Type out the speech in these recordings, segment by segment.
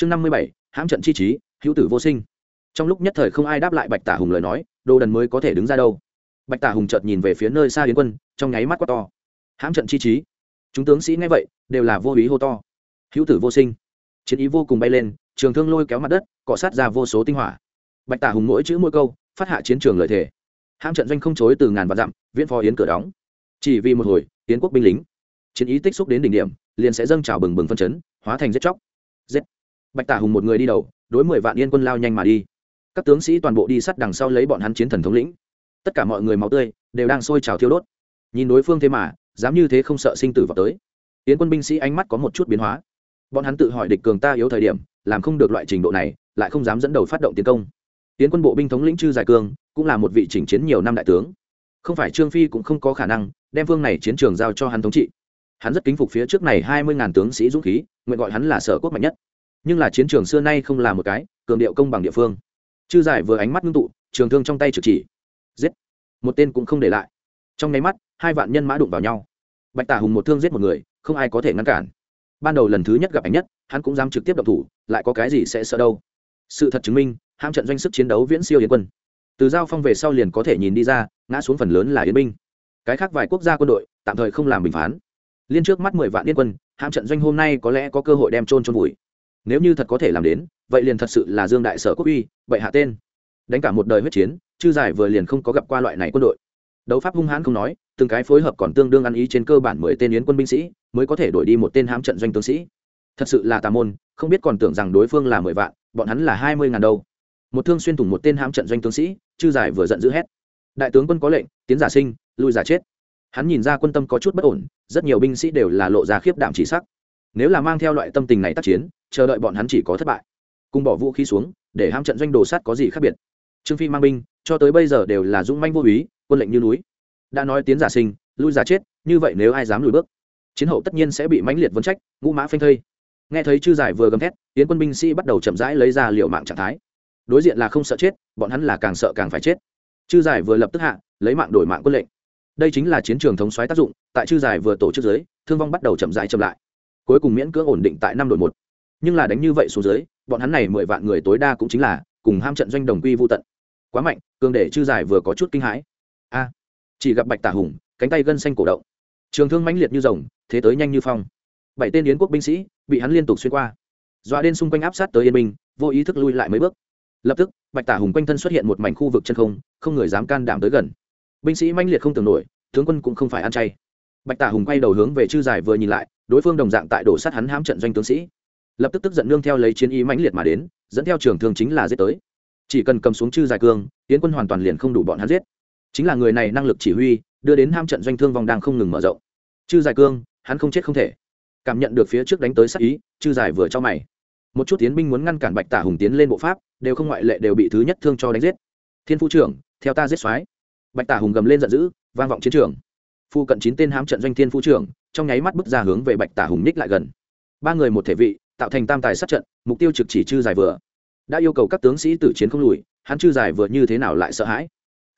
chương năm mươi bảy, hãm trận chi trí, hữu tử vô sinh. trong lúc nhất thời không ai đáp lại bạch tả hùng lời nói, đồ đần mới có thể đứng ra đâu. bạch tả hùng chợt nhìn về phía nơi xa yến quân, trong nháy mắt quá to. hãm trận chi trí. chúng tướng sĩ nghe vậy, đều là vô ý hô to. hữu tử vô sinh. chiến ý vô cùng bay lên, trường thương lôi kéo mặt đất, cọ sát ra vô số tinh hỏa. bạch tả hùng mỗi chữ mỗi câu, phát hạ chiến trường lợi thể hãm trận doanh không chối từ ngàn vạn dặm, viễn phó yến cửa đóng. chỉ vì một hồi, yến quốc binh lính. chiến ý tích xúc đến đỉnh điểm, liền sẽ dâng trào bừng bừng phân chấn, hóa thành giết chóc. giết bạch tả hùng một người đi đầu, đối mười vạn yên quân lao nhanh mà đi. Các tướng sĩ toàn bộ đi sát đằng sau lấy bọn hắn chiến thần thống lĩnh. Tất cả mọi người máu tươi, đều đang sôi trào thiêu đốt. Nhìn đối phương thế mà, dám như thế không sợ sinh tử vào tới. Yến quân binh sĩ ánh mắt có một chút biến hóa. Bọn hắn tự hỏi địch cường ta yếu thời điểm, làm không được loại trình độ này, lại không dám dẫn đầu phát động tiến công. Yến quân bộ binh thống lĩnh chư giải cương cũng là một vị chỉnh chiến nhiều năm đại tướng. Không phải trương phi cũng không có khả năng, đem phương này chiến trường giao cho hắn thống trị. Hắn rất kính phục phía trước này hai mươi ngàn tướng sĩ dũng khí, nguyện gọi hắn là sở quốc mạnh nhất nhưng là chiến trường xưa nay không là một cái, cường điệu công bằng địa phương. Chư giải vừa ánh mắt ngưng tụ, trường thương trong tay trực chỉ. Giết! Một tên cũng không để lại. Trong nháy mắt, hai vạn nhân mã đụng vào nhau. Bạch tả hùng một thương giết một người, không ai có thể ngăn cản. Ban đầu lần thứ nhất gặp ảnh nhất, hắn cũng dám trực tiếp động thủ, lại có cái gì sẽ sợ đâu. Sự thật chứng minh ham trận doanh sức chiến đấu viễn siêu yến quân. Từ giao phong về sau liền có thể nhìn đi ra, ngã xuống phần lớn là yến binh. Cái khác vài quốc gia quân đội, tạm thời không làm bình phán. Liên trước mắt mười vạn yên quân ham trận doanh hôm nay có lẽ có cơ hội đem trôn trôn vùi nếu như thật có thể làm đến, vậy liền thật sự là dương đại sở quốc uy vậy hạ tên. Đánh cả một đời huyết chiến, chư giải vừa liền không có gặp qua loại này quân đội. Đấu pháp hung hãn không nói, từng cái phối hợp còn tương đương ăn ý trên cơ bản mười tên yến quân binh sĩ, mới có thể đổi đi một tên hãm trận doanh tướng sĩ. Thật sự là tà môn, không biết còn tưởng rằng đối phương là mười vạn, bọn hắn là hai mươi ngàn đâu. Một thương xuyên thủng một tên hãm trận doanh tướng sĩ, chư giải vừa giận dữ hét. Đại tướng quân có lệnh, tiến giả sinh, lui giả chết. Hắn nhìn ra quân tâm có chút bất ổn, rất nhiều binh sĩ đều là lộ ra khiếp đảm chỉ sắc nếu là mang theo loại tâm tình này tác chiến, chờ đợi bọn hắn chỉ có thất bại. Cùng bỏ vũ khí xuống, để ham trận doanh đồ sát có gì khác biệt? Trương phi mang binh, cho tới bây giờ đều là dũng manh vô úy quân lệnh như núi. Đã nói tiến giả sinh, lui giả chết, như vậy nếu ai dám lùi bước, chiến hậu tất nhiên sẽ bị mãnh liệt vấn trách, ngũ mã phanh thây. Nghe thấy chư giải vừa gầm thét, tiến quân binh sĩ bắt đầu chậm rãi lấy ra liệu mạng trạng thái. Đối diện là không sợ chết, bọn hắn là càng sợ càng phải chết. Chư giải vừa lập tức hạ, lấy mạng đổi mạng quân lệnh. Đây chính là chiến trường thống xoáy tác dụng, tại chư giải vừa tổ chức giới thương vong bắt đầu chậm rãi chậm lại cuối cùng miễn cưỡng ổn định tại năm đội một. Nhưng là đánh như vậy xuống dưới, bọn hắn này mười vạn người tối đa cũng chính là cùng ham trận doanh đồng quy vô tận. Quá mạnh, cường để chư giải vừa có chút kinh hãi. A, chỉ gặp bạch tả hùng, cánh tay gân xanh cổ động. Trường thương mãnh liệt như rồng, thế tới nhanh như phong. Bảy tên yến quốc binh sĩ bị hắn liên tục xuyên qua. Dọa đến xung quanh áp sát tới yên minh vô ý thức lui lại mấy bước. Lập tức, bạch tả hùng quanh thân xuất hiện một mảnh khu vực chân không không người dám can đảm tới gần. Binh sĩ mãnh liệt không tưởng nổi, tướng quân cũng không phải ăn chay. Bạch tả hùng quay đầu hướng về chư giải vừa nhìn lại đối phương đồng dạng tại đổ sát hắn hãm trận doanh tướng sĩ. Lập tức tức giận nương theo lấy chiến ý mãnh liệt mà đến, dẫn theo trường thương chính là giết tới. Chỉ cần cầm xuống chư dài cương, tiến quân hoàn toàn liền không đủ bọn hắn giết. Chính là người này năng lực chỉ huy, đưa đến ham trận doanh thương vong đang không ngừng mở rộng. Chư dài cương, hắn không chết không thể. Cảm nhận được phía trước đánh tới sát ý, chư dài vừa cho mày. Một chút tiến binh muốn ngăn cản bạch tả hùng tiến lên bộ pháp, đều không ngoại lệ đều bị thứ nhất thương cho đánh giết. Thiên phu trưởng, theo ta giết soái. Bạch tả hùng gầm lên giận dữ, vang vọng chiến trường phu cận chín tên hám trận doanh thiên phu trưởng, trong nháy mắt bước ra hướng về bạch tả hùng ních lại gần. Ba người một thể vị, tạo thành tam tài sát trận, mục tiêu trực chỉ chư dài vừa. Đã yêu cầu các tướng sĩ tử chiến không lùi, hắn chư dài vừa như thế nào lại sợ hãi?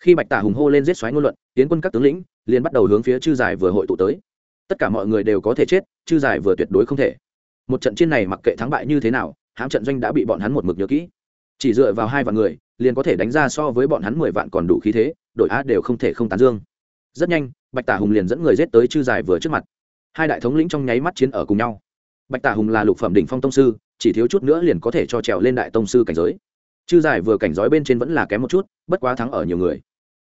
Khi bạch tả hùng hô lên giết xoáy ngôn luận, tiến quân các tướng lĩnh, liền bắt đầu hướng phía chư giải vừa hội tụ tới. Tất cả mọi người đều có thể chết, chư giải vừa tuyệt đối không thể. Một trận chiến này mặc kệ thắng bại như thế nào hãm trận doanh đã bị bọn hắn một mực nhớ kỹ. Chỉ dựa vào hai vạn người, liền có thể đánh ra so với bọn hắn mười vạn còn đủ khí thế, đội á đều không thể không tán dương rất nhanh, bạch tả hùng liền dẫn người giết tới chư dài vừa trước mặt. Hai đại thống lĩnh trong nháy mắt chiến ở cùng nhau. Bạch tả hùng là lục phẩm đỉnh phong tông sư, chỉ thiếu chút nữa liền có thể cho trèo lên đại tông sư cảnh giới. Chư giải vừa cảnh giới bên trên vẫn là kém một chút, bất quá thắng ở nhiều người.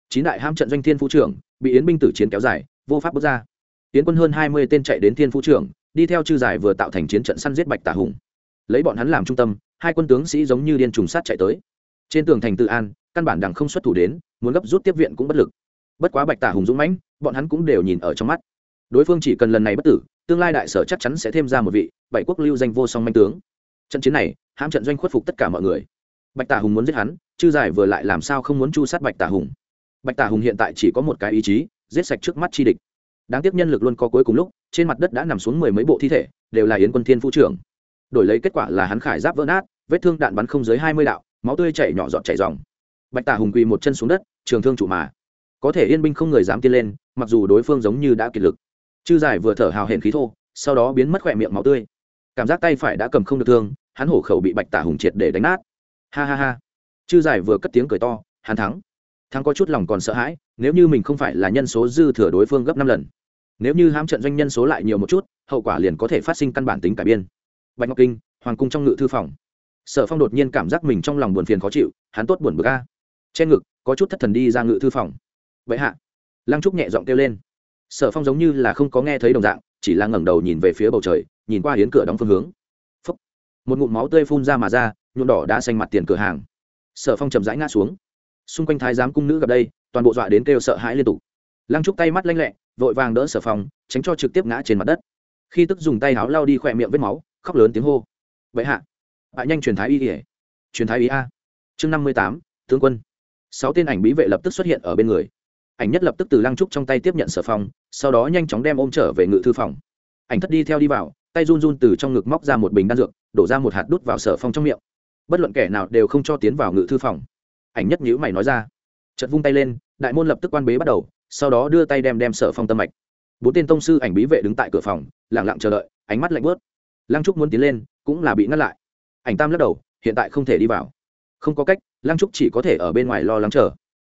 Chín đại ham trận doanh thiên phú trưởng, bị yến binh tử chiến kéo dài, vô pháp bước ra. Yến quân hơn hai mươi tên chạy đến thiên phú trưởng, đi theo chư giải vừa tạo thành chiến trận săn giết bạch tả hùng. Lấy bọn hắn làm trung tâm, hai quân tướng sĩ giống như điên trùng sát chạy tới. Trên tường thành tự an, căn bản đằng không xuất thủ đến, muốn gấp rút tiếp viện cũng bất lực bất quá bạch tả hùng dũng mãnh, bọn hắn cũng đều nhìn ở trong mắt. Đối phương chỉ cần lần này bất tử, tương lai đại sở chắc chắn sẽ thêm ra một vị, bảy quốc lưu danh vô song manh tướng. Trận chiến này, hãm trận doanh khuất phục tất cả mọi người. Bạch tả hùng muốn giết hắn, chư giải vừa lại làm sao không muốn chu sát bạch tả hùng. Bạch tả hùng hiện tại chỉ có một cái ý chí, giết sạch trước mắt chi địch. Đáng tiếc nhân lực luôn có cuối cùng lúc, trên mặt đất đã nằm xuống mười mấy bộ thi thể, đều là yến quân thiên phu trưởng. Đổi lấy kết quả là hắn khải giáp vỡ nát, vết thương đạn bắn không dưới hai mươi đạo, máu tươi chảy nhỏ giọt chảy dòng. Bạch tả hùng quỳ một chân xuống đất, trường thương trụ mà có thể yên binh không người dám tiến lên, mặc dù đối phương giống như đã kiệt lực. Chư giải vừa thở hào hển khí thô, sau đó biến mất khỏe miệng máu tươi. Cảm giác tay phải đã cầm không được thương, hắn hổ khẩu bị bạch tả hùng triệt để đánh nát. Ha ha ha. Chư giải vừa cất tiếng cười to, hắn thắng. Thắng có chút lòng còn sợ hãi, nếu như mình không phải là nhân số dư thừa đối phương gấp năm lần. Nếu như hám trận doanh nhân số lại nhiều một chút, hậu quả liền có thể phát sinh căn bản tính cải biên. Bạch ngọc kinh, hoàng cung trong ngự thư phòng. Sở phong đột nhiên cảm giác mình trong lòng buồn phiền khó chịu, hắn tốt buồn bực a. Trên ngực, có chút thất thần đi ra ngự thư phòng vậy hạ. Lăng trúc nhẹ giọng kêu lên. Sở phong giống như là không có nghe thấy đồng dạng, chỉ là ngẩng đầu nhìn về phía bầu trời, nhìn qua hiến cửa đóng phương hướng. Phúc. một ngụm máu tươi phun ra mà ra, nhuộm đỏ đã xanh mặt tiền cửa hàng. Sở phong chầm rãi ngã xuống. Xung quanh thái giám cung nữ gặp đây, toàn bộ dọa đến kêu sợ hãi liên tục. Lăng trúc tay mắt lanh lẹ, vội vàng đỡ sở phong, tránh cho trực tiếp ngã trên mặt đất. Khi tức dùng tay áo lau đi khỏe miệng vết máu, khóc lớn tiếng hô. Vậy hạ hạ nhanh truyền thái y ỉa truyền thái y a. Chương năm mươi tám, tướng quân. Sáu tên ảnh bí vệ lập tức xuất hiện ở bên người ảnh nhất lập tức từ lăng trúc trong tay tiếp nhận sở phong, sau đó nhanh chóng đem ôm trở về ngự thư phòng. ảnh thất đi theo đi vào, tay run run từ trong ngực móc ra một bình đan dược, đổ ra một hạt đút vào sở phong trong miệng. bất luận kẻ nào đều không cho tiến vào ngự thư phòng. ảnh nhất nhữ mày nói ra. chật vung tay lên, đại môn lập tức quan bế bắt đầu, sau đó đưa tay đem đem sở phong tâm mạch. bốn tên tông sư ảnh bí vệ đứng tại cửa phòng lẳng lặng chờ đợi, ánh mắt lạnh bớt lăng trúc muốn tiến lên, cũng là bị ngắt lại. ảnh tam lắc đầu, hiện tại không thể đi vào. không có cách, lăng trúc chỉ có thể ở bên ngoài lo lắng chờ.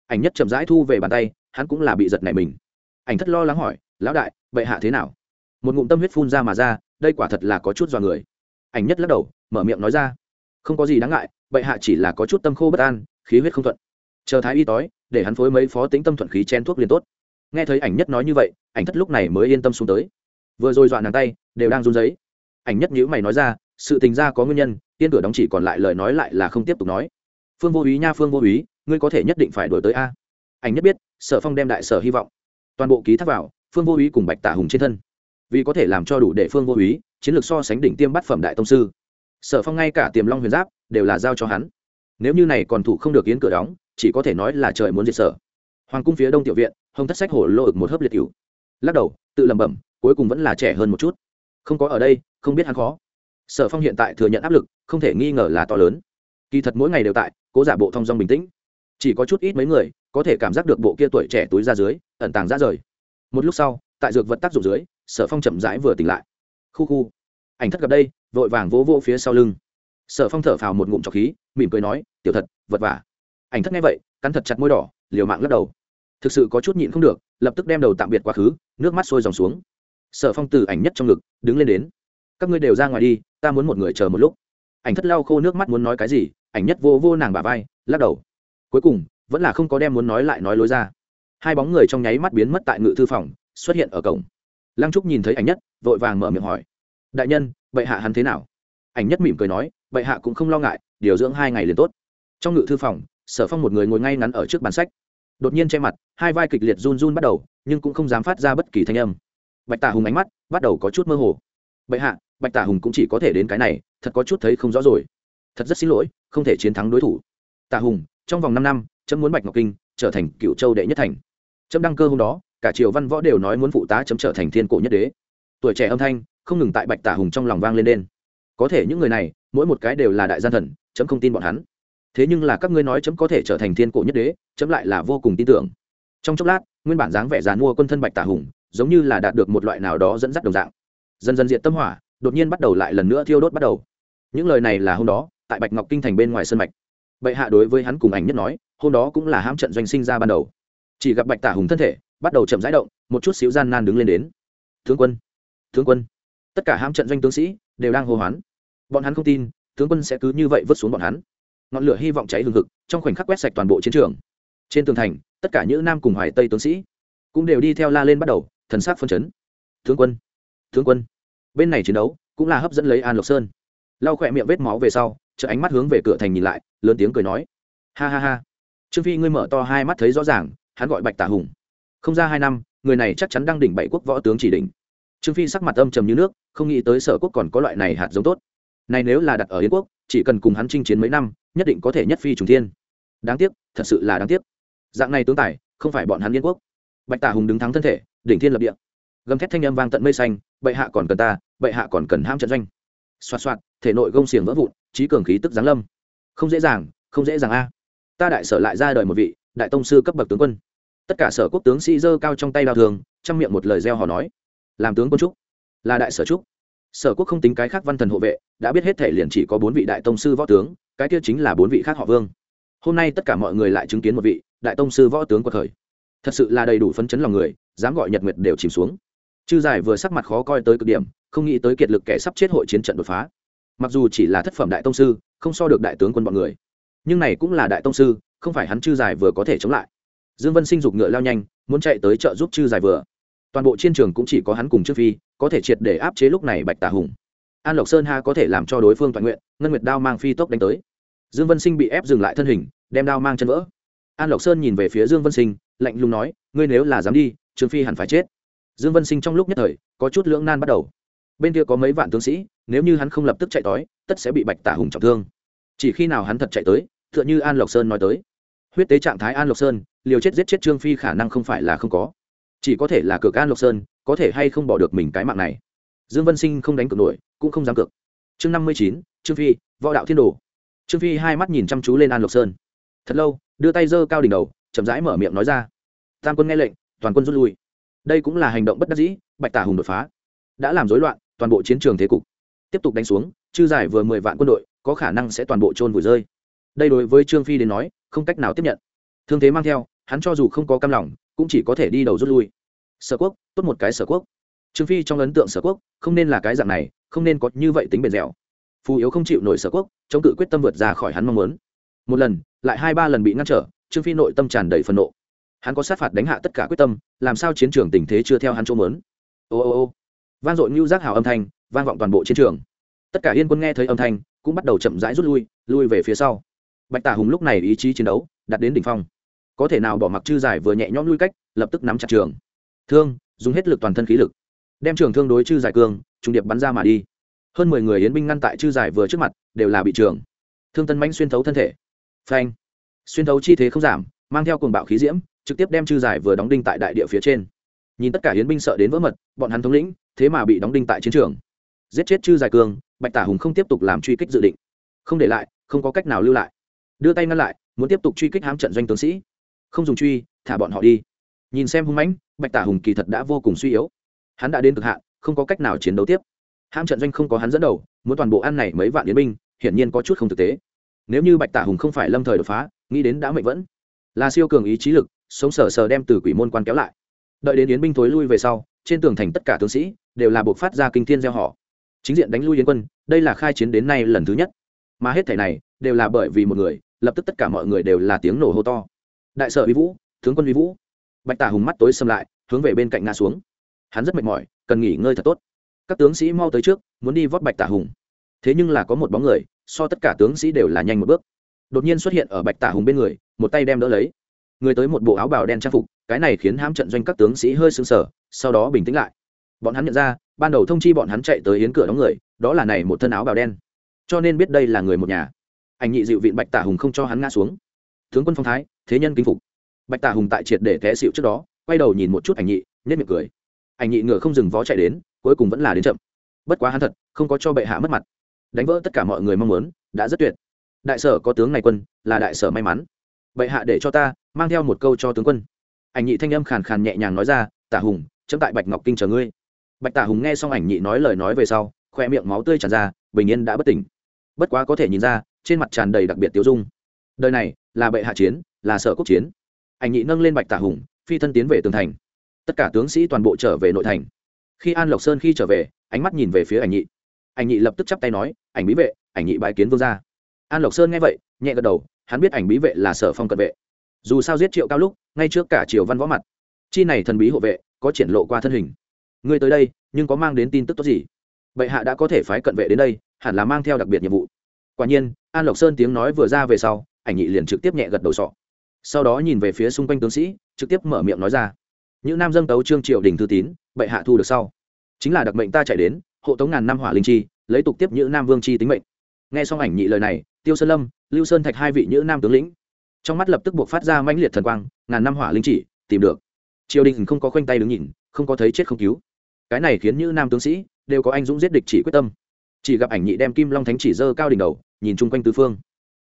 ảnh nhất chậm rãi thu về bàn tay hắn cũng là bị giật này mình. Ảnh thất lo lắng hỏi, lão đại, bệ hạ thế nào? Một ngụm tâm huyết phun ra mà ra, đây quả thật là có chút dọa người. Ảnh nhất lắc đầu, mở miệng nói ra, không có gì đáng ngại, bệ hạ chỉ là có chút tâm khô bất an, khí huyết không thuận. Chờ thái y tói, để hắn phối mấy phó tính tâm thuận khí chen thuốc liền tốt. Nghe thấy ảnh nhất nói như vậy, ảnh thất lúc này mới yên tâm xuống tới. Vừa rồi dọa nàng tay, đều đang run giấy ảnh nhất nhữ mày nói ra, sự tình ra có nguyên nhân, tiên cửa đóng chỉ còn lại lời nói lại là không tiếp tục nói. Phương vô úy nha, phương vô úy, ngươi có thể nhất định phải đổi tới a. Ảnh nhất biết sở phong đem đại sở hy vọng, toàn bộ ký thác vào, phương vô úy cùng bạch tả hùng trên thân. Vì có thể làm cho đủ để phương vô úy chiến lược so sánh đỉnh tiêm bát phẩm đại tông sư, sở phong ngay cả tiềm long huyền giáp đều là giao cho hắn. Nếu như này còn thủ không được yến cửa đóng, chỉ có thể nói là trời muốn diệt sở. Hoàng cung phía đông tiểu viện hồng thất sách hổ Lô ực một hớp liệt cửu. Lắc đầu, tự lẩm bẩm, cuối cùng vẫn là trẻ hơn một chút. Không có ở đây, không biết hắn khó. Sở phong hiện tại thừa nhận áp lực, không thể nghi ngờ là to lớn. Kỳ thật mỗi ngày đều tại, cố giả bộ thong dong bình tĩnh. Chỉ có chút ít mấy người có thể cảm giác được bộ kia tuổi trẻ túi ra dưới, ẩn tàng ra rời. Một lúc sau, tại dược vật tác dụng dưới, sở phong chậm rãi vừa tỉnh lại. Khu khu. Ảnh thất gặp đây, vội vàng vỗ vỗ phía sau lưng. Sở phong thở phào một ngụm trọc khí, mỉm cười nói, tiểu thật, vật vả. Ảnh thất nghe vậy, cắn thật chặt môi đỏ, liều mạng lắc đầu. Thực sự có chút nhịn không được, lập tức đem đầu tạm biệt quá khứ, nước mắt sôi dòng xuống. Sở phong từ ảnh nhất trong ngực, đứng lên đến. Các ngươi đều ra ngoài đi, ta muốn một người chờ một lúc. Ảnh thất lau khô nước mắt muốn nói cái gì, ảnh nhất vô vô nàng bà vai, lắc đầu. Cuối cùng vẫn là không có đem muốn nói lại nói lối ra. Hai bóng người trong nháy mắt biến mất tại ngự thư phòng, xuất hiện ở cổng. Lăng trúc nhìn thấy ảnh nhất, vội vàng mở miệng hỏi. Đại nhân, bệ hạ hắn thế nào? Ảnh nhất mỉm cười nói, bệ hạ cũng không lo ngại, điều dưỡng hai ngày liền tốt. Trong ngự thư phòng, sở phong một người ngồi ngay ngắn ở trước bàn sách. Đột nhiên che mặt, hai vai kịch liệt run run bắt đầu, nhưng cũng không dám phát ra bất kỳ thanh âm. Bạch tả hùng ánh mắt bắt đầu có chút mơ hồ. Bệ hạ, bạch tả hùng cũng chỉ có thể đến cái này, thật có chút thấy không rõ rồi. Thật rất xin lỗi, không thể chiến thắng đối thủ. Tả hùng, trong vòng năm năm chấm muốn bạch ngọc kinh trở thành cựu châu đệ nhất thành. Chấm đăng cơ hôm đó, cả triều văn võ đều nói muốn phụ tá chấm trở thành thiên cổ nhất đế. Tuổi trẻ âm thanh, không ngừng tại bạch tả hùng trong lòng vang lên đen có thể những người này, mỗi một cái đều là đại gian thần, chấm không tin bọn hắn. Thế nhưng là các ngươi nói chấm có thể trở thành thiên cổ nhất đế, chấm lại là vô cùng tin tưởng. Trong chốc lát, nguyên bản dáng vẻ dàn mua quân thân bạch tả hùng, giống như là đạt được một loại nào đó dẫn dắt đồng dạng. Dần dần diện tâm hỏa, đột nhiên bắt đầu lại lần nữa thiêu đốt bắt đầu. Những lời này là hôm đó, tại bạch ngọc kinh thành bên ngoài sân mạch. Bệ hạ đối với hắn cùng ảnh nhất nói hôm đó cũng là hãm trận doanh sinh ra ban đầu. Chỉ gặp bạch tả hùng thân thể bắt đầu chậm rãi động, một chút xíu gian nan đứng lên đến. Tướng quân tướng quân. Tất cả hãm trận doanh tướng sĩ đều đang hô hoán. Bọn hắn không tin, tướng quân sẽ cứ như vậy vứt xuống bọn hắn. Ngọn lửa hy vọng cháy hừng hực, trong khoảnh khắc quét sạch toàn bộ chiến trường. Trên tường thành, tất cả những nam cùng hoài tây tướng sĩ cũng đều đi theo la lên bắt đầu, thần sắc phân chấn. Tướng quân tướng quân. Bên này chiến đấu cũng là hấp dẫn lấy an lộc sơn. Lau khỏe miệng vết máu về sau chợ ánh mắt hướng về cửa thành nhìn lại, lớn tiếng cười nói. Ha ha ha trương phi ngươi mở to hai mắt thấy rõ ràng, hắn gọi bạch tả hùng. Không ra hai năm, người này chắc chắn đang đỉnh bảy quốc võ tướng chỉ đỉnh. Trương phi sắc mặt âm trầm như nước, không nghĩ tới sở quốc còn có loại này hạt giống tốt. Này nếu là đặt ở yến quốc, chỉ cần cùng hắn chinh chiến mấy năm, nhất định có thể nhất phi trùng thiên. Đáng tiếc, thật sự là đáng tiếc. Dạng này tướng tài, không phải bọn hắn yến quốc. Bạch tả hùng đứng thắng thân thể, đỉnh thiên lập địa. Gầm thét thanh âm vang tận mây xanh, bệ hạ còn cần ta, bệ hạ còn cần ham trận doanh. Xoạt xoạt, thể nội gông xiềng vỡ vụn trí cường khí tức giáng lâm. Không dễ dàng, không dễ dàng a ta đại sở lại ra đời một vị, đại tông sư cấp bậc tướng quân. Tất cả sở quốc tướng sĩ dơ cao trong tay đao thường, trong miệng một lời gieo hò nói, làm tướng quân trúc, là đại sở trúc. Sở quốc không tính cái khác văn thần hộ vệ, đã biết hết thể liền chỉ có bốn vị đại tông sư võ tướng, cái kia chính là bốn vị khác họ vương. Hôm nay tất cả mọi người lại chứng kiến một vị, đại tông sư võ tướng của thời thật sự là đầy đủ phấn chấn lòng người, dám gọi nhật nguyệt đều chìm xuống. Chư giải vừa sắc mặt khó coi tới cực điểm, không nghĩ tới kiệt lực kẻ sắp chết hội chiến trận đột phá. Mặc dù chỉ là thất phẩm đại tông sư, không so được đại tướng quân bọn người nhưng này cũng là đại tông sư không phải hắn chư giải vừa có thể chống lại. Dương vân sinh dục ngựa lao nhanh muốn chạy tới trợ giúp chư giải vừa. Toàn bộ chiến trường cũng chỉ có hắn cùng trương phi có thể triệt để áp chế lúc này bạch tà hùng. An lộc sơn ha có thể làm cho đối phương toàn nguyện ngân nguyệt đao mang phi tốc đánh tới. Dương vân sinh bị ép dừng lại thân hình đem đao mang chân vỡ. An lộc sơn nhìn về phía dương vân sinh lạnh lùng nói ngươi nếu là dám đi trương phi hẳn phải chết. Dương vân sinh trong lúc nhất thời có chút lưỡng nan bắt đầu. Bên kia có mấy vạn tướng sĩ nếu như hắn không lập tức chạy tối, tất sẽ bị bạch tả hùng trọng thương chỉ khi nào hắn thật chạy tới, tựa như an lộc sơn nói tới. Huyết tế trạng thái an lộc sơn, liều chết giết chết trương phi khả năng không phải là không có. Chỉ có thể là cược an lộc sơn, có thể hay không bỏ được mình cái mạng này. Dương vân sinh không đánh cược nổi, cũng không dám cược. Chương năm mươi chín, trương phi, võ đạo thiên đồ. Trương phi hai mắt nhìn chăm chú lên an lộc sơn. Thật lâu, đưa tay giơ cao đỉnh đầu, chậm rãi mở miệng nói ra. Tam quân nghe lệnh, toàn quân rút lui. Đây cũng là hành động bất đắc dĩ, bạch tả hùng đột phá. Đã làm rối loạn, toàn bộ chiến trường thế cục. Tiếp tục đánh xuống, chư giải vừa mười vạn quân đội có khả năng sẽ toàn bộ trôn vùi rơi. Đây đối với trương phi đến nói, không cách nào tiếp nhận. Thương thế mang theo, hắn cho dù không có cam lòng, cũng chỉ có thể đi đầu rút lui. Sở quốc, tốt một cái sở quốc. Trương phi trong ấn tượng sở quốc, không nên là cái dạng này, không nên có như vậy tính bền dẻo. Phù yếu không chịu nổi sở quốc, chống cự quyết tâm vượt ra khỏi hắn mong muốn. Một lần, lại hai ba lần bị ngăn trở, trương phi nội tâm tràn đầy phần nộ. Hắn có sát phạt đánh hạ tất cả quyết tâm, làm sao chiến trường tình thế chưa theo hắn chỗ mớn ô ô ô. Vang dội như giác hào âm thanh, vang vọng toàn bộ chiến trường. Tất cả yên quân nghe thấy âm thanh cũng bắt đầu chậm rãi rút lui lui về phía sau. Bạch tả hùng lúc này ý chí chiến đấu đạt đến đỉnh phong. Có thể nào bỏ mặc chư giải vừa nhẹ nhõm lui cách, lập tức nắm chặt trường. Thương, dùng hết lực toàn thân khí lực. Đem trường thương đối chư giải cương trung điệp bắn ra mà đi. Hơn mười người yến binh ngăn tại chư giải vừa trước mặt, đều là bị trường. Thương tân mãnh xuyên thấu thân thể. Phanh. Xuyên thấu chi thế không giảm, mang theo cuồng bạo khí diễm, trực tiếp đem chư giải vừa đóng đinh tại đại địa phía trên. Nhìn tất cả hiến binh sợ đến vỡ mật, bọn hắn thống lĩnh, thế mà bị đóng đinh tại chiến trường. Giết chết chư giải Cương bạch tả hùng không tiếp tục làm truy kích dự định. Không để lại, không có cách nào lưu lại. Đưa tay ngăn lại, muốn tiếp tục truy kích hám trận doanh tướng sĩ. Không dùng truy, thả bọn họ đi. Nhìn xem hung mãnh, bạch tả hùng kỳ thật đã vô cùng suy yếu. Hắn đã đến cực hạn, không có cách nào chiến đấu tiếp. Hãm trận doanh không có hắn dẫn đầu, muốn toàn bộ ăn này mấy vạn yến binh, hiển nhiên có chút không thực tế. Nếu như bạch tả hùng không phải lâm thời đột phá, nghĩ đến đã mệnh vẫn. Là siêu cường ý chí lực, sống sờ sờ đem từ quỷ môn quan kéo lại. Đợi đến yến binh thối lui về sau, trên tường thành tất cả tướng sĩ đều là buộc phát ra kinh thiên gieo họ chính diện đánh lui yến quân đây là khai chiến đến nay lần thứ nhất. Mà hết thể này đều là bởi vì một người lập tức tất cả mọi người đều là tiếng nổ hô to. Đại sở uy vũ tướng quân uy vũ. Bạch tả hùng mắt tối xâm lại hướng về bên cạnh ngã xuống. Hắn rất mệt mỏi cần nghỉ ngơi thật tốt. Các tướng sĩ mau tới trước muốn đi vót bạch tả hùng. Thế nhưng là có một bóng người so tất cả tướng sĩ đều là nhanh một bước. Đột nhiên xuất hiện ở bạch tả hùng bên người một tay đem đỡ lấy. Người tới một bộ áo bào đen trang phục cái này khiến hãm trận doanh các tướng sĩ hơi sững sờ, sau đó bình tĩnh lại. Bọn hắn nhận ra ban đầu thông chi bọn hắn chạy tới yến cửa đóng người, đó là này một thân áo bào đen. Cho nên biết đây là người một nhà. Anh nhị dịu vịn bạch tả hùng không cho hắn ngã xuống. Tướng quân phong thái, thế nhân kinh phục. Bạch tả hùng tại triệt để té xịu trước đó, quay đầu nhìn một chút anh nhị nhất miệng cười. Anh nhị ngựa không dừng vó chạy đến, cuối cùng vẫn là đến chậm. Bất quá hắn thật, không có cho bệ hạ mất mặt. Đánh vỡ tất cả mọi người mong muốn, đã rất tuyệt. Đại sở có tướng này quân, là đại sở may mắn. Bệ hạ để cho ta, mang theo một câu cho tướng quân. Ảnh nhị thanh âm khàn khàn nhẹ nhàng nói ra, tả hùng, chấm tại bạch ngọc kinh chờ ngươi bạch tả hùng nghe xong ảnh nhị nói lời nói về sau khoe miệng máu tươi tràn ra, bình yên đã bất tỉnh. Bất quá có thể nhìn ra, trên mặt tràn đầy đặc biệt tiêu dung. Đời này, là bệ hạ chiến, là sở quốc chiến. Ảnh nhị nâng lên bạch tả hùng, phi thân tiến về tường thành. Tất cả tướng sĩ toàn bộ trở về nội thành. Khi an lộc sơn khi trở về, ánh mắt nhìn về phía ảnh nhị. Ảnh nhị lập tức chắp tay nói, ảnh bí vệ, ảnh nhị bãi kiến vương gia. An lộc sơn nghe vậy, nhẹ gật đầu, hắn biết ảnh bí vệ là sở phong cận vệ. Dù sao giết triệu cao lúc, ngay trước cả triều văn võ mặt. Chi này thần bí hộ vệ, có triển lộ qua thân hình ngươi tới đây, nhưng có mang đến tin tức tốt gì? Bệ hạ đã có thể phái cận vệ đến đây, hẳn là mang theo đặc biệt nhiệm vụ. Quả nhiên, an lộc sơn tiếng nói vừa ra về sau, ảnh nhị liền trực tiếp nhẹ gật đầu sọ. Sau đó nhìn về phía xung quanh tướng sĩ, trực tiếp mở miệng nói ra. Những nam Dâng tấu trương triều đình thư tín, bệ hạ thu được sau. Chính là đặc mệnh ta chạy đến, hộ tống ngàn năm hỏa linh chi, lấy tục tiếp những nam vương chi tính mệnh. Nghe xong ảnh nhị lời này, tiêu sơn lâm, lưu sơn thạch hai vị nữ nam tướng lĩnh, trong mắt lập tức buộc phát ra mãnh liệt thần quang, ngàn năm hỏa linh chỉ tìm được. Triều đình không có khoanh tay đứng nhìn, không có thấy chết không cứu cái này khiến như nam tướng sĩ đều có anh dũng giết địch chỉ quyết tâm. Chỉ gặp ảnh nhị đem kim long thánh chỉ dơ cao đỉnh đầu, nhìn chung quanh tứ phương.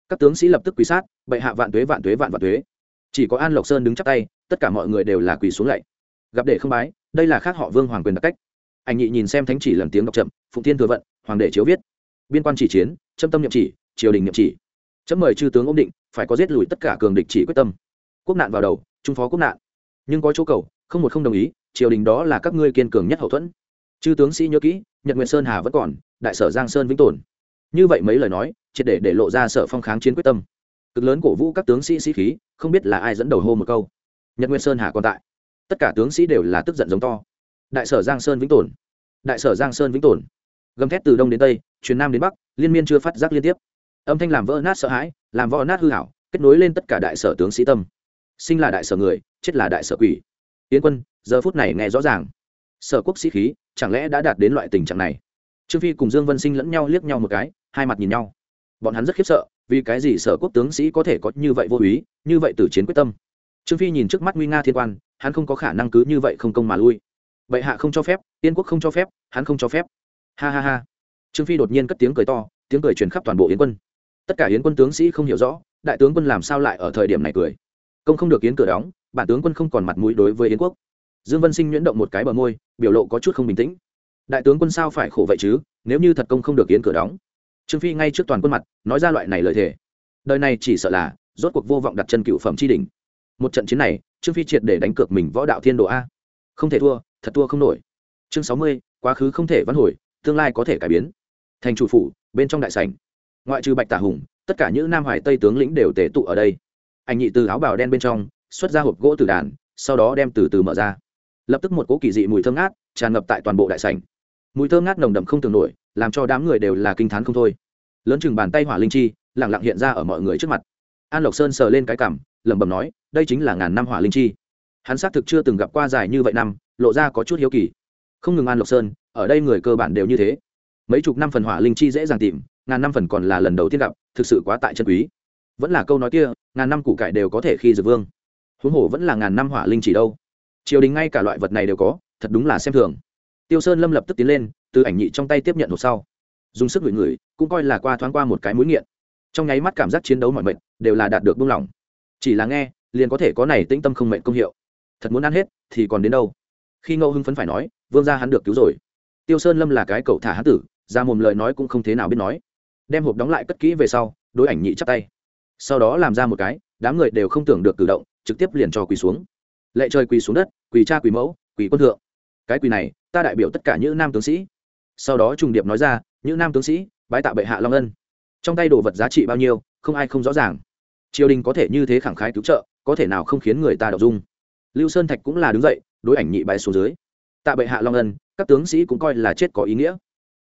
Các tướng sĩ lập tức quỳ sát, bệ hạ vạn tuế vạn tuế, vạn vạn tuế. Chỉ có an lộc sơn đứng chắp tay, tất cả mọi người đều là quỳ xuống lạy. Gặp để không bái, đây là khác họ vương hoàng quyền đặc cách. Ảnh nhị nhìn xem thánh chỉ lần tiếng đọc chậm, phụng thiên thừa vận, hoàng đệ chiếu viết. Biên quan chỉ chiến, châm tâm nhậm chỉ, triều đình nhậm chỉ. Chấm mời chư tướng ổn định, phải có giết lùi tất cả cường địch chỉ quyết tâm. Quốc nạn vào đầu, trung phó quốc nạn. Nhưng có chỗ cầu, không một không đồng ý triều đình đó là các ngươi kiên cường nhất hậu thuẫn. Chư tướng sĩ nhớ kỹ, nhật nguyệt sơn hà vẫn còn, đại sở giang sơn vĩnh tồn. Như vậy mấy lời nói, triệt để để lộ ra sở phong kháng chiến quyết tâm. Cực lớn cổ vũ các tướng sĩ sĩ khí, không biết là ai dẫn đầu hô một câu. Nhật nguyên sơn hà còn tại. Tất cả tướng sĩ đều là tức giận giống to. Đại sở giang sơn vĩnh tồn. Đại sở giang sơn vĩnh tồn. Gầm thét từ đông đến tây, truyền nam đến bắc, liên miên chưa phát giác liên tiếp. Âm thanh làm vỡ nát sợ hãi, làm vỡ nát hư hảo kết nối lên tất cả đại sở tướng sĩ tâm. Sinh là đại sở người, chết là đại sở quỷ. Yến quân giờ phút này nghe rõ ràng. Sở quốc sĩ khí, chẳng lẽ đã đạt đến loại tình trạng này? Trương phi cùng dương vân sinh lẫn nhau liếc nhau một cái, hai mặt nhìn nhau. Bọn hắn rất khiếp sợ, vì cái gì sở quốc tướng sĩ có thể có như vậy vô ý như vậy từ chiến quyết tâm? Trương phi nhìn trước mắt nguy nga thiên quan, hắn không có khả năng cứ như vậy không công mà lui. Bệ hạ không cho phép tiên quốc không cho phép, hắn không cho phép. Ha ha ha. Trương phi đột nhiên cất tiếng cười to, tiếng cười truyền khắp toàn bộ yến quân. Tất cả yến quân tướng sĩ không hiểu rõ, đại tướng quân làm sao lại ở thời điểm này cười? Công không được yến cửa đóng, bản tướng quân không còn mặt mũi đối với yến quốc dương vân sinh nhuyễn động một cái bờ môi, biểu lộ có chút không bình tĩnh. Đại tướng quân sao phải khổ vậy chứ, nếu như thật công không được yến cửa đóng. Trương phi ngay trước toàn quân mặt, nói ra loại này lời thề. Đời này chỉ sợ là, rốt cuộc vô vọng đặt chân cựu phẩm tri đình một trận chiến này, trương phi triệt để đánh cược mình võ đạo thiên độ a. Không thể thua, thật thua không nổi. Chương sáu mươi, quá khứ không thể vãn hồi, tương lai có thể cải biến. Thành chủ phủ, bên trong đại sảnh. Ngoại trừ bạch tả hùng, tất cả những nam hải tây tướng lĩnh đều tề tụ ở đây. Anh nhị từ áo bào đen bên trong, xuất ra hộp gỗ từ đàn, sau đó đem từ từ mở ra lập tức một cỗ kỳ dị mùi thơm ngát tràn ngập tại toàn bộ đại sảnh. Mùi thơm ngát nồng đậm không tưởng nổi, làm cho đám người đều là kinh t h á n không thôi. Lớn chừng bàn tay hỏa linh chi lẳng lặng hiện ra ở mọi người trước mặt. An lộc sơn sờ lên cái cảm, lẩm bẩm nói, đây chính là ngàn năm hỏa linh chi. Hắn xác thực chưa từng gặp qua dài như vậy năm, lộ ra có chút hiếu kỳ. Không ngừng an lộc sơn, ở đây người cơ bản đều như thế. Mấy chục năm phần hỏa linh chi dễ dàng tìm, ngàn năm phần còn là lần đầu tiên gặp, thực sự quá tại chân quý. Vẫn là câu nói kia, ngàn năm củ cải đều có thể khi dược vương. Huống hồ vẫn là ngàn năm hỏa linh chỉ đâu triều đình ngay cả loại vật này đều có, thật đúng là xem thường. Tiêu sơn lâm lập tức tiến lên, từ ảnh nhị trong tay tiếp nhận hộp sau. Dùng sức ngửi ngửi, cũng coi là qua thoáng qua một cái mũi nghiện. Trong nháy mắt cảm giác chiến đấu mọi mệnh đều là đạt được buông lỏng. Chỉ là nghe, liền có thể có này tĩnh tâm không mệnh công hiệu. Thật muốn ăn hết, thì còn đến đâu? Khi ngô hưng phấn phải nói, vương gia hắn được cứu rồi. Tiêu sơn lâm là cái cậu thả hán tử, ra mồm lời nói cũng không thế nào biết nói. Đem hộp đóng lại cất kỹ về sau, đối ảnh nhị chắp tay. Sau đó làm ra một cái, đám người đều không tưởng được cử động, trực tiếp liền cho quỳ xuống lệ trời quỳ xuống đất, quỳ cha quỳ mẫu, quỳ quân thượng. Cái quỳ này, ta đại biểu tất cả những nam tướng sĩ. Sau đó trùng điệp nói ra, những nam tướng sĩ, bái tạ bệ hạ long ân. Trong tay đồ vật giá trị bao nhiêu, không ai không rõ ràng. Triều đình có thể như thế khẳng khái cứu trợ, có thể nào không khiến người ta đọc dung? Lưu sơn thạch cũng là đứng dậy, đối ảnh nhị bái xuống dưới. Tạ bệ hạ long ân, các tướng sĩ cũng coi là chết có ý nghĩa.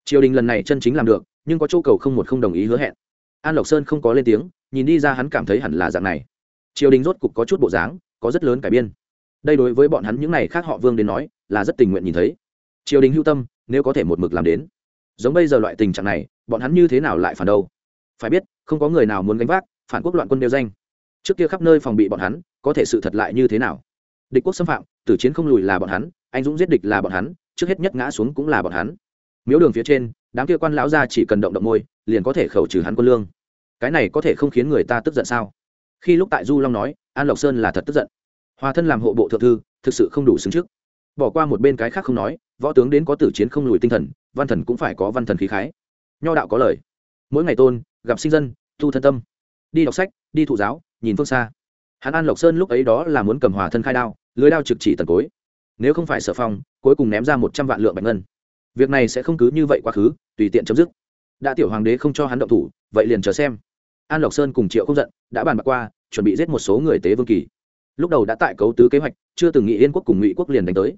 Triều đình lần này chân chính làm được, nhưng có chỗ cầu không một không đồng ý hứa hẹn. An lộc sơn không có lên tiếng, nhìn đi ra hắn cảm thấy hẳn là dạng này. Triều đình rốt cục có chút bộ dáng, có rất lớn cải biên đây đối với bọn hắn những n à y khác họ vương đến nói, là rất tình nguyện nhìn thấy. Triều đình hưu tâm, nếu có thể một mực làm đến. Giống bây giờ loại tình trạng này, bọn hắn như thế nào lại phản đâu? Phải biết, không có người nào muốn gánh vác, phản quốc loạn quân đeo danh. Trước kia khắp nơi phòng bị bọn hắn, có thể sự thật lại như thế nào? Địch quốc xâm phạm, tử chiến không lùi là bọn hắn, anh dũng giết địch là bọn hắn, trước hết nhất ngã xuống cũng là bọn hắn. Miếu đường phía trên, đám kia quan lão ra chỉ cần động động môi, liền có thể khẩu trừ hắn quân lương. Cái này có thể không khiến người ta tức giận sao? Khi lúc tại du long nói, an lộc sơn là thật tức giận hòa thân làm hộ bộ thượng thư, thực sự không đủ xứng trước. Bỏ qua một bên cái khác không nói, võ tướng đến có tử chiến không lùi tinh thần, văn thần cũng phải có văn thần khí khái. Nho đạo có lời. Mỗi ngày tôn, gặp sinh dân, thu thân tâm. Đi đọc sách, đi thụ giáo, nhìn phương xa. Hắn an lộc sơn lúc ấy đó là muốn cầm hòa thân khai đao, lưới đao trực chỉ tần cối. Nếu không phải sở phong, cuối cùng ném ra một trăm vạn lượng bạch ngân. Việc này sẽ không cứ như vậy quá khứ, tùy tiện chấm dứt. Đã tiểu hoàng đế không cho hắn động thủ, vậy liền chờ xem. An lộc sơn cùng triệu không giận đã bàn bạc qua, chuẩn bị giết một số người tế vương kỳ lúc đầu đã tại cấu tứ kế hoạch, chưa từng nghĩ yên quốc cùng ngụy quốc liền đánh tới.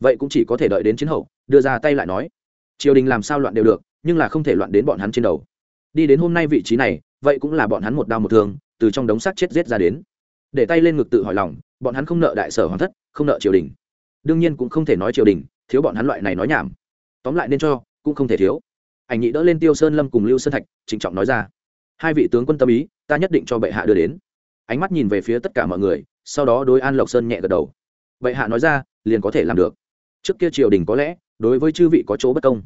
Vậy cũng chỉ có thể đợi đến chiến hậu, đưa ra tay lại nói. Triều đình làm sao loạn đều được, nhưng là không thể loạn đến bọn hắn trên đầu. Đi đến hôm nay vị trí này, vậy cũng là bọn hắn một đau một thương, từ trong đống xác chết giết ra đến. Để tay lên ngực tự hỏi lòng, bọn hắn không nợ đại sở hoàng thất, không nợ triều đình. Đương nhiên cũng không thể nói triều đình, thiếu bọn hắn loại này nói nhảm. Tóm lại nên cho, cũng không thể thiếu. Ảnh nhị đỡ lên tiêu sơn lâm cùng lưu sơn thạch, trịnh trọng nói ra. Hai vị tướng quân tâm ý, ta nhất định cho bệ hạ đưa đến ánh mắt nhìn về phía tất cả mọi người, sau đó đối an lộc sơn nhẹ gật đầu. Bệ hạ nói ra, liền có thể làm được. Trước kia triều đình có lẽ, đối với chư vị có chỗ bất công.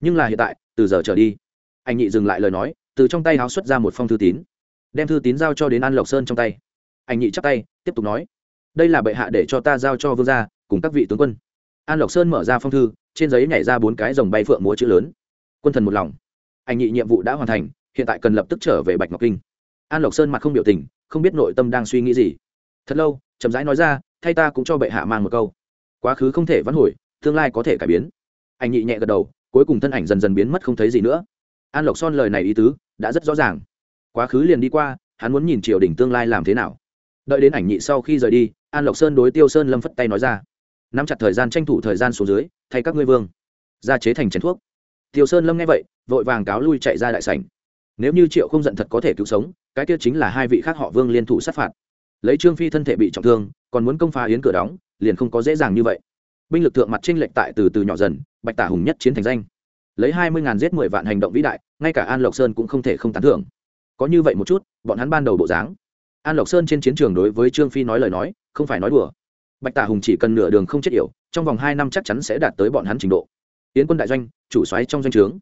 Nhưng là hiện tại, từ giờ trở đi, anh nhị dừng lại lời nói, từ trong tay háo xuất ra một phong thư tín, đem thư tín giao cho đến an lộc sơn trong tay. Anh nhị chắp tay, tiếp tục nói, đây là bệ hạ để cho ta giao cho vương gia, cùng các vị tướng quân. An lộc sơn mở ra phong thư, trên giấy nhảy ra bốn cái dòng bay phượng múa chữ lớn. Quân thần một lòng. Anh nhị nhiệm vụ đã hoàn thành, hiện tại cần lập tức trở về bạch ngọc kinh. An lộc sơn mặt không biểu tình không biết nội tâm đang suy nghĩ gì. Thật lâu, chậm rãi nói ra, thay ta cũng cho bệ hạ mang một câu. Quá khứ không thể vãn hồi, tương lai có thể cải biến. Anh nhị nhẹ gật đầu, cuối cùng thân ảnh dần dần biến mất không thấy gì nữa. An lộc son lời này ý tứ đã rất rõ ràng. Quá khứ liền đi qua, hắn muốn nhìn triều đình tương lai làm thế nào. Đợi đến ảnh nhị sau khi rời đi, an lộc sơn đối tiêu sơn lâm phất tay nói ra, nắm chặt thời gian tranh thủ thời gian xuống dưới, thay các ngươi vương, ra chế thành chén thuốc. Tiêu sơn lâm nghe vậy, vội vàng cáo lui chạy ra đại sảnh. Nếu như triệu không giận thật có thể cứu sống cái kia chính là hai vị khác họ vương liên thủ sát phạt. Lấy trương phi thân thể bị trọng thương, còn muốn công phá yến cửa đóng, liền không có dễ dàng như vậy. Binh lực thượng mặt tranh lệch tại từ từ nhỏ dần, bạch tả hùng nhất chiến thành danh. Lấy hai mươi ngàn giết mười vạn hành động vĩ đại, ngay cả an lộc sơn cũng không thể không tán thưởng. Có như vậy một chút, bọn hắn ban đầu bộ dáng. An lộc sơn trên chiến trường đối với trương phi nói lời nói, không phải nói đùa. Bạch tả hùng chỉ cần nửa đường không chết yểu, trong vòng hai năm chắc chắn sẽ đạt tới bọn hắn trình độ. Yến quân đại doanh, chủ xoáy trong doanh trướng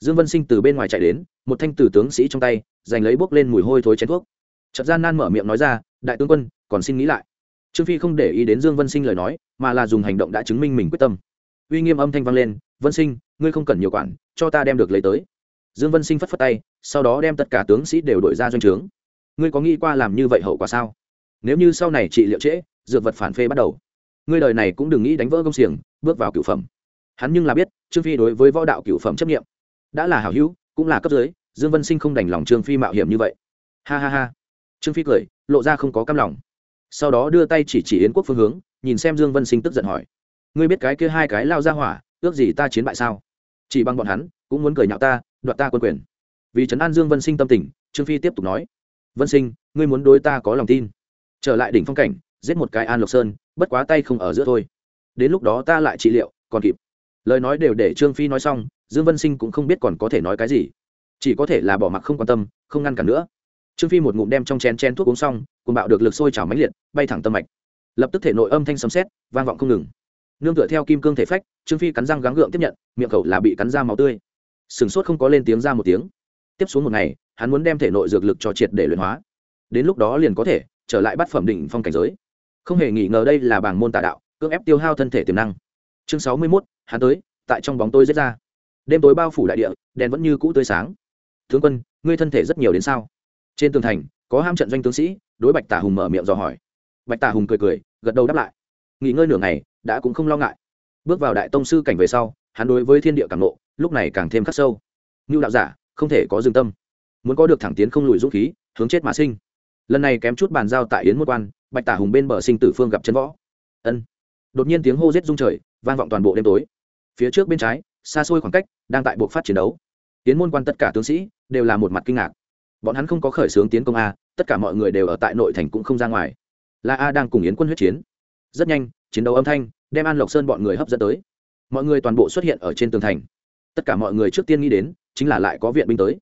dương vân sinh từ bên ngoài chạy đến, một thanh tử tướng sĩ trong tay, giành lấy bốc lên mùi hôi thối chén thuốc. Trận gian nan mở miệng nói ra, đại tướng quân, còn xin nghĩ lại. Trương phi không để ý đến dương vân sinh lời nói, mà là dùng hành động đã chứng minh mình quyết tâm. Uy nghiêm âm thanh vang lên, vân sinh, ngươi không cần nhiều quản, cho ta đem được lấy tới. Dương vân sinh phất phất tay, sau đó đem tất cả tướng sĩ đều đổi ra doanh trướng. Ngươi có nghĩ qua làm như vậy hậu quả sao? Nếu như sau này trị liệu trễ, dược vật phản phê bắt đầu, ngươi đời này cũng đừng nghĩ đánh vỡ công xiềng, bước vào cửu phẩm. Hắn nhưng là biết, trương phi đối với võ đạo cửu phẩm chấp nghiệm đã là hảo hữu, cũng là cấp dưới, dương vân sinh không đành lòng trương phi mạo hiểm như vậy. Ha ha ha. Trương phi cười, lộ ra không có cam lòng. Sau đó đưa tay chỉ chỉ yến quốc phương hướng, nhìn xem dương vân sinh tức giận hỏi. Ngươi biết cái kia hai cái lao ra hỏa, ước gì ta chiến bại sao? Chỉ bằng bọn hắn, cũng muốn cười nhạo ta, đoạt ta quân quyền. Vì trấn an dương vân sinh tâm tình, trương phi tiếp tục nói. Vân sinh, ngươi muốn đối ta có lòng tin. Trở lại đỉnh phong cảnh, giết một cái an lộc sơn, bất quá tay không ở giữa thôi. Đến lúc đó ta lại trị liệu, còn kịp. Lời nói đều để trương phi nói xong dương vân sinh cũng không biết còn có thể nói cái gì. Chỉ có thể là bỏ mặc không quan tâm không ngăn cản nữa. Trương phi một ngụm đem trong chén chén thuốc uống xong cùng bạo được lực sôi trào mãnh liệt bay thẳng tâm mạch. Lập tức thể nội âm thanh sấm sét vang vọng không ngừng. Nương tựa theo kim cương thể phách trương phi cắn răng gắng gượng tiếp nhận miệng khẩu là bị cắn ra máu tươi. Sừng sốt không có lên tiếng ra một tiếng. Tiếp xuống một ngày hắn muốn đem thể nội dược lực cho triệt để luyện hóa. Đến lúc đó liền có thể trở lại bắt phẩm đỉnh phong cảnh giới. Không hề nghi ngờ đây là bảng môn tà đạo cưỡng ép tiêu hao thân thể tiềm năng. Chương sáu mươi 61, hắn tới tại trong bóng tôi giết ra đêm tối bao phủ đại địa, đèn vẫn như cũ tươi sáng. Tướng quân, ngươi thân thể rất nhiều đến sao? Trên tường thành, có ham trận doanh tướng sĩ, đối bạch tả hùng mở miệng dò hỏi. Bạch tả hùng cười cười, gật đầu đáp lại. Nghỉ ngơi nửa ngày, đã cũng không lo ngại. Bước vào đại tông sư cảnh về sau, hắn đối với thiên địa càng nộ lúc này càng thêm khắc sâu. Như đạo giả, không thể có dương tâm. Muốn có được thẳng tiến không lùi dũng khí, hướng chết mà sinh. Lần này kém chút bàn giao tại yến một quan, bạch tả hùng bên bờ sinh tử phương gặp chân võ. Ân. Đột nhiên tiếng hô rết rung trời, vang vọng toàn bộ đêm tối. Phía trước bên trái xa xôi khoảng cách, đang tại bộ phát chiến đấu. Tiến môn quan tất cả tướng sĩ đều là một mặt kinh ngạc. Bọn hắn không có khởi xướng tiến công a, tất cả mọi người đều ở tại nội thành cũng không ra ngoài. Là a đang cùng yến quân huyết chiến. Rất nhanh, chiến đấu âm thanh đem an lộc sơn bọn người hấp dẫn tới. Mọi người toàn bộ xuất hiện ở trên tường thành. Tất cả mọi người trước tiên nghĩ đến chính là lại có viện binh tới.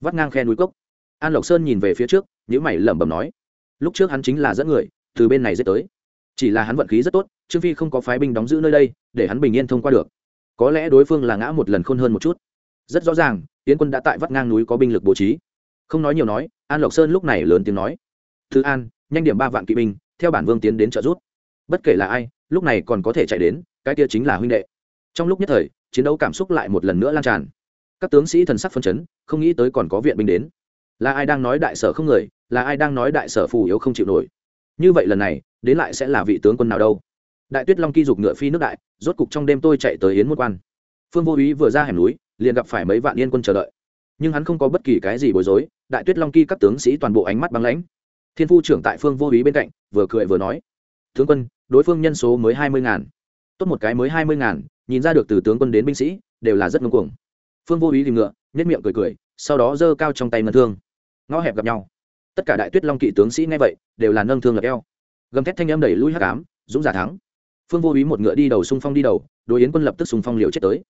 Vắt ngang khe núi cốc. An lộc sơn nhìn về phía trước nhữ mày lẩm bẩm nói, lúc trước hắn chính là dẫn người, từ bên này dễ tới. Chỉ là hắn vận khí rất tốt, trương phi không có phái binh đóng giữ nơi đây, để hắn bình yên thông qua được có lẽ đối phương là ngã một lần khôn hơn một chút. Rất rõ ràng tiến quân đã tại vắt ngang núi có binh lực bố trí. Không nói nhiều nói, an lộc sơn lúc này lớn tiếng nói, thư an, nhanh điểm ba vạn kỵ binh, theo bản vương tiến đến trợ rút bất kể là ai, lúc này còn có thể chạy đến, cái kia chính là huynh đệ. Trong lúc nhất thời, chiến đấu cảm xúc lại một lần nữa lan tràn. Các tướng sĩ thần sắc phân chấn, không nghĩ tới còn có viện binh đến. Là ai đang nói đại sở không người, là ai đang nói đại sở phù yếu không chịu nổi. Như vậy lần này, đến lại sẽ là vị tướng quân nào đâu? Đại tuyết long kỳ dục ngựa phi nước đại, rốt cục trong đêm tôi chạy tới yến môn quan. Phương vô ý vừa ra hẻm núi, liền gặp phải mấy vạn yên quân chờ đợi. Nhưng hắn không có bất kỳ cái gì bối rối, đại tuyết long kỳ các tướng sĩ toàn bộ ánh mắt băng lãnh. Thiên phu trưởng tại phương vô ý bên cạnh, vừa cười vừa nói, tướng quân, đối phương nhân số mới hai mươi ngàn. Tốt một cái mới hai mươi ngàn, nhìn ra được từ tướng quân đến binh sĩ, đều là rất ngưng cuồng. Phương vô ý tìm ngựa nhất miệng cười cười, sau đó giơ cao trong tay ngân thương. Ngõ hẹp gặp nhau. Tất cả đại tuyết long kỵ tướng sĩ nghe vậy, đều là nâng thương lập eo. Gầm thét thanh âm đẩy lui hắc ám, dũng giả thắng phương vô ý một ngựa đi đầu xung phong đi đầu, đối yến quân lập tức xung phong liều chết tới.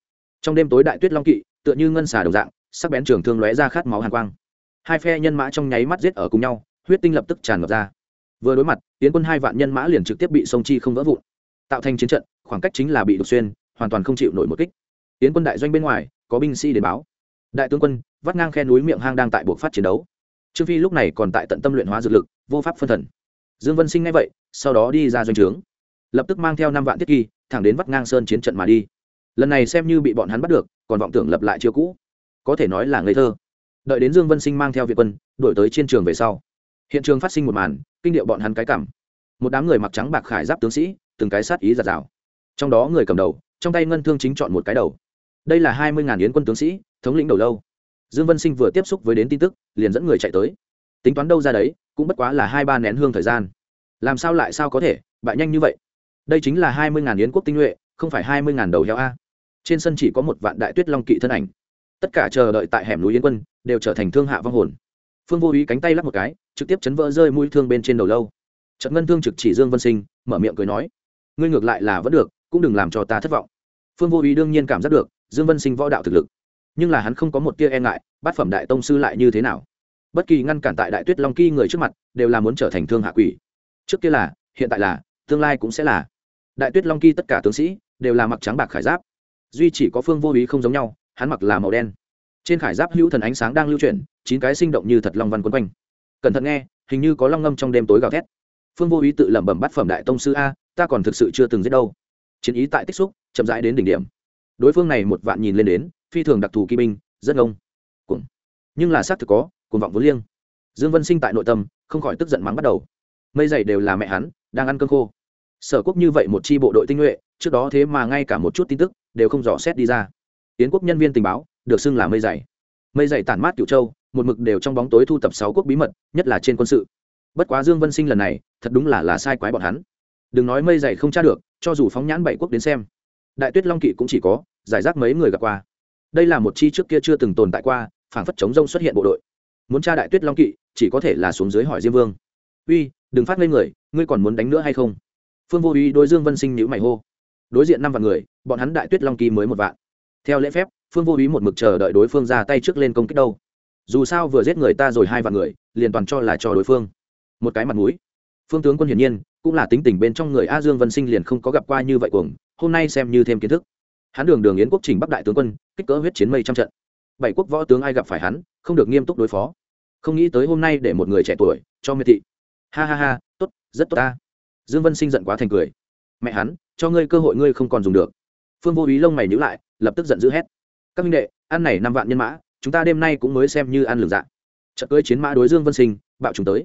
Trong đêm tối đại tuyết long kỵ, tựa như ngân xà đồng dạng, sắc bén trường thương lóe ra khát máu hàn quang. Hai phe nhân mã trong nháy mắt giết ở cùng nhau, huyết tinh lập tức tràn ngập ra. Vừa đối mặt tiến quân hai vạn nhân mã liền trực tiếp bị sông chi không vỡ vụn. Tạo thành chiến trận, khoảng cách chính là bị đục xuyên, hoàn toàn không chịu nổi một kích. Tiến quân đại doanh bên ngoài, có binh sĩ đến báo. Đại tướng quân, vắt ngang khe núi miệng hang đang tại buộc phát chiến đấu. Trương phi lúc này còn tại tận tâm luyện hóa dược lực, vô pháp phân thần. Dương vân sinh ngay vậy, sau đó đi ra doanh trướng lập tức mang theo năm vạn tiết kỳ, thẳng đến vắt ngang sơn chiến trận mà đi. Lần này xem như bị bọn hắn bắt được, còn vọng tưởng lập lại chiêu cũ. Có thể nói là ngây thơ. Đợi đến dương vân sinh mang theo việt quân đổi tới chiến trường về sau, hiện trường phát sinh một màn, kinh điệu bọn hắn cái cảm. Một đám người mặc trắng bạc khải giáp tướng sĩ, từng cái sát ý giạt rào. Trong đó người cầm đầu, trong tay ngân thương chính chọn một cái đầu. Đây là hai mươi ngàn yến quân tướng sĩ, thống lĩnh đầu lâu. Dương vân sinh vừa tiếp xúc với đến tin tức, liền dẫn người chạy tới. Tính toán đâu ra đấy, cũng bất quá là hai ba nén hương thời gian. Làm sao lại sao có thể, bại nhanh như vậy? Đây chính là hai mươi ngàn yến quốc tinh nhuệ, không phải hai mươi ngàn đầu heo a. Trên sân chỉ có một vạn đại tuyết long kỵ thân ảnh. Tất cả chờ đợi tại hẻm núi yến quân, đều trở thành thương hạ vong hồn. Phương vô ý cánh tay lắp một cái, trực tiếp chấn vỡ rơi mũi thương bên trên đầu lâu. Trận ngân thương trực chỉ dương vân sinh, mở miệng cười nói, ngươi ngược lại là vẫn được, cũng đừng làm cho ta thất vọng. Phương vô ý đương nhiên cảm giác được, dương vân sinh võ đạo thực lực. Nhưng là hắn không có một tia e ngại, bát phẩm đại tông sư lại như thế nào? Bất kỳ ngăn cản tại đại tuyết long kỳ người trước mặt, đều là muốn trở thành thương hạ quỷ. Trước kia là, hiện tại là, tương lai cũng sẽ là đại tuyết long kỳ tất cả tướng sĩ đều là mặc trắng bạc khải giáp. Duy chỉ có phương vô ý không giống nhau, hắn mặc là màu đen. Trên khải giáp hữu thần ánh sáng đang lưu chuyển, chín cái sinh động như thật long văn quấn quanh. Cẩn thận nghe, hình như có long ngâm trong đêm tối gào thét. Phương vô ý tự lẩm bẩm bắt phẩm đại tông sư a, ta còn thực sự chưa từng giết đâu. Chiến ý tại tích xúc, chậm rãi đến đỉnh điểm. Đối phương này một vạn nhìn lên đến, phi thường đặc thù kỵ binh, rất ngông. Cùng nhưng là xác thực có, cuồng vọng vốn liêng. Dương vân sinh tại nội tâm, không khỏi tức giận mắng bắt đầu. Mây dày đều là mẹ hắn, đang ăn cơm khô sở quốc như vậy một chi bộ đội tinh nhuệ, trước đó thế mà ngay cả một chút tin tức đều không dò xét đi ra. Yến quốc nhân viên tình báo được xưng là mây dày. Mây dày tản mát cựu châu, một mực đều trong bóng tối thu tập sáu quốc bí mật, nhất là trên quân sự. Bất quá dương vân sinh lần này thật đúng là là sai quái bọn hắn. Đừng nói mây dày không tra được, cho dù phóng nhãn bảy quốc đến xem, đại tuyết long kỵ cũng chỉ có giải rác mấy người gặp qua. Đây là một chi trước kia chưa từng tồn tại qua, phảng phất chống rông xuất hiện bộ đội. Muốn tra đại tuyết long kỵ, chỉ có thể là xuống dưới hỏi diêm vương. Uy, đừng phát ngây người, ngươi còn muốn đánh nữa hay không? Phương vô ý đối dương vân sinh nhữ mày hô. Đối diện năm vạn người, bọn hắn đại tuyết long kỳ mới một vạn. Theo lễ phép, phương vô ý một mực chờ đợi đối phương ra tay trước lên công kích đâu. Dù sao vừa giết người ta rồi hai vạn người, liền toàn cho là cho đối phương. Một cái mặt mũi. Phương tướng quân hiển nhiên, cũng là tính tình bên trong người a dương vân sinh liền không có gặp qua như vậy cuồng, hôm nay xem như thêm kiến thức. Hắn đường đường yến quốc trình bắc đại tướng quân, kích cỡ huyết chiến mây trăm trận. Bảy quốc võ tướng ai gặp phải hắn, không được nghiêm túc đối phó. Không nghĩ tới hôm nay để một người trẻ tuổi, cho miệt thị. Ha ha ha, tốt, rất tốt ta dương vân sinh giận quá thành cười. Mẹ hắn, cho ngươi cơ hội ngươi không còn dùng được. Phương vô ý lông mày nhữ lại, lập tức giận dữ hét. Các minh đệ, ăn này năm vạn nhân mã, chúng ta đêm nay cũng mới xem như ăn lường dạng trận cưỡi chiến mã đối dương vân sinh, bạo chúng tới.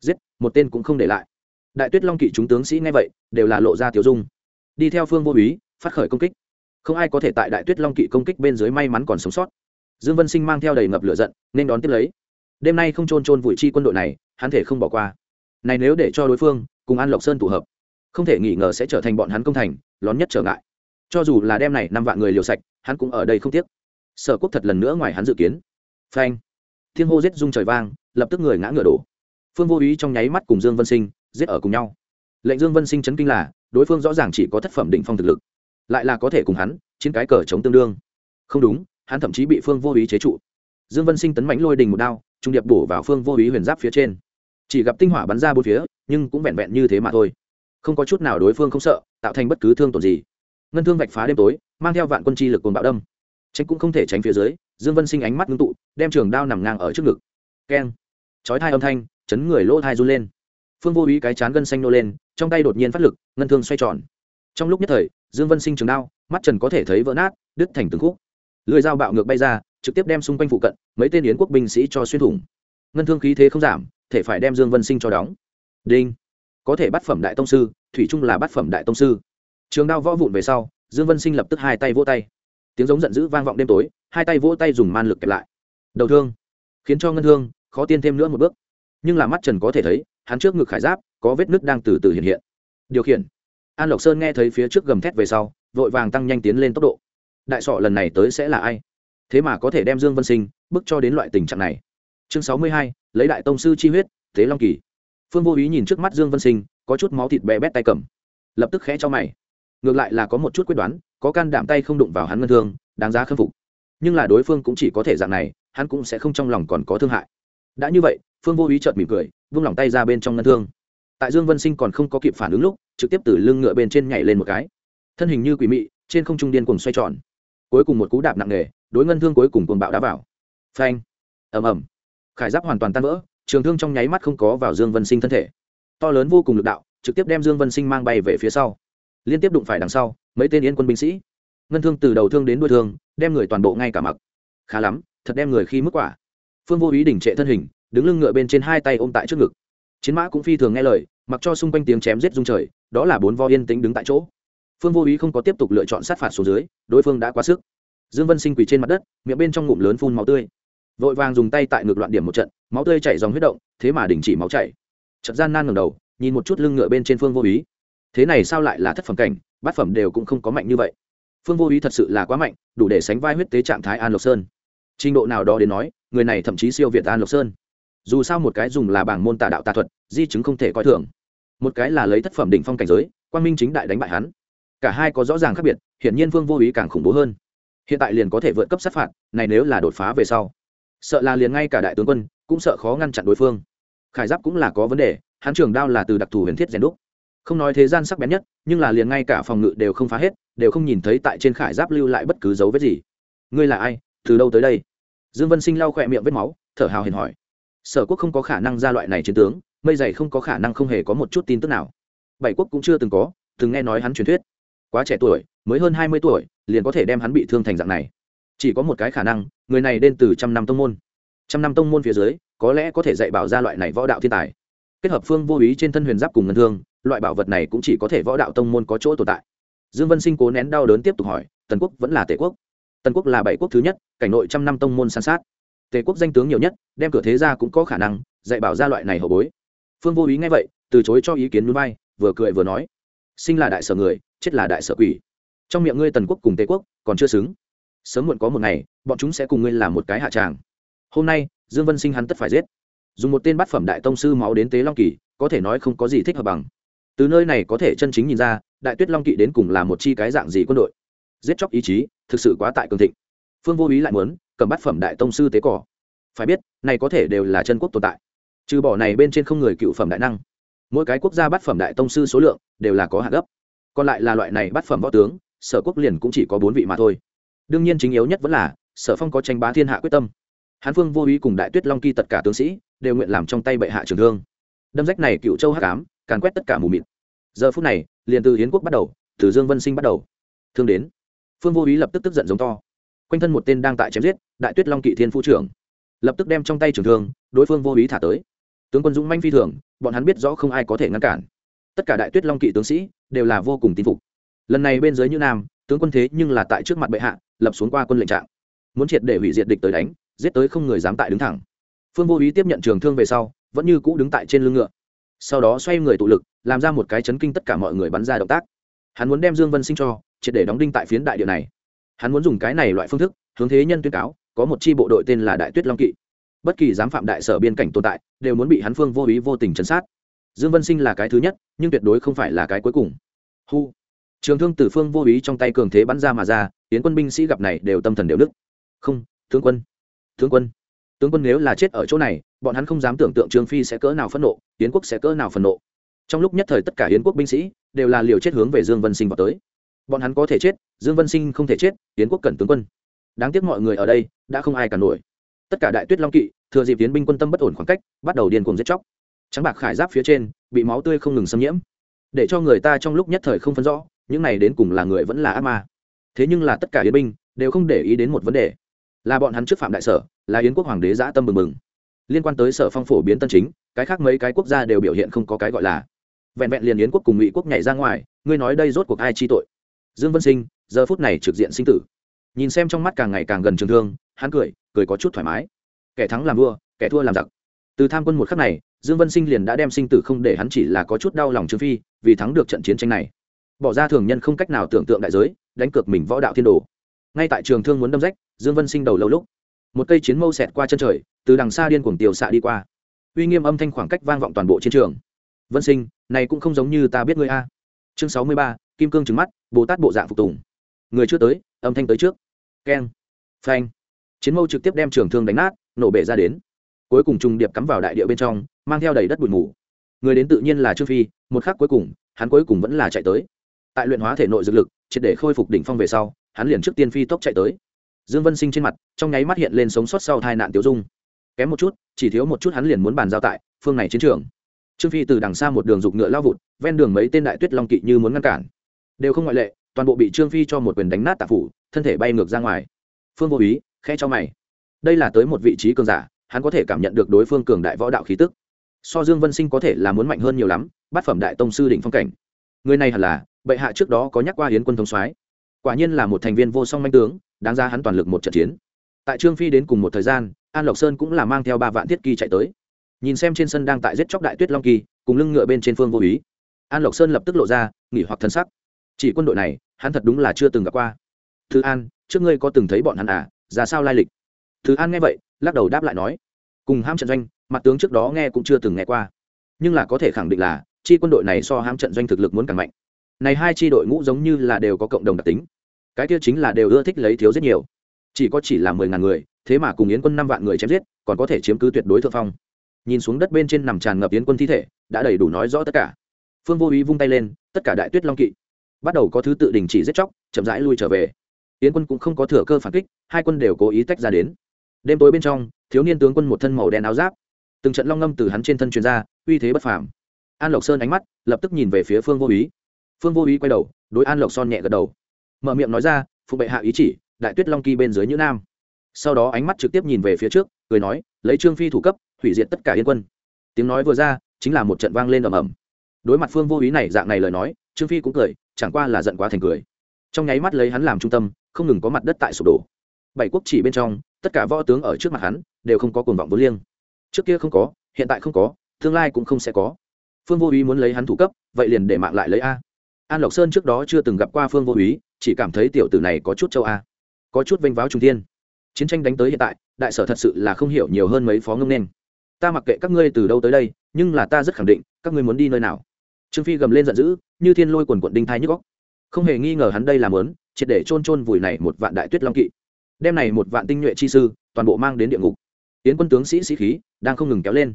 Giết, một tên cũng không để lại. Đại tuyết long kỵ chúng tướng sĩ nghe vậy, đều là lộ ra tiểu dung. Đi theo phương vô úy, phát khởi công kích. Không ai có thể tại đại tuyết long kỵ công kích bên dưới may mắn còn sống sót. Dương vân sinh mang theo đầy ngập lửa giận, nên đón tiếp lấy. Đêm nay không trôn trôn vùi chi quân đội này, hắn thể không bỏ qua này nếu để cho đối phương cùng an lộc sơn tụ hợp, không thể nghi ngờ sẽ trở thành bọn hắn công thành, lón nhất trở ngại. Cho dù là đêm này năm vạn người liều sạch, hắn cũng ở đây không tiếc. Sở quốc thật lần nữa ngoài hắn dự kiến. Phanh. Thiên hô giết rung trời vang, lập tức người ngã ngựa đổ. Phương vô ý trong nháy mắt cùng dương vân sinh giết ở cùng nhau. Lệnh dương vân sinh chấn kinh là, đối phương rõ ràng chỉ có thất phẩm đỉnh phong thực lực, lại là có thể cùng hắn chiến cái cờ chống tương đương. Không đúng, hắn thậm chí bị phương vô ý chế trụ. Dương vân sinh tấn mãnh lôi đình một đao, trung điệp bổ vào phương vô ý huyền giáp phía trên chỉ gặp tinh hỏa bắn ra bốn phía, nhưng cũng vẹn vẹn như thế mà thôi. Không có chút nào đối phương không sợ, tạo thành bất cứ thương tổn gì. Ngân thương vạch phá đêm tối, mang theo vạn quân chi lực cồn bạo đâm. Tránh cũng không thể tránh phía dưới, dương vân sinh ánh mắt ngưng tụ, đem trường đao nằm ngang ở trước ngực. Keng. Chói thai âm thanh, chấn người lỗ thai run lên. Phương vô ý cái chán gân xanh nô lên, trong tay đột nhiên phát lực, ngân thương xoay tròn. Trong lúc nhất thời, dương vân sinh trường đao, mắt trần có thể thấy vỡ nát, đứt thành từng khúc. Lưỡi dao bạo ngược bay ra, trực tiếp đem xung quanh phụ cận, mấy tên yến quốc binh sĩ cho xuyên thủng. Ngân thương khí thế không giảm thể phải đem dương vân sinh cho đóng. Đinh. Có thể bắt phẩm đại tông sư, thủy trung là bắt phẩm đại tông sư. Trường đao võ vụn về sau, dương vân sinh lập tức hai tay vỗ tay. Tiếng giống giận dữ vang vọng đêm tối, hai tay vỗ tay dùng man lực kẹp lại. Đầu thương. Khiến cho ngân thương, khó tiên thêm nữa một bước. Nhưng là mắt trần có thể thấy, hắn trước ngực khải giáp, có vết nứt đang từ từ hiện hiện. Điều khiển. An lộc sơn nghe thấy phía trước gầm thét về sau, vội vàng tăng nhanh tiến lên tốc độ. Đại sọ lần này tới sẽ là ai? Thế mà có thể đem dương vân sinh bước cho đến loại tình trạng này chương sáu mươi hai, lấy đại tông sư chi huyết, thế long kỳ. Phương vô ý nhìn trước mắt dương vân sinh, có chút máu thịt bè bét tay cầm. Lập tức khẽ cho mày. Ngược lại là có một chút quyết đoán, có can đảm tay không đụng vào hắn ngân thương, đáng giá khâm phục. Nhưng là đối phương cũng chỉ có thể dạng này, hắn cũng sẽ không trong lòng còn có thương hại. Đã như vậy, phương vô ý chợt mỉm cười, vung lòng tay ra bên trong ngân thương. Tại dương vân sinh còn không có kịp phản ứng lúc, trực tiếp từ lưng ngựa bên trên nhảy lên một cái. Thân hình như quỷ mị, trên không trung điên cùng xoay tròn. Cuối cùng một cú đạp nặng nề, đối ngân thương cuối cùng cuồng bạo đã vào. Phanh! Ầm ầm khải giáp hoàn toàn tan vỡ, trường thương trong nháy mắt không có vào dương vân sinh thân thể. To lớn vô cùng lực đạo, trực tiếp đem dương vân sinh mang bay về phía sau. Liên tiếp đụng phải đằng sau, mấy tên yên quân binh sĩ. Ngân thương từ đầu thương đến đuôi thương, đem người toàn bộ ngay cả mặc. Khá lắm, thật đem người khi mức quả. Phương vô ý đỉnh trệ thân hình, đứng lưng ngựa bên trên hai tay ôm tại trước ngực. Chiến mã cũng phi thường nghe lời, mặc cho xung quanh tiếng chém giết rung trời, đó là bốn vo yên tĩnh đứng tại chỗ. Phương vô ý không có tiếp tục lựa chọn sát phạt xuống dưới, đối phương đã quá sức. Dương vân sinh quỳ trên mặt đất, miệng bên trong ngụm lớn phun máu tươi vội vàng dùng tay tại ngực loạn điểm một trận, máu tươi chảy dòng huyết động, thế mà đình chỉ máu chảy. Chật gian nan ngẩng đầu, nhìn một chút lưng ngựa bên trên phương vô ý thế này sao lại là thất phẩm cảnh, bát phẩm đều cũng không có mạnh như vậy. Phương vô ý thật sự là quá mạnh, đủ để sánh vai huyết tế trạng thái an lộc sơn. Trình độ nào đó đến nói, người này thậm chí siêu việt an lộc sơn. Dù sao một cái dùng là bảng môn tà đạo tà thuật, di chứng không thể coi thường. Một cái là lấy thất phẩm đỉnh phong cảnh giới Quan minh chính đại đánh bại hắn. Cả hai có rõ ràng khác biệt, hiển nhiên vương vô ý càng khủng bố hơn. Hiện tại liền có thể vượt cấp sát phạt, này nếu là đột phá về sau sợ là liền ngay cả đại tướng quân cũng sợ khó ngăn chặn đối phương. Khải giáp cũng là có vấn đề, hắn trường đao là từ đặc thù huyền thiết rèn đúc. Không nói thế gian sắc bén nhất, nhưng là liền ngay cả phòng ngự đều không phá hết, đều không nhìn thấy tại trên khải giáp lưu lại bất cứ dấu vết gì. Ngươi là ai? Từ đâu tới đây? Dương vân sinh lau khỏe miệng vết máu, thở hào hiền hỏi. Sở quốc không có khả năng ra loại này chiến tướng, mây dày không có khả năng không hề có một chút tin tức nào. Bảy quốc cũng chưa từng có, từng nghe nói hắn truyền thuyết. Quá trẻ tuổi, mới hơn hai mươi tuổi, liền có thể đem hắn bị thương thành dạng này chỉ có một cái khả năng, người này đến từ trăm năm tông môn. Trăm năm tông môn phía dưới, có lẽ có thể dạy bảo ra loại này võ đạo thiên tài. Kết hợp phương vô ý trên thân huyền giáp cùng ngân thương, loại bảo vật này cũng chỉ có thể võ đạo tông môn có chỗ tồn tại. Dương vân sinh cố nén đau đớn tiếp tục hỏi, tần quốc vẫn là tể quốc? Tần quốc là bảy quốc thứ nhất, cảnh nội trăm năm tông môn san sát. Tề quốc danh tướng nhiều nhất, đem cửa thế ra cũng có khả năng dạy bảo ra loại này hậu bối. Phương vô ý nghe vậy, từ chối cho ý kiến núi bay vừa cười vừa nói, sinh là đại sở người, chết là đại sở quỷ. Trong miệng ngươi tần quốc cùng tề quốc còn chưa xứng sớm muộn có một ngày, bọn chúng sẽ cùng ngươi làm một cái hạ tràng. Hôm nay, dương vân sinh hắn tất phải giết. Dùng một tên bát phẩm đại tông sư máu đến tế long kỳ, có thể nói không có gì thích hợp bằng. Từ nơi này có thể chân chính nhìn ra, đại tuyết long kỵ đến cùng là một chi cái dạng gì quân đội. Giết chóc ý chí, thực sự quá tại cường thịnh. Phương vô ý lại muốn, cầm bát phẩm đại tông sư tế cỏ. Phải biết, này có thể đều là chân quốc tồn tại. Trừ bỏ này bên trên không người cựu phẩm đại năng. Mỗi cái quốc gia bát phẩm đại tông sư số lượng đều là có hạ gấp. Còn lại là loại này bát phẩm võ tướng, sở quốc liền cũng chỉ có bốn vị mà thôi đương nhiên chính yếu nhất vẫn là, sở phong có tranh bá thiên hạ quyết tâm. Hán phương vô ý cùng đại tuyết long kỳ tất cả tướng sĩ, đều nguyện làm trong tay bệ hạ trường thương. Đâm rách này cựu châu hắc ám, càn quét tất cả mù mịt. Giờ phút này, liền từ hiến quốc bắt đầu, từ dương vân sinh bắt đầu. Thương đến, phương vô ý lập tức tức giận giống to. Quanh thân một tên đang tại chém giết, đại tuyết long kỵ thiên phu trưởng. Lập tức đem trong tay trường thương, đối phương vô ý thả tới. Tướng quân dũng manh phi thường, bọn hắn biết rõ không ai có thể ngăn cản. Tất cả đại tuyết long kỵ tướng sĩ, đều là vô cùng tin phục. Lần này bên dưới như nam tướng quân thế nhưng là tại trước mặt bệ hạ, lập xuống qua quân lệnh trạng. Muốn triệt để hủy diệt địch tới đánh, giết tới không người dám tại đứng thẳng. Phương vô ý tiếp nhận trường thương về sau, vẫn như cũ đứng tại trên lưng ngựa. Sau đó xoay người tụ lực, làm ra một cái chấn kinh tất cả mọi người bắn ra động tác. Hắn muốn đem dương vân sinh cho, triệt để đóng đinh tại phiến đại địa này. Hắn muốn dùng cái này loại phương thức, hướng thế nhân tuyên cáo, có một chi bộ đội tên là đại tuyết long kỵ. Bất kỳ dám phạm đại sở biên cảnh tồn tại, đều muốn bị hắn phương vô ý vô tình chấn sát. Dương vân sinh là cái thứ nhất, nhưng tuyệt đối không phải là cái cuối cùng. Hu trường thương tử phương vô ý trong tay cường thế bắn ra mà ra, tiến quân binh sĩ gặp này đều tâm thần đều đức không, tướng quân. Tướng quân. Tướng quân nếu là chết ở chỗ này, bọn hắn không dám tưởng tượng trương phi sẽ cỡ nào phẫn nộ, yến quốc sẽ cỡ nào phẫn nộ. Trong lúc nhất thời tất cả yến quốc binh sĩ đều là liều chết hướng về dương vân sinh vào tới. Bọn hắn có thể chết, dương vân sinh không thể chết, yến quốc cần tướng quân. Đáng tiếc mọi người ở đây đã không ai cả nổi. Tất cả đại tuyết long kỵ, thừa dịp tiến binh quân tâm bất ổn khoảng cách, bắt đầu điên cuồng giết chóc. Trắng bạc khải giáp phía trên, bị máu tươi không ngừng xâm nhiễm. Để cho người ta trong lúc nhất thời không phân rõ những này đến cùng là người vẫn là ác ma. Thế nhưng là tất cả yến binh đều không để ý đến một vấn đề. Là bọn hắn trước phạm đại sở, là yến quốc hoàng đế giã tâm mừng mừng liên quan tới sở phong phổ biến tân chính, cái khác mấy cái quốc gia đều biểu hiện không có cái gọi là. Vẹn vẹn liền yến quốc cùng ngụy quốc nhảy ra ngoài, ngươi nói đây rốt cuộc ai chi tội? Dương vân sinh, giờ phút này trực diện sinh tử. Nhìn xem trong mắt càng ngày càng gần trường thương, hắn cười cười có chút thoải mái. Kẻ thắng làm vua, kẻ thua làm giặc. Từ tham quân một khắc này, dương vân sinh liền đã đem sinh tử không để hắn chỉ là có chút đau lòng trương phi, vì thắng được trận chiến tranh này bỏ ra thường nhân không cách nào tưởng tượng đại giới, đánh cược mình võ đạo thiên đồ. Ngay tại trường thương muốn đâm rách, dương vân sinh đầu lâu lúc, một cây chiến mâu xẹt qua chân trời, từ đằng xa điên cuồng tiêu xạ đi qua. Uy nghiêm âm thanh khoảng cách vang vọng toàn bộ chiến trường. Vân sinh, này cũng không giống như ta biết ngươi a. Chương sáu mươi ba, kim cương trứng mắt, bồ tát bộ dạng phục tùng. Người chưa tới, âm thanh tới trước. Keng, phanh. Chiến mâu trực tiếp đem trường thương đánh nát, nổ bể ra đến. Cuối cùng trùng điệp cắm vào đại địa bên trong, mang theo đầy đất bụi mù. Người đến tự nhiên là trương phi, một khắc cuối cùng, hắn cuối cùng vẫn là chạy tới tại luyện hóa thể nội dược lực, triệt để khôi phục đỉnh phong về sau, hắn liền trước tiên phi tốc chạy tới. Dương vân sinh trên mặt, trong nháy mắt hiện lên sống sót sau tai nạn tiêu dung. Kém một chút, chỉ thiếu một chút hắn liền muốn bàn giao tại phương này chiến trường. Trương phi từ đằng xa một đường dục ngựa lao vụt, ven đường mấy tên đại tuyết long kỵ như muốn ngăn cản. Đều không ngoại lệ, toàn bộ bị trương phi cho một quyền đánh nát tạp phủ, thân thể bay ngược ra ngoài. Phương vô ý khe cho mày. Đây là tới một vị trí cường giả, hắn có thể cảm nhận được đối phương cường đại võ đạo khí tức. So dương vân sinh có thể là muốn mạnh hơn nhiều lắm, bát phẩm đại tông sư đỉnh phong cảnh. Người này hẳn là bệ hạ trước đó có nhắc qua hiến quân thống soái. Quả nhiên là một thành viên vô song manh tướng, đáng ra hắn toàn lực một trận chiến. Tại trương phi đến cùng một thời gian, an lộc sơn cũng là mang theo ba vạn thiết kỳ chạy tới. Nhìn xem trên sân đang tại giết chóc đại tuyết long kỳ, cùng lưng ngựa bên trên phương vô ý, an lộc sơn lập tức lộ ra, nghỉ hoặc thân sắc. Chỉ quân đội này, hắn thật đúng là chưa từng gặp qua. Thứ an, trước ngươi có từng thấy bọn hắn à? Ra sao lai lịch? Thứ an nghe vậy, lắc đầu đáp lại nói, cùng ham trận doanh, mặt tướng trước đó nghe cũng chưa từng nghe qua. Nhưng là có thể khẳng định là, chi quân đội này so ham trận doanh thực lực muốn càng mạnh này hai chi đội ngũ giống như là đều có cộng đồng đặc tính. Cái kia chính là đều ưa thích lấy thiếu rất nhiều. Chỉ có chỉ là mười ngàn người, thế mà cùng yến quân năm vạn người chém giết, còn có thể chiếm cứ tuyệt đối thượng phong. Nhìn xuống đất bên trên nằm tràn ngập yến quân thi thể, đã đầy đủ nói rõ tất cả. Phương vô ý vung tay lên, tất cả đại tuyết long kỵ. Bắt đầu có thứ tự đình chỉ giết chóc, chậm rãi lui trở về. Yến quân cũng không có thừa cơ phản kích, hai quân đều cố ý tách ra đến. Đêm tối bên trong, thiếu niên tướng quân một thân màu đen áo giáp. Từng trận long ngâm từ hắn trên thân truyền ra, uy thế bất phàm. An lộc sơn ánh mắt, lập tức nhìn về phía phương vô ý phương vô ý quay đầu, đối an lộc son nhẹ gật đầu. Mở miệng nói ra phụ bệ hạ ý chỉ, đại tuyết long kỳ bên dưới nhữ nam. Sau đó ánh mắt trực tiếp nhìn về phía trước, cười nói, lấy trương phi thủ cấp, hủy diệt tất cả yên quân. Tiếng nói vừa ra, chính là một trận vang lên ầm ầm. Đối mặt phương vô ý này dạng này lời nói, trương phi cũng cười, chẳng qua là giận quá thành cười. Trong nháy mắt lấy hắn làm trung tâm, không ngừng có mặt đất tại sụp đổ. Bảy quốc chỉ bên trong, tất cả võ tướng ở trước mặt hắn, đều không có cuồng vọng vô liêng. Trước kia không có, hiện tại không có, tương lai cũng không sẽ có. Phương vô ý muốn lấy hắn thủ cấp, vậy liền để mạng lại lấy a an lộc sơn trước đó chưa từng gặp qua phương vô úy, chỉ cảm thấy tiểu tử này có chút châu a có chút vênh váo trung thiên. Chiến tranh đánh tới hiện tại đại sở thật sự là không hiểu nhiều hơn mấy phó ngông nên. Ta mặc kệ các ngươi từ đâu tới đây nhưng là ta rất khẳng định các ngươi muốn đi nơi nào. Trương phi gầm lên giận dữ như thiên lôi quần quận đinh thái nhức góc không hề nghi ngờ hắn đây làm lớn triệt để chôn chôn vùi này một vạn đại tuyết long kỵ. Đem này một vạn tinh nhuệ chi sư toàn bộ mang đến địa ngục. Tiến quân tướng sĩ sĩ khí đang không ngừng kéo lên.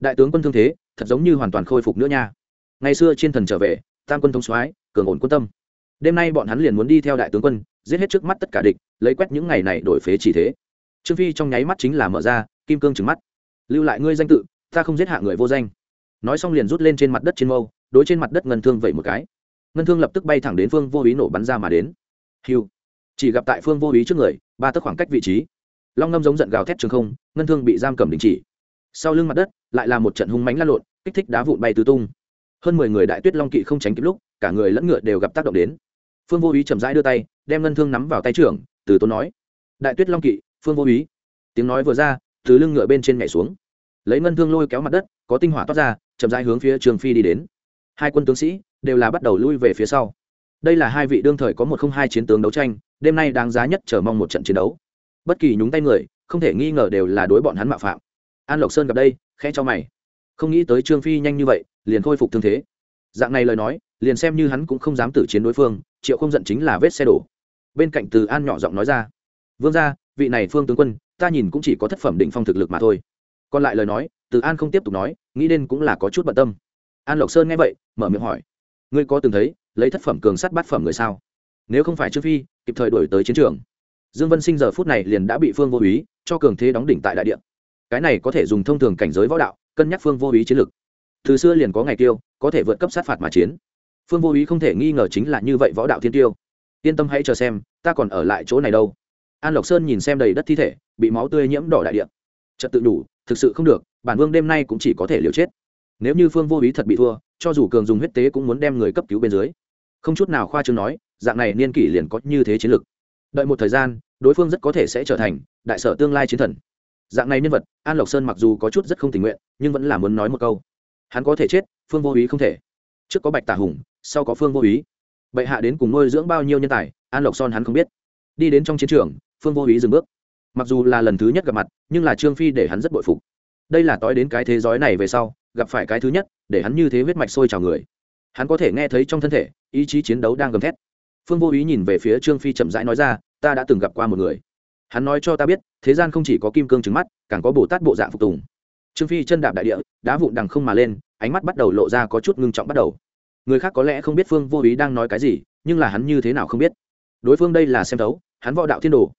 Đại tướng quân thương thế thật giống như hoàn toàn khôi phục nữa nha. Ngày xưa trên thần trở về tam quân thống soái, cường ổn quân tâm. Đêm nay bọn hắn liền muốn đi theo đại tướng quân, giết hết trước mắt tất cả địch, lấy quét những ngày này đổi phế chỉ thế. Trương phi trong nháy mắt chính là mở ra, kim cương trừng mắt. Lưu lại ngươi danh tự, ta không giết hạ người vô danh. Nói xong liền rút lên trên mặt đất trên mâu, đối trên mặt đất ngân thương vậy một cái. Ngân thương lập tức bay thẳng đến phương vô ý nổ bắn ra mà đến. Hiu. Chỉ gặp tại phương vô ý trước người, ba tấc khoảng cách vị trí. Long ngâm giống giận gào thét trường không, ngân thương bị giam cầm đình chỉ. Sau lưng mặt đất, lại là một trận hung mánh lăn lộn, kích thích đá vụn bay tứ tung hơn mười người đại tuyết long kỵ không tránh kịp lúc, cả người lẫn ngựa đều gặp tác động đến. Phương vô ý chậm rãi đưa tay, đem ngân thương nắm vào tay trưởng, từ tốn nói, đại tuyết long kỵ, phương vô ý tiếng nói vừa ra, từ lưng ngựa bên trên nhảy xuống. Lấy ngân thương lôi kéo mặt đất, có tinh hỏa toát ra, chậm rãi hướng phía trường phi đi đến. Hai quân tướng sĩ đều là bắt đầu lui về phía sau. Đây là hai vị đương thời có một không hai chiến tướng đấu tranh, đêm nay đáng giá nhất chờ mong một trận chiến đấu. Bất kỳ nhúng tay người, không thể nghi ngờ đều là đối bọn hắn mạo phạm. An lộc sơn gặp đây, khẽ cho mày. Không nghĩ tới trương phi nhanh như vậy liền khôi phục thương thế. Dạng này lời nói, liền xem như hắn cũng không dám tử chiến đối phương, triệu không giận chính là vết xe đổ. Bên cạnh từ an nhỏ giọng nói ra, vương ra vị này phương tướng quân, ta nhìn cũng chỉ có thất phẩm định phong thực lực mà thôi. Còn lại lời nói, từ an không tiếp tục nói, nghĩ đến cũng là có chút bận tâm. An lộc sơn nghe vậy, mở miệng hỏi, ngươi có từng thấy, lấy thất phẩm cường sắt bát phẩm người sao? Nếu không phải trương phi, kịp thời đổi tới chiến trường. Dương vân sinh giờ phút này liền đã bị phương vô úy cho cường thế đóng đỉnh tại đại điện cái này có thể dùng thông thường cảnh giới võ đạo, cân nhắc phương vô úy chiến lực từ xưa liền có ngày tiêu có thể vượt cấp sát phạt mà chiến. Phương vô úy không thể nghi ngờ chính là như vậy võ đạo thiên tiêu. Yên tâm hãy chờ xem, ta còn ở lại chỗ này đâu. An lộc sơn nhìn xem đầy đất thi thể, bị máu tươi nhiễm đỏ đại điện trật tự đủ, thực sự không được, bản vương đêm nay cũng chỉ có thể liều chết. Nếu như phương vô ý thật bị thua, cho dù cường dùng huyết tế cũng muốn đem người cấp cứu bên dưới. Không chút nào khoa trương nói, dạng này niên kỷ liền có như thế chiến lực đợi một thời gian, đối phương rất có thể sẽ trở thành đại sở tương lai chiến thần. Dạng này nhân vật, an lộc sơn mặc dù có chút rất không tình nguyện, nhưng vẫn là muốn nói một câu hắn có thể chết, phương vô ý không thể. Trước có bạch tả hùng, sau có phương vô ý. Bệ hạ đến cùng nuôi dưỡng bao nhiêu nhân tài, an lộc son hắn không biết. Đi đến trong chiến trường, phương vô ý dừng bước. Mặc dù là lần thứ nhất gặp mặt, nhưng là trương phi để hắn rất bội phục. Đây là tối đến cái thế giới này về sau, gặp phải cái thứ nhất, để hắn như thế huyết mạch sôi trào người. Hắn có thể nghe thấy trong thân thể, ý chí chiến đấu đang gầm thét. Phương vô ý nhìn về phía trương phi chậm rãi nói ra, ta đã từng gặp qua một người. Hắn nói cho ta biết, thế gian không chỉ có kim cương trứng mắt, càng có bồ tát bộ dạng phục tùng trương phi chân đạp đại địa, đá vụn đằng không mà lên, ánh mắt bắt đầu lộ ra có chút ngưng trọng bắt đầu. Người khác có lẽ không biết phương vô ý đang nói cái gì, nhưng là hắn như thế nào không biết. Đối phương đây là xem thấu, hắn võ đạo thiên đồ.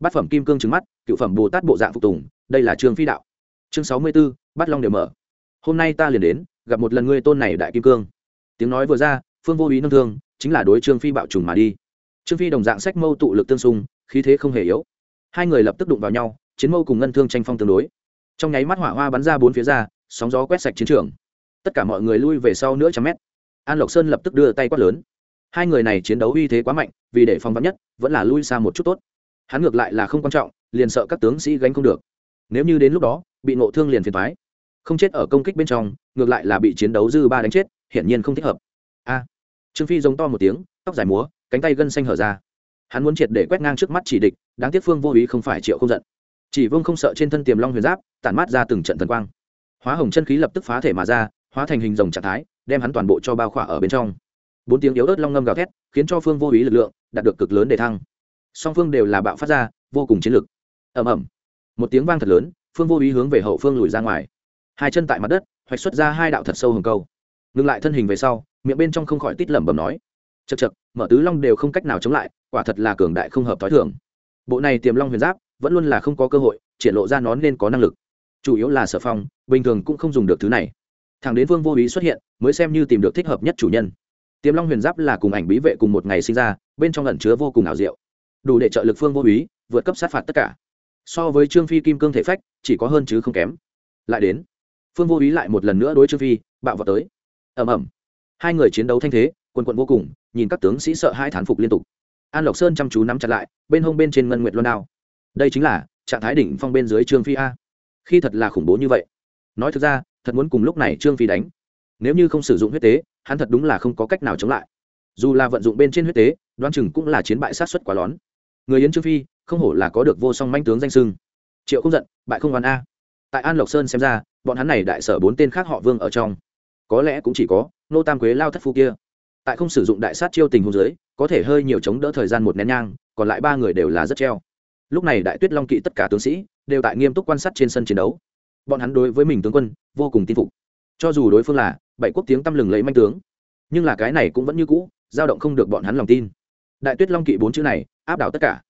Bát phẩm kim cương trứng mắt, cựu phẩm bồ tát bộ dạng phục tùng, đây là trương phi đạo. Chương sáu mươi b ố bắt long đều mở. Hôm nay ta liền đến, gặp một lần ngươi tôn này đại kim cương. Tiếng nói vừa ra, phương vô ý nâng thương, chính là đối trương phi bạo trùng mà đi. Trương phi đồng dạng sách mâu tụ lực tương xung, khí thế không hề yếu. Hai người lập tức đụng vào nhau, chiến mâu cùng ngân thương tranh phong tương đối trong nháy mắt hỏa hoa bắn ra bốn phía ra, sóng gió quét sạch chiến trường. Tất cả mọi người lui về sau nửa trăm mét. An lộc sơn lập tức đưa tay quát lớn. Hai người này chiến đấu uy thế quá mạnh, vì để phòng vắn nhất, vẫn là lui xa một chút tốt. Hắn ngược lại là không quan trọng, liền sợ các tướng sĩ gánh không được. Nếu như đến lúc đó, bị nộ thương liền phiền thoái không chết ở công kích bên trong, ngược lại là bị chiến đấu dư ba đánh chết, hiển nhiên không thích hợp. A. Trương phi giống to một tiếng, tóc dài múa, cánh tay gân xanh hở ra. Hắn muốn triệt để quét ngang trước mắt chỉ địch, đáng tiếc phương vô ý không phải triệu không giận chỉ vương không sợ trên thân tiềm long huyền giáp, tản mát ra từng trận thần quang. Hóa hồng chân khí lập tức phá thể mà ra, hóa thành hình rồng trạng thái, đem hắn toàn bộ cho bao khỏa ở bên trong. Bốn tiếng yếu ớt long ngâm gào thét, khiến cho phương vô ý lực lượng đạt được cực lớn để thăng. Song phương đều là bạo phát ra, vô cùng chiến lực. Ầm ầm. Một tiếng vang thật lớn, phương vô ý hướng về hậu phương lùi ra ngoài. Hai chân tại mặt đất, hoạch xuất ra hai đạo thật sâu hồng câu. Ngừng lại thân hình về sau, miệng bên trong không khỏi tít lẩm bẩm nói chật chật mở tứ long đều không cách nào chống lại, quả thật là cường đại không hợp t h ó i thường. Bộ này tiềm long huyền giáp vẫn luôn là không có cơ hội, triển lộ ra nó nên có năng lực. Chủ yếu là sở phong, bình thường cũng không dùng được thứ này. Thằng đến vương vô ý xuất hiện, mới xem như tìm được thích hợp nhất chủ nhân. Tiềm long huyền giáp là cùng ảnh bí vệ cùng một ngày sinh ra, bên trong lẩn chứa vô cùng ảo diệu. Đủ để trợ lực phương vô ý, vượt cấp sát phạt tất cả. So với trương phi kim cương thể phách, chỉ có hơn chứ không kém. Lại đến phương vô ý lại một lần nữa đối trương phi, bạo vào tới. Ẩm ẩm hai người chiến đấu thanh thế, quần quận vô cùng, nhìn các tướng sĩ sợ hai thán phục liên tục. An lộc sơn chăm chú nắm chặt lại, bên hông bên trên ngân nguyệt luân đao đây chính là trạng thái đỉnh phong bên dưới trương phi a. Khi thật là khủng bố như vậy, nói thực ra, thật muốn cùng lúc này trương phi đánh. Nếu như không sử dụng huyết tế, hắn thật đúng là không có cách nào chống lại. Dù là vận dụng bên trên huyết tế đoan chừng cũng là chiến bại sát xuất quá lón. Người yến trương phi, không hổ là có được vô song manh tướng danh sưng. Triệu không giận, bại không oan a. Tại an lộc sơn xem ra, bọn hắn này đại sở bốn tên khác họ vương ở trong. Có lẽ cũng chỉ có nô tam quế lao thất phu kia. Tại không sử dụng đại sát chiêu tình hôn giới có thể hơi nhiều chống đỡ thời gian một nén nhang, còn lại ba người đều là rất treo lúc này đại tuyết long kỵ tất cả tướng sĩ đều tại nghiêm túc quan sát trên sân chiến đấu. Bọn hắn đối với mình tướng quân vô cùng tin phục. Cho dù đối phương là bảy quốc tiếng tăm lừng lấy manh tướng, nhưng là cái này cũng vẫn như cũ, dao động không được bọn hắn lòng tin. Đại tuyết long kỵ bốn chữ này áp đảo tất cả.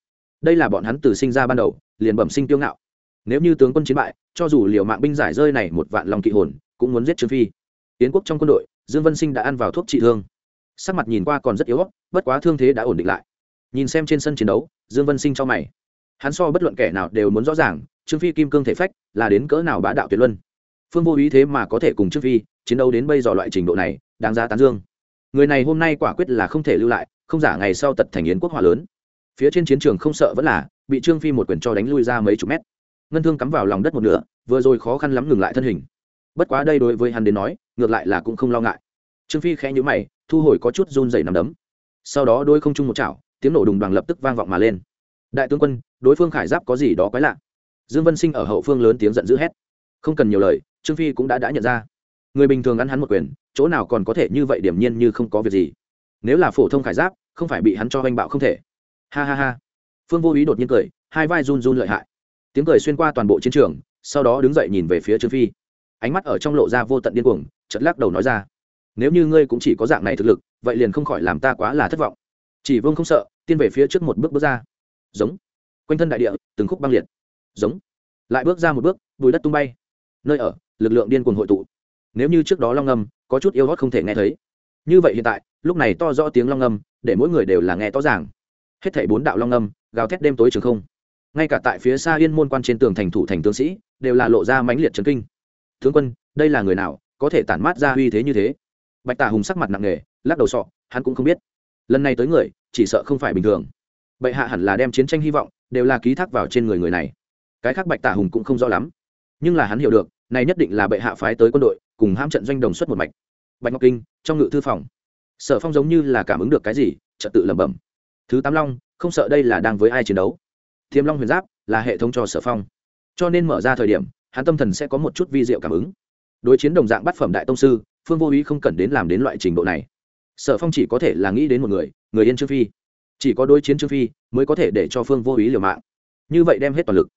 Đây là bọn hắn từ sinh ra ban đầu, liền bẩm sinh tiêu ngạo. Nếu như tướng quân chiến bại, cho dù liều mạng binh giải rơi này một vạn lòng kỵ hồn, cũng muốn giết trương phi. Tiến quốc trong quân đội, dương vân sinh đã ăn vào thuốc trị thương. Sắc mặt nhìn qua còn rất yếu bất quá thương thế đã ổn định lại. Nhìn xem trên sân chiến đấu, dương vân sinh cho mày hắn so bất luận kẻ nào đều muốn rõ ràng, trương phi kim cương thể phách, là đến cỡ nào bá đạo tuyệt luân. Phương vô ý thế mà có thể cùng trương phi chiến đấu đến bây giờ loại trình độ này, đáng giá tán dương. Người này hôm nay quả quyết là không thể lưu lại, không giả ngày sau tật thành yến quốc hòa lớn. Phía trên chiến trường không sợ vẫn là, bị trương phi một quyền cho đánh lui ra mấy chục mét. Ngân thương cắm vào lòng đất một nửa, vừa rồi khó khăn lắm ngừng lại thân hình. Bất quá đây đối với hắn đến nói, ngược lại là cũng không lo ngại. Trương phi khẽ nhũ mày, thu hồi có chút run dày nằm đấm. Sau đó đôi không chung một chảo, tiếng nổ đùng đoàn lập tức vang vọng mà lên. Đại tướng quân đối phương khải giáp có gì đó quái lạ. Dương vân sinh ở hậu phương lớn tiếng giận dữ hét. Không cần nhiều lời, trương phi cũng đã đã nhận ra. Người bình thường ăn hắn một quyền, chỗ nào còn có thể như vậy điểm nhiên như không có việc gì. Nếu là phổ thông khải giáp, không phải bị hắn cho oanh bạo không thể. Ha ha ha. Phương vô ý đột nhiên cười, hai vai run run lợi hại. Tiếng cười xuyên qua toàn bộ chiến trường, sau đó đứng dậy nhìn về phía trương phi. Ánh mắt ở trong lộ ra vô tận điên cuồng chật lắc đầu nói ra. Nếu như ngươi cũng chỉ có dạng này thực lực, vậy liền không khỏi làm ta quá là thất vọng. Chỉ vương không sợ, tiên về phía trước một bước bước ra. Giống quanh thân đại địa, từng khúc băng liệt. Giống. Lại bước ra một bước, bùi đất tung bay. Nơi ở, lực lượng điên cuồng hội tụ. Nếu như trước đó long ngâm có chút yêu hót không thể nghe thấy. Như vậy hiện tại, lúc này to rõ tiếng long ngâm để mỗi người đều là nghe rõ ràng. Hết thảy bốn đạo long ngâm gào thét đêm tối trường không. Ngay cả tại phía xa yên môn quan trên tường thành thủ thành tướng sĩ, đều là lộ ra mãnh liệt trấn kinh. Tướng quân, đây là người nào, có thể tản mát ra uy thế như thế? Bạch tả hùng sắc mặt nặng nề, lắc đầu sọ, hắn cũng không biết. Lần này tới người, chỉ sợ không phải bình thường bệ hạ hẳn là đem chiến tranh hy vọng đều là ký thác vào trên người người này. Cái khác bạch tả hùng cũng không rõ lắm. Nhưng là hắn hiểu được, này nhất định là bệ hạ phái tới quân đội, cùng ham trận doanh đồng xuất một mạch. Bạch ngọc kinh, trong ngự thư phòng, sở phong giống như là cảm ứng được cái gì trật tự lẩm bẩm. Thứ tám long, không sợ đây là đang với ai chiến đấu? Thiêm long huyền giáp là hệ thống cho sở phong. Cho nên mở ra thời điểm, hắn tâm thần sẽ có một chút vi diệu cảm ứng. Đối chiến đồng dạng bát phẩm đại tông sư, phương vô ý không cần đến làm đến loại trình độ này. Sở phong chỉ có thể là nghĩ đến một người người yên trương phi chỉ có đối chiến trương phi mới có thể để cho phương vô ý liều mạng. Như vậy đem hết toàn lực.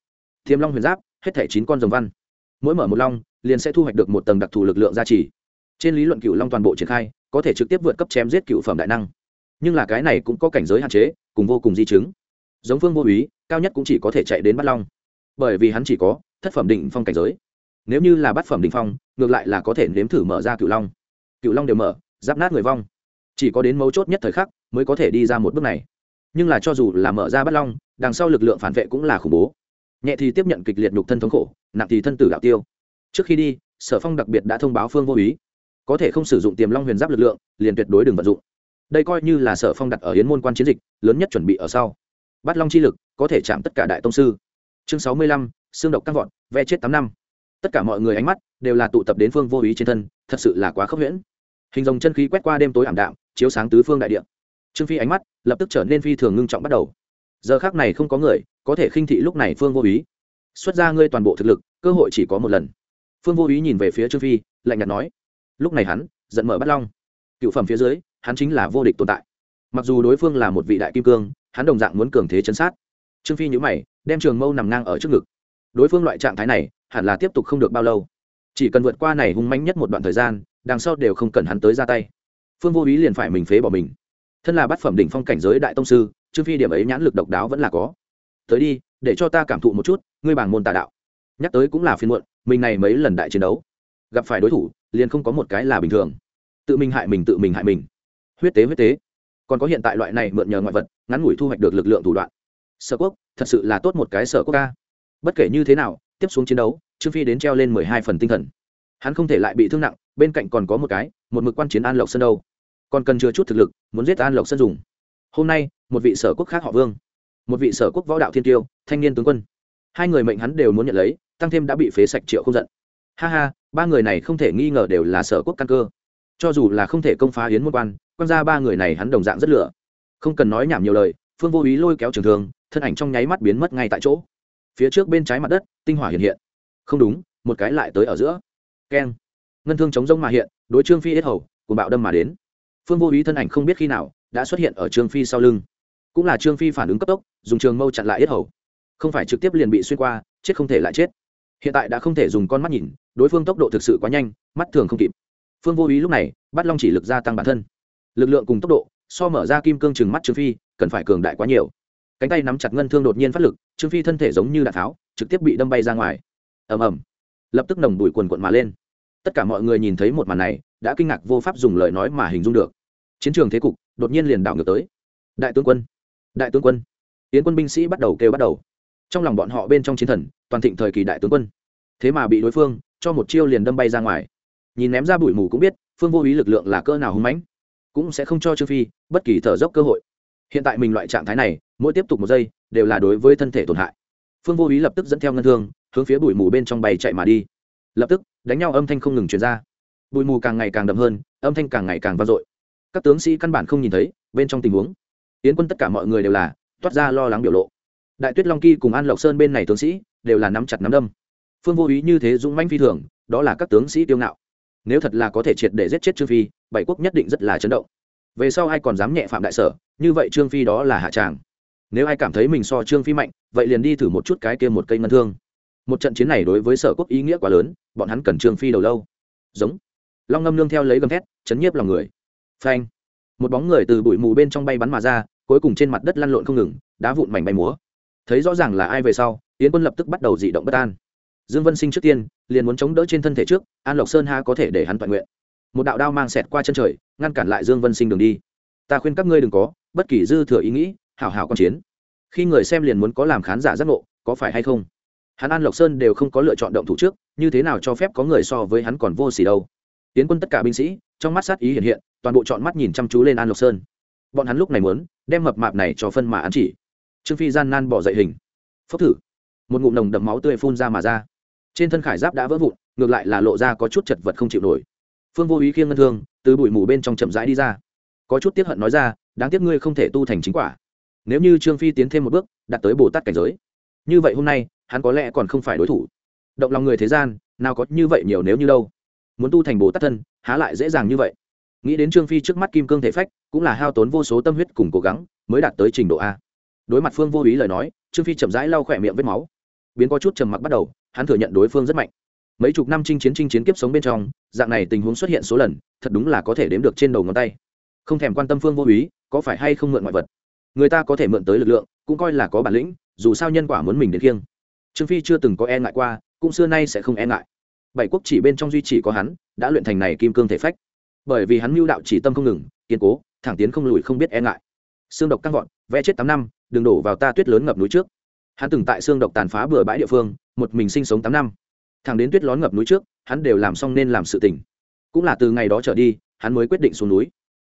Thiêm long huyền giáp, hết thẻ chín con rồng văn. Mỗi mở một long, liền sẽ thu hoạch được một tầng đặc thù lực lượng gia trì. Trên lý luận cựu long toàn bộ triển khai, có thể trực tiếp vượt cấp chém giết cựu phẩm đại năng. Nhưng là cái này cũng có cảnh giới hạn chế, cùng vô cùng di chứng. Giống phương vô úy cao nhất cũng chỉ có thể chạy đến bắt long. Bởi vì hắn chỉ có thất phẩm định phong cảnh giới. Nếu như là bát phẩm đình phong, ngược lại là có thể nếm thử mở ra cựu long. Cựu long đều mở, giáp nát người vong. Chỉ có đến mấu chốt nhất thời khắc mới có thể đi ra một bước này. Nhưng là cho dù là mở ra bắt long, đằng sau lực lượng phản vệ cũng là khủng bố. Nhẹ thì tiếp nhận kịch liệt nhục thân thống khổ, nặng thì thân tử đạo tiêu. Trước khi đi, sở phong đặc biệt đã thông báo phương vô ý. Có thể không sử dụng tiềm long huyền giáp lực lượng, liền tuyệt đối đừng vận dụng. Đây coi như là sở phong đặt ở hiến môn quan chiến dịch, lớn nhất chuẩn bị ở sau. Bắt long chi lực có thể chạm tất cả đại tông sư. Chương sáu mươi lăm, xương độc căng vọt, ve chết tám năm. Tất cả mọi người ánh mắt đều là tụ tập đến phương vô ý trên thân, thật sự là quá khốc huyễn. Hình dòng chân khí quét qua đêm tối ảm đạm, chiếu sáng tứ phương đại địa trương phi ánh mắt lập tức trở nên phi thường ngưng trọng bắt đầu. Giờ khác này không có người, có thể khinh thị lúc này phương vô ý xuất ra ngươi toàn bộ thực lực, cơ hội chỉ có một lần. Phương vô ý nhìn về phía trương phi, lạnh nhạt nói, lúc này hắn giận mở bắt long. Cựu phẩm phía dưới, hắn chính là vô địch tồn tại. Mặc dù đối phương là một vị đại kim cương, hắn đồng dạng muốn cường thế chấn sát. Trương phi nhữ mày, đem trường mâu nằm ngang ở trước ngực. Đối phương loại trạng thái này, hẳn là tiếp tục không được bao lâu. Chỉ cần vượt qua này hung manh nhất một đoạn thời gian, đằng sau đều không cần hắn tới ra tay. Phương vô ý liền phải mình phế bỏ mình thân là bát phẩm đỉnh phong cảnh giới đại tông sư trương phi điểm ấy nhãn lực độc đáo vẫn là có. Tới đi, để cho ta cảm thụ một chút, ngươi bảng môn tà đạo. Nhắc tới cũng là phiên muộn, mình này mấy lần đại chiến đấu, gặp phải đối thủ, liền không có một cái là bình thường. Tự mình hại mình, tự mình hại mình. Huyết tế huyết tế. Còn có hiện tại loại này mượn nhờ ngoại vật, ngắn ngủi thu hoạch được lực lượng thủ đoạn. Sở quốc, thật sự là tốt một cái sở quốc ca. Bất kể như thế nào, tiếp xuống chiến đấu trương phi đến treo lên mười hai phần tinh thần. Hắn không thể lại bị thương nặng, bên cạnh còn có một cái, một mực quan chiến an lộc sơn đâu còn cần chưa chút thực lực, muốn giết an lộc sơn dùng. Hôm nay, một vị sở quốc khác họ vương, một vị sở quốc võ đạo thiên tiêu, thanh niên tướng quân. Hai người mệnh hắn đều muốn nhận lấy, tăng thêm đã bị phế sạch triệu không giận. Ha ha, ba người này không thể nghi ngờ đều là sở quốc căn cơ. Cho dù là không thể công phá hiến môn quan quan ra ba người này hắn đồng dạng rất lửa. Không cần nói nhảm nhiều lời, phương vô ý lôi kéo trường thường thân ảnh trong nháy mắt biến mất ngay tại chỗ. Phía trước bên trái mặt đất, tinh hỏa hiện hiện. Không đúng, một cái lại tới ở giữa. Keng. Ngân thương chống rông mà hiện, đối trương phi ít hầu cùng bạo đâm mà đến phương vô ý thân ảnh không biết khi nào đã xuất hiện ở trương phi sau lưng. Cũng là trương phi phản ứng cấp tốc, dùng trường mâu chặn lại yết hầu. Không phải trực tiếp liền bị xuyên qua, chết không thể lại chết. Hiện tại đã không thể dùng con mắt nhìn, đối phương tốc độ thực sự quá nhanh, mắt thường không kịp. Phương vô ý lúc này, bắt long chỉ lực gia tăng bản thân. Lực lượng cùng tốc độ, so mở ra kim cương chừng mắt trương phi, cần phải cường đại quá nhiều. Cánh tay nắm chặt ngân thương đột nhiên phát lực, trương phi thân thể giống như đạn tháo, trực tiếp bị đâm bay ra ngoài. Ầm ầm. Lập tức nồng bụi quần quận mà lên. Tất cả mọi người nhìn thấy một màn này, đã kinh ngạc vô pháp dùng lời nói mà hình dung được chiến trường thế cục đột nhiên liền đảo ngược tới. Đại tướng quân, đại tướng quân. Yến quân binh sĩ bắt đầu kêu bắt đầu. Trong lòng bọn họ bên trong chiến thần, toàn thịnh thời kỳ đại tướng quân. Thế mà bị đối phương cho một chiêu liền đâm bay ra ngoài. Nhìn ném ra bụi mù cũng biết, phương vô ý lực lượng là cỡ nào hưng mãnh, cũng sẽ không cho trương phi bất kỳ thở dốc cơ hội. Hiện tại mình loại trạng thái này, mỗi tiếp tục một giây, đều là đối với thân thể tổn hại. Phương vô ý lập tức dẫn theo ngân thương, hướng phía bụi mù bên trong bay chạy mà đi. Lập tức, đánh nhau âm thanh không ngừng truyền ra. Bụi mù càng ngày càng đậm hơn, âm thanh càng ngày càng vang dội các tướng sĩ căn bản không nhìn thấy bên trong tình huống. Yến quân tất cả mọi người đều là toát ra lo lắng biểu lộ. Đại tuyết long kỳ cùng an lộc sơn bên này tướng sĩ đều là nắm chặt nắm đâm. Phương vô ý như thế dũng manh phi thường, đó là các tướng sĩ tiêu ngạo. Nếu thật là có thể triệt để giết chết trương phi, bảy quốc nhất định rất là chấn động. Về sau ai còn dám nhẹ phạm đại sở, như vậy trương phi đó là hạ tràng. Nếu ai cảm thấy mình so trương phi mạnh, vậy liền đi thử một chút cái kia một cây ngân thương. Một trận chiến này đối với sở quốc ý nghĩa quá lớn, bọn hắn cần trương phi đầu lâu. Giống. Long ngâm nương theo lấy gầm thét, chấn nhiếp lòng người phanh. Một bóng người từ bụi mù bên trong bay bắn mà ra, cuối cùng trên mặt đất lăn lộn không ngừng, đá vụn mảnh bay múa. Thấy rõ ràng là ai về sau tiến quân lập tức bắt đầu dị động bất an. Dương vân sinh trước tiên, liền muốn chống đỡ trên thân thể trước, an lộc sơn ha có thể để hắn toàn nguyện. Một đạo đao mang xẹt qua chân trời, ngăn cản lại dương vân sinh đường đi. Ta khuyên các ngươi đừng có, bất kỳ dư thừa ý nghĩ, hảo hảo con chiến. Khi người xem liền muốn có làm khán giả giác ngộ, có phải hay không? Hắn an lộc sơn đều không có lựa chọn động thủ trước, như thế nào cho phép có người so với hắn còn vô xỉ đâu. Tiến quân tất cả binh sĩ trong mắt sát ý hiện hiện, toàn bộ chọn mắt nhìn chăm chú lên an lộc sơn. Bọn hắn lúc này muốn, đem mập mạp này cho phân mà ăn chỉ. Trương phi gian nan bỏ dậy hình. Phốc thử. Một ngụm nồng đậm máu tươi phun ra mà ra. Trên thân khải giáp đã vỡ vụn, ngược lại là lộ ra có chút chật vật không chịu nổi. Phương vô ý khiêng ngân thương, từ bụi mù bên trong chậm rãi đi ra. Có chút tiếc hận nói ra, đáng tiếc ngươi không thể tu thành chính quả. Nếu như trương phi tiến thêm một bước, đạt tới bồ tát cảnh giới, như vậy hôm nay, hắn có lẽ còn không phải đối thủ. Động lòng người thế gian, nào có như vậy nhiều nếu như đâu muốn tu thành bồ tát thân, há lại dễ dàng như vậy. Nghĩ đến trương phi trước mắt kim cương thể phách, cũng là hao tốn vô số tâm huyết cùng cố gắng, mới đạt tới trình độ a. Đối mặt phương vô ý lời nói, trương phi chậm rãi lau khỏe miệng vết máu. Biến có chút trầm mặc bắt đầu, hắn thừa nhận đối phương rất mạnh. Mấy chục năm chinh chiến chinh chiến kiếp sống bên trong, dạng này tình huống xuất hiện số lần, thật đúng là có thể đếm được trên đầu ngón tay. Không thèm quan tâm phương vô ý, có phải hay không mượn ngoại vật? Người ta có thể mượn tới lực lượng, cũng coi là có bản lĩnh, dù sao nhân quả muốn mình đến kiêng trương phi chưa từng có e ngại qua, cũng xưa nay sẽ không e ngại bảy quốc chỉ bên trong duy chỉ có hắn, đã luyện thành này kim cương thể phách. Bởi vì hắn mưu đạo chỉ tâm không ngừng, kiên cố, thẳng tiến không lùi không biết e ngại. Xương độc căng vọt vẽ chết tám năm, đừng đổ vào ta tuyết lớn ngập núi trước. Hắn từng tại xương độc tàn phá bừa bãi địa phương, một mình sinh sống tám năm. Thẳng đến tuyết lón ngập núi trước, hắn đều làm xong nên làm sự tỉnh cũng là từ ngày đó trở đi, hắn mới quyết định xuống núi.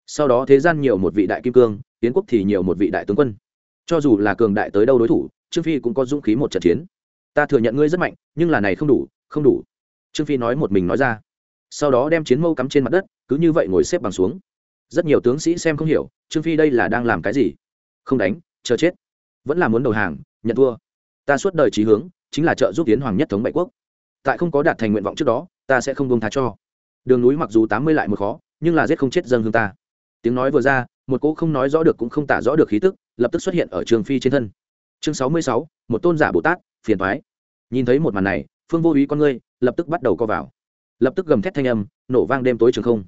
Sau đó thế gian nhiều một vị đại kim cương tiến quốc thì nhiều một vị đại tướng quân. Cho dù là cường đại tới đâu đối thủ, trương phi cũng có dũng khí một trận chiến. Ta thừa nhận ngươi rất mạnh, nhưng là này không đủ không đủ trương phi nói một mình nói ra. Sau đó đem chiến mâu cắm trên mặt đất, cứ như vậy ngồi xếp bằng xuống. Rất nhiều tướng sĩ xem không hiểu, trương phi đây là đang làm cái gì? Không đánh, chờ chết. Vẫn là muốn đầu hàng, nhận thua. Ta suốt đời trí hướng, chính là trợ giúp tiến hoàng nhất thống bảy quốc. Tại không có đạt thành nguyện vọng trước đó, ta sẽ không buông tha cho. Đường núi mặc dù tám mươi lại một khó, nhưng là giết không chết dân hương ta. Tiếng nói vừa ra, một cỗ không nói rõ được cũng không tả rõ được khí tức, lập tức xuất hiện ở trường phi trên thân. Chương sáu mươi sáu, một tôn giả bồ tát, phiền thoái nhìn thấy một màn này phương vô ý con ngươi lập tức bắt đầu co vào. Lập tức gầm thét thanh âm, nổ vang đêm tối trường không.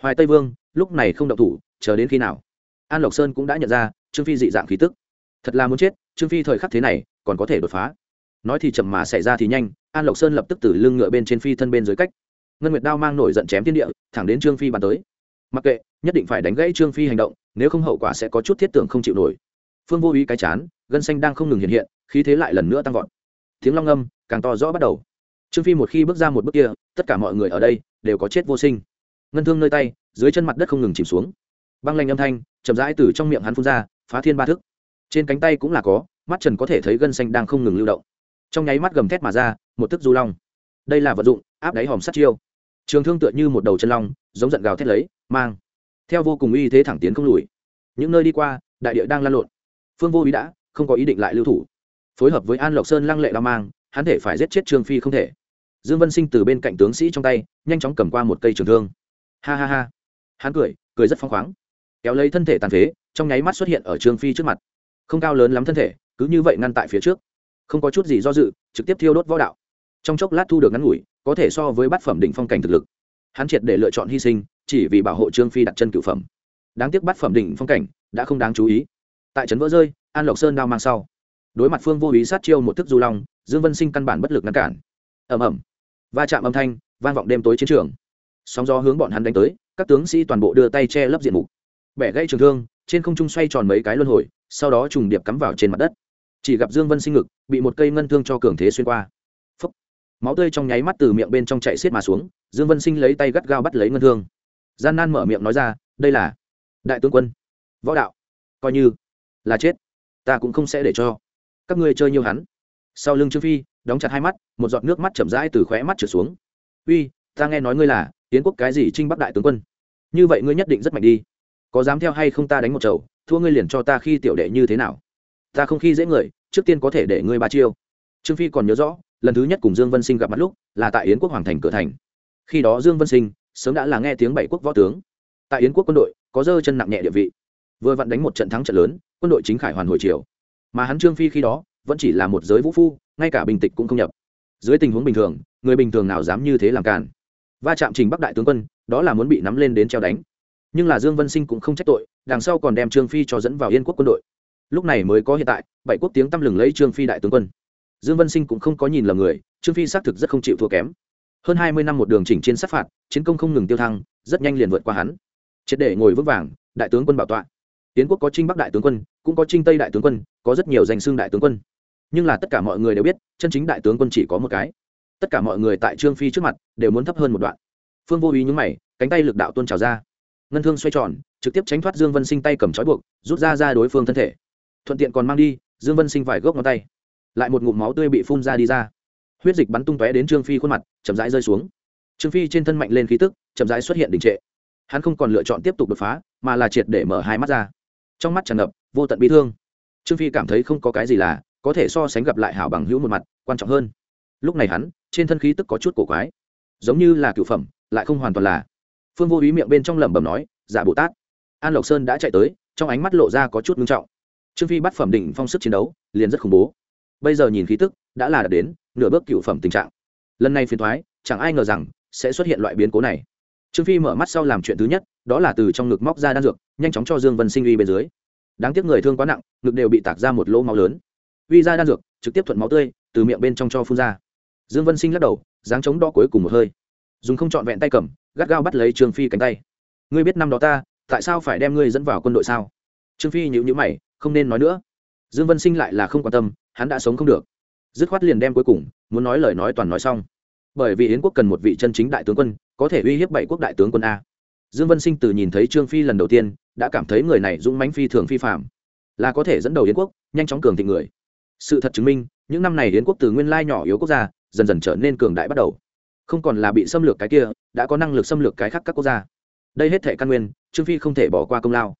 Hoài tây vương, lúc này không động thủ, chờ đến khi nào? An lộc sơn cũng đã nhận ra, trương phi dị dạng khí tức. Thật là muốn chết, trương phi thời khắc thế này, còn có thể đột phá. Nói thì chậm mà xảy ra thì nhanh, an lộc sơn lập tức từ lưng ngựa bên trên phi thân bên dưới cách. Ngân nguyệt đao mang nổi giận chém thiên địa, thẳng đến trương phi bàn tới. Mặc kệ, nhất định phải đánh gãy trương phi hành động, nếu không hậu quả sẽ có chút thiết tưởng không chịu nổi. Phương vô ý cái chán, gân xanh đang không ngừng hiện hiện, khí thế lại lần nữa tăng vọt. Tiếng long âm càng to rõ bắt đầu. Trương phi một khi bước ra một bước kia, tất cả mọi người ở đây đều có chết vô sinh. Ngân thương nơi tay, dưới chân mặt đất không ngừng chìm xuống. Băng lanh âm thanh, chậm rãi từ trong miệng hắn phun ra, phá thiên ba thức. Trên cánh tay cũng là có, mắt trần có thể thấy gân xanh đang không ngừng lưu động. Trong nháy mắt gầm thét mà ra, một thức du long. Đây là vật dụng, áp đáy hòm sắt chiêu. Trường thương tựa như một đầu chân long, giống giận gào thét lấy, mang. Theo vô cùng uy thế thẳng tiến không lùi. Những nơi đi qua, đại địa đang lan lộn. Phương vô ý đã không có ý định lại lưu thủ. Phối hợp với an lộc sơn lăng lệ la mang hắn thể phải giết chết trương phi không thể. Dương vân sinh từ bên cạnh tướng sĩ trong tay, nhanh chóng cầm qua một cây trường thương. Ha ha ha. Hắn cười cười rất phong khoáng. Kéo lấy thân thể tàn phế, trong nháy mắt xuất hiện ở trương phi trước mặt. Không cao lớn lắm thân thể, cứ như vậy ngăn tại phía trước. Không có chút gì do dự, trực tiếp thiêu đốt võ đạo. Trong chốc lát thu được ngắn ngủi, có thể so với bát phẩm đỉnh phong cảnh thực lực. Hắn triệt để lựa chọn hy sinh, chỉ vì bảo hộ trương phi đặt chân cựu phẩm. Đáng tiếc bát phẩm đỉnh phong cảnh đã không đáng chú ý. Tại trấn vỡ rơi, an lộc sơn đao mang sau đối mặt phương vô ý sát chiêu một thức du long, dương vân sinh căn bản bất lực ngăn cản. Ầm ầm. Va chạm âm thanh, vang vọng đêm tối chiến trường. Sóng gió hướng bọn hắn đánh tới, các tướng sĩ toàn bộ đưa tay che lấp diện mục. Bẻ gãy trường thương, trên không trung xoay tròn mấy cái luân hồi, sau đó trùng điệp cắm vào trên mặt đất. Chỉ gặp dương vân sinh ngực, bị một cây ngân thương cho cường thế xuyên qua. Phúc. máu tươi trong nháy mắt từ miệng bên trong chạy xiết mà xuống, dương vân sinh lấy tay gắt gao bắt lấy ngân thương. Gian nan mở miệng nói ra, đây là đại tướng quân. Võ đạo. Coi như là chết. Ta cũng không sẽ để cho các ngươi chơi nhiều hắn. Sau lưng trương phi, đóng chặt hai mắt, một giọt nước mắt chậm rãi từ khóe mắt trở xuống. Uy, ta nghe nói ngươi là tiến quốc cái gì trinh bắc đại tướng quân? Như vậy ngươi nhất định rất mạnh đi. Có dám theo hay không ta đánh một chầu, thua ngươi liền cho ta khi tiểu đệ như thế nào? Ta không khi dễ người, trước tiên có thể để ngươi ba chiêu. Trương phi còn nhớ rõ, lần thứ nhất cùng dương vân sinh gặp mặt lúc, là tại yến quốc hoàng thành cửa thành. Khi đó dương vân sinh sớm đã là nghe tiếng bảy quốc võ tướng. Tại yến quốc quân đội, có dơ chân nặng nhẹ địa vị. Vừa vặn đánh một trận thắng trận lớn, quân đội chính khải hoàn hồi chiều mà hắn trương phi khi đó vẫn chỉ là một giới vũ phu, ngay cả bình tịch cũng không nhập. Dưới tình huống bình thường, người bình thường nào dám như thế làm càn? Va chạm trình bắc đại tướng quân, đó là muốn bị nắm lên đến treo đánh. Nhưng là dương vân sinh cũng không trách tội, đằng sau còn đem trương phi cho dẫn vào yên quốc quân đội. Lúc này mới có hiện tại, bảy quốc tiếng tăm lừng lấy trương phi đại tướng quân. Dương vân sinh cũng không có nhìn lầm người, trương phi xác thực rất không chịu thua kém. Hơn hai mươi năm một đường chỉnh chiến sát phạt, chiến công không ngừng tiêu thăng, rất nhanh liền vượt qua hắn. Triệt để ngồi vững vàng, đại tướng quân bảo tọa. Tiến quốc có trinh bắc đại tướng quân cũng có trinh tây đại tướng quân, có rất nhiều danh xưng đại tướng quân. Nhưng là tất cả mọi người đều biết, chân chính đại tướng quân chỉ có một cái. Tất cả mọi người tại trương phi trước mặt đều muốn thấp hơn một đoạn. Phương vô ý nhúng mày, cánh tay lực đạo tuôn trào ra. Ngân thương xoay tròn, trực tiếp tránh thoát dương vân sinh tay cầm trói buộc, rút ra ra đối phương thân thể. Thuận tiện còn mang đi, dương vân sinh vài gốc ngón tay. Lại một ngụm máu tươi bị phun ra đi ra. Huyết dịch bắn tung tóe đến trương phi khuôn mặt, chậm rãi rơi xuống. Trương phi trên thân mạnh lên khí tức, chậm rãi xuất hiện đình trệ. Hắn không còn lựa chọn tiếp tục đột phá, mà là triệt để mở hai mắt ra. Trong mắt tràn ngập vô tận bi thương. Trương phi cảm thấy không có cái gì là có thể so sánh gặp lại hảo bằng hữu một mặt, quan trọng hơn. Lúc này hắn, trên thân khí tức có chút cổ quái, giống như là cựu phẩm, lại không hoàn toàn là. Phương vô ý miệng bên trong lẩm bẩm nói giả bồ tát. An lộc sơn đã chạy tới, trong ánh mắt lộ ra có chút ngưng trọng. Trương phi bắt phẩm đỉnh phong sức chiến đấu, liền rất khủng bố. Bây giờ nhìn khí tức, đã là đạt đến nửa bước cựu phẩm tình trạng. Lần này phiền thoái chẳng ai ngờ rằng sẽ xuất hiện loại biến cố này. Trương phi mở mắt sau làm chuyện thứ nhất, đó là từ trong ngực móc ra đan dược, nhanh chóng cho dương vân sinh uy bên dưới đáng tiếc người thương quá nặng, ngực đều bị tạc ra một lỗ máu lớn. Uy ra đan dược, trực tiếp thuận máu tươi, từ miệng bên trong cho phun ra. Dương vân sinh lắc đầu, dáng chống đo cuối cùng một hơi. Dùng không trọn vẹn tay cầm, gắt gao bắt lấy trương phi cánh tay. Ngươi biết năm đó ta, tại sao phải đem ngươi dẫn vào quân đội sao? Trương phi nhữ nhữ mày, không nên nói nữa. Dương vân sinh lại là không quan tâm, hắn đã sống không được. Dứt khoát liền đem cuối cùng, muốn nói lời nói toàn nói xong. Bởi vì yến quốc cần một vị chân chính đại tướng quân, có thể uy hiếp bảy quốc đại tướng quân a. Dương vân sinh từ nhìn thấy trương phi lần đầu tiên đã cảm thấy người này dũng mãnh phi thường phi phạm. Là có thể dẫn đầu yến quốc, nhanh chóng cường thịnh người. Sự thật chứng minh, những năm này yến quốc từ nguyên lai nhỏ yếu quốc gia, dần dần trở nên cường đại bắt đầu. Không còn là bị xâm lược cái kia, đã có năng lực xâm lược cái khác các quốc gia. Đây hết thể căn nguyên, trương phi không thể bỏ qua công lao.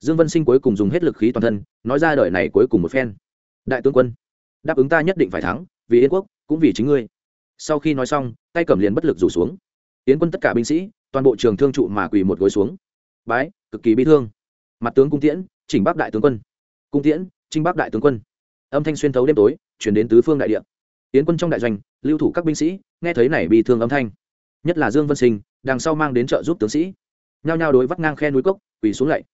Dương vân sinh cuối cùng dùng hết lực khí toàn thân, nói ra đời này cuối cùng một phen. Đại tướng quân, đáp ứng ta nhất định phải thắng, vì yên quốc, cũng vì chính ngươi. Sau khi nói xong, tay cầm liền bất lực rủ xuống. Yến quân tất cả binh sĩ, toàn bộ trường thương trụ mà quỳ một gối xuống bái, cực kỳ bi thương. Mặt tướng cung tiễn, chỉnh bắc đại tướng quân. Cung tiễn trinh bắc đại tướng quân. Âm thanh xuyên thấu đêm tối, chuyển đến tứ phương đại địa. Yến quân trong đại doanh, lưu thủ các binh sĩ, nghe thấy này bị thương âm thanh. Nhất là dương vân sinh, đằng sau mang đến trợ giúp tướng sĩ. Nhao nhao đối vắt ngang khe núi cốc, quỳ xuống lạy.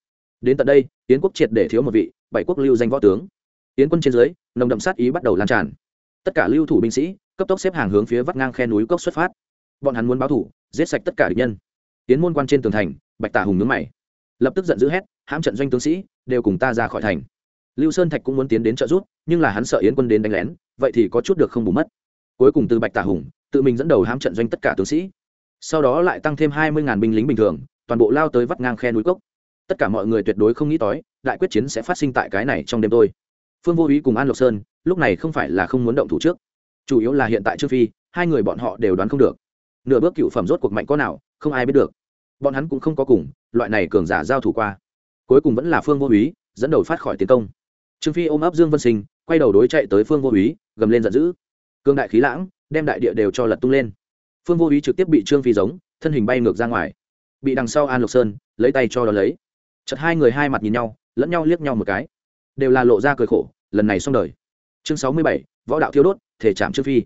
Đến tận đây yến quốc triệt để thiếu một vị, bảy quốc lưu danh võ tướng. Yến quân trên dưới, nồng đậm sát ý bắt đầu lan tràn. Tất cả lưu thủ binh sĩ, cấp tốc xếp hàng hướng phía vắt ngang khe núi cốc xuất phát. Bọn hắn muốn báo thủ, giết sạch tất cả địch nhân. Tiến môn quan trên tường thành, bạch tả hùng nhướng mày. Lập tức giận dữ hét, hãm trận doanh tướng sĩ, đều cùng ta ra khỏi thành. Lưu sơn thạch cũng muốn tiến đến trợ giúp, nhưng là hắn sợ yến quân đến đánh lén, vậy thì có chút được không bù mất. Cuối cùng từ bạch tả hùng, tự mình dẫn đầu hãm trận doanh tất cả tướng sĩ. Sau đó lại tăng thêm hai mươi binh lính bình thường, toàn bộ lao tới vắt ngang khe núi cốc. Tất cả mọi người tuyệt đối không nghĩ tới, đại quyết chiến sẽ phát sinh tại cái này trong đêm tôi phương vô ý cùng an lộc sơn, lúc này không phải là không muốn động thủ trước. Chủ yếu là hiện tại trương phi, hai người bọn họ đều đoán không được. Nửa bước cựu phẩm rốt cuộc mạnh có nào, không ai biết được bọn hắn cũng không có cùng, loại này cường giả giao thủ qua. Cuối cùng vẫn là phương vô úy, dẫn đầu phát khỏi tiến công. Trương phi ôm ấp dương vân sinh, quay đầu đối chạy tới phương vô úy, gầm lên giận dữ. Cương đại khí lãng, đem đại địa đều cho lật tung lên. Phương vô úy trực tiếp bị trương phi giống, thân hình bay ngược ra ngoài. Bị đằng sau an lộc sơn, lấy tay cho đ ó lấy. Chật hai người hai mặt nhìn nhau, lẫn nhau liếc nhau một cái. Đều là lộ ra cười khổ, lần này xong đời. Chương sáu mươi bảy, võ đạo thiêu đốt, thể chạm trương phi.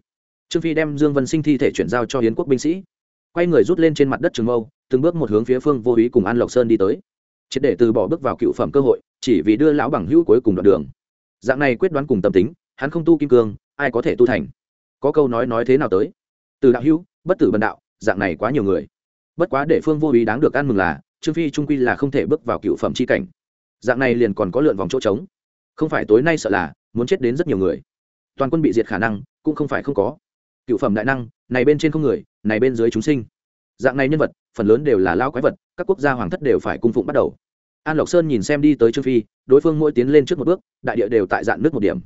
Trương phi đem dương vân sinh thi thể chuyển giao cho hiến quốc binh sĩ. Quay người rút lên trên mặt đất trường mâu từng bước một hướng phía phương vô ý cùng an lộc sơn đi tới. Triệt để từ bỏ bước vào cựu phẩm cơ hội, chỉ vì đưa lão bằng hữu cuối cùng đoạn đường. Dạng này quyết đoán cùng tâm tính, hắn không tu kim cương, ai có thể tu thành? Có câu nói nói thế nào tới? Từ đạo hữu, bất tử bần đạo, dạng này quá nhiều người. Bất quá để phương vô ý đáng được ăn mừng là, trương phi trung quy là không thể bước vào cựu phẩm c h i cảnh. Dạng này liền còn có lượn vòng chỗ trống. Không phải tối nay sợ là, muốn chết đến rất nhiều người. Toàn quân bị diệt khả năng, cũng không phải không có. Cựu phẩm đại năng, này bên trên không người, này bên dưới chúng sinh dạng này nhân vật, phần lớn đều là lao quái vật, các quốc gia hoàng thất đều phải cung phụng bắt đầu. An lộc sơn nhìn xem đi tới trương phi, đối phương mỗi tiến lên trước một bước, đại địa đều tại dạng nước một điểm.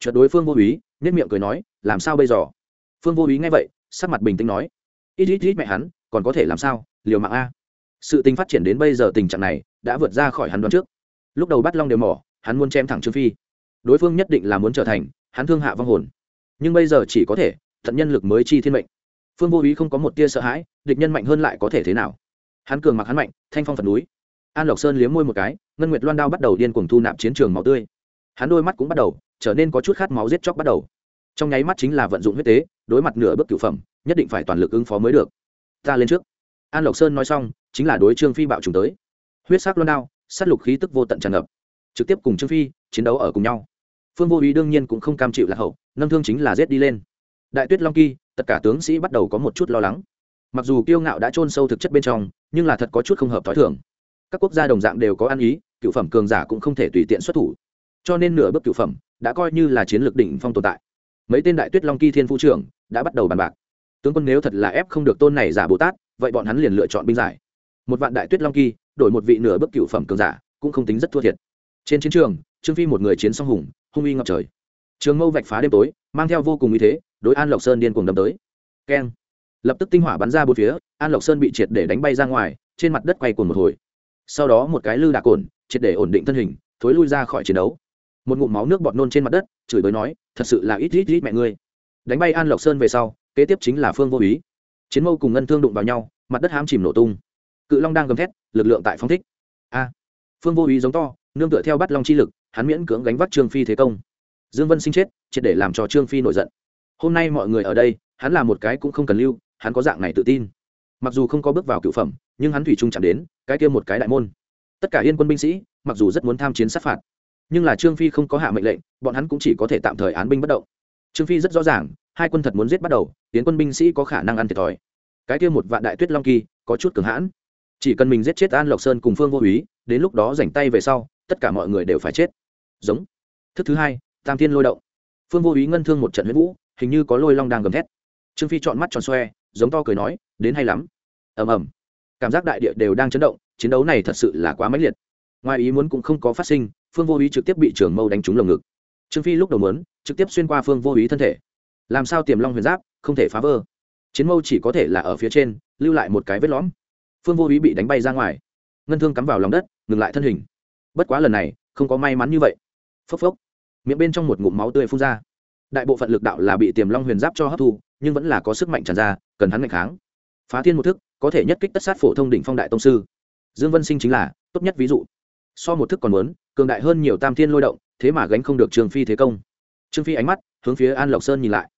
Chợt đối phương vô úy nhất miệng cười nói, làm sao bây giờ? Phương vô úy nghe vậy, sắc mặt bình tĩnh nói, ít ít ít mẹ hắn, còn có thể làm sao, liều mạng a. Sự tình phát triển đến bây giờ tình trạng này, đã vượt ra khỏi hắn đoán trước. Lúc đầu bắt long đều mỏ, hắn muốn chém thẳng trương phi. Đối phương nhất định là muốn trở thành hắn thương hạ vong hồn. Nhưng bây giờ chỉ có thể thận nhân lực mới chi thiên mệnh phương vô ý không có một tia sợ hãi, địch nhân mạnh hơn lại có thể thế nào? Hắn cường mặc hắn mạnh, thanh phong phật núi. An lộc sơn liếm môi một cái, ngân nguyệt loan đao bắt đầu điên cuồng thu nạp chiến trường máu tươi. Hắn đôi mắt cũng bắt đầu trở nên có chút khát máu giết chóc bắt đầu. Trong nháy mắt chính là vận dụng huyết tế, đối mặt nửa bước cửu phẩm, nhất định phải toàn lực ứng phó mới được. Ta lên trước. An lộc sơn nói xong, chính là đối trương phi bạo trùng tới. Huyết sắc loan đao, sát lục khí tức vô tận tràn ngập. Trực tiếp cùng trương phi chiến đấu ở cùng nhau. Phương vô ý đương nhiên cũng không cam chịu lạc hậu, nâng thương chính là rét đi lên. Đại tuyết long kỳ tất cả tướng sĩ bắt đầu có một chút lo lắng. Mặc dù kiêu ngạo đã chôn sâu thực chất bên trong, nhưng là thật có chút không hợp t h ó i thường. Các quốc gia đồng dạng đều có ăn ý, cựu phẩm cường giả cũng không thể tùy tiện xuất thủ. Cho nên nửa bước cựu phẩm đã coi như là chiến lược đỉnh phong tồn tại. Mấy tên đại tuyết long kỳ thiên phu trưởng đã bắt đầu bàn bạc. Tướng quân nếu thật là ép không được tôn này giả bồ tát, vậy bọn hắn liền lựa chọn binh giải. Một vạn đại tuyết long kỳ, đổi một vị nửa bước cựu phẩm cường giả, cũng không tính rất thua thiệt. Trên chiến trường, trương phi một người chiến song hùng, hung uy ngập trời. Trường mâu vạch phá đêm tối, mang theo vô cùng uy thế đối an lộc sơn điên cuồng đâm tới keng lập tức tinh hỏa bắn ra bốn phía an lộc sơn bị triệt để đánh bay ra ngoài trên mặt đất quay cuồng một hồi sau đó một cái lư đạc cồn triệt để ổn định thân hình thối lui ra khỏi chiến đấu một ngụm máu nước bọt nôn trên mặt đất chửi bới nói thật sự là ít ít ít mẹ ngươi đánh bay an lộc sơn về sau kế tiếp chính là phương vô ý chiến mâu cùng ngân thương đụng vào nhau mặt đất hám chìm nổ tung cự long đang gầm thét lực lượng tại phong thích a phương vô ý giống to nương tựa theo bắt long chi lực hắn miễn cưỡng gánh vác trương phi thế công dương vân sinh chết triệt để làm cho trương phi nổi giận hôm nay mọi người ở đây, hắn là một cái cũng không cần lưu, hắn có dạng này tự tin. Mặc dù không có bước vào cựu phẩm, nhưng hắn thủy chung chạm đến, cái kia một cái đại môn. Tất cả yên quân binh sĩ, mặc dù rất muốn tham chiến sát phạt, nhưng là trương phi không có hạ mệnh lệnh, bọn hắn cũng chỉ có thể tạm thời án binh bất động. Trương phi rất rõ ràng, hai quân thật muốn giết bắt đầu, tiến quân binh sĩ có khả năng ăn thiệt thòi. Cái kia một vạn đại tuyết long kỳ, có chút cường hãn. Chỉ cần mình giết chết an lộc sơn cùng phương vô úy, đến lúc đó rảnh tay về sau, tất cả mọi người đều phải chết. Giống. Thức thứ hai, tam thiên lôi động. Phương vô úy ngân thương một trận huyết vũ hình như có lôi long đang gầm thét. Trương phi chọn mắt tròn xoe, giống to cười nói, đến hay lắm. Ầm ầm. Cảm giác đại địa đều đang chấn động, chiến đấu này thật sự là quá mãnh liệt. Ngoài ý muốn cũng không có phát sinh, phương vô ý trực tiếp bị trường mâu đánh trúng lồng ngực. Trương phi lúc đầu muốn, trực tiếp xuyên qua phương vô ý thân thể. Làm sao tiềm long huyền giáp, không thể phá vỡ. Chiến mâu chỉ có thể là ở phía trên, lưu lại một cái vết lõm. Phương vô ý bị đánh bay ra ngoài. Ngân thương cắm vào lòng đất, ngừng lại thân hình. Bất quá lần này, không có may mắn như vậy. Phốc phốc. Miệng bên trong một ngụm máu tươi phun ra đại bộ phận lực đạo là bị tiềm long huyền giáp cho hấp thu, nhưng vẫn là có sức mạnh tràn ra, cần hắn mạnh kháng. Phá thiên một thức, có thể nhất kích tất sát phổ thông đỉnh phong đại tông sư. Dương vân sinh chính là, tốt nhất ví dụ. So một thức còn muốn, cường đại hơn nhiều tam thiên lôi động, thế mà gánh không được trường phi thế công. Trương phi ánh mắt, hướng phía an lộc sơn nhìn lại.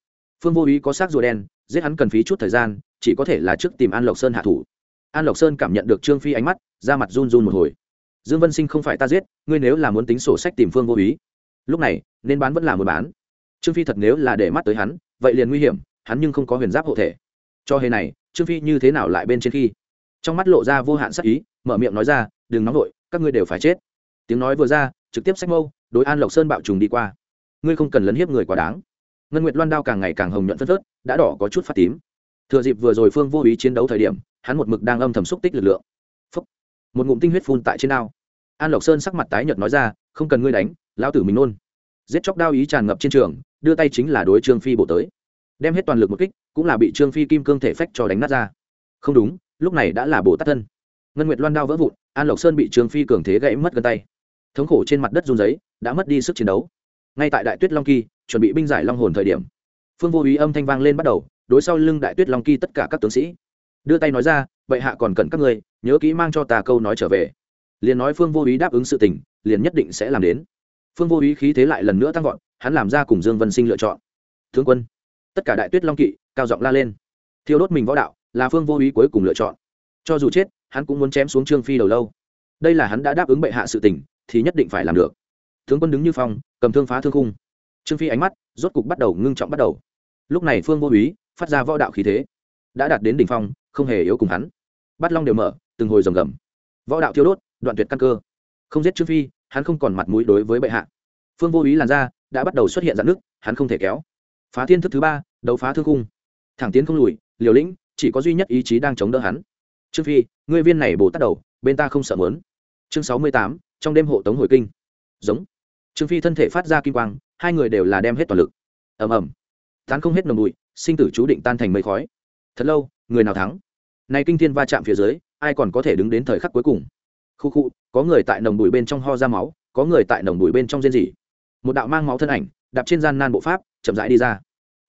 Phương vô ý có xác rùa đen, giết hắn cần phí chút thời gian, chỉ có thể là trước tìm an lộc sơn hạ thủ. An lộc sơn cảm nhận được trương phi ánh mắt ra mặt run run một hồi. Dương vân sinh không phải ta giết, ngươi nếu là muốn tính sổ sách tìm phương vô ý, lúc này, nên bán vẫn là muốn bán trương phi thật nếu là để mắt tới hắn, vậy liền nguy hiểm, hắn nhưng không có huyền giáp hộ thể. Cho hề này, trương phi như thế nào lại bên trên khi? Trong mắt lộ ra vô hạn sắc ý, mở miệng nói ra, đừng nóng vội, các ngươi đều phải chết. Tiếng nói vừa ra, trực tiếp sách mâu, đối an lộc sơn bạo trùng đi qua. Ngươi không cần lấn hiếp người quá đáng. Ngân nguyệt loan đao càng ngày càng hồng nhuận phân phớt, đã đỏ có chút phát tím. Thừa dịp vừa rồi phương vô ý chiến đấu thời điểm, hắn một mực đang âm thầm xúc tích lực lượng. Phúc. một ngụm tinh huyết phun tại trên đao. An lộc sơn sắc mặt tái nhợt nói ra, không cần ngươi đánh, lão tử mình nôn giết chóc đao ý tràn ngập trên trường, đưa tay chính là đối trương phi bổ tới. Đem hết toàn lực một kích, cũng là bị trương phi kim cương thể phách cho đánh nát ra. Không đúng, lúc này đã là bổ tát thân. Ngân nguyệt loan đao vỡ vụn, an lộc sơn bị trương phi cường thế gãy mất gân tay. Thống khổ trên mặt đất run giấy đã mất đi sức chiến đấu. Ngay tại đại tuyết long kỳ, chuẩn bị binh giải long hồn thời điểm, phương vô ý âm thanh vang lên bắt đầu, đối sau lưng đại tuyết long kỳ tất cả các tướng sĩ. Đưa tay nói ra, bệ hạ còn cần các ngươi, nhớ kỹ mang cho ta câu nói trở về. Liền nói phương vô ý đáp ứng sự tình, liền nhất định sẽ làm đến phương vô ý khí thế lại lần nữa tăng vọt, hắn làm ra cùng dương vân sinh lựa chọn. Thương quân, tất cả đại tuyết long kỵ, cao giọng la lên. Thiêu đốt mình võ đạo, là phương vô ý cuối cùng lựa chọn. Cho dù chết, hắn cũng muốn chém xuống trương phi đầu lâu. Đây là hắn đã đáp ứng bệ hạ sự tình, thì nhất định phải làm được. Tướng quân đứng như phong, cầm thương phá thương khung. Trương phi ánh mắt, rốt cục bắt đầu ngưng trọng bắt đầu. Lúc này phương vô ý, phát ra võ đạo khí thế, đã đạt đến đỉnh phong, không hề yếu cùng hắn. Bắt long đều mở, từng hồi rồng gầm. Võ đạo thiêu đốt, đoạn tuyệt căn cơ. Không giết trương phi hắn không còn mặt mũi đối với bệ hạ. Phương vô ý làn ra đã bắt đầu xuất hiện dạn nước hắn không thể kéo. Phá thiên thức thứ ba, đấu phá thương cung. thẳng tiến không lùi, liều lĩnh, chỉ có duy nhất ý chí đang chống đỡ hắn. Trương phi, ngươi viên này bổ tát đầu, bên ta không sợ mớn chương sáu mươi tám, trong đêm hộ tống hồi kinh. Giống. Trương phi thân thể phát ra kim quang, hai người đều là đem hết toàn lực. Ầm ầm. Tán không hết nồng bụi, sinh tử chú định tan thành mây khói. Thật lâu, người nào thắng? Nay kinh thiên va chạm phía dưới, ai còn có thể đứng đến thời khắc cuối cùng? Khu khu, có người tại nồng bụi bên trong ho ra máu, có người tại nồng bụi bên trong rên rỉ. Một đạo mang máu thân ảnh, đạp trên gian nan bộ pháp, chậm rãi đi ra.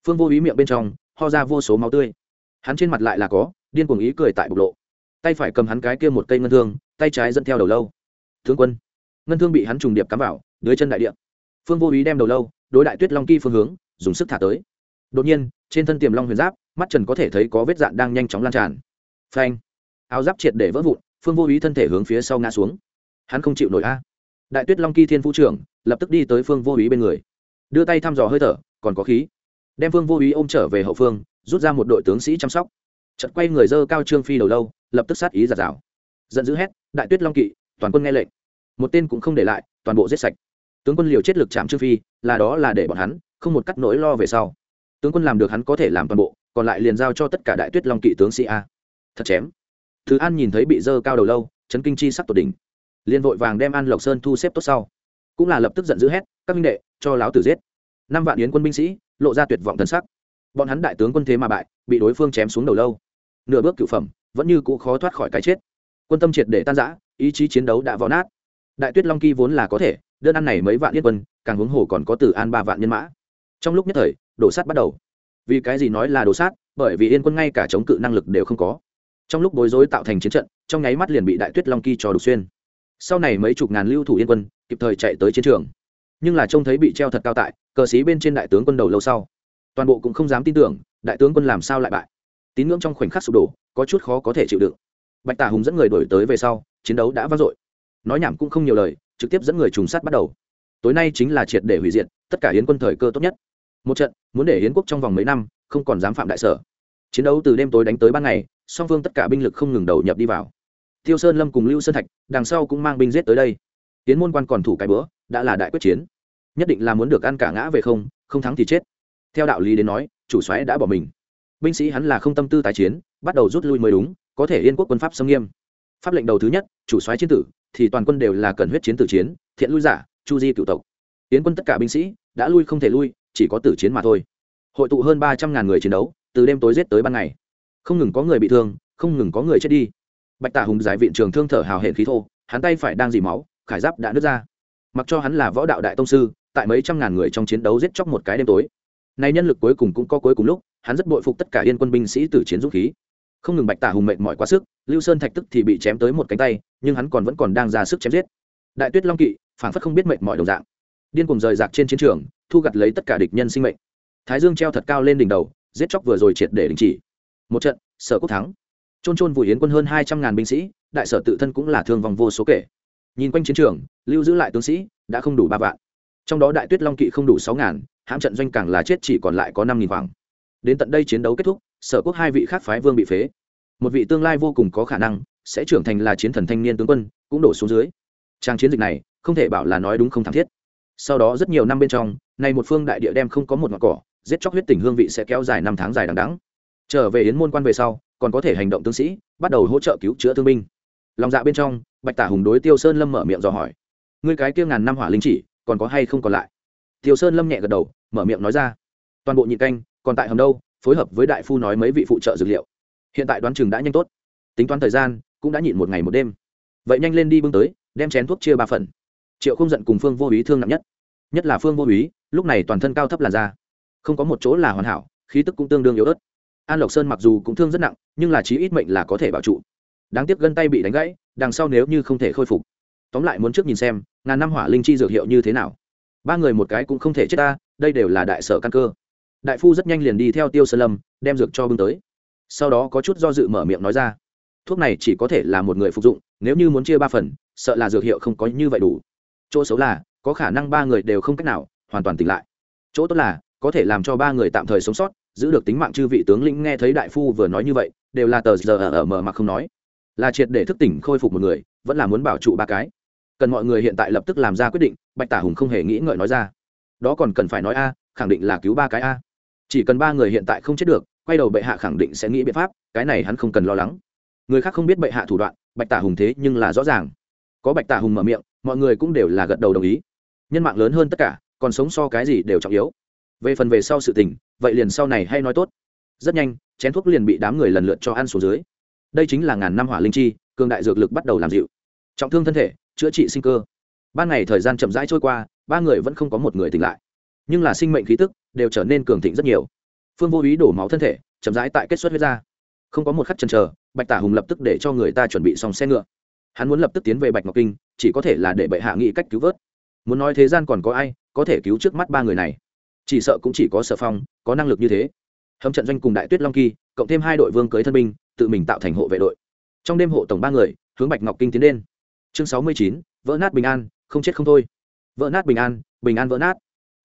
Phương vô ý miệng bên trong, ho ra vô số máu tươi. Hắn trên mặt lại là có, điên cuồng ý cười tại bộc lộ. Tay phải cầm hắn cái kia một cây ngân thương, tay trái dẫn theo đầu lâu. Thương quân. Ngân thương bị hắn trùng điệp cắm vào, dưới chân đại địa. Phương vô ý đem đầu lâu, đối đại tuyết long kỳ phương hướng, dùng sức thả tới. Đột nhiên, trên thân tiềm long huyền giáp, mắt trần có thể thấy có vết dạn đang nhanh chóng lan tràn. Phanh. Áo giáp triệt để vỡ vụn phương vô ý thân thể hướng phía sau ngã xuống. Hắn không chịu nổi a. Đại tuyết long kỳ thiên vũ trưởng, lập tức đi tới phương vô ý bên người. Đưa tay thăm dò hơi thở, còn có khí. Đem phương vô ý ôm trở về hậu phương, rút ra một đội tướng sĩ chăm sóc. Chật quay người dơ cao trương phi đầu lâu, lập tức sát ý giạt rào. Giận dữ hét, đại tuyết long kỵ, toàn quân nghe lệnh. Một tên cũng không để lại, toàn bộ giết sạch. Tướng quân liều chết lực chạm trương phi, là đó là để bọn hắn, không một cắt nỗi lo về sau. Tướng quân làm được hắn có thể làm toàn bộ, còn lại liền giao cho tất cả đại tuyết long kỵ tướng sĩ a. Thật chém thứ an nhìn thấy bị dơ cao đầu lâu chấn kinh chi sắc tột đỉnh. Liền vội vàng đem an lộc sơn thu xếp tốt sau. Cũng là lập tức giận dữ hét các minh đệ cho láo tử giết. Năm vạn yến quân binh sĩ lộ ra tuyệt vọng thần sắc. Bọn hắn đại tướng quân thế mà bại bị đối phương chém xuống đầu lâu. Nửa bước cựu phẩm vẫn như cũ khó thoát khỏi cái chết. Quân tâm triệt để tan rã, ý chí chiến đấu đã vò nát. Đại tuyết long kỳ vốn là có thể đơn ăn này mấy vạn yến quân càng huống hồ còn có từ an ba vạn nhân mã. Trong lúc nhất thời đổ sát bắt đầu. Vì cái gì nói là đổ sát bởi vì yên quân ngay cả chống cự năng lực đều không có trong lúc bối rối tạo thành chiến trận, trong nháy mắt liền bị đại tuyết long kỳ cho đục xuyên. Sau này mấy chục ngàn lưu thủ yên quân, kịp thời chạy tới chiến trường. Nhưng là trông thấy bị treo thật cao tại, cờ xí bên trên đại tướng quân đầu lâu sau, toàn bộ cũng không dám tin tưởng, đại tướng quân làm sao lại bại. Tín ngưỡng trong khoảnh khắc sụp đổ, có chút khó có thể chịu đựng. Bạch tả hùng dẫn người đổi tới về sau, chiến đấu đã vang dội. Nói nhảm cũng không nhiều lời, trực tiếp dẫn người trùng sát bắt đầu. Tối nay chính là triệt để hủy diệt, tất cả hiến quân thời cơ tốt nhất. Một trận, muốn để hiến quốc trong vòng mấy năm, không còn dám phạm đại sở chiến đấu từ đêm tối đánh tới ban ngày, song phương tất cả binh lực không ngừng đầu nhập đi vào. Tiêu sơn lâm cùng lưu sơn thạch, đằng sau cũng mang binh giết tới đây. Tiến môn quan còn thủ cái bữa, đã là đại quyết chiến. Nhất định là muốn được ăn cả ngã về không không thắng thì chết. Theo đạo lý đến nói, chủ xoáy đã bỏ mình. Binh sĩ hắn là không tâm tư tái chiến, bắt đầu rút lui mới đúng, có thể yên quốc quân pháp xâm nghiêm. Pháp lệnh đầu thứ nhất, chủ soái chiến tử, thì toàn quân đều là cần huyết chiến tử chiến, thiện lui giả, chu di cựu tộc. Tiến quân tất cả binh sĩ, đã lui không thể lui, chỉ có tử chiến mà thôi. Hội tụ hơn ba trăm ngàn người chiến đấu từ đêm tối giết tới ban ngày. Không ngừng có người bị thương, không ngừng có người chết đi. Bạch tả hùng giải viện trường thương thở hào hển khí thô, hắn tay phải đang dì máu, khải giáp đã nứt ra. Mặc cho hắn là võ đạo đại tông sư, tại mấy trăm ngàn người trong chiến đấu giết chóc một cái đêm tối. Nay nhân lực cuối cùng cũng có cuối cùng lúc, hắn rất bội phục tất cả yên quân binh sĩ tử chiến dũng khí. Không ngừng bạch tả hùng mệt mỏi quá sức, lưu sơn thạch tức thì bị chém tới một cánh tay, nhưng hắn còn vẫn còn đang ra sức chém giết. Đại tuyết long kỵ, phảng phất không biết mệt mỏi đồng dạng. Điên cùng rời rạc trên chiến trường, thu gặt lấy tất cả địch nhân sinh mệnh. Thái dương treo thật cao lên đỉnh đầu giết chóc vừa rồi triệt để đình chỉ. Một trận, sở quốc thắng. Trôn trôn vùi yến quân hơn hai trăm ngàn binh sĩ, đại sở tự thân cũng là thương vong vô số kể. Nhìn quanh chiến trường, lưu giữ lại tướng sĩ đã không đủ ba vạn. Trong đó đại tuyết long kỵ không đủ sáu ngàn, hãm trận doanh càng là chết chỉ còn lại có năm nghìn khoảng. Đến tận đây chiến đấu kết thúc, sở quốc hai vị khác phái vương bị phế. Một vị tương lai vô cùng có khả năng sẽ trưởng thành là chiến thần thanh niên tướng quân, cũng đổ xuống dưới. Trang chiến dịch này không thể bảo là nói đúng không thảm thiết. Sau đó rất nhiều năm bên trong, nay một phương đại địa đem không có một ngọn cỏ giết chóc huyết tình hương vị sẽ kéo dài năm tháng dài đằng đắng trở về yến môn quan về sau, còn có thể hành động tướng sĩ, bắt đầu hỗ trợ cứu chữa thương binh. Lòng dạ bên trong, bạch tả hùng đối tiêu sơn lâm mở miệng dò hỏi. Ngươi cái kia ngàn năm hỏa linh chỉ, còn có hay không còn lại? Tiêu sơn lâm nhẹ gật đầu, mở miệng nói ra. Toàn bộ nhị canh, còn tại hầm đâu, phối hợp với đại phu nói mấy vị phụ trợ dược liệu. Hiện tại đoán chừng đã nhanh tốt. Tính toán thời gian, cũng đã nhịn một ngày một đêm. Vậy nhanh lên đi bưng tới, đem chén thuốc chia ba phần. Triệu không giận cùng phương vô ý thương nặng nhất. Nhất là phương vô ý lúc này toàn thân cao thấp làn da không có một chỗ là hoàn hảo, khí tức cũng tương đương yếu ớt. An lộc sơn mặc dù cũng thương rất nặng, nhưng là chí ít mệnh là có thể bảo trụ. Đáng tiếc gân tay bị đánh gãy, đằng sau nếu như không thể khôi phục. Tóm lại muốn trước nhìn xem, ngàn năm hỏa linh chi dược hiệu như thế nào. Ba người một cái cũng không thể chết ta, đây đều là đại sở căn cơ. Đại phu rất nhanh liền đi theo tiêu sơn lâm, đem dược cho bưng tới. Sau đó có chút do dự mở miệng nói ra. Thuốc này chỉ có thể là một người phục dụng, nếu như muốn chia ba phần, sợ là dược hiệu không có như vậy đủ. Chỗ xấu là, có khả năng ba người đều không cách nào, hoàn toàn tỉnh lại. Chỗ tốt là có thể làm cho ba người tạm thời sống sót, giữ được tính mạng chư vị tướng lĩnh nghe thấy đại phu vừa nói như vậy, đều là tờ giờ ở mờ mà không nói. Là triệt để thức tỉnh khôi phục một người, vẫn là muốn bảo trụ ba cái. Cần mọi người hiện tại lập tức làm ra quyết định, bạch tả hùng không hề nghĩ ngợi nói ra. Đó còn cần phải nói a, khẳng định là cứu ba cái a. Chỉ cần ba người hiện tại không chết được, quay đầu bệ hạ khẳng định sẽ nghĩ biện pháp, cái này hắn không cần lo lắng. Người khác không biết bệ hạ thủ đoạn, bạch tả hùng thế nhưng là rõ ràng. Có bạch tả hùng mở miệng, mọi người cũng đều là gật đầu đồng ý. Nhân mạng lớn hơn tất cả, còn sống so cái gì đều trọng yếu về phần về sau sự tình, vậy liền sau này hay nói tốt. Rất nhanh, chén thuốc liền bị đám người lần lượt cho ăn xuống dưới. Đây chính là ngàn năm hỏa linh chi, cường đại dược lực bắt đầu làm dịu. Trọng thương thân thể, chữa trị sinh cơ. Ban ngày thời gian chậm rãi trôi qua, ba người vẫn không có một người tỉnh lại. Nhưng là sinh mệnh khí tức đều trở nên cường thịnh rất nhiều. Phương vô ý đổ máu thân thể, chậm rãi tại kết xuất huyết ra. Không có một khắc chần chờ, bạch tả hùng lập tức để cho người ta chuẩn bị xong xe ngựa. Hắn muốn lập tức tiến về bạch ngọc kinh, chỉ có thể là để bệ hạ nghĩ cách cứu vớt. Muốn nói thế gian còn có ai có thể cứu trước mắt ba người này? Chỉ sợ cũng chỉ có sở phong, có năng lực như thế. Hầm trận doanh cùng đại tuyết long kỳ, cộng thêm hai đội vương cưới thân binh, tự mình tạo thành hộ vệ đội. Trong đêm hộ tổng ba người, hướng bạch ngọc kinh tiến lên. Chương sáu mươi chín, vỡ nát bình an, không chết không thôi. Vỡ nát bình an bình an vỡ nát.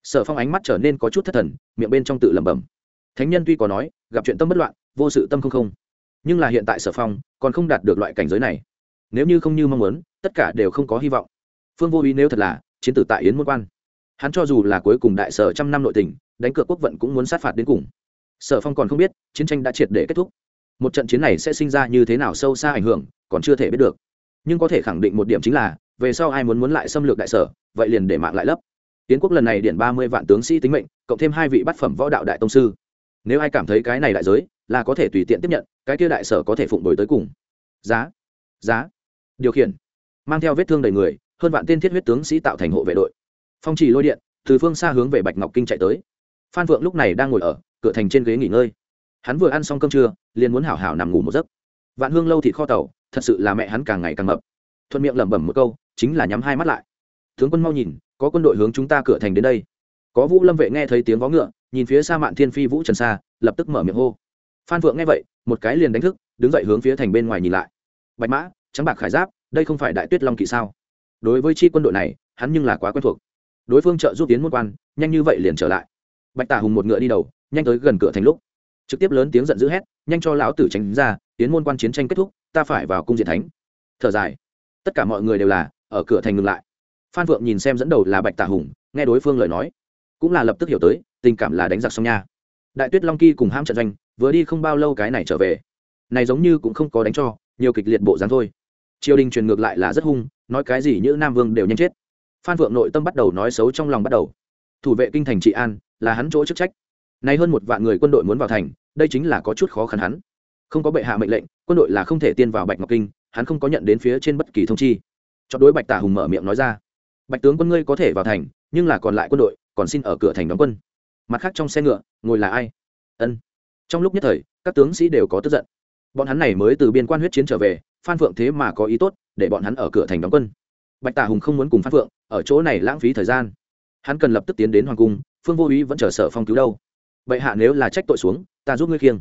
Sở phong ánh mắt trở nên có chút thất thần, miệng bên trong tự lẩm bẩm. Thánh nhân tuy có nói, gặp chuyện tâm bất loạn, vô sự tâm không không. Nhưng là hiện tại sở phong còn không đạt được loại cảnh giới này. Nếu như không như mong muốn, tất cả đều không có hy vọng. Phương vô ý nếu thật là, chiến tử tại yến môn quan hắn cho dù là cuối cùng đại sở trăm năm nội tình, đánh cược quốc vận cũng muốn sát phạt đến cùng. Sở phong còn không biết, chiến tranh đã triệt để kết thúc. Một trận chiến này sẽ sinh ra như thế nào sâu xa ảnh hưởng, còn chưa thể biết được. Nhưng có thể khẳng định một điểm chính là, về sau ai muốn muốn lại xâm lược đại sở, vậy liền để mạng lại lấp. Tiến quốc lần này điện ba mươi vạn tướng sĩ tính mệnh, cộng thêm hai vị bát phẩm võ đạo đại tông sư. Nếu ai cảm thấy cái này đại giới, là có thể tùy tiện tiếp nhận, cái kia đại sở có thể phụng đổi tới cùng. Giá. Giá. Điều khiển. Mang theo vết thương đầy người, hơn vạn tên thiết huyết tướng sĩ tạo thành hộ vệ đội phong chỉ lôi điện từ phương xa hướng về bạch ngọc kinh chạy tới. Phan vượng lúc này đang ngồi ở cửa thành trên ghế nghỉ ngơi. Hắn vừa ăn xong cơm trưa liền muốn hảo hảo nằm ngủ một giấc. Vạn hương lâu thịt kho tàu thật sự là mẹ hắn càng ngày càng mập. Thuận miệng lẩm bẩm một câu chính là nhắm hai mắt lại. Tướng quân mau nhìn có quân đội hướng chúng ta cửa thành đến đây. Có vũ lâm vệ nghe thấy tiếng vó ngựa nhìn phía xa mạn thiên phi vũ trần xa, lập tức mở miệng hô. Phan phượng nghe vậy một cái liền đánh thức đứng dậy hướng phía thành bên ngoài nhìn lại. Bạch mã trắng bạc khải giáp đây không phải đại tuyết long kỵ sao? Đối với chi quân đội này hắn nhưng là quá quen thuộc đối phương trợ giúp tiến môn quan, nhanh như vậy liền trở lại. Bạch tả hùng một ngựa đi đầu, nhanh tới gần cửa thành lúc, trực tiếp lớn tiếng giận dữ hét, nhanh cho lão tử tránh ra, tiến môn quan chiến tranh kết thúc, ta phải vào cung diện thánh. Thở dài, tất cả mọi người đều là ở cửa thành ngừng lại. Phan phượng nhìn xem dẫn đầu là bạch tả hùng, nghe đối phương lời nói, cũng là lập tức hiểu tới, tình cảm là đánh giặc xong nha. Đại tuyết long kỳ cùng ham trận doanh, vừa đi không bao lâu cái này trở về. Này giống như cũng không có đánh cho, nhiều kịch liệt bộ dáng thôi. Triều đình truyền ngược lại là rất hung, nói cái gì như nam vương đều nhanh chết phan Vượng nội tâm bắt đầu nói xấu trong lòng bắt đầu. Thủ vệ kinh thành trị an là hắn chỗ chức trách. Nay hơn một vạn người quân đội muốn vào thành, đây chính là có chút khó khăn hắn. Không có bệ hạ mệnh lệnh, quân đội là không thể tiên vào bạch ngọc kinh, hắn không có nhận đến phía trên bất kỳ thông chi. Cho đối bạch tả hùng mở miệng nói ra, bạch tướng quân ngươi có thể vào thành, nhưng là còn lại quân đội, còn xin ở cửa thành đóng quân. Mặt khác trong xe ngựa, ngồi là ai? Ân. Trong lúc nhất thời, các tướng sĩ đều có tức giận. Bọn hắn này mới từ biên quan huyết chiến trở về, phan phượng thế mà có ý tốt để bọn hắn ở cửa thành đóng quân bạch tả hùng không muốn cùng phan phượng ở chỗ này lãng phí thời gian. Hắn cần lập tức tiến đến hoàng cung, phương vô ý vẫn chờ sở phong cứu đâu. Bệ hạ nếu là trách tội xuống, ta giúp ngươi khiêng.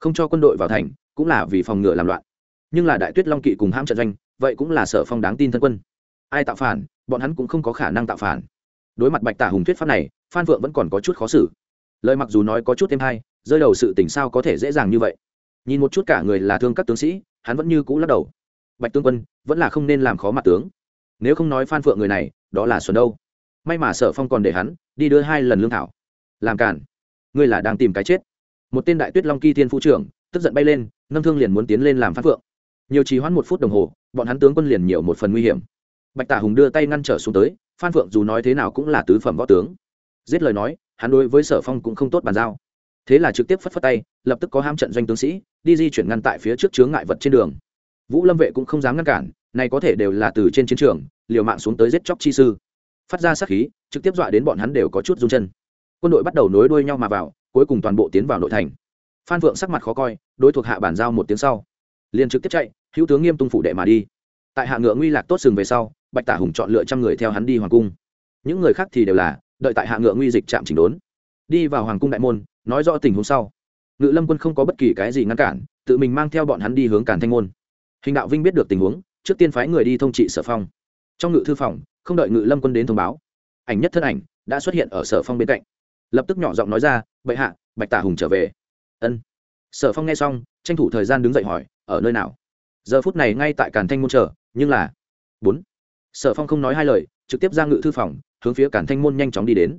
Không cho quân đội vào thành, cũng là vì phòng ngừa làm loạn. Nhưng là đại tuyết long kỵ cùng hãm trận doanh, vậy cũng là sở phong đáng tin thân quân. Ai tạo phản, bọn hắn cũng không có khả năng tạo phản. Đối mặt bạch tả hùng thuyết pháp này, phan phượng vẫn còn có chút khó xử. Lời mặc dù nói có chút thêm hay, rơi đầu sự tình sao có thể dễ dàng như vậy. Nhìn một chút cả người là thương các tướng sĩ, hắn vẫn như cũ lắc đầu. Bạch tướng quân, vẫn là không nên làm khó mặt tướng nếu không nói phan phượng người này, đó là xuân đâu. May mà sở phong còn để hắn đi đưa hai lần lương thảo. Làm cản. Ngươi là đang tìm cái chết. Một tên đại tuyết long kỳ thiên phu trưởng, tức giận bay lên, nâng thương liền muốn tiến lên làm phan phượng. Nhiều trì hoãn một phút đồng hồ, bọn hắn tướng quân liền nhiều một phần nguy hiểm. Bạch tả hùng đưa tay ngăn trở xuống tới, phan phượng dù nói thế nào cũng là tứ phẩm võ tướng. Giết lời nói, hắn đối với sở phong cũng không tốt bàn giao. Thế là trực tiếp phất phất tay, lập tức có ham trận doanh tướng sĩ, đi di chuyển ngăn tại phía trước chướng ngại vật trên đường. Vũ lâm vệ cũng không dám ngăn cản, này có thể đều là từ trên chiến trường liều mạng xuống tới giết chóc chi sư. Phát ra sát khí, trực tiếp dọa đến bọn hắn đều có chút run chân. Quân đội bắt đầu nối đuôi nhau mà vào, cuối cùng toàn bộ tiến vào nội thành. Phan phượng sắc mặt khó coi, đối thuộc hạ bản giao một tiếng sau. Liền trực tiếp chạy, hữu tướng nghiêm tung phủ đệ mà đi. Tại hạ ngựa nguy lạc tốt sừng về sau, bạch tả hùng chọn lựa trăm người theo hắn đi hoàng cung. Những người khác thì đều là, đợi tại hạ ngựa nguy dịch trạm chỉnh đốn. Đi vào hoàng cung đại môn, nói rõ tình huống sau. Ngự lâm quân không có bất kỳ cái gì ngăn cản, tự mình mang theo bọn hắn đi hướng cản thanh môn. Hình đạo vinh biết được tình huống, trước tiên phái người đi thông trị sở phong trong ngự thư phòng, không đợi ngự lâm quân đến thông báo, ảnh nhất thân ảnh đã xuất hiện ở sở phong bên cạnh. Lập tức nhỏ giọng nói ra, bệ hạ, bạch tả hùng trở về. Ân. Sở phong nghe xong, tranh thủ thời gian đứng dậy hỏi, ở nơi nào? Giờ phút này ngay tại càn thanh môn chờ, nhưng là bốn. Sở phong không nói hai lời, trực tiếp ra ngự thư phòng, hướng phía càn thanh môn nhanh chóng đi đến.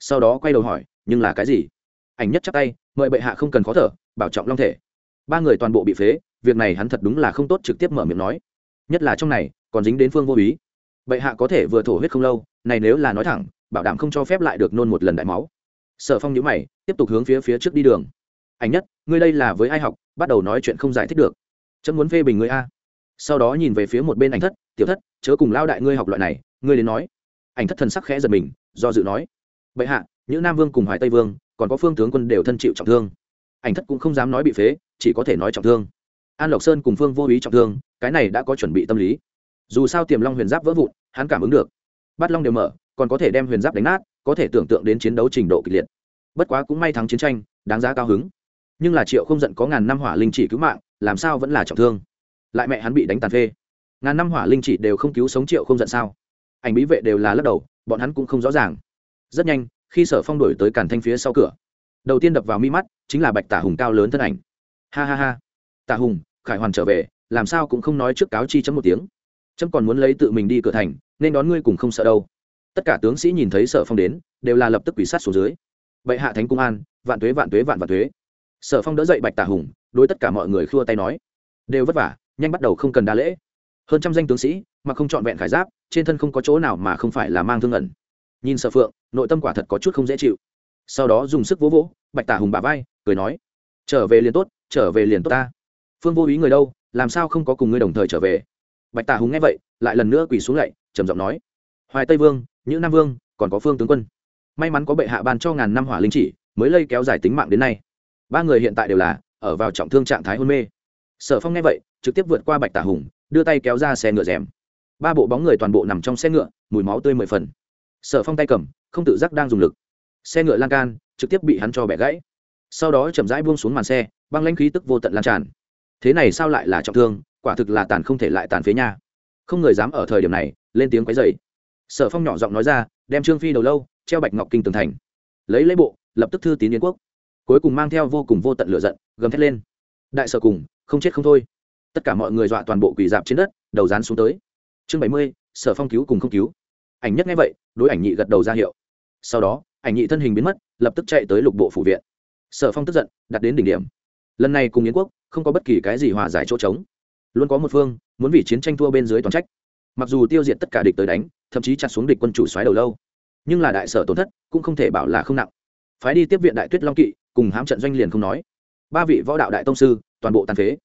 Sau đó quay đầu hỏi, nhưng là cái gì? Ảnh nhất chắc tay, mời bệ hạ không cần khó thở, bảo trọng long thể. Ba người toàn bộ bị phế, việc này hắn thật đúng là không tốt trực tiếp mở miệng nói. Nhất là trong này, còn dính đến phương vô ý bệ hạ có thể vừa thổ huyết không lâu, này nếu là nói thẳng, bảo đảm không cho phép lại được nôn một lần đại máu. Sở phong nhữ mày, tiếp tục hướng phía phía trước đi đường. Ảnh nhất, ngươi đây là với ai học, bắt đầu nói chuyện không giải thích được. Chấm muốn phê bình ngươi a. Sau đó nhìn về phía một bên ảnh thất, tiểu thất, chớ cùng lao đại ngươi học loại này, ngươi đến nói. Ảnh thất thần sắc khẽ giật mình, do dự nói. Bệ hạ, những nam vương cùng hoài tây vương, còn có phương tướng quân đều thân chịu trọng thương. Ảnh thất cũng không dám nói bị phế, chỉ có thể nói trọng thương. An lộc sơn cùng phương vô ý trọng thương, cái này đã có chuẩn bị tâm lý dù sao tiềm long huyền giáp vỡ vụn, hắn cảm ứng được. Bắt long đều mở, còn có thể đem huyền giáp đánh nát, có thể tưởng tượng đến chiến đấu trình độ kịch liệt. Bất quá cũng may thắng chiến tranh, đáng giá cao hứng. Nhưng là triệu không giận có ngàn năm hỏa linh chỉ cứu mạng, làm sao vẫn là trọng thương? Lại mẹ hắn bị đánh tàn phê. Ngàn năm hỏa linh chỉ đều không cứu sống triệu không giận sao? Ảnh bí vệ đều là lắc đầu, bọn hắn cũng không rõ ràng. Rất nhanh, khi sở phong đổi tới càn thanh phía sau cửa, đầu tiên đập vào mi mắt, chính là bạch tả hùng cao lớn thân ảnh. Ha ha ha. Tả hùng, khải hoàn trở về, làm sao cũng không nói trước cáo chi chấm một tiếng chấm còn muốn lấy tự mình đi cửa thành, nên đón ngươi cùng không sợ đâu. Tất cả tướng sĩ nhìn thấy sở phong đến, đều là lập tức quỷ sát xuống dưới. Vậy hạ thánh cung an, vạn thuế vạn thuế vạn vạn thuế sở phong đỡ dậy bạch tả hùng, đối tất cả mọi người khua tay nói, đều vất vả, nhanh bắt đầu không cần đa lễ. Hơn trăm danh tướng sĩ, mà không trọn vẹn khải giáp, trên thân không có chỗ nào mà không phải là mang thương ẩn. Nhìn sở phượng, nội tâm quả thật có chút không dễ chịu. Sau đó dùng sức vỗ vỗ, bạch tả hùng bà vai, cười nói, trở về liền tốt, trở về liền tốt ta. Phương vô ý người đâu, làm sao không có cùng ngươi đồng thời trở về? Bạch tả hùng nghe vậy, lại lần nữa quỳ xuống lạy, trầm giọng nói, hoài tây vương những nam vương, còn có phương tướng quân. May mắn có bệ hạ ban cho ngàn năm hỏa linh chỉ, mới lây kéo dài tính mạng đến nay. Ba người hiện tại đều là ở vào trọng thương trạng thái hôn mê. Sở phong nghe vậy, trực tiếp vượt qua bạch tả hùng, đưa tay kéo ra xe ngựa rèm. Ba bộ bóng người toàn bộ nằm trong xe ngựa, mùi máu tươi mười phần. Sở phong tay cầm, không tự giác đang dùng lực. Xe ngựa lan can, trực tiếp bị hắn cho bẻ gãy. Sau đó chậm rãi buông xuống màn xe, băng lãnh khí tức vô tận lan tràn. Thế này sao lại là trọng thương? Quả thực là tàn không thể lại tàn phế nha. Không người dám ở thời điểm này, lên tiếng quấy dày sở phong nhỏ giọng nói ra, đem trương phi đầu lâu, treo bạch ngọc kinh tường thành. Lấy lấy bộ, lập tức thư tín yến quốc. Cuối cùng mang theo vô cùng vô tận lửa giận, gầm thét lên. Đại sở cùng, không chết không thôi. Tất cả mọi người dọa toàn bộ quỳ dạp trên đất, đầu dán xuống tới. Chương bảy mươi, sở phong cứu cùng không cứu. Ảnh nhất nghe vậy, đối ảnh nhị gật đầu ra hiệu. Sau đó, ảnh nhị thân hình biến mất, lập tức chạy tới lục bộ phủ viện. Sở phong tức giận, đặt đến đỉnh điểm. Lần này cùng yến quốc, không có bất kỳ cái gì hòa giải chỗ trống luôn có một phương, muốn vì chiến tranh thua bên dưới toàn trách. Mặc dù tiêu diệt tất cả địch tới đánh, thậm chí chặt xuống địch quân chủ xoáy đầu lâu, nhưng là đại sở tổn thất cũng không thể bảo là không nặng. Phái đi tiếp viện đại tuyết long kỵ, cùng hãm trận doanh liền không nói. Ba vị võ đạo đại tông sư, toàn bộ tàn phế.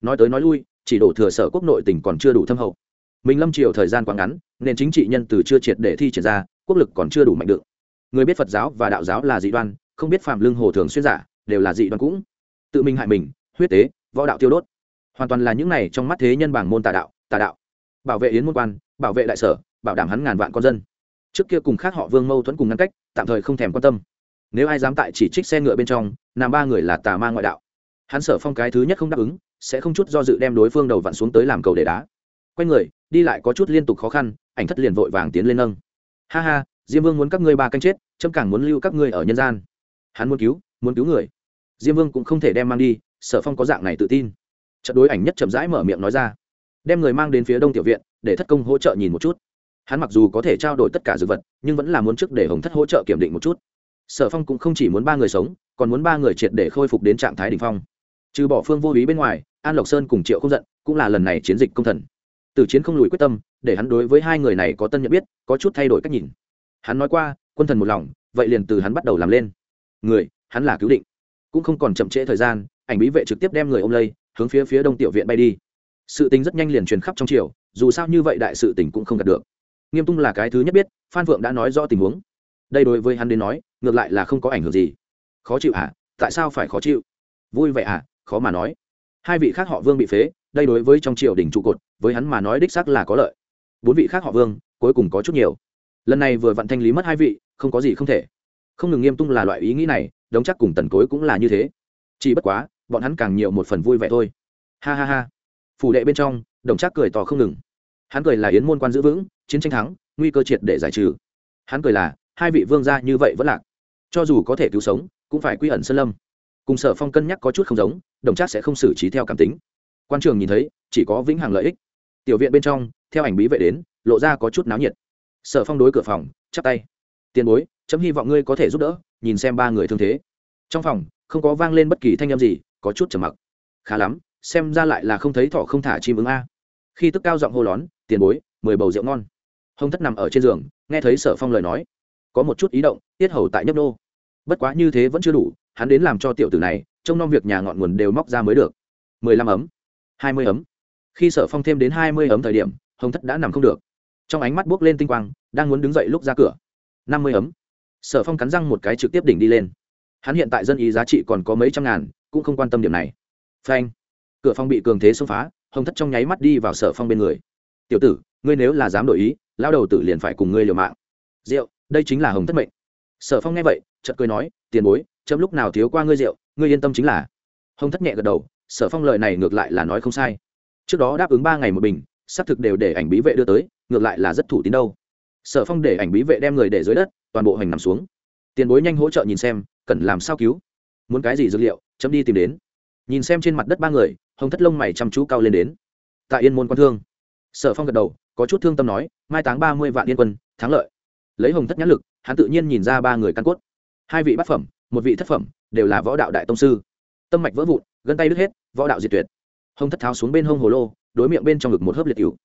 Nói tới nói lui, chỉ đổ thừa sở quốc nội tỉnh còn chưa đủ thâm hậu. Mình lâm triều thời gian quá ngắn, nên chính trị nhân từ chưa triệt để thi triển ra, quốc lực còn chưa đủ mạnh đựng người biết phật giáo và đạo giáo là dị đoan, không biết phạm lương hồ thường xuyên giả, đều là dị đoan cũng. Tự mình hại mình, huyết tế, võ đạo tiêu đốt hoàn toàn là những này trong mắt thế nhân bảng môn tà đạo tà đạo. Bảo vệ yến môn quan, bảo vệ đại sở, bảo đảm hắn ngàn vạn con dân. Trước kia cùng khác họ vương mâu thuẫn cùng ngăn cách, tạm thời không thèm quan tâm. Nếu ai dám tại chỉ trích xe ngựa bên trong làm ba người là tà ma ngoại đạo. Hắn sở phong cái thứ nhất không đáp ứng, sẽ không chút do dự đem đối phương đầu vặn xuống tới làm cầu để đá. Quay người, đi lại có chút liên tục khó khăn, ảnh thất liền vội vàng tiến lên nâng. Ha ha, diêm vương muốn các ngươi ba canh chết trâm càng muốn lưu các ngươi ở nhân gian. Hắn muốn cứu muốn cứu người. Diêm vương cũng không thể đem mang đi, sở phong có dạng này tự tin trận đối ảnh nhất chậm rãi mở miệng nói ra. Đem người mang đến phía đông tiểu viện, để thất công hỗ trợ nhìn một chút. Hắn mặc dù có thể trao đổi tất cả dược vật, nhưng vẫn là muốn trước để hồng thất hỗ trợ kiểm định một chút. Sở phong cũng không chỉ muốn ba người sống, còn muốn ba người triệt để khôi phục đến trạng thái đ ỉ n h phong. Trừ bỏ phương vô ý bên ngoài, an lộc sơn cùng triệu không giận cũng là lần này chiến dịch công thần. Từ chiến không lùi quyết tâm, để hắn đối với hai người này có tân nhận biết, có chút thay đổi cách nhìn. Hắn nói qua, quân thần một lòng, vậy liền từ hắn bắt đầu làm lên. Người, hắn là cứu định. Cũng không còn chậm trễ thời gian, ảnh bí vệ trực tiếp đem người ôm lây hướng phía phía đông tiểu viện bay đi. Sự tình rất nhanh liền truyền khắp trong triều, dù sao như vậy đại sự tình cũng không đạt được. Nghiêm tung là cái thứ nhất biết, phan phượng đã nói rõ tình huống. Đây đối với hắn đến nói, ngược lại là không có ảnh hưởng gì. Khó chịu à tại sao phải khó chịu? Vui vẻ à khó mà nói. Hai vị khác họ vương bị phế, đây đối với trong triều đình trụ cột, với hắn mà nói đích xác là có lợi. Bốn vị khác họ vương, cuối cùng có chút nhiều. Lần này vừa vặn thanh lý mất hai vị, không có gì không thể. Không ngừng nghiêm tung là loại ý nghĩ này, đống chắc cùng tần cối cũng là như thế. Chỉ bất quá bọn hắn càng nhiều một phần vui vẻ thôi. Ha ha ha. Phủ đệ bên trong, đồng trác cười tỏ không ngừng. Hắn cười là yến môn quan giữ vững, chiến tranh thắng, nguy cơ triệt để giải trừ. Hắn cười là, hai vị vương gia như vậy vẫn lạc. Cho dù có thể cứu sống, cũng phải quy ẩn sơn lâm. Cùng sở phong cân nhắc có chút không giống, đồng trác sẽ không xử trí theo cảm tính. Quan trường nhìn thấy, chỉ có vĩnh hằng lợi ích. Tiểu viện bên trong, theo ảnh bí vệ đến, lộ ra có chút náo nhiệt. Sở phong đối cửa phòng, chắp tay. Tiền bối, chấm hy vọng ngươi có thể giúp đỡ, nhìn xem ba người thương thế. Trong phòng, không có vang lên bất kỳ thanh âm gì có chút trầm mặc. Khá lắm, xem ra lại là không thấy thỏ không thả chim ứng a. Khi tức cao giọng hô lón, tiền bối, mười bầu rượu ngon. Hồng thất nằm ở trên giường, nghe thấy sở phong lời nói. Có một chút ý động, tiết hầu tại nhấp nô. Bất quá như thế vẫn chưa đủ, hắn đến làm cho tiểu tử này, trông nom việc nhà ngọn nguồn đều móc ra mới được. Mười lăm ấm, hai mươi ấm. Khi sở phong thêm đến hai mươi ấm thời điểm, hồng thất đã nằm không được. Trong ánh mắt buốc lên tinh quang, đang muốn đứng dậy lúc ra cửa. năm mươi ấm. Sở phong cắn răng một cái trực tiếp đỉnh đi lên. Hắn hiện tại dân ý giá trị còn có mấy trăm ngàn cũng không quan tâm điểm này. Phanh. Cửa phòng bị cường thế xông phá, hồng thất trong nháy mắt đi vào sở phong bên người. Tiểu tử, ngươi nếu là dám đổi ý lao đầu tử liền phải cùng ngươi liều mạng. Rượu, đây chính là hồng thất mệnh. Sở phong nghe vậy, chợt cười nói, tiền bối, chấm lúc nào thiếu qua ngươi rượu, ngươi yên tâm chính là. Hồng thất nhẹ gật đầu, sở phong lời này ngược lại là nói không sai. Trước đó đáp ứng ba ngày một bình, xác thực đều để ảnh bí vệ đưa tới, ngược lại là rất thủ tín đâu. Sở phong để ảnh bí vệ đem người để dưới đất, toàn bộ hành nằm xuống. Tiền bối nhanh hỗ trợ nhìn xem, cần làm sao cứu? Muốn cái gì dữ liệu chấm đi tìm đến. Nhìn xem trên mặt đất ba người, hồng thất lông mày chăm chú cao lên đến. Tại yên môn quan thương, sở phong gật đầu, có chút thương tâm nói, mai táng ba mươi vạn yên quân, thắng lợi. Lấy hồng thất nhãn lực, hắn tự nhiên nhìn ra ba người căn cốt. Hai vị bát phẩm, một vị thất phẩm, đều là võ đạo đại tông sư. Tâm mạch vỡ vụn, gân tay đứt hết, võ đạo diệt tuyệt. Hồng thất tháo xuống bên hông hồ lô, đối miệng bên trong ngực một hớp liệt cựu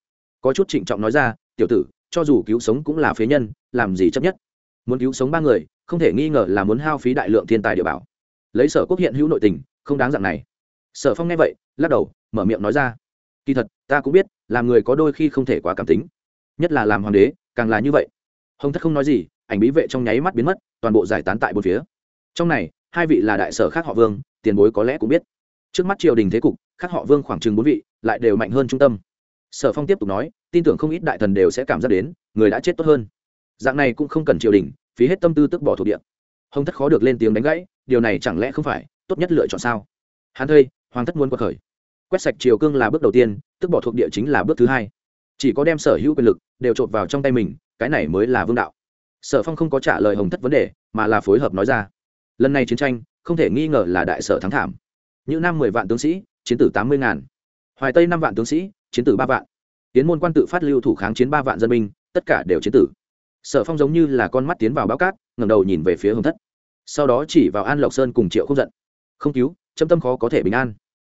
có chút trịnh trọng nói ra, tiểu tử, cho dù cứu sống cũng là phế nhân, làm gì chấp nhất? Muốn cứu sống ba người, không thể nghi ngờ là muốn hao phí đại lượng thiên tài địa bảo lấy sở quốc hiện hữu nội tình, không đáng dạng này. Sở phong nghe vậy, lắc đầu, mở miệng nói ra. Kỳ thật, ta cũng biết, làm người có đôi khi không thể quá cảm tính. Nhất là làm hoàng đế, càng là như vậy. Hồng thất không nói gì, ảnh bí vệ trong nháy mắt biến mất, toàn bộ giải tán tại bốn phía. Trong này, hai vị là đại sở khác họ vương, tiền bối có lẽ cũng biết. Trước mắt triều đình thế cục, khác họ vương khoảng chừng bốn vị, lại đều mạnh hơn trung tâm. Sở phong tiếp tục nói, tin tưởng không ít đại thần đều sẽ cảm giác đến, người đã chết tốt hơn. Dạng này cũng không cần triều đình, phí hết tâm tư tức bỏ thuộc địa hồng thất khó được lên tiếng đánh gãy, điều này chẳng lẽ không phải tốt nhất lựa chọn sao? Hắn thây hoàng thất muốn quật khởi. Quét sạch triều cương là bước đầu tiên, tức bỏ thuộc địa chính là bước thứ hai. Chỉ có đem sở hữu quyền lực đều trộn vào trong tay mình, cái này mới là vương đạo. Sở phong không có trả lời hồng thất vấn đề, mà là phối hợp nói ra. Lần này chiến tranh, không thể nghi ngờ là đại sở thắng thảm. Những năm mười vạn tướng sĩ, chiến tử tám mươi ngàn. Hoài tây năm vạn tướng sĩ, chiến tử ba vạn. Tiến môn quan tự phát lưu thủ kháng chiến ba vạn dân binh, tất cả đều chiến tử. Sở phong giống như là con mắt tiến vào báo cát ngầm đầu nhìn về phía hồng thất sau đó chỉ vào an lộc sơn cùng triệu không giận không cứu chấm tâm khó có thể bình an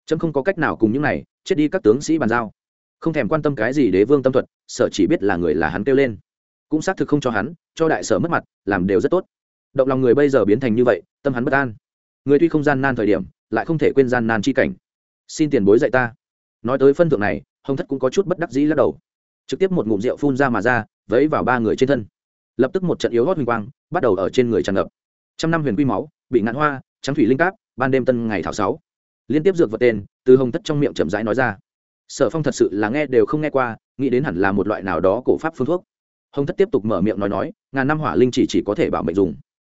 chấm không có cách nào cùng những này chết đi các tướng sĩ bàn giao không thèm quan tâm cái gì đế vương tâm thuật sở chỉ biết là người là hắn kêu lên cũng xác thực không cho hắn cho đại sở mất mặt làm đều rất tốt động lòng người bây giờ biến thành như vậy tâm hắn bất an người tuy không gian nan thời điểm lại không thể quên gian nan chi cảnh xin tiền bối dạy ta nói tới phân thượng này hồng thất cũng có chút bất đắc dĩ lắc đầu trực tiếp một ngụm rượu phun ra mà ra vẫy vào ba người trên thân lập tức một trận yếu hót huỳnh quang bắt đầu ở trên người tràn ngập trăm năm huyền quy máu, bị ngạn hoa, trắng thủy linh cáp, ban đêm tân ngày thảo sáu. Liên tiếp dược vật tên, từ hồng thất trong miệng chậm rãi nói ra. Sở phong thật sự là nghe đều không nghe qua, nghĩ đến hẳn là một loại nào đó cổ pháp phương thuốc. Hồng thất tiếp tục mở miệng nói nói, ngàn năm hỏa linh chỉ chỉ có thể bảo mệnh dùng.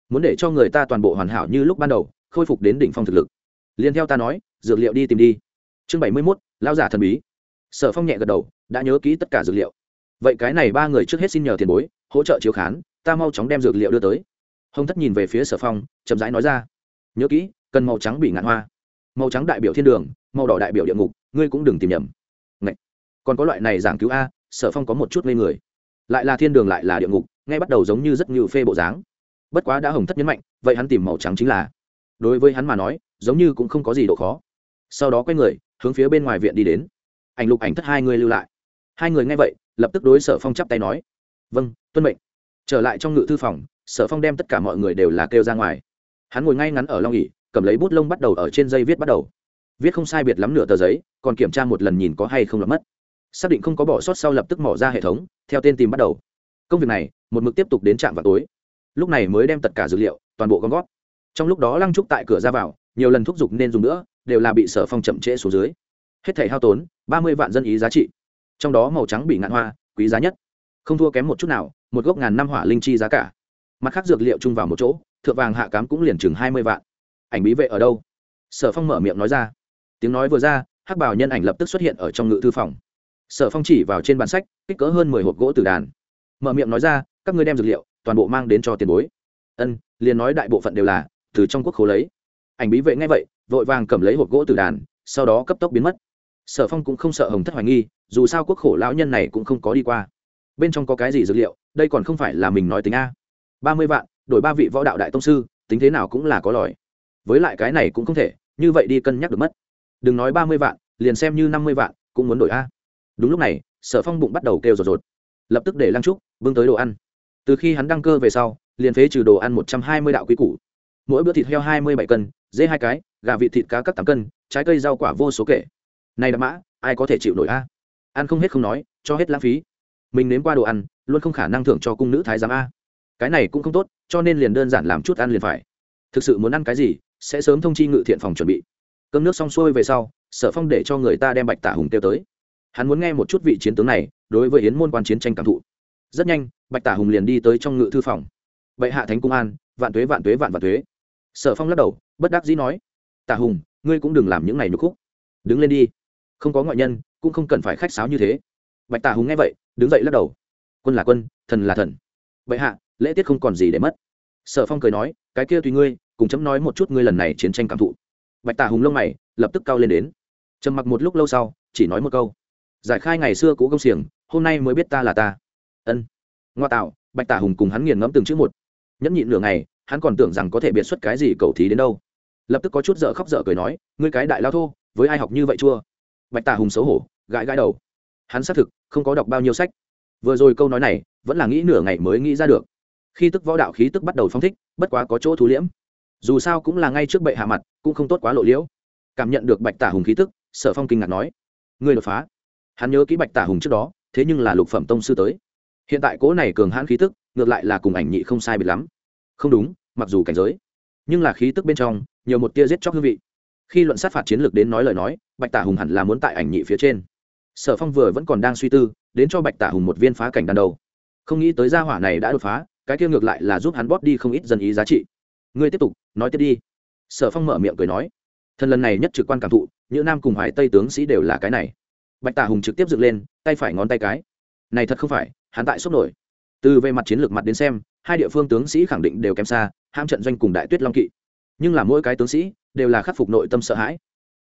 Muốn để cho người ta toàn bộ hoàn hảo như lúc ban đầu, khôi phục đến đỉnh phong thực lực. Liền theo ta nói, dược liệu đi tìm đi. Chương bảy mươi mốt lao giả thần bí. Sở phong nhẹ gật đầu, đã nhớ kỹ tất cả dược liệu. Vậy cái này ba người trước hết xin nhờ tiền bối, hỗ trợ chiếu khán, ta mau chóng đem dược liệu đưa tới hồng thất nhìn về phía sở phong chậm rãi nói ra nhớ kỹ cần màu trắng bị ngạn hoa màu trắng đại biểu thiên đường màu đỏ đại biểu địa ngục ngươi cũng đừng tìm nhầm Ngậy. còn có loại này giảng cứu a sở phong có một chút ngây người lại là thiên đường lại là địa ngục ngay bắt đầu giống như rất nhiều phê bộ dáng bất quá đã hồng thất nhấn mạnh vậy hắn tìm màu trắng chính là đối với hắn mà nói giống như cũng không có gì độ khó sau đó quay người hướng phía bên ngoài viện đi đến ảnh lục ảnh thất hai người lưu lại hai người nghe vậy lập tức đối sở phong chắp tay nói vâng tuân mệnh trở lại trong ngự thư phòng sở phong đem tất cả mọi người đều là kêu ra ngoài. Hắn ngồi ngay ngắn ở long nghỉ cầm lấy bút lông bắt đầu ở trên dây viết bắt đầu. Viết không sai biệt lắm nửa tờ giấy, còn kiểm tra một lần nhìn có hay không lập mất. Xác định không có bỏ sót sau lập tức mỏ ra hệ thống, theo tên tìm bắt đầu. Công việc này, một mực tiếp tục đến trạm vào tối. Lúc này mới đem tất cả dữ liệu, toàn bộ gom gót trong lúc đó lăng trúc tại cửa ra vào, nhiều lần thúc giục nên dùng nữa, đều là bị sở phong chậm trễ xuống dưới. Hết thảy hao tốn, ba mươi vạn dân ý giá trị. Trong đó màu trắng bị ngạn hoa, quý giá nhất. Không thua kém một chút nào, một gốc ngàn năm hỏa linh chi giá cả mặt khác dược liệu chung vào một chỗ, thượng vàng hạ cám cũng liền chừng hai mươi vạn. Ảnh bí vệ ở đâu? Sở phong mở miệng nói ra. Tiếng nói vừa ra, hắc bảo nhân ảnh lập tức xuất hiện ở trong ngự thư phòng. Sở phong chỉ vào trên bàn sách, kích cỡ hơn mười hộp gỗ từ đàn. Mở miệng nói ra, các ngươi đem dược liệu, toàn bộ mang đến cho tiền bối. Ân, liền nói đại bộ phận đều là từ trong quốc khố lấy. Ảnh bí vệ ngay vậy, vội vàng cầm lấy hộp gỗ từ đàn, sau đó cấp tốc biến mất. Sở phong cũng không sợ hồng thất hoài nghi, dù sao quốc khổ lão nhân này cũng không có đi qua. Bên trong có cái gì dược liệu, đây còn không phải là mình nói tính a ba mươi vạn, đổi ba vị võ đạo đại tông sư, tính thế nào cũng là có lòi. Với lại cái này cũng không thể, như vậy đi cân nhắc được mất. Đừng nói ba mươi vạn, liền xem như năm mươi vạn, cũng muốn đổi a. Đúng lúc này, sở phong bụng bắt đầu kêu rột rột. Lập tức để lăng trúc bưng tới đồ ăn. Từ khi hắn đăng cơ về sau, liền phế trừ đồ ăn một trăm hai mươi đạo quý củ. Mỗi bữa thịt heo hai mươi bảy cân, dê hai cái, gà vịt thịt cá các tám cân, trái cây rau quả vô số kể. Này đã mã, ai có thể chịu nổi a? Ăn không hết không nói, cho hết lãng phí. Mình nếm qua đồ ăn, luôn không khả năng thưởng cho cung nữ thái giám a cái này cũng không tốt, cho nên liền đơn giản làm chút ăn liền phải. Thực sự muốn ăn cái gì, sẽ sớm thông chi ngự thiện phòng chuẩn bị. Cơm nước xong xuôi về sau, sở phong để cho người ta đem bạch tả hùng kêu tới. Hắn muốn nghe một chút vị chiến tướng này đối với hiến môn quan chiến tranh cảm thụ. Rất nhanh, bạch tả hùng liền đi tới trong ngự thư phòng. Vậy hạ thánh công an, vạn tuế vạn tuế, vạn vạn tuế. Sở phong lắc đầu, bất đắc dĩ nói, tả hùng, ngươi cũng đừng làm những này nhục khúc. Đứng lên đi. Không có ngoại nhân, cũng không cần phải khách sáo như thế. Bạch tả hùng nghe vậy, đứng dậy lắc đầu. Quân là quân, thần là thần. Vậy hạ lễ tiết không còn gì để mất. Sở phong cười nói, cái kia tùy ngươi, cùng chấm nói một chút ngươi lần này chiến tranh cảm thụ. Bạch tả hùng lông mày, lập tức cao lên đến. Trầm mặc một lúc lâu sau, chỉ nói một câu. Giải khai ngày xưa cũ công xiềng, hôm nay mới biết ta là ta. Ân. Ngoa tạo, bạch tả hùng cùng hắn nghiền ngẫm từng chữ một. Nhẫn nhịn nửa ngày, hắn còn tưởng rằng có thể biệt xuất cái gì cầu thí đến đâu. Lập tức có chút dở khóc dở cười nói, ngươi cái đại lao thô, với ai học như vậy chua? Bạch tả hùng xấu hổ, gãi gãi đầu. Hắn xác thực không có đọc bao nhiêu sách. Vừa rồi câu nói này, vẫn là nghĩ nửa ngày mới nghĩ ra được khi tức võ đạo khí tức bắt đầu phong thích, bất quá có chỗ thú liễm. Dù sao cũng là ngay trước bệ hạ mặt, cũng không tốt quá lộ liễu. Cảm nhận được bạch tả hùng khí tức, sở phong kinh ngạc nói, ngươi đột phá. Hắn nhớ kỹ bạch tả hùng trước đó, thế nhưng là lục phẩm tông sư tới. Hiện tại cố này cường hãn khí tức, ngược lại là cùng ảnh nhị không sai biệt lắm. Không đúng, mặc dù cảnh giới, nhưng là khí tức bên trong, nhiều một tia giết chóc hương vị. Khi luận sát phạt chiến lược đến nói lời nói, bạch tả hùng hẳn là muốn tại ảnh nhị phía trên. Sở phong vừa vẫn còn đang suy tư, đến cho bạch tả hùng một viên phá cảnh đàn đầu. Không nghĩ tới gia hỏa này đã đột phá cái kia ngược lại là giúp hắn bóp đi không ít dân ý giá trị. Ngươi tiếp tục, nói tiếp đi. Sở phong mở miệng cười nói. Thần lần này nhất trực quan cảm thụ như nam cùng hoài tây tướng sĩ đều là cái này. Bạch tả hùng trực tiếp dựng lên, tay phải ngón tay cái. Này thật không phải, hắn tại sốc nổi. Từ về mặt chiến lược mặt đến xem, hai địa phương tướng sĩ khẳng định đều kém xa, ham trận doanh cùng đại tuyết long kỵ. Nhưng là mỗi cái tướng sĩ đều là khắc phục nội tâm sợ hãi.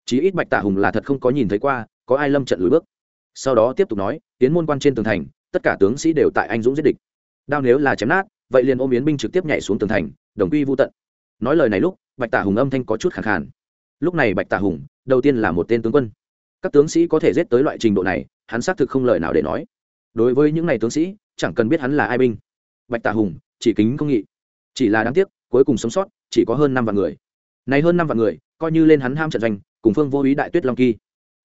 Chí ít bạch tả hùng là thật không có nhìn thấy qua, có ai lâm trận lùi bước. Sau đó tiếp tục nói, tiến môn quan trên tường thành, tất cả tướng sĩ đều tại anh dũng giết địch. Đao nếu là chém nát vậy liền ôm yến binh trực tiếp nhảy xuống tường thành, đồng quy vô tận. Nói lời này lúc, bạch tả hùng âm thanh có chút khẳng khàn. Lúc này bạch tả hùng, đầu tiên là một tên tướng quân. Các tướng sĩ có thể giết tới loại trình độ này, hắn xác thực không lời nào để nói. Đối với những n à y tướng sĩ, chẳng cần biết hắn là ai binh. Bạch tả hùng, chỉ kính công nghị. Chỉ là đáng tiếc, cuối cùng sống sót, chỉ có hơn năm vạn người. Này hơn năm vạn người, coi như lên hắn ham trận doanh, cùng phương vô ý đại tuyết long kỳ.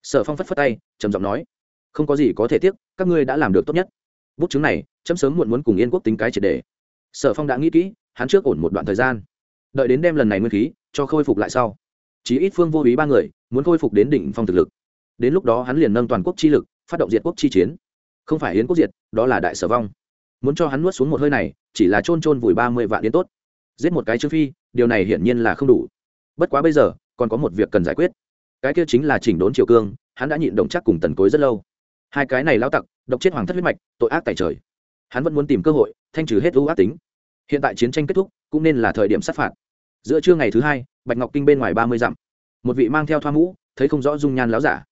Sở phong phất phất tay, trầm giọng nói, không có gì có thể tiếc, các ngươi đã làm được tốt nhất. Bút chứng này, chấm sớm muộn muốn cùng yên quốc tính cái triệt đề sở phong đã nghĩ kỹ, hắn trước ổn một đoạn thời gian. Đợi đến đem lần này nguyên khí cho khôi phục lại sau, chí ít phương vô ý ba người muốn khôi phục đến đỉnh phong thực lực. Đến lúc đó hắn liền nâng toàn quốc chi lực, phát động diệt quốc chi chiến. Không phải yến quốc diệt, đó là đại sở vong. Muốn cho hắn nuốt xuống một hơi này, chỉ là chôn chôn vùi ba mươi vạn yến tốt. Giết một cái trương phi, điều này hiển nhiên là không đủ. Bất quá bây giờ, còn có một việc cần giải quyết. Cái kia chính là chỉnh đốn triều cương, hắn đã nhịn động chắc cùng tần cối rất lâu. Hai cái này lao tặc, độc chết hoàng thất huyết mạch, tội ác tại trời hắn vẫn muốn tìm cơ hội, thanh trừ hết ưu ác tính. Hiện tại chiến tranh kết thúc, cũng nên là thời điểm sát phạt. Giữa trưa ngày thứ hai, bạch ngọc kinh bên ngoài ba mươi dặm, một vị mang theo thoa mũ, thấy không rõ dung nhan láo giả.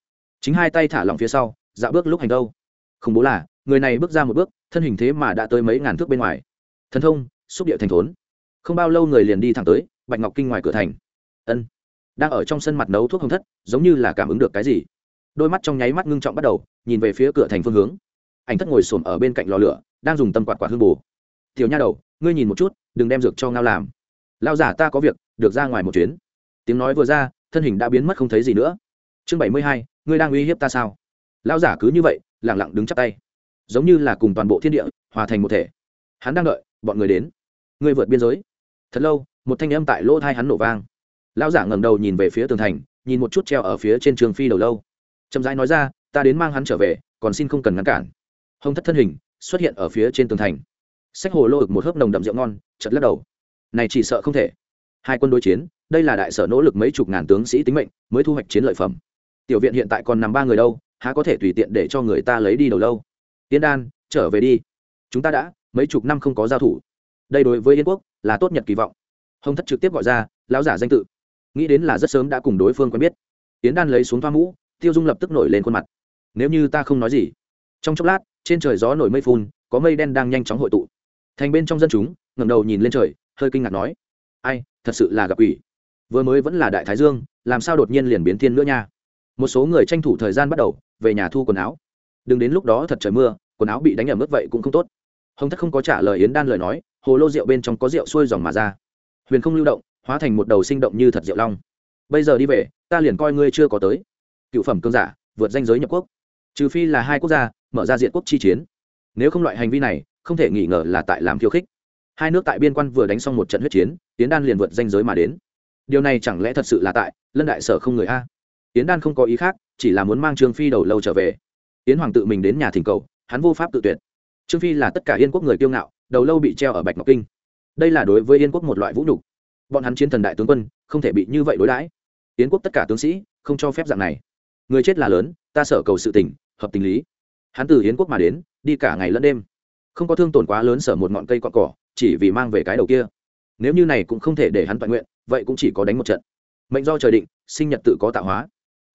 Chính hai tay thả lỏng phía sau dạo bước lúc hành đâu. Không bố là, người này bước ra một bước, thân hình thế mà đã tới mấy ngàn thước bên ngoài. Thần thông, xúc địa thành thốn. Không bao lâu người liền đi thẳng tới, bạch ngọc kinh ngoài cửa thành. Ân. Đang ở trong sân mặt nấu thuốc hồng thất, giống như là cảm ứng được cái gì. Đôi mắt trong nháy mắt ngưng trọng bắt đầu, nhìn về phía cửa thành phương hướng. Anh thất ngồi xổm ở bên cạnh lò lửa đang dùng tâm quạt quạt hương bù. Tiểu nha đầu, ngươi nhìn một chút, đừng đem dược cho ngao làm. Lao giả ta có việc, được ra ngoài một chuyến. Tiếng nói vừa ra, thân hình đã biến mất không thấy gì nữa. Chương bảy mươi hai, ngươi đang uy hiếp ta sao? Lao giả cứ như vậy lẳng lặng đứng chắp tay. Giống như là cùng toàn bộ thiên địa, hòa thành một thể. Hắn đang đợi, bọn người đến. Ngươi vượt biên giới. Thật lâu, một thanh âm tại lỗ thai hắn nổ vang. Lao giả ngẩng đầu nhìn về phía tường thành, nhìn một chút treo ở phía trên trường phi đầu lâu. Chậm rãi nói ra, ta đến mang hắn trở về, còn xin không cần ngăn cản. Hồng thất thân hình xuất hiện ở phía trên tường thành. Sách hồ lô ực một hớp nồng đậm rượu ngon chật lắc đầu. Này chỉ sợ không thể. Hai quân đối chiến, đây là đại sở nỗ lực mấy chục ngàn tướng sĩ tính mệnh, mới thu hoạch chiến lợi phẩm. Tiểu viện hiện tại còn nằm ba người đâu, há có thể tùy tiện để cho người ta lấy đi đầu lâu. Tiên đan, trở về đi. Chúng ta đã, mấy chục năm không có giao thủ. Đây đối với yên quốc, là tốt nhật kỳ vọng. Hồng thất trực tiếp gọi ra, lão giả danh tự. Nghĩ đến là rất sớm đã cùng đối phương quen biết. Tiến đan lấy xuống thoa mũ, tiêu dung lập tức nổi lên khuôn mặt. Nếu như ta không nói gì. Trong chốc lát trên trời gió nổi mây phun, có mây đen đang nhanh chóng hội tụ. Thành bên trong dân chúng, ngẩng đầu nhìn lên trời, hơi kinh ngạc nói, ai, thật sự là gặp ủy vừa mới vẫn là đại thái dương, làm sao đột nhiên liền biến thiên nữa nha? Một số người tranh thủ thời gian bắt đầu, về nhà thu quần áo. Đừng đến lúc đó thật trời mưa, quần áo bị đánh ẩm ướt vậy cũng không tốt. Hồng thất không có trả lời yến đan lời nói, hồ lô rượu bên trong có rượu xuôi dòng mà ra. Huyền không lưu động, hóa thành một đầu sinh động như thật rượu long. Bây giờ đi về, ta liền coi ngươi chưa có tới. Cựu phẩm cương giả, vượt danh giới nhập quốc. Trừ phi là hai quốc gia mở ra diện quốc chi chiến. Nếu không loại hành vi này, không thể nghi ngờ là tại làm khiêu khích. Hai nước tại biên quan vừa đánh xong một trận huyết chiến tiến đan liền vượt danh giới mà đến. Điều này chẳng lẽ thật sự là tại, lân đại sở không người a? Tiến đan không có ý khác, chỉ là muốn mang trương phi đầu lâu trở về. Tiến hoàng tự mình đến nhà thỉnh cầu, hắn vô pháp tự tuyệt. Trương phi là tất cả yên quốc người kiêu ngạo, đầu lâu bị treo ở bạch ngọc kinh. Đây là đối với yên quốc một loại vũ nhục. Bọn hắn chiến thần đại tướng quân, không thể bị như vậy đối đãi. Yến quốc tất cả tướng sĩ, không cho phép dạng này. Người chết là lớn, ta sợ cầu sự tình, hợp tình lý hắn từ yến quốc mà đến, đi cả ngày lẫn đêm. Không có thương tổn quá lớn sở một ngọn cây cọn cỏ, chỉ vì mang về cái đầu kia. Nếu như này cũng không thể để hắn toàn nguyện, vậy cũng chỉ có đánh một trận. Mệnh do trời định, sinh nhật tự có tạo hóa.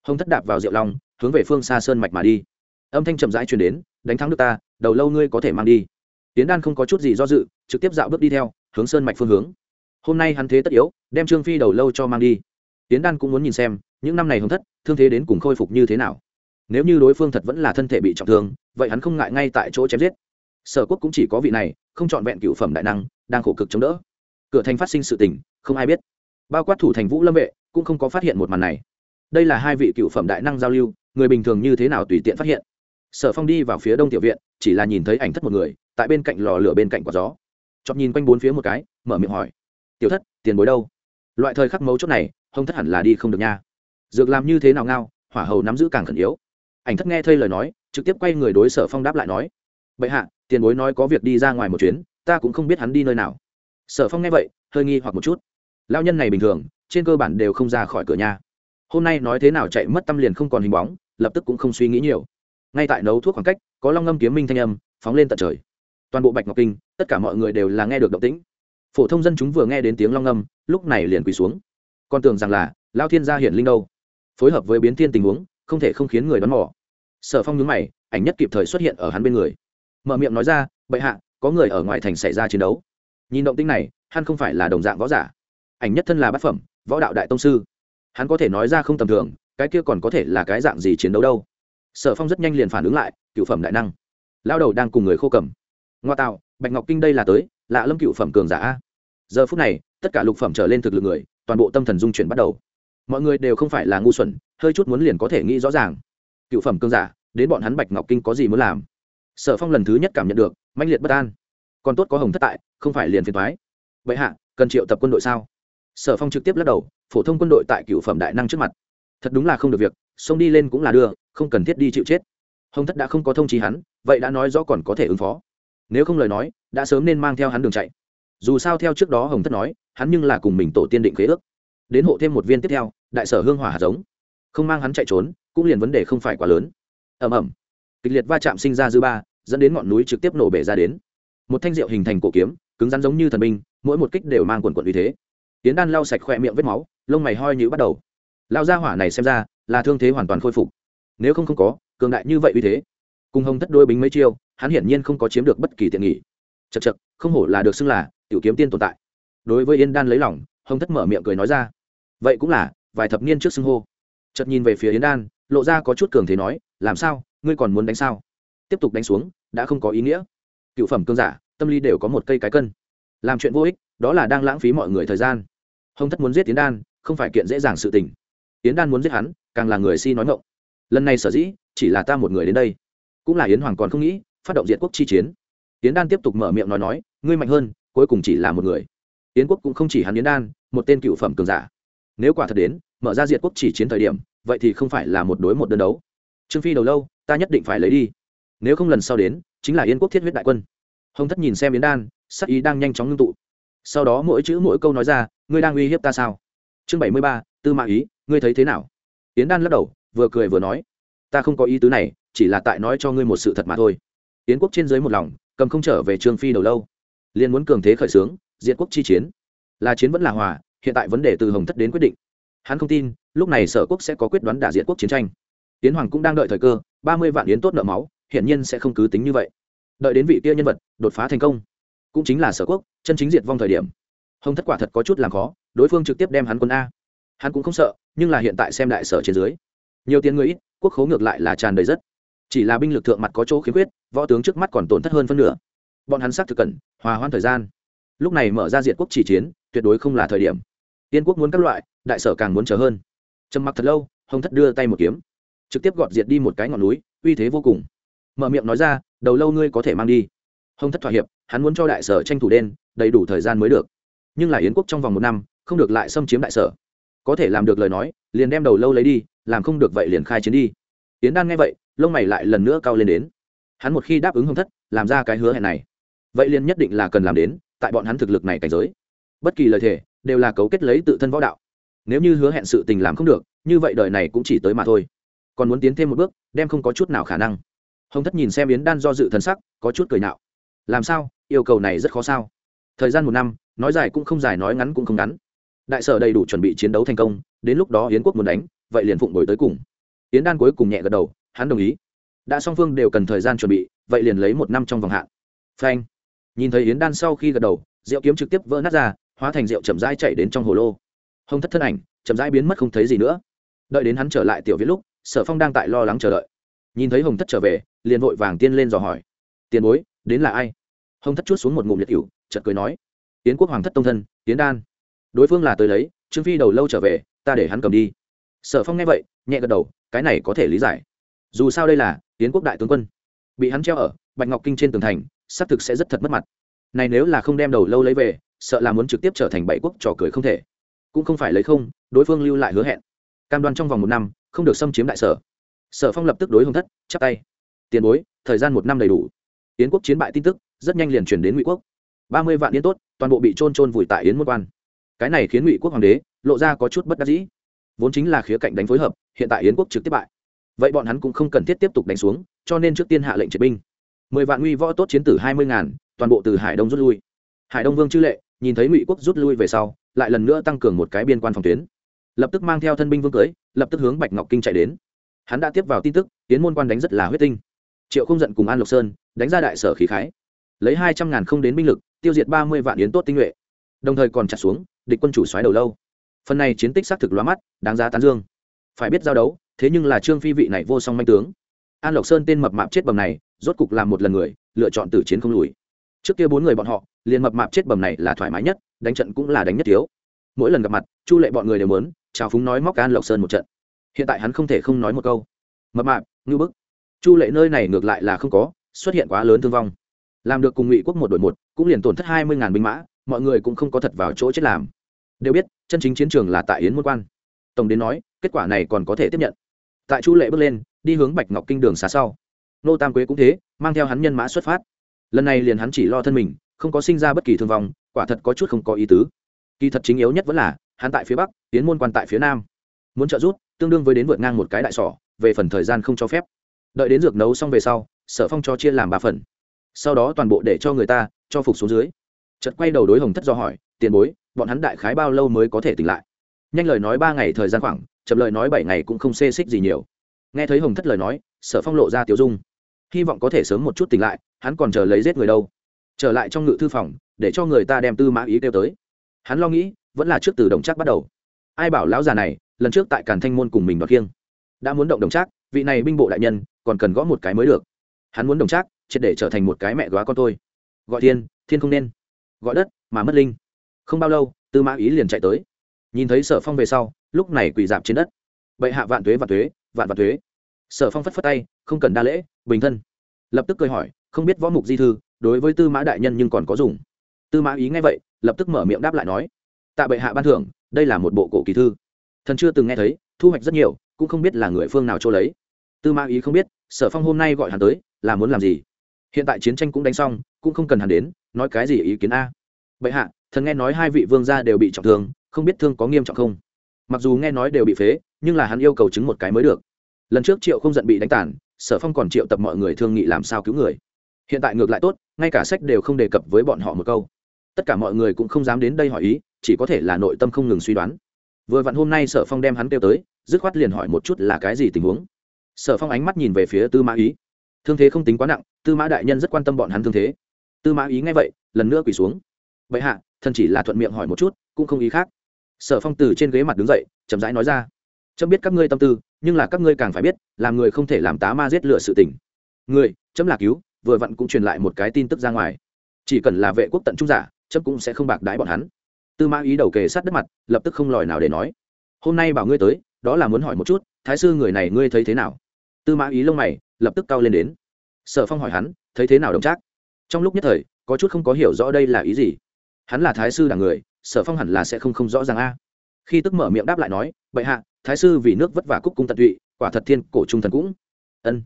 Hồng thất đạp vào rượu long, hướng về phương xa sơn mạch mà đi. Âm thanh chậm rãi truyền đến, đánh thắng được ta, đầu lâu ngươi có thể mang đi. Tiến đan không có chút gì do dự, trực tiếp dạo bước đi theo, hướng sơn mạch phương hướng. Hôm nay hắn thế tất yếu, đem trương phi đầu lâu cho mang đi. Tiến đan cũng muốn nhìn xem, những năm này hồng thất, thương thế đến cùng khôi phục như thế nào? Nếu như đối phương thật vẫn là thân thể bị trọng thương, vậy hắn không ngại ngay tại chỗ chém giết. Sở quốc cũng chỉ có vị này, không c h ọ n vẹn cựu phẩm đại năng, đang khổ cực chống đỡ. Cửa thành phát sinh sự tình, không ai biết. Bao quát thủ thành vũ lâm vệ, cũng không có phát hiện một màn này. Đây là hai vị cựu phẩm đại năng giao lưu, người bình thường như thế nào tùy tiện phát hiện. Sở phong đi vào phía đông tiểu viện, chỉ là nhìn thấy ảnh thất một người, tại bên cạnh lò lửa bên cạnh quả gió. Chọc nhìn quanh bốn phía một cái, mở miệng hỏi. Tiểu thất, tiền bối đâu? Loại thời khắc mấu chốt này hông thất hẳn là đi không được nha. Dược làm như thế nào ngao, hỏa hầu nắm giữ càng khẩn yếu ảnh thất nghe thây lời nói, trực tiếp quay người đối sở phong đáp lại nói, bệ hạ, tiền bối nói có việc đi ra ngoài một chuyến, ta cũng không biết hắn đi nơi nào. Sở phong nghe vậy, hơi nghi hoặc một chút. Lao nhân này bình thường, trên cơ bản đều không ra khỏi cửa nhà. Hôm nay nói thế nào chạy mất tâm liền không còn hình bóng, lập tức cũng không suy nghĩ nhiều. Ngay tại nấu thuốc khoảng cách, có long ngâm kiếm minh thanh âm, phóng lên tận trời. Toàn bộ bạch ngọc kinh, tất cả mọi người đều là nghe được động tĩnh. Phổ thông dân chúng vừa nghe đến tiếng long ngâm, lúc này liền quỳ xuống. Con tưởng rằng là lao thiên gia hiển linh đâu? Phối hợp với biến thiên tình huống không thể không khiến người đoán mò. Sở phong nhướng mày, ảnh nhất kịp thời xuất hiện ở hắn bên người. Mở miệng nói ra, bệ hạ, có người ở ngoài thành xảy ra chiến đấu. Nhìn động tinh này, hắn không phải là đồng dạng võ giả. Ảnh nhất thân là bát phẩm, võ đạo đại tông sư. Hắn có thể nói ra không tầm thường, cái kia còn có thể là cái dạng gì chiến đấu đâu. Sở phong rất nhanh liền phản ứng lại, cựu phẩm đại năng. Lao đầu đang cùng người khô cầm. Ngoa tạo, bạch ngọc kinh đây là tới, lạ lâm cựu phẩm cường giả giờ phút này, tất cả lục phẩm trở lên thực lực người, toàn bộ tâm thần dung chuyển bắt đầu mọi người đều không phải là ngu xuẩn, hơi chút muốn liền có thể nghĩ rõ ràng. Cựu phẩm cường giả, đến bọn hắn bạch ngọc kinh có gì muốn làm? Sở phong lần thứ nhất cảm nhận được manh liệt bất an. Còn tốt có hồng thất tại, không phải liền phiền thoái vậy hạ, cần triệu tập quân đội sao? Sở phong trực tiếp lắc đầu, phổ thông quân đội tại cựu phẩm đại năng trước mặt. Thật đúng là không được việc, xông đi lên cũng là đưa, không cần thiết đi chịu chết. Hồng thất đã không có thông trí hắn, vậy đã nói rõ còn có thể ứng phó. Nếu không lời nói, đã sớm nên mang theo hắn đường chạy. Dù sao theo trước đó hồng thất nói, hắn nhưng là cùng mình tổ tiên định khế ước đến hộ thêm một viên tiếp theo, đại sở hương hỏa hạt giống. Không mang hắn chạy trốn, cũng liền vấn đề không phải quá lớn. Ẩm ẩm kịch liệt va chạm sinh ra dư ba, dẫn đến ngọn núi trực tiếp nổ bể ra đến. Một thanh rượu hình thành cổ kiếm, cứng rắn giống như thần binh, mỗi một kích đều mang quần quần uy thế. Tiến đan lau sạch khoe miệng vết máu, lông mày hoi như bắt đầu. Lao ra hỏa này xem ra, là thương thế hoàn toàn khôi phục. Nếu không không có, cường đại như vậy uy thế. Cùng hồng thất đôi bính mấy chiêu, hắn hiển nhiên không có chiếm được bất kỳ tiện nghỉ chật chật không hổ là được xưng là tiểu kiếm tiên tồn tại. Đối với yên đan lấy lòng, hồng thất mở miệng cười nói ra vậy cũng là vài thập niên trước xưng hô. Chợt nhìn về phía yến đan, lộ ra có chút cường thế nói, làm sao? Ngươi còn muốn đánh sao? Tiếp tục đánh xuống, đã không có ý nghĩa. Cựu phẩm cương giả, tâm lý đều có một cây cái cân. Làm chuyện vô ích, đó là đang lãng phí mọi người thời gian. Hồng thất muốn giết Yến đan, không phải kiện dễ dàng sự tình. Yến đan muốn giết hắn, càng là người si nói ngộng lần này sở dĩ, chỉ là ta một người đến đây. Cũng là yến hoàng còn không nghĩ, phát động diệt quốc chi chiến. Yến đan tiếp tục mở miệng nói nói, ngươi mạnh hơn, cuối cùng chỉ là một người. Yến quốc cũng không chỉ hắn yến đan, một tên cựu phẩm cường giả nếu quả thật đến, mở ra diệt quốc chỉ chiến thời điểm, vậy thì không phải là một đối một đơn đấu. Trương phi đầu lâu, ta nhất định phải lấy đi. Nếu không lần sau đến, chính là yên quốc thiết huyết đại quân. Hồng thất nhìn xem yến đan, sắc ý đang nhanh chóng ngưng tụ. Sau đó mỗi chữ mỗi câu nói ra, ngươi đang uy hiếp ta sao? Chương bảy mươi ba, tư mã ý, ngươi thấy thế nào? Yến đan lắc đầu, vừa cười vừa nói, ta không có ý tứ này, chỉ là tại nói cho ngươi một sự thật mà thôi. Yến quốc trên dưới một lòng, cầm không trở về trương phi đầu lâu. Liền muốn cường thế khởi xướng, diệt quốc chi chiến. Là chiến vẫn là hòa hiện tại vấn đề từ hồng thất đến quyết định. Hắn không tin, lúc này sở quốc sẽ có quyết đoán đả diện quốc chiến tranh. Tiến hoàng cũng đang đợi thời cơ, ba mươi vạn yến tốt nợ máu, hiển nhiên sẽ không cứ tính như vậy. Đợi đến vị kia nhân vật, đột phá thành công. Cũng chính là sở quốc, chân chính diệt vong thời điểm. Hồng thất quả thật có chút làm khó, đối phương trực tiếp đem hắn quân a. Hắn cũng không sợ, nhưng là hiện tại xem đại sở trên dưới. Nhiều tiền người ít, quốc khấu ngược lại là tràn đầy rất. Chỉ là binh lực thượng mặt có chỗ khiếm khuyết, võ tướng trước mắt còn tổn thất hơn phân nửa. Bọn hắn xác thực cần, hòa hoãn thời gian. Lúc này mở ra diện quốc chỉ chiến, tuyệt đối không là thời điểm tiên quốc muốn các loại, đại sở càng muốn chờ hơn. Trầm mặc thật lâu, hồng thất đưa tay một kiếm. Trực tiếp gọt diệt đi một cái ngọn núi, uy thế vô cùng. Mở miệng nói ra, đầu lâu ngươi có thể mang đi. Hồng thất thỏa hiệp, hắn muốn cho đại sở tranh thủ đen, đầy đủ thời gian mới được. Nhưng là yến quốc trong vòng một năm, không được lại xâm chiếm đại sở. Có thể làm được lời nói, liền đem đầu lâu lấy đi, làm không được vậy liền khai chiến đi. Yến đan nghe vậy, lông mày lại lần nữa cao lên đến. Hắn một khi đáp ứng hồng thất, làm ra cái hứa hẹn này, vậy liền nhất định là cần làm đến, tại bọn hắn thực lực này cảnh giới. Bất kỳ lời thề đều là cấu kết lấy tự thân võ đạo. Nếu như hứa hẹn sự tình làm không được, như vậy đời này cũng chỉ tới mà thôi. Còn muốn tiến thêm một bước, đem không có chút nào khả năng. Hồng thất nhìn xem yến đan do dự thân sắc, có chút cười nạo làm sao? Yêu cầu này rất khó sao? Thời gian một năm, nói dài cũng không dài, nói ngắn cũng không ngắn. Đại sở đầy đủ chuẩn bị chiến đấu thành công, đến lúc đó yến quốc muốn đánh, vậy liền phụng đổi tới cùng. Yến đan cuối cùng nhẹ gật đầu, hắn đồng ý. Đã song phương đều cần thời gian chuẩn bị, vậy liền lấy một năm trong vòng hạn. Phanh. Nhìn thấy yến đan sau khi gật đầu, Diệu kiếm trực tiếp vỡ nát ra hóa thành rượu chậm rãi chạy đến trong hồ lô. Hồng thất thân ảnh chậm rãi biến mất không thấy gì nữa. Đợi đến hắn trở lại tiểu viết lúc, sở phong đang tại lo lắng chờ đợi. Nhìn thấy hồng thất trở về, liền vội vàng tiên lên dò hỏi. Tiền bối, đến là ai? Hồng thất chút xuống một ngụm liệt cựu chợt cười nói. Tiến quốc hoàng thất tông thân tiến đan. Đối phương là tới lấy, trương phi đầu lâu trở về, ta để hắn cầm đi. Sở phong nghe vậy, nhẹ gật đầu, cái này có thể lý giải. Dù sao đây là tiến quốc đại tướng quân. Bị hắn treo ở bạch ngọc kinh trên tường thành, xác thực sẽ rất thật mất mặt. Này nếu là không đem đầu lâu lấy về sợ là muốn trực tiếp trở thành bảy quốc trò cười không thể. Cũng không phải lấy không, đối phương lưu lại hứa hẹn. Cam đoan trong vòng một năm, không được xâm chiếm đại sở. Sở phong lập tức đối hồng thất, chắp tay. Tiền bối, thời gian một năm đầy đủ. Yến quốc chiến bại tin tức, rất nhanh liền truyền đến ngụy quốc. Ba mươi vạn yến tốt, toàn bộ bị trôn trôn vùi tại yến môn quan. Cái này khiến ngụy quốc hoàng đế, lộ ra có chút bất đắc dĩ. Vốn chính là khía cạnh đánh phối hợp, hiện tại yến quốc trực tiếp bại. Vậy bọn hắn cũng không cần thiết tiếp tục đánh xuống, cho nên trước tiên hạ lệnh triệt binh. Mười vạn nguy võ tốt chiến tử hai mươi ngàn, toàn bộ từ hải đông rút lui. Hải đông vương chư lệ nhìn thấy ngụy quốc rút lui về sau, lại lần nữa tăng cường một cái biên quan phòng tuyến. Lập tức mang theo thân binh vương cưới, lập tức hướng bạch ngọc kinh chạy đến. Hắn đã tiếp vào tin tức, tiến môn quan đánh rất là huyết tinh. Triệu không giận cùng an lộc sơn, đánh ra đại sở khí khái. Lấy hai trăm ngàn không đến binh lực, tiêu diệt ba mươi vạn yến tốt tinh nhuệ. Đồng thời còn chặt xuống, địch quân chủ xoáy đầu lâu. Phần này chiến tích xác thực lóa mắt, đáng giá tán dương. Phải biết giao đấu, thế nhưng là trương phi vị này vô song manh tướng. An lộc sơn tên mập mạp chết bầm này, rốt cục làm một lần người, lựa chọn tử chiến không lùi trước kia bốn người bọn họ, liền mập mạp chết bầm này là thoải mái nhất, đánh trận cũng là đánh nhất thiếu mỗi lần gặp mặt, chu lệ bọn người đều muốn, chào phúng nói móc an lộc sơn một trận. Hiện tại hắn không thể không nói một câu. Mập mạp, ngưu bức. Chu lệ nơi này ngược lại là không có, xuất hiện quá lớn thương vong. Làm được cùng ngụy quốc một đội một, cũng liền tổn thất hai mươi ngàn binh mã, mọi người cũng không có thật vào chỗ chết làm. Đều biết, chân chính chiến trường là tại yến môn quan. Tổng đến nói, kết quả này còn có thể tiếp nhận. Tại chu lệ bước lên, đi hướng bạch ngọc kinh đường xá sau. Nô tam quế cũng thế, mang theo hắn nhân mã xuất phát lần này liền hắn chỉ lo thân mình, không có sinh ra bất kỳ thương vong, quả thật có chút không có ý tứ. Kỳ thật chính yếu nhất vẫn là, hắn tại phía bắc, tiến môn quan tại phía nam. Muốn trợ giúp, tương đương với đến vượt ngang một cái đại sỏ, về phần thời gian không cho phép. Đợi đến dược nấu xong về sau, sở phong cho chia làm ba phần. Sau đó toàn bộ để cho người ta, cho phục xuống dưới. Chật quay đầu đối hồng thất do hỏi, tiền bối, bọn hắn đại khái bao lâu mới có thể tỉnh lại? Nhanh lời nói ba ngày thời gian khoảng, chậm lời nói bảy ngày cũng không xê xích gì nhiều. Nghe thấy hồng thất lời nói, sở phong lộ ra tiểu dung hy vọng có thể sớm một chút tỉnh lại, hắn còn chờ lấy giết người đâu. Trở lại trong ngự thư phòng, để cho người ta đem tư mã ý kêu tới. Hắn lo nghĩ, vẫn là trước từ đồng trác bắt đầu. Ai bảo lão già này, lần trước tại càn thanh môn cùng mình đoạt kiêng đã muốn động đồng trác, vị này binh bộ đại nhân, còn cần gõ một cái mới được. Hắn muốn đồng trác, triệt để trở thành một cái mẹ góa con tôi. Gọi thiên thiên không nên. Gọi đất, mà mất linh. Không bao lâu, tư mã ý liền chạy tới. Nhìn thấy sở phong về sau, lúc này quỳ dạp trên đất. Bệ hạ vạn tuế vạn tuế, vạn vạn tuế sở phong phất phất tay, không cần đa lễ, bình thân. Lập tức cười hỏi, không biết võ mục di thư, đối với tư mã đại nhân nhưng còn có dùng. Tư mã ý nghe vậy, lập tức mở miệng đáp lại nói, tạ bệ hạ ban thưởng, đây là một bộ cổ kỳ thư. Thần chưa từng nghe thấy, thu hoạch rất nhiều, cũng không biết là người phương nào chỗ lấy. Tư mã ý không biết, sở phong hôm nay gọi hắn tới, là muốn làm gì? Hiện tại chiến tranh cũng đánh xong, cũng không cần hắn đến, nói cái gì ý kiến a? Bệ hạ, thần nghe nói hai vị vương gia đều bị trọng thương, không biết thương có nghiêm trọng không? Mặc dù nghe nói đều bị phế, nhưng là hắn yêu cầu chứng một cái mới được lần trước triệu không giận bị đánh tàn, sở phong còn triệu tập mọi người thương nghị làm sao cứu người. Hiện tại ngược lại tốt, ngay cả sách đều không đề cập với bọn họ một câu. Tất cả mọi người cũng không dám đến đây hỏi ý, chỉ có thể là nội tâm không ngừng suy đoán. Vừa vặn hôm nay sở phong đem hắn kêu tới, dứt khoát liền hỏi một chút là cái gì tình huống. Sở phong ánh mắt nhìn về phía tư mã ý. Thương thế không tính quá nặng, tư mã đại nhân rất quan tâm bọn hắn thương thế. Tư mã ý nghe vậy, lần nữa quỳ xuống. Vậy hạ, thần chỉ là thuận miệng hỏi một chút, cũng không ý khác. Sở phong từ trên ghế mặt đứng dậy, chậm rãi nói ra. Chấm biết các ngươi tâm tư nhưng là các ngươi càng phải biết, làm người không thể làm tá ma giết lựa sự tình. Người chấm là cứu, vừa vặn cũng truyền lại một cái tin tức ra ngoài. Chỉ cần là vệ quốc tận trung giả chấm cũng sẽ không bạc đái bọn hắn. Tư mã ý đầu kề sát đất mặt, lập tức không lòi nào để nói. Hôm nay bảo ngươi tới, đó là muốn hỏi một chút, thái sư người này ngươi thấy thế nào? Tư mã ý lông mày, lập tức cao lên đến. Sở phong hỏi hắn, thấy thế nào đồng trác? Trong lúc nhất thời, có chút không có hiểu rõ đây là ý gì. Hắn là thái sư đảng người, sở phong hẳn là sẽ không không rõ ràng a khi tức mở miệng đáp lại nói, bệ hạ, thái sư vì nước vất vả cúc cung tận tụy, quả thật thiên cổ trung thần cũng. Ân.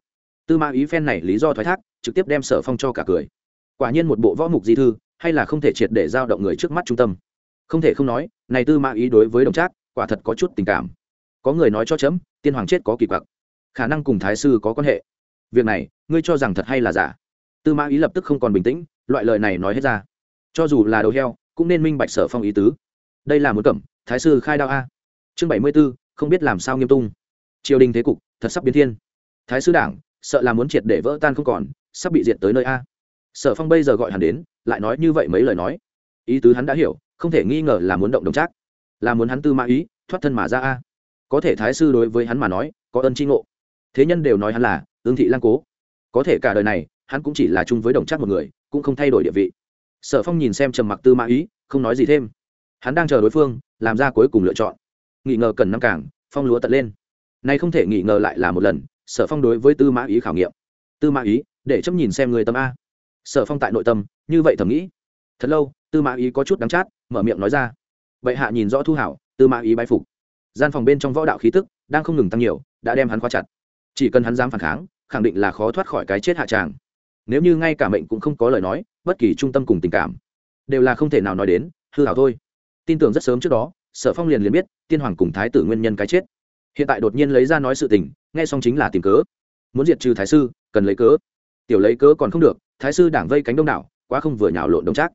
Tư ma ý phen này lý do thoái thác, trực tiếp đem sở phong cho cả cười. Quả nhiên một bộ võ mục di thư, hay là không thể triệt để giao động người trước mắt trung tâm. Không thể không nói, này tư ma ý đối với đồng trác, quả thật có chút tình cảm. Có người nói cho chấm, tiên hoàng chết có kỳ quặc. Khả năng cùng thái sư có quan hệ. Việc này, ngươi cho rằng thật hay là giả? Tư ma ý lập tức không còn bình tĩnh, loại lời này nói hết ra. Cho dù là đầu heo, cũng nên minh bạch sở phong ý tứ. Đây là một cẩm thái sư khai đao a. Chương bảy mươi b ố không biết làm sao nghiêm tung. Triều đình thế cục, thật sắp biến thiên. Thái sư đảng, sợ là muốn triệt để vỡ tan không còn, sắp bị diệt tới nơi a. Sở phong bây giờ gọi hắn đến, lại nói như vậy mấy lời nói. Ý tứ hắn đã hiểu, không thể nghi ngờ là muốn động đồng trác. Là muốn hắn tư mã ý, thoát thân mà ra a. Có thể thái sư đối với hắn mà nói, có ơn tri ngộ. Thế nhân đều nói hắn là, ương thị lang cố. Có thể cả đời này, hắn cũng chỉ là chung với đồng trác một người, cũng không thay đổi địa vị. Sở phong nhìn xem trầm mặc tư mã ý, không nói gì thêm. Hắn đang chờ đối phương làm ra cuối cùng lựa chọn. Nghi ngờ cần năm càng, phong lúa tận lên. Nay không thể nghi ngờ lại là một lần, sở phong đối với tư mã ý khảo nghiệm. Tư mã ý, để chấp nhìn xem người tâm a. Sở phong tại nội tâm, như vậy thầm nghĩ. Thật lâu, tư mã ý có chút đắng chát, mở miệng nói ra. Vậy hạ nhìn rõ thu hảo, tư mã ý bái phục. Gian phòng bên trong võ đạo khí tức đang không ngừng tăng nhiều, đã đem hắn khóa chặt. Chỉ cần hắn dám phản kháng, khẳng định là khó thoát khỏi cái chết hạ tràng. Nếu như ngay cả mệnh cũng không có lời nói, bất kỳ trung tâm cùng tình cảm, đều là không thể nào nói đến, hư hảo thôi tin tưởng rất sớm trước đó, sở phong liền liền biết, tiên hoàng cùng thái tử nguyên nhân cái chết. Hiện tại đột nhiên lấy ra nói sự tình, nghe xong chính là tìm cớ. Muốn diệt trừ thái sư, cần lấy cớ. Tiểu lấy cớ còn không được, thái sư đảng vây cánh đông đảo, quá không vừa nhào lộn đồng trác.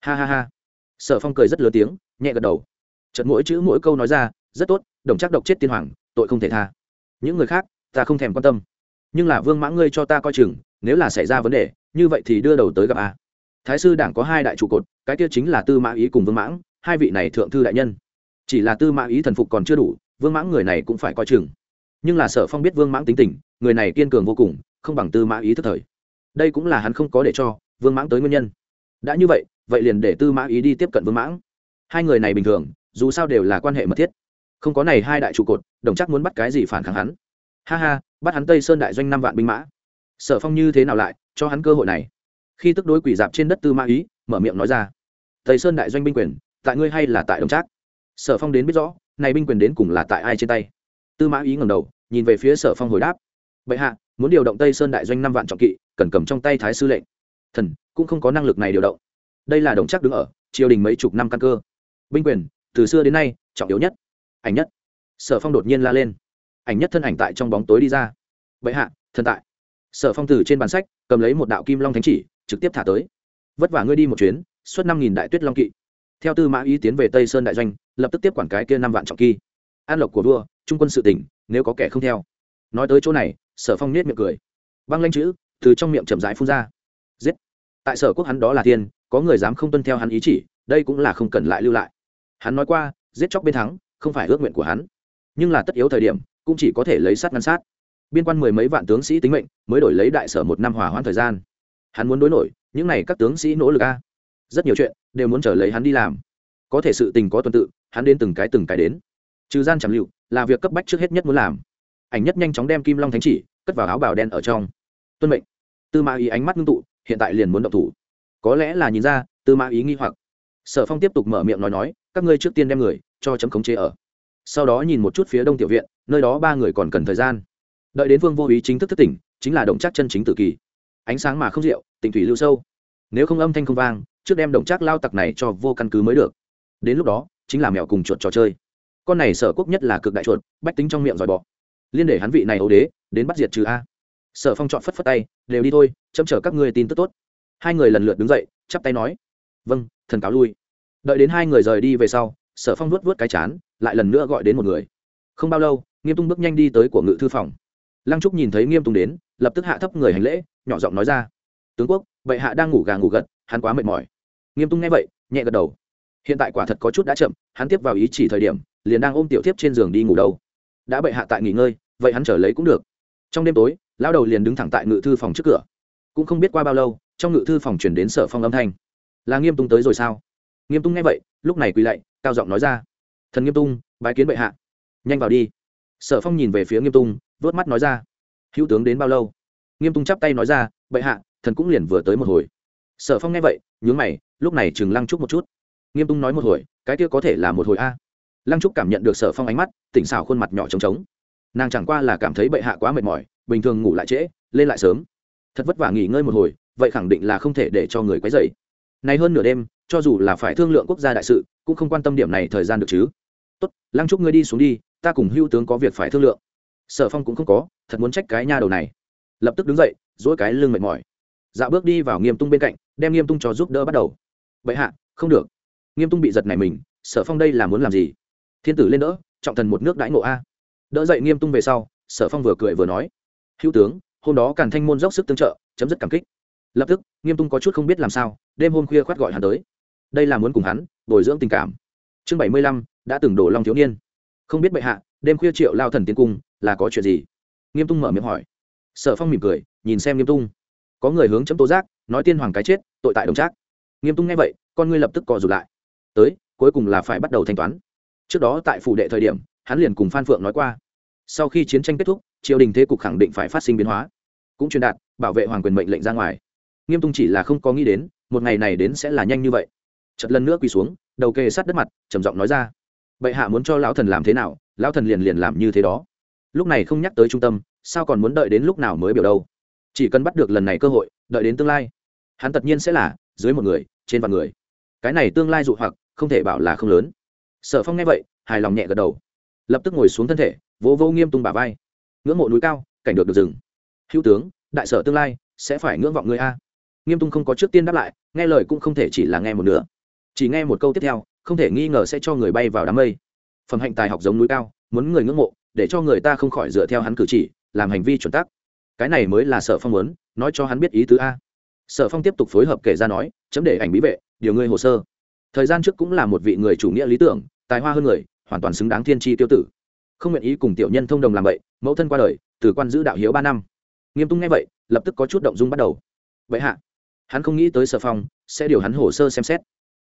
Ha ha ha. Sở phong cười rất lớn tiếng, nhẹ gật đầu. Chật mỗi chữ mỗi câu nói ra, rất tốt, đồng trác độc chết tiên hoàng, tội không thể tha. Những người khác, ta không thèm quan tâm. Nhưng là vương mã ngươi cho ta coi chừng, nếu là xảy ra vấn đề, như vậy thì đưa đầu tới gặp a. Thái sư đảng có hai đại trụ cột, cái kia chính là tư mã ý cùng vương mãng hai vị này thượng thư đại nhân. Chỉ là tư mã ý thần phục còn chưa đủ, vương mãng người này cũng phải coi chừng. Nhưng là sở phong biết vương mãng tính tình, người này kiên cường vô cùng, không bằng tư mã ý thức thời. Đây cũng là hắn không có để cho vương mãng tới nguyên nhân. Đã như vậy vậy liền để tư mã ý đi tiếp cận vương mãng. Hai người này bình thường, dù sao đều là quan hệ mật thiết. Không có này hai đại trụ cột, đồng chắc muốn bắt cái gì phản kháng hắn. Ha ha, bắt hắn tây sơn đại doanh năm vạn binh mã. Sở phong như thế nào lại cho hắn cơ hội này? Khi tức đối quỷ dạp trên đất tư mã ý, mở miệng nói ra. Tây sơn đại doanh binh quyền tại ngươi hay là tại đồng trác? Sở phong đến biết rõ, này binh quyền đến cùng là tại ai trên tay? Tư mã ý ngầm đầu, nhìn về phía sở phong hồi đáp. Bệ hạ, muốn điều động tây sơn đại doanh năm vạn trọng kỵ, cần cầm trong tay thái sư lệnh. Thần, cũng không có năng lực này điều động. Đây là đồng chắc đứng ở, triều đình mấy chục năm căn cơ. Binh quyền, từ xưa đến nay, trọng yếu nhất. Ảnh nhất. Sở phong đột nhiên la lên. Ảnh nhất thân ảnh tại trong bóng tối đi ra. Bệ hạ, thần tại. Sở phong từ trên bàn sách, cầm lấy một đạo kim long thánh chỉ, trực tiếp thả tới. Vất vả ngươi đi một chuyến suốt năm nghìn đại tuyết long kỵ theo tư mã ý tiến về tây sơn đại doanh lập tức tiếp quản cái kia năm vạn trọng kỳ. An lộc của vua trung quân sự tỉnh nếu có kẻ không theo. Nói tới chỗ này sở phong nết miệng cười. Băng lanh chữ từ trong miệng chậm rãi phun ra. Giết. Tại sở quốc hắn đó là thiên, có người dám không tuân theo hắn ý chỉ đây cũng là không cần lại lưu lại. Hắn nói qua giết chóc bên thắng không phải ước nguyện của hắn. Nhưng là tất yếu thời điểm cũng chỉ có thể lấy sát ngăn sát. Biên quan mười mấy vạn tướng sĩ tính mệnh mới đổi lấy đại sở một năm hòa hoãn thời gian. Hắn muốn đối nổi những n à y các tướng sĩ nỗ lực a rất nhiều chuyện đều muốn trở lấy hắn đi làm. Có thể sự tình có tuần tự, hắn đến từng cái từng cái đến. Trừ gian chẳng liệu là việc cấp bách trước hết nhất muốn làm. Ảnh nhất nhanh chóng đem kim long thánh chỉ cất vào áo bào đen ở trong. Tuân mệnh. Tư mã ý ánh mắt ngưng tụ, hiện tại liền muốn động thủ. Có lẽ là nhìn ra, tư mã ý nghi hoặc. Sở phong tiếp tục mở miệng nói nói, các ngươi trước tiên đem người cho chấm khống chế ở. Sau đó nhìn một chút phía đông tiểu viện, nơi đó ba người còn cần thời gian. Đợi đến vương vô ý chính thức thức tỉnh, chính là động chắc chân chính tự kỳ. Ánh sáng mà không rượu tỉnh thủy lưu sâu. Nếu không âm thanh không vang trước đem động trác lao tặc này cho vô căn cứ mới được. Đến lúc đó, chính là mèo cùng chuột trò chơi. Con này sở quốc nhất là cực đại chuột, bách tính trong miệng dòi bọ. Liên để hắn vị này ấu đế, đến bắt diệt trừ a. Sở phong chọn phất phất tay, đều đi thôi, chấm chờ các ngươi tin tức tốt. Hai người lần lượt đứng dậy, chắp tay nói vâng thần cáo lui. Đợi đến hai người rời đi về sau, sở phong vuốt vuốt cái chán, lại lần nữa gọi đến một người. Không bao lâu, nghiêm tung bước nhanh đi tới của ngự thư phòng. Lăng trúc nhìn thấy nghiêm tung đến, lập tức hạ thấp người hành lễ, nhỏ giọng nói ra, tướng quốc, bệ hạ đang ngủ gà ngủ gật, hắn quá mệt mỏi nghiêm tung nghe vậy, nhẹ gật đầu. Hiện tại quả thật có chút đã chậm, hắn tiếp vào ý chỉ thời điểm, liền đang ôm tiểu tiếp trên giường đi ngủ đâu. Đã bệ hạ tại nghỉ ngơi, vậy hắn trở lấy cũng được. Trong đêm tối, lão đầu liền đứng thẳng tại ngự thư phòng trước cửa. Cũng không biết qua bao lâu, trong ngự thư phòng chuyển đến sở phong âm thanh. Là nghiêm tung tới rồi sao? Nghiêm tung nghe vậy, lúc này quỳ lạy, cao giọng nói ra. Thần nghiêm tung, bái kiến bệ hạ. Nhanh vào đi. Sở phong nhìn về phía nghiêm tung, vớt mắt nói ra. Hữu tướng đến bao lâu? Nghiêm tung chắp tay nói ra. Bệ hạ, thần cũng liền vừa tới một hồi sở phong nghe vậy, nhướng mày, lúc này chừng lăng trúc một chút. Nghiêm tung nói một hồi, cái kia có thể là một hồi a. Lăng trúc cảm nhận được sở phong ánh mắt, tỉnh xảo khuôn mặt nhỏ trống trống. Nàng chẳng qua là cảm thấy bệ hạ quá mệt mỏi, bình thường ngủ lại trễ, lên lại sớm. Thật vất vả nghỉ ngơi một hồi, vậy khẳng định là không thể để cho người quấy dậy nay hơn nửa đêm, cho dù là phải thương lượng quốc gia đại sự, cũng không quan tâm điểm này thời gian được chứ. Tốt, lăng trúc ngươi đi xuống đi, ta cùng hưu tướng có việc phải thương lượng. Sở phong cũng không có, thật muốn trách cái nha đầu này. Lập tức đứng dậy dỗi cái lưng mệt mỏi dạo bước đi vào nghiêm tung bên cạnh, đem nghiêm tung cho giúp đỡ bắt đầu. Bệ hạ, không được. Nghiêm tung bị giật này mình, sở phong đây là muốn làm gì? Thiên tử lên đỡ, trọng thần một nước đãi ngộ a. Đỡ dậy nghiêm tung về sau, sở phong vừa cười vừa nói, hữu tướng, hôm đó càn thanh môn dốc sức tương trợ, chấm dứt cảm kích. Lập tức, nghiêm tung có chút không biết làm sao, đêm hôm khuya khoát gọi hắn tới. Đây là muốn cùng hắn bồi dưỡng tình cảm. Chương bảy mươi lăm, đã từng đổ long thiếu niên. Không biết bệ hạ, đêm khuya triệu lao thần tiến cung là có chuyện gì? Nghiêm tung mở miệng hỏi. Sở phong mỉm cười, nhìn xem nghiêm tung có người hướng chấm tố giác, nói tiên hoàng cái chết, tội tại đồng trác. Nghiêm tung nghe vậy, con ngươi lập tức cò rụt lại. Tới, cuối cùng là phải bắt đầu thanh toán. Trước đó tại phủ đệ thời điểm, hắn liền cùng phan phượng nói qua. Sau khi chiến tranh kết thúc, triều đình thế cục khẳng định phải phát sinh biến hóa. Cũng truyền đạt, bảo vệ hoàng quyền mệnh lệnh ra ngoài. Nghiêm tung chỉ là không có nghĩ đến, một ngày này đến sẽ là nhanh như vậy. Chật lần nữa quỳ xuống, đầu kề sát đất mặt, trầm giọng nói ra. Bệ hạ muốn cho lão thần làm thế nào, lão thần liền liền làm như thế đó. Lúc này không nhắc tới trung tâm, sao còn muốn đợi đến lúc nào mới biểu đâu? Chỉ cần bắt được lần này cơ hội, đợi đến tương lai, hắn tất nhiên sẽ là dưới một người, trên vạn người. Cái này tương lai dụ hoặc, không thể bảo là không lớn. Sở phong nghe vậy, hài lòng nhẹ gật đầu. Lập tức ngồi xuống thân thể, vỗ vô nghiêm tung bà vai. Ngưỡng mộ núi cao, cảnh được được rừng. Hữu tướng, đại sở tương lai, sẽ phải ngưỡng vọng người a. Nghiêm tung không có trước tiên đáp lại, nghe lời cũng không thể chỉ là nghe một nửa. Chỉ nghe một câu tiếp theo, không thể nghi ngờ sẽ cho người bay vào đám mây. Phẩm hạnh tài học giống núi cao, muốn người ngưỡng mộ, để cho người ta không khỏi dựa theo hắn cử chỉ, làm hành vi chuẩn tắc cái này mới là sở phong muốn, nói cho hắn biết ý tứ a. Sở phong tiếp tục phối hợp kể ra nói, chấm để ảnh bí vệ, điều ngươi hồ sơ. Thời gian trước cũng là một vị người chủ nghĩa lý tưởng, tài hoa hơn người, hoàn toàn xứng đáng thiên tri tiêu tử. Không nguyện ý cùng tiểu nhân thông đồng làm vậy, mẫu thân qua đời, từ quan giữ đạo hiếu ba năm. Nghiêm tung nghe vậy, lập tức có chút động dung bắt đầu. Vậy hạ, hắn không nghĩ tới sở phong sẽ điều hắn hồ sơ xem xét.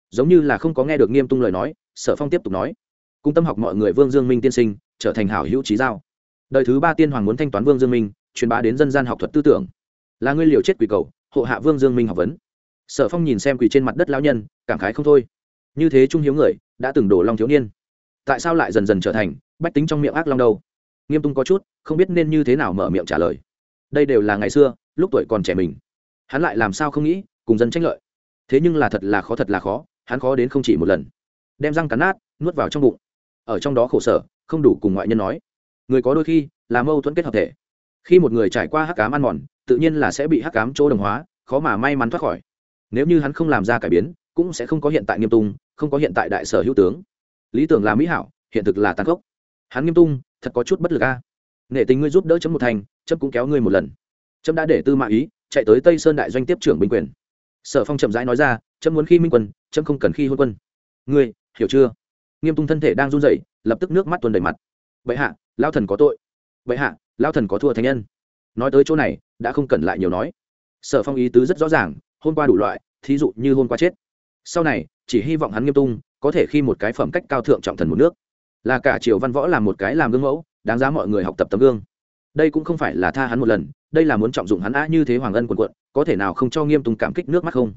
Giống như là không có nghe được nghiêm tung lời nói, sở phong tiếp tục nói. Cung tâm học mọi người vương dương minh tiên sinh, trở thành hảo hữu trí giao. Đời thứ ba tiên hoàng muốn thanh toán vương dương minh truyền bá đến dân gian học thuật tư tưởng. Là ngươi liều chết quỷ cầu, hộ hạ vương dương minh học vấn. Sở phong nhìn xem quỳ trên mặt đất lão nhân, cảm khái không thôi. Như thế trung hiếu người, đã từng đổ long thiếu niên. Tại sao lại dần dần trở thành bách tính trong miệng ác long đâu? Nghiêm tung có chút, không biết nên như thế nào mở miệng trả lời. Đây đều là ngày xưa, lúc tuổi còn trẻ mình. Hắn lại làm sao không nghĩ, cùng dân tranh lợi. Thế nhưng là thật là khó thật là khó, hắn khó đến không chỉ một lần. Đem răng cắn nát, nuốt vào trong bụng. Ở trong đó khổ sở, không đủ cùng ngoại nhân nói. Người có đôi khi, là mâu thuẫn kết hợp thể khi một người trải qua hắc cám ăn mòn, tự nhiên là sẽ bị hắc cám chỗ đồng hóa, khó mà may mắn thoát khỏi. Nếu như hắn không làm ra cải biến, cũng sẽ không có hiện tại nghiêm tung, không có hiện tại đại sở hữu tướng. Lý tưởng là mỹ hảo, hiện thực là tàn khốc. Hắn nghiêm tung, thật có chút bất lực a. À. tình ngươi giúp đỡ chấm một thành, chấm cũng kéo ngươi một lần. Chấm đã để tư mã ý, chạy tới tây sơn đại doanh tiếp trưởng binh quyền. Sở phong chậm rãi nói ra, chấm muốn khi minh quân, chấm không cần khi hôn quân. Ngươi, hiểu chưa? Nghiêm tung thân thể đang run rẩy, lập tức nước mắt tuôn đầy mặt. Bệ hạ lao thần có tội. Bệ hạ lao thần có thua thánh nhân. Nói tới chỗ này, đã không cần lại nhiều nói. Sở phong ý tứ rất rõ ràng hôm qua đủ loại, thí dụ như hôm qua chết. Sau này, chỉ hy vọng hắn nghiêm tung, có thể khi một cái phẩm cách cao thượng trọng thần một nước. Là cả triều văn võ làm một cái làm gương mẫu, đáng giá mọi người học tập tấm gương. Đây cũng không phải là tha hắn một lần, đây là muốn trọng dụng hắn á như thế hoàng ân quần quận, có thể nào không cho nghiêm tung cảm kích nước mắt không?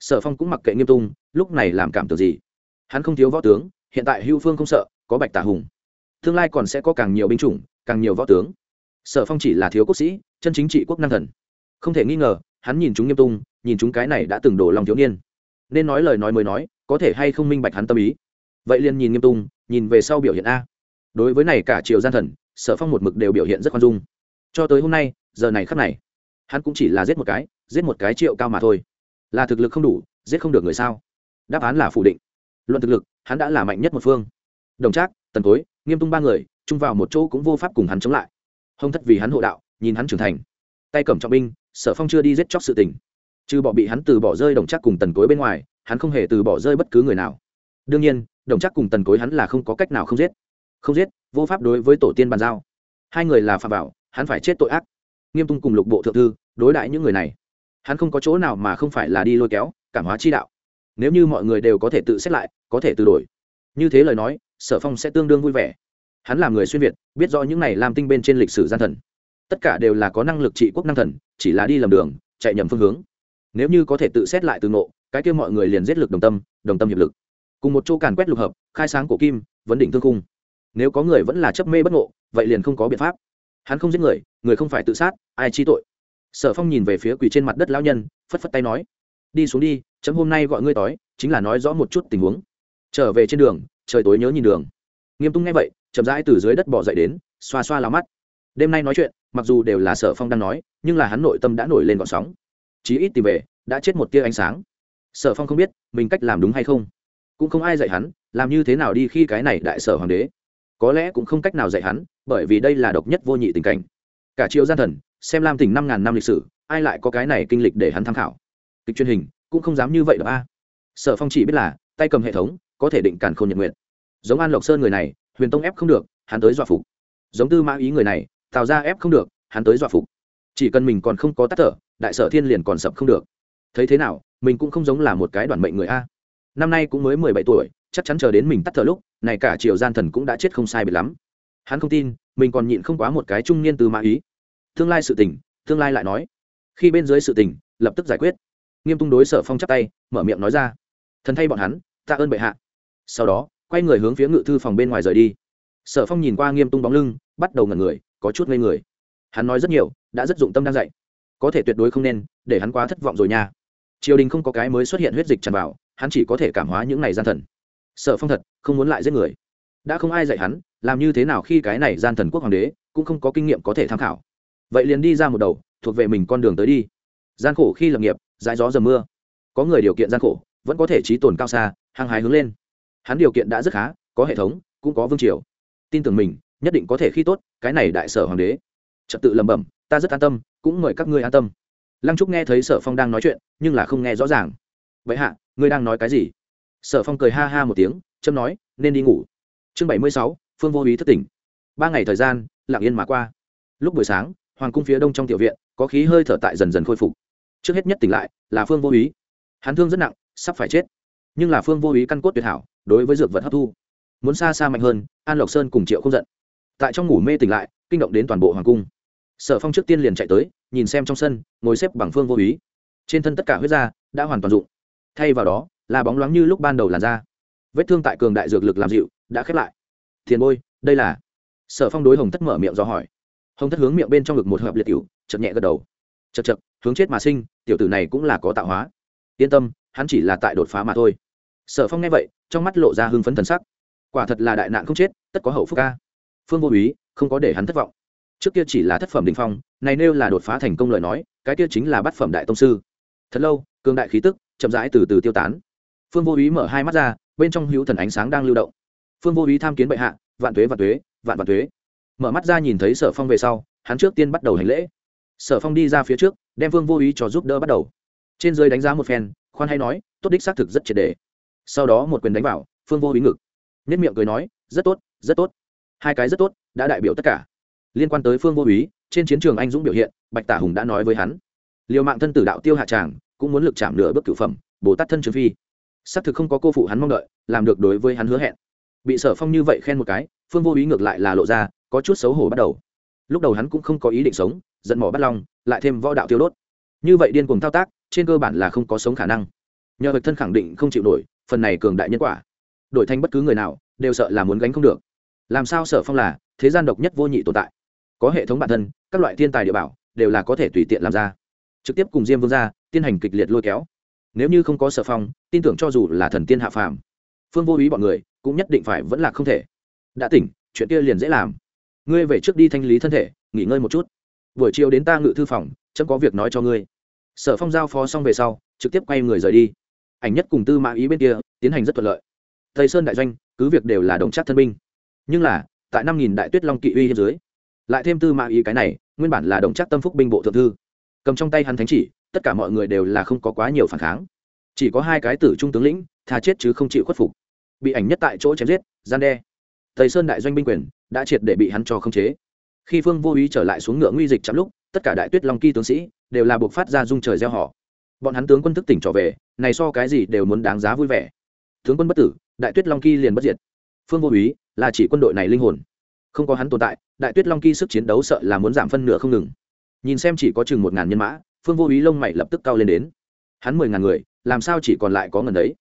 Sở phong cũng mặc kệ nghiêm tung, lúc này làm cảm tưởng gì? Hắn không thiếu võ tướng, hiện tại hưu phương không sợ, có bạch tả hùng. Tương lai còn sẽ có càng nhiều binh chủng, càng nhiều võ tướng sở phong chỉ là thiếu quốc sĩ chân chính trị quốc năng thần. Không thể nghi ngờ hắn nhìn chúng nghiêm tung nhìn chúng cái này đã từng đổ lòng thiếu niên. Nên nói lời nói mới nói có thể hay không minh bạch hắn tâm ý. Vậy liền nhìn nghiêm tung nhìn về sau biểu hiện a. Đối với này cả triều gian thần sở phong một mực đều biểu hiện rất khoan dung. Cho tới hôm nay giờ này khắc này hắn cũng chỉ là giết một cái giết một cái triệu cao mà thôi. Là thực lực không đủ giết không được người sao? Đáp án là phủ định. Luận thực lực hắn đã là mạnh nhất một phương. Đồng trác tần tối, nghiêm tung ba người chung vào một chỗ cũng vô pháp cùng hắn chống lại hông thất vì hắn hộ đạo, nhìn hắn trưởng thành. Tay cầm trọng binh, sở phong chưa đi giết chóc sự tình. Trừ bỏ bị hắn từ bỏ rơi đồng chắc cùng tần cối bên ngoài, hắn không hề từ bỏ rơi bất cứ người nào. Đương nhiên, đồng chắc cùng tần cối hắn là không có cách nào không giết. Không giết, vô pháp đối với tổ tiên bàn giao. Hai người là phạm bảo hắn phải chết tội ác. Nghiêm tung cùng lục bộ thượng thư đối đại những người này. Hắn không có chỗ nào mà không phải là đi lôi kéo, cảm hóa chi đạo. Nếu như mọi người đều có thể tự xét lại, có thể tự đổi. Như thế lời nói, sở phong sẽ tương đương vui vẻ hắn là người xuyên việt, biết rõ những này làm tinh bên trên lịch sử gian thần. Tất cả đều là có năng lực trị quốc năng thần, chỉ là đi lầm đường, chạy nhầm phương hướng. Nếu như có thể tự xét lại từ ngộ, cái kia mọi người liền giết lực đồng tâm đồng tâm hiệp lực. Cùng một chỗ càn quét lục hợp, khai sáng cổ kim, vấn đỉnh thương cung nếu có người vẫn là chấp mê bất ngộ, vậy liền không có biện pháp. Hắn không giết người người không phải tự sát, ai chi tội? Sở phong nhìn về phía quỳ trên mặt đất lão nhân, phất phất tay nói, đi xuống đi, chấm hôm nay gọi ngươi tối chính là nói rõ một chút tình huống. Trở về trên đường, trời tối nhớ nhìn đường. Nghiêm tung nghe vậy chậm rãi từ dưới đất bỏ dậy đến, xoa xoa lao mắt. Đêm nay nói chuyện, mặc dù đều là sở phong đang nói, nhưng là hắn nội tâm đã nổi lên gọn sóng. Chí ít tìm về, đã chết một tia ánh sáng. Sở phong không biết, mình cách làm đúng hay không. Cũng không ai dạy hắn, làm như thế nào đi khi cái này đại sở hoàng đế. Có lẽ cũng không cách nào dạy hắn, bởi vì đây là độc nhất vô nhị tình cảnh. Cả triệu gian thần, xem lam tỉnh năm ngàn năm lịch sử, ai lại có cái này kinh lịch để hắn tham khảo? Kịch truyền hình, cũng không dám như vậy đâu a. Sở phong chỉ biết là, tay cầm hệ thống, có thể định càn khôn nhật nguyện. Giống an lộc sơn người này huyền tông ép không được, hắn tới dọa phục. Giống tư mã ý người này, tào ra ép không được, hắn tới dọa phục. Chỉ cần mình còn không có tắt thở, đại sở thiên liền còn sập không được. Thấy thế nào, mình cũng không giống là một cái đoàn mệnh người a. Năm nay cũng mới mười bảy tuổi, chắc chắn chờ đến mình tắt thở lúc, này cả triều gian thần cũng đã chết không sai biệt lắm. Hắn không tin, mình còn nhịn không quá một cái trung niên Tư mã ý. Tương lai sự tình, tương lai lại nói. Khi bên dưới sự tình, lập tức giải quyết. Nghiêm tung đối sở phong chắp tay, mở miệng nói ra. Thần thay bọn hắn, tạ ơn bệ hạ. Sau đó quay người hướng phía ngự thư phòng bên ngoài rời đi. Sở phong nhìn qua nghiêm tung bóng lưng, bắt đầu ngẩn người, có chút ngây người. Hắn nói rất nhiều, đã rất dụng tâm đang dạy. Có thể tuyệt đối không nên, để hắn quá thất vọng rồi nha. Triều đình không có cái mới xuất hiện huyết dịch tràn vào, hắn chỉ có thể cảm hóa những này gian thần. Sở phong thật, không muốn lại giết người. Đã không ai dạy hắn, làm như thế nào khi cái này gian thần quốc hoàng đế cũng không có kinh nghiệm có thể tham khảo. Vậy liền đi ra một đầu, thuộc về mình con đường tới đi. Gian khổ khi lập nghiệp, dãi gió dầm mưa. Có người điều kiện gian khổ, vẫn có thể trí tồn cao xa, hăng hái hướng lên hắn điều kiện đã rất khá, có hệ thống, cũng có vương triều. Tin tưởng mình, nhất định có thể khi tốt, cái này đại sở hoàng đế. Trật tự lẩm bẩm, ta rất an tâm, cũng mời các ngươi an tâm. Lăng trúc nghe thấy sở phong đang nói chuyện, nhưng là không nghe rõ ràng. Vậy hạ, ngươi đang nói cái gì? Sở phong cười ha ha một tiếng, châm nói, nên đi ngủ. Chương bảy mươi sáu, phương vô ý thất tỉnh. Ba ngày thời gian, lặng yên mà qua. Lúc buổi sáng, hoàng cung phía đông trong tiểu viện, có khí hơi thở tại dần dần khôi phục. Trước hết nhất tỉnh lại là phương vô ý. Hắn thương rất nặng, sắp phải chết nhưng là phương vô ý căn cốt tuyệt hảo, đối với dược vật hấp thu, muốn xa xa mạnh hơn, an lộc sơn cùng triệu không giận. Tại trong ngủ mê tỉnh lại, kinh động đến toàn bộ hoàng cung. Sở phong trước tiên liền chạy tới, nhìn xem trong sân, ngồi xếp bằng phương vô ý. Trên thân tất cả huyết da đã hoàn toàn dụng. Thay vào đó, là bóng loáng như lúc ban đầu làn da. Vết thương tại cường đại dược lực làm dịu, đã khép lại. Thiền bôi, đây là sở phong đối hồng thất mở miệng do hỏi. Hồng thất hướng miệng bên trong ngực một hợp liệt cựu chậm nhẹ gật đầu. Chật chật hướng chết mà sinh, tiểu tử này cũng là có tạo hóa. Yên tâm, hắn chỉ là tại đột phá mà thôi sở phong nghe vậy, trong mắt lộ ra hưng phấn thần sắc. Quả thật là đại nạn không chết, tất có hậu phúc ca. Phương vô úy, không có để hắn thất vọng. Trước kia chỉ là thất phẩm đình phong, này nêu là đột phá thành công lời nói, cái kia chính là bát phẩm đại tông sư. Thật lâu, cường đại khí tức chậm rãi từ từ tiêu tán. Phương vô úy mở hai mắt ra, bên trong hữu thần ánh sáng đang lưu động. Phương vô úy tham kiến bệ hạ, vạn tuế vạn tuế, vạn vạn tuế. Mở mắt ra nhìn thấy sở phong về sau, hắn trước tiên bắt đầu hành lễ. Sở phong đi ra phía trước, đem phương vô ý cho giúp đỡ bắt đầu. Trên dưới đánh giá một phen, khoan hay nói, tốt đích xác thực rất triệt đề sau đó một quyền đánh vào, phương vô ý ngực. Nhất miệng cười nói, rất tốt rất tốt. Hai cái rất tốt, đã đại biểu tất cả. Liên quan tới phương vô ý, trên chiến trường anh dũng biểu hiện, bạch tả hùng đã nói với hắn. Liều mạng thân tử đạo tiêu hạ tràng, cũng muốn lực chạm nửa bước cửu phẩm, bồ tát thân trường phi. Xác thực không có cô phụ hắn mong đợi, làm được đối với hắn hứa hẹn. Bị sở phong như vậy khen một cái, phương vô ý ngược lại là lộ ra, có chút xấu hổ bắt đầu. Lúc đầu hắn cũng không có ý định sống, giận mỏ bắt lòng lại thêm võ đạo tiêu đốt. Như vậy điên cuồng thao tác, trên cơ bản là không có sống khả năng. Nhờ vật thân khẳng định không chịu nổi phần này cường đại nhân quả. Đổi thành bất cứ người nào, đều sợ là muốn gánh không được. Làm sao sở phong là, thế gian độc nhất vô nhị tồn tại. Có hệ thống bản thân, các loại thiên tài địa bảo, đều là có thể tùy tiện làm ra. Trực tiếp cùng diêm vương ra tiến hành kịch liệt lôi kéo. Nếu như không có sở phong, tin tưởng cho dù là thần tiên hạ phàm, phương vô ý bọn người, cũng nhất định phải vẫn là không thể. Đã tỉnh, chuyện kia liền dễ làm. Ngươi về trước đi thanh lý thân thể, nghỉ ngơi một chút. Buổi chiều đến ta ngự thư phòng, chấm có việc nói cho ngươi. Sở phong giao phó xong về sau, trực tiếp quay người rời đi ảnh nhất cùng tư mã ý bên kia tiến hành rất thuận lợi. Tây sơn đại doanh, cứ việc đều là đồng chắc thân binh, nhưng là, tại năm nghìn đại tuyết long kỵ uy dưới, lại thêm tư mã ý cái này, nguyên bản là đồng chắc tâm phúc binh bộ thượng thư, cầm trong tay hắn thánh chỉ, tất cả mọi người đều là không có quá nhiều phản kháng. Chỉ có hai cái tử trung tướng lĩnh thà chết chứ không chịu khuất phục. Bị ảnh nhất tại chỗ chém giết, gian đe. Tây sơn đại doanh binh quyền đã triệt để bị hắn cho khống chế. Khi phương vô ý trở lại xuống ngựa nguy dịch chạm lúc, tất cả đại tuyết long kỳ tướng sĩ đều là buộc phát ra dung trời gieo họ bọn hắn tướng quân thức tỉnh trở về, này so cái gì đều muốn đáng giá vui vẻ. Tướng quân bất tử, đại tuyết long kỳ liền bất diệt. Phương vô úy là chỉ quân đội này linh hồn. Không có hắn tồn tại, đại tuyết long kỳ sức chiến đấu sợ là muốn giảm phân nửa không ngừng. Nhìn xem chỉ có chừng một ngàn nhân mã, phương vô úy lông mày lập tức cao lên đến. Hắn mười ngàn người, làm sao chỉ còn lại có ngần đấy?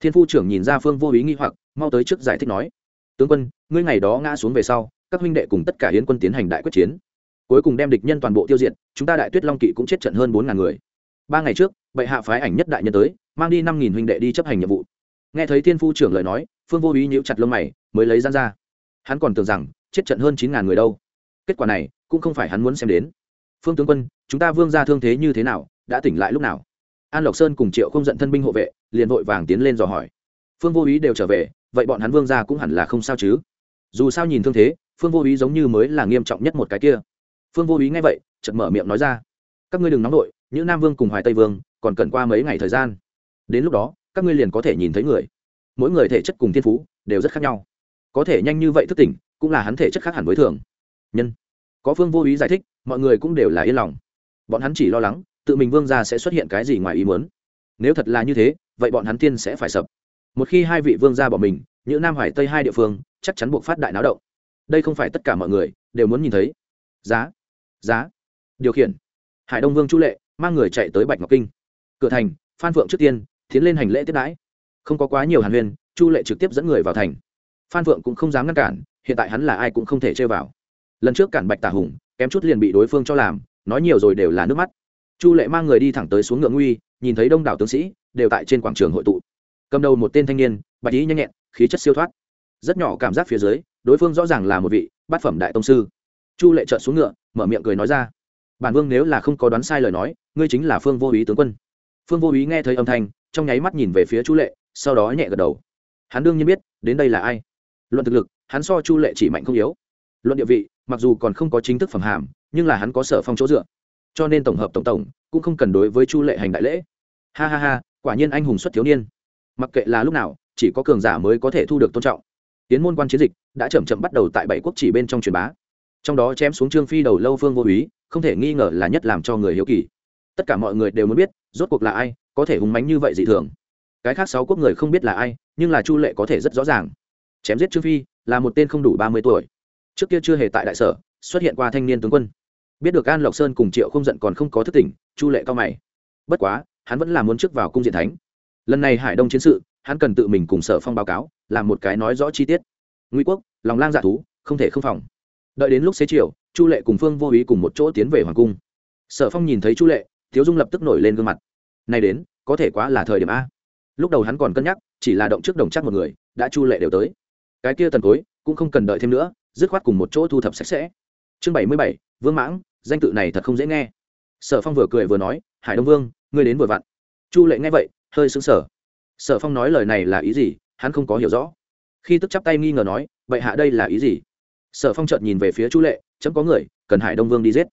Thiên phu trưởng nhìn ra phương vô úy nghi hoặc, mau tới trước giải thích nói. Tướng quân, ngươi ngày đó ngã xuống về sau, các huynh đệ cùng tất cả hiến quân tiến hành đại quyết chiến. Cuối cùng đem địch nhân toàn bộ tiêu diệt, chúng ta đại tuyết long kỵ cũng chết trận hơn bốn ngàn người ba ngày trước, bệ hạ phái ảnh nhất đại nhân tới, mang đi năm nghìn huynh đệ đi chấp hành nhiệm vụ. Nghe thấy thiên phu trưởng lời nói, phương vô ý nhíu chặt lông mày, mới lấy gian ra. Hắn còn tưởng rằng, chết trận hơn chín ngàn người đâu. Kết quả này, cũng không phải hắn muốn xem đến. Phương tướng quân, chúng ta vương ra thương thế như thế nào, đã tỉnh lại lúc nào? An lộc sơn cùng triệu không giận thân binh hộ vệ, liền vội vàng tiến lên dò hỏi. Phương vô ý đều trở về, vậy bọn hắn vương ra cũng hẳn là không sao chứ? Dù sao nhìn thương thế, phương vô ý giống như mới là nghiêm trọng nhất một cái kia. Phương vô ý nghe vậy, chợt mở miệng nói ra. Các ngươi đừng nóng đội những nam vương cùng hoài tây vương còn cần qua mấy ngày thời gian. Đến lúc đó, các ngươi liền có thể nhìn thấy người. Mỗi người thể chất cùng thiên phú đều rất khác nhau. Có thể nhanh như vậy thức tỉnh, cũng là hắn thể chất khác hẳn với thường. Nhân. Có phương vô ý giải thích, mọi người cũng đều là yên lòng. Bọn hắn chỉ lo lắng, tự mình vương gia sẽ xuất hiện cái gì ngoài ý muốn. Nếu thật là như thế, vậy bọn hắn tiên sẽ phải sập. Một khi hai vị vương gia bỏ mình những nam hoài tây hai địa phương chắc chắn buộc phát đại náo động. Đây không phải tất cả mọi người đều muốn nhìn thấy. Giá. Giá. Điều khiển. Hải đông vương chu lệ mang người chạy tới bạch ngọc kinh. Cửa thành, phan phượng trước tiên, tiến lên hành lễ tiếp đãi. Không có quá nhiều hàn huyên, chu lệ trực tiếp dẫn người vào thành. Phan phượng cũng không dám ngăn cản, hiện tại hắn là ai cũng không thể chơi vào. Lần trước cản bạch tả hùng, kém chút liền bị đối phương cho làm, nói nhiều rồi đều là nước mắt. Chu lệ mang người đi thẳng tới xuống ngựa nguy, nhìn thấy đông đảo tướng sĩ, đều tại trên quảng trường hội tụ. Cầm đầu một tên thanh niên, bạch ý nhanh nhẹn, khí chất siêu thoát. Rất nhỏ cảm giác phía dưới, đối phương rõ ràng là một vị bát phẩm đại tông sư. Chu lệ trợn xuống ngựa, mở miệng cười nói ra bản vương nếu là không có đoán sai lời nói, ngươi chính là phương vô ý tướng quân. Phương vô ý nghe thấy âm thanh, trong nháy mắt nhìn về phía chu lệ, sau đó nhẹ gật đầu. Hắn đương nhiên biết, đến đây là ai. Luận thực lực, hắn so chu lệ chỉ mạnh không yếu. Luận địa vị, mặc dù còn không có chính thức phẩm hàm, nhưng là hắn có sở phong chỗ dựa. Cho nên tổng hợp tổng tổng, cũng không cần đối với chu lệ hành đại lễ. Ha ha ha, quả nhiên anh hùng xuất thiếu niên. Mặc kệ là lúc nào, chỉ có cường giả mới có thể thu được tôn trọng. Tiến môn quan chiến dịch đã chậm chậm bắt đầu tại bảy quốc chỉ bên trong truyền bá trong đó chém xuống trương phi đầu lâu phương vô úy, không thể nghi ngờ là nhất làm cho người hiếu kỳ. Tất cả mọi người đều muốn biết, rốt cuộc là ai, có thể hùng mánh như vậy dị thường. Cái khác sáu quốc người không biết là ai, nhưng là chu lệ có thể rất rõ ràng. Chém giết trương phi, là một tên không đủ ba mươi tuổi. Trước kia chưa hề tại đại sở, xuất hiện qua thanh niên tướng quân. Biết được an lộc sơn cùng triệu không giận còn không có thức tỉnh, chu lệ cao mày. Bất quá, hắn vẫn là muốn trước vào cung diện thánh. Lần này hải đông chiến sự, hắn cần tự mình cùng sở phong báo cáo, làm một cái nói rõ chi tiết. Nguy quốc, lòng lang dạ thú, không thể không phòng đợi đến lúc xế chiều, chu lệ cùng phương vô ý cùng một chỗ tiến về hoàng cung. Sở phong nhìn thấy chu lệ thiếu dung lập tức nổi lên gương mặt. Này đến, có thể quá là thời điểm a. Lúc đầu hắn còn cân nhắc, chỉ là động trước đồng chắc một người, đã chu lệ đều tới. Cái kia tần cối, cũng không cần đợi thêm nữa, dứt khoát cùng một chỗ thu thập sạch sẽ. Chương bảy mươi bảy, vương mãng, danh tự này thật không dễ nghe. Sở phong vừa cười vừa nói, hải đông vương, ngươi đến vừa vặn. Chu lệ nghe vậy, hơi sững sờ. Sở phong nói lời này là ý gì, hắn không có hiểu rõ. Khi tức chắp tay nghi ngờ nói vậy hạ đây là ý gì? Sở phong trợt nhìn về phía chu lệ, chấm có người, cần hải đông vương đi giết.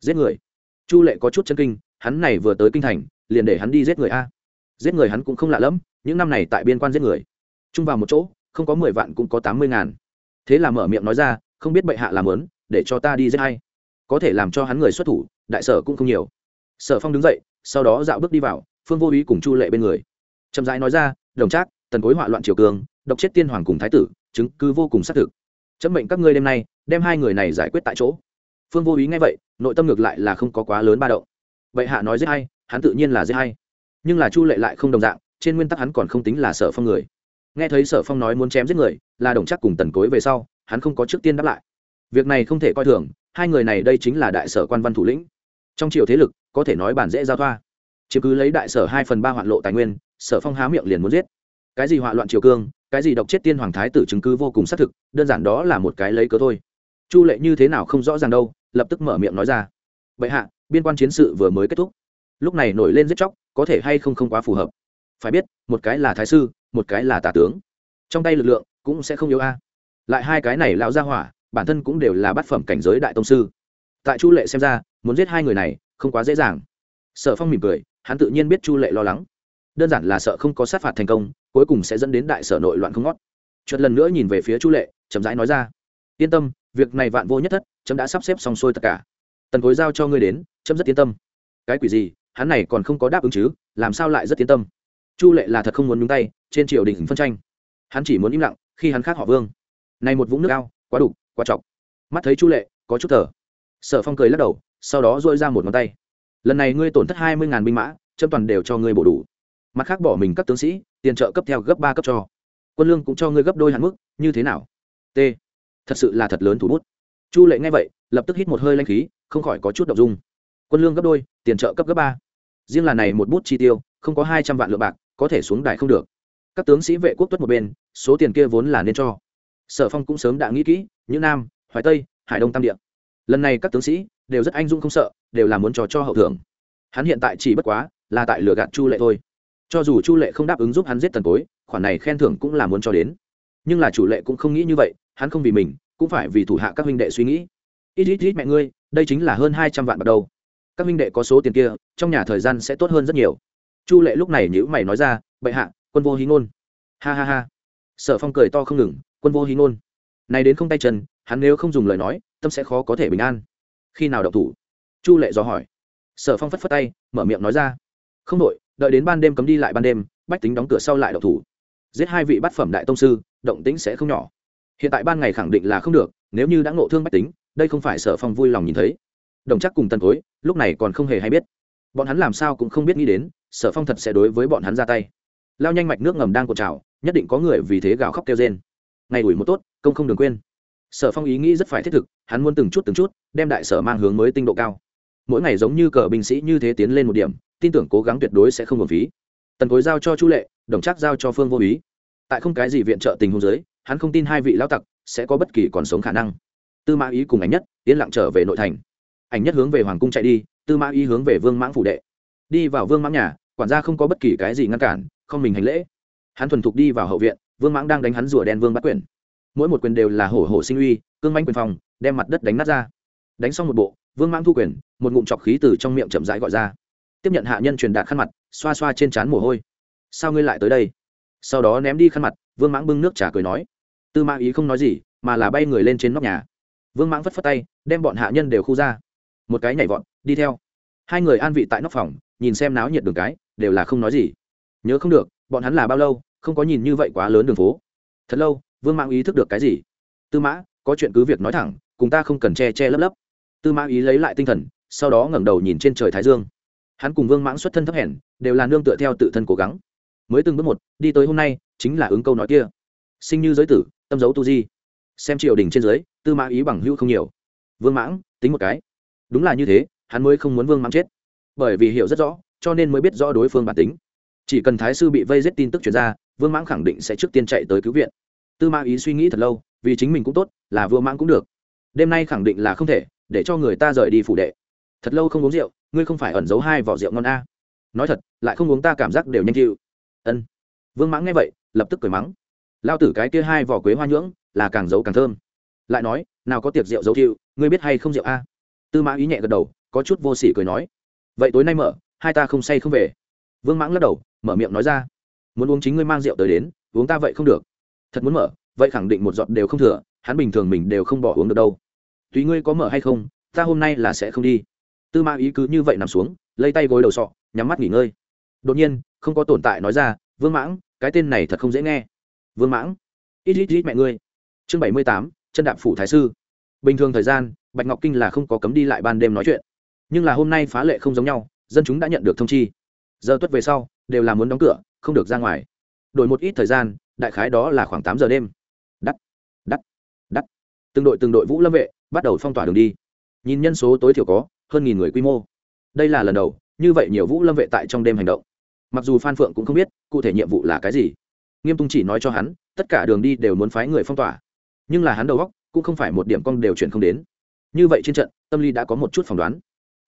Giết người. Chu lệ có chút chân kinh, hắn này vừa tới kinh thành, liền để hắn đi giết người a. Giết người hắn cũng không lạ lẫm, những năm này tại biên quan giết người. Chung vào một chỗ, không có mười vạn cũng có tám mươi ngàn. Thế là mở miệng nói ra, không biết bệ hạ làm lớn để cho ta đi giết hay có thể làm cho hắn người xuất thủ, đại sở cũng không nhiều. Sở phong đứng dậy, sau đó dạo bước đi vào, phương vô ý cùng chu lệ bên người. Chậm rãi nói ra, đồng trác, tần cối họa loạn triều cường, độc chết tiên hoàng cùng thái tử, chứng cứ vô cùng xác thực chấm mệnh các ngươi đêm nay, đem hai người này giải quyết tại chỗ. Phương vô ý nghe vậy, nội tâm ngược lại là không có quá lớn ba động. Vậy hạ nói giết hay hắn tự nhiên là giết hay nhưng là chu lệ lại không đồng dạng, trên nguyên tắc hắn còn không tính là sở phong người. Nghe thấy sở phong nói muốn chém giết người, là đồng chắc cùng tần cối về sau, hắn không có trước tiên đáp lại. Việc này không thể coi thường, hai người này đây chính là đại sở quan văn thủ lĩnh. Trong triều thế lực, có thể nói bản dễ giao thoa. Chứ cứ lấy đại sở hai phần ba hoạn lộ tài nguyên, sở phong há miệng liền muốn giết cái gì họa loạn triều cương, cái gì độc chết tiên hoàng thái tử chứng cứ vô cùng xác thực, đơn giản đó là một cái lấy cớ thôi. Chu lệ như thế nào không rõ ràng đâu, lập tức mở miệng nói ra. Vậy hạ, biên quan chiến sự vừa mới kết thúc. Lúc này nổi lên giết chóc, có thể hay không không quá phù hợp. Phải biết, một cái là thái sư, một cái là tả tướng. Trong tay lực lượng cũng sẽ không yếu a. Lại hai cái này lão gia hỏa, bản thân cũng đều là bát phẩm cảnh giới đại tông sư. Tại chu lệ xem ra, muốn giết hai người này, không quá dễ dàng. Sở phong mỉm cười, hắn tự nhiên biết chu lệ lo lắng. Đơn giản là sợ không có sát phạt thành công cuối cùng sẽ dẫn đến đại sở nội loạn không ngót. Chuột lần nữa nhìn về phía chu lệ, chậm rãi nói ra, yên tâm, việc này vạn vô nhất thất, chấm đã sắp xếp xong xuôi tất cả. Tần cối giao cho ngươi đến, chấm rất yên tâm. Cái quỷ gì, hắn này còn không có đáp ứng chứ, làm sao lại rất yên tâm? Chu lệ là thật không muốn nhúng tay, trên triều đình phân tranh. Hắn chỉ muốn im lặng, khi hắn khác họ vương. Này một vũng nước ao, quá đục, quá trọc mắt thấy chu lệ, có chút thở. Sở phong cười lắc đầu, sau đó dôi ra một ngón tay. Lần này ngươi tổn thất hai mươi ngàn binh mã, chấm toàn đều cho ngươi bổ đủ mặt khác bỏ mình các tướng sĩ, tiền trợ cấp theo gấp ba cấp cho. Quân lương cũng cho ngươi gấp đôi hạn mức, như thế nào? T. Thật sự là thật lớn thủ bút. Chu lệ nghe vậy, lập tức hít một hơi lanh khí, không khỏi có chút đ ộ n g dung. Quân lương gấp đôi, tiền trợ cấp gấp ba. Riêng là này một bút chi tiêu, không có hai trăm vạn lượng bạc, có thể xuống đài không được. Các tướng sĩ vệ quốc tuất một bên, số tiền kia vốn là nên cho. Sở phong cũng sớm đã nghĩ kỹ như nam, hoài tây, hải đông tam địa. Lần này các tướng sĩ đều rất anh dung không sợ, đều là muốn trò cho hậu thưởng. Hắn hiện tại chỉ bất quá là tại lửa gạt chu lệ thôi cho dù chu lệ không đáp ứng giúp hắn giết tần cối, khoản này khen thưởng cũng là muốn cho đến. Nhưng là chủ lệ cũng không nghĩ như vậy, hắn không vì mình, cũng phải vì thủ hạ các huynh đệ suy nghĩ. Ít ít ít mẹ ngươi, đây chính là hơn hai trăm vạn bắt đầu các huynh đệ có số tiền kia, trong nhà thời gian sẽ tốt hơn rất nhiều. Chu lệ lúc này nhữ mày nói ra, bệ hạ, quân vô hí ngôn. Ha ha ha. Sở phong cười to không ngừng, quân vô hí ngôn. Này đến không tay chân, hắn nếu không dùng lời nói, tâm sẽ khó có thể bình an. Khi nào đậu thủ? Chu lệ dò hỏi. Sở phong phất phất tay, mở miệng nói ra. Không đội đợi đến ban đêm cấm đi lại ban đêm, bách tính đóng cửa sau lại đậu thủ. Giết hai vị bát phẩm đại tông sư, động tĩnh sẽ không nhỏ. Hiện tại ban ngày khẳng định là không được, nếu như đã ngộ thương bách tính, đây không phải sở phong vui lòng nhìn thấy. Đồng chắc cùng tân cối, lúc này còn không hề hay biết. Bọn hắn làm sao cũng không biết nghĩ đến, sở phong thật sẽ đối với bọn hắn ra tay. Lao nhanh mạch nước ngầm đang cột trào, nhất định có người vì thế gào khóc kêu rên. Ngày ủi một tốt, công không đừng quên. Sở phong ý nghĩ rất phải thiết thực, hắn muốn từng chút từng chút, đem đại sở mang hướng mới tinh độ cao. Mỗi ngày giống như cờ binh sĩ như thế tiến lên một điểm tin tưởng cố gắng tuyệt đối sẽ không hợp phí. Tần cối giao cho chu lệ, đồng chắc giao cho phương vô ý. Tại không cái gì viện trợ tình hôn giới hắn không tin hai vị lao tặc sẽ có bất kỳ còn sống khả năng. Tư mã ý cùng ảnh nhất yên lặng trở về nội thành. Ảnh nhất hướng về hoàng cung chạy đi, tư mã y hướng về vương mãng phủ đệ. Đi vào vương mãng nhà, quản gia không có bất kỳ cái gì ngăn cản, không mình hành lễ. Hắn thuần thục đi vào hậu viện, vương mãng đang đánh hắn rùa đen vương bắt quyền. Mỗi một quyền đều là hổ hổ sinh uy, cương manh quyền phòng đem mặt đất đánh nát ra. Đánh xong một bộ, vương mãng thu quyền, một ngụm chọc khí từ trong miệng chậm rãi gọi ra tiếp nhận hạ nhân truyền đạt khăn mặt, xoa xoa trên trán mồ hôi. Sao ngươi lại tới đây? Sau đó ném đi khăn mặt, vương mãng bưng nước trà cười nói. Tư mã ý không nói gì, mà là bay người lên trên nóc nhà. Vương mãng phất phất tay, đem bọn hạ nhân đều khu ra. Một cái nhảy vọt, đi theo. Hai người an vị tại nóc phòng, nhìn xem náo nhiệt đường cái, đều là không nói gì. Nhớ không được, bọn hắn là bao lâu, không có nhìn như vậy quá lớn đường phố. Thật lâu, vương mãng ý thức được cái gì? Tư mã, có chuyện cứ việc nói thẳng, cùng ta không cần che che lấp lấp. Tư mã ý lấy lại tinh thần, sau đó ngẩng đầu nhìn trên trời thái dương hắn cùng vương mãng xuất thân thấp hèn, đều là nương tựa theo tự thân cố gắng. Mới từng bước một, đi tới hôm nay, chính là ứng câu nói kia. Sinh như giới tử, tâm dấu tu di. Xem triều đình trên dưới, tư mã ý bằng hữu không nhiều. Vương mãng, tính một cái. Đúng là như thế, hắn mới không muốn vương mãng chết. Bởi vì hiểu rất rõ, cho nên mới biết rõ đối phương bản tính. Chỉ cần thái sư bị vây giết tin tức chuyển ra, vương mãng khẳng định sẽ trước tiên chạy tới cứu viện. Tư mã ý suy nghĩ thật lâu, vì chính mình cũng tốt, là vương mãng cũng được. Đêm nay khẳng định là không thể, để cho người ta rời đi phủ đệ. Thật lâu không uống rượu ngươi không phải ẩn giấu hai vỏ rượu ngon a. Nói thật lại không uống ta cảm giác đều nhanh chịu. Ân. Vương mãng nghe vậy lập tức cười mắng. Lao tử cái kia hai vỏ quế hoa nhưỡng là càng giấu càng thơm. Lại nói nào có tiệc rượu giấu chịu, ngươi biết hay không rượu a? Tư mã ý nhẹ gật đầu có chút vô sỉ cười nói. Vậy tối nay mở hai ta không say không về. Vương mãng lắc đầu mở miệng nói ra. Muốn uống chính ngươi mang rượu tới đến uống ta vậy không được. Thật muốn mở vậy khẳng định một giọt đều không thừa hắn bình thường mình đều không bỏ uống được đâu. Tùy ngươi có mở hay không ta hôm nay là sẽ không đi tư ma ý cứ như vậy nằm xuống lấy tay gối đầu sọ, nhắm mắt nghỉ ngơi. Đột nhiên, không có tồn tại nói ra, vương mãng, cái tên này thật không dễ nghe. Vương mãng? Ít ít ít, mẹ ngươi. Chương bảy mươi tám, chân đạp phủ thái sư. Bình thường thời gian, bạch ngọc kinh là không có cấm đi lại ban đêm nói chuyện. Nhưng là hôm nay phá lệ không giống nhau, dân chúng đã nhận được thông chi. Giờ tuất về sau, đều là muốn đóng cửa, không được ra ngoài. Đổi một ít thời gian, đại khái đó là khoảng tám giờ đêm. Đắt đắt đắt. Từng đội từng đội vũ lâm vệ bắt đầu phong tỏa đường đi. Nhìn nhân số tối thiểu có hơn nghìn người quy mô. Đây là lần đầu, như vậy nhiều vũ lâm vệ tại trong đêm hành động. Mặc dù phan phượng cũng không biết, cụ thể nhiệm vụ là cái gì. Nghiêm tung chỉ nói cho hắn, tất cả đường đi đều muốn phái người phong tỏa. Nhưng là hắn đầu góc cũng không phải một điểm cong đều chuyển không đến. Như vậy trên trận, tâm lý đã có một chút phỏng đoán.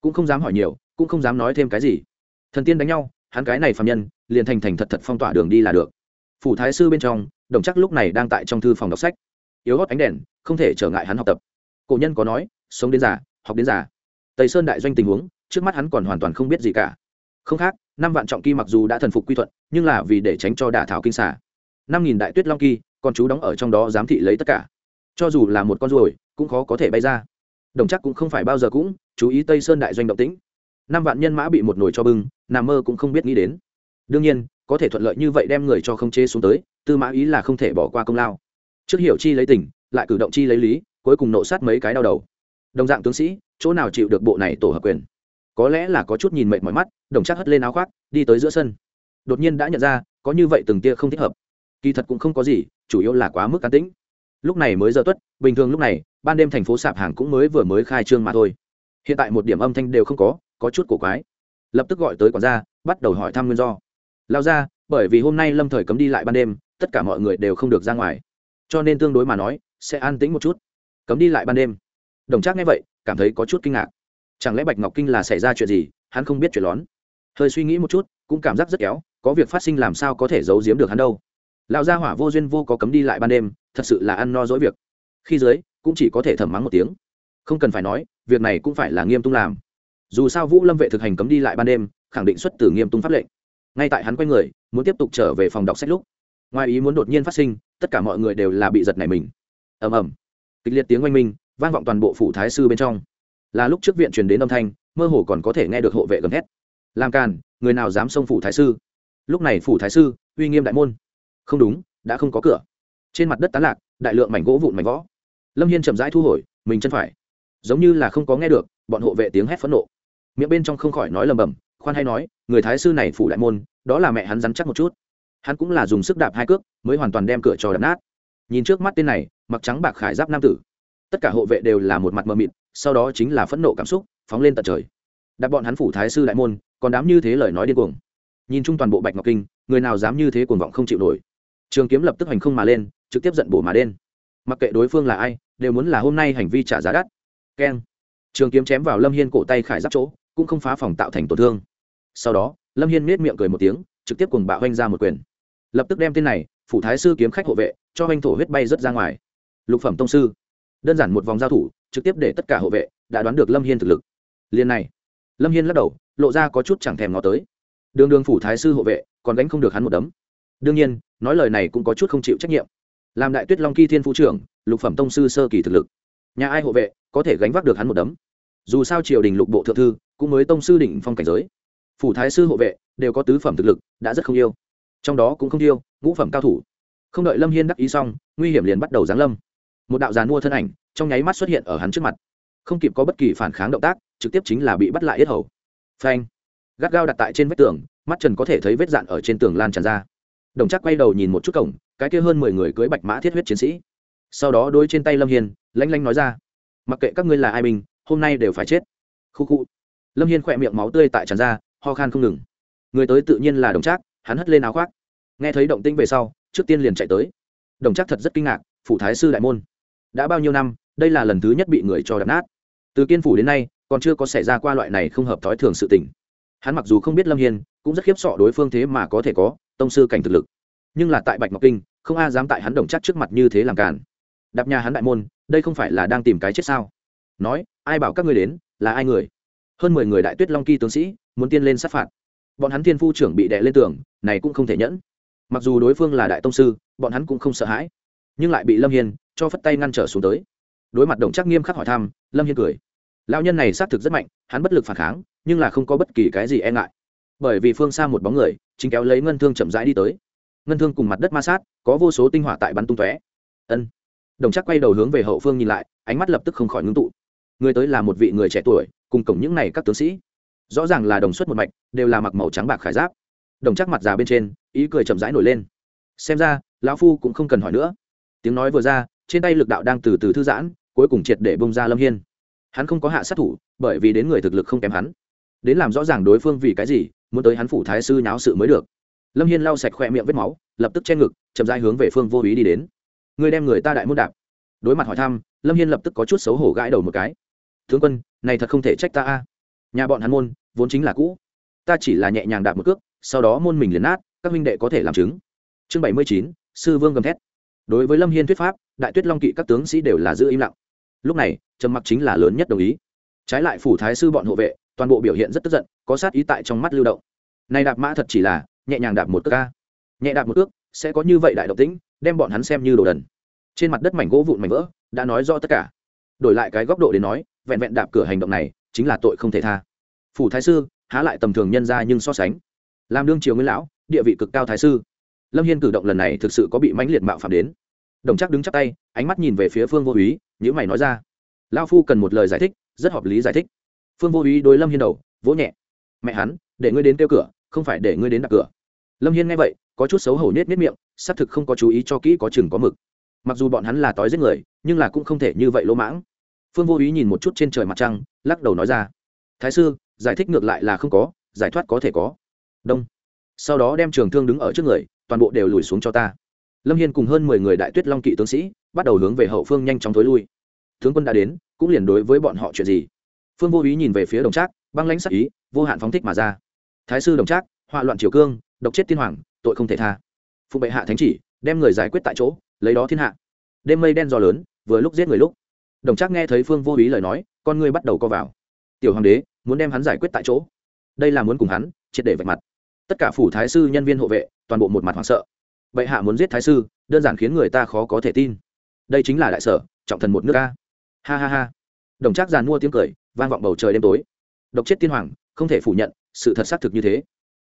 Cũng không dám hỏi nhiều, cũng không dám nói thêm cái gì. Thần tiên đánh nhau, hắn cái này phạm nhân, liền thành thành thật thật phong tỏa đường đi là được. Phủ thái sư bên trong, đồng chắc lúc này đang tại trong thư phòng đọc sách. Yếu hót ánh đèn, không thể trở ngại hắn học tập. Cổ nhân có nói, sống đến già, học đến già tây sơn đại doanh tình huống, trước mắt hắn còn hoàn toàn không biết gì cả. Không khác, năm vạn trọng kỳ mặc dù đã thần phục quy thuận nhưng là vì để tránh cho đả thảo kinh xả năm nghìn đại tuyết long kỳ, còn chú đóng ở trong đó giám thị lấy tất cả. Cho dù là một con ruồi, cũng khó có thể bay ra. Đồng chắc cũng không phải bao giờ cũng chú ý tây sơn đại doanh động tĩnh. Năm vạn nhân mã bị một nồi cho bưng nằm mơ cũng không biết nghĩ đến. Đương nhiên, có thể thuận lợi như vậy đem người cho không chế xuống tới, tư mã ý là không thể bỏ qua công lao. Trước hiểu chi lấy tình, lại cử động chi lấy lý, cuối cùng nộ sát mấy cái đau đầu. Đồng dạng tướng sĩ chỗ nào chịu được bộ này tổ hợp quyền? Có lẽ là có chút nhìn mệt mỏi mắt, đồng chắc hất lên áo khoác, đi tới giữa sân. Đột nhiên đã nhận ra, có như vậy từng tia không thích hợp. Kỳ thật cũng không có gì, chủ yếu là quá mức cán tĩnh. Lúc này mới giờ tuất, bình thường lúc này, ban đêm thành phố sạp hàng cũng mới vừa mới khai trương mà thôi. Hiện tại một điểm âm thanh đều không có có chút cổ quái. Lập tức gọi tới quản gia, bắt đầu hỏi thăm nguyên do. Lao ra, bởi vì hôm nay lâm thời cấm đi lại ban đêm, tất cả mọi người đều không được ra ngoài. Cho nên tương đối mà nói, sẽ an tĩnh một chút. Cấm đi lại ban đêm đồng trác nghe vậy, cảm thấy có chút kinh ngạc. Chẳng lẽ bạch ngọc kinh là xảy ra chuyện gì, hắn không biết chuyện lón. Hơi suy nghĩ một chút, cũng cảm giác rất kéo, có việc phát sinh làm sao có thể giấu giếm được hắn đâu. Lão gia hỏa vô duyên vô có cấm đi lại ban đêm, thật sự là ăn no dỗi việc. Khi dưới, cũng chỉ có thể thầm mắng một tiếng. Không cần phải nói, việc này cũng phải là nghiêm tung làm. Dù sao vũ lâm vệ thực hành cấm đi lại ban đêm, khẳng định xuất từ nghiêm tung pháp lệnh. Ngay tại hắn quay người, muốn tiếp tục trở về phòng đọc sách lúc, ngoài ý muốn đột nhiên phát sinh, tất cả mọi người đều là bị giật này mình. Ầm ầm. Kịch liệt tiếng oanh minh vang vọng toàn bộ phủ thái sư bên trong. Là lúc trước viện truyền đến âm thanh, mơ hồ còn có thể nghe được hộ vệ gầm thét. Làm càn, người nào dám xông phủ thái sư? Lúc này phủ thái sư, uy nghiêm đại môn. Không đúng, đã không có cửa. Trên mặt đất tán lạc, đại lượng mảnh gỗ vụn mảnh võ. Lâm hiên chậm rãi thu hồi, mình chân phải. Giống như là không có nghe được, bọn hộ vệ tiếng hét phẫn nộ. Miệng bên trong không khỏi nói lầm bầm, khoan hay nói, người thái sư này phủ đại môn, đó là mẹ hắn rắn chắc một chút. Hắn cũng là dùng sức đạp hai cước, mới hoàn toàn đem cửa cho đập nát. Nhìn trước mắt tên này, mặc trắng bạc khải giáp nam tử tất cả hộ vệ đều là một mặt mờ mịt, sau đó chính là phẫn nộ cảm xúc, phóng lên tận trời. Đặt bọn hắn phủ thái sư đại môn, còn đám như thế lời nói điên cuồng. Nhìn chung toàn bộ bạch ngọc kinh, người nào dám như thế cuồng vọng không chịu nổi. Trường kiếm lập tức hành không mà lên, trực tiếp giận bổ mà đen. Mặc kệ đối phương là ai, đều muốn là hôm nay hành vi trả giá đắt. Keng. Trường kiếm chém vào lâm hiên cổ tay khải giáp chỗ, cũng không phá phòng tạo thành tổn thương. Sau đó, lâm hiên nết miệng cười một tiếng, trực tiếp cùng bạo hoanh ra một quyền. Lập tức đem tên này, phủ thái sư kiếm khách hộ vệ, cho hoanh thổ huyết bay rớt ra ngoài. Lục phẩm tông sư đơn giản một vòng giao thủ, trực tiếp để tất cả hộ vệ đã đoán được lâm hiên thực lực. Liền này, lâm hiên lắc đầu, lộ ra có chút chẳng thèm ngó tới. Đường đường phủ thái sư hộ vệ, còn đánh không được hắn một đấm. Đương nhiên, nói lời này cũng có chút không chịu trách nhiệm. Làm đại tuyết long kỳ thiên phú trưởng, lục phẩm tông sư sơ kỳ thực lực. Nhà ai hộ vệ có thể gánh vác được hắn một đấm? Dù sao triều đình lục bộ thượng thư cũng mới tông sư đỉnh phong cảnh giới. Phủ thái sư hộ vệ đều có tứ phẩm thực lực, đã rất không yêu. Trong đó cũng không yêu, ngũ phẩm cao thủ. Không đợi lâm hiên đắc ý xong, nguy hiểm liền bắt đầu giáng lâm một đạo giàn mua thân ảnh trong nháy mắt xuất hiện ở hắn trước mặt. Không kịp có bất kỳ phản kháng động tác, trực tiếp chính là bị bắt lại yết hầu. Phanh! Gắt gao đặt tại trên vách tường, mắt trần có thể thấy vết dạn ở trên tường lan tràn ra. Đồng chắc quay đầu nhìn một chút cổng, cái kia hơn mười người cưới bạch mã thiết huyết chiến sĩ. Sau đó đôi trên tay lâm hiên, lanh lanh nói ra, mặc kệ các ngươi là ai mình hôm nay đều phải chết. Khu khu. Lâm hiên khỏe miệng máu tươi tại tràn ra, ho khan không ngừng. Người tới tự nhiên là đồng trác, hắn hất lên áo khoác. Nghe thấy động tĩnh về sau, trước tiên liền chạy tới. Đồng trác thật rất kinh ngạc, phủ thái sư đại môn đã bao nhiêu năm, đây là lần thứ nhất bị người cho đập nát. Từ kiên phủ đến nay, còn chưa có xảy ra qua loại này không hợp thói thường sự tình. Hắn mặc dù không biết lâm hiên, cũng rất khiếp sọ đối phương thế mà có thể có tông sư cảnh thực lực. Nhưng là tại bạch ngọc kinh, không a dám tại hắn đồng chắc trước mặt như thế làm cản đạp nhà hắn đại môn, đây không phải là đang tìm cái chết sao? Nói, ai bảo các ngươi đến, là ai người? Hơn mười người đại tuyết long kỳ tướng sĩ, muốn tiên lên sát phạt. Bọn hắn thiên phu trưởng bị đè lên tường, này cũng không thể nhẫn. Mặc dù đối phương là đại tông sư, bọn hắn cũng không sợ hãi. Nhưng lại bị lâm hiên cho phất tay ngăn trở xuống tới. Đối mặt đồng chắc nghiêm khắc hỏi thăm, lâm hiên cười. Lão nhân này xác thực rất mạnh, hắn bất lực phản kháng, nhưng là không có bất kỳ cái gì e ngại. Bởi vì phương xa một bóng người, chính kéo lấy ngân thương chậm rãi đi tới. Ngân thương cùng mặt đất ma sát, có vô số tinh hỏa tại bắn tung tóe. Ân. Đồng chắc quay đầu hướng về hậu phương nhìn lại, ánh mắt lập tức không khỏi ngưng tụ. Người tới là một vị người trẻ tuổi, cùng cổng những này các tướng sĩ. Rõ ràng là đồng xuất một mạch, đều là mặc màu trắng bạc khải giáp. Đồng chắc mặt già bên trên, ý cười chậm rãi nổi lên. Xem ra, lão phu cũng không cần hỏi nữa. Tiếng nói vừa ra trên tay lực đạo đang từ từ thư giãn, cuối cùng triệt để bông ra lâm hiên. Hắn không có hạ sát thủ, bởi vì đến người thực lực không kém hắn. Đến làm rõ ràng đối phương vì cái gì, muốn tới hắn phủ thái sư nháo sự mới được. Lâm hiên lau sạch khoe miệng vết máu, lập tức che ngực, chậm dai hướng về phương vô ý đi đến. Người đem người ta đại môn đạp. Đối mặt hỏi thăm, lâm hiên lập tức có chút xấu hổ gãi đầu một cái. Tướng quân, này thật không thể trách ta a. Nhà bọn hắn môn, vốn chính là cũ. Ta chỉ là nhẹ nhàng đạp một cước, sau đó môn mình liền nát, các huynh đệ có thể làm chứng. Chương bảy mươi chín, sư vương gầm thét. Đối với lâm hiên thuyết pháp đại tuyết long kỵ các tướng sĩ đều là giữ im lặng. Lúc này, trầm mặc chính là lớn nhất đồng ý. Trái lại phủ thái sư bọn hộ vệ, toàn bộ biểu hiện rất tức giận, có sát ý tại trong mắt lưu động. Này đạp mã thật chỉ là nhẹ nhàng đạp một cước ca nhẹ đạp một cước, sẽ có như vậy đại động tĩnh, đem bọn hắn xem như đồ đần. Trên mặt đất mảnh gỗ vụn mảnh vỡ, đã nói rõ tất cả. Đổi lại cái góc độ để nói, vẹn vẹn đạp cửa hành động này, chính là tội không thể tha. Phủ thái sư, há lại tầm thường nhân ra nhưng so sánh. Làm đương triều nguyên lão, địa vị cực cao thái sư. Lâm hiên cử động lần này thực sự có bị mãnh liệt mạo phạm đến đồng chắc đứng chắp tay, ánh mắt nhìn về phía phương vô úy nhữ mày nói ra. Lao phu cần một lời giải thích, rất hợp lý giải thích. Phương vô úy đối lâm hiên đầu, vỗ nhẹ. Mẹ hắn, để ngươi đến kêu cửa, không phải để ngươi đến đặt cửa. Lâm hiên nghe vậy, có chút xấu hổ nết nết miệng, xác thực không có chú ý cho kỹ có chừng có mực. Mặc dù bọn hắn là tói giết người, nhưng là cũng không thể như vậy lỗ mãng. Phương vô ý nhìn một chút trên trời mặt trăng, lắc đầu nói ra. Thái sư, giải thích ngược lại là không có, giải thoát có thể có. Đông. Sau đó đem trường thương đứng ở trước người, toàn bộ đều lùi xuống cho ta lâm hiên cùng hơn mười người đại tuyết long kỵ tướng sĩ bắt đầu hướng về hậu phương nhanh chóng thối lui. Tướng quân đã đến, cũng liền đối với bọn họ chuyện gì? Phương vô ý nhìn về phía đồng trác, băng lãnh sắc ý, vô hạn phóng thích mà ra. Thái sư đồng trác, họa loạn triều cương, độc chết tiên hoàng, tội không thể tha. Phụ bệ hạ thánh chỉ, đem người giải quyết tại chỗ, lấy đó thiên hạ. Đêm mây đen gió lớn, vừa lúc giết người lúc. Đồng trác nghe thấy phương vô ý lời nói, con ngươi bắt đầu co vào. Tiểu hoàng đế, muốn đem hắn giải quyết tại chỗ. Đây là muốn cùng hắn, triệt để vạch mặt. Tất cả phủ thái sư nhân viên hộ vệ, toàn bộ một mặt hoảng sợ bệ hạ muốn giết thái sư, đơn giản khiến người ta khó có thể tin. Đây chính là đại sở, trọng thần một nước ca ha ha ha. Đồng trác giàn mua tiếng cười, vang vọng bầu trời đêm tối. Độc chết tiên hoàng, không thể phủ nhận, sự thật xác thực như thế.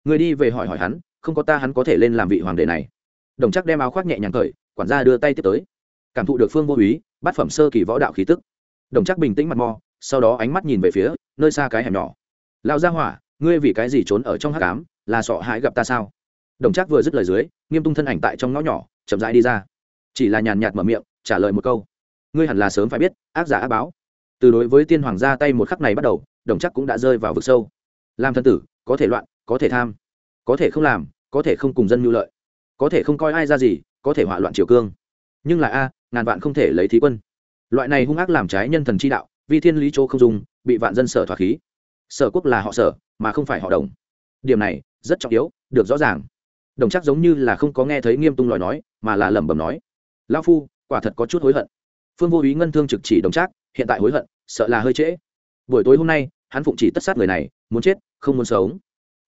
Người đi về hỏi hỏi hắn, không có ta hắn có thể lên làm vị hoàng đế này. Đồng trác đem áo khoác nhẹ nhàng cởi, quản gia đưa tay tiếp tới. Cảm thụ được phương vô úy, bát phẩm sơ kỳ võ đạo khí tức. Đồng Trác bình tĩnh mặt mò, sau đó ánh mắt nhìn về phía nơi xa cái hẻm nhỏ. Lao ra hỏa, ngươi vì cái gì trốn ở trong hát cám là sọ hãi gặp ta sao? Đồng trác vừa dứt lời dưới, nghiêm tung thân ảnh tại trong ngõ nhỏ, chậm rãi đi ra. Chỉ là nhàn nhạt mở miệng, trả lời một câu. Ngươi hẳn là sớm phải biết, ác giả ác báo. Từ đối với tiên hoàng ra tay một khắc này bắt đầu, đồng chắc cũng đã rơi vào vực sâu. Làm thân tử, có thể loạn, có thể tham, có thể không làm, có thể không cùng dân mưu lợi, có thể không coi ai ra gì, có thể hỏa loạn triều cương. Nhưng là a, ngàn vạn không thể lấy thí quân. Loại này hung ác làm trái nhân thần chi đạo vì thiên lý chỗ không dùng bị vạn dân sở thỏa khí. Sở quốc là họ sở, mà không phải họ đồng. Điểm này, rất trọng yếu, được rõ ràng đồng chắc giống như là không có nghe thấy nghiêm tung lời nói, mà là lẩm bẩm nói lao phu, quả thật có chút hối hận. Phương vô ý ngân thương trực chỉ đồng chắc, hiện tại hối hận, sợ là hơi trễ. Buổi tối hôm nay, hắn phụng chỉ tất sát người này, muốn chết, không muốn sống.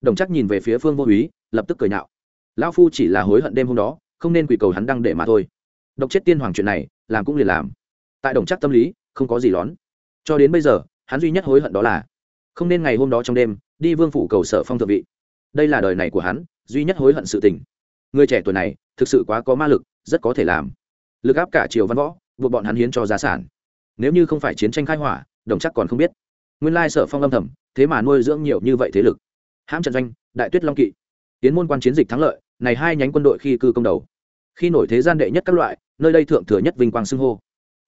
Đồng chắc nhìn về phía phương vô úy, lập tức cười nhạo, lão phu chỉ là hối hận đêm hôm đó, không nên quỷ cầu hắn đăng để mà thôi. Độc chết tiên hoàng chuyện này, làm cũng liền làm. Tại đồng chắc tâm lý, không có gì lón. Cho đến bây giờ, hắn duy nhất hối hận đó là, không nên ngày hôm đó trong đêm, đi vương phủ cầu sở phong thượng vị. Đây là đời này của hắn duy nhất hối hận sự tình. Người trẻ tuổi này, thực sự quá có ma lực, rất có thể làm. Lực áp cả triều văn võ, buộc bọn hắn hiến cho gia sản. Nếu như không phải chiến tranh khai hỏa, đồng chắc còn không biết. Nguyên lai sở phong âm thầm, thế mà nuôi dưỡng nhiều như vậy thế lực. Hãm trận doanh, đại tuyết long kỵ. Tiến môn quan chiến dịch thắng lợi, này hai nhánh quân đội khi cư công đầu. Khi nổi thế gian đệ nhất các loại, nơi đây thượng thừa nhất vinh quang xưng hô.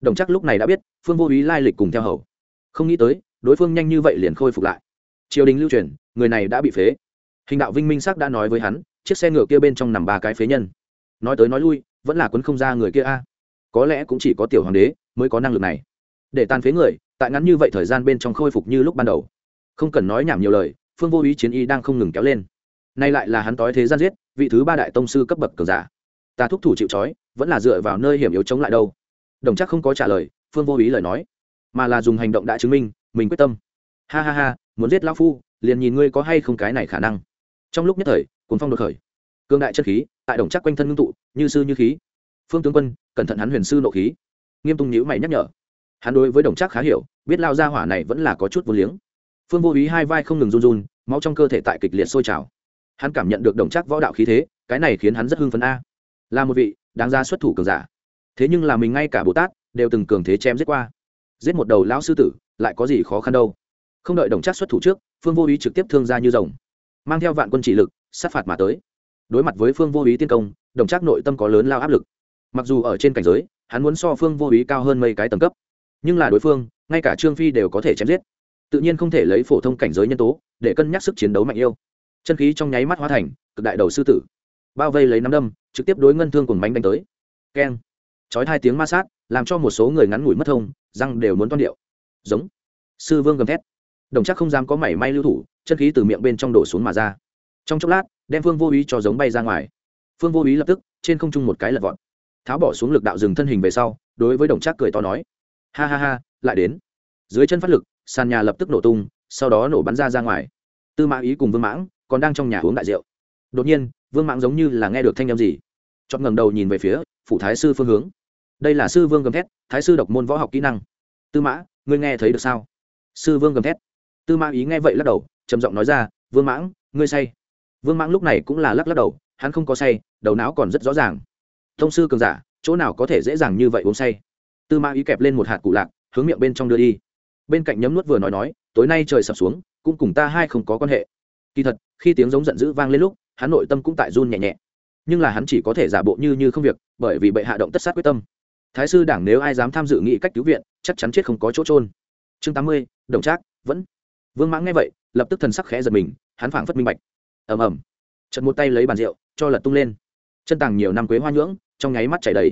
Đồng chắc lúc này đã biết, phương vô ý lai lịch cùng theo hầu. Không nghĩ tới, đối phương nhanh như vậy liền khôi phục lại. Triều đình lưu truyền, người này đã bị phế hình đạo vinh minh sắc đã nói với hắn, chiếc xe ngựa kia bên trong nằm ba cái phế nhân. Nói tới nói lui, vẫn là quấn không ra người kia a. Có lẽ cũng chỉ có tiểu hoàng đế mới có năng lực này. Để tan phế người, tại ngắn như vậy thời gian bên trong khôi phục như lúc ban đầu. Không cần nói nhảm nhiều lời, phương vô ý chiến y đang không ngừng kéo lên. Nay lại là hắn tối thế gian giết, vị thứ ba đại tông sư cấp bậc cường giả. Ta thúc thủ chịu trói, vẫn là dựa vào nơi hiểm yếu chống lại đâu. Đồng chắc không có trả lời, phương vô ý lời nói. Mà là dùng hành động đã chứng minh, mình quyết tâm. Ha ha ha, muốn giết lão phu, liền nhìn ngươi có hay không cái này khả năng trong lúc nhất thời cuốn phong đột khởi. Cương đại chất khí, tại đồng chắc quanh thân ngưng tụ, như sư như khí. Phương tướng quân, cẩn thận hắn huyền sư nộ khí. Nghiêm tung nhữ mày nhắc nhở. Hắn đối với đồng chắc khá hiểu, biết lao ra hỏa này vẫn là có chút vô liếng. Phương vô ý hai vai không ngừng run run, máu trong cơ thể tại kịch liệt sôi trào. Hắn cảm nhận được đồng chắc võ đạo khí thế, cái này khiến hắn rất hưng phấn a. Là một vị đáng ra xuất thủ cường giả. Thế nhưng là mình ngay cả bồ tát đều từng cường thế chém giết qua. Giết một đầu lão sư tử, lại có gì khó khăn đâu. Không đợi đồng chắc xuất thủ trước, phương vô ý trực tiếp thương ra như rồng mang theo vạn quân chỉ lực, sát phạt mà tới. Đối mặt với phương vô ý tiên công, đồng chắc nội tâm có lớn lao áp lực. Mặc dù ở trên cảnh giới, hắn muốn so phương vô ý cao hơn mấy cái tầng cấp, nhưng là đối phương, ngay cả trương phi đều có thể chém giết. Tự nhiên không thể lấy phổ thông cảnh giới nhân tố, để cân nhắc sức chiến đấu mạnh yêu. Chân khí trong nháy mắt hóa thành, cực đại đầu sư tử. Bao vây lấy nắm đâm, trực tiếp đối ngân thương cùng bánh đánh tới. Keng. Chói hai tiếng ma sát, làm cho một số người ngắn ngủi mất thông, răng đều muốn toan điệu. Giống. Sư vương gầm thét đồng chắc không dám có mảy may lưu thủ, chân khí từ miệng bên trong đổ xuống mà ra. Trong chốc lát, đem phương vô ý cho giống bay ra ngoài. Phương vô ý lập tức, trên không trung một cái lật vọt. Tháo bỏ xuống lực đạo dừng thân hình về sau, đối với đồng trác cười to nói, ha ha ha, lại đến. Dưới chân phát lực, sàn nhà lập tức nổ tung, sau đó nổ bắn ra ra ngoài. Tư mã ý cùng vương mãng còn đang trong nhà uống đại rượu. Đột nhiên, vương mãng giống như là nghe được thanh â m gì chọn ngẩng đầu nhìn về phía phủ thái sư phương hướng. Đây là sư vương gầm thét, thái sư độc môn võ học kỹ năng. Tư mã, ngươi nghe thấy được sao? Sư vương gầm thét tư mã ý nghe vậy lắc đầu, trầm giọng nói ra, vương mãng, ngươi say. Vương mãng lúc này cũng là lắc lắc đầu, hắn không có say, đầu não còn rất rõ ràng. Thông sư cường giả, chỗ nào có thể dễ dàng như vậy uống say? Tư mã ý kẹp lên một hạt cụ lạc, hướng miệng bên trong đưa đi. Bên cạnh nhấm nuốt vừa nói nói, tối nay trời sập xuống, cũng cùng ta hai không có quan hệ. Kỳ thật, khi tiếng giống giận dữ vang lên lúc, hắn nội tâm cũng tại run nhẹ nhẹ. Nhưng là hắn chỉ có thể giả bộ như như không việc, bởi vì bệ hạ động tất sát quyết tâm. Thái sư đảng nếu ai dám tham dự nghị cách cứu viện, chắc chắn chết không có chỗ trôn chương tám mươi, đồng trác, vẫn vương mãng nghe vậy, lập tức thần sắc khẽ giật mình, hắn phảng phất minh bạch. Ầm ầm. Chật một tay lấy bàn rượu, cho lật tung lên. Chân tàng nhiều năm quế hoa nhưỡng, trong nháy mắt chảy đầy.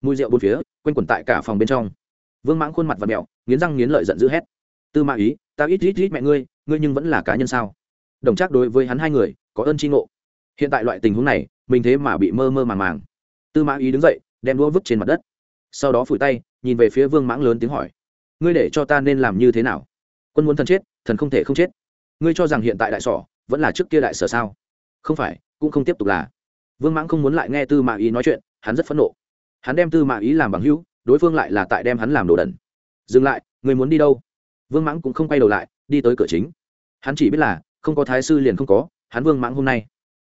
Mùi rượu bốn phía, quanh quẩn tại cả phòng bên trong. Vương mãng khuôn mặt và mẹo nghiến răng nghiến lợi giận dữ hét. Tư mã ý ta ít ít ít mẹ ngươi ngươi nhưng vẫn là cá nhân sao? Đồng trác đối với hắn hai người, có ơn tri ngộ. Hiện tại loại tình huống này, mình thế mà bị mơ mơ màng màng. Tư mã ý đứng dậy, đem đũa vứt trên mặt đất. Sau đó phủi tay, nhìn về phía vương mãng lớn tiếng hỏi. Ngươi để cho ta nên làm như thế nào? Quân muốn thần chết thần không thể không chết. Ngươi cho rằng hiện tại đại sỏ vẫn là trước kia đại sở sao? Không phải, cũng không tiếp tục là. Vương mãng không muốn lại nghe tư mã ý nói chuyện, hắn rất phẫn nộ. Hắn đem tư mã ý làm bằng hữu, đối phương lại là tại đem hắn làm đồ đần. Dừng lại người muốn đi đâu? Vương mãng cũng không quay đầu lại, đi tới cửa chính. Hắn chỉ biết là, không có thái sư liền không có, hắn vương mãng hôm nay.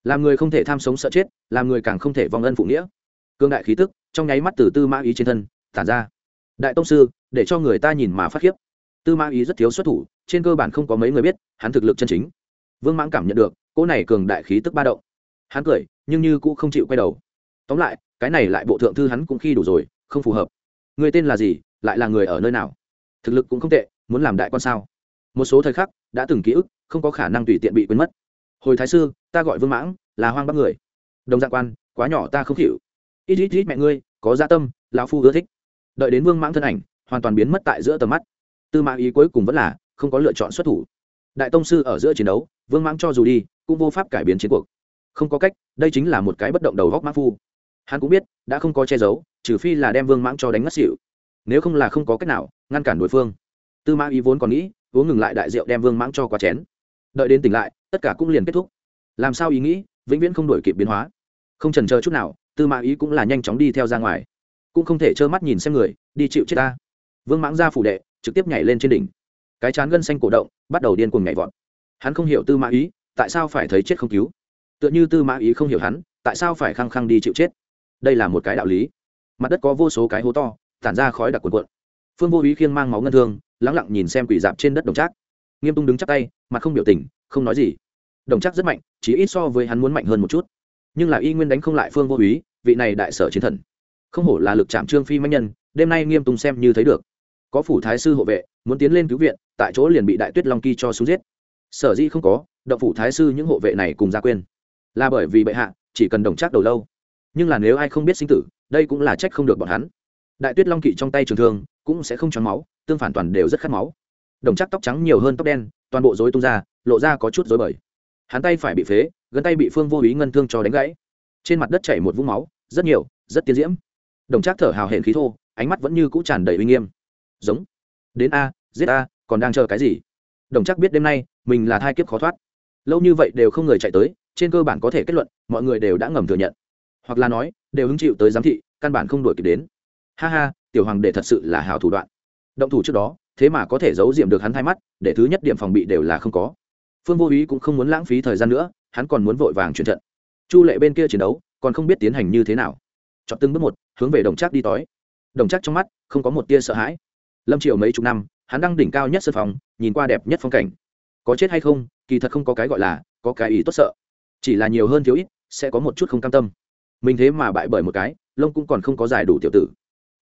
Làm người không thể tham sống sợ chết, làm người càng không thể vong ân phụ nghĩa. Cương đại khí tức, trong nháy mắt từ tư mã ý trên thân, tản ra. Đại tông sư, để cho người ta nhìn mà phát khiếp tư mã ý rất thiếu xuất thủ, trên cơ bản không có mấy người biết hắn thực lực chân chính. Vương mãng cảm nhận được, cỗ này cường đại khí tức ba động. Hắn cười, nhưng như cũng không chịu quay đầu. Tóm lại, cái này lại bộ thượng thư hắn cũng khi đủ rồi, không phù hợp. Người tên là gì, lại là người ở nơi nào? Thực lực cũng không tệ, muốn làm đại quan sao? Một số thời khắc, đã từng ký ức, không có khả năng tùy tiện bị quên mất. Hồi thái sư, ta gọi vương mãng, là hoang bắc người. Đồng dạng quan, quá nhỏ ta không chịu ít ít ít mẹ ngươi, có gia tâm, lão phu ưa thích. Đợi đến vương mãng thân ảnh, hoàn toàn biến mất tại giữa tầm mắt tư mã ý cuối cùng vẫn là không có lựa chọn xuất thủ. Đại tông sư ở giữa chiến đấu, vương mãng cho dù đi, cũng vô pháp cải biến chiến cuộc. Không có cách, đây chính là một cái bất động đầu góc mã phu. Hắn cũng biết, đã không có che giấu, trừ phi là đem vương mãng cho đánh ngất xỉu. Nếu không là không có cách nào, ngăn cản đối phương. Tư mã ý vốn còn nghĩ, uống ngừng lại đại rượu đem vương mãng cho qua chén. Đợi đến tỉnh lại, tất cả cũng liền kết thúc. Làm sao ý nghĩ, vĩnh viễn không đổi kịp biến hóa. Không trần chờ chút nào, tư mã ý cũng là nhanh chóng đi theo ra ngoài. Cũng không thể trơ mắt nhìn xem người, đi chịu chết ta. Vương mãng ra phủ đệ trực tiếp nhảy lên trên đỉnh. Cái chán gân xanh cổ động, bắt đầu điên cuồng nhảy vọt. Hắn không hiểu tư mã ý, tại sao phải thấy chết không cứu? Tựa như tư mã ý không hiểu hắn, tại sao phải khăng khăng đi chịu chết? Đây là một cái đạo lý. Mặt đất có vô số cái hố to, tản ra khói đặc cuộn cuộn. Phương vô ý khiêng mang máu ngân thương, lắng lặng nhìn xem quỷ dạp trên đất đồng trác. Nghiêm tung đứng chắc tay, mặt không biểu tình, không nói gì. Đồng trác rất mạnh, chỉ ít so với hắn muốn mạnh hơn một chút. Nhưng là y nguyên đánh không lại phương vô ý, vị này đại sở chiến thần. Không hổ là lực chạm trương phi mãnh nhân, đêm nay nghiêm tung xem như thấy được có phủ thái sư hộ vệ, muốn tiến lên cứu viện, tại chỗ liền bị đại tuyết long kỳ cho xuống giết. Sở dĩ không có, động phủ thái sư những hộ vệ này cùng ra quên. Là bởi vì bệ hạ, chỉ cần đồng trác đầu lâu. Nhưng là nếu ai không biết sinh tử, đây cũng là trách không được bọn hắn. Đại tuyết long kỵ trong tay trường thương, cũng sẽ không tròn máu, tương phản toàn đều rất khát máu. Đồng chắc tóc trắng nhiều hơn tóc đen, toàn bộ dối tung ra, lộ ra có chút dối bời. Hắn tay phải bị phế gần tay bị phương vô ý ngân thương cho đánh gãy. Trên mặt đất chảy một vũng máu, rất nhiều, rất tiến diễm. Đồng chắc thở hào hển khí thô, ánh mắt vẫn như cũ tràn đầy uy nghiêm giống. Đến a, giết a, còn đang chờ cái gì? Đồng chắc biết đêm nay, mình là thai kiếp khó thoát. Lâu như vậy đều không người chạy tới, trên cơ bản có thể kết luận, mọi người đều đã ngầm thừa nhận. Hoặc là nói, đều hứng chịu tới giám thị, căn bản không đổi kịp đến. Ha ha, tiểu hoàng đệ thật sự là hào thủ đoạn. Động thủ trước đó, thế mà có thể giấu diệm được hắn thay mắt, để thứ nhất điểm phòng bị đều là không có. Phương vô ý cũng không muốn lãng phí thời gian nữa, hắn còn muốn vội vàng chuyển trận. Chu lệ bên kia chiến đấu, còn không biết tiến hành như thế nào. Chọn từng bước một, hướng về đồng trác đi tói đồng trác trong mắt, không có một tia sợ hãi lâm triều mấy chục năm, hắn đang đỉnh cao nhất sân phòng, nhìn qua đẹp nhất phong cảnh. Có chết hay không, kỳ thật không có cái gọi là, có cái ý tốt sợ. Chỉ là nhiều hơn thiếu ít, sẽ có một chút không cam tâm. Mình thế mà bại bởi một cái, lông cũng còn không có giải đủ tiểu tử.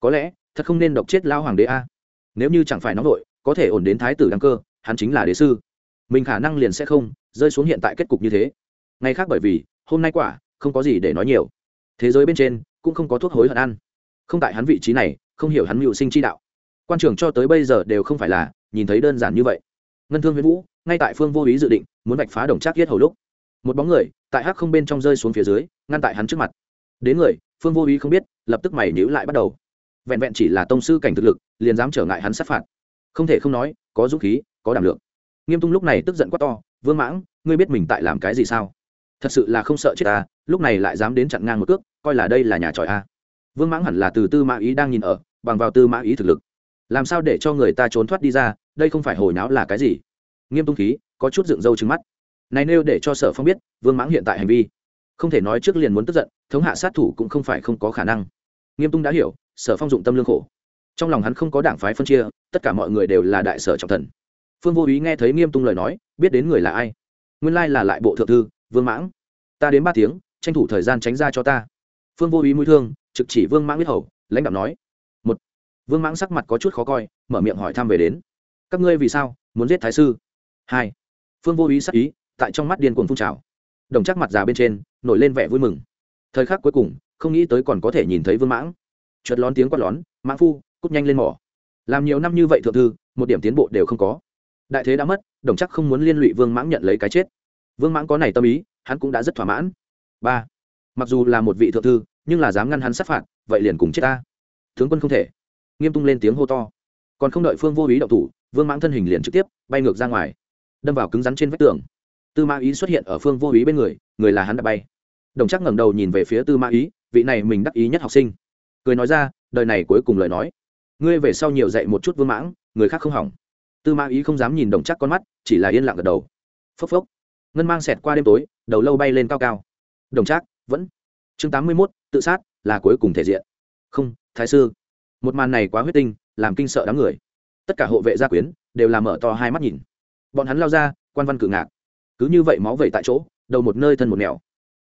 Có lẽ, thật không nên độc chết lao hoàng đế a. Nếu như chẳng phải nóng vội có thể ổn đến thái tử đăng cơ, hắn chính là đế sư. Mình khả năng liền sẽ không, rơi xuống hiện tại kết cục như thế. Ngay khác bởi vì, hôm nay quả, không có gì để nói nhiều. Thế giới bên trên, cũng không có thuốc hối hận ăn. Không tại hắn vị trí này, không hiểu hắn mưu sinh chi đạo quan trường cho tới bây giờ đều không phải là, nhìn thấy đơn giản như vậy. Ngân thương huyễn vũ, ngay tại phương vô ý dự định, muốn vạch phá đồng trác yết hầu lúc. Một bóng người, tại hắc không bên trong rơi xuống phía dưới, ngăn tại hắn trước mặt. Đến người, phương vô ý không biết, lập tức mày nhữ lại bắt đầu. Vẹn vẹn chỉ là tông sư cảnh thực lực, liền dám trở ngại hắn sát phạt. Không thể không nói, có dũng khí, có đảm lượng. Nghiêm tung lúc này tức giận quá to, vương mãng, ngươi biết mình tại làm cái gì sao? Thật sự là không sợ chết ta, lúc này lại dám đến chặn ngang một cước, coi là đây là nhà tròi a. Vương mãng hẳn là từ tư mã ý đang nhìn ở, bằng vào tư mã ý thực lực làm sao để cho người ta trốn thoát đi ra, đây không phải hồi náo là cái gì? Nghiêm tung khí, có chút dựng râu trứng mắt. Này nêu để cho sở phong biết, vương mãng hiện tại hành vi. Không thể nói trước liền muốn tức giận, thống hạ sát thủ cũng không phải không có khả năng. Nghiêm tung đã hiểu, sở phong dụng tâm lương khổ. Trong lòng hắn không có đảng phái phân chia, tất cả mọi người đều là đại sở trọng thần. Phương vô ý nghe thấy nghiêm tung lời nói, biết đến người là ai? Nguyên lai là lại bộ thượng thư, vương mãng. Ta đến ba tiếng, tranh thủ thời gian tránh ra cho ta. Phương vô ý mũi thương, trực chỉ vương mãng biết hầu, lãnh đạo nói vương mãng sắc mặt có chút khó coi, mở miệng hỏi thăm về đến. Các ngươi vì sao muốn giết thái sư? Hai. Phương vô ý sắc ý, tại trong mắt điên cuồng phun trào. Đồng chắc mặt già bên trên, nổi lên vẻ vui mừng. Thời khắc cuối cùng, không nghĩ tới còn có thể nhìn thấy vương mãng. Chợt lón tiếng quát lón, mãng phu, cút nhanh lên mỏ. Làm nhiều năm như vậy thượng thư, một điểm tiến bộ đều không có. Đại thế đã mất, đồng chắc không muốn liên lụy vương mãng nhận lấy cái chết. Vương mãng có này tâm ý, hắn cũng đã rất thỏa mãn. Ba. Mặc dù là một vị thượng thư, nhưng là dám ngăn hắn sát phạt, vậy liền cùng chết ta. Tướng quân không thể nghiêm tung lên tiếng hô to. Còn không đợi phương vô ý đậu thủ, vương mãng thân hình liền trực tiếp bay ngược ra ngoài, đâm vào cứng rắn trên vách tường. Tư Ma ý xuất hiện ở phương vô ý bên người người là hắn đã bay. Đồng chắc ngẩng đầu nhìn về phía tư Ma ý, vị này mình đắc ý nhất học sinh. Cười nói ra, đời này cuối cùng lời nói. Ngươi về sau nhiều dạy một chút vương mãng, người khác không hỏng. Tư Ma ý không dám nhìn đồng chắc con mắt, chỉ là yên lặng gật đầu. Phốc phốc. Ngân mang xẹt qua đêm tối, đầu lâu bay lên cao cao. Đồng chắc vẫn. Chương tám mươi mốt, tự sát, là cuối cùng thể diện. Không, thái sư một màn này quá huyết tinh, làm kinh sợ đám người. Tất cả hộ vệ gia quyến đều làm mở to hai mắt nhìn. Bọn hắn lao ra, quan văn cự ngạc. Cứ như vậy máu vẩy tại chỗ, đầu một nơi thân một nẻo.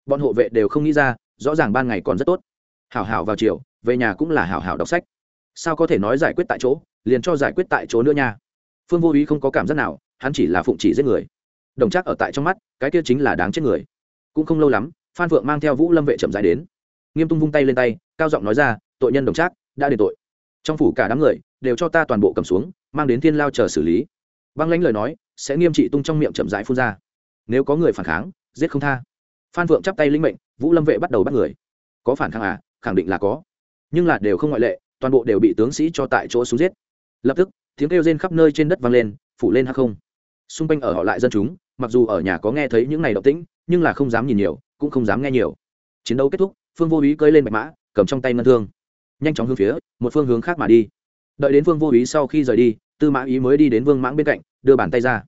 Bọn hộ vệ đều không nghĩ ra, rõ ràng ban ngày còn rất tốt. Hảo hảo vào chiều, về nhà cũng là hảo hảo đọc sách. Sao có thể nói giải quyết tại chỗ, liền cho giải quyết tại chỗ nữa nha? Phương vô ý không có cảm giác nào, hắn chỉ là phụng chỉ giết người. Đồng chắc ở tại trong mắt, cái kia chính là đáng chết người. Cũng không lâu lắm, phan phượng mang theo vũ lâm vệ chậm dài đến. Nghiêm tung vung tay lên tay, cao giọng nói ra, tội nhân đồng trác đã đền tội trong phủ cả đám người đều cho ta toàn bộ cầm xuống, mang đến thiên lao chờ xử lý. Băng lãnh lời nói sẽ nghiêm trị tung trong miệng chậm rãi phun ra. Nếu có người phản kháng, giết không tha. Phan phượng chắp tay linh mệnh, vũ lâm vệ bắt đầu bắt người. Có phản kháng à? Khẳng định là có. Nhưng là đều không ngoại lệ, toàn bộ đều bị tướng sĩ cho tại chỗ xuống giết. Lập tức, tiếng kêu rên khắp nơi trên đất vang lên, phủ lên hắc không. Xung quanh ở họ lại dân chúng, mặc dù ở nhà có nghe thấy những này động tĩnh, nhưng là không dám nhìn nhiều, cũng không dám nghe nhiều. Chiến đấu kết thúc, phương vô ý cơi lên bạch mã, cầm trong tay ngân thương nhanh chóng hướng phía một phương hướng khác mà đi. Đợi đến vương vô ý sau khi rời đi, tư mã ý mới đi đến vương mãng bên cạnh, đưa bàn tay ra.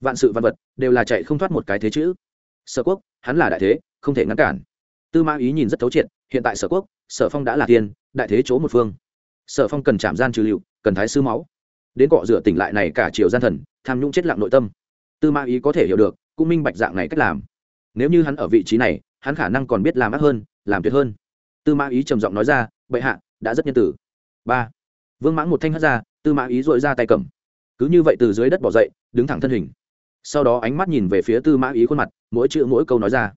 Vạn sự vạn vật đều là chạy không thoát một cái thế chữ. Sở quốc, hắn là đại thế, không thể ngăn cản. Tư mã ý nhìn rất thấu triệt, hiện tại sở quốc, sở phong đã là tiên, đại thế chỗ một phương. Sở phong cần chạm gian trừ liệu, cần thái sư máu. Đến cọ rửa tỉnh lại này cả triều gian thần, tham nhũng chết lặng nội tâm. Tư mã ý có thể hiểu được, cũng minh bạch dạng này cách làm. Nếu như hắn ở vị trí này, hắn khả năng còn biết làm ác hơn, làm tuyệt hơn. Tư mã ý trầm giọng nói ra, bệ hạ đã rất nhân tử ba. Vương mãng một thanh hất ra, tư mã ý dội ra tay cầm. Cứ như vậy từ dưới đất bỏ dậy, đứng thẳng thân hình. Sau đó ánh mắt nhìn về phía tư mã ý khuôn mặt, mỗi chữ mỗi câu nói ra.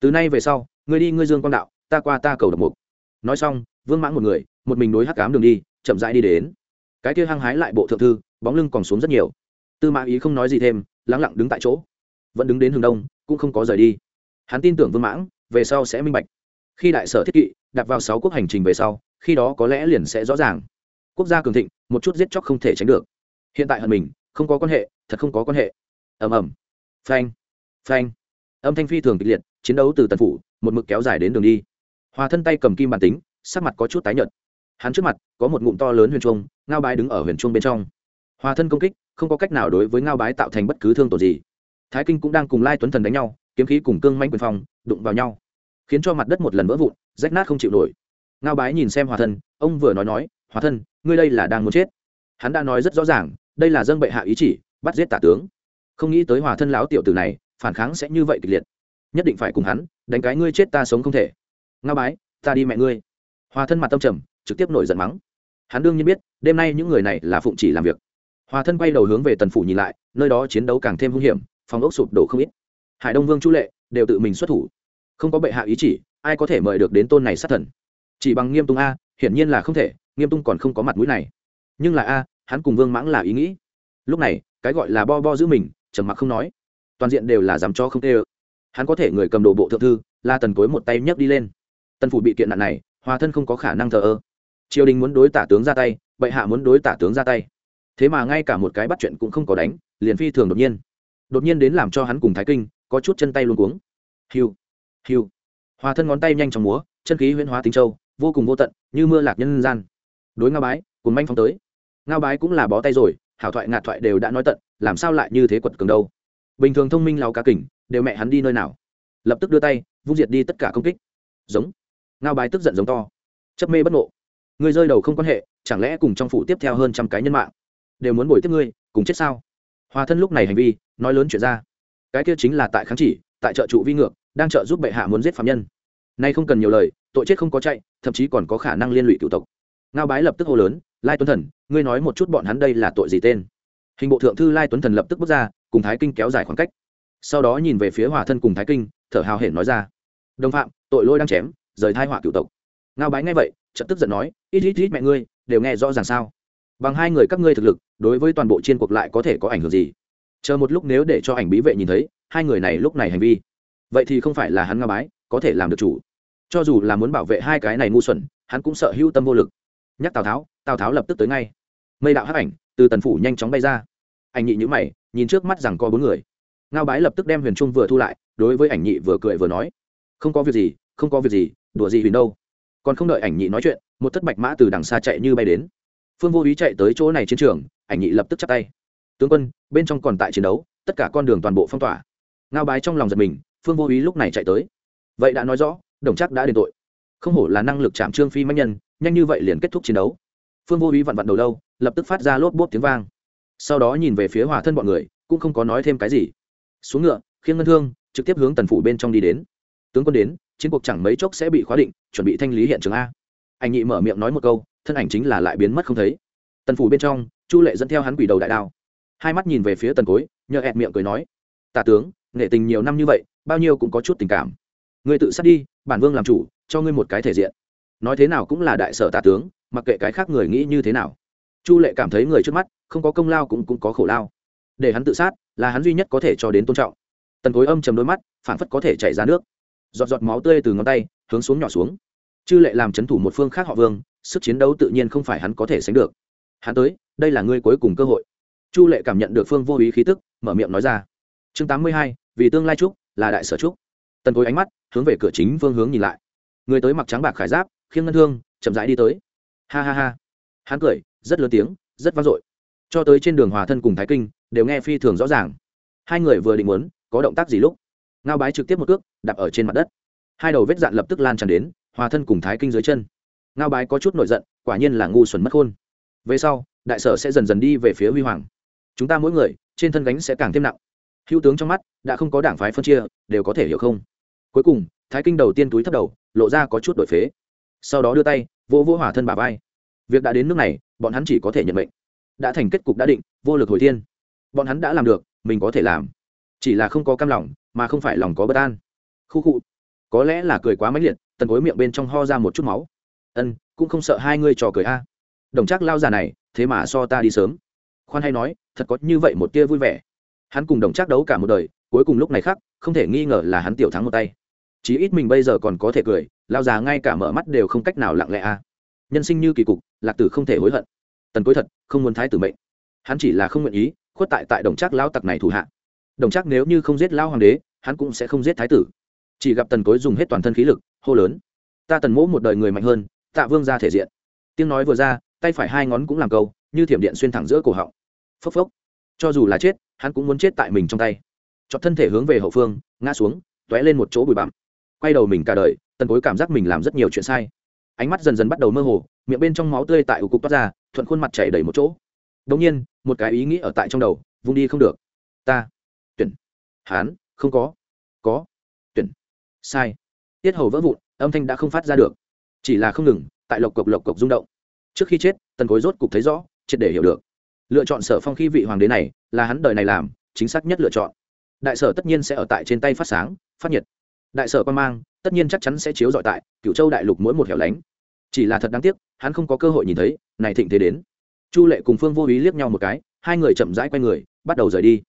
Từ nay về sau, ngươi đi ngươi dương quang đạo, ta qua ta cầu độc mục. Nói xong, vương mãng một người, một mình nối hắc cám đường đi, chậm rãi đi đến. Cái kia hăng hái lại bộ thượng thư, bóng lưng còn xuống rất nhiều. Tư mã ý không nói gì thêm lắng lặng đứng tại chỗ. Vẫn đứng đến hướng đông, cũng không có rời đi. Hắn tin tưởng vương mãng, về sau sẽ minh bạch. Khi đại sở thiết kỵ, đặt vào sáu quốc hành trình về sau khi đó có lẽ liền sẽ rõ ràng. Quốc gia cường thịnh, một chút giết chóc không thể tránh được. Hiện tại hận mình, không có quan hệ, thật không có quan hệ. Ầm ầm. Phanh. Phanh. Âm thanh phi thường kịch liệt, chiến đấu từ tần phủ, một mực kéo dài đến đường đi. Hòa thân tay cầm kim bản tính, sắc mặt có chút tái nhợt. Hắn trước mặt, có một ngụm to lớn huyền trung ngao bái đứng ở huyền trung bên trong. Hòa thân công kích, không có cách nào đối với ngao bái tạo thành bất cứ thương tổn gì. Thái kinh cũng đang cùng lai tuấn thần đánh nhau, kiếm khí cùng cương manh quyền phòng đụng vào nhau. Khiến cho mặt đất một lần vỡ vụn, rách nát không chịu nổi ngao bái nhìn xem hòa thân, ông vừa nói nói, hòa thân, ngươi đây là đang muốn chết. Hắn đã nói rất rõ ràng, đây là dân bệ hạ ý chỉ, bắt giết tả tướng. Không nghĩ tới hòa thân lão tiểu tử này, phản kháng sẽ như vậy kịch liệt. Nhất định phải cùng hắn, đánh cái ngươi chết ta sống không thể. Ngao bái, ta đi mẹ ngươi. Hòa thân mặt tâm trầm, trực tiếp nổi giận mắng. Hắn đương nhiên biết, đêm nay những người này là phụng chỉ làm việc. Hòa thân quay đầu hướng về tần phủ nhìn lại, nơi đó chiến đấu càng thêm hung hiểm, phòng ốc sụp đổ không ít. Hải đông vương chu lệ đều tự mình xuất thủ. Không có bệ hạ ý chỉ, ai có thể mời được đến tôn này sát thần? Chỉ bằng nghiêm tung a, hiển nhiên là không thể, nghiêm tung còn không có mặt mũi này. Nhưng là a, hắn cùng vương mãng là ý nghĩ. Lúc này, cái gọi là bo bo giữ mình, trầm mặc không nói. Toàn diện đều là dám cho không tê ơ. Hắn có thể người cầm đồ bộ thượng thư, la tần cối một tay nhấc đi lên. Tần phủ bị kiện nạn này, hòa thân không có khả năng thờ ơ. Triều đình muốn đối tả tướng ra tay, bệ hạ muốn đối tả tướng ra tay. Thế mà ngay cả một cái bắt chuyện cũng không có đánh, liền phi thường đột nhiên. Đột nhiên đến làm cho hắn cùng thái kinh, có chút chân tay luôn cuống. Hiu hiu. Hòa thân ngón tay nhanh trong múa, chân khí huyễn hóa tính châu vô cùng vô tận, như mưa lạc nhân gian. Đối ngao bái, cùng manh phong tới. Ngao bái cũng là bó tay rồi, hảo thoại ngạt thoại đều đã nói tận, làm sao lại như thế quật cường đâu? Bình thường thông minh láo cá kỉnh đều mẹ hắn đi nơi nào? Lập tức đưa tay, vung diệt đi tất cả công kích. Giống. Ngao bái tức giận giống to. Chấp mê bất ngộ. Ngươi rơi đầu không quan hệ, chẳng lẽ cùng trong phủ tiếp theo hơn trăm cái nhân mạng? Đều muốn bồi tiếp ngươi, cùng chết sao? Hòa thân lúc này hành vi, nói lớn chuyện ra. Cái kia chính là tại kháng chỉ, tại trợ trụ vi ngược, đang trợ giúp bệ hạ muốn giết phạm nhân nay không cần nhiều lời, tội chết không có chạy, thậm chí còn có khả năng liên lụy cựu tộc. Ngao bái lập tức hô lớn, lai tuấn thần, ngươi nói một chút bọn hắn đây là tội gì tên? Hình bộ thượng thư lai tuấn thần lập tức bước ra, cùng thái kinh kéo dài khoảng cách. Sau đó nhìn về phía hòa thân cùng thái kinh, thở hào hển nói ra, đồng phạm, tội lôi đang chém, rời thai họa cựu tộc. Ngao bái nghe vậy trận tức giận nói, ít ít ít mẹ ngươi, đều nghe rõ ràng sao? Bằng hai người các ngươi thực lực, đối với toàn bộ chiên cuộc lại có thể có ảnh hưởng gì? Chờ một lúc nếu để cho ảnh bí vệ nhìn thấy, hai người này lúc này hành vi. Vậy thì không phải là hắn ngao bái có thể làm được chủ cho dù là muốn bảo vệ hai cái này ngu xuẩn, hắn cũng sợ hữu tâm vô lực. Nhắc tào tháo tào tháo lập tức tới ngay. Mây đạo hắc ảnh từ tần phủ nhanh chóng bay ra. Ảnh nhị nhữ mày, nhìn trước mắt rằng có bốn người. Ngao bái lập tức đem huyền trung vừa thu lại, đối với ảnh nhị vừa cười vừa nói, không có việc gì, không có việc gì, đùa gì huyền đâu. Còn không đợi ảnh nhị nói chuyện, một thất bạch mã từ đằng xa chạy như bay đến. Phương vô ý chạy tới chỗ này chiến trường, ảnh nhị lập tức chắp tay. Tướng quân, bên trong còn tại chiến đấu, tất cả con đường toàn bộ phong tỏa. Ngao bái trong lòng giật mình, phương vô ý lúc này chạy tới. Vậy đã nói rõ đồng chắc đã đền tội. Không hổ là năng lực chạm trương phi mạnh nhân, nhanh như vậy liền kết thúc chiến đấu. Phương vô ý vặn vặn đầu lâu, lập tức phát ra lốp bốp tiếng vang. Sau đó nhìn về phía hòa thân bọn người, cũng không có nói thêm cái gì. Xuống ngựa, khiêng ngân thương, trực tiếp hướng tần phủ bên trong đi đến. Tướng quân đến, chiến cuộc chẳng mấy chốc sẽ bị khóa định, chuẩn bị thanh lý hiện trường a. Anh nhị mở miệng nói một câu, thân ảnh chính là lại biến mất không thấy. Tần phủ bên trong, chu lệ dẫn theo hắn quỷ đầu đại đao. Hai mắt nhìn về phía tần cối, nhờ ẹt miệng cười nói tả tướng, nghệ tình nhiều năm như vậy, bao nhiêu cũng có chút tình cảm. Người tự sát đi bản vương làm chủ, cho ngươi một cái thể diện. Nói thế nào cũng là đại sở tả tướng, mặc kệ cái khác người nghĩ như thế nào. Chu lệ cảm thấy người trước mắt, không có công lao cũng cũng có khổ lao. Để hắn tự sát, là hắn duy nhất có thể cho đến tôn trọng. Tần cối âm chầm đôi mắt phản phất có thể chảy ra nước. Giọt giọt máu tươi từ ngón tay, hướng xuống nhỏ xuống. Chư lệ làm c h ấ n thủ một phương khác họ vương, sức chiến đấu tự nhiên không phải hắn có thể sánh được. Hắn tới, đây là ngươi cuối cùng cơ hội. Chu lệ cảm nhận được phương vô ý khí tức, mở miệng nói ra. Chương tám mươi hai, vì tương lai trúc là đại sở trúc tần cối ánh mắt hướng về cửa chính phương hướng nhìn lại. Người tới mặc trắng bạc khải giáp, khiêng ngân thương, chậm rãi đi tới. Ha ha ha. Hắn cười, rất lớn tiếng, rất vang dội. Cho tới trên đường hòa thân cùng thái kinh, đều nghe phi thường rõ ràng. Hai người vừa định muốn, có động tác gì lúc, ngao bái trực tiếp một cước, đạp ở trên mặt đất. Hai đầu vết dạn lập tức lan tràn đến, hòa thân cùng thái kinh dưới chân. Ngao bái có chút nổi giận, quả nhiên là ngu xuẩn mất khôn. Về sau, đại sở sẽ dần dần đi về phía huy hoàng. Chúng ta mỗi người, trên thân gánh sẽ càng thêm nặng. Hữu tướng trong mắt, đã không có đảng phái phân chia, đều có thể hiểu không? Cuối cùng, thái kinh đầu tiên túi thấp đầu, lộ ra có chút đổi phế. Sau đó đưa tay vô vô hỏa thân bà vai. Việc đã đến nước này, bọn hắn chỉ có thể nhận mệnh. Đã thành kết cục đã định, vô lực hồi thiên. Bọn hắn đã làm được, mình có thể làm. Chỉ là không có cam lòng, mà không phải lòng có bất an. Khu khu. Có lẽ là cười quá mãnh liệt, tần cối miệng bên trong ho ra một chút máu. Ân, cũng không sợ hai ngươi trò cười a. Đồng trác lao già này, thế mà so ta đi sớm. Khoan hay nói, thật có như vậy một tia vui vẻ. Hắn cùng đồng trác đấu cả một đời, cuối cùng lúc này khác, không thể nghi ngờ là hắn tiểu thắng một tay chí ít mình bây giờ còn có thể cười, lao già ngay cả mở mắt đều không cách nào lặng lẽ a nhân sinh như kỳ cục, lạc tử không thể hối hận. Tần cối thật, không muốn thái tử mệnh. Hắn chỉ là không nguyện ý, khuất tại tại đồng trác lao tặc này thủ hạ. Đồng trác nếu như không giết lao hoàng đế, hắn cũng sẽ không giết thái tử. Chỉ gặp tần cối dùng hết toàn thân khí lực, hô lớn. Ta tần mỗ một đời người mạnh hơn, tạ vương ra thể diện. Tiếng nói vừa ra, tay phải hai ngón cũng làm câu, như thiểm điện xuyên thẳng giữa cổ họng. Phốc phốc. Cho dù là chết, hắn cũng muốn chết tại mình trong tay. Chọn thân thể hướng về hậu phương, ngã xuống t ó é lên một chỗ bụi bặm quay đầu mình cả đời, tần cối cảm giác mình làm rất nhiều chuyện sai. Ánh mắt dần dần bắt đầu mơ hồ, miệng bên trong máu tươi tại ủ cục toát ra, thuận khuôn mặt chảy đầy một chỗ. Đ ỗ n g nhiên, một cái ý nghĩ ở tại trong đầu, vung đi không được. Ta, tuyển, hán, không có có, tuyển, sai. Tiết hầu vỡ vụn, âm thanh đã không phát ra được. Chỉ là không ngừng, tại lộc cộc lộc cộc rung động. Trước khi chết, tần cối rốt cục thấy rõ, triệt để hiểu được. Lựa chọn sở phong khi vị hoàng đế này, là hắn đời này làm, chính xác nhất lựa chọn. Đại sở tất nhiên sẽ ở tại trên tay phát sáng, phát nhiệt đại sở quan mang, tất nhiên chắc chắn sẽ chiếu dọi tại cựu châu đại lục mỗi một hẻo lánh. Chỉ là thật đáng tiếc, hắn không có cơ hội nhìn thấy, này thịnh thế đến. Chu lệ cùng phương vô ý liếc nhau một cái, hai người chậm rãi quay người, bắt đầu rời đi.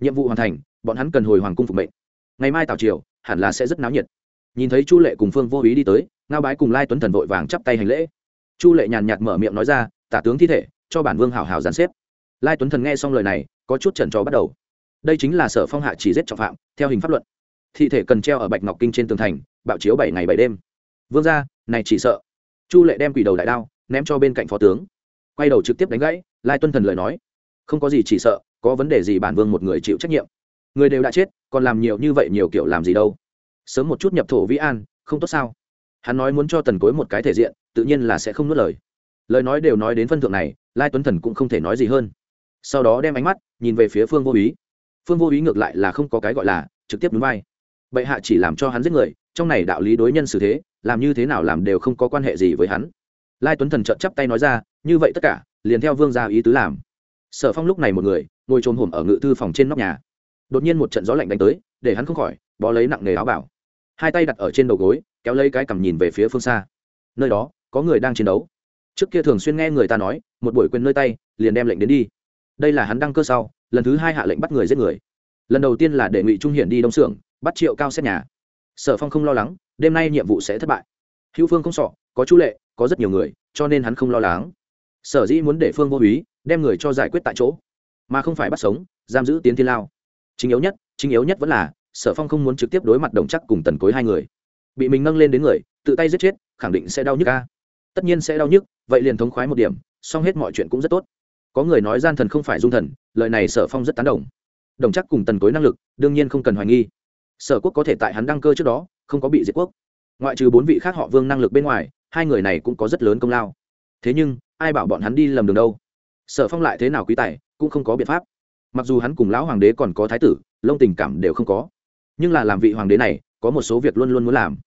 Nhiệm vụ hoàn thành, bọn hắn cần hồi hoàng cung phục mệnh. Ngày mai tào triều, hẳn là sẽ rất náo nhiệt. Nhìn thấy chu lệ cùng phương vô ý đi tới, ngao bái cùng lai tuấn thần vội vàng chắp tay hành lễ. Chu lệ nhàn nhạt mở miệng nói ra, tả tướng thi thể, cho bản vương hảo hảo giàn xếp. Lai tuấn thần nghe xong lời này, có chút trần trò bắt đầu. Đây chính là sở phong hạ chỉ giết trọng phạm, theo hình pháp luật thi thể cần treo ở bạch ngọc kinh trên tường thành, bạo chiếu bảy ngày bảy đêm. Vương ra này chỉ sợ. Chu lệ đem quỷ đầu đại đao, ném cho bên cạnh phó tướng. Quay đầu trực tiếp đánh gãy, lai tuân thần lời nói. Không có gì chỉ sợ, có vấn đề gì bản vương một người chịu trách nhiệm. Người đều đã chết, còn làm nhiều như vậy nhiều kiểu làm gì đâu. Sớm một chút nhập thổ vĩ an, không tốt sao? Hắn nói muốn cho tần cối một cái thể diện, tự nhiên là sẽ không nuốt lời. Lời nói đều nói đến phân thượng này, lai tuấn thần cũng không thể nói gì hơn. Sau đó đem ánh mắt nhìn về phía phương vô ý. Phương vô ý ngược lại là không có cái gọi là, trực tiếp đúng vai bệ hạ chỉ làm cho hắn giết người, trong này đạo lý đối nhân xử thế, làm như thế nào làm đều không có quan hệ gì với hắn. Lai tuấn thần trợn chắp tay nói ra, như vậy tất cả, liền theo vương gia ý tứ làm. Sở phong lúc này một người, ngồi trồm hổm ở ngự thư phòng trên nóc nhà. Đột nhiên một trận gió lạnh đánh tới, để hắn không khỏi, bó lấy nặng nề áo bảo. Hai tay đặt ở trên đầu gối, kéo lấy cái cằm nhìn về phía phương xa. Nơi đó, có người đang chiến đấu. Trước kia thường xuyên nghe người ta nói, một buổi quên nơi tay, liền đem lệnh đến đi. Đây là hắn đăng cơ sau, lần thứ hai hạ lệnh bắt người giết người. Lần đầu tiên là để ngụy trung hiển đi đông xưởng bắt triệu cao xét nhà. Sở phong không lo lắng, đêm nay nhiệm vụ sẽ thất bại. Hữu phương không sọ, có chú lệ, có rất nhiều người, cho nên hắn không lo lắng. Sở dĩ muốn để phương vô úy đem người cho giải quyết tại chỗ, mà không phải bắt sống, giam giữ tiến thiên lao. Chính yếu nhất, chính yếu nhất vẫn là, sở phong không muốn trực tiếp đối mặt đồng chắc cùng tần cối hai người. Bị mình nâng lên đến người, tự tay giết chết, khẳng định sẽ đau nhức ca tất nhiên sẽ đau nhức, vậy liền thống khoái một điểm, xong hết mọi chuyện cũng rất tốt. Có người nói gian thần không phải dung thần, lời này sở phong rất tán đồng. Đồng chắc cùng tần cối năng lực, đương nhiên không cần hoài nghi sở quốc có thể tại hắn đăng cơ trước đó, không có bị diệt quốc. Ngoại trừ bốn vị khác họ vương năng lực bên ngoài, hai người này cũng có rất lớn công lao. Thế nhưng, ai bảo bọn hắn đi lầm đường đâu? Sở phong lại thế nào quý tài, cũng không có biện pháp. Mặc dù hắn cùng lão hoàng đế còn có thái tử, lông tình cảm đều không có. Nhưng là làm vị hoàng đế này, có một số việc luôn luôn muốn làm.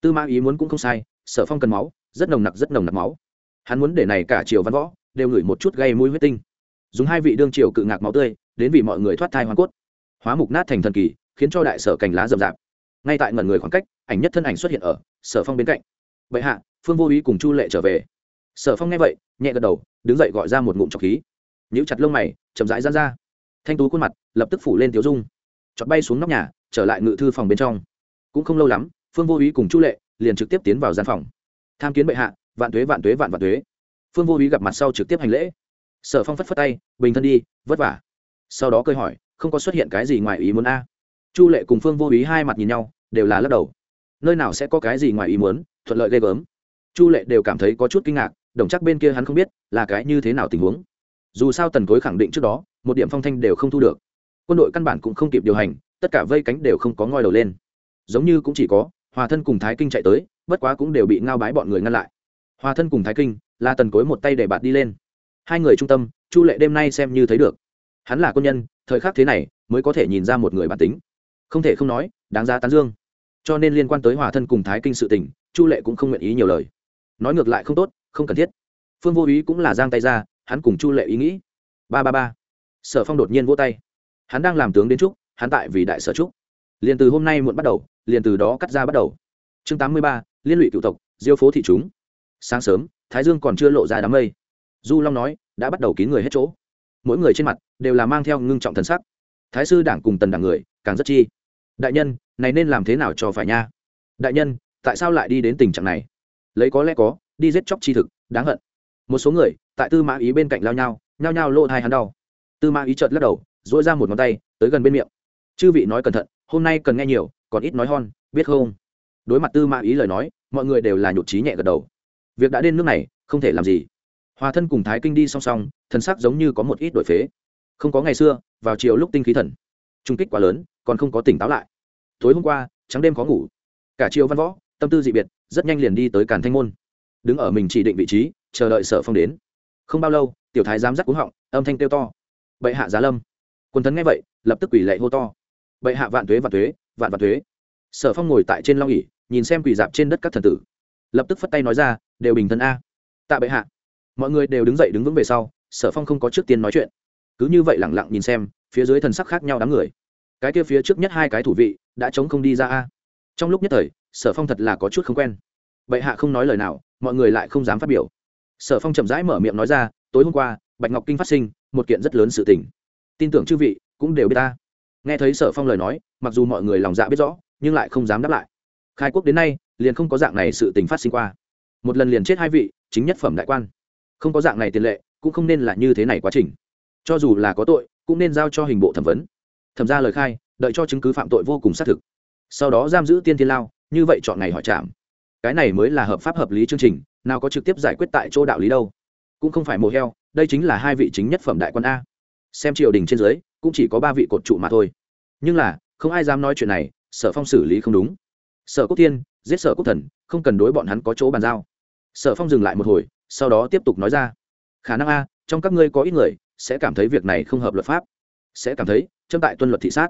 Tư mã ý muốn cũng không sai, sở phong cần máu, rất nồng nặc, rất nồng nặc máu. Hắn muốn để này cả triều văn võ, đều ngửi một chút gây mũi huyết tinh. Dùng hai vị đương triều cự ngạc máu tươi, đến vì mọi người thoát thai hoàn cốt. Hóa mục nát thành thần kỳ khiến cho đại sở cành lá rậm rạp. Ngay tại ngẩn người khoảng cách, ảnh nhất thân ảnh xuất hiện ở sở phong bên cạnh. Bệ hạ, phương vô ý cùng chu lệ trở về. Sở phong nghe vậy, nhẹ gật đầu, đứng dậy gọi ra một ngụm trọc khí. Nhíu chặt lông mày, chậm rãi ra ra. Thanh tú khuôn mặt lập tức phủ lên tiếu dung. Chọt bay xuống nóc nhà, trở lại ngự thư phòng bên trong. Cũng không lâu lắm, phương vô ý cùng chu lệ liền trực tiếp tiến vào gian phòng. Tham kiến bệ hạ, vạn tuế vạn tuế, vạn vạn tuế. Phương vô ý gặp mặt sau trực tiếp hành lễ. Sở phong phất phất tay, bình thân đi, vất vả. Sau đó cơi hỏi, không có xuất hiện cái gì ngoài ý muốn a? Chu lệ cùng phương vô ý hai mặt nhìn nhau, đều là lắc đầu. Nơi nào sẽ có cái gì ngoài ý muốn, thuận lợi ghê gớm. Chu lệ đều cảm thấy có chút kinh ngạc, đồng chắc bên kia hắn không biết là cái như thế nào tình huống. Dù sao tần cối khẳng định trước đó, một điểm phong thanh đều không thu được. Quân đội căn bản cũng không kịp điều hành, tất cả vây cánh đều không có ngoi đầu lên. Giống như cũng chỉ có, hòa thân cùng thái kinh chạy tới, bất quá cũng đều bị ngao bái bọn người ngăn lại. Hòa thân cùng thái kinh, là tần cối một tay để bạt đi lên. Hai người trung tâm, chu lệ đêm nay xem như thấy được. Hắn là quân nhân, thời khắc thế này, mới có thể nhìn ra một người bản tính không thể không nói, đáng giá tán dương. Cho nên liên quan tới hòa thân cùng thái kinh sự tình, chu lệ cũng không nguyện ý nhiều lời. Nói ngược lại không tốt, không cần thiết. Phương vô ý cũng là giang tay ra, hắn cùng chu lệ ý nghĩ. Ba ba ba. Sở phong đột nhiên vỗ tay. Hắn đang làm tướng đến trúc, hắn tại vì đại sở trúc. Liền từ hôm nay muộn bắt đầu, liền từ đó cắt ra bắt đầu. Chương tám mươi ba, liên lụy cựu tộc, diêu phố thị chúng. Sáng sớm, thái dương còn chưa lộ ra đám mây. Du long nói, đã bắt đầu kín người hết chỗ. Mỗi người trên mặt đều là mang theo ngưng trọng thần sắc. Thái sư đảng cùng tần đảng người, càng rất chi đại nhân, này nên làm thế nào cho phải nha? Đại nhân, tại sao lại đi đến tình trạng này? Lấy có lẽ có, đi giết chóc chi thực, đáng hận. Một số người, tại tư mã ý bên cạnh lao nhau, nhao nhao lộ hai hắn đau. Tư mã ý chợt lắc đầu dỗi ra một ngón tay, tới gần bên miệng. Chư vị nói cẩn thận, hôm nay cần nghe nhiều, còn ít nói hon, biết không? Đối mặt tư mã ý lời nói, mọi người đều là nhụt trí nhẹ gật đầu. Việc đã đến nước này, không thể làm gì. Hòa thân cùng thái kinh đi song song, thần sắc giống như có một ít đổi phế. Không có ngày xưa, vào chiều lúc tinh khí thần trung kích quá lớn, còn không có tỉnh táo lại. Tối hôm qua, trắng đêm khó ngủ. Cả chiều văn võ, tâm tư dị biệt, rất nhanh liền đi tới càn thanh môn. Đứng ở mình chỉ định vị trí, chờ đợi sở phong đến. Không bao lâu, tiểu thái giám dắt cúng họng, âm thanh kêu to. Bệ hạ giá lâm. Quân thần nghe vậy, lập tức quỷ lệ hô to. Bệ hạ vạn tuế vạn tuế, vạn vạn tuế. Sở phong ngồi tại trên long ỉ nhìn xem quỷ dạp trên đất các thần tử. Lập tức phất tay nói ra, đều bình thân a. Tạ bệ hạ. Mọi người đều đứng dậy đứng vững về sau, sở phong không có trước tiên nói chuyện. Cứ như vậy lẳng lặng nhìn xem phía dưới thần sắc khác nhau đám người. Cái kia phía trước nhất hai cái thủ vị đã chống không đi ra a. Trong lúc nhất thời, sở phong thật là có chút không quen. Bệ hạ không nói lời nào, mọi người lại không dám phát biểu. Sở phong chậm rãi mở miệng nói ra, tối hôm qua, bạch ngọc kinh phát sinh một kiện rất lớn sự tình. Tin tưởng chư vị cũng đều biết ta. Nghe thấy sở phong lời nói, mặc dù mọi người lòng dạ biết rõ, nhưng lại không dám đáp lại. Khai quốc đến nay, liền không có dạng này sự tình phát sinh qua. Một lần liền chết hai vị, chính nhất phẩm đại quan. Không có dạng này tiền lệ, cũng không nên là như thế này quá trình. Cho dù là có tội cũng nên giao cho hình bộ thẩm vấn. Thẩm ra lời khai, đợi cho chứng cứ phạm tội vô cùng xác thực. Sau đó giam giữ tiên thiên lao, như vậy chọn ngày hỏi trạm. Cái này mới là hợp pháp hợp lý chương trình, nào có trực tiếp giải quyết tại chỗ đạo lý đâu. Cũng không phải mồ heo, đây chính là hai vị chính nhất phẩm đại quan a. Xem triều đình trên dưới, cũng chỉ có ba vị cột trụ mà thôi. Nhưng là, không ai dám nói chuyện này, sở phong xử lý không đúng. Sở quốc tiên giết sở quốc thần, không cần đối bọn hắn có chỗ bàn giao. Sở phong dừng lại một hồi, sau đó tiếp tục nói ra. Khả năng a, trong các ngươi có ít người sẽ cảm thấy việc này không hợp luật pháp. Sẽ cảm thấy, châm tại tuân luật thị sát.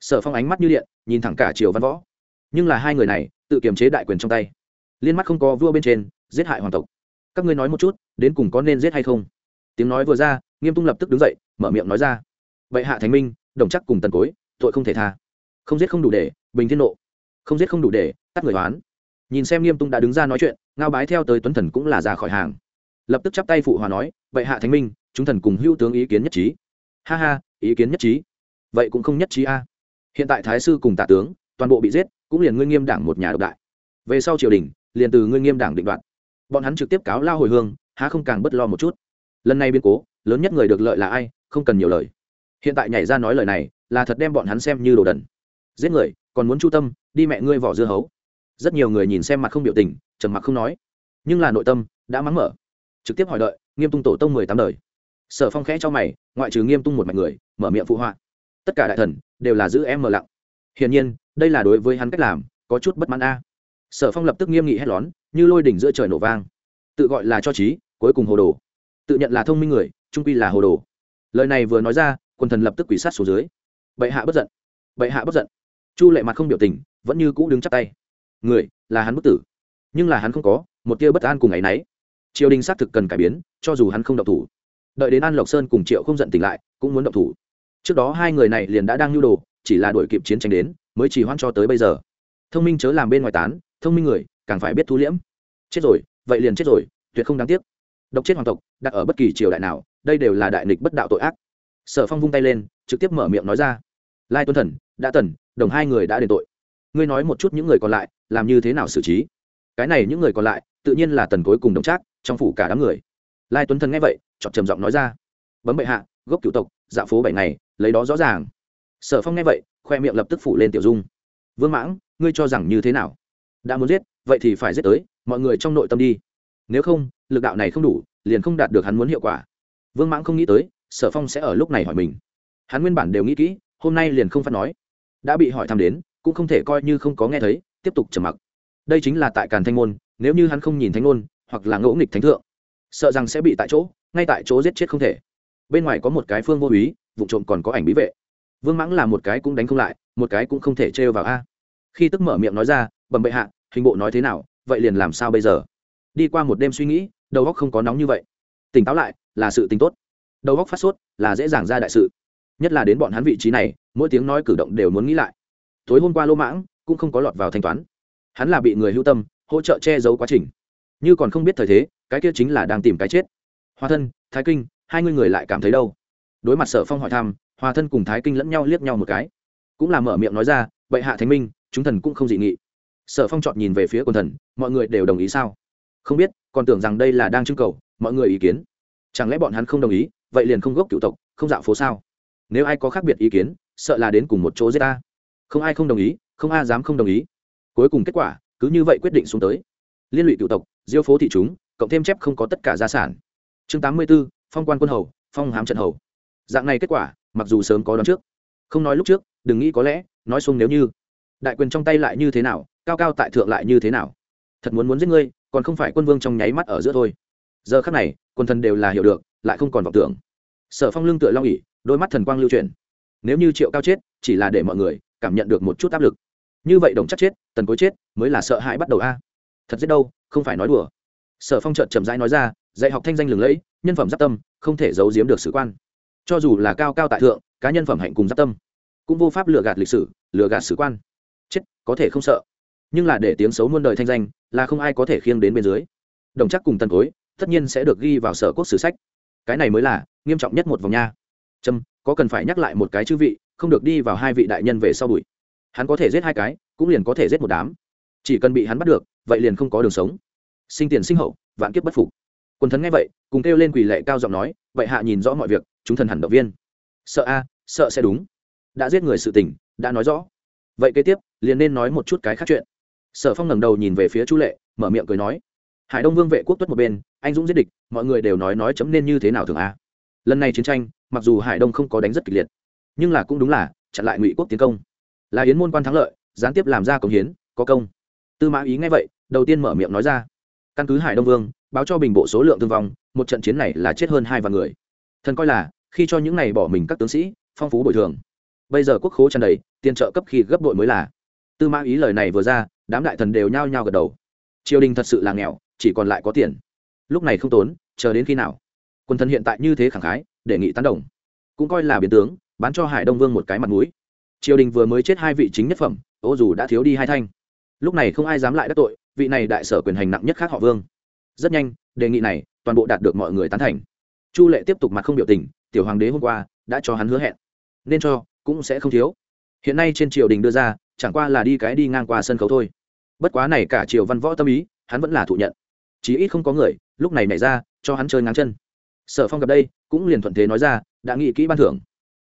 Sở phong ánh mắt như điện, nhìn thẳng cả triều văn võ. Nhưng là hai người này, tự kiềm chế đại quyền trong tay. Liên mắt không có vua bên trên, giết hại hoàng tộc. Các ngươi nói một chút, đến cùng có nên giết hay không? Tiếng nói vừa ra, nghiêm tung lập tức đứng dậy, mở miệng nói ra. Vậy hạ thánh minh, đồng chắc cùng tần cối, tội không thể tha. Không giết không đủ để, bình thiên nộ. Không giết không đủ để, tắt người hoán nhìn xem nghiêm tung đã đứng ra nói chuyện, ngao bái theo tới tuấn thần cũng là ra khỏi hàng. Lập tức chắp tay phụ hòa nói vậy hạ thánh minh chúng thần cùng hữu tướng ý kiến nhất trí. Ha ha, ý kiến nhất trí. Vậy cũng không nhất trí a. Hiện tại thái sư cùng tả tướng, toàn bộ bị giết, cũng liền ngươi nghiêm đảng một nhà độc đại. Về sau triều đình, liền từ ngươi nghiêm đảng định đoạt. Bọn hắn trực tiếp cáo lao hồi hương, há không càng bất lo một chút. Lần này biến cố, lớn nhất người được lợi là ai, không cần nhiều lời. Hiện tại nhảy ra nói lời này, là thật đem bọn hắn xem như đồ đần. Giết người, còn muốn chu tâm, đi mẹ ngươi vỏ dưa hấu. Rất nhiều người nhìn xem mặt không biểu tình, trầm mặc không nói. Nhưng là nội tâm, đã mắng mở. Trực tiếp hỏi đợi, nghiêm tung tổ tông mười tám đời sở phong khẽ cho mày, ngoại trừ nghiêm tung một mạch người, mở miệng phụ họa. Tất cả đại thần đều là giữ em mờ lặng. Hiển nhiên, đây là đối với hắn cách làm, có chút bất mãn a. Sở phong lập tức nghiêm nghị hét lón, như lôi đỉnh giữa trời nổ vang. Tự gọi là cho trí, cuối cùng hồ đồ. Tự nhận là thông minh người, trung quy là hồ đồ. Lời này vừa nói ra, quần thần lập tức quỷ sát xuống dưới. Bệ hạ bất giận. Bệ hạ bất giận. Chu lệ mặt không biểu tình, vẫn như cũ đứng chắp tay. Người, là hắn bất tử. Nhưng là hắn không có, một tia bất an cùng ngày nấy triều đình xác thực cần cải biến, cho dù hắn không động thủ đợi đến an lộc sơn cùng triệu không giận tỉnh lại, cũng muốn động thủ. Trước đó hai người này liền đã đang nhu đồ, chỉ là đuổi kịp chiến tranh đến, mới chỉ hoãn cho tới bây giờ. Thông minh chớ làm bên ngoài tán, thông minh người, càng phải biết thu liễm. Chết rồi, vậy liền chết rồi, tuyệt không đáng tiếc. Độc chết hoàng tộc, đặt ở bất kỳ triều đại nào, đây đều là đại nghịch bất đạo tội ác. Sở phong vung tay lên, trực tiếp mở miệng nói ra. Lai tuân thần, đã tần, đồng hai người đã đền tội. Ngươi nói một chút những người còn lại, làm như thế nào xử trí? Cái này những người còn lại, tự nhiên là tần cối cùng đồng trác, trong phủ cả đám người lai tuấn thần nghe vậy chọc trầm giọng nói ra, bấm bệ hạ, gốc cựu tộc dạ phố bảy ngày, lấy đó rõ ràng. Sở phong nghe vậy, khoe miệng lập tức phủ lên tiểu dung. Vương mãng, ngươi cho rằng như thế nào? Đã muốn giết, vậy thì phải giết tới, mọi người trong nội tâm đi. Nếu không, lực đạo này không đủ, liền không đạt được hắn muốn hiệu quả. Vương mãng không nghĩ tới, sở phong sẽ ở lúc này hỏi mình. Hắn nguyên bản đều nghĩ kỹ, hôm nay liền không phát nói. Đã bị hỏi thăm đến, cũng không thể coi như không có nghe thấy, tiếp tục trầm mặc. Đây chính là tại càn thanh môn, nếu như hắn không nhìn thanh ngôn hoặc là ngẫu nghịch thánh thượng sợ rằng sẽ bị tại chỗ, ngay tại chỗ giết chết không thể. Bên ngoài có một cái phương vô úy vụ trộm còn có ảnh bí vệ. Vương mãng là một cái cũng đánh không lại, một cái cũng không thể trêu vào a. Khi tức mở miệng nói ra, bẩm bệ hạ, hình bộ nói thế nào, vậy liền làm sao bây giờ? Đi qua một đêm suy nghĩ, đầu óc không có nóng như vậy. Tỉnh táo lại, là sự tính tốt. Đầu óc phát sốt, là dễ dàng ra đại sự. Nhất là đến bọn hắn vị trí này, mỗi tiếng nói cử động đều muốn nghĩ lại. Tối hôm qua lô mãng cũng không có lọt vào thanh toán. Hắn là bị người hưu tâm, hỗ trợ che giấu quá trình như còn không biết thời thế, cái kia chính là đang tìm cái chết. Hoa thân, thái kinh, hai người người lại cảm thấy đâu? Đối mặt sở phong hỏi thăm, hòa thân cùng thái kinh lẫn nhau liếc nhau một cái. Cũng là mở miệng nói ra, bệ hạ thánh minh, chúng thần cũng không dị nghị. Sở phong chọn nhìn về phía quần thần, mọi người đều đồng ý sao? Không biết, còn tưởng rằng đây là đang trưng cầu, mọi người ý kiến. Chẳng lẽ bọn hắn không đồng ý, vậy liền không gốc cựu tộc, không dạo phố sao? Nếu ai có khác biệt ý kiến, sợ là đến cùng một chỗ giết ta. Không ai không đồng ý, không ai dám không đồng ý. Cuối cùng kết quả, cứ như vậy quyết định xuống tới. Liên lụy cựu tộc diêu phố thị chúng, cộng thêm chép không có tất cả gia sản. Chương tám mươi b ố phong quan quân hầu, phong hám trận hầu. Dạng này kết quả, mặc dù sớm có đón trước. Không nói lúc trước, đừng nghĩ có lẽ, nói xuống nếu như. Đại quyền trong tay lại như thế nào, cao cao tại thượng lại như thế nào. Thật muốn muốn giết ngươi, còn không phải quân vương trong nháy mắt ở giữa thôi. Giờ khắc này, quân thần đều là hiểu được, lại không còn vọng tưởng. Sở phong lưng tựa long ỉ đôi mắt thần quang lưu truyền nếu như triệu cao chết, chỉ là để mọi người cảm nhận được một chút áp lực. Như vậy đồng chắc chết, tần cối chết, mới là sợ hãi bắt đầu a thật giết đâu, không phải nói đùa. Sở phong trợt chậm rãi nói ra, dạy học thanh danh lừng lẫy, nhân phẩm giáp tâm, không thể giấu giếm được sử quan. Cho dù là cao cao tại thượng, cá nhân phẩm hạnh cùng giáp tâm, cũng vô pháp lừa gạt lịch sử, lừa gạt sử quan. Chết, có thể không sợ. Nhưng là để tiếng xấu muôn đời thanh danh, là không ai có thể khiêng đến bên dưới. Đồng chắc cùng tần cối, tất nhiên sẽ được ghi vào sở quốc sử sách. Cái này mới là nghiêm trọng nhất một vòng nha. Trâm có cần phải nhắc lại một cái chư vị, không được đi vào hai vị đại nhân về sau bụi. Hắn có thể giết hai cái, cũng liền có thể giết một đám. Chỉ cần bị hắn bắt được vậy liền không có đường sống. Sinh tiền sinh hậu, vạn kiếp bất phục. Quần thần nghe vậy, cùng kêu lên quỳ lệ cao giọng nói vậy hạ nhìn rõ mọi việc, chúng thần hẳn động viên. Sợ a, sợ sẽ đúng. Đã giết người sự tình, đã nói rõ. Vậy kế tiếp, liền nên nói một chút cái khác chuyện. Sở phong ngẩng đầu nhìn về phía chu lệ, mở miệng cười nói, hải đông vương vệ quốc tuất một bên, anh dũng giết địch, mọi người đều nói nói chấm nên như thế nào thường a? Lần này chiến tranh, mặc dù hải đông không có đánh rất kịch liệt, nhưng là cũng đúng là, chặn lại ngụy quốc tiến công. Là yến môn quan thắng lợi, gián tiếp làm ra công hiến, có công. Tư mã ý nghe vậy đầu tiên mở miệng nói ra. Căn cứ hải đông vương, báo cho bình bộ số lượng thương vong, một trận chiến này là chết hơn hai vạn người. Thần coi là, khi cho những này bỏ mình các tướng sĩ, phong phú bồi thường. Bây giờ quốc khố tràn đầy, tiền trợ cấp khi gấp đội mới là. Tư mã ý lời này vừa ra, đám đại thần đều nhao nhao gật đầu. Triều đình thật sự là nghèo, chỉ còn lại có tiền. Lúc này không tốn, chờ đến khi nào? Quân thần hiện tại như thế khẳng khái, đề nghị tán đồng. Cũng coi là biến tướng, bán cho hải đông vương một cái mặt mũi. Triều đình vừa mới chết hai vị chính nhất phẩm, ô dù đã thiếu đi hai thanh. Lúc này không ai dám lại đắc tội vị này đại sở quyền hành nặng nhất khác họ vương. Rất nhanh, đề nghị này, toàn bộ đạt được mọi người tán thành. Chu lệ tiếp tục mặt không biểu tình, tiểu hoàng đế hôm qua đã cho hắn hứa hẹn, nên cho cũng sẽ không thiếu. Hiện nay trên triều đình đưa ra, chẳng qua là đi cái đi ngang qua sân khấu thôi. Bất quá này cả triều văn võ tâm ý, hắn vẫn là thụ nhận. Chí ít không có người, lúc này nảy ra, cho hắn chơi ngang chân. Sở phong gặp đây, cũng liền thuận thế nói ra, đã nghị kỹ ban thưởng.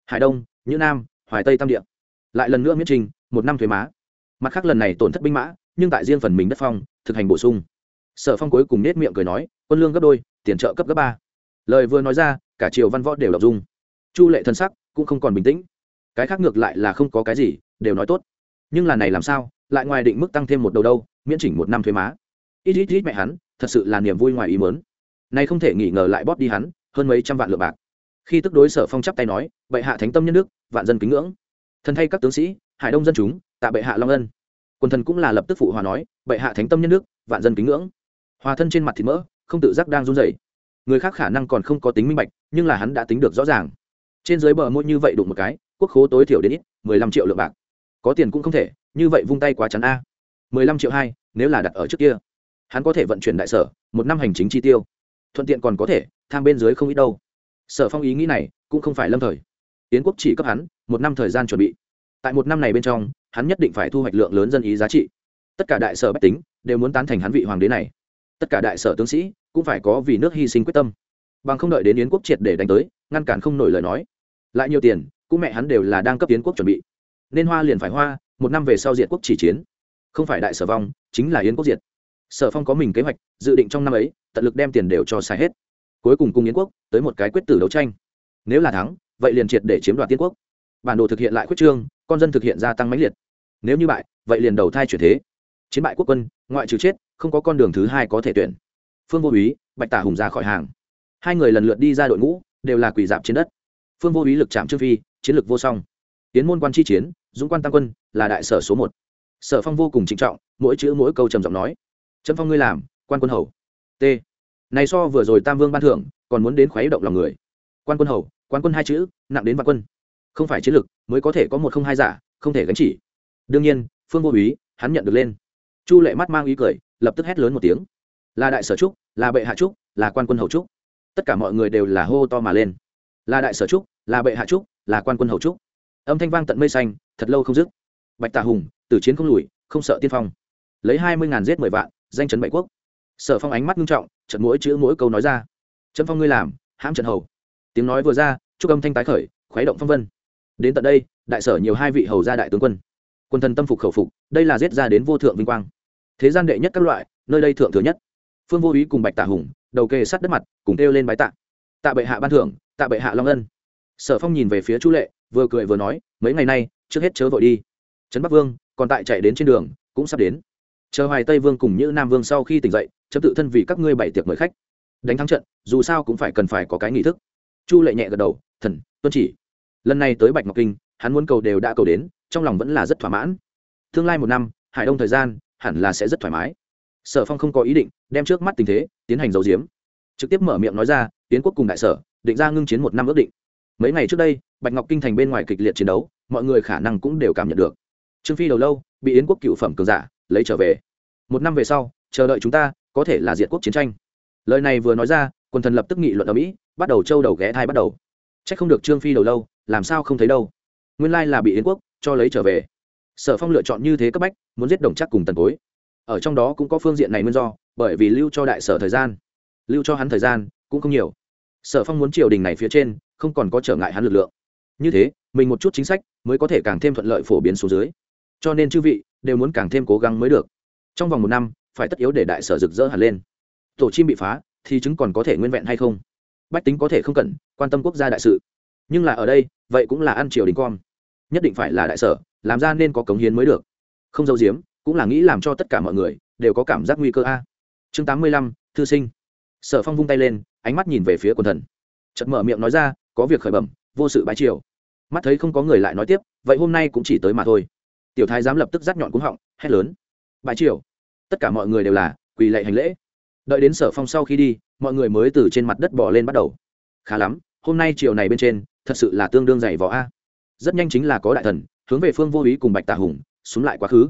Hải đông như nam, hoài tây tam địa. Lại lần nữa miễn trình, một năm thuế má. Mặt khác lần này tổn thất binh mã nhưng tại riêng phần mình đất phong, thực hành bổ sung. Sở phong cuối cùng nết miệng cười nói, quân lương gấp đôi, tiền trợ cấp gấp ba. Lời vừa nói ra, cả triều văn võ đều đọc dung. Chu lệ thân sắc cũng không còn bình tĩnh. Cái khác ngược lại là không có cái gì, đều nói tốt. Nhưng là này làm sao, lại ngoài định mức tăng thêm một đầu đâu, miễn chỉnh một năm thuế má. Ít ít ít mẹ hắn, thật sự là niềm vui ngoài ý mớn nay không thể nghỉ ngờ lại bóp đi hắn, hơn mấy trăm vạn lượng bạc. Khi tức đối sở phong chắp tay nói, bệ hạ thánh tâm nhân đức, vạn dân kính ngưỡng. Thần thay các tướng sĩ, hải đông dân chúng, tạ bệ hạ long ân quần thần cũng là lập tức phụ hòa nói, bệ hạ thánh tâm nhân đức vạn dân kính ngưỡng. Hòa thân trên mặt thịt mỡ, không tự giác đang run rẩy. Người khác khả năng còn không có tính minh bạch, nhưng là hắn đã tính được rõ ràng. Trên dưới bờ môi như vậy đụng một cái, quốc khố tối thiểu đến ít, mười lăm triệu lượng bạc. Có tiền cũng không thể, như vậy vung tay quá chắn a. mười lăm triệu hai, nếu là đặt ở trước kia, hắn có thể vận chuyển đại sở, một năm hành chính chi tiêu. Thuận tiện còn có thể, tham bên dưới không ít đâu. Sở phong ý nghĩ này cũng không phải lâm thời. Yến quốc chỉ cấp hắn một năm thời gian chuẩn bị. Tại một năm này bên trong hắn nhất định phải thu hoạch lượng lớn dân ý giá trị. Tất cả đại sở bách tính đều muốn tán thành hắn vị hoàng đế này. Tất cả đại sở tướng sĩ cũng phải có vì nước hy sinh quyết tâm. Bằng không đợi đến yến quốc triệt để đánh tới, ngăn cản không nổi lời nói. Lại nhiều tiền, cũng mẹ hắn đều là đang cấp yến quốc chuẩn bị. Nên hoa liền phải hoa, một năm về sau diệt quốc chỉ chiến. Không phải đại sở vong, chính là yến quốc diệt. Sở phong có mình kế hoạch, dự định trong năm ấy, tận lực đem tiền đều cho xài hết. Cuối cùng cùng yến quốc tới một cái quyết tử đấu tranh. Nếu là thắng, vậy liền triệt để chiếm đoạt tiên quốc. Bản đồ thực hiện lại quyết trương con dân thực hiện gia tăng mãnh liệt. Nếu như bại, vậy liền đầu thai chuyển thế. Chiến bại quốc quân, ngoại trừ chết, không có con đường thứ hai có thể tuyển. Phương vô úy, bạch tả hùng ra khỏi hàng. Hai người lần lượt đi ra đội ngũ, đều là quỷ dạp trên đất. Phương vô úy lực chạm trương phi, chiến lược vô song. Tiến môn quan chi chiến, dũng quan tăng quân, là đại sở số một. Sở phong vô cùng trịnh trọng, mỗi chữ mỗi câu trầm giọng nói. Trâm phong ngươi làm, quan quân hầu. T. Này so vừa rồi tam vương ban thưởng, còn muốn đến khuấy động lòng người. Quan quân hầu, quan quân hai chữ, nặng đến vạn quân không phải chiến lược mới có thể có một không hai giả, không thể gánh chỉ. Đương nhiên, phương vô úy, hắn nhận được lên. Chu lệ mắt mang ý cười, lập tức hét lớn một tiếng. Là đại sở trúc, là bệ hạ trúc, là quan quân hầu trúc. Tất cả mọi người đều là hô to mà lên. Là đại sở trúc, là bệ hạ trúc, là quan quân hầu trúc. Âm thanh vang tận mây xanh, thật lâu không dứt. Bạch tà hùng, tử chiến không lùi, không sợ tiên phong. Lấy hai mươi ngàn giết mười vạn, danh chấn bảy quốc. Sở phong ánh mắt nghiêm trọng trận mỗi chữ mỗi câu nói ra. Trâm phong ngươi làm, hãm trận hầu. Tiếng nói vừa ra chúc âm thanh tái khởi, khuấy động phong vân đến tận đây, đại sở nhiều hai vị hầu gia đại tướng quân. Quân thần tâm phục khẩu phục, đây là giết ra đến vô thượng vinh quang. Thế gian đệ nhất các loại, nơi đây thượng thừa nhất. Phương vô ý cùng bạch tạ hùng, đầu kề sát đất mặt, cùng kêu lên bái tạ. Tạ bệ hạ ban thưởng, tạ bệ hạ long ân. Sở phong nhìn về phía chu lệ, vừa cười vừa nói, mấy ngày nay, trước hết chớ vội đi. Trấn bắc vương, còn tại chạy đến trên đường, cũng sắp đến. Chờ hoài tây vương cùng như nam vương sau khi tỉnh dậy chấm tự thân vì các ngươi bảy tiệc mời khách. Đánh thắng trận, dù sao cũng phải cần phải có cái nghi thức. Chu lệ nhẹ gật đầu, thần, tuân chỉ lần này tới bạch ngọc kinh, hắn muốn cầu đều đã cầu đến, trong lòng vẫn là rất thỏa mãn. Tương lai một năm, hải đông thời gian, hẳn là sẽ rất thoải mái. Sở phong không có ý định đem trước mắt tình thế tiến hành giấu diếm trực tiếp mở miệng nói ra, tiến quốc cùng đại sở, định ra ngưng chiến một năm ước định. Mấy ngày trước đây, bạch ngọc kinh thành bên ngoài kịch liệt chiến đấu, mọi người khả năng cũng đều cảm nhận được. Trương phi đầu lâu, bị yến quốc cựu phẩm cường giả lấy trở về. Một năm về sau, chờ đợi chúng ta, có thể là diệt quốc chiến tranh. Lời này vừa nói ra quần thần lập tức nghị luận ở mỹ, bắt đầu châu đầu ghé thai bắt đầu. C h ắ c không được trương phi đầu lâu làm sao không thấy đâu. Nguyên lai là bị yến quốc cho lấy trở về. Sở phong lựa chọn như thế cấp bách, muốn giết đồng chắc cùng tần cối. Ở trong đó cũng có phương diện này nguyên do, bởi vì lưu cho đại sở thời gian. Lưu cho hắn thời gian cũng không nhiều. Sở phong muốn triều đình này phía trên, không còn có trở ngại hắn lực lượng. Như thế, mình một chút chính sách mới có thể càng thêm thuận lợi phổ biến số dưới. Cho nên chư vị đều muốn càng thêm cố gắng mới được. Trong vòng một năm, phải tất yếu để đại sở rực rỡ hẳn lên. Tổ chim bị phá, thì chứng còn có thể nguyên vẹn hay không? Bách tính có thể không cần quan tâm quốc gia đại sự nhưng là ở đây, vậy cũng là ăn triều đình con. Nhất định phải là đại sở, làm ra nên có cống hiến mới được. Không dâu diếm cũng là nghĩ làm cho tất cả mọi người đều có cảm giác nguy cơ a. Chương tám mươi lăm, thư sinh. Sở phong vung tay lên, ánh mắt nhìn về phía quần thần. Chật mở miệng nói ra, có việc khởi bẩm, vô sự bái triều. Mắt thấy không có người lại nói tiếp, vậy hôm nay cũng chỉ tới mà thôi. Tiểu thái dám lập tức rắt nhọn cúng họng, hét lớn. Bãi triều. Tất cả mọi người đều là quỳ lệ hành lễ. Đợi đến sở phong sau khi đi, mọi người mới từ trên mặt đất bỏ lên bắt đầu. Khá lắm, hôm nay chiều này bên trên thật sự là tương đương dày võ a. Rất nhanh chính là có đại thần, hướng về phương vô ý cùng bạch tà hùng, xuống lại quá khứ.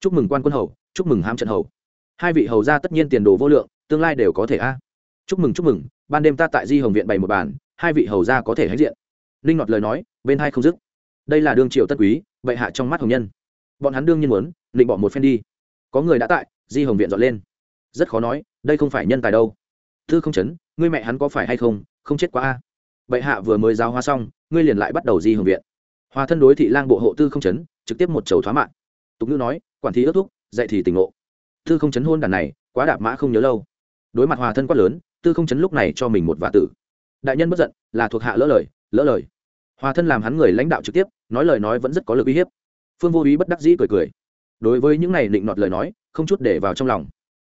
Chúc mừng quan quân hầu, chúc mừng ham trận hầu. Hai vị hầu ra tất nhiên tiền đồ vô lượng, tương lai đều có thể a. Chúc mừng chúc mừng, ban đêm ta tại di hồng viện bày một bàn, hai vị hầu ra có thể hãnh diện. Linh ngọt lời nói, bên hai không dứt. Đây là đương triệu tất quý vậy hạ trong mắt hồng nhân. Bọn hắn đương nhiên muốn, định bỏ một phen đi. Có người đã tại, di hồng viện dọn lên. Rất khó nói, đây không phải nhân tài đâu. Thư không chấn ngươi mẹ hắn có phải hay không không chết quá a bệ hạ vừa mới giáo hoa xong, ngươi liền lại bắt đầu di hưởng viện. Hòa thân đối thị lang bộ hộ tư không chấn, trực tiếp một chầu thoá mạng tục ngữ nói, quản thị ước thúc, dạy thì tỉnh ngộ. Tư không chấn hôn đàn này, quá đạp mã không nhớ lâu. Đối mặt hòa thân quát lớn, tư không chấn lúc này cho mình một vả tử. Đại nhân bất giận, là thuộc hạ lỡ lời lỡ lời. Hòa thân làm hắn người lãnh đạo trực tiếp, nói lời nói vẫn rất có lực uy hiếp. Phương vô ý bất đắc dĩ cười cười. Đối với những này định nọt lời nói, không chút để vào trong lòng.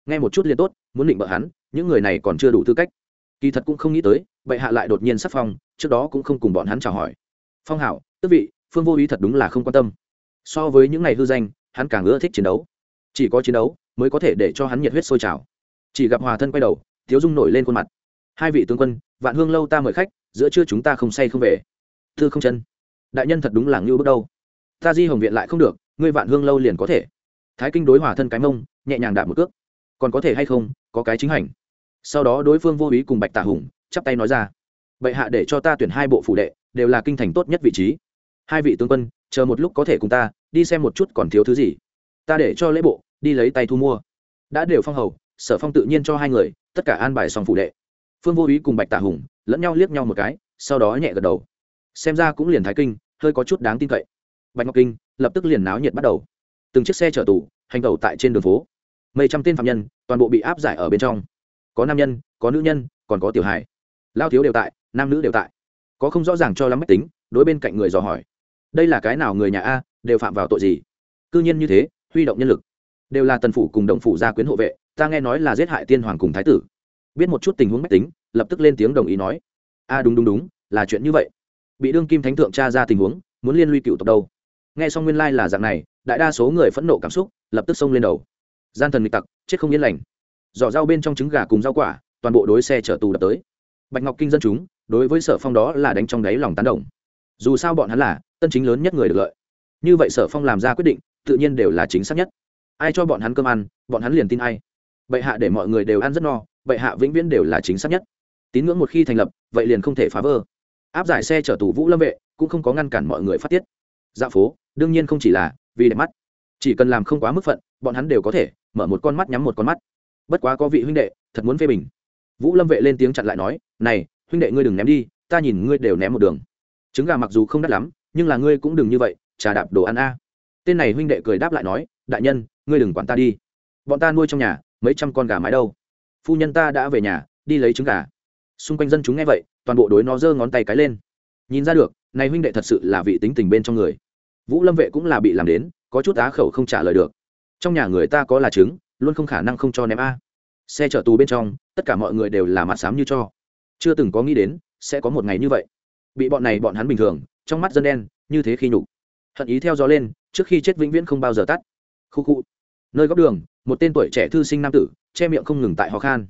Nghe một chút liền tốt, muốn định bợ hắn, những người này còn chưa đủ tư cách kỳ thật cũng không nghĩ tới, bệ hạ lại đột nhiên sắc phong, trước đó cũng không cùng bọn hắn chào hỏi. Phong hảo tức vị, phương vô ý thật đúng là không quan tâm. So với những ngày hư danh, hắn càng ưa thích chiến đấu. Chỉ có chiến đấu mới có thể để cho hắn nhiệt huyết sôi trào. Chỉ gặp hòa thân quay đầu thiếu dung nổi lên khuôn mặt. Hai vị tướng quân, vạn hương lâu ta mời khách, giữa trưa chúng ta không say không về. Thư không chân. Đại nhân thật đúng là ngưu bước đâu. Ta di hồng viện lại không được, ngươi vạn hương lâu liền có thể. Thái kinh đối hòa thân cái mông, nhẹ nhàng đạp một cước. Còn có thể hay không, có cái chính hành sau đó đối phương vô ý cùng bạch tả hùng chắp tay nói ra, bệ hạ để cho ta tuyển hai bộ phủ đệ, đều là kinh thành tốt nhất vị trí. Hai vị tướng quân, chờ một lúc có thể cùng ta, đi xem một chút còn thiếu thứ gì. Ta để cho lễ bộ, đi lấy tay thu mua. Đã đều phong hầu, sở phong tự nhiên cho hai người, tất cả an bài xong phủ đệ. Phương vô ý cùng bạch tả hùng lẫn nhau liếc nhau một cái, sau đó nhẹ gật đầu. Xem ra cũng liền thái kinh, hơi có chút đáng tin cậy. Bạch ngọc kinh lập tức liền náo nhiệt bắt đầu. Từng chiếc xe chở tù, hành tẩu tại trên đường phố. Mấy trăm tên phạm nhân, toàn bộ bị áp giải ở bên trong có nam nhân, có nữ nhân, còn có tiểu hài. Lao thiếu đều tại, nam nữ đều tại. Có không rõ ràng cho lắm mách tính, đối bên cạnh người dò hỏi. Đây là cái nào người nhà a, đều phạm vào tội gì? Cư nhiên như thế, huy động nhân lực. Đều là tần phủ cùng đồng phủ gia quyến hộ vệ, ta nghe nói là giết hại tiên hoàng cùng thái tử. Biết một chút tình huống mách tính, lập tức lên tiếng đồng ý nói. A, đúng đúng đúng, là chuyện như vậy. Bị đương kim thánh thượng tra ra tình huống, muốn liên lụy cựu tộc đâu? Nghe xong nguyên lai là dạng này, đại đa số người phẫn nộ cảm xúc, lập tức xông lên đầu. Gian thần nghịch tặc, chết không yên lành giỏ rau bên trong trứng gà cùng rau quả, toàn bộ đối xe chở tù đập tới. Bạch ngọc kinh dân chúng, đối với sở phong đó là đánh trong đáy lòng tán đồng. Dù sao bọn hắn là, tân chính lớn nhất người được lợi. Như vậy sở phong làm ra quyết định, tự nhiên đều là chính xác nhất. Ai cho bọn hắn cơm ăn, bọn hắn liền tin ai. Bệ hạ để mọi người đều ăn rất no, bệ hạ vĩnh viễn đều là chính xác nhất. Tín ngưỡng một khi thành lập, vậy liền không thể phá vỡ. Áp giải xe chở tù vũ lâm vệ, cũng không có ngăn cản mọi người phát tiết. Dạ phố, đương nhiên không chỉ là vì đẹp mắt. Chỉ cần làm không quá mức phận, bọn hắn đều có thể mở một con mắt nhắm một con mắt bất quá có vị huynh đệ, thật muốn phê bình. Vũ lâm vệ lên tiếng chặn lại nói, này, huynh đệ ngươi đừng ném đi, ta nhìn ngươi đều ném một đường. Trứng gà mặc dù không đắt lắm, nhưng là ngươi cũng đừng như vậy, trà đạp đồ ăn a. Tên này huynh đệ cười đáp lại nói, đại nhân, ngươi đừng quản ta đi. Bọn ta nuôi trong nhà, mấy trăm con gà mái đâu. Phu nhân ta đã về nhà, đi lấy trứng gà. Xung quanh dân chúng nghe vậy, toàn bộ đối nó giơ ngón tay cái lên. Nhìn ra được, này huynh đệ thật sự là vị tính tình bên trong người. Vũ lâm vệ cũng là bị làm đến, có chút á khẩu không trả lời được. Trong nhà người ta có là trứng luôn không khả năng không cho ném a. Xe chở tù bên trong, tất cả mọi người đều là mặt xám như cho. Chưa từng có nghĩ đến, sẽ có một ngày như vậy. Bị bọn này bọn hắn bình thường, trong mắt dân đen, như thế khi nhục. Hận ý theo gió lên, trước khi chết vĩnh viễn không bao giờ tắt. Khu khu. Nơi góc đường, một tên tuổi trẻ thư sinh nam tử, che miệng không ngừng tại ho khan.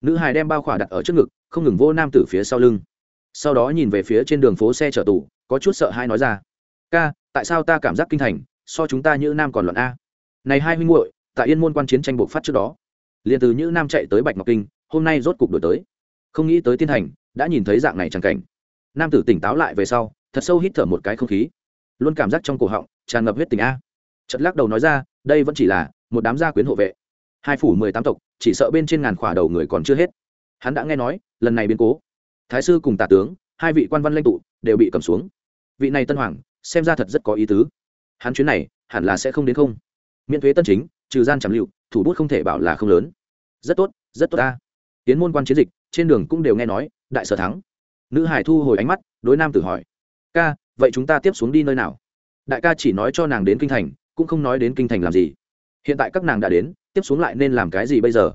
Nữ hài đem bao khỏa đặt ở trước ngực, không ngừng vô nam tử phía sau lưng. Sau đó nhìn về phía trên đường phố xe chở tù, có chút sợ hai nói ra. Ca, tại sao ta cảm giác kinh thành, so chúng ta như nam còn loạn a? Này hai huynh muội tại yên môn quan chiến tranh bộc phát trước đó. Liền từ như nam chạy tới bạch ngọc kinh, hôm nay rốt cục đổi tới. Không nghĩ tới tiên thành, đã nhìn thấy dạng này chẳng cảnh. Nam tử tỉnh táo lại về sau, thật sâu hít thở một cái không khí. Luôn cảm giác trong cổ họng, tràn ngập huyết tình a. Chật lắc đầu nói ra, đây vẫn chỉ là một đám gia quyến hộ vệ. Hai phủ mười tám tộc, chỉ sợ bên trên ngàn khỏa đầu người còn chưa hết. Hắn đã nghe nói, lần này biến cố. Thái sư cùng tả tướng, hai vị quan văn lãnh tụ, đều bị cầm xuống. Vị này tân hoàng, xem ra thật rất có ý tứ. Hắn chuyến này, hẳn là sẽ không đến không. Miễn thuế tân chính trừ gian trầm lưu, thủ bút không thể bảo là không lớn. Rất tốt rất tốt ta. Tiến môn quan chiến dịch, trên đường cũng đều nghe nói, đại sở thắng. Nữ hải thu hồi ánh mắt, đối nam tử hỏi. Ca, vậy chúng ta tiếp xuống đi nơi nào? Đại ca chỉ nói cho nàng đến kinh thành, cũng không nói đến kinh thành làm gì. Hiện tại các nàng đã đến, tiếp xuống lại nên làm cái gì bây giờ?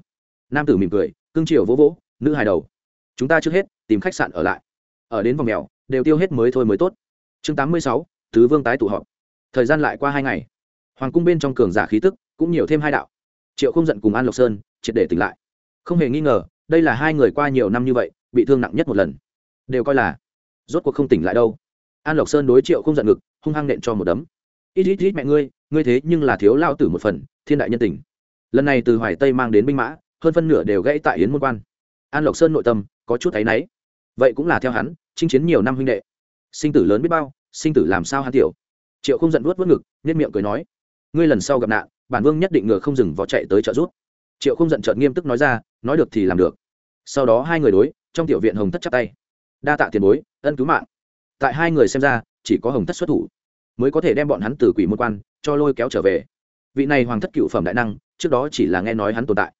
Nam tử mỉm cười, cưng chiều vỗ vỗ, nữ hài đầu. Chúng ta trước hết, tìm khách sạn ở lại. Ở đến vòng mèo, đều tiêu hết mới thôi mới tốt. Chương tám mươi sáu thứ vương tái tụ họp. Thời gian lại qua hai ngày. Hoàng cung bên trong cường giả khí tức cũng nhiều thêm hai đạo. Triệu không giận cùng an lộc sơn, triệt để tỉnh lại. Không hề nghi ngờ, đây là hai người qua nhiều năm như vậy, bị thương nặng nhất một lần. Đều coi là, rốt cuộc không tỉnh lại đâu. An lộc sơn đối triệu không giận ngực, hung hăng nện cho một đấm. Ít ít ít, mẹ ngươi ngươi thế nhưng là thiếu lao tử một phần, thiên đại nhân tình. Lần này từ hoài tây mang đến binh mã, hơn phân nửa đều gãy tại yến môn quan. An lộc sơn nội tâm, có chút thấy náy. Vậy cũng là theo hắn, chinh chiến nhiều năm huynh đệ. Sinh tử lớn biết bao, sinh tử làm sao hắn tiểu. Triệu không giận vuốt vớt ngực nhất miệng cười nói, ngươi lần sau gặp nạn bản vương nhất định ngựa không dừng vó chạy tới trợ giúp. Triệu không giận trợn nghiêm túc nói ra, nói được thì làm được. Sau đó hai người đối, trong tiểu viện hồng thất chắp tay. Đa tạ tiền bối, ân cứu mạng. Tại hai người xem ra, chỉ có hồng thất xuất thủ, mới có thể đem bọn hắn từ quỷ môn quan, cho lôi kéo trở về. Vị này hoàng thất cựu phẩm đại năng, trước đó chỉ là nghe nói hắn tồn tại.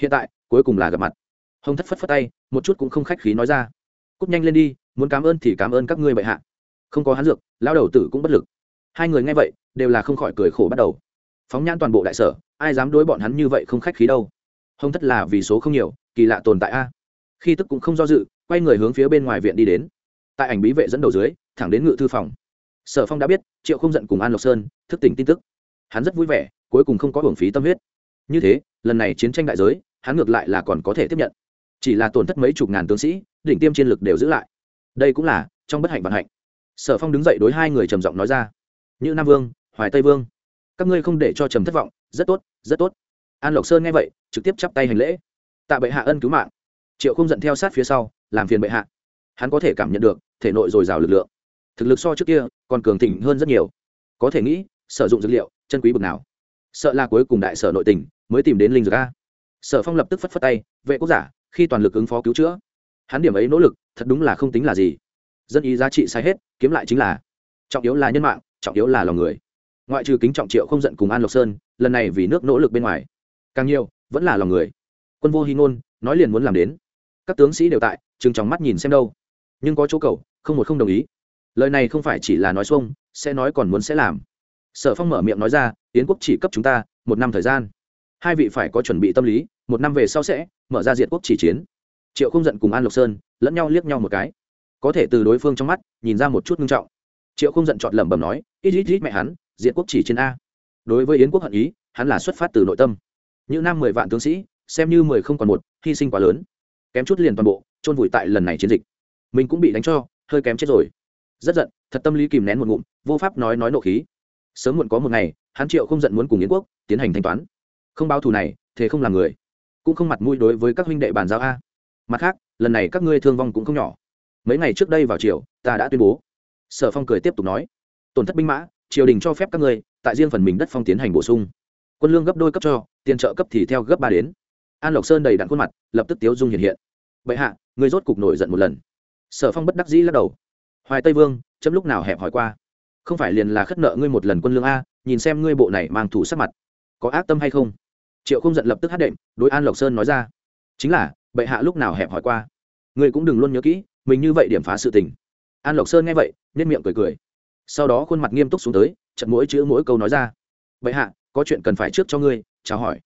Hiện tại, cuối cùng là gặp mặt. Hồng thất phất phất tay, một chút cũng không khách khí nói ra. Cúp nhanh lên đi, muốn cảm ơn thì cảm ơn các ngươi bệ hạ. Không có hắn dược lao đầu tử cũng bất lực. Hai người nghe vậy, đều là không khỏi cười khổ bắt đầu phóng nhãn toàn bộ đại sở, ai dám đối bọn hắn như vậy không khách khí đâu. Hồng thất là vì số không nhiều, kỳ lạ tồn tại a. Khi tức cũng không do dự, quay người hướng phía bên ngoài viện đi đến. Tại ảnh bí vệ dẫn đầu dưới, thẳng đến ngự thư phòng. Sở phong đã biết, triệu không giận cùng an lộc sơn, thức tỉnh tin tức. Hắn rất vui vẻ, cuối cùng không có hưởng phí tâm huyết. Như thế, lần này chiến tranh đại giới, hắn ngược lại là còn có thể tiếp nhận. Chỉ là tổn thất mấy chục ngàn tướng sĩ, đỉnh tiêm chiến lực đều giữ lại. Đây cũng là, trong bất hạnh vận hạnh. Sở phong đứng dậy đối hai người trầm giọng nói ra. Như nam vương, hoài tây vương các ngươi không để cho trầm thất vọng, rất tốt rất tốt. An lộc sơn nghe vậy, trực tiếp chắp tay hành lễ. Tạ bệ hạ ân cứu mạng. Triệu không giận theo sát phía sau, làm phiền bệ hạ. Hắn có thể cảm nhận được, thể nội dồi dào lực lượng. Thực lực so trước kia, còn cường thịnh hơn rất nhiều. Có thể nghĩ, sử dụng dữ liệu, chân quý bực nào. Sợ là cuối cùng đại sở nội tình, mới tìm đến linh dược a. Sở phong lập tức phất phất tay, vệ quốc giả, khi toàn lực ứng phó cứu chữa, hắn điểm ấy nỗ lực, thật đúng là không tính là gì. Dân ý giá trị sai hết, kiếm lại chính là, trọng yếu là nhân mạng, trọng yếu là lòng người ngoại trừ kính trọng triệu không giận cùng an lộc sơn, lần này vì nước nỗ lực bên ngoài. Càng nhiều, vẫn là lòng người. Quân vô hy ngôn, nói liền muốn làm đến. Các tướng sĩ đều tại chừng trong mắt nhìn xem đâu. Nhưng có chỗ cầu, không một không đồng ý. Lời này không phải chỉ là nói xuông, sẽ nói còn muốn sẽ làm. Sở phong mở miệng nói ra, yến quốc chỉ cấp chúng ta một năm thời gian. Hai vị phải có chuẩn bị tâm lý, một năm về sau sẽ mở ra diện quốc chỉ chiến. Triệu không giận cùng an lộc sơn lẫn nhau liếc nhau một cái. Có thể từ đối phương trong mắt, nhìn ra một chút nghiêm trọng. Triệu không giận chọn lẩm bẩm nói, ít ít ít mẹ hắn diện quốc chỉ trên a. Đối với yến quốc hận ý, hắn là xuất phát từ nội tâm. Những năm mười vạn tướng sĩ, xem như mười không còn một, hy sinh quá lớn. Kém chút liền toàn bộ, chôn vùi tại lần này chiến dịch. Mình cũng bị đánh cho, hơi kém chết rồi. Rất giận, thật tâm lý kìm nén một ngụm, vô pháp nói nói nộ khí. Sớm muộn có một ngày, hắn triệu không giận muốn cùng yến quốc tiến hành thanh toán. Không báo thù này, thế không làm người. Cũng không mặt mũi đối với các huynh đệ bàn giao a. Mặt khác, lần này các ngươi thương vong cũng không nhỏ. Mấy ngày trước đây vào triều, ta đã tuyên bố. Sở phong cười tiếp tục nói. Tổn thất binh mã triều đình cho phép các ngươi tại riêng phần mình đất phong tiến hành bổ sung. Quân lương gấp đôi cấp cho, tiền trợ cấp thì theo gấp ba đến. An lộc sơn đầy đặn khuôn mặt, lập tức tiếu dung hiện hiện. Bệ hạ người rốt cục nổi giận một lần. Sở phong bất đắc dĩ lắc đầu. Hoài tây vương, chấm lúc nào hẹp hỏi qua? Không phải liền là khất nợ ngươi một lần quân lương a, nhìn xem ngươi bộ này mang thủ sắc mặt, có ác tâm hay không? Triệu không giận lập tức hát đệm, đối an lộc sơn nói ra. Chính là, bệ hạ lúc nào hẹp hỏi qua? Ngươi cũng đừng luôn nhớ kỹ, mình như vậy điểm phá sự tình. An lộc sơn nghe vậy nên miệng cười cười sau đó khuôn mặt nghiêm túc xuống tới chật mỗi chữ mỗi câu nói ra. Bệ hạ, có chuyện cần phải trước cho ngươi, chào hỏi.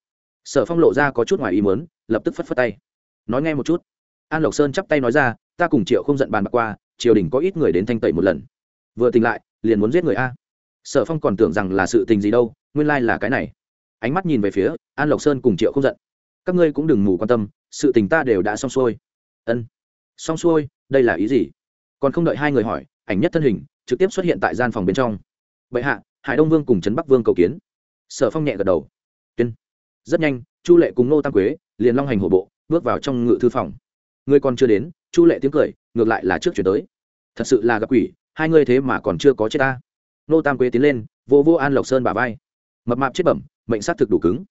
Sở phong lộ ra có chút ngoài ý mớn lập tức phất phất tay. Nói nghe một chút. An lộc sơn chắp tay nói ra, ta cùng triệu không giận bàn bạc qua, triều đình có ít người đến thanh tẩy một lần. Vừa tỉnh lại, liền muốn giết người a. Sở phong còn tưởng rằng là sự tình gì đâu, nguyên lai là cái này. Ánh mắt nhìn về phía an lộc sơn cùng triệu không giận. Các ngươi cũng đừng mù quan tâm, sự tình ta đều đã xong xuôi. Ân. Xong xuôi? Đây là ý gì? Còn không đợi hai người hỏi, ảnh nhất thân hình trực tiếp xuất hiện tại gian phòng bên trong. Bệ hạ, hải đông vương cùng trấn bắc vương cầu kiến. Sở phong nhẹ gật đầu. Tuyên. Rất nhanh, chu lệ cùng nô tam quế liền long hành hổ bộ, bước vào trong ngự thư phòng. Ngươi còn chưa đến, chu lệ tiếng cười, ngược lại là trước chuyển tới. Thật sự là gặp quỷ, hai ngươi thế mà còn chưa có chết ta. Nô tam quế tiến lên, vô vô an lộc sơn bà vai. Mập mạp chết bẩm, mệnh sát thực đủ cứng.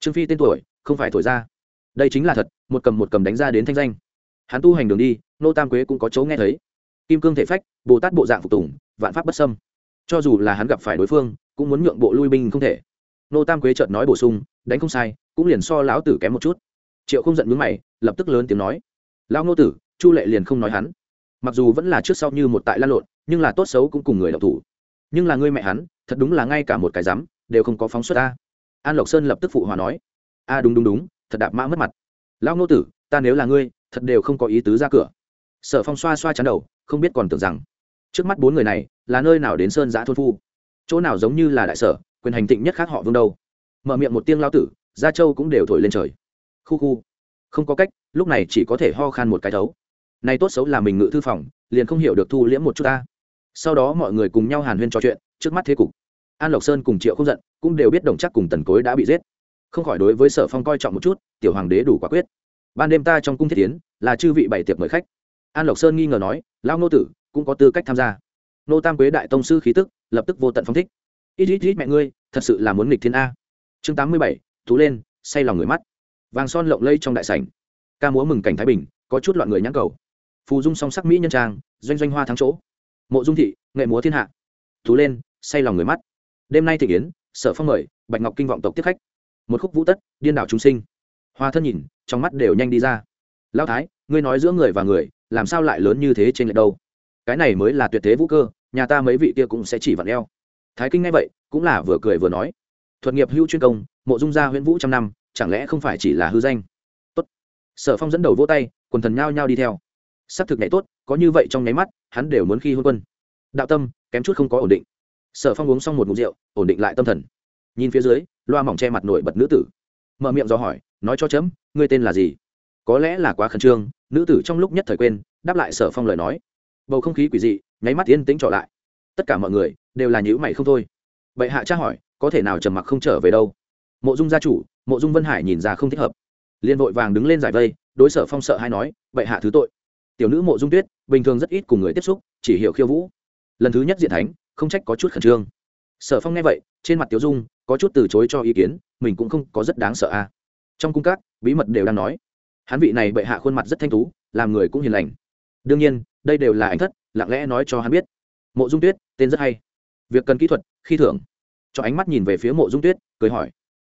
Trương phi tên tuổi, không phải thổi ra. Đây chính là thật, một cầm một cầm đánh ra đến thanh danh. Hắn tu hành đường đi, nô tam quế cũng có chỗ nghe thấy kim cương thể phách, bồ tát bộ dạng phục tùng, vạn pháp bất sâm cho dù là hắn gặp phải đối phương, cũng muốn nhượng bộ lui binh không thể. Nô tam quế chợt nói bổ sung, đánh không sai, cũng liền so lão tử kém một chút. Triệu không giận mướn mày, lập tức lớn tiếng nói, lão nô tử, chu lệ liền không nói hắn. Mặc dù vẫn là trước sau như một tại lan lộn, nhưng là tốt xấu cũng cùng người đọc thủ. Nhưng là ngươi mẹ hắn, thật đúng là ngay cả một cái rắm đều không có phóng xuất ta. An lộc sơn lập tức phụ hòa nói, a, đúng đúng đúng, thật đạp mã mất mặt. Lão nô tử, ta nếu là ngươi, thật đều không có ý tứ ra cửa sở phong xoa xoa chắn đầu, không biết còn tưởng rằng, trước mắt bốn người này là nơi nào đến sơn giã thôn phu. Chỗ nào giống như là đại sở, quyền hành tịnh nhất khác họ vương đâu. Mở miệng một tiếng lao tử, gia châu cũng đều thổi lên trời. Khu khu. Không có cách, lúc này chỉ có thể ho khan một cái thấu. Này tốt xấu là mình ngự thư phòng, liền không hiểu được thu liễm một chút ta. Sau đó mọi người cùng nhau hàn huyên trò chuyện, trước mắt thế cục. An lộc sơn cùng triệu không giận cũng đều biết đồng chắc cùng tần cối đã bị giết. Không khỏi đối với sở phong coi trọng một chút, tiểu hoàng đế đủ quả quyết. Ban đêm ta trong cung thiết tiến là chư vị bảy tiệc mời khách an lộc sơn nghi ngờ nói lao nô tử, cũng có tư cách tham gia. Nô tam quế đại tông sư khí tức, lập tức vô tận phong thích. Ít ít ít mẹ ngươi, thật sự là muốn nghịch thiên a. Chương tám mươi bảy, thú lên, say lòng người mắt. Vàng son lộng lây trong đại sảnh. Ca múa mừng cảnh thái bình, có chút loạn người nhãn cầu. Phù dung song sắc mỹ nhân trang, doanh doanh hoa thắng chỗ. Mộ dung thị, nghệ múa thiên hạ. Thú lên, say lòng người mắt. Đêm nay thị kiến, sở phong mời, bạch ngọc kinh vọng tộc tiếp khách. Một khúc vũ tất, điên đảo chúng sinh. Hoa thân nhìn, trong mắt đều nhanh đi ra. Lao thái, ngươi nói giữa người và người làm sao lại lớn như thế trên lệch đâu? Cái này mới là tuyệt thế vũ cơ, nhà ta mấy vị kia cũng sẽ chỉ vặn eo. Thái kinh nghe vậy, cũng là vừa cười vừa nói. Thuật nghiệp hữu chuyên công, mộ dung gia huyễn vũ trăm năm, chẳng lẽ không phải chỉ là hư danh? Tốt. Sở phong dẫn đầu vỗ tay, quần thần nhao nhao đi theo. S ắ c thực nhảy tốt, có như vậy trong nháy mắt, hắn đều muốn khi hôn quân. Đạo tâm, kém chút không có ổn định. Sở phong uống xong một mục rượu, ổn định lại tâm thần. Nhìn phía dưới, loa mỏng che mặt nổi bật nữ tử. Mở miệng do hỏi, nói cho chấm, ngươi tên là gì? Có lẽ là quá khẩn trương, nữ tử trong lúc nhất thời quên, đáp lại sở phong lời nói. Bầu không khí quỷ dị, nháy mắt yên tĩnh trở lại. Tất cả mọi người đều là nhữ mày không thôi. Bệ hạ tra hỏi, có thể nào trầm mặc không trở về đâu? Mộ dung gia chủ, mộ dung vân hải nhìn ra không thích hợp. Liên vội vàng đứng lên giải vây, đối sở phong sợ hay nói, bệ hạ thứ tội. Tiểu nữ mộ dung tuyết, bình thường rất ít cùng người tiếp xúc, chỉ hiểu khiêu vũ. Lần thứ nhất diện thánh, không trách có chút khẩn trương. Sở phong nghe vậy, trên mặt tiểu dung có chút từ chối cho ý kiến, mình cũng không có rất đáng sợ a à. trong cung các, bí mật đều đang nói hắn vị này bệ hạ khuôn mặt rất thanh tú, làm người cũng hiền lành. Đương nhiên, đây đều là ảnh thất, lặng lẽ nói cho hắn biết. Mộ dung tuyết, tên rất hay. Việc cần kỹ thuật, khi thưởng. Cho ánh mắt nhìn về phía mộ dung tuyết, cười hỏi.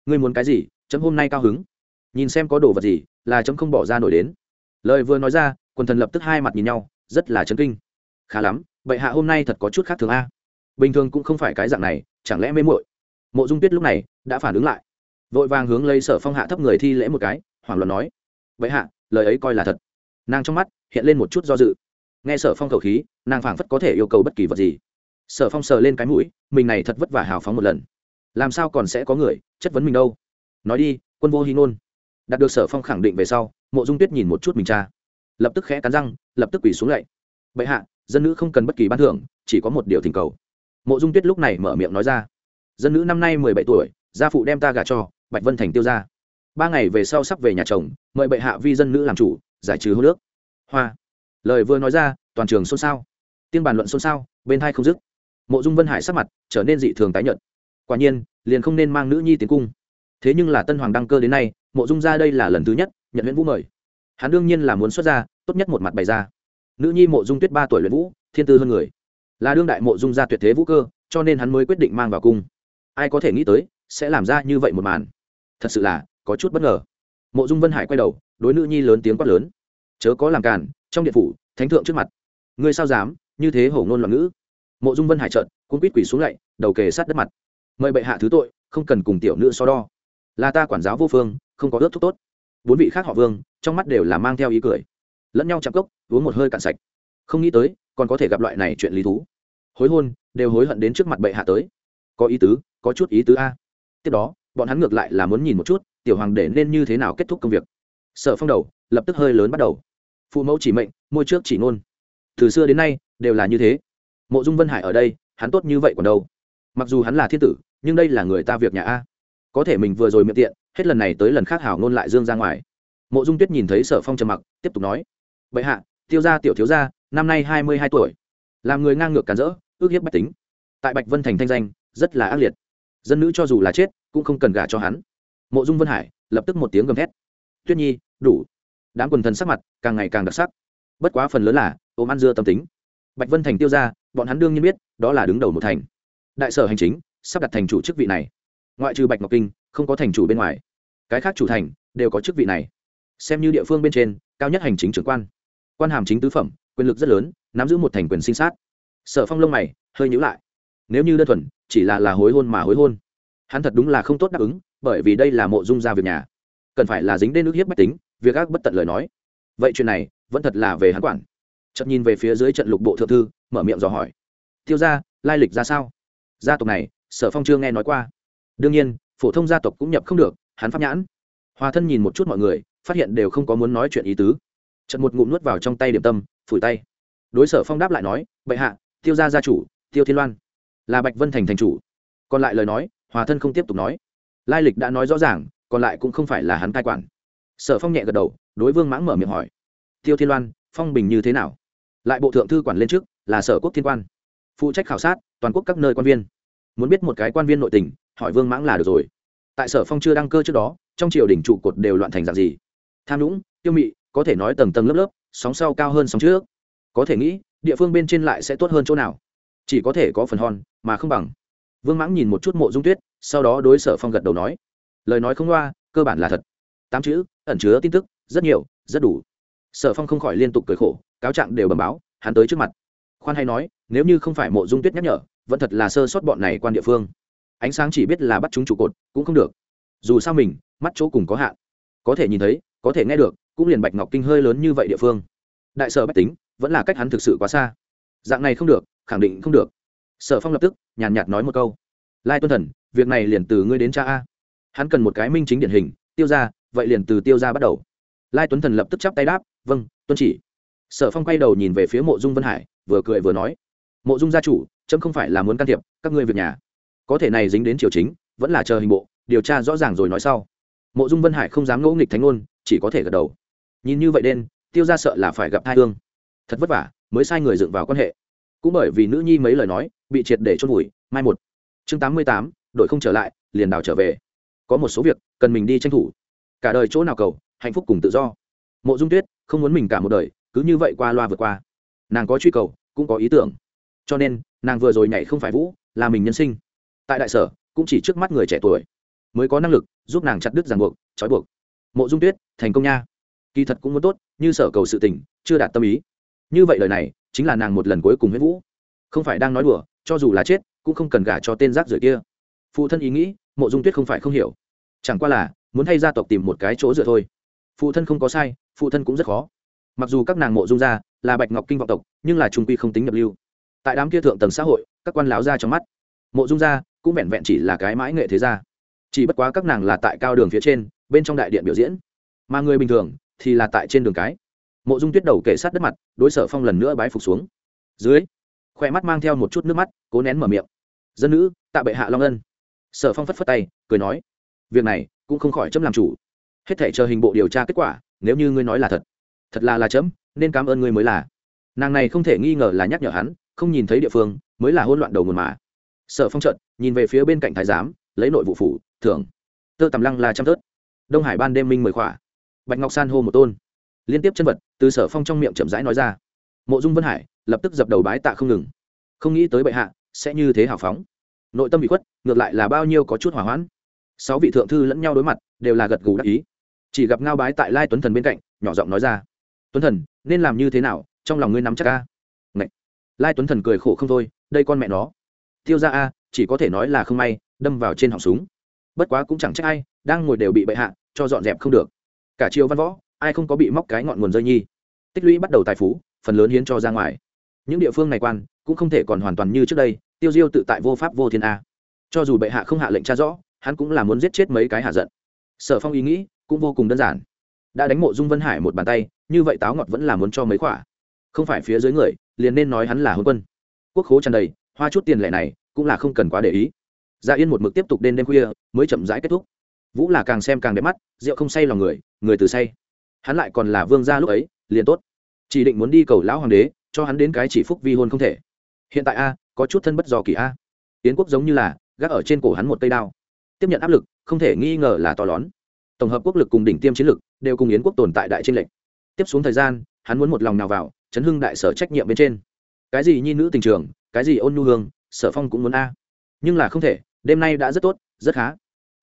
Ngươi muốn cái gì, chấm hôm nay cao hứng. Nhìn xem có đồ vật gì, là chấm không bỏ ra nổi đến. Lời vừa nói ra, quần thần lập tức hai mặt nhìn nhau, rất là chấn kinh. Khá lắm, bệ hạ hôm nay thật có chút khác thường a. Bình thường cũng không phải cái dạng này, chẳng lẽ mê muội? Mộ dung tuyết lúc này đã phản ứng lại. Vội vàng hướng lấy sở phong hạ thấp người thi lễ một cái, hoảng loạn nói bệ hạ, lời ấy coi là thật. Nàng trong mắt hiện lên một chút do dự. Nghe sở phong khẩu khí, nàng phảng phất có thể yêu cầu bất kỳ vật gì. Sở phong sờ lên cái mũi, mình này thật vất vả hào phóng một lần. Làm sao còn sẽ có người chất vấn mình đâu? Nói đi, quân vô hy ngôn. Đạt được sở phong khẳng định về sau, mộ dung tuyết nhìn một chút mình cha. Lập tức khẽ cắn răng, lập tức quỳ xuống lạy. Bệ hạ, dân nữ không cần bất kỳ ban thưởng, chỉ có một điều thỉnh cầu. Mộ dung tuyết lúc này mở miệng nói ra. Dân nữ năm nay mười bảy tuổi, gia phụ đem ta gả cho, bạch vân thành tiêu ra ba ngày về sau sắp về nhà chồng, mời bệ hạ vi dân nữ làm chủ, giải trừ hô nước. Hoa. Lời vừa nói ra, toàn trường xôn xao. Tiên bàn luận xôn xao, bên hai không dứt. Mộ dung vân hải sắc mặt trở nên dị thường tái nhợt. Quả nhiên, liền không nên mang nữ nhi tiến cung. Thế nhưng là tân hoàng đăng cơ đến nay, mộ dung ra đây là lần thứ nhất, nhận huyện vũ mời. Hắn đương nhiên là muốn xuất ra, tốt nhất một mặt bày ra. Nữ nhi mộ dung tuyết ba tuổi luyện vũ, thiên tư hơn người. Là đương đại mộ dung gia tuyệt thế vũ cơ, cho nên hắn mới quyết định mang vào cung. Ai có thể nghĩ tới, sẽ làm ra như vậy một màn. Thật sự là có chút bất ngờ. Mộ dung vân hải quay đầu, đối nữ nhi lớn tiếng quát lớn. Chớ có làm càn, trong điện phủ, thánh thượng trước mặt. Ngươi sao dám, như thế hổ ngôn loạn ngữ? Mộ dung vân hải trợn cũng quýt quỷ xuống lạy đầu kề sát đất mặt. Mời bệ hạ thứ tội, không cần cùng tiểu nữ so đo. Là ta quản giáo vô phương, không có ước thúc tốt. Bốn vị khác họ vương, trong mắt đều là mang theo ý cười. Lẫn nhau chạm cốc, uống một hơi cạn sạch. Không nghĩ tới, còn có thể gặp loại này chuyện lý thú. Hối hôn, đều hối hận đến trước mặt bệ hạ tới. Có ý tứ, có chút ý tứ a. Tiếp đó bọn hắn ngược lại là muốn nhìn một chút, tiểu hoàng để nên như thế nào kết thúc công việc. Sở phong đầu, lập tức hơi lớn bắt đầu. Phụ mẫu chỉ mệnh môi trước chỉ ngôn. Từ xưa đến nay, đều là như thế. Mộ dung vân hải ở đây, hắn tốt như vậy còn đâu? Mặc dù hắn là thiên tử, nhưng đây là người ta việc nhà a. Có thể mình vừa rồi miệng tiện, hết lần này tới lần khác hảo ngôn lại dương ra ngoài. Mộ dung tuyết nhìn thấy sở phong trầm mặc, tiếp tục nói. Vậy hạ, tiêu gia tiểu thiếu gia, năm nay hai mươi hai tuổi. Làm người ngang ngược cản rỡ, ước hiếp bách tính. Tại bạch vân thành thanh danh, rất là ác liệt. Dân nữ cho dù là chết cũng không cần gả cho hắn. Mộ dung vân hải lập tức một tiếng gầm thét. Tuyết nhi, đủ. Đám quần thần sắc mặt càng ngày càng đặc sắc. Bất quá phần lớn là ôm ăn dưa tâm tính. Bạch vân thành tiêu ra bọn hắn đương nhiên biết, đó là đứng đầu một thành. Đại sở hành chính sắp đặt thành chủ chức vị này. Ngoại trừ bạch ngọc kinh, không có thành chủ bên ngoài. Cái khác chủ thành đều có chức vị này. Xem như địa phương bên trên, cao nhất hành chính trưởng quan. Quan hàm chính tứ phẩm, quyền lực rất lớn, nắm giữ một thành quyền sinh sát. Sở phong lông mày hơi nhữ lại. Nếu như đơn thuần, chỉ là là hối hôn mà hối hôn hắn thật đúng là không tốt đáp ứng, bởi vì đây là mộ dung ra việc nhà. Cần phải là dính đến nước hiếp bách tính, việc ác bất tận lời nói. Vậy chuyện này, vẫn thật là về hắn quản. Chậm nhìn về phía dưới trận lục bộ thượng thư, mở miệng dò hỏi. Tiêu ra lai lịch ra sao? Gia tộc này, sở phong chưa nghe nói qua. Đương nhiên, phổ thông gia tộc cũng nhập không được, hắn pháp nhãn. Hòa thân nhìn một chút mọi người, phát hiện đều không có muốn nói chuyện ý tứ. Trận một ngụm nuốt vào trong tay điểm tâm, phủi tay. Đối sở phong đáp lại nói, bệ hạ, tiêu gia gia chủ, tiêu thiên loan, là bạch vân thành thành chủ. Còn lại lời nói hòa thân không tiếp tục nói. Lai lịch đã nói rõ ràng, còn lại cũng không phải là hắn cai quản. Sở phong nhẹ gật đầu, đối vương mãng mở miệng hỏi. Tiêu thiên loan, phong bình như thế nào? Lại bộ thượng thư quản lên trước, là sở quốc thiên quan. Phụ trách khảo sát, toàn quốc các nơi quan viên. Muốn biết một cái quan viên nội tình, hỏi vương mãng là được rồi. Tại sở phong chưa đăng cơ trước đó, trong triều đình trụ cột đều loạn thành dạng gì? Tham nhũng, tiêu mị, có thể nói tầng tầng lớp lớp, sóng sau cao hơn sóng trước. Có thể nghĩ, địa phương bên trên lại sẽ tốt hơn chỗ nào? Chỉ có thể có phần hòn mà không bằng vương mãng nhìn một chút mộ dung tuyết, sau đó đối sở phong gật đầu nói, lời nói không loa, cơ bản là thật. Tám chữ, ẩn chứa tin tức, rất nhiều, rất đủ. Sở phong không khỏi liên tục cười khổ, cáo trạng đều bầm báo, hắn tới trước mặt. Khoan hay nói, nếu như không phải mộ dung tuyết nhắc nhở, vẫn thật là sơ sót bọn này quan địa phương. Ánh sáng chỉ biết là bắt chúng trụ cột, cũng không được. Dù sao mình, mắt chỗ cùng có hạn. Có thể nhìn thấy, có thể nghe được, cũng liền bạch ngọc kinh hơi lớn như vậy địa phương. Đại sở bách tính, vẫn là cách hắn thực sự quá xa. Dạng này không được, khẳng định không được sở phong lập tức nhàn nhạt nói một câu. Lai tuân thần, việc này liền từ ngươi đến cha a. Hắn cần một cái minh chính điển hình, tiêu ra, vậy liền từ tiêu ra bắt đầu. Lai tuấn thần lập tức chắp tay đáp vâng tuân chỉ. Sở phong quay đầu nhìn về phía mộ dung vân hải, vừa cười vừa nói, mộ dung gia chủ trâm không phải là muốn can thiệp các ngươi việc nhà. Có thể này dính đến triều chính, vẫn là chờ hình bộ, điều tra rõ ràng rồi nói sau. Mộ dung vân hải không dám ngẫu nghịch thánh ngôn, chỉ có thể gật đầu. Nhìn như vậy đen, tiêu ra sợ là phải gặp thai hương. Thật vất vả, mới sai người dựng vào quan hệ cũng bởi vì nữ nhi mấy lời nói, bị triệt để chôn vùi, mai một. Chương tám mươi tám đội không trở lại, liền đào trở về. Có một số việc, cần mình đi tranh thủ. Cả đời chỗ nào cầu, hạnh phúc cùng tự do. Mộ dung tuyết, không muốn mình cả một đời, cứ như vậy qua loa vượt qua. Nàng có truy cầu, cũng có ý tưởng. Cho nên, nàng vừa rồi nhảy không phải vũ, là mình nhân sinh. Tại đại sở, cũng chỉ trước mắt người trẻ tuổi. Mới có năng lực, giúp nàng chặt đứt ràng buộc, trói buộc. Mộ dung tuyết, thành công nha. Kỳ thật cũng muốn tốt, như sở cầu sự tình, chưa đạt tâm ý như vậy lời này, chính là nàng một lần cuối cùng huyết vũ. Không phải đang nói đùa, cho dù là chết, cũng không cần gả cho tên rác rưởi kia. Phụ thân ý nghĩ, mộ dung tuyết không phải không hiểu. Chẳng qua là, muốn thay gia tộc tìm một cái chỗ dựa thôi. Phụ thân không có sai, phụ thân cũng rất khó. Mặc dù các nàng mộ dung gia là bạch ngọc kinh vọng tộc, nhưng là trung quy không tính nhập lưu. Tại đám kia thượng tầng xã hội, các quan láo ra trong mắt. Mộ dung gia cũng vẹn vẹn chỉ là cái mãi nghệ thế gia. Chỉ bất quá các nàng là tại cao đường phía trên, bên trong đại điện biểu diễn. Mà người bình thường, thì là tại trên đường cái mộ dung tuyết đầu kể sát đất mặt, đối sở phong lần nữa bái phục xuống. Dưới khoe mắt mang theo một chút nước mắt, cố nén mở miệng. Dân nữ, tạ bệ hạ long ân. Sở phong phất phất tay, cười nói, việc này cũng không khỏi chấm làm chủ. Hết thể chờ hình bộ điều tra kết quả, nếu như ngươi nói là thật thật là là chấm, nên cảm ơn ngươi mới là. Nàng này không thể nghi ngờ là nhắc nhở hắn, không nhìn thấy địa phương, mới là hỗn loạn đầu nguồn mà. Sở phong trận nhìn về phía bên cạnh thái giám, lấy nội vụ phủ, thưởng. Tơ tầm lăng là trăm tớt đông hải ban đêm minh mười khỏa. Bạch ngọc san hô một tôn liên tiếp chân vật từ sở phong trong miệng chậm rãi nói ra. Mộ dung vân hải lập tức dập đầu bái tạ không ngừng. Không nghĩ tới bệ hạ sẽ như thế hào phóng. Nội tâm bị khuất, ngược lại là bao nhiêu có chút hỏa hoãn. Sáu vị thượng thư lẫn nhau đối mặt, đều là gật gù đắc ý. Chỉ gặp ngao bái tại lai tuấn thần bên cạnh, nhỏ giọng nói ra, tuấn thần, nên làm như thế nào? Trong lòng ngươi nắm chắc ca Ngậy. lai tuấn thần cười khổ không thôi, đây con mẹ nó. Tiêu ra a, chỉ có thể nói là không may, đâm vào trên họng súng. Bất quá cũng chẳng trách ai, đang ngồi đều bị bệ hạ cho dọn dẹp không được. Cả triều văn võ ai không có bị móc cái ngọn nguồn rơi nhi? Tích lũy bắt đầu tài phú, phần lớn hiến cho ra ngoài. Những địa phương này quan, cũng không thể còn hoàn toàn như trước đây, tiêu diêu tự tại vô pháp vô thiên a. Cho dù bệ hạ không hạ lệnh tra rõ, hắn cũng là muốn giết chết mấy cái hạ giận. Sở phong ý nghĩ cũng vô cùng đơn giản. Đã đánh mộ dung vân hải một bàn tay, như vậy táo ngọt vẫn là muốn cho mấy khỏa không phải phía dưới người, liền nên nói hắn là hôn quân. Quốc khố tràn đầy, hoa chút tiền lệ này cũng là không cần quá để ý. Dạ yên một mực tiếp tục đêm đêm khuya mới chậm rãi kết thúc. Vũ là càng xem càng đẹp mắt, rượu không say lòng người người từ say hắn lại còn là vương gia lúc ấy, liền tốt. Chỉ định muốn đi cầu lão hoàng đế, cho hắn đến cái chỉ phúc vi hôn không thể. Hiện tại a, có chút thân bất do kỳ a. Yến quốc giống như là, gác ở trên cổ hắn một cây đao. Tiếp nhận áp lực, không thể nghi ngờ là to lớn. Tổng hợp quốc lực cùng đỉnh tiêm chiến lực, đều cùng yến quốc tồn tại đại trên lệnh tiếp xuống thời gian, hắn muốn một lòng nào vào, chấn hưng đại sở trách nhiệm bên trên. Cái gì nhi nữ tình trường, cái gì ôn nhu hương, sở phong cũng muốn a. Nhưng là không thể, đêm nay đã rất tốt, rất khá.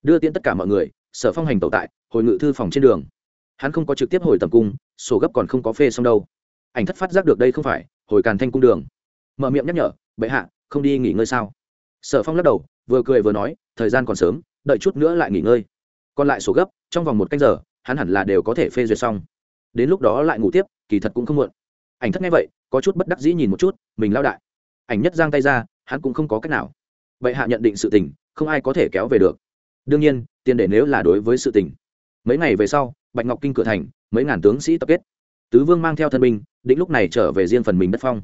Đưa tiễn tất cả mọi người, sở phong hành tẩu tại hội ngự thư phòng trên đường hắn không có trực tiếp hồi tầm cung, sổ gấp còn không có phê xong đâu. Ảnh thất phát giác được đây không phải, hồi càn thanh cung đường. Mở miệng nhắc nhở, bệ hạ, không đi nghỉ ngơi sao? Sở phong lắc đầu, vừa cười vừa nói, thời gian còn sớm, đợi chút nữa lại nghỉ ngơi. Còn lại sổ gấp, trong vòng một canh giờ, hắn hẳn là đều có thể phê duyệt xong. Đến lúc đó lại ngủ tiếp, kỳ thật cũng không muộn. Ảnh thất nghe vậy, có chút bất đắc dĩ nhìn một chút, mình lao đại. Ảnh nhất giang tay ra, hắn cũng không có cách nào. Vậy hạ nhận định sự tình, không ai có thể kéo về được. Đương nhiên, tiền để nếu là đối với sự tình. Mấy ngày về sau bạch ngọc kinh cửa thành, mấy ngàn tướng sĩ tập kết. Tứ vương mang theo thân binh, định lúc này trở về riêng phần mình đất phong.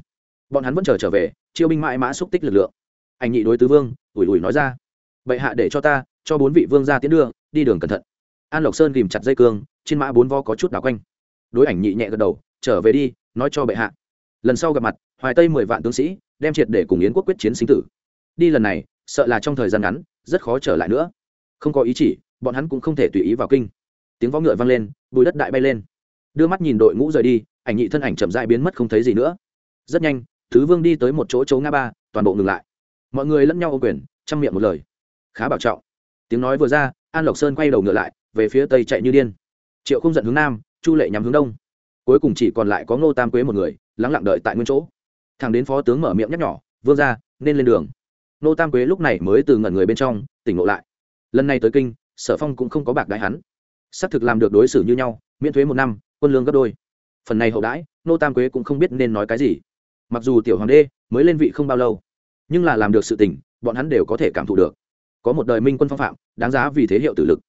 Bọn hắn vẫn chờ trở về, chiêu binh mãi mã xúc tích lực lượng. Anh nhị đối tứ vương, ủi ủi nói ra, bệ hạ để cho ta, cho bốn vị vương ra tiến đưa, đi đường cẩn thận. An lộc sơn ghìm chặt dây cương, trên mã bốn vo có chút đảo quanh. Đối ảnh nhị nhẹ gật đầu, trở về đi, nói cho bệ hạ. Lần sau gặp mặt, hoài tây mười vạn tướng sĩ, đem triệt để cùng yến quốc quyết chiến sinh tử. Đi lần này, sợ là trong thời gian ngắn, rất khó trở lại nữa. Không có ý chỉ, bọn hắn cũng không thể tùy ý vào kinh tiếng võ ngựa vang lên, bùi đất đại bay lên. Đưa mắt nhìn đội ngũ rời đi, ảnh nhị thân ảnh chậm dại biến mất không thấy gì nữa. Rất nhanh, thứ vương đi tới một chỗ chỗ ngã ba, toàn bộ ngừng lại. Mọi người lẫn nhau ô quyền, chăm miệng một lời. Khá bảo trọng. Tiếng nói vừa ra, an lộc sơn quay đầu ngựa lại, về phía tây chạy như điên. Triệu không giận hướng nam, chu lệ nhắm hướng đông. Cuối cùng chỉ còn lại có ngô tam quế một người, lắng lặng đợi tại nguyên chỗ. Thằng đến phó tướng mở miệng nhắc nhỏ vương ra nên lên đường. Ngô tam quế lúc này mới từ ngẩn người bên trong, tỉnh ngộ lại. Lần này tới kinh, sở phong cũng không có bạc đái hắn xác thực làm được đối xử như nhau, miễn thuế một năm, quân lương gấp đôi. Phần này hậu đãi, nô tam quế cũng không biết nên nói cái gì. Mặc dù tiểu hoàng đê mới lên vị không bao lâu, nhưng là làm được sự tình, bọn hắn đều có thể cảm thụ được. Có một đời minh quân phong phạm, đáng giá vì thế hiệu tử lực.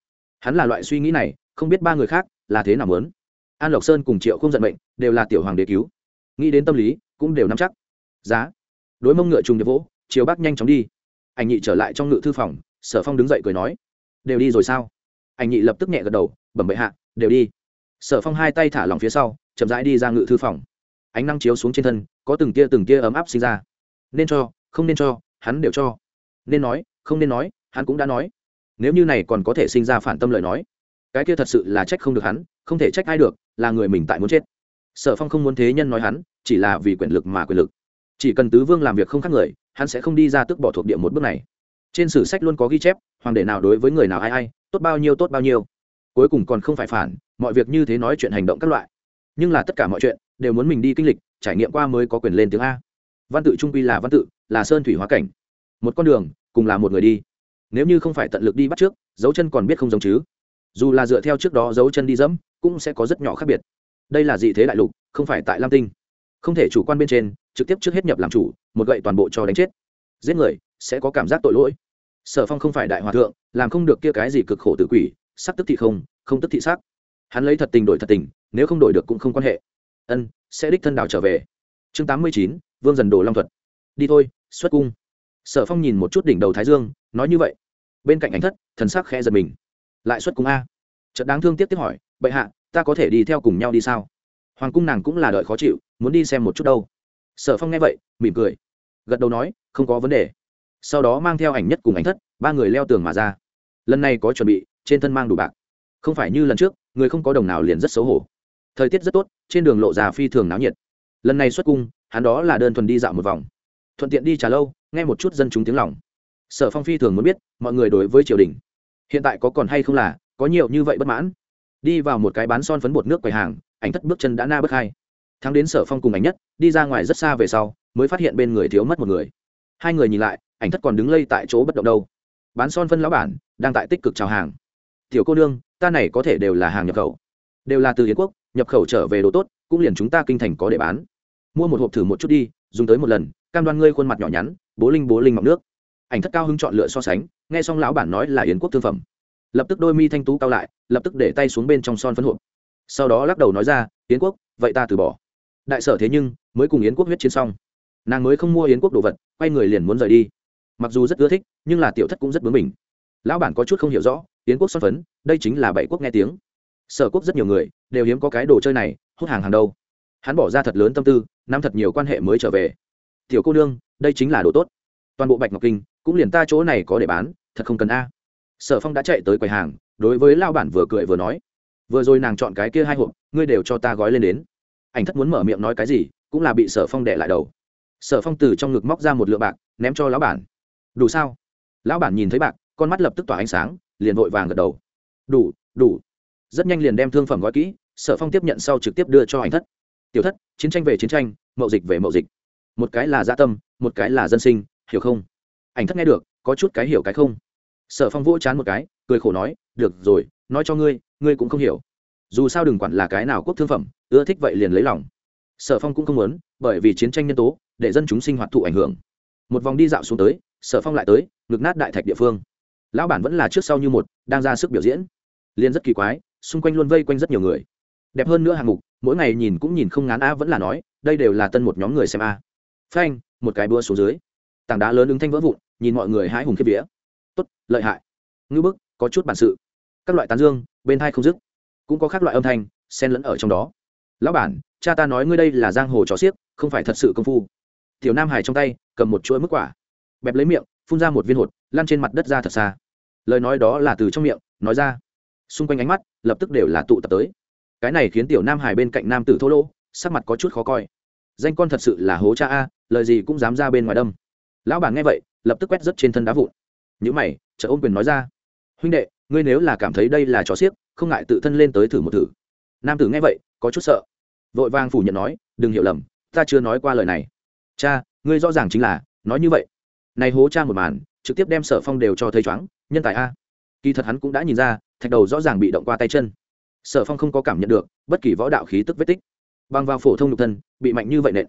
Hắn là loại suy nghĩ này, không biết ba người khác là thế nào lớn an lộc sơn cùng triệu không giận mệnh, đều là tiểu hoàng đế cứu. Nghĩ đến tâm lý, cũng đều nắm chắc. Giá. Đối mông ngựa trùng điệp vỗ chiều bác nhanh chóng đi. Anh nhị trở lại trong ngự thư phòng, sở phong đứng dậy cười nói, đều đi rồi sao? Anh nhị lập tức nhẹ gật đầu, bẩm bệ hạ, đều đi. Sở phong hai tay thả lòng phía sau, chậm rãi đi ra ngự thư phòng. Ánh năng chiếu xuống trên thân, có từng tia từng tia ấm áp sinh ra. Nên cho, không nên cho, hắn đều cho. Nên nói, không nên nói, hắn cũng đã nói. Nếu như này còn có thể sinh ra phản tâm lời nói, cái kia thật sự là trách không được hắn, không thể trách ai được, là người mình tại muốn chết. Sở phong không muốn thế nhân nói hắn, chỉ là vì quyền lực mà quyền lực. Chỉ cần tứ vương làm việc không khác người, hắn sẽ không đi ra tức bỏ thuộc địa một bước này. Trên sử sách luôn có ghi chép, hoàng đệ nào đối với người nào ai ai tốt bao nhiêu tốt bao nhiêu. Cuối cùng còn không phải phản, mọi việc như thế nói chuyện hành động các loại. Nhưng là tất cả mọi chuyện đều muốn mình đi kinh lịch, trải nghiệm qua mới có quyền lên tiếng a. Văn tự trung quy là văn tự, là sơn thủy hóa cảnh. Một con đường, cùng là một người đi. Nếu như không phải tận lực đi bắt trước, dấu chân còn biết không giống chứ. Dù là dựa theo trước đó dấu chân đi dẫm, cũng sẽ có rất nhỏ khác biệt. Đây là dị thế đại lục, không phải tại lam tinh. Không thể chủ quan bên trên, trực tiếp trước hết nhập làm chủ, một gậy toàn bộ cho đánh chết. Giết người, sẽ có cảm giác tội lỗi sở phong không phải đại hòa thượng, làm không được kia cái gì cực khổ tự quỷ, sắc tức thị không không tức thị sắc. Hắn lấy thật tình đổi thật tình, nếu không đổi được cũng không quan hệ. Ân, sẽ đích thân đào trở về. Chương tám mươi chín, vương dần đồ long thuật. Đi thôi, xuất cung. Sở phong nhìn một chút đỉnh đầu thái dương, nói như vậy. Bên cạnh ảnh thất, thần sắc khẽ giật mình. Lại xuất cung a. Chợt đáng thương tiếp tiếp hỏi, bệ hạ, ta có thể đi theo cùng nhau đi sao? Hoàng cung nàng cũng là đợi khó chịu, muốn đi xem một chút đâu. Sở phong nghe vậy, mỉm cười. Gật đầu nói, không có vấn đề sau đó mang theo ảnh nhất cùng ảnh thất, ba người leo tường mà ra. Lần này có chuẩn bị, trên thân mang đủ bạc. Không phải như lần trước, người không có đồng nào liền rất xấu hổ. Thời tiết rất tốt, trên đường lộ già phi thường náo nhiệt. Lần này xuất cung, hắn đó là đơn thuần đi dạo một vòng. Thuận tiện đi trả lâu, nghe một chút dân chúng tiếng lòng. Sở phong phi thường muốn biết, mọi người đối với triều đình. Hiện tại có còn hay không là, có nhiều như vậy bất mãn. Đi vào một cái bán son phấn bột nước quầy hàng, ảnh thất bước chân đã na bước hai. Thắng đến sở phong cùng ảnh nhất, đi ra ngoài rất xa về sau, mới phát hiện bên người thiếu mất một người. Hai người nhìn lại ảnh thất còn đứng lây tại chỗ bất động đâu. Bán son phân lão bản, đang tại tích cực chào hàng. Tiểu cô nương, ta này có thể đều là hàng nhập khẩu. Đều là từ yến quốc, nhập khẩu trở về đồ tốt, cũng liền chúng ta kinh thành có để bán. Mua một hộp thử một chút đi, dùng tới một lần, cam đoan ngươi khuôn mặt nhỏ nhắn, bố linh bố linh mọc nước. Ảnh thất cao hưng chọn lựa so sánh, nghe xong lão bản nói là yến quốc thương phẩm. Lập tức đôi mi thanh tú cao lại, lập tức để tay xuống bên trong son phấn hộp. Sau đó lắc đầu nói ra, yến quốc, vậy ta từ bỏ. Đại sở thế nhưng, mới cùng yến quốc huyết chiến xong. Nàng mới không mua yến quốc đồ vật, quay người liền muốn rời đi mặc dù rất ưa thích, nhưng là tiểu thất cũng rất bướng mình lão bản có chút không hiểu rõ, yến quốc son phấn, đây chính là bảy quốc nghe tiếng. Sở quốc rất nhiều người, đều hiếm có cái đồ chơi này, hút hàng hàng đâu. Hắn bỏ ra thật lớn tâm tư, nắm thật nhiều quan hệ mới trở về. Tiểu cô nương, đây chính là đồ tốt. Toàn bộ bạch ngọc kinh, cũng liền ta chỗ này có để bán, thật không cần a. Sở phong đã chạy tới quầy hàng, đối với lao bản vừa cười vừa nói. Vừa rồi nàng chọn cái kia hai hộp, ngươi đều cho ta gói lên đến. Ảnh thất muốn mở miệng nói cái gì, cũng là bị sở phong đẻ lại đầu. Sở phong từ trong ngực móc ra một lượng bạc, ném cho lão bản đủ sao? Lão bản nhìn thấy bạc, con mắt lập tức tỏa ánh sáng, liền vội vàng gật đầu. Đủ đủ. Rất nhanh liền đem thương phẩm gói kỹ, sở phong tiếp nhận sau trực tiếp đưa cho hành thất. Tiểu thất, chiến tranh về chiến tranh, mậu dịch về mậu dịch. Một cái là gia tâm, một cái là dân sinh, hiểu không? Ảnh thất nghe được, có chút cái hiểu cái không. Sở phong vỗ chán một cái, cười khổ nói, được rồi, nói cho ngươi ngươi cũng không hiểu. Dù sao đừng quản là cái nào quốc thương phẩm, ưa thích vậy liền lấy lòng. Sở phong cũng không muốn, bởi vì chiến tranh nhân tố, để dân chúng sinh hoạt thụ ảnh hưởng. Một vòng đi dạo xuống tới sở phong lại tới, ngực nát đại thạch địa phương. Lão bản vẫn là trước sau như một, đang ra sức biểu diễn. Liên rất kỳ quái, xung quanh luôn vây quanh rất nhiều người. Đẹp hơn nữa hạng mục, mỗi ngày nhìn cũng nhìn không ngán a vẫn là nói, đây đều là tân một nhóm người xem a phanh, một cái búa xuống dưới. Tảng đá lớn ứng thanh vỡ vụn, nhìn mọi người hái hùng khiếp vía. Tốt, lợi hại. Ngư bức, có chút bản sự. Các loại tán dương, bên thai không dứt. Cũng có các loại âm thanh, xen lẫn ở trong đó. Lão bản, cha ta nói ngươi đây là giang hồ trò xiếc, không phải thật sự công phu. Tiểu nam hải trong tay, cầm một chuỗi mức quả bẹp lấy miệng, phun ra một viên hột, lăn trên mặt đất ra thật xa. Lời nói đó là từ trong miệng, nói ra. Xung quanh ánh mắt, lập tức đều là tụ tập tới. Cái này khiến tiểu nam hải bên cạnh nam tử thô lỗ, sắc mặt có chút khó coi. Danh con thật sự là hố cha a, lời gì cũng dám ra bên ngoài đâm. Lão bản nghe vậy, lập tức quét rất trên thân đá vụn. Nhữ mày chợ ôm quyền nói ra. Huynh đệ, ngươi nếu là cảm thấy đây là trò xiếc, không ngại tự thân lên tới thử một thử. Nam tử nghe vậy, có chút sợ. Vội vàng phủ nhận nói, đừng hiểu lầm, ta chưa nói qua lời này. Cha, ngươi rõ ràng chính là, nói như vậy này hố cha một màn, trực tiếp đem sở phong đều cho thấy chóng nhân tài a. Kỳ thật hắn cũng đã nhìn ra, thạch đầu rõ ràng bị động qua tay chân. Sở phong không có cảm nhận được, bất kỳ võ đạo khí tức vết tích. Bằng vào phổ thông nhục thân, bị mạnh như vậy nện.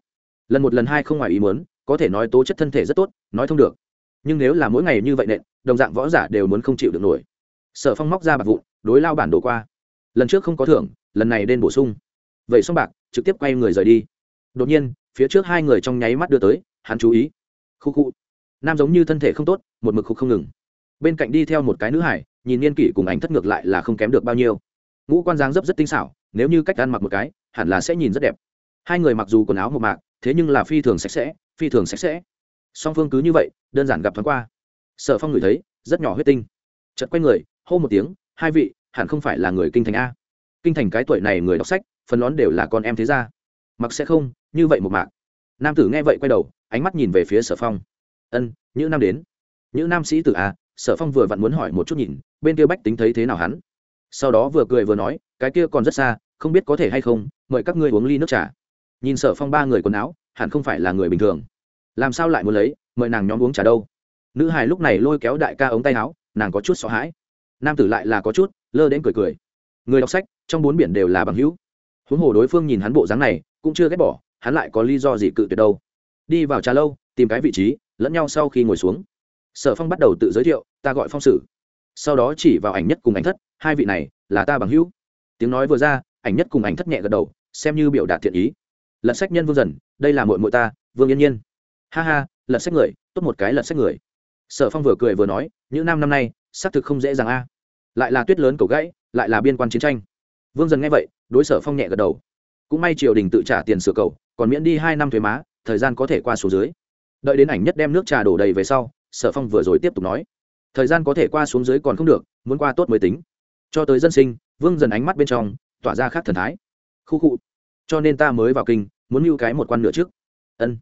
Lần một lần hai không ngoài ý muốn, có thể nói tố chất thân thể rất tốt, nói thông được. Nhưng nếu là mỗi ngày như vậy nện, đồng dạng võ giả đều muốn không chịu được nổi. Sở phong móc ra bạc vụn, đối lao bản đổ qua. Lần trước không có thưởng, lần này đen bổ sung. Vậy xong bạc, trực tiếp quay người rời đi. Đột nhiên, phía trước hai người trong nháy mắt đưa tới, hắn chú ý. Khu khu nam giống như thân thể không tốt, một mực khục không ngừng. Bên cạnh đi theo một cái nữ hải, nhìn niên kỷ cùng ảnh thất ngược lại là không kém được bao nhiêu. Ngũ quan dáng dấp rất tinh xảo, nếu như cách ăn mặc một cái, hẳn là sẽ nhìn rất đẹp. Hai người mặc dù quần áo một mạc, thế nhưng là phi thường sạch sẽ, phi thường sạch sẽ. Song phương cứ như vậy, đơn giản gặp thoáng qua. Sở phong ngửi thấy, rất nhỏ huyết tinh. Chật quay người, hô một tiếng, hai vị, hẳn không phải là người kinh thành a. Kinh thành cái tuổi này người đọc sách, phần lớn đều là con em thế gia. Mặc sẽ không, như vậy một mạc. Nam tử nghe vậy quay đầu, ánh mắt nhìn về phía sở phong ân những năm đến. Những nam sĩ tử a sở phong vừa vặn muốn hỏi một chút nhìn, bên kia bách tính thấy thế nào hắn? Sau đó vừa cười vừa nói, cái kia còn rất xa, không biết có thể hay không, mời các ngươi uống ly nước trà. Nhìn sở phong ba người quần áo, hẳn không phải là người bình thường. Làm sao lại muốn lấy, mời nàng nhóm uống trà đâu? Nữ hài lúc này lôi kéo đại ca ống tay áo, nàng có chút sợ hãi. Nam tử lại là có chút, lơ đến cười cười. Người đọc sách, trong bốn biển đều là bằng hữu. Huống hồ đối phương nhìn hắn bộ dáng này, cũng chưa ghét bỏ, hắn lại có lý do gì cự tuyệt đâu. Đi vào trà lâu, tìm cái vị trí lẫn nhau sau khi ngồi xuống. Sở phong bắt đầu tự giới thiệu, ta gọi phong sử. Sau đó chỉ vào ảnh nhất cùng ảnh thất, hai vị này là ta bằng hữu. Tiếng nói vừa ra, ảnh nhất cùng ảnh thất nhẹ gật đầu, xem như biểu đạt thiện ý. Lật sách nhân vương dần, đây là mội mội ta, vương yên nhiên. Ha ha, lật sách người, tốt một cái lật sách người. Sở phong vừa cười vừa nói những năm năm nay, xác thực không dễ dàng a. Lại là tuyết lớn cầu gãy, lại là biên quan chiến tranh. Vương dần nghe vậy, đối sở phong nhẹ gật đầu. Cũng may triều đình tự trả tiền sửa cầu, còn miễn đi hai năm thuế má, thời gian có thể qua số dưới đợi đến ảnh nhất đem nước trà đổ đầy về sau, sở phong vừa rồi tiếp tục nói, thời gian có thể qua xuống dưới còn không được, muốn qua tốt mới tính. Cho tới dân sinh, vương dần ánh mắt bên trong, tỏa ra khác thần thái. Khu khu, cho nên ta mới vào kinh, muốn mưu cái một quan nữa trước. Ân.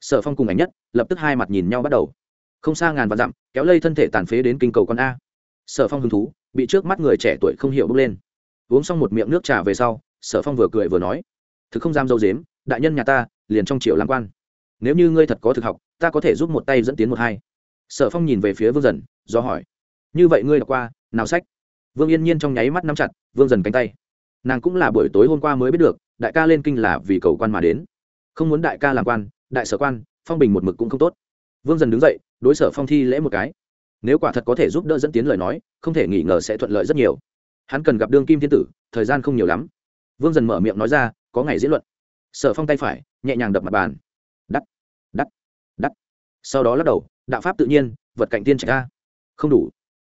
Sở phong cùng ảnh nhất, lập tức hai mặt nhìn nhau bắt đầu. Không xa ngàn vạn dặm, kéo lây thân thể tàn phế đến kinh cầu con a. Sở phong hứng thú, bị trước mắt người trẻ tuổi không hiểu bước lên. Uống xong một miệng nước trà về sau, sở phong vừa cười vừa nói, thực không dám dâu dếm, đại nhân nhà ta, liền trong triệu làm quan. Nếu như ngươi thật có thực học ta có thể giúp một tay dẫn tiến một hai. Sở phong nhìn về phía vương dần, do hỏi, như vậy ngươi đọc qua, nào sách? Vương yên nhiên trong nháy mắt nắm chặt, vương dần cánh tay. Nàng cũng là buổi tối hôm qua mới biết được, đại ca lên kinh là vì cầu quan mà đến. Không muốn đại ca làm quan, đại sở quan, phong bình một mực cũng không tốt. Vương dần đứng dậy, đối sở phong thi lễ một cái. Nếu quả thật có thể giúp đỡ dẫn tiến lời nói, không thể nghi ngờ sẽ thuận lợi rất nhiều. Hắn cần gặp đương kim thiên tử, thời gian không nhiều lắm. Vương dần mở miệng nói ra, có ngày diễn luận. Sở phong tay phải, nhẹ nhàng đập mặt bàn sau đó lắc đầu, đạo pháp tự nhiên, vật cạnh tiên trạch ra không đủ.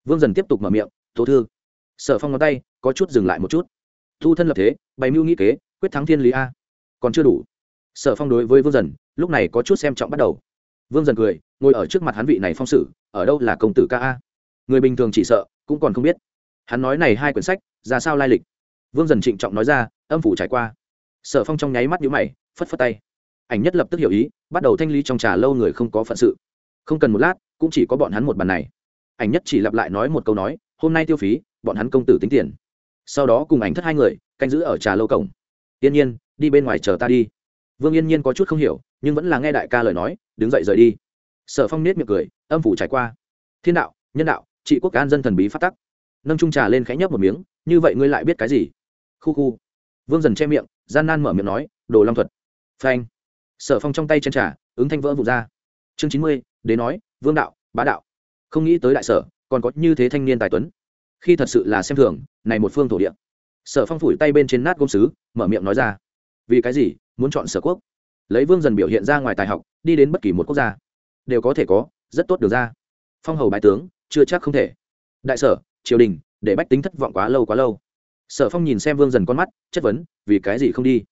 Vương dần tiếp tục mở miệng, tố thư. Sở phong ngón tay có chút dừng lại một chút. Thu thân lập thế, bày mưu nghĩ kế, quyết thắng thiên lý a. Còn chưa đủ. Sở phong đối với vương dần, lúc này có chút xem trọng bắt đầu. Vương dần cười, ngồi ở trước mặt hắn vị này phong sử, ở đâu là công tử ca a? Người bình thường chỉ sợ, cũng còn không biết. Hắn nói này hai quyển sách, ra sao lai lịch? Vương dần trịnh trọng nói ra, âm phủ trải qua. Sở phong trong nháy mắt nhũ mày, phất phất tay ảnh nhất lập tức hiểu ý, bắt đầu thanh lý trong trà lâu người không có phận sự. Không cần một lát, cũng chỉ có bọn hắn một bàn này. Ảnh nhất chỉ lặp lại nói một câu nói, hôm nay tiêu phí, bọn hắn công tử tính tiền. Sau đó cùng ảnh thất hai người, canh giữ ở trà lâu cổng. Yên nhiên, đi bên ngoài chờ ta đi. Vương yên nhiên có chút không hiểu, nhưng vẫn là nghe đại ca lời nói, đứng dậy rời đi. Sở phong nết miệng cười, âm phủ trải qua. Thiên đạo, nhân đạo, trị quốc an dân thần bí phát tắc. Nâng trung trà lên khẽ nhấp một miếng, như vậy ngươi lại biết cái gì? Khu khu. Vương dần che miệng, gian nan mở miệng nói, đồ long thuật. Phanh sở phong trong tay chân trà, ứng thanh vỡ vụ ra. Chương chín mươi, đế nói, vương đạo, bá đạo. Không nghĩ tới đại sở, còn có như thế thanh niên tài tuấn. Khi thật sự là xem thường, này một phương thổ địa. Sở phong phủi tay bên trên nát gôm sứ, mở miệng nói ra. Vì cái gì? Muốn chọn sở quốc. Lấy vương dần biểu hiện ra ngoài tài học, đi đến bất kỳ một quốc gia. Đều có thể có, rất tốt được ra. Phong hầu bái tướng, chưa chắc không thể. Đại sở, triều đình, để bách tính thất vọng quá lâu quá lâu. Sở phong nhìn xem vương dần con mắt, chất vấn, vì cái gì không đi?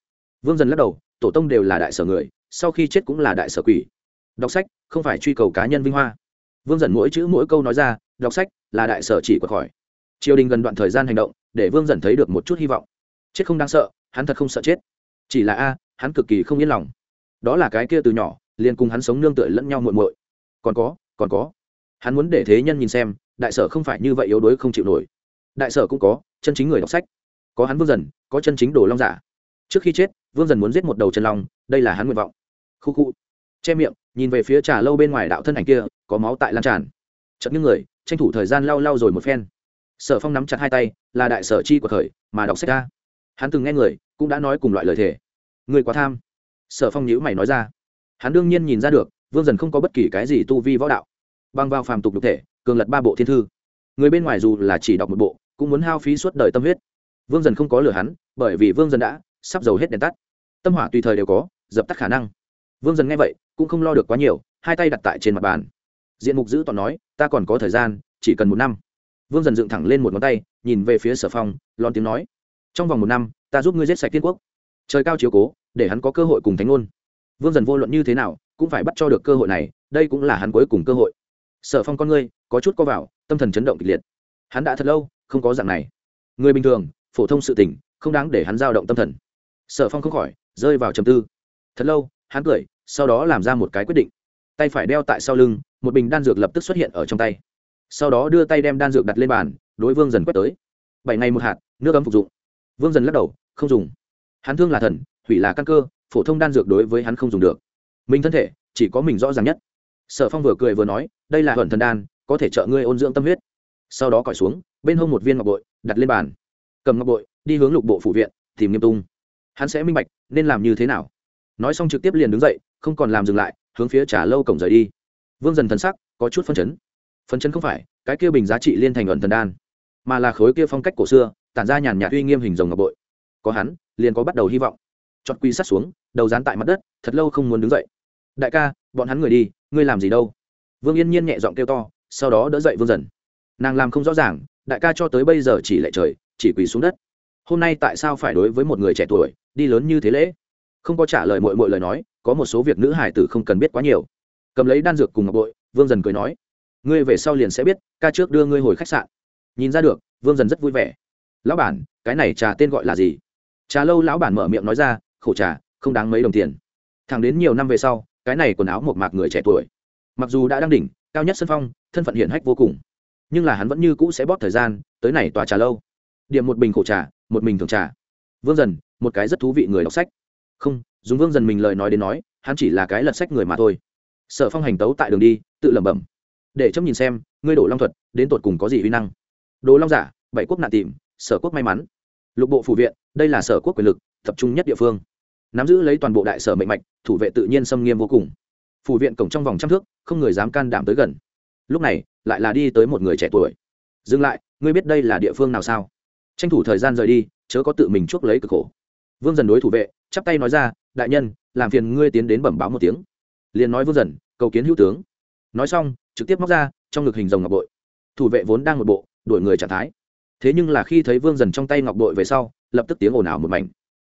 Vương dần lắc đầu, tổ tông đều là đại sở người sau khi chết cũng là đại sở quỷ. Đọc sách, không phải truy cầu cá nhân vinh hoa. Vương dần mỗi chữ mỗi câu nói ra, đọc sách là đại sở chỉ quật khỏi. Triều đình gần đoạn thời gian hành động, để vương dần thấy được một chút hy vọng. Chết không đáng sợ, hắn thật không sợ chết. Chỉ là a, hắn cực kỳ không yên lòng. Đó là cái kia từ nhỏ, liền cùng hắn sống nương tựa lẫn nhau muội muội. Còn có còn có. Hắn muốn để thế nhân nhìn xem, đại sở không phải như vậy yếu đuối không chịu nổi. Đại sở cũng có, chân chính người đọc sách. Có hắn vương dần, có chân chính đồ long giả trước khi chết, vương dần muốn giết một đầu chân long, đây là hắn nguyện vọng. Khu khu. Che miệng, nhìn về phía trà lâu bên ngoài đạo thân ảnh kia, có máu tại lan tràn. Chật những người, tranh thủ thời gian lau lau rồi một phen. Sở phong nắm chặt hai tay, là đại sở chi của khởi mà đọc sách ra. Hắn từng nghe người, cũng đã nói cùng loại lời thề. Người quá tham. Sở phong nhữ mày nói ra. Hắn đương nhiên nhìn ra được, vương dần không có bất kỳ cái gì tu vi võ đạo. Băng vào phàm tục đục thể, cường lật ba bộ thiên thư. Người bên ngoài dù là chỉ đọc một bộ, cũng muốn hao phí suốt đời tâm huyết. Vương dần không có lừa hắn, bởi vì vương dần đã sắp dầu hết đèn tắt. Tâm hỏa tùy thời đều có, dập tắt khả năng. Vương dần nghe vậy, cũng không lo được quá nhiều, hai tay đặt tại trên mặt bàn. Diện mục giữ toàn nói, ta còn có thời gian, chỉ cần một năm. Vương dần dựng thẳng lên một ngón tay, nhìn về phía sở phong lon tiếng nói, trong vòng một năm, ta giúp ngươi giết sạch tiên quốc. Trời cao chiếu cố, để hắn có cơ hội cùng thánh ngôn. Vương dần vô luận như thế nào, cũng phải bắt cho được cơ hội này, đây cũng là hắn cuối cùng cơ hội. Sở phong con ngươi, có chút co vào, tâm thần chấn động kịch liệt. Hắn đã thật lâu không có dạng này. Người bình thường, phổ thông sự tình, không đáng để hắn dao động tâm thần sở phong không khỏi, rơi vào trầm tư. Thật lâu, hắn cười, sau đó làm ra một cái quyết định. Tay phải đeo tại sau lưng, một bình đan dược lập tức xuất hiện ở trong tay. Sau đó đưa tay đem đan dược đặt lên bàn, đối vương dần quét tới. Bảy ngày một hạt, nước ấm phục dụng. Vương dần lắc đầu, không dùng. Hắn thương là thần, hủy là căn cơ, phổ thông đan dược đối với hắn không dùng được. Mình thân thể, chỉ có mình rõ ràng nhất. Sở phong vừa cười vừa nói, đây là thuần thần đan, có thể trợ ngươi ôn dưỡng tâm huyết. Sau đó cõi xuống, bên hông một viên ngọc bội, đặt lên bàn. Cầm ngọc bội, đi hướng lục bộ phủ viện, tìm nghiêm tung hắn sẽ minh bạch nên làm như thế nào. Nói xong trực tiếp liền đứng dậy, không còn làm dừng lại, hướng phía trả lâu cổng rời đi. Vương dần thần sắc có chút phân chấn. Phân chấn không phải, cái kia bình giá trị liên thành ẩn thần đan, mà là khối kia phong cách cổ xưa, tản ra nhàn nhạt uy nghiêm hình rồng ngọc bội. Có hắn, liền có bắt đầu hy vọng. Chọn quy sát xuống, đầu dán tại mặt đất, thật lâu không muốn đứng dậy. Đại ca, bọn hắn người đi, ngươi làm gì đâu? Vương yên nhiên nhẹ giọng kêu to, sau đó đỡ dậy vương dần. Nàng làm không rõ ràng, đại ca cho tới bây giờ chỉ lệ trời, chỉ quỳ xuống đất. Hôm nay tại sao phải đối với một người trẻ tuổi đi lớn như thế lễ. Không có trả lời mọi mọi lời nói, có một số việc nữ hải tử không cần biết quá nhiều. Cầm lấy đan dược cùng ngọc bội, vương dần cười nói, ngươi về sau liền sẽ biết, ca trước đưa ngươi hồi khách sạn. Nhìn ra được, vương dần rất vui vẻ. Lão bản, cái này trà tên gọi là gì? Trà lâu lão bản mở miệng nói ra, khổ trà, không đáng mấy đồng tiền. Thẳng đến nhiều năm về sau, cái này quần áo một mạc người trẻ tuổi. Mặc dù đã đang đỉnh, cao nhất sân phong, thân phận hiển hách vô cùng. Nhưng là hắn vẫn như cũ sẽ bóp thời gian, tới này tòa trà lâu. Điểm một bình khổ trà, một bình thường trà. Vương dần một cái rất thú vị người đọc sách. Không dùng vương dần mình lời nói đến nói, hắn chỉ là cái lật sách người mà thôi. Sở phong hành tấu tại đường đi, tự lẩm bẩm. Để chấm nhìn xem, ngươi đổ long thuật, đến tột cùng có gì uy năng? Đồ long giả, bảy quốc nạn tìm, sở quốc may mắn. Lục bộ phủ viện, đây là sở quốc quyền lực, tập trung nhất địa phương. Nắm giữ lấy toàn bộ đại sở mệnh mạch, thủ vệ tự nhiên xâm nghiêm vô cùng. Phủ viện cổng trong vòng trăm thước, không người dám can đảm tới gần. Lúc này, lại là đi tới một người trẻ tuổi. Dừng lại, ngươi biết đây là địa phương nào sao? Tranh thủ thời gian rời đi, chớ có tự mình chuốc lấy cực khổ vương dần đối thủ vệ, chắp tay nói ra, đại nhân, làm phiền ngươi tiến đến bẩm báo một tiếng. Liền nói vương dần, cầu kiến hữu tướng. Nói xong, trực tiếp móc ra, trong ngực hình rồng ngọc bội. Thủ vệ vốn đang một bộ, đuổi người trạng thái. Thế nhưng là khi thấy vương dần trong tay ngọc bội về sau, lập tức tiếng ồn ào một mảnh.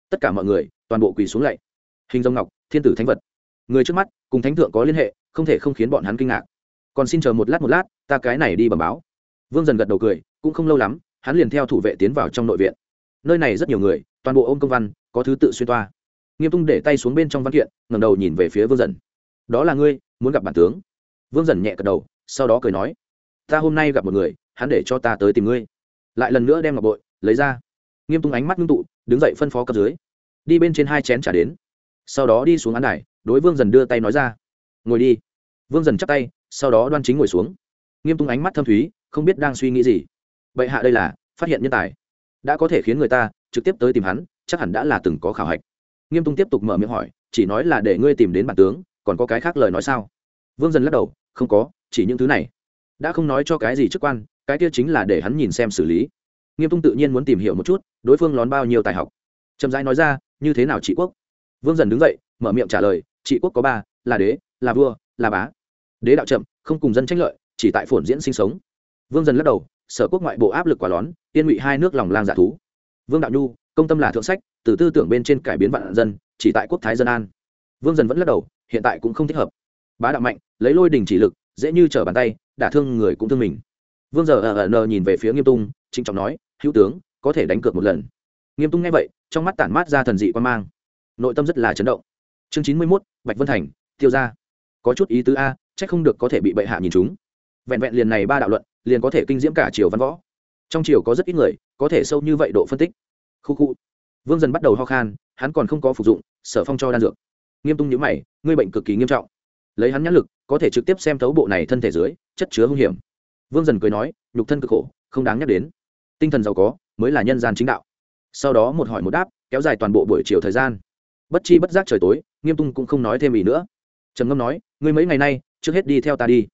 Tất cả mọi người, toàn bộ quỳ xuống lạy. Hình rồng ngọc, thiên tử thánh vật. Người trước mắt, cùng thánh thượng có liên hệ, không thể không khiến bọn hắn kinh ngạc. Còn xin chờ một lát một lát, ta cái này đi bẩm báo. Vương dần gật đầu cười, cũng không lâu lắm, hắn liền theo thủ vệ tiến vào trong nội viện. Nơi này rất nhiều người toàn bộ ôm công văn, có thứ tự xuyên toa. Nghiêm tung để tay xuống bên trong văn kiện ngầm đầu nhìn về phía vương dần. Đó là ngươi, muốn gặp bản tướng? Vương dần nhẹ gật đầu, sau đó cười nói, ta hôm nay gặp một người, hắn để cho ta tới tìm ngươi. Lại lần nữa đem ngọc bội, lấy ra. Nghiêm tung ánh mắt ngưng tụ, đứng dậy phân phó cấp dưới. Đi bên trên hai chén trả đến. Sau đó đi xuống án đài, đối vương dần đưa tay nói ra, ngồi đi. Vương dần chắp tay, sau đó đoan chính ngồi xuống. Nghiêm tung ánh mắt thâm thúy, không biết đang suy nghĩ gì. Vậy hạ đây là, phát hiện nhân tài, đã có thể khiến người ta trực tiếp tới tìm hắn, chắc hẳn đã là từng có khảo hạch. Nghiêm tung tiếp tục mở miệng hỏi, chỉ nói là để ngươi tìm đến bản tướng, còn có cái khác lời nói sao? Vương dần lắc đầu, không có, chỉ những thứ này. Đã không nói cho cái gì chức quan, cái kia chính là để hắn nhìn xem xử lý. Nghiêm tung tự nhiên muốn tìm hiểu một chút, đối phương lón bao nhiêu tài học. Trầm rãi nói ra, như thế nào trị quốc? Vương dần đứng dậy, mở miệng trả lời, trị quốc có ba, là đế, là vua, là bá. Đế đạo chậm, không cùng dân tranh lợi, chỉ tại phổn diễn sinh sống. Vương dần lắc đầu, sở quốc ngoại bộ áp lực quả lón tiên ngụy hai nước lòng lang giả thú vương đạo nhu, công tâm là thượng sách, từ tư tưởng bên trên cải biến vạn dân, chỉ tại quốc thái dân an. Vương dần vẫn lắc đầu, hiện tại cũng không thích hợp. Bá đạo mạnh, lấy lôi đình chỉ lực, dễ như trở bàn tay, đả thương người cũng thương mình. Vương giờ ở ờ, ờ, nờ nhìn về phía nghiêm tung, trịnh trọng nói, hữu tướng, có thể đánh cược một lần. Nghiêm tung nghe vậy, trong mắt tản mát ra thần dị quan mang. Nội tâm rất là chấn động. Chương chín mươi mốt, bạch vân thành, tiêu ra có chút ý tứ a c h ắ c không được có thể bị bệ hạ nhìn chúng. Vẹn vẹn liền này ba đạo luận, liền có thể kinh diễm cả triều văn võ trong triều có rất ít người, có thể sâu như vậy độ phân tích. Khu khu. Vương dần bắt đầu ho khan, hắn còn không có phục dụng, sở phong cho đan dược. Nghiêm tung nhữ mày, ngươi bệnh cực kỳ nghiêm trọng. Lấy hắn nhãn lực, có thể trực tiếp xem thấu bộ này thân thể dưới, chất chứa hung hiểm. Vương dần cười nói, nhục thân cực khổ, không đáng nhắc đến. Tinh thần giàu có, mới là nhân gian chính đạo. Sau đó một hỏi một đáp, kéo dài toàn bộ buổi chiều thời gian. Bất chi bất giác trời tối, nghiêm tung cũng không nói thêm gì nữa. Trầm ngâm nói, ngươi mấy ngày nay, trước hết đi theo ta đi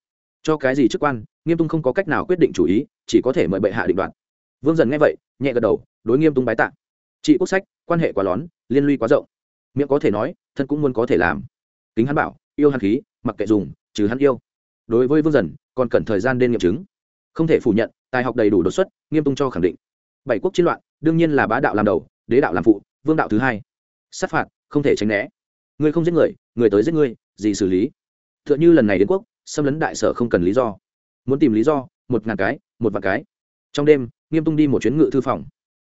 cho cái gì chức quan, nghiêm tung không có cách nào quyết định chủ ý, chỉ có thể mời bệ hạ định đoạt. Vương dần nghe vậy, nhẹ gật đầu, đối nghiêm tung bái tạ. Trị quốc sách, quan hệ quá lón, liên lụy quá rộng. Miệng có thể nói, thân cũng muốn có thể làm. Kính hắn bảo, yêu hắn khí, mặc kệ dùng, trừ hắn yêu. Đối với vương dần, còn cần thời gian đen nghiệm chứng. Không thể phủ nhận, tài học đầy đủ đột xuất, nghiêm tung cho khẳng định. Bảy quốc chiến loạn, đương nhiên là bá đạo làm đầu, đế đạo làm phụ, vương đạo thứ hai. Sát phạt, không thể tránh né. Người không giết người người tới giết ngươi gì xử lý? T h ư ợ n h ư lần này đến quốc xâm lấn đại sở không cần lý do. Muốn tìm lý do, một ngàn cái, một vạn cái. Trong đêm, nghiêm tung đi một chuyến ngự thư phòng.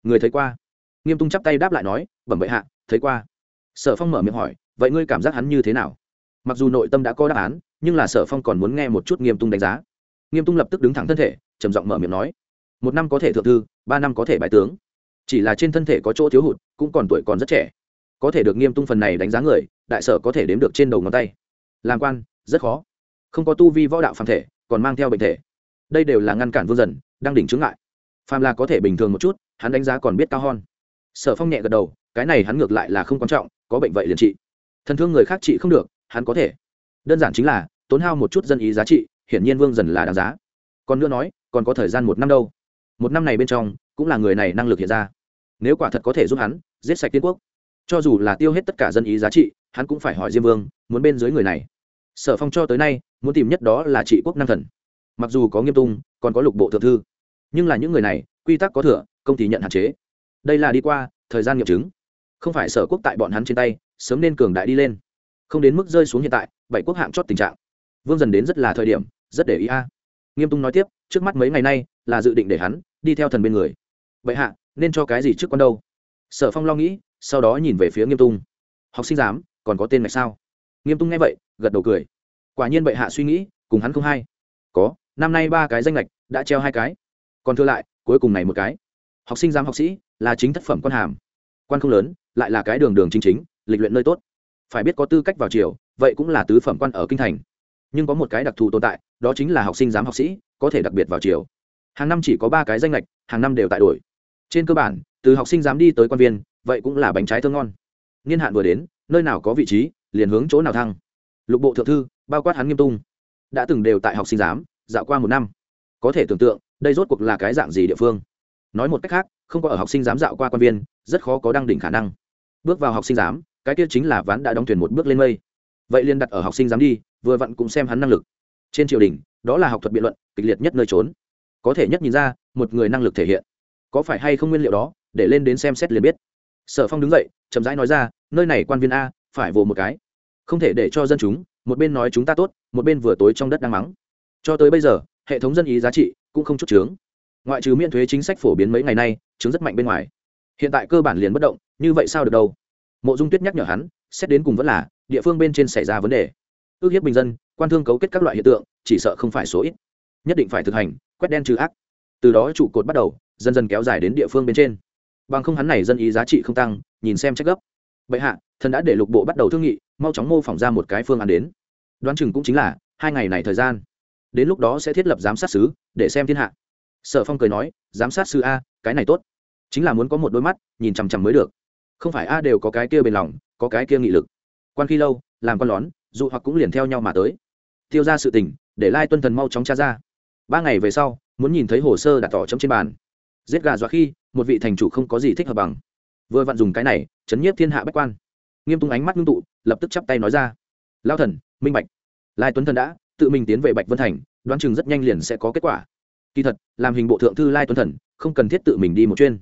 Người thấy qua? Nghiêm tung chắp tay đáp lại nói, bẩm bệ hạ, thấy qua. Sở phong mở miệng hỏi, vậy ngươi cảm giác hắn như thế nào? Mặc dù nội tâm đã có đáp án, nhưng là sở phong còn muốn nghe một chút nghiêm tung đánh giá. Nghiêm tung lập tức đứng thẳng thân thể, trầm giọng mở miệng nói, một năm có thể thượng thư, ba năm có thể bài tướng. Chỉ là trên thân thể có chỗ thiếu hụt, cũng còn tuổi còn rất trẻ. Có thể được nghiêm tung phần này đánh giá người, đại sở có thể đếm được trên đầu ngón tay. Làm quan, rất khó không có tu vi võ đạo phàm thể, còn mang theo bệnh thể. Đây đều là ngăn cản vương dần, đang đỉnh chứng ngại. phàm là có thể bình thường một chút, hắn đánh giá còn biết cao hơn. Sở phong nhẹ gật đầu, cái này hắn ngược lại là không quan trọng, có bệnh vậy liền trị. Thần thương người khác trị không được, hắn có thể. Đơn giản chính là, tốn hao một chút dân ý giá trị, hiển nhiên vương dần là đáng giá. Còn nữa nói, còn có thời gian một năm đâu. Một năm này bên trong, cũng là người này năng lực hiện ra. Nếu quả thật có thể giúp hắn, giết sạch tiên quốc. Cho dù là tiêu hết tất cả dân ý giá trị, hắn cũng phải hỏi diêm vương, muốn bên dưới người này sở phong cho tới nay, muốn tìm nhất đó là trị quốc năng thần. Mặc dù có nghiêm tung, còn có lục bộ thượng thư. Nhưng là những người này, quy tắc có thừa, công ty nhận hạn chế. Đây là đi qua, thời gian nghiệm chứng. Không phải sở quốc tại bọn hắn trên tay, sớm nên cường đại đi lên. Không đến mức rơi xuống hiện tại, bảy quốc hạng chót tình trạng. Vương dần đến rất là thời điểm, rất để ý a. Nghiêm tung nói tiếp, trước mắt mấy ngày nay, là dự định để hắn, đi theo thần bên người. Vậy hạ, nên cho cái gì trước con đâu? Sở phong lo nghĩ, sau đó nhìn về phía nghiêm tung. Học sinh giám, còn có tên mạch sao? Nghiêm tung nghe vậy gật đầu cười. Quả nhiên bệ hạ suy nghĩ, cùng hắn không hay. Có, năm nay ba cái danh lệch đã treo hai cái. Còn thưa lại, cuối cùng này một cái. Học sinh giám học sĩ là chính thất phẩm quan hàm. Quan không lớn, lại là cái đường đường chính chính, lịch luyện nơi tốt. Phải biết có tư cách vào triều, vậy cũng là tứ phẩm quan ở kinh thành. Nhưng có một cái đặc thù tồn tại, đó chính là học sinh giám học sĩ có thể đặc biệt vào triều. Hàng năm chỉ có ba cái danh lệch, hàng năm đều tại đổi. Trên cơ bản, từ học sinh giám đi tới quan viên, vậy cũng là bánh trái thơ ngon. Niên hạn vừa đến, nơi nào có vị trí, liền hướng chỗ nào thăng lục bộ thượng thư, bao quát hắn nghiêm tung, đã từng đều tại học sinh giám, dạo qua một năm. Có thể tưởng tượng, đây rốt cuộc là cái dạng gì địa phương. Nói một cách khác, không có ở học sinh giám dạo qua quan viên, rất khó có đăng đỉnh khả năng. Bước vào học sinh giám, cái kia chính là ván đã đóng thuyền một bước lên mây. Vậy liền đặt ở học sinh giám đi, vừa vặn cũng xem hắn năng lực. Trên triều đình, đó là học thuật biện luận, kịch liệt nhất nơi trốn. Có thể nhất nhìn ra, một người năng lực thể hiện. Có phải hay không nguyên liệu đó, để lên đến xem xét liền biết. Sở phong đứng dậy, chậm rãi nói ra, nơi này quan viên a, phải vồ một cái không thể để cho dân chúng, một bên nói chúng ta tốt, một bên vừa tối trong đất đang mắng. Cho tới bây giờ, hệ thống dân ý giá trị cũng không chút chướng. Ngoại trừ miễn thuế chính sách phổ biến mấy ngày nay chứng rất mạnh bên ngoài. Hiện tại cơ bản liền bất động, như vậy sao được đâu? Mộ dung tuyết nhắc nhở hắn, xét đến cùng vẫn là, địa phương bên trên xảy ra vấn đề. Ước hiếp bình dân, quan thương cấu kết các loại hiện tượng, chỉ sợ không phải số ít. Nhất định phải thực hành, quét đen trừ ác. Từ đó trụ cột bắt đầu, dần dần kéo dài đến địa phương bên trên. Bằng không hắn này dân ý giá trị không tăng, nhìn xem trách gấp. Bệ hạ thần đã để lục bộ bắt đầu thương nghị, mau chóng mô phỏng ra một cái phương án đến. Đoán chừng cũng chính là hai ngày này thời gian. Đến lúc đó sẽ thiết lập giám sát sứ để xem thiên hạ. Sở phong cười nói, giám sát sư a, cái này tốt. Chính là muốn có một đôi mắt, nhìn chằm chằm mới được. Không phải a đều có cái kia bền lòng, có cái kia nghị lực. Quan khi lâu, làm con lón dụ hoặc cũng liền theo nhau mà tới. Tiêu ra sự tình, để lai tuân thần mau chóng tra ra. Ba ngày về sau, muốn nhìn thấy hồ sơ đặt tỏ chấm trên bàn. Giết gà dọa khi, một vị thành chủ không có gì thích hợp bằng. Vừa vặn dùng cái này, chấn nhiếp thiên hạ bách quan nghiêm tung ánh mắt ngưng tụ, lập tức chắp tay nói ra. Lao thần, minh bạch. Lai tuấn thần đã tự mình tiến về bạch vân thành, đoán chừng rất nhanh liền sẽ có kết quả. Kỳ thật, làm hình bộ thượng thư lai tuấn thần, không cần thiết tự mình đi một chuyên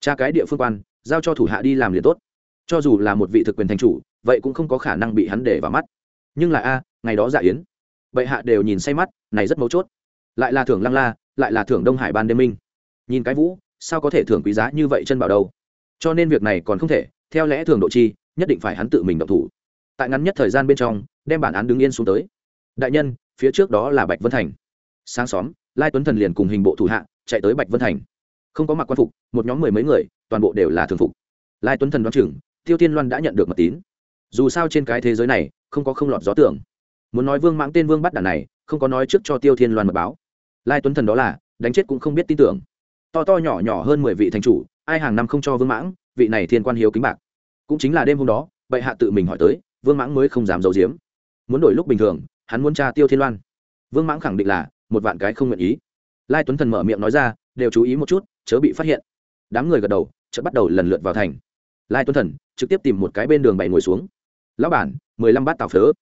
tra cái địa phương quan, giao cho thủ hạ đi làm liền tốt. Cho dù là một vị thực quyền thành chủ, vậy cũng không có khả năng bị hắn để vào mắt. Nhưng là a, ngày đó dạ yến. Bệ hạ đều nhìn say mắt, này rất mấu chốt. Lại là thưởng lăng la, lại là thưởng đông hải ban đêm minh. Nhìn cái vũ, sao có thể thưởng quý giá như vậy chân bảo đâu? Cho nên việc này còn không thể, theo lẽ thường độ chi nhất định phải hắn tự mình động thủ. Tại ngắn nhất thời gian bên trong, đem bản án đứng yên xuống tới. Đại nhân, phía trước đó là bạch vân thành. Sáng xóm lai tuấn thần liền cùng hình bộ thủ hạ chạy tới bạch vân thành. Không có mặc quan phục, một nhóm mười mấy người, toàn bộ đều là thường phục. Lai tuấn thần đoán chừng, tiêu tiên loan đã nhận được mật tín. Dù sao trên cái thế giới này, không có không lọt gió tưởng. Muốn nói vương mãng tên vương bắt đàn này, không có nói trước cho tiêu thiên loan mật báo. Lai tuấn thần đó là, đánh chết cũng không biết tin tưởng. To to nhỏ nhỏ hơn mười vị thành chủ, ai hàng năm không cho vương mãng, vị này thiên quan hiếu kính bạc cũng chính là đêm hôm đó, bệ hạ tự mình hỏi tới, vương mãng mới không dám giấu giếm. Muốn đổi lúc bình thường, hắn muốn tra tiêu thiên loan. Vương mãng khẳng định là, một vạn cái không nguyện ý. Lai tuấn thần mở miệng nói ra, đều chú ý một chút, chớ bị phát hiện. Đám người gật đầu, chợt bắt đầu lần lượt vào thành. Lai tuấn thần trực tiếp tìm một cái bên đường bày ngồi xuống. Lão bản, mười lăm bát tàu phớ.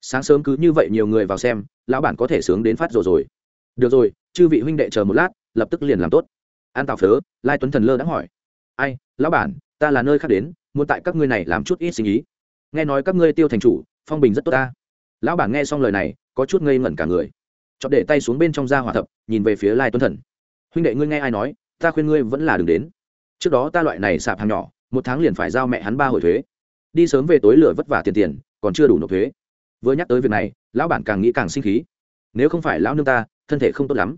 Sáng sớm cứ như vậy nhiều người vào xem, lão bản có thể sướng đến phát rồi rồi. Được rồi, chư vị huynh đệ chờ một lát, lập tức liền làm tốt. An tàu phớ? Lai tuấn thần lơ đã hỏi. Ai, lão bản ta là nơi khác đến, muốn tại các ngươi này làm chút ít sinh ý nghe nói các ngươi tiêu thành chủ, phong bình rất tốt ta. Lão bản nghe xong lời này, có chút ngây ngẩn cả người. Chọn để tay xuống bên trong da hỏa thập, nhìn về phía lai tuấn thần. Huynh đệ ngươi nghe ai nói, ta khuyên ngươi vẫn là đừng đến. Trước đó ta loại này sạp hàng nhỏ, một tháng liền phải giao mẹ hắn ba hồi thuế. Đi sớm về tối lửa vất vả tiền tiền, còn chưa đủ nộp thuế. Vừa nhắc tới việc này, lão bản càng nghĩ càng sinh khí. Nếu không phải lão nương ta, thân thể không tốt lắm.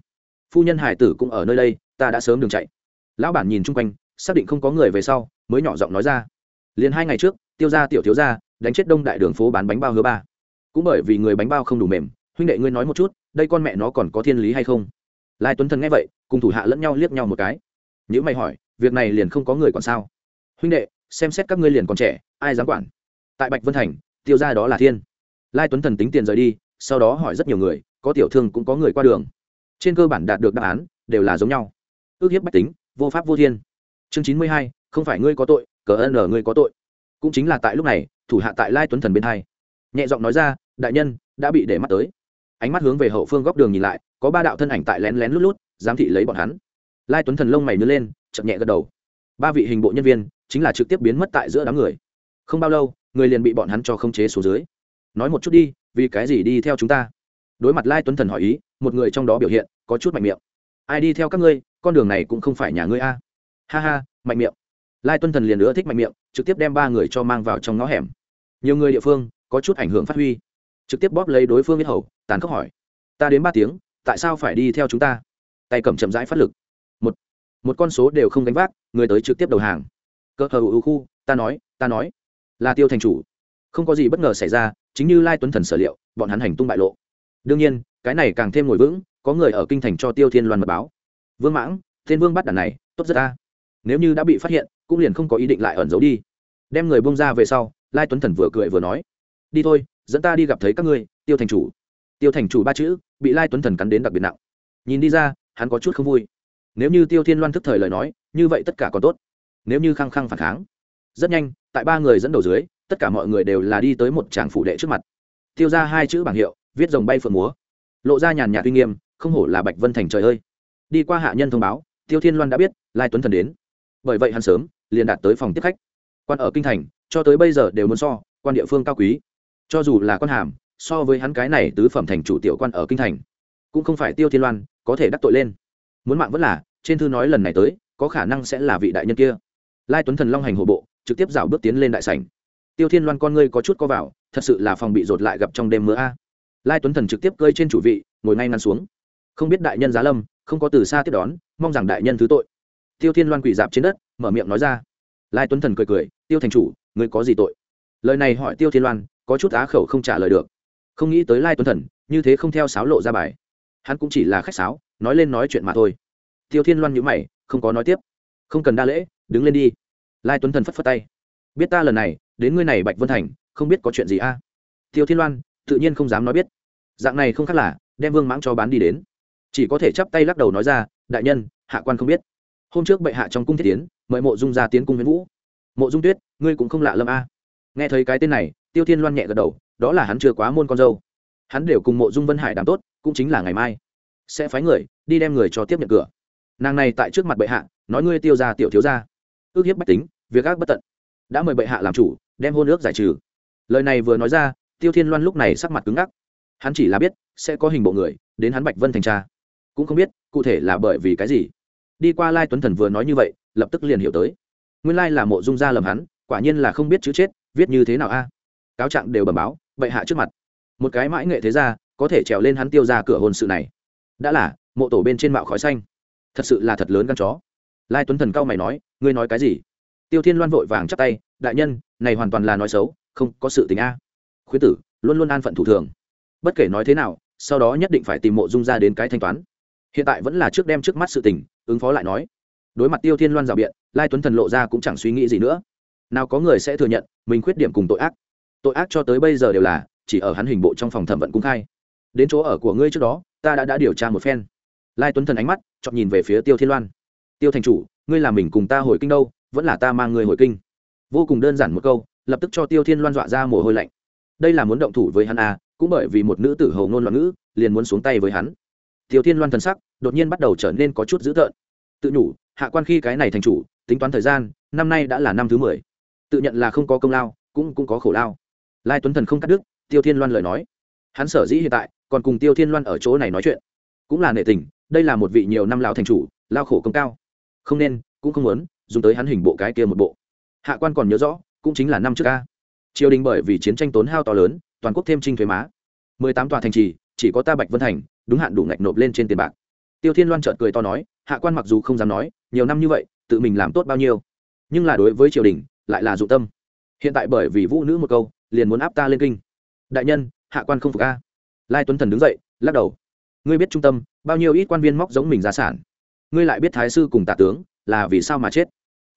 Phu nhân hải tử cũng ở nơi đây, ta đã sớm đường chạy. Lão bản nhìn chung quanh xác định không có người về sau, mới nhỏ giọng nói ra. Liền hai ngày trước, tiêu ra tiểu thiếu ra đánh chết đông đại đường phố bán bánh bao hứa ba. Cũng bởi vì người bánh bao không đủ mềm, huynh đệ ngươi nói một chút, đây con mẹ nó còn có thiên lý hay không? Lai tuấn thần nghe vậy, cùng thủ hạ lẫn nhau liếc nhau một cái. Nếu mày hỏi, việc này liền không có người còn sao? Huynh đệ, xem xét các ngươi liền còn trẻ, ai dám quản? Tại bạch vân thành, tiêu ra đó là thiên. Lai tuấn thần tính tiền rời đi, sau đó hỏi rất nhiều người, có tiểu thương cũng có người qua đường. Trên cơ bản đạt được đáp án, đều là giống nhau. Ước hiếp bách tính, vô pháp vô thiên chương chín mươi hai, không phải ngươi có tội, cờ ân ở ngươi có tội. Cũng chính là tại lúc này, thủ hạ tại lai tuấn thần bên hai. Nhẹ giọng nói ra, đại nhân, đã bị để mắt tới. Ánh mắt hướng về hậu phương góc đường nhìn lại, có ba đạo thân ảnh tại lén lén lút lút, giám thị lấy bọn hắn. Lai tuấn thần lông mày nhướng lên chậm nhẹ gật đầu. Ba vị hình bộ nhân viên, chính là trực tiếp biến mất tại giữa đám người. Không bao lâu, người liền bị bọn hắn cho không chế số dưới. Nói một chút đi, vì cái gì đi theo chúng ta? Đối mặt lai tuấn thần hỏi ý, một người trong đó biểu hiện có chút mạnh miệng. Ai đi theo các ngươi, con đường này cũng không phải nhà ngươi a ha ha, mạnh miệng. Lai Tuân thần liền nữa thích mạnh miệng, trực tiếp đem ba người cho mang vào trong ngõ hẻm. Nhiều người địa phương, có chút ảnh hưởng phát huy. Trực tiếp bóp lấy đối phương biết hầu, tàn khốc hỏi, ta đến ba tiếng, tại sao phải đi theo chúng ta? Tay cầm chậm rãi phát lực. Một một con số đều không đánh vác, người tới trực tiếp đầu hàng. Cơ hờ ưu khu, ta nói ta nói, là tiêu thành chủ. Không có gì bất ngờ xảy ra, chính như lai tuấn thần sở liệu, bọn hắn hành tung bại lộ. Đương nhiên, cái này càng thêm ngồi vững, có người ở kinh thành cho tiêu thiên loan mật báo. Vương mãng tên vương bắt đàn này, tốt rất ta nếu như đã bị phát hiện, cũng liền không có ý định lại ẩn giấu đi. Đem người bông ra về sau, lai tuấn thần vừa cười vừa nói, đi thôi, dẫn ta đi gặp thấy các ngươi, tiêu thành chủ. Tiêu thành chủ ba chữ, bị lai tuấn thần cắn đến đặc biệt nặng. Nhìn đi ra, hắn có chút không vui. Nếu như tiêu thiên loan thức thời lời nói, như vậy tất cả còn tốt. Nếu như khăng khăng phản kháng, rất nhanh, tại ba người dẫn đầu dưới, tất cả mọi người đều là đi tới một tràng phủ đệ trước mặt. Tiêu ra hai chữ bảng hiệu, viết dòng bay phượng múa. Lộ ra nhàn nhạt uy nghiêm, không hổ là bạch vân thành trời ơi. Đi qua hạ nhân thông báo, tiêu thiên loan đã biết, lai tuấn thần đến bởi vậy hắn sớm liền đạt tới phòng tiếp khách. Quan ở kinh thành, cho tới bây giờ đều muốn so quan địa phương cao quý. Cho dù là quan hàm, so với hắn cái này tứ phẩm thành chủ tiểu quan ở kinh thành, cũng không phải tiêu thiên loan có thể đắc tội lên. Muốn mạng vẫn là, trên thư nói lần này tới, có khả năng sẽ là vị đại nhân kia. Lai tuấn thần long hành hộ bộ, trực tiếp rảo bước tiến lên đại sảnh. Tiêu thiên loan con ngươi có chút co vào, thật sự là phòng bị rột lại gặp trong đêm mưa a. Lai tuấn thần trực tiếp cơi trên chủ vị, ngồi ngay ngăn xuống. Không biết đại nhân giá lâm, không có từ xa tiếp đón, mong rằng đại nhân thứ tội tiêu thiên loan quỳ dạp trên đất, mở miệng nói ra. Lai tuấn thần cười cười, tiêu thành chủ người có gì tội? Lời này hỏi tiêu thiên loan, có chút á khẩu không trả lời được. Không nghĩ tới lai tuấn thần, như thế không theo sáo lộ ra bài. Hắn cũng chỉ là khách sáo, nói lên nói chuyện mà thôi. Tiêu thiên loan nhữ mày, không có nói tiếp. Không cần đa lễ, đứng lên đi. Lai tuấn thần phất phất tay. Biết ta lần này, đến ngươi này bạch vân thành, không biết có chuyện gì a? Tiêu thiên loan, tự nhiên không dám nói biết. Dạng này không khác là, đem vương mãng cho bán đi đến. Chỉ có thể chắp tay lắc đầu nói ra, đại nhân, hạ quan không biết hôm trước bệ hạ trong cung thiết tiến, mời mộ dung ra tiến cung huyền vũ. Mộ dung tuyết, ngươi cũng không lạ lâm a. Nghe thấy cái tên này, tiêu thiên loan nhẹ gật đầu, đó là hắn chưa quá môn con dâu. Hắn đều cùng mộ dung vân hải đàm tốt, cũng chính là ngày mai. Sẽ phái người, đi đem người cho tiếp nhận cửa. Nàng này tại trước mặt bệ hạ, nói ngươi tiêu ra tiểu thiếu ra ước hiếp bách tính, việc ác bất tận. Đã mời bệ hạ làm chủ, đem hôn ước giải trừ. Lời này vừa nói ra, tiêu thiên loan lúc này sắc mặt cứng ngắc. Hắn chỉ là biết, sẽ có hình bộ người, đến hắn bạch vân thành tra. Cũng không biết, cụ thể là bởi vì cái gì đi qua lai tuấn thần vừa nói như vậy, lập tức liền hiểu tới. Nguyên lai là mộ dung gia lầm hắn, quả nhiên là không biết chữ chết, viết như thế nào a? Cáo trạng đều bẩm báo, bệ hạ trước mặt. Một cái mãi nghệ thế ra có thể trèo lên hắn tiêu ra cửa hồn sự này. Đã là, mộ tổ bên trên mạo khói xanh. Thật sự là thật lớn gan chó. Lai tuấn thần cao mày nói, ngươi nói cái gì? Tiêu thiên loan vội vàng chắp tay, đại nhân, này hoàn toàn là nói xấu, không có sự tình a. Khuyến tử, luôn luôn an phận thủ thường. Bất kể nói thế nào, sau đó nhất định phải tìm mộ dung ra đến cái thanh toán. Hiện tại vẫn là trước đem trước mắt sự tình ứng phó lại nói. Đối mặt tiêu thiên loan rào biện, lai tuấn thần lộ ra cũng chẳng suy nghĩ gì nữa. Nào có người sẽ thừa nhận, mình khuyết điểm cùng tội ác. Tội ác cho tới bây giờ đều là chỉ ở hắn hình bộ trong phòng thẩm vận cung khai. Đến chỗ ở của ngươi trước đó, ta đã đã điều tra một phen. Lai tuấn thần ánh mắt chọn nhìn về phía tiêu thiên loan. Tiêu thành chủ, ngươi làm mình cùng ta hồi kinh đâu, vẫn là ta mang người hồi kinh. Vô cùng đơn giản một câu, lập tức cho tiêu thiên loan dọa ra mồ hôi lạnh. Đây là muốn động thủ với hắn à cũng bởi vì một nữ tử hầu ngôn loạn ngữ, liền muốn xuống tay với hắn tiêu thiên loan thần sắc đột nhiên bắt đầu trở nên có chút dữ tợn. Tự nhủ, hạ quan khi cái này thành chủ, tính toán thời gian, năm nay đã là năm thứ mười. Tự nhận là không có công lao, cũng cũng có khổ lao. Lai tuấn thần không cắt đứt tiêu thiên loan lời nói. Hắn sở dĩ hiện tại, còn cùng tiêu thiên loan ở chỗ này nói chuyện. Cũng là nệ tình, đây là một vị nhiều năm lao thành chủ, lao khổ công cao. Không nên, cũng không muốn, dùng tới hắn hình bộ cái kia một bộ. Hạ quan còn nhớ rõ, cũng chính là năm trước ca triều đình bởi vì chiến tranh tốn hao to lớn, toàn quốc thêm trinh thuế má. Mười tám tòa thành trì, chỉ có ta bạch vân thành đúng hạn đủ ngạch nộp lên trên tiền bạc. Tiêu thiên loan trợt cười to nói, hạ quan mặc dù không dám nói, nhiều năm như vậy, tự mình làm tốt bao nhiêu. Nhưng là đối với triều đình, lại là dụng tâm. Hiện tại bởi vì vũ nữ một câu, liền muốn áp ta lên kinh. Đại nhân, hạ quan không phục a. Lai tuấn thần đứng dậy, lắc đầu. Ngươi biết trung tâm, bao nhiêu ít quan viên móc giống mình gia sản. Ngươi lại biết thái sư cùng tả tướng, là vì sao mà chết.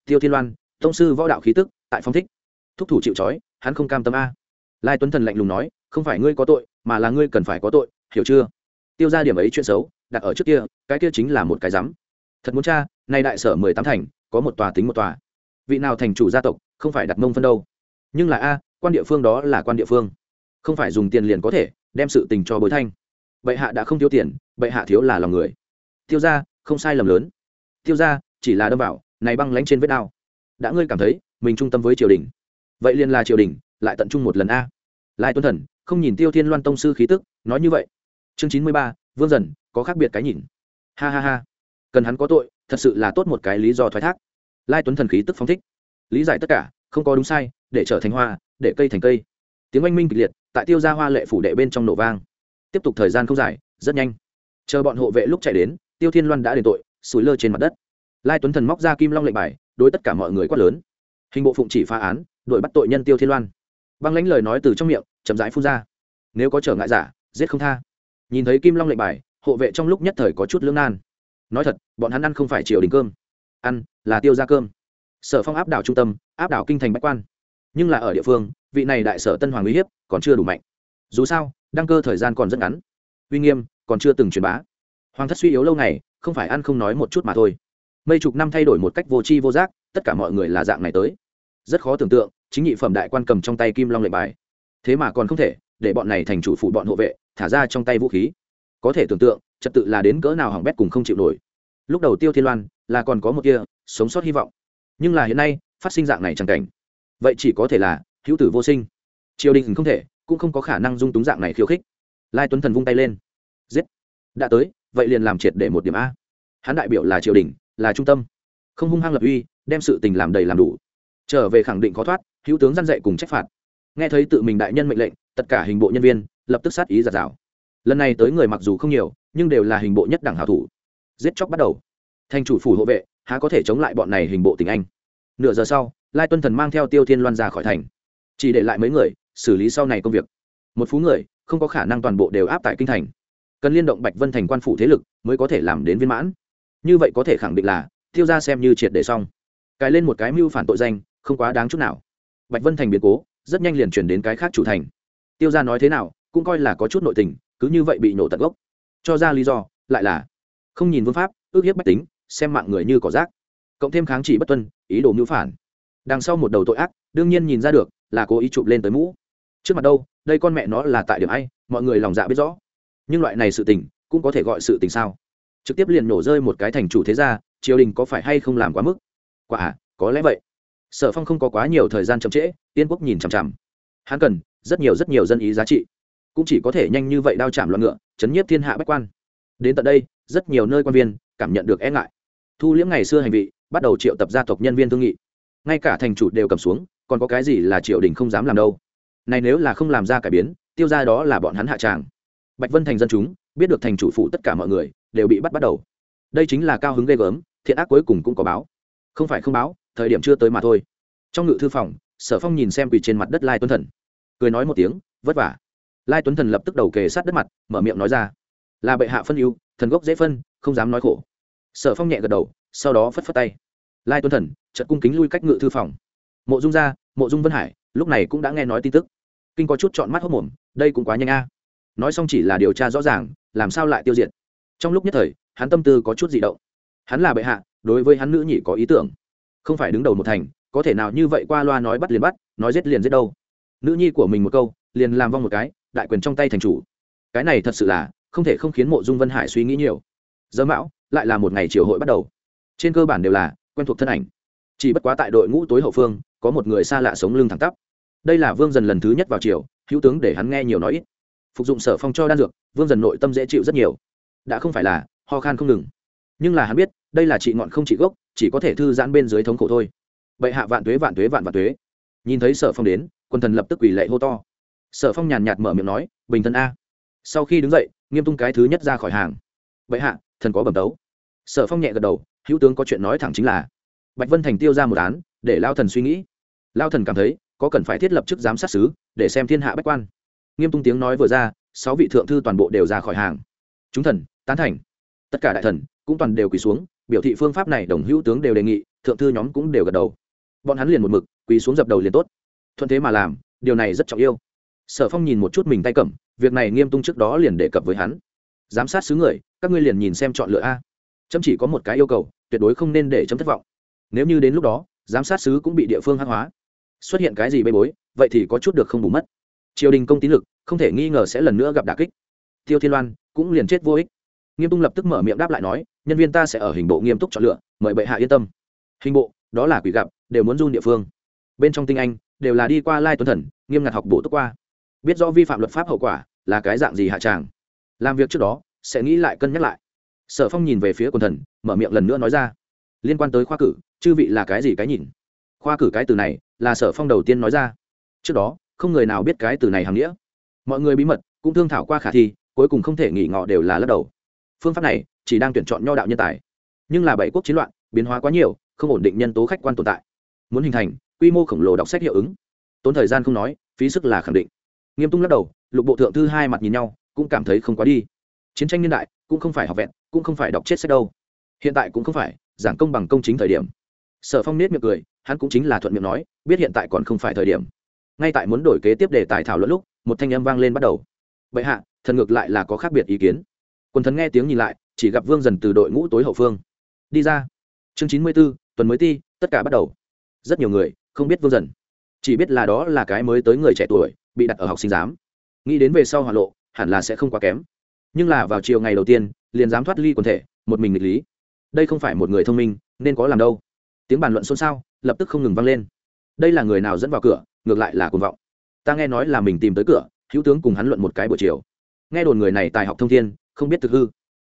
Tiêu thiên loan tông sư võ đạo khí tức, tại phong thích. Thúc thủ chịu trói, hắn không cam tâm a. Lai tuấn thần lạnh lùng nói, không phải ngươi có tội, mà là ngươi cần phải có tội, hiểu chưa? Tiêu ra điểm ấy chuyện xấu, đặt ở trước kia, cái kia chính là một cái rắm. Thật muốn cha nay đại sở mười tám thành, có một tòa tính một tòa. Vị nào thành chủ gia tộc, không phải đặt mông phân đâu. Nhưng là a, quan địa phương đó là quan địa phương. Không phải dùng tiền liền có thể, đem sự tình cho bối thanh. Bệ hạ đã không thiếu tiền, bệ hạ thiếu là lòng người. Tiêu ra, không sai lầm lớn. Tiêu ra, chỉ là đâm vào, này băng lánh trên vết đao. Đã ngươi cảm thấy, mình trung tâm với triều đình. Vậy liền là triều đình, lại tận trung một lần a. Lai tuân thần, không nhìn tiêu thiên loan tông sư khí tức, nói như vậy chương chín mươi ba, vương dần, có khác biệt cái nhìn. Ha ha ha. Cần hắn có tội, thật sự là tốt một cái lý do thoái thác. Lai tuấn thần khí tức phóng thích. Lý giải tất cả, không có đúng sai, để trở thành hoa, để cây thành cây. Tiếng oanh minh kịch liệt, tại tiêu ra hoa lệ phủ đệ bên trong nổ vang. Tiếp tục thời gian không dài, rất nhanh. Chờ bọn hộ vệ lúc chạy đến, tiêu thiên loan đã đền tội, sủi lơ trên mặt đất. Lai tuấn thần móc ra kim long lệnh bài, đối tất cả mọi người quát lớn. Hình bộ phụng chỉ phá án, đuổi bắt tội nhân tiêu thiên loan. Băng lãnh lời nói từ trong miệng, chậm rãi phun ra. Nếu có trở ngại giả, giết không tha nhìn thấy kim long lệnh bài, hộ vệ trong lúc nhất thời có chút lưỡng nan. Nói thật, bọn hắn ăn không phải triều đình cơm. Ăn là tiêu ra cơm. Sở phong áp đảo trung tâm, áp đảo kinh thành bách quan. Nhưng là ở địa phương, vị này đại sở tân hoàng uy hiếp còn chưa đủ mạnh. Dù sao, đăng cơ thời gian còn rất ngắn. Uy nghiêm còn chưa từng truyền bá. Hoàng thất suy yếu lâu ngày, không phải ăn không nói một chút mà thôi. Mấy chục năm thay đổi một cách vô tri vô giác, tất cả mọi người là dạng này tới. Rất khó tưởng tượng, chính nhị phẩm đại quan cầm trong tay kim long lệnh bài. Thế mà còn không thể để bọn này thành chủ phụ bọn hộ vệ, thả ra trong tay vũ khí. Có thể tưởng tượng, trật tự là đến cỡ nào hỏng bét cùng không chịu nổi. Lúc đầu tiêu thiên loan là còn có một kia sống sót hy vọng, nhưng là hiện nay phát sinh dạng này chẳng cảnh. Vậy chỉ có thể là hữu tử vô sinh. Triều đình không thể, cũng không có khả năng dung túng dạng này khiêu khích. Lai tuấn thần vung tay lên. Giết. Đã tới, vậy liền làm triệt để một điểm a. Hắn đại biểu là triều đình, là trung tâm. Không hung hăng lập uy, đem sự tình làm đầy làm đủ. Trở về khẳng định khó thoát, hữu tướng gian dạy cùng trách phạt. Nghe thấy tự mình đại nhân mệnh lệnh tất cả hình bộ nhân viên lập tức sát ý giạt rào. Lần này tới người mặc dù không nhiều, nhưng đều là hình bộ nhất đẳng hảo thủ. Giết chóc bắt đầu. Thành chủ phủ hộ vệ, há có thể chống lại bọn này hình bộ tình anh? Nửa giờ sau, lai tuân thần mang theo tiêu thiên loan ra khỏi thành. Chỉ để lại mấy người, xử lý sau này công việc. Một phú người, không có khả năng toàn bộ đều áp tại kinh thành. Cần liên động bạch vân thành quan phủ thế lực mới có thể làm đến viên mãn. Như vậy có thể khẳng định là, tiêu ra xem như triệt để xong. Cài lên một cái mưu phản tội danh, không quá đáng chút nào. Bạch vân thành biến cố, rất nhanh liền chuyển đến cái khác chủ thành tiêu ra nói thế nào, cũng coi là có chút nội tình, cứ như vậy bị nổ tận gốc. Cho ra lý do, lại là không nhìn vương pháp, ước hiếp bách tính, xem mạng người như cỏ rác. Cộng thêm kháng chỉ bất tuân, ý đồ mưu phản. Đằng sau một đầu tội ác, đương nhiên nhìn ra được, là cố ý chụp lên tới mũ. Trước mặt đâu, đây con mẹ nó là tại điểm ai, mọi người lòng dạ biết rõ. Nhưng loại này sự tình, cũng có thể gọi sự tình sao? Trực tiếp liền nổ rơi một cái thành chủ thế gia, triều đình có phải hay không làm quá mức? Quả, có lẽ vậy. Sở phong không có quá nhiều thời gian chậm trễ tiên quốc nhìn chằm chằm. Hắn cần rất nhiều rất nhiều dân ý giá trị. Cũng chỉ có thể nhanh như vậy đao chạm loạn ngựa, chấn nhiếp thiên hạ bách quan. Đến tận đây, rất nhiều nơi quan viên cảm nhận được e ngại. Thu liễm ngày xưa hành vị, bắt đầu triệu tập gia tộc nhân viên thương nghị. Ngay cả thành chủ đều cầm xuống, còn có cái gì là triều đình không dám làm đâu. Này nếu là không làm ra cải biến, tiêu ra đó là bọn hắn hạ tràng. Bạch vân thành dân chúng, biết được thành chủ phụ tất cả mọi người, đều bị bắt bắt đầu. Đây chính là cao hứng ghê gớm, thiện ác cuối cùng cũng có báo. Không phải không báo, thời điểm chưa tới mà thôi. Trong ngự thư phòng, sở phong nhìn xem quỳ trên mặt đất lai tuân thần cười nói một tiếng vất vả. Lai tuấn thần lập tức đầu kề sát đất mặt mở miệng nói ra là bệ hạ phân ưu thần gốc dễ phân không dám nói khổ. Sở phong nhẹ gật đầu sau đó phất phất tay. Lai tuấn thần chợt cung kính lui cách ngự thư phòng. Mộ dung gia, mộ dung vân hải lúc này cũng đã nghe nói tin tức. Kinh có chút chọn mắt hốc mồm đây cũng quá nhanh a. Nói xong chỉ là điều tra rõ ràng làm sao lại tiêu diệt. Trong lúc nhất thời hắn tâm tư có chút dị động. Hắn là bệ hạ đối với hắn nữ nhị có ý tưởng. Không phải đứng đầu một thành có thể nào như vậy qua loa nói bắt liền bắt nói giết liền giết đâu nữ nhi của mình một câu, liền làm vong một cái, đại quyền trong tay thành chủ. Cái này thật sự là, không thể không khiến mộ dung vân hải suy nghĩ nhiều. Giờ mão, lại là một ngày triều hội bắt đầu. Trên cơ bản đều là, quen thuộc thân ảnh. Chỉ bất quá tại đội ngũ tối hậu phương, có một người xa lạ sống lưng thẳng tắp. Đây là vương dần lần thứ nhất vào triều, hữu tướng để hắn nghe nhiều nói ít. Phục dụng sở phong cho đan dược, vương dần nội tâm dễ chịu rất nhiều. Đã không phải là, ho khan không ngừng. Nhưng là hắn biết, đây là chị ngọn không chị gốc, chỉ có thể thư giãn bên dưới thống khổ thôi. Bệ hạ vạn tuế vạn tuế vạn vạn tuế. Nhìn thấy sở phong đến quân thần lập tức quỳ lệ hô to. Sở phong nhàn nhạt mở miệng nói, bình thân a. Sau khi đứng dậy, nghiêm tung cái thứ nhất ra khỏi hàng. Bệ hạ, thần có bẩm tấu. Sở phong nhẹ gật đầu, hữu tướng có chuyện nói thẳng chính là. Bạch vân thành tiêu ra một án, để lao thần suy nghĩ. Lao thần cảm thấy, có cần phải thiết lập chức giám sát xứ để xem thiên hạ bách quan. Nghiêm tung tiếng nói vừa ra, sáu vị thượng thư toàn bộ đều ra khỏi hàng. Chúng thần, tán thành. Tất cả đại thần cũng toàn đều quỳ xuống, biểu thị phương pháp này đồng hữu tướng đều đề nghị, thượng thư nhóm cũng đều gật đầu. Bọn hắn liền một mực, quỳ xuống dập đầu liền tốt thuận thế mà làm, điều này rất trọng yêu. Sở phong nhìn một chút mình tay cầm, việc này nghiêm tung trước đó liền đề cập với hắn. Giám sát xứ người, các ngươi liền nhìn xem chọn lựa a. Chấm chỉ có một cái yêu cầu, tuyệt đối không nên để chấm thất vọng. Nếu như đến lúc đó, giám sát xứ cũng bị địa phương hắc hóa, xuất hiện cái gì bê bối, vậy thì có chút được không bù mất. Triều đình công tín lực, không thể nghi ngờ sẽ lần nữa gặp đà kích. Tiêu thiên loan cũng liền chết vô ích. Nghiêm tung lập tức mở miệng đáp lại nói, nhân viên ta sẽ ở hình bộ nghiêm túc chọn lựa, mời bệ hạ yên tâm. Hình bộ, đó là quỷ gặp, đều muốn run địa phương. Bên trong tinh anh đều là đi qua lai tuấn thần, nghiêm ngặt học bổ túc qua. Biết rõ vi phạm luật pháp hậu quả là cái dạng gì hạ tràng. Làm việc trước đó, sẽ nghĩ lại cân nhắc lại. Sở phong nhìn về phía quần thần, mở miệng lần nữa nói ra. Liên quan tới khoa cử, chư vị là cái gì cái nhìn? Khoa cử cái từ này là sở phong đầu tiên nói ra. Trước đó, không người nào biết cái từ này hàm nghĩa. Mọi người bí mật, cũng thương thảo qua khả thi, cuối cùng không thể nghỉ ngọ đều là lắc đầu. Phương pháp này chỉ đang tuyển chọn nho đạo nhân tài. Nhưng là bảy quốc chiến loạn, biến hóa quá nhiều, không ổn định nhân tố khách quan tồn tại. Muốn hình thành quy mô khổng lồ đọc sách hiệu ứng. Tốn thời gian không nói, phí sức là khẳng định. Nghiêm tung lắc đầu, lục bộ thượng thư hai mặt nhìn nhau, cũng cảm thấy không quá đi. Chiến tranh niên đại, cũng không phải học vẹn, cũng không phải đọc chết sách đâu. Hiện tại cũng không phải, giảng công bằng công chính thời điểm. Sở phong nết miệng cười, hắn cũng chính là thuận miệng nói, biết hiện tại còn không phải thời điểm. Ngay tại muốn đổi kế tiếp để tài thảo luận lúc, một thanh âm vang lên bắt đầu. Vậy hạ, thần ngược lại là có khác biệt ý kiến. Quần thần nghe tiếng nhìn lại, chỉ gặp vương dần từ đội ngũ tối hậu phương. Đi ra. Chương chín mươi b ố tuần mới ti, tất cả bắt đầu. Rất nhiều người không biết vương dần. Chỉ biết là đó là cái mới tới người trẻ tuổi, bị đặt ở học sinh giám. Nghĩ đến về sau hỏa lộ, hẳn là sẽ không quá kém. Nhưng là vào chiều ngày đầu tiên, liền dám thoát ly quần thể, một mình nghịch lý. Đây không phải một người thông minh, nên có làm đâu. Tiếng bàn luận xôn xao, lập tức không ngừng vang lên. Đây là người nào dẫn vào cửa, ngược lại là cuồng vọng. Ta nghe nói là mình tìm tới cửa, hữu tướng cùng hắn luận một cái buổi chiều. Nghe đồn người này tài học thông thiên, không biết thực hư.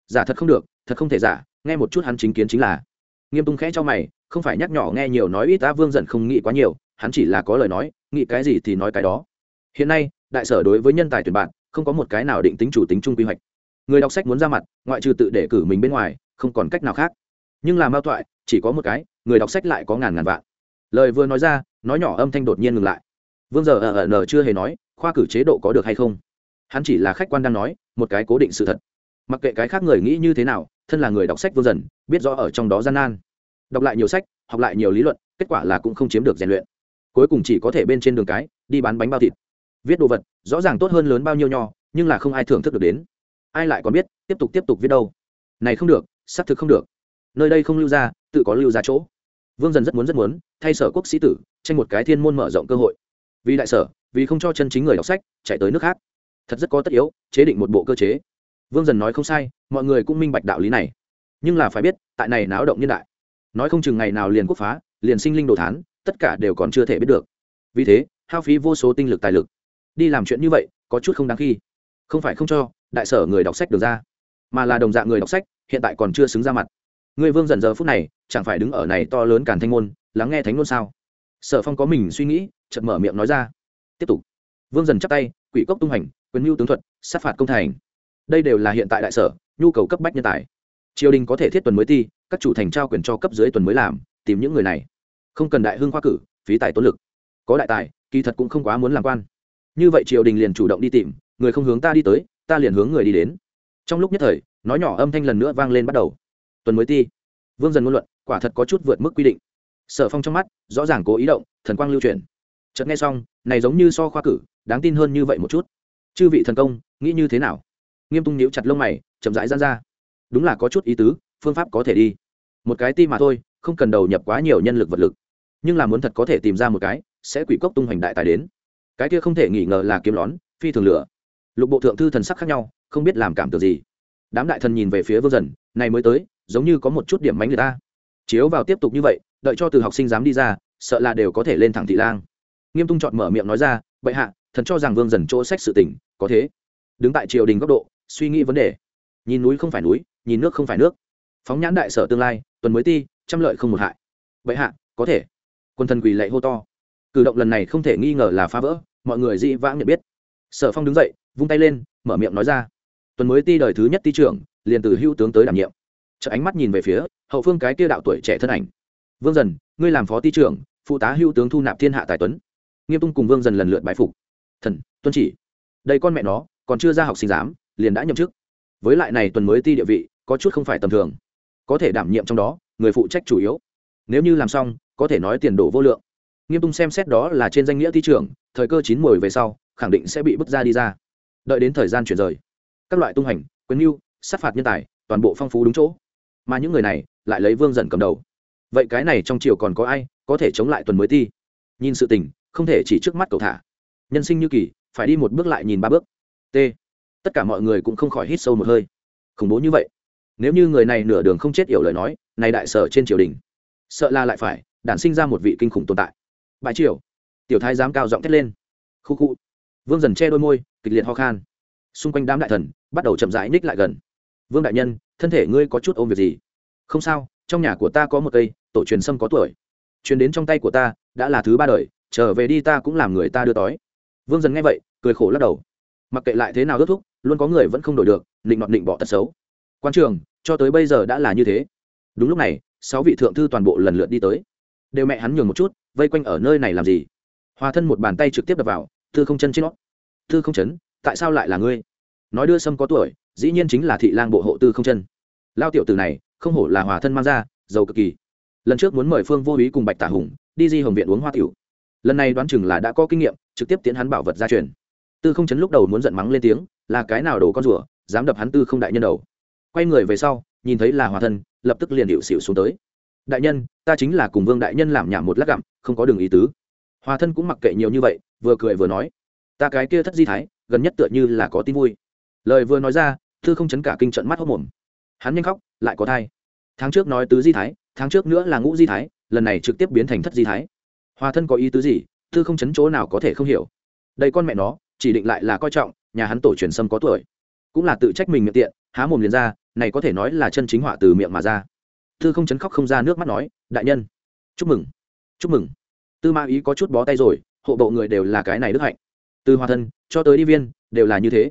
Giả thật không được, thật không thể giả, nghe một chút hắn chính kiến chính là. Nghiêm tung khẽ cho mày không phải nhắc nhỏ nghe nhiều nói ít ta vương giận không nghĩ quá nhiều, hắn chỉ là có lời nói, nghĩ cái gì thì nói cái đó. Hiện nay, đại sở đối với nhân tài tuyển bạn, không có một cái nào định tính chủ tính chung quy hoạch. Người đọc sách muốn ra mặt, ngoại trừ tự để cử mình bên ngoài, không còn cách nào khác. Nhưng làm mao thoại, chỉ có một cái, người đọc sách lại có ngàn ngàn vạn. Lời vừa nói ra, nói nhỏ âm thanh đột nhiên ngừng lại. Vương giờ ở ở n chưa hề nói, khoa cử chế độ có được hay không? Hắn chỉ là khách quan đang nói, một cái cố định sự thật. Mặc kệ cái khác người nghĩ như thế nào, thân là người đọc sách vô dần, biết rõ ở trong đó gian nan đọc lại nhiều sách, học lại nhiều lý luận, kết quả là cũng không chiếm được rèn luyện. Cuối cùng chỉ có thể bên trên đường cái, đi bán bánh bao thịt. Viết đồ vật, rõ ràng tốt hơn lớn bao nhiêu nho, nhưng là không ai thưởng thức được đến. Ai lại còn biết, tiếp tục tiếp tục viết đâu? Này không được, xác thực không được. Nơi đây không lưu ra, tự có lưu ra chỗ. Vương dần rất muốn rất muốn, thay sở quốc sĩ tử, tranh một cái thiên môn mở rộng cơ hội. Vì đại sở, vì không cho chân chính người đọc sách, chạy tới nước khác. Thật rất có tất yếu, chế định một bộ cơ chế. Vương dần nói không sai, mọi người cũng minh bạch đạo lý này. Nhưng là phải biết, tại này náo động nhân đại nói không chừng ngày nào liền quốc phá, liền sinh linh đồ thán, tất cả đều còn chưa thể biết được. Vì thế, hao phí vô số tinh lực tài lực. Đi làm chuyện như vậy, có chút không đáng khi. Không phải không cho, đại sở người đọc sách được ra, mà là đồng dạng người đọc sách, hiện tại còn chưa xứng ra mặt. Người vương dần giờ phút này, chẳng phải đứng ở này to lớn càn thanh môn, lắng nghe thánh ngôn sao? Sở phong có mình suy nghĩ, chợt mở miệng nói ra. Tiếp tục. Vương dần chắp tay, quỷ cốc tung hành, quyền mưu tướng thuật, sát phạt công thành. Đây đều là hiện tại đại sở, nhu cầu cấp bách nhân tài triều đình có thể thiết tuần mới ti, các chủ thành trao quyền cho cấp dưới tuần mới làm, tìm những người này. Không cần đại hương khoa cử, phí tài tốn lực. Có đại tài, kỳ thật cũng không quá muốn làm quan. Như vậy triều đình liền chủ động đi tìm, người không hướng ta đi tới, ta liền hướng người đi đến. Trong lúc nhất thời, nói nhỏ âm thanh lần nữa vang lên bắt đầu. Tuần mới ti. Vương dần ngôn luận, quả thật có chút vượt mức quy định. Sở phong trong mắt, rõ ràng cố ý động, thần quang lưu truyền chợt nghe xong, này giống như so khoa cử, đáng tin hơn như vậy một chút. Chư vị thần công, nghĩ như thế nào? Nghiêm tung níu chặt lông mày, chậm rãi gian ra đúng là có chút ý tứ, phương pháp có thể đi. Một cái ti mà thôi, không cần đầu nhập quá nhiều nhân lực vật lực. Nhưng là muốn thật có thể tìm ra một cái, sẽ quỷ cốc tung hoành đại tài đến. Cái kia không thể nghi ngờ là kiếm lón, phi thường lửa. Lục bộ thượng thư thần sắc khác nhau, không biết làm cảm tưởng gì. Đám đại thần nhìn về phía vương dần, này mới tới, giống như có một chút điểm mánh người ta. Chiếu vào tiếp tục như vậy, đợi cho từ học sinh dám đi ra, sợ là đều có thể lên thẳng thị lang. Nghiêm tung chọn mở miệng nói ra, bệ hạ, thần cho rằng vương dần chỗ sách sự tỉnh có thế. Đứng tại triều đình góc độ, suy nghĩ vấn đề. Nhìn núi không phải núi nhìn nước không phải nước. Phóng nhãn đại sở tương lai, tuần mới ti, trăm lợi không một hại. Vậy hạ, có thể. Quân thần quỳ lệ hô to. Cử động lần này không thể nghi ngờ là phá vỡ, mọi người dĩ vãng nhận biết. Sở phong đứng dậy, vung tay lên, mở miệng nói ra. Tuần mới ti đời thứ nhất ti trưởng, liền từ hưu tướng tới đảm nhiệm. Chợ ánh mắt nhìn về phía, hậu phương cái kia đạo tuổi trẻ thân ảnh. Vương dần, ngươi làm phó ti trưởng, phụ tá hưu tướng thu nạp thiên hạ tài tuấn. Nghiêm tung cùng vương dần lần lượt bái phục. Thần, tuân chỉ. Đây con mẹ nó, còn chưa ra học sinh giám, liền đã nhậm chức. Với lại này tuần mới ti địa vị có chút không phải tầm thường. Có thể đảm nhiệm trong đó, người phụ trách chủ yếu. Nếu như làm xong, có thể nói tiền đổ vô lượng. Nghiêm tung xem xét đó là trên danh nghĩa thi trưởng, thời cơ chín mồi về sau, khẳng định sẽ bị bước ra đi ra. Đợi đến thời gian chuyển rời, các loại tung hành quyến mưu, sát phạt nhân tài, toàn bộ phong phú đúng chỗ. Mà những người này lại lấy vương dần cầm đầu. Vậy cái này trong triều còn có ai có thể chống lại tuần mới thi? Nhìn sự tình, không thể chỉ trước mắt cầu thả. Nhân sinh như kỳ, phải đi một bước lại nhìn ba bước. T. Tất cả mọi người cũng không khỏi hít sâu một hơi. Khủng bố như vậy nếu như người này nửa đường không chết yểu lời nói, này đại sở trên triều đình, sợ là lại phải, đản sinh ra một vị kinh khủng tồn tại. Bãi triều, tiểu thái giám cao giọng thét lên. Khu khu, vương dần che đôi môi, kịch liệt ho khan. Xung quanh đám đại thần, bắt đầu chậm rãi ních lại gần. Vương đại nhân, thân thể ngươi có chút ôm việc gì? Không sao, trong nhà của ta có một cây, tổ truyền sâm có tuổi. Truyền đến trong tay của ta, đã là thứ ba đời, trở về đi ta cũng làm người ta đưa tói. Vương dần nghe vậy, cười khổ lắc đầu. Mặc kệ lại thế nào ước thúc, luôn có người vẫn không đổi được định nọt định bỏ tật xấu quan trường, cho tới bây giờ đã là như thế. Đúng lúc này, sáu vị thượng thư toàn bộ lần lượt đi tới. Đều mẹ hắn nhường một chút, vây quanh ở nơi này làm gì? Hòa thân một bàn tay trực tiếp đập vào tư không chân trên nó. Tư không chấn tại sao lại là ngươi? Nói đưa sâm có tuổi, dĩ nhiên chính là thị lang bộ hộ tư không chân. Lao tiểu tử này, không hổ là hòa thân mang ra, giàu cực kỳ. Lần trước muốn mời phương vô ý cùng bạch tả hùng, đi di hồng viện uống hoa tiểu. Lần này đoán chừng là đã có kinh nghiệm, trực tiếp tiến hắn bảo vật gia truyền. Tư không chấn lúc đầu muốn giận mắng lên tiếng, là cái nào đổ con rủa dám đập hắn tư không đại nhân đầu quay người về sau, nhìn thấy là hòa thân, lập tức liền điệu xỉu xuống tới. Đại nhân, ta chính là cùng vương đại nhân làm nhảm một lát gặm, không có đường ý tứ. Hòa thân cũng mặc kệ nhiều như vậy, vừa cười vừa nói. Ta cái kia thất di thái, gần nhất tựa như là có tin vui. Lời vừa nói ra, thư không chấn cả kinh trận mắt hốc mồm. Hắn nhanh khóc, lại có thai. Tháng trước nói tứ di thái, tháng trước nữa là ngũ di thái, lần này trực tiếp biến thành thất di thái. Hòa thân có ý tứ gì, thư không chấn chỗ nào có thể không hiểu. Đây con mẹ nó, chỉ định lại là coi trọng, nhà hắn tổ truyền sâm có tuổi. Cũng là tự trách mình miệng tiện, há mồm liền ra này có thể nói là chân chính họa từ miệng mà ra. Thư không chấn khóc không ra nước mắt nói, đại nhân, chúc mừng chúc mừng. Tư ma ý có chút bó tay rồi, hộ bộ người đều là cái này đức hạnh. Từ hòa thân, cho tới đi viên, đều là như thế.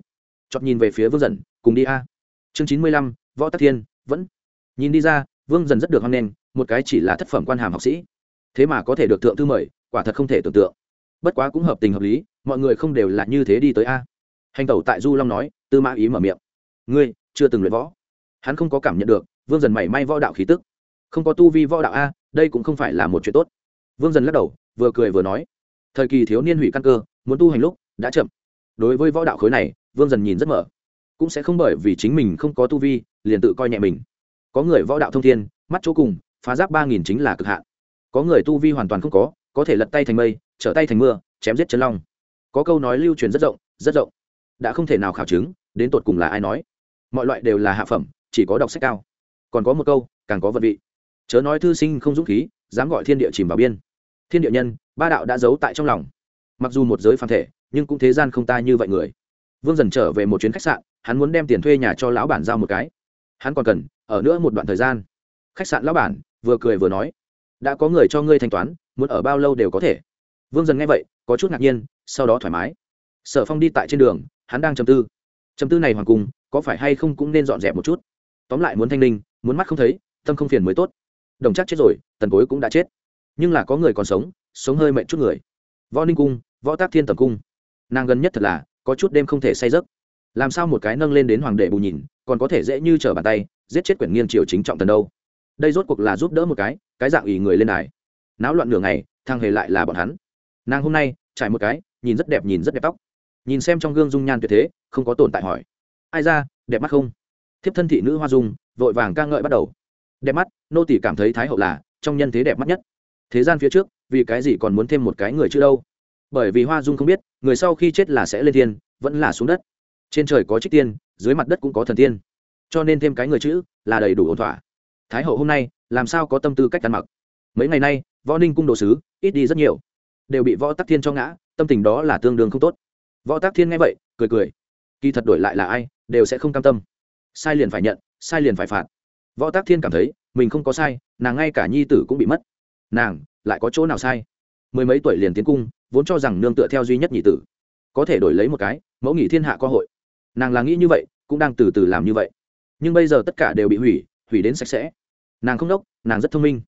Chọt nhìn về phía vương dần, cùng đi a. Chương chín mươi lăm, võ tắc thiên, vẫn. Nhìn đi ra, vương dần rất được hăng lên một cái chỉ là thất phẩm quan hàm học sĩ. Thế mà có thể được thượng thư mời, quả thật không thể tưởng tượng. Bất quá cũng hợp tình hợp lý, mọi người không đều là như thế đi tới a. Hành tẩu tại du long nói, tư mã ý mở miệng, ngươi chưa từng luyện võ hắn không có cảm nhận được, vương dần mảy may võ đạo khí tức. Không có tu vi võ đạo a, đây cũng không phải là một chuyện tốt. Vương dần lắc đầu, vừa cười vừa nói, thời kỳ thiếu niên hủy căn cơ, muốn tu hành lúc đã chậm. Đối với võ đạo khối này, vương dần nhìn rất mở. Cũng sẽ không bởi vì chính mình không có tu vi, liền tự coi nhẹ mình. Có người võ đạo thông thiên, mắt chỗ cùng, phá giáp ba nghìn chính là cực hạn. Có người tu vi hoàn toàn không có có thể lật tay thành mây, trở tay thành mưa, chém giết chân long. Có câu nói lưu truyền rất rộng rất rộng. Đã không thể nào khảo chứng, đến tột cùng là ai nói. Mọi loại đều là hạ phẩm chỉ có đọc sách cao. Còn có một câu, càng có vật vị. Chớ nói thư sinh không dũng khí, dám gọi thiên địa chìm vào biên. Thiên địa nhân, ba đạo đã giấu tại trong lòng. Mặc dù một giới phàm thể, nhưng cũng thế gian không ta như vậy người. Vương dần trở về một chuyến khách sạn, hắn muốn đem tiền thuê nhà cho lão bản giao một cái. Hắn còn cần, ở nữa một đoạn thời gian. Khách sạn lão bản, vừa cười vừa nói, đã có người cho ngươi thanh toán, muốn ở bao lâu đều có thể. Vương dần nghe vậy, có chút ngạc nhiên, sau đó thoải mái. Sở phong đi tại trên đường, hắn đang chầm tư. Chầm tư này hoàng cung, có phải hay không cũng nên dọn dẹp một chút? Tóm lại muốn thanh linh, muốn mắt không thấy, tâm không phiền mới tốt. Đồng chắc chết rồi, tần cối cũng đã chết. Nhưng là có người còn sống sống hơi mệnh chút người. Võ ninh cung, võ tác thiên tầm cung. Nàng gần nhất thật là, có chút đêm không thể say giấc. Làm sao một cái nâng lên đến hoàng đệ bù nhìn, còn có thể dễ như trở bàn tay, giết chết quyển nghiêng triều chính trọng tần đâu. Đây rốt cuộc là giúp đỡ một cái cái dạng ủy người lên đài. Náo loạn nửa ngày thang hề lại là bọn hắn. Nàng hôm nay, trải một cái, nhìn rất đẹp, nhìn rất đẹp tóc. Nhìn xem trong gương dung nhan tuyệt thế, không có tồn tại hỏi. Ai ra, đẹp mắt không? Thiếp thân thị nữ hoa dung, vội vàng ca ngợi bắt đầu. Đẹp mắt, nô tỷ cảm thấy thái hậu là trong nhân thế đẹp mắt nhất. Thế gian phía trước, vì cái gì còn muốn thêm một cái người chứ đâu? Bởi vì hoa dung không biết, người sau khi chết là sẽ lên thiên, vẫn là xuống đất. Trên trời có trích tiên, dưới mặt đất cũng có thần tiên. Cho nên thêm cái người chữ là đầy đủ ổn thỏa. Thái hậu hôm nay, làm sao có tâm tư cách ăn mặc? Mấy ngày nay, võ ninh cung đồ sứ, ít đi rất nhiều. Đều bị võ tắc thiên cho ngã, tâm tình đó là tương đương không tốt. Võ tắc thiên nghe vậy, cười cười. Kỳ thật đổi lại là ai, đều sẽ không cam tâm sai liền phải nhận, sai liền phải phạt. Võ tác thiên cảm thấy, mình không có sai, nàng ngay cả nhi tử cũng bị mất. Nàng, lại có chỗ nào sai? Mười mấy tuổi liền tiến cung, vốn cho rằng nương tựa theo duy nhất nhị tử. Có thể đổi lấy một cái, mẫu nghị thiên hạ cơ hội. Nàng là nghĩ như vậy, cũng đang từ từ làm như vậy. Nhưng bây giờ tất cả đều bị hủy hủy đến sạch sẽ. Nàng không đốc, nàng rất thông minh.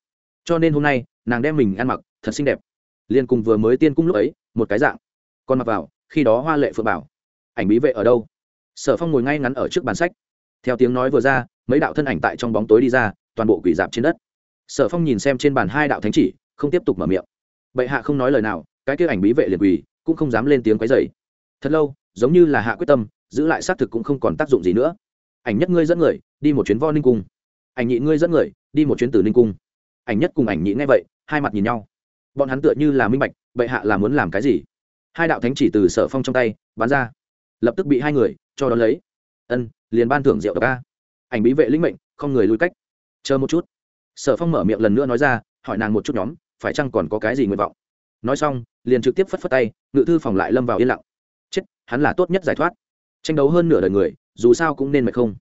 Cho nên hôm nay, nàng đem mình ăn mặc, thật xinh đẹp. Liền cùng vừa mới tiên cung lúc ấy, một cái dạng. Còn mặc vào, khi đó hoa lệ phượng bảo. Ảnh bí vệ ở đâu? Sở phong ngồi ngay ngắn ở trước bàn sách theo tiếng nói vừa ra, mấy đạo thân ảnh tại trong bóng tối đi ra, toàn bộ quỷ dạp trên đất. Sở phong nhìn xem trên bàn hai đạo thánh chỉ, không tiếp tục mở miệng. Bệ hạ không nói lời nào, cái kia ảnh bí vệ liền quỳ, cũng không dám lên tiếng quấy dày thật lâu, giống như là hạ quyết tâm, giữ lại xác thực cũng không còn tác dụng gì nữa. Ảnh nhất ngươi dẫn người, đi một chuyến vo ninh cung. Ảnh nhị ngươi dẫn người, đi một chuyến từ ninh cung. Ảnh nhất cùng ảnh nhị nghe vậy, hai mặt nhìn nhau. Bọn hắn tựa như là minh bạch, bệ hạ là muốn làm cái gì. Hai đạo thánh chỉ từ sở phong trong tay bán ra. Lập tức bị hai người cho đón lấy. Ân liền ban thưởng rượu độc ca ảnh bí vệ linh mệnh, không người lui cách. Chờ một chút. Sở phong mở miệng lần nữa nói ra, hỏi nàng một chút nhóm, phải chăng còn có cái gì nguyện vọng? Nói xong, liền trực tiếp phất phất tay, ngự thư phòng lại lâm vào yên lặng. Chết, hắn là tốt nhất giải thoát. Tranh đấu hơn nửa đời người, dù sao cũng nên mệnh không.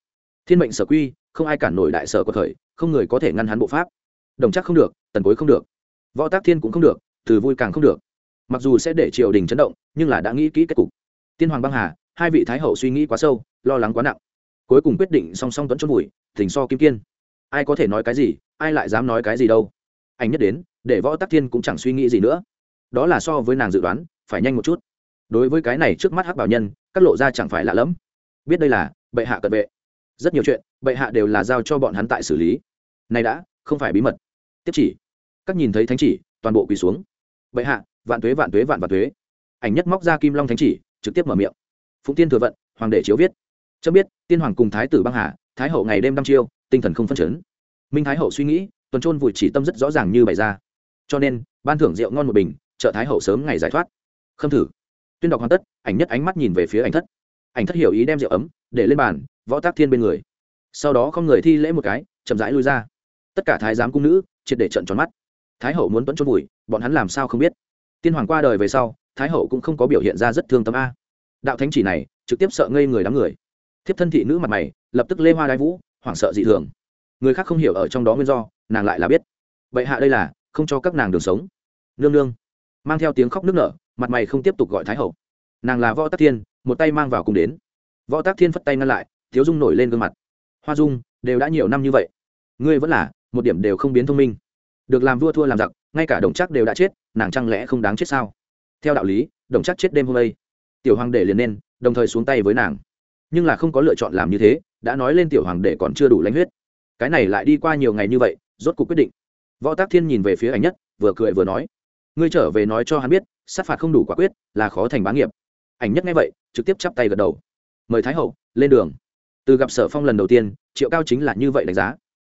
Thiên mệnh sở quy, không ai cản nổi đại sở của thời, không người có thể ngăn hắn bộ pháp. Đồng chắc không được, tần cối không được. Võ tác thiên cũng không được, từ vui càng không được. Mặc dù sẽ để triều đình chấn động, nhưng là đã nghĩ kỹ kết cục. Tiên hoàng băng hà, hai vị thái hậu suy nghĩ quá sâu, lo lắng quá nặng cuối cùng quyết định song song tuấn chốt bụi thỉnh so kim kiên. Ai có thể nói cái gì, ai lại dám nói cái gì đâu. Anh nhất đến, để võ tắc thiên cũng chẳng suy nghĩ gì nữa. Đó là so với nàng dự đoán, phải nhanh một chút. Đối với cái này trước mắt hắc bảo nhân, các lộ ra chẳng phải lạ lẫm. Biết đây là bệ hạ cận vệ. Rất nhiều chuyện, bệ hạ đều là giao cho bọn hắn tại xử lý. Này đã, không phải bí mật. Tiếp chỉ. Các nhìn thấy thánh chỉ, toàn bộ quỳ xuống. Bệ hạ, vạn tuế vạn tuế vạn vạn tuế. Ảnh nhất móc ra kim long thánh chỉ, trực tiếp mở miệng. Phụng tiên thừa vận, hoàng đệ chiếu viết chấm biết, tiên hoàng cùng thái tử băng hà, thái hậu ngày đêm năm chiêu, tinh thần không phân chấn. Minh thái hậu suy nghĩ, tuần trôn vùi chỉ tâm rất rõ ràng như bày ra. Cho nên, ban thưởng rượu ngon một bình, trợ thái hậu sớm ngày giải thoát. Khâm thử. Tuyên đọc hoàn tất, ảnh nhất ánh mắt nhìn về phía ảnh thất. Ảnh thất hiểu ý đem rượu ấm, để lên bàn, võ tác thiên bên người. Sau đó không người thi lễ một cái, chậm rãi lui ra. Tất cả thái giám cung nữ, triệt để trận tròn mắt. Thái hậu muốn tuấn trôn vùi, bọn hắn làm sao không biết? Tiên hoàng qua đời về sau, thái hậu cũng không có biểu hiện ra rất thương tâm a. Đạo thánh chỉ này, trực tiếp sợ ngây người đám người thiếp thân thị nữ mặt mày, lập tức lê hoa đai vũ, hoảng sợ dị thường. Người khác không hiểu ở trong đó nguyên do, nàng lại là biết. Vậy hạ đây là, không cho các nàng đường sống. Nương nương. Mang theo tiếng khóc nức nở, mặt mày không tiếp tục gọi thái hậu. Nàng là võ tắc thiên, một tay mang vào cùng đến. Võ tắc thiên phất tay ngăn lại, thiếu dung nổi lên gương mặt. Hoa dung, đều đã nhiều năm như vậy. Ngươi vẫn là, một điểm đều không biến thông minh. Được làm vua thua làm giặc, ngay cả đồng chắc đều đã chết, nàng chẳng lẽ không đáng chết sao? Theo đạo lý, đồng chắc chết đêm hôm nay tiểu hoàng đệ liền nên đồng thời xuống tay với nàng nhưng là không có lựa chọn làm như thế, đã nói lên tiểu hoàng đệ còn chưa đủ lãnh huyết. Cái này lại đi qua nhiều ngày như vậy, rốt cuộc quyết định. Võ tác thiên nhìn về phía ảnh nhất, vừa cười vừa nói, ngươi trở về nói cho hắn biết, sát phạt không đủ quả quyết, là khó thành bá nghiệp. Ảnh nhất nghe vậy, trực tiếp chắp tay gật đầu. Mời thái hậu, lên đường. Từ gặp sở phong lần đầu tiên, triệu cao chính là như vậy đánh giá.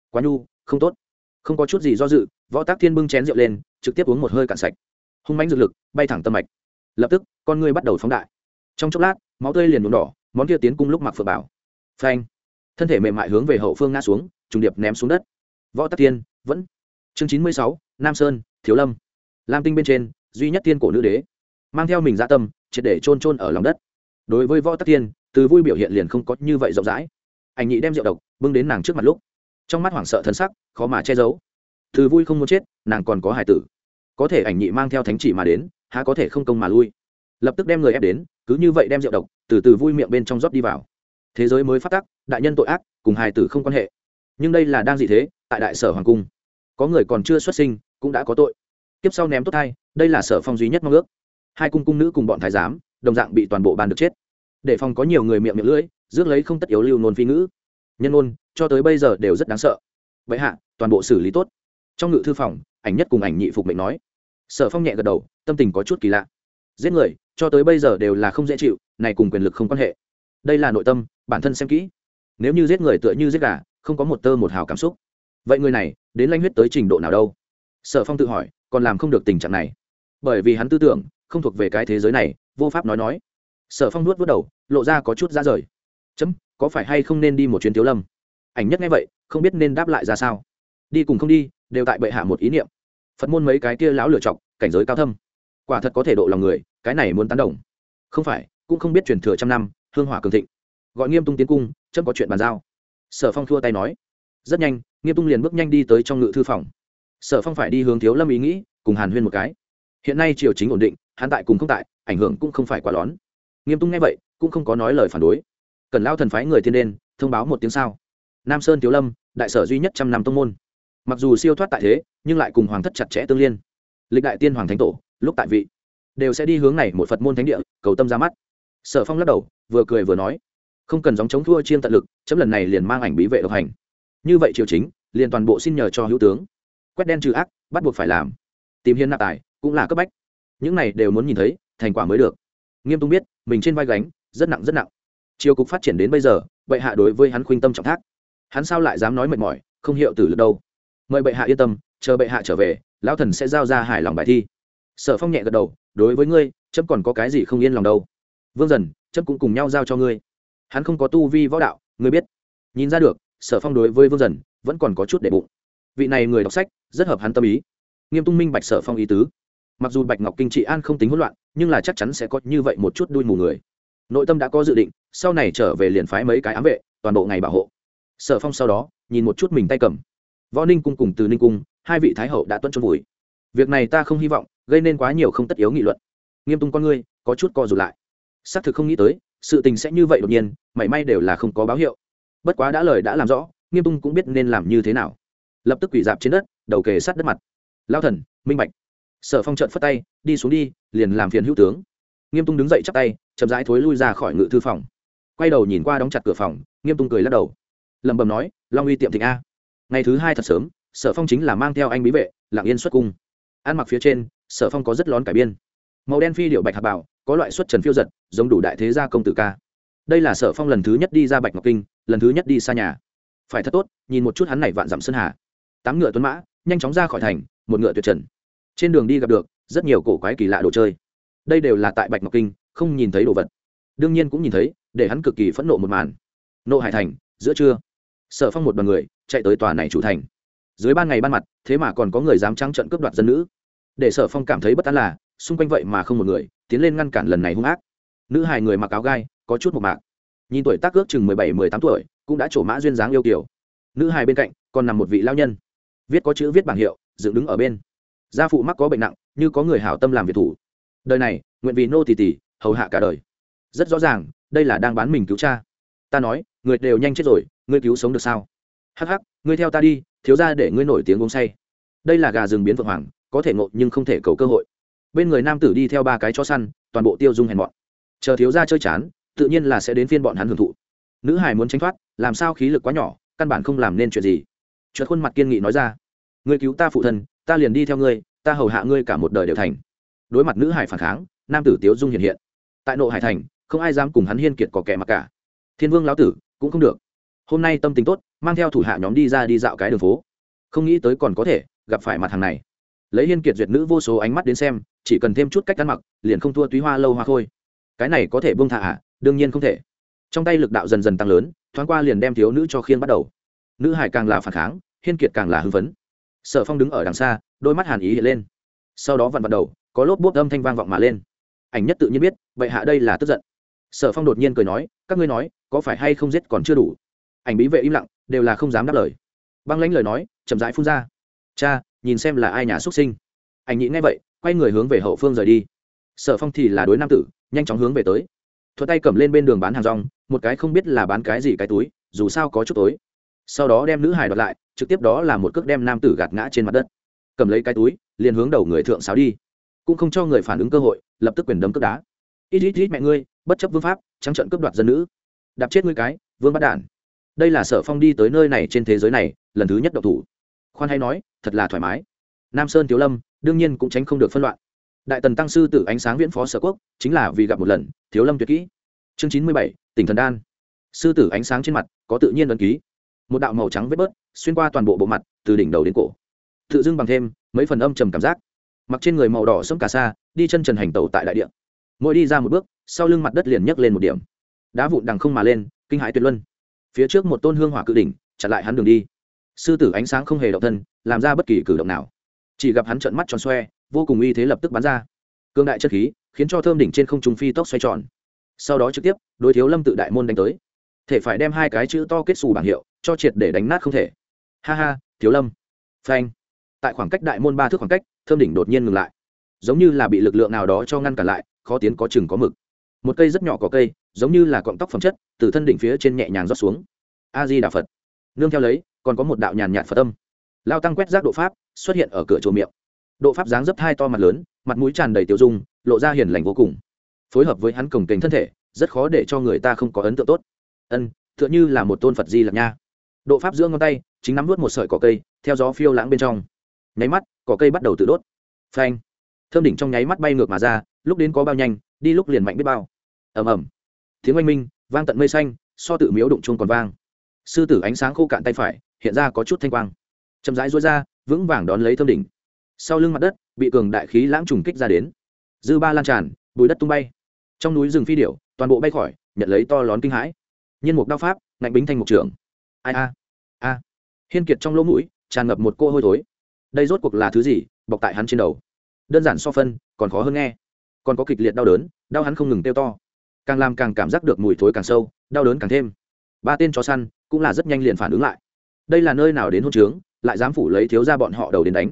Quá nhu, không tốt. Không có chút gì do dự, võ tác thiên bưng chén rượu lên, trực tiếp uống một hơi cạn sạch. Hung mánh dược lực, bay thẳng tâm mạch. Lập tức, con ngươi bắt đầu phóng đại. Trong chốc lát, máu tươi liền nhuộm đỏ món kia tiến cung lúc mặc phượng bảo. Phanh. Thân thể mềm mại hướng về hậu phương ngã xuống, trùng điệp ném xuống đất. Võ tắc tiên, vẫn. Chương chín mươi sáu, nam sơn, thiếu lâm. Lam tinh bên trên, duy nhất tiên cổ nữ đế. Mang theo mình dạ tâm, triệt để trôn trôn ở lòng đất. Đối với võ tắc tiên, từ vui biểu hiện liền không có như vậy rộng rãi. Ảnh nhị đem rượu độc, bưng đến nàng trước mặt lúc. Trong mắt hoảng sợ thân sắc, khó mà che giấu. Từ vui không muốn chết, nàng còn có hải tử. Có thể ảnh nhị mang theo thánh chỉ mà đến, há có thể không công mà lui. Lập tức đem người ép đến, cứ như vậy đem rượu độc từ từ vui miệng bên trong rót đi vào. Thế giới mới phát tắc, đại nhân tội ác, cùng hài tử không quan hệ. Nhưng đây là đang gì thế, tại đại sở hoàng cung. Có người còn chưa xuất sinh, cũng đã có tội. Tiếp sau ném tốt thay, đây là sở phong duy nhất mong ước. Hai cung cung nữ cùng bọn thái giám, đồng dạng bị toàn bộ bàn được chết. Để phòng có nhiều người miệng miệng lưỡi, rước lấy không tất yếu lưu nôn phi ngữ. Nhân ôn, cho tới bây giờ đều rất đáng sợ. Vậy hạ, toàn bộ xử lý tốt. Trong ngự thư phòng, ảnh nhất cùng ảnh nhị phục mệnh nói. Sở phong nhẹ gật đầu, tâm tình có chút kỳ lạ. Giết người cho tới bây giờ đều là không dễ chịu, này cùng quyền lực không quan hệ. Đây là nội tâm, bản thân xem kỹ. Nếu như giết người tựa như giết gà, không có một tơ một hào cảm xúc. Vậy người này, đến lanh huyết tới trình độ nào đâu? Sở phong tự hỏi, còn làm không được tình trạng này. Bởi vì hắn tư tưởng, không thuộc về cái thế giới này, vô pháp nói nói. Sở phong nuốt vớt đầu, lộ ra có chút ra rời. Chấm, có phải hay không nên đi một chuyến thiếu lâm? Ảnh nhất nghe vậy, không biết nên đáp lại ra sao. Đi cùng không đi, đều tại bệ hạ một ý niệm. Phật môn mấy cái kia lão lựa chọc, cảnh giới cao thâm. Quả thật có thể độ lòng người cái này muốn tán đồng. Không phải, cũng không biết truyền thừa trăm năm, hương hỏa cường thịnh. Gọi nghiêm tung tiến cung, chấm có chuyện bàn giao. Sở phong thua tay nói. Rất nhanh, nghiêm tung liền bước nhanh đi tới trong ngự thư phòng. Sở phong phải đi hướng thiếu lâm ý nghĩ, cùng hàn huyên một cái. Hiện nay triều chính ổn định, hắn tại cùng không tại, ảnh hưởng cũng không phải quá lón nghiêm tung nghe vậy, cũng không có nói lời phản đối. Cần lao thần phái người thiên đen thông báo một tiếng sao. Nam sơn thiếu lâm, đại sở duy nhất trăm năm tông môn. Mặc dù siêu thoát tại thế, nhưng lại cùng hoàng thất chặt chẽ tương liên. Lịch đại tiên hoàng thánh tổ, lúc tại vị đều sẽ đi hướng này một phật môn thánh địa, cầu tâm ra mắt. Sở phong lắc đầu, vừa cười vừa nói, không cần dòng chống thua chiên tận lực, chấm lần này liền mang ảnh bí vệ độc hành. Như vậy triều chính, liền toàn bộ xin nhờ cho hữu tướng. Quét đen trừ ác, bắt buộc phải làm. Tìm hiến nạp tài, cũng là cấp bách. Những này đều muốn nhìn thấy, thành quả mới được. Nghiêm tung biết, mình trên vai gánh, rất nặng rất nặng. Triều cục phát triển đến bây giờ, bệ hạ đối với hắn khuynh tâm trọng thác. Hắn sao lại dám nói mệt mỏi, không hiệu tử lực đâu. Mời bệ hạ yên tâm, chờ bệ hạ trở về, lão thần sẽ giao ra hài lòng bài thi sở phong nhẹ gật đầu, đối với ngươi, chấm còn có cái gì không yên lòng đâu. Vương dần, chấm cũng cùng nhau giao cho ngươi. Hắn không có tu vi võ đạo, ngươi biết. Nhìn ra được, sở phong đối với vương dần vẫn còn có chút để bụng. Vị này người đọc sách, rất hợp hắn tâm ý. Nghiêm tung minh bạch sở phong ý tứ. Mặc dù bạch ngọc kinh trị an không tính hỗn loạn, nhưng là chắc chắn sẽ có như vậy một chút đuôi mù người. Nội tâm đã có dự định, sau này trở về liền phái mấy cái ám vệ, toàn bộ ngày bảo hộ. Sở phong sau đó, nhìn một chút mình tay cầm. Võ ninh cung cùng từ ninh cung, hai vị thái hậu đã tuân cho vùi. Việc này ta không hy vọng gây nên quá nhiều không tất yếu nghị luận. Nghiêm tung con ngươi có chút co rụt lại. Xác thực không nghĩ tới, sự tình sẽ như vậy đột nhiên, mảy may đều là không có báo hiệu. Bất quá đã lời đã làm rõ, nghiêm tung cũng biết nên làm như thế nào. Lập tức quỷ dạp trên đất, đầu kề sát đất mặt. Lao thần, minh bạch. Sở phong trận phất tay, đi xuống đi, liền làm phiền hữu tướng. Nghiêm tung đứng dậy chắp tay, chậm rãi thối lui ra khỏi ngự thư phòng. Quay đầu nhìn qua đóng chặt cửa phòng, nghiêm tung cười lắc đầu. Lẩm bẩm nói, long uy tiệm thịnh a. Ngày thứ hai thật sớm, sở phong chính là mang theo anh bí vệ lạng yên xuất cung. Ăn mặc phía trên sở phong có rất lón cải biên. Màu đen phi điệu bạch hạc bảo, có loại xuất trần phiêu giật, giống đủ đại thế gia công tử ca. Đây là sở phong lần thứ nhất đi ra bạch ngọc kinh, lần thứ nhất đi xa nhà. Phải thật tốt, nhìn một chút hắn này vạn dặm sơn hà. Tám ngựa tuấn mã, nhanh chóng ra khỏi thành, một ngựa tuyệt trần. Trên đường đi gặp được, rất nhiều cổ quái kỳ lạ đồ chơi. Đây đều là tại bạch ngọc kinh, không nhìn thấy đồ vật. Đương nhiên cũng nhìn thấy, để hắn cực kỳ phẫn nộ một màn. Nộ hải thành, giữa trưa. Sở phong một đoàn người, chạy tới tòa này chủ thành. Dưới ban ngày ban mặt, thế mà còn có người dám trắng trận cướp đoạt dân nữ để sở phong cảm thấy bất an là, xung quanh vậy mà không một người, tiến lên ngăn cản lần này hung ác. Nữ hài người mặc áo gai, có chút một mạc. Nhìn tuổi tác ước chừng mười bảy, mười tám tuổi, cũng đã trổ mã duyên dáng yêu kiểu nữ hài bên cạnh, còn nằm một vị lao nhân. Viết có chữ, viết bảng hiệu, dựng đứng ở bên. Gia phụ mắc có bệnh nặng, như có người hảo tâm làm việc thủ. Đời này, nguyện vì nô tỳ tỳ, hầu hạ cả đời. Rất rõ ràng, đây là đang bán mình cứu cha. Ta nói, người đều nhanh chết rồi, ngươi cứu sống được sao? Hắc hắc, ngươi theo ta đi, thiếu ra để ngươi nổi tiếng uống say. Đây là gà rừng biến vượng hoàng có thể ngộ nhưng không thể cầu cơ hội. Bên người nam tử đi theo ba cái chó săn, toàn bộ tiêu dung hèn bọn chờ thiếu ra chơi chán, tự nhiên là sẽ đến phiên bọn hắn hưởng thụ. Nữ hải muốn tránh thoát, làm sao khí lực quá nhỏ, căn bản không làm nên chuyện gì. Chuột khuôn mặt kiên nghị nói ra, ngươi cứu ta phụ thân, ta liền đi theo ngươi, ta hầu hạ ngươi cả một đời đều thành. Đối mặt nữ hải phản kháng, nam tử tiếu dung hiện hiện. Tại nội hải thành, không ai dám cùng hắn hiên kiệt có kẻ mặc cả. Thiên vương lão tử cũng không được. Hôm nay tâm tình tốt, mang theo thủ hạ nhóm đi ra đi dạo cái đường phố. Không nghĩ tới còn có thể gặp phải mặt hàng này lấy hiên kiệt duyệt nữ vô số ánh mắt đến xem, chỉ cần thêm chút cách ăn mặc, liền không thua túy hoa lâu hoa khôi. Cái này có thể bông thả à? đương nhiên không thể. Trong tay lực đạo dần dần tăng lớn, thoáng qua liền đem thiếu nữ cho khiên bắt đầu. Nữ hải càng là phản kháng, hiên kiệt càng là hưng phấn. Sở phong đứng ở đằng xa, đôi mắt hàn ý hiện lên. Sau đó vặn vặn đầu, có lốp bốp âm thanh vang vọng mà lên. Ảnh nhất tự nhiên biết, vậy hạ đây là tức giận. Sở phong đột nhiên cười nói, các ngươi nói, có phải hay không giết còn chưa đủ? Ảnh bí vệ im lặng, đều là không dám đáp lời. Băng lãnh lời nói, chậm rãi phun ra. Cha nhìn xem là ai nhà xuất sinh. Ảnh nhị ngay vậy, quay người hướng về hậu phương rời đi. Sở phong thì là đối nam tử, nhanh chóng hướng về tới. Thuật tay cầm lên bên đường bán hàng rong, một cái không biết là bán cái gì cái túi, dù sao có chút tối. Sau đó đem nữ hải đoạt lại, trực tiếp đó là một cước đem nam tử gạt ngã trên mặt đất. Cầm lấy cái túi, liền hướng đầu người thượng sáo đi. Cũng không cho người phản ứng cơ hội, lập tức quyền đấm cướp đá. Ít ít ít mẹ ngươi, bất chấp vương pháp, trắng trận cướp đoạt dân nữ. Đạp chết ngươi cái, vương bắt đản đây là sở phong đi tới nơi này trên thế giới này, lần thứ nhất độc thủ khoan hay nói, thật là thoải mái. Nam sơn thiếu lâm, đương nhiên cũng tránh không được phân loạn. Đại tần tăng sư tử ánh sáng viễn phó sở quốc, chính là vì gặp một lần, thiếu lâm tuyệt kỹ. Chương chín mươi bảy, tỉnh thần đan. Sư tử ánh sáng trên mặt, có tự nhiên ấn ký. Một đạo màu trắng vết bớt, xuyên qua toàn bộ bộ mặt, từ đỉnh đầu đến cổ. Tự dưng bằng thêm, mấy phần âm trầm cảm giác. Mặc trên người màu đỏ sẫm cà sa, đi chân trần hành tẩu tại đại địa. Mỗi đi ra một bước, sau lưng mặt đất liền nhấc lên một điểm. Đá vụn đằng không mà lên, kinh hãi tuyệt luân. Phía trước một tôn hương hỏa cự đỉnh, chặn lại hắn đường đi sư tử ánh sáng không hề động thân, làm ra bất kỳ cử động nào. Chỉ gặp hắn trợn mắt tròn xoe, vô cùng uy thế lập tức bắn ra. Cương đại chất khí, khiến cho thơm đỉnh trên không trung phi tốc xoay tròn. Sau đó trực tiếp, đối thiếu lâm tự đại môn đánh tới. Thể phải đem hai cái chữ to kết xù bảng hiệu, cho triệt để đánh nát không thể. Ha ha, thiếu lâm. Phanh. Tại khoảng cách đại môn ba thước khoảng cách, thơm đỉnh đột nhiên ngừng lại. Giống như là bị lực lượng nào đó cho ngăn cản lại, khó tiến có chừng có mực. Một cây rất nhỏ có cây, giống như là cọng tóc phẩm chất, từ thân đỉnh phía trên nhẹ nhàng rót xuống. A di đà phật. Nương theo lấy còn có một đạo nhàn nhạt phật tâm lao tăng quét rác độ pháp, xuất hiện ở cửa chùa miệng. Độ pháp dáng dấp hai to mặt lớn, mặt mũi tràn đầy tiêu dung, lộ ra hiền lành vô cùng. Phối hợp với hắn cổng kềnh thân thể, rất khó để cho người ta không có ấn tượng tốt. Ân, tựa như là một tôn phật di lặc nha. Độ pháp giữa ngón tay, chính nắm nuốt một sợi cỏ cây, theo gió phiêu lãng bên trong. Nháy mắt, cỏ cây bắt đầu tự đốt. Phanh. Thơm đỉnh trong nháy mắt bay ngược mà ra, lúc đến có bao nhanh, đi lúc liền mạnh biết bao. Ầm ầm. Tiếng oanh minh, vang tận mây xanh, so tự miếu đụng chuông còn vang. Sư tử ánh sáng khô cạn tay phải hiện ra có chút thanh quang. Chậm rãi rối ra, vững vàng đón lấy thâm đỉnh. Sau lưng mặt đất, bị cường đại khí lãng trùng kích ra đến. Dư ba lan tràn, bùi đất tung bay. Trong núi rừng phi điểu, toàn bộ bay khỏi, nhận lấy to lón kinh hãi. Nhiên mục đao pháp, ngạnh bính thành mục trưởng. Ai a? A. Hiên kiệt trong lỗ mũi, tràn ngập một cô hôi thối. Đây rốt cuộc là thứ gì, bọc tại hắn trên đầu? Đơn giản so phân, còn khó hơn nghe. Còn có kịch liệt đau đớn, đau hắn không ngừng tiêu to. Càng làm càng cảm giác được mùi thối càng sâu, đau đớn càng thêm. Ba tên chó săn, cũng là rất nhanh liền phản ứng lại đây là nơi nào đến hôn trướng, lại dám phủ lấy thiếu ra bọn họ đầu đến đánh.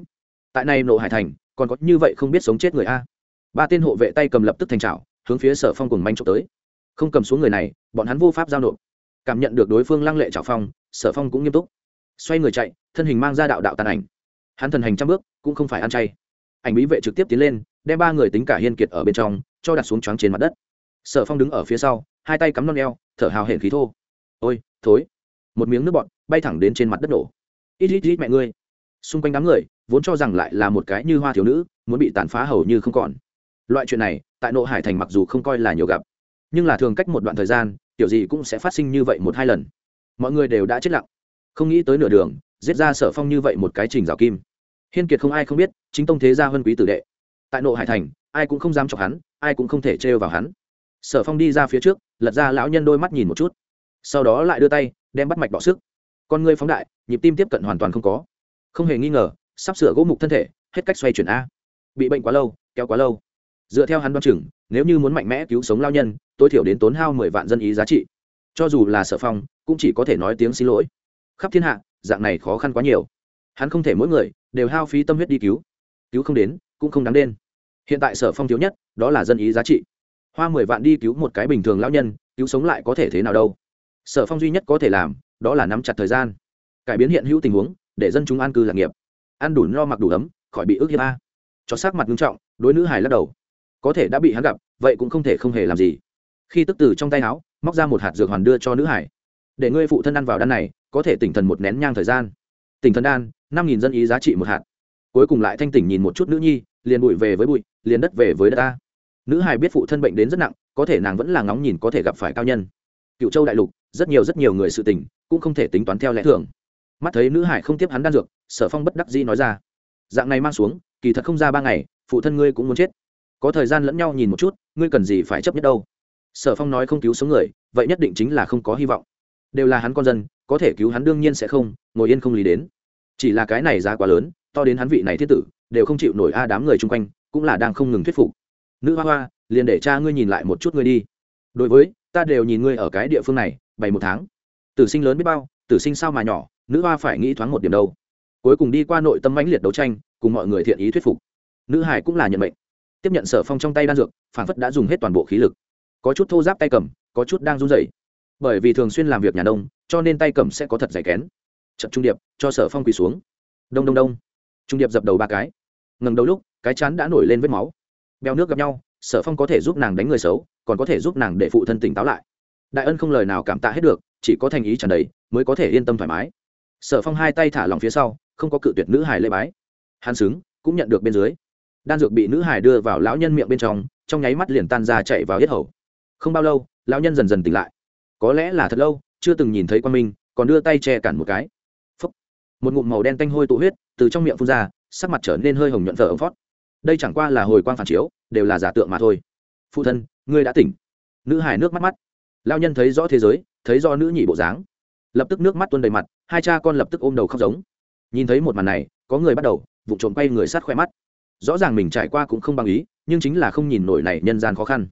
Tại này nộ hải thành, còn có như vậy không biết sống chết người a. Ba tên hộ vệ tay cầm lập tức thành trào hướng phía sở phong cùng manh trộm tới. Không cầm xuống người này, bọn hắn vô pháp giao nộp. Cảm nhận được đối phương lăng lệ trào phong, sở phong cũng nghiêm túc. Xoay người chạy, thân hình mang ra đạo đạo tàn ảnh. Hắn thần hành trăm bước, cũng không phải ăn chay. Ảnh bí vệ trực tiếp tiến lên, đem ba người tính cả hiên kiệt ở bên trong, cho đặt xuống choáng trên mặt đất. Sở phong đứng ở phía sau, hai tay cắm non eo, thở hào hển khí thô. Ôi, thối. Một miếng nước bọn bay thẳng đến trên mặt đất nổ. Ít ít ít mẹ ngươi. Xung quanh đám người, vốn cho rằng lại là một cái như hoa thiếu nữ, muốn bị tàn phá hầu như không còn. Loại chuyện này, tại nội hải thành mặc dù không coi là nhiều gặp, nhưng là thường cách một đoạn thời gian kiểu gì cũng sẽ phát sinh như vậy một hai lần. Mọi người đều đã chết lặng. Không nghĩ tới nửa đường, giết ra sở phong như vậy một cái trình rào kim. Hiên kiệt không ai không biết, chính tông thế gia huân quý tử đệ. Tại nội hải thành, ai cũng không dám chọc hắn, ai cũng không thể trêu vào hắn. Sở phong đi ra phía trước, lật ra lão nhân đôi mắt nhìn một chút. Sau đó lại đưa tay, đem bắt mạch bọ sức con ngươi phóng đại, nhịp tim tiếp cận hoàn toàn không có. Không hề nghi ngờ, sắp sửa gỗ mục thân thể, hết cách xoay chuyển a. Bị bệnh quá lâu, kéo quá lâu. Dựa theo hắn đoán chừng, nếu như muốn mạnh mẽ cứu sống lao nhân, tối thiểu đến tốn hao mười vạn dân ý giá trị. Cho dù là sở phong, cũng chỉ có thể nói tiếng xin lỗi. Khắp thiên hạ, dạng này khó khăn quá nhiều. Hắn không thể mỗi người, đều hao phí tâm huyết đi cứu. Cứu không đến, cũng không đáng đen hiện tại sở phong thiếu nhất, đó là dân ý giá trị. Hoa mười vạn đi cứu một cái bình thường lao nhân, cứu sống lại có thể thế nào đâu? Sở phong duy nhất có thể làm đó là nắm chặt thời gian, cải biến hiện hữu tình huống, để dân chúng an cư lạc nghiệp. Ăn đủ no mặc đủ ấm, khỏi bị ước hiếp a. Cho sắc mặt nghiêm trọng, đối nữ hài lắc đầu. Có thể đã bị hắn gặp, vậy cũng không thể không hề làm gì. Khi tức từ trong tay áo, móc ra một hạt dược hoàn đưa cho nữ hải để ngươi phụ thân ăn vào đan này, có thể tỉnh thần một nén nhang thời gian. Tỉnh thần đan, năm nghìn dân ý giá trị một hạt. Cuối cùng lại thanh tỉnh nhìn một chút nữ nhi, liền bụi về với bụi, liền đất về với đất ta nữ hải biết phụ thân bệnh đến rất nặng, có thể nàng vẫn là ngóng nhìn có thể gặp phải cao nhân. Cựu châu đại lục rất nhiều rất nhiều người sự tình cũng không thể tính toán theo lẽ thường. Mắt thấy nữ hải không tiếp hắn đan dược, sở phong bất đắc dĩ nói ra. Dạng này mang xuống, kỳ thật không ra ba ngày, phụ thân ngươi cũng muốn chết. Có thời gian lẫn nhau nhìn một chút, ngươi cần gì phải chấp nhất đâu. Sở phong nói không cứu sống người, vậy nhất định chính là không có hy vọng. Đều là hắn con dân, có thể cứu hắn đương nhiên sẽ không, ngồi yên không lý đến. Chỉ là cái này giá quá lớn, to đến hắn vị này thiết tử, đều không chịu nổi a đám người chung quanh, cũng là đang không ngừng thuyết phục. Nữ hoa hoa, liền để cha ngươi nhìn lại một chút ngươi đi. Đối với ta đều nhìn ngươi ở cái địa phương này bảy một tháng. Tử sinh lớn biết bao tử sinh sao mà nhỏ nữ hoa phải nghĩ thoáng một điểm đâu. Cuối cùng đi qua nội tâm mãnh liệt đấu tranh cùng mọi người thiện ý thuyết phục. Nữ hải cũng là nhận mệnh. Tiếp nhận sở phong trong tay đan dược phản phất đã dùng hết toàn bộ khí lực. Có chút thô giáp tay cầm có chút đang run rẩy. Bởi vì thường xuyên làm việc nhà đông, cho nên tay cầm sẽ có thật dày kén. Trận trung điệp cho sở phong quỳ xuống. Đông đông đông. Trung điệp dập đầu ba cái. Ngần đầu lúc cái chán đã nổi lên vết máu. Beo nước gặp nhau sở phong có thể giúp nàng đánh người xấu còn có thể giúp nàng để phụ thân tỉnh táo lại. Đại ân không lời nào cảm tạ hết được, chỉ có thành ý tràn đầy, mới có thể yên tâm thoải mái. Sở phong hai tay thả lòng phía sau, không có cự tuyệt nữ hải lê bái. Hàn xứng, cũng nhận được bên dưới. Đan dược bị nữ hải đưa vào lão nhân miệng bên trong trong nháy mắt liền tan ra chạy vào yết hầu. Không bao lâu, lão nhân dần dần tỉnh lại. Có lẽ là thật lâu, chưa từng nhìn thấy quan minh, còn đưa tay che cản một cái. Phúc. một ngụm màu đen tanh hôi tụ huyết từ trong miệng phun ra, sắc mặt trở nên hơi hồng nhuận thở ống phót. Đây chẳng qua là hồi quang phản chiếu, đều là giả tượng mà thôi. Phụ thân ngươi đã tỉnh. Nữ hải nước mắt mắt. Lao nhân thấy rõ thế giới, thấy rõ nữ nhị bộ dáng. Lập tức nước mắt tuôn đầy mặt, hai cha con lập tức ôm đầu khóc giống. Nhìn thấy một màn này, có người bắt đầu vụ trộm quay người sát khoe mắt. Rõ ràng mình trải qua cũng không bằng ý, nhưng chính là không nhìn nổi này nhân gian khó khăn.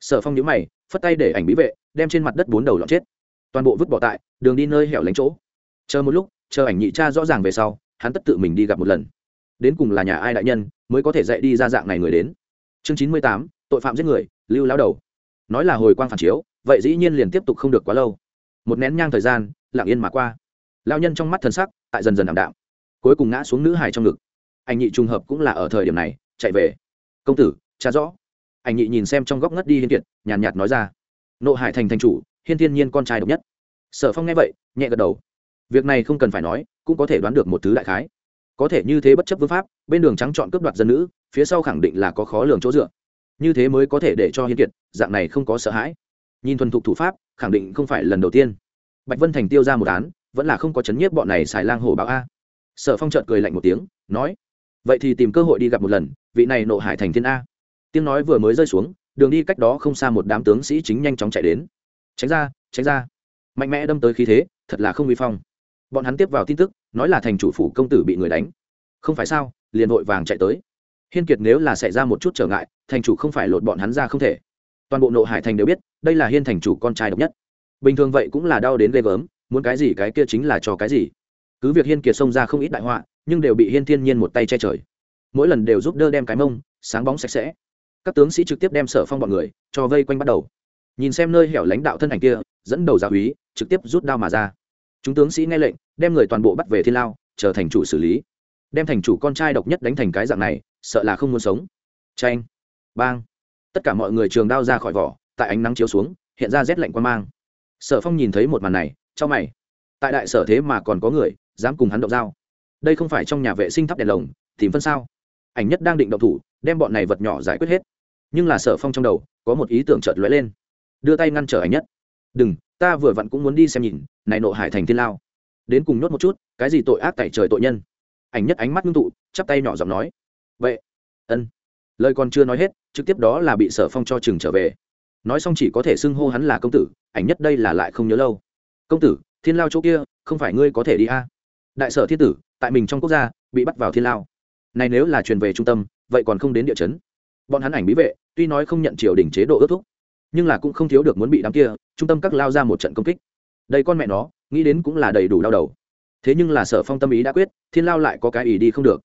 Sở phong nhữ mày, phất tay để ảnh bí vệ, đem trên mặt đất bốn đầu lọt chết. Toàn bộ vứt bỏ tại, đường đi nơi hẻo lánh chỗ. Chờ một lúc, chờ ảnh nhị cha rõ ràng về sau, hắn tất tự mình đi gặp một lần. Đến cùng là nhà ai đại nhân, mới có thể dạy đi ra dạng này người đến? Chương chín mươi tám tội phạm giết người, lưu lao đầu. Nói là hồi quang phản chiếu, vậy dĩ nhiên liền tiếp tục không được quá lâu. Một nén nhang thời gian, lặng yên mà qua. Lao nhân trong mắt thần sắc tại dần dần ảm đạm, cuối cùng ngã xuống nữ hài trong ngực. Anh nhị trùng hợp cũng là ở thời điểm này, chạy về. Công tử, cha rõ. Anh nhị nhìn xem trong góc ngất đi hiên kiệt, nhàn nhạt nói ra. Nộ hải thành thành chủ, hiên thiên nhiên con trai độc nhất. Sở phong nghe vậy, nhẹ gật đầu. Việc này không cần phải nói, cũng có thể đoán được một thứ đại khái. Có thể như thế bất chấp vương pháp, bên đường trắng chọn cướp đoạt dân nữ, phía sau khẳng định là có khó lường chỗ dựa như thế mới có thể để cho hiên kiệt dạng này không có sợ hãi. Nhìn thuần thục thủ pháp, khẳng định không phải lần đầu tiên. Bạch vân thành tiêu ra một án, vẫn là không có chấn nhiếp bọn này xài lang hổ báo a. Sở phong trợt cười lạnh một tiếng, nói, vậy thì tìm cơ hội đi gặp một lần, vị này nộ hải thành thiên a. Tiếng nói vừa mới rơi xuống, đường đi cách đó không xa một đám tướng sĩ chính nhanh chóng chạy đến. Tránh ra tránh ra. Mạnh mẽ đâm tới khí thế, thật là không vi phong. Bọn hắn tiếp vào tin tức, nói là thành chủ phủ công tử bị người đánh. Không phải sao, liền vội vàng chạy tới hiên kiệt nếu là xảy ra một chút trở ngại, thành chủ không phải lột bọn hắn ra không thể. Toàn bộ nội hải thành đều biết, đây là hiên thành chủ con trai độc nhất. Bình thường vậy cũng là đau đến ghê gớm, muốn cái gì cái kia chính là cho cái gì. Cứ việc hiên kiệt xông ra không ít đại họa, nhưng đều bị hiên thiên nhiên một tay che trời. Mỗi lần đều giúp đỡ đem cái mông, sáng bóng sạch sẽ. Các tướng sĩ trực tiếp đem sở phong bọn người cho vây quanh bắt đầu. Nhìn xem nơi hẻo lãnh đạo thân ảnh kia, dẫn đầu gia úy trực tiếp rút đao mà ra. Chúng tướng sĩ nghe lệnh, đem người toàn bộ bắt về thiên lao, chờ thành chủ xử lý. Đem thành chủ con trai độc nhất đánh thành cái dạng này sợ là không muốn sống. Tranh bang. Tất cả mọi người trường đao ra khỏi vỏ, tại ánh nắng chiếu xuống, hiện ra rét lạnh quan mang. Sở phong nhìn thấy một màn này, cho mày. Tại đại sở thế mà còn có người, dám cùng hắn động dao. Đây không phải trong nhà vệ sinh thắp đèn lồng, tìm phân sao? Ảnh nhất đang định động thủ, đem bọn này vật nhỏ giải quyết hết. Nhưng là sở phong trong đầu, có một ý tưởng chợt lóe lên. Đưa tay ngăn trở ảnh nhất. Đừng, ta vừa vặn cũng muốn đi xem nhìn, này nộ hải thành thiên lao. Đến cùng nhốt một chút, cái gì tội ác tại trời tội nhân? Ảnh nhất ánh mắt ngưng tụ, chắp tay nhỏ giọng nói vậy, ân. Lời còn chưa nói hết, trực tiếp đó là bị sở phong cho chừng trở về. Nói xong chỉ có thể xưng hô hắn là công tử, ảnh nhất đây là lại không nhớ lâu. Công tử, thiên lao chỗ kia, không phải ngươi có thể đi a? À? đại sở thiên tử, tại mình trong quốc gia, bị bắt vào thiên lao. Này nếu là truyền về trung tâm, vậy còn không đến địa chấn. Bọn hắn ảnh bí vệ, tuy nói không nhận triều đình chế độ ước thúc, nhưng là cũng không thiếu được muốn bị đám kia, trung tâm các lao ra một trận công kích. Đây con mẹ nó, nghĩ đến cũng là đầy đủ đau đầu. Thế nhưng là sở phong tâm ý đã quyết, thiên lao lại có cái ý đi không được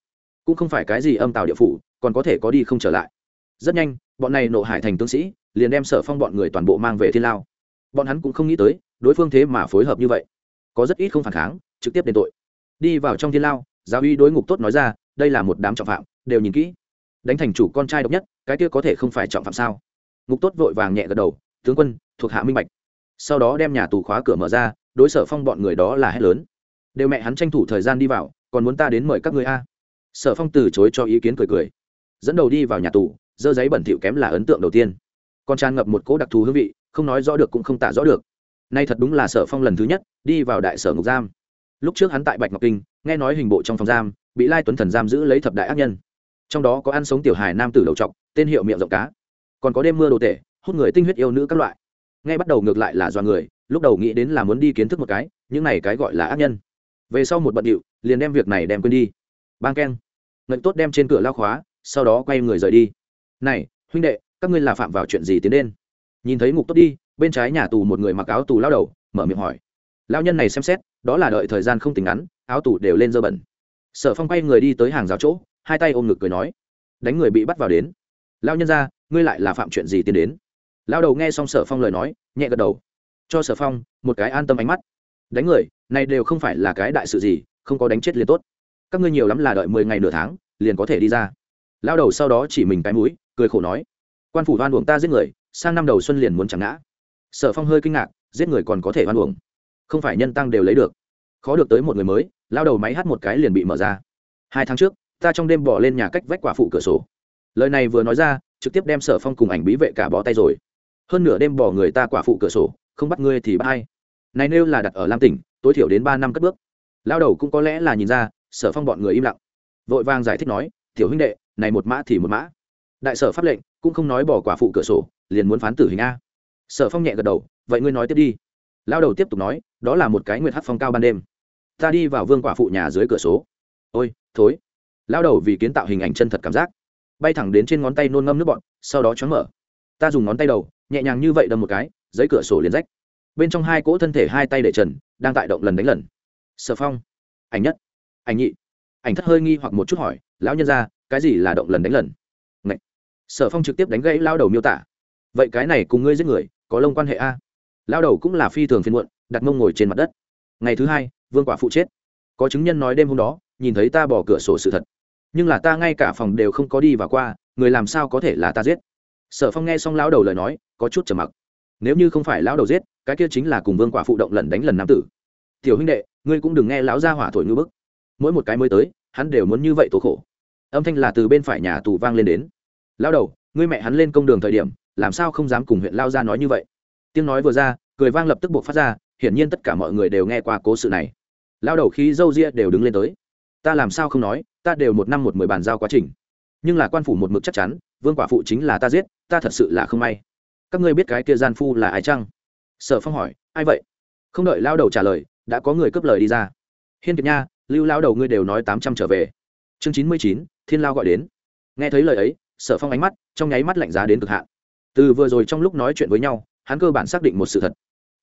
cũng không phải cái gì âm tào địa phủ, còn có thể có đi không trở lại. Rất nhanh, bọn này nộ hải thành tướng sĩ liền đem sở phong bọn người toàn bộ mang về thiên lao. Bọn hắn cũng không nghĩ tới, đối phương thế mà phối hợp như vậy. Có rất ít không phản kháng, trực tiếp đền tội. Đi vào trong thiên lao, giáo uy đối ngục tốt nói ra, đây là một đám trọng phạm, đều nhìn kỹ. Đánh thành chủ con trai độc nhất, cái kia có thể không phải trọng phạm sao? Ngục tốt vội vàng nhẹ gật đầu, tướng quân, thuộc hạ minh bạch. Sau đó đem nhà tù khóa cửa mở ra, đối sở phong bọn người đó là hết lớn. Đều mẹ hắn tranh thủ thời gian đi vào, còn muốn ta đến mời các người a? Sở phong từ chối cho ý kiến cười cười, dẫn đầu đi vào nhà tù, dơ giấy bẩn thỉu kém là ấn tượng đầu tiên. Còn tràn ngập một cỗ đặc thù hương vị, không nói rõ được cũng không tả rõ được. Nay thật đúng là sở phong lần thứ nhất đi vào đại sở ngục giam. Lúc trước hắn tại bạch ngọc kinh, nghe nói hình bộ trong phòng giam, bị lai tuấn thần giam giữ lấy thập đại ác nhân. Trong đó có ăn sống tiểu hài nam tử đầu trọc, tên hiệu miệng rộng cá. Còn có đêm mưa đồ tể, hút người tinh huyết yêu nữ các loại. Ngay bắt đầu ngược lại là do người, lúc đầu nghĩ đến là muốn đi kiến thức một cái, những này cái gọi là ác nhân. Về sau một bận điệu, liền đem việc này đem quên đi. Bang keng ngệnh tốt đem trên cửa lao khóa, sau đó quay người rời đi. Này, huynh đệ, các ngươi là phạm vào chuyện gì tiến đến nhìn thấy ngục tốt đi, bên trái nhà tù một người mặc áo tù lao đầu, mở miệng hỏi. Lao nhân này xem xét, đó là đợi thời gian không tính ngắn, áo tù đều lên dơ bẩn. Sở phong quay người đi tới hàng rào chỗ, hai tay ôm ngực cười nói. Đánh người bị bắt vào đến. Lao nhân ra, ngươi lại là phạm chuyện gì tiến đến? Lao đầu nghe xong sở phong lời nói, nhẹ gật đầu. Cho sở phong một cái an tâm ánh mắt. Đánh người, này đều không phải là cái đại sự gì, không có đánh chết liền tốt các ngươi nhiều lắm là đợi mười ngày nửa tháng, liền có thể đi ra. Lao đầu sau đó chỉ mình cái mũi, cười khổ nói, quan phủ oan uổng ta giết người, sang năm đầu xuân liền muốn chẳng ngã. Sở phong hơi kinh ngạc, giết người còn có thể oan uổng. Không phải nhân tăng đều lấy được. Khó được tới một người mới, lao đầu máy hát một cái liền bị mở ra. Hai tháng trước, ta trong đêm bỏ lên nhà cách vách quả phụ cửa sổ. Lời này vừa nói ra, trực tiếp đem sở phong cùng ảnh bí vệ cả bó tay rồi. Hơn nửa đêm bỏ người ta quả phụ cửa sổ, không bắt ngươi thì bắt ai. Này nêu là đặt ở lam tỉnh, tối thiểu đến ba năm cất bước. Lao đầu cũng có lẽ là nhìn ra sở phong bọn người im lặng. Vội vàng giải thích nói, tiểu huynh đệ, này một mã thì một mã. Đại sở pháp lệnh cũng không nói bỏ quả phụ cửa sổ, liền muốn phán tử hình a. Sở phong nhẹ gật đầu, vậy ngươi nói tiếp đi. Lao đầu tiếp tục nói, đó là một cái nguyệt hát phong cao ban đêm. Ta đi vào vương quả phụ nhà dưới cửa sổ. Ôi, thối. Lao đầu vì kiến tạo hình ảnh chân thật cảm giác, bay thẳng đến trên ngón tay nôn ngâm nước bọn sau đó chóng mở. Ta dùng ngón tay đầu, nhẹ nhàng như vậy đâm một cái, giấy cửa sổ liền rách. Bên trong hai cỗ thân thể hai tay để trần, đang tại động lần đánh lần. Sở phong, ảnh nhất ảnh nhị. Ảnh thất hơi nghi hoặc một chút hỏi, lão nhân ra cái gì là động lần đánh lần? Ngậy. sở phong trực tiếp đánh gãy lao đầu miêu tả. Vậy cái này cùng ngươi giết người, có lông quan hệ a? Lao đầu cũng là phi thường phiên muộn, đặt mông ngồi trên mặt đất. Ngày thứ hai, vương quả phụ chết. Có chứng nhân nói đêm hôm đó, nhìn thấy ta bỏ cửa sổ sự thật. Nhưng là ta ngay cả phòng đều không có đi và qua, người làm sao có thể là ta giết? Sở phong nghe xong lão đầu lời nói, có chút trầm mặc. Nếu như không phải lão đầu giết, cái kia chính là cùng vương quả phụ động lần đánh lần nam tử. Tiểu huynh đệ, ngươi cũng đừng nghe lão gia hỏa thổi ngư bức mỗi một cái mới tới, hắn đều muốn như vậy tố khổ. Âm thanh là từ bên phải nhà tù vang lên đến. Lão đầu, ngươi mẹ hắn lên công đường thời điểm, làm sao không dám cùng huyện lao ra nói như vậy? Tiếng nói vừa ra, cười vang lập tức buộc phát ra, hiển nhiên tất cả mọi người đều nghe qua cố sự này. Lao đầu khí dâu ria đều đứng lên tới. Ta làm sao không nói, ta đều một năm một mười bàn giao quá trình. Nhưng là quan phủ một mực chắc chắn, vương quả phụ chính là ta giết, ta thật sự là không may. Các ngươi biết cái kia gian phu là ai chăng? Sở phong hỏi, ai vậy? Không đợi lao đầu trả lời, đã có người cướp lời đi ra. Hiên kiệt nha lưu lao đầu ngươi đều nói tám trăm trở về. Chương chín mươi chín, thiên lao gọi đến. Nghe thấy lời ấy, sở phong ánh mắt, trong nháy mắt lạnh giá đến cực hạn. Từ vừa rồi trong lúc nói chuyện với nhau, hắn cơ bản xác định một sự thật.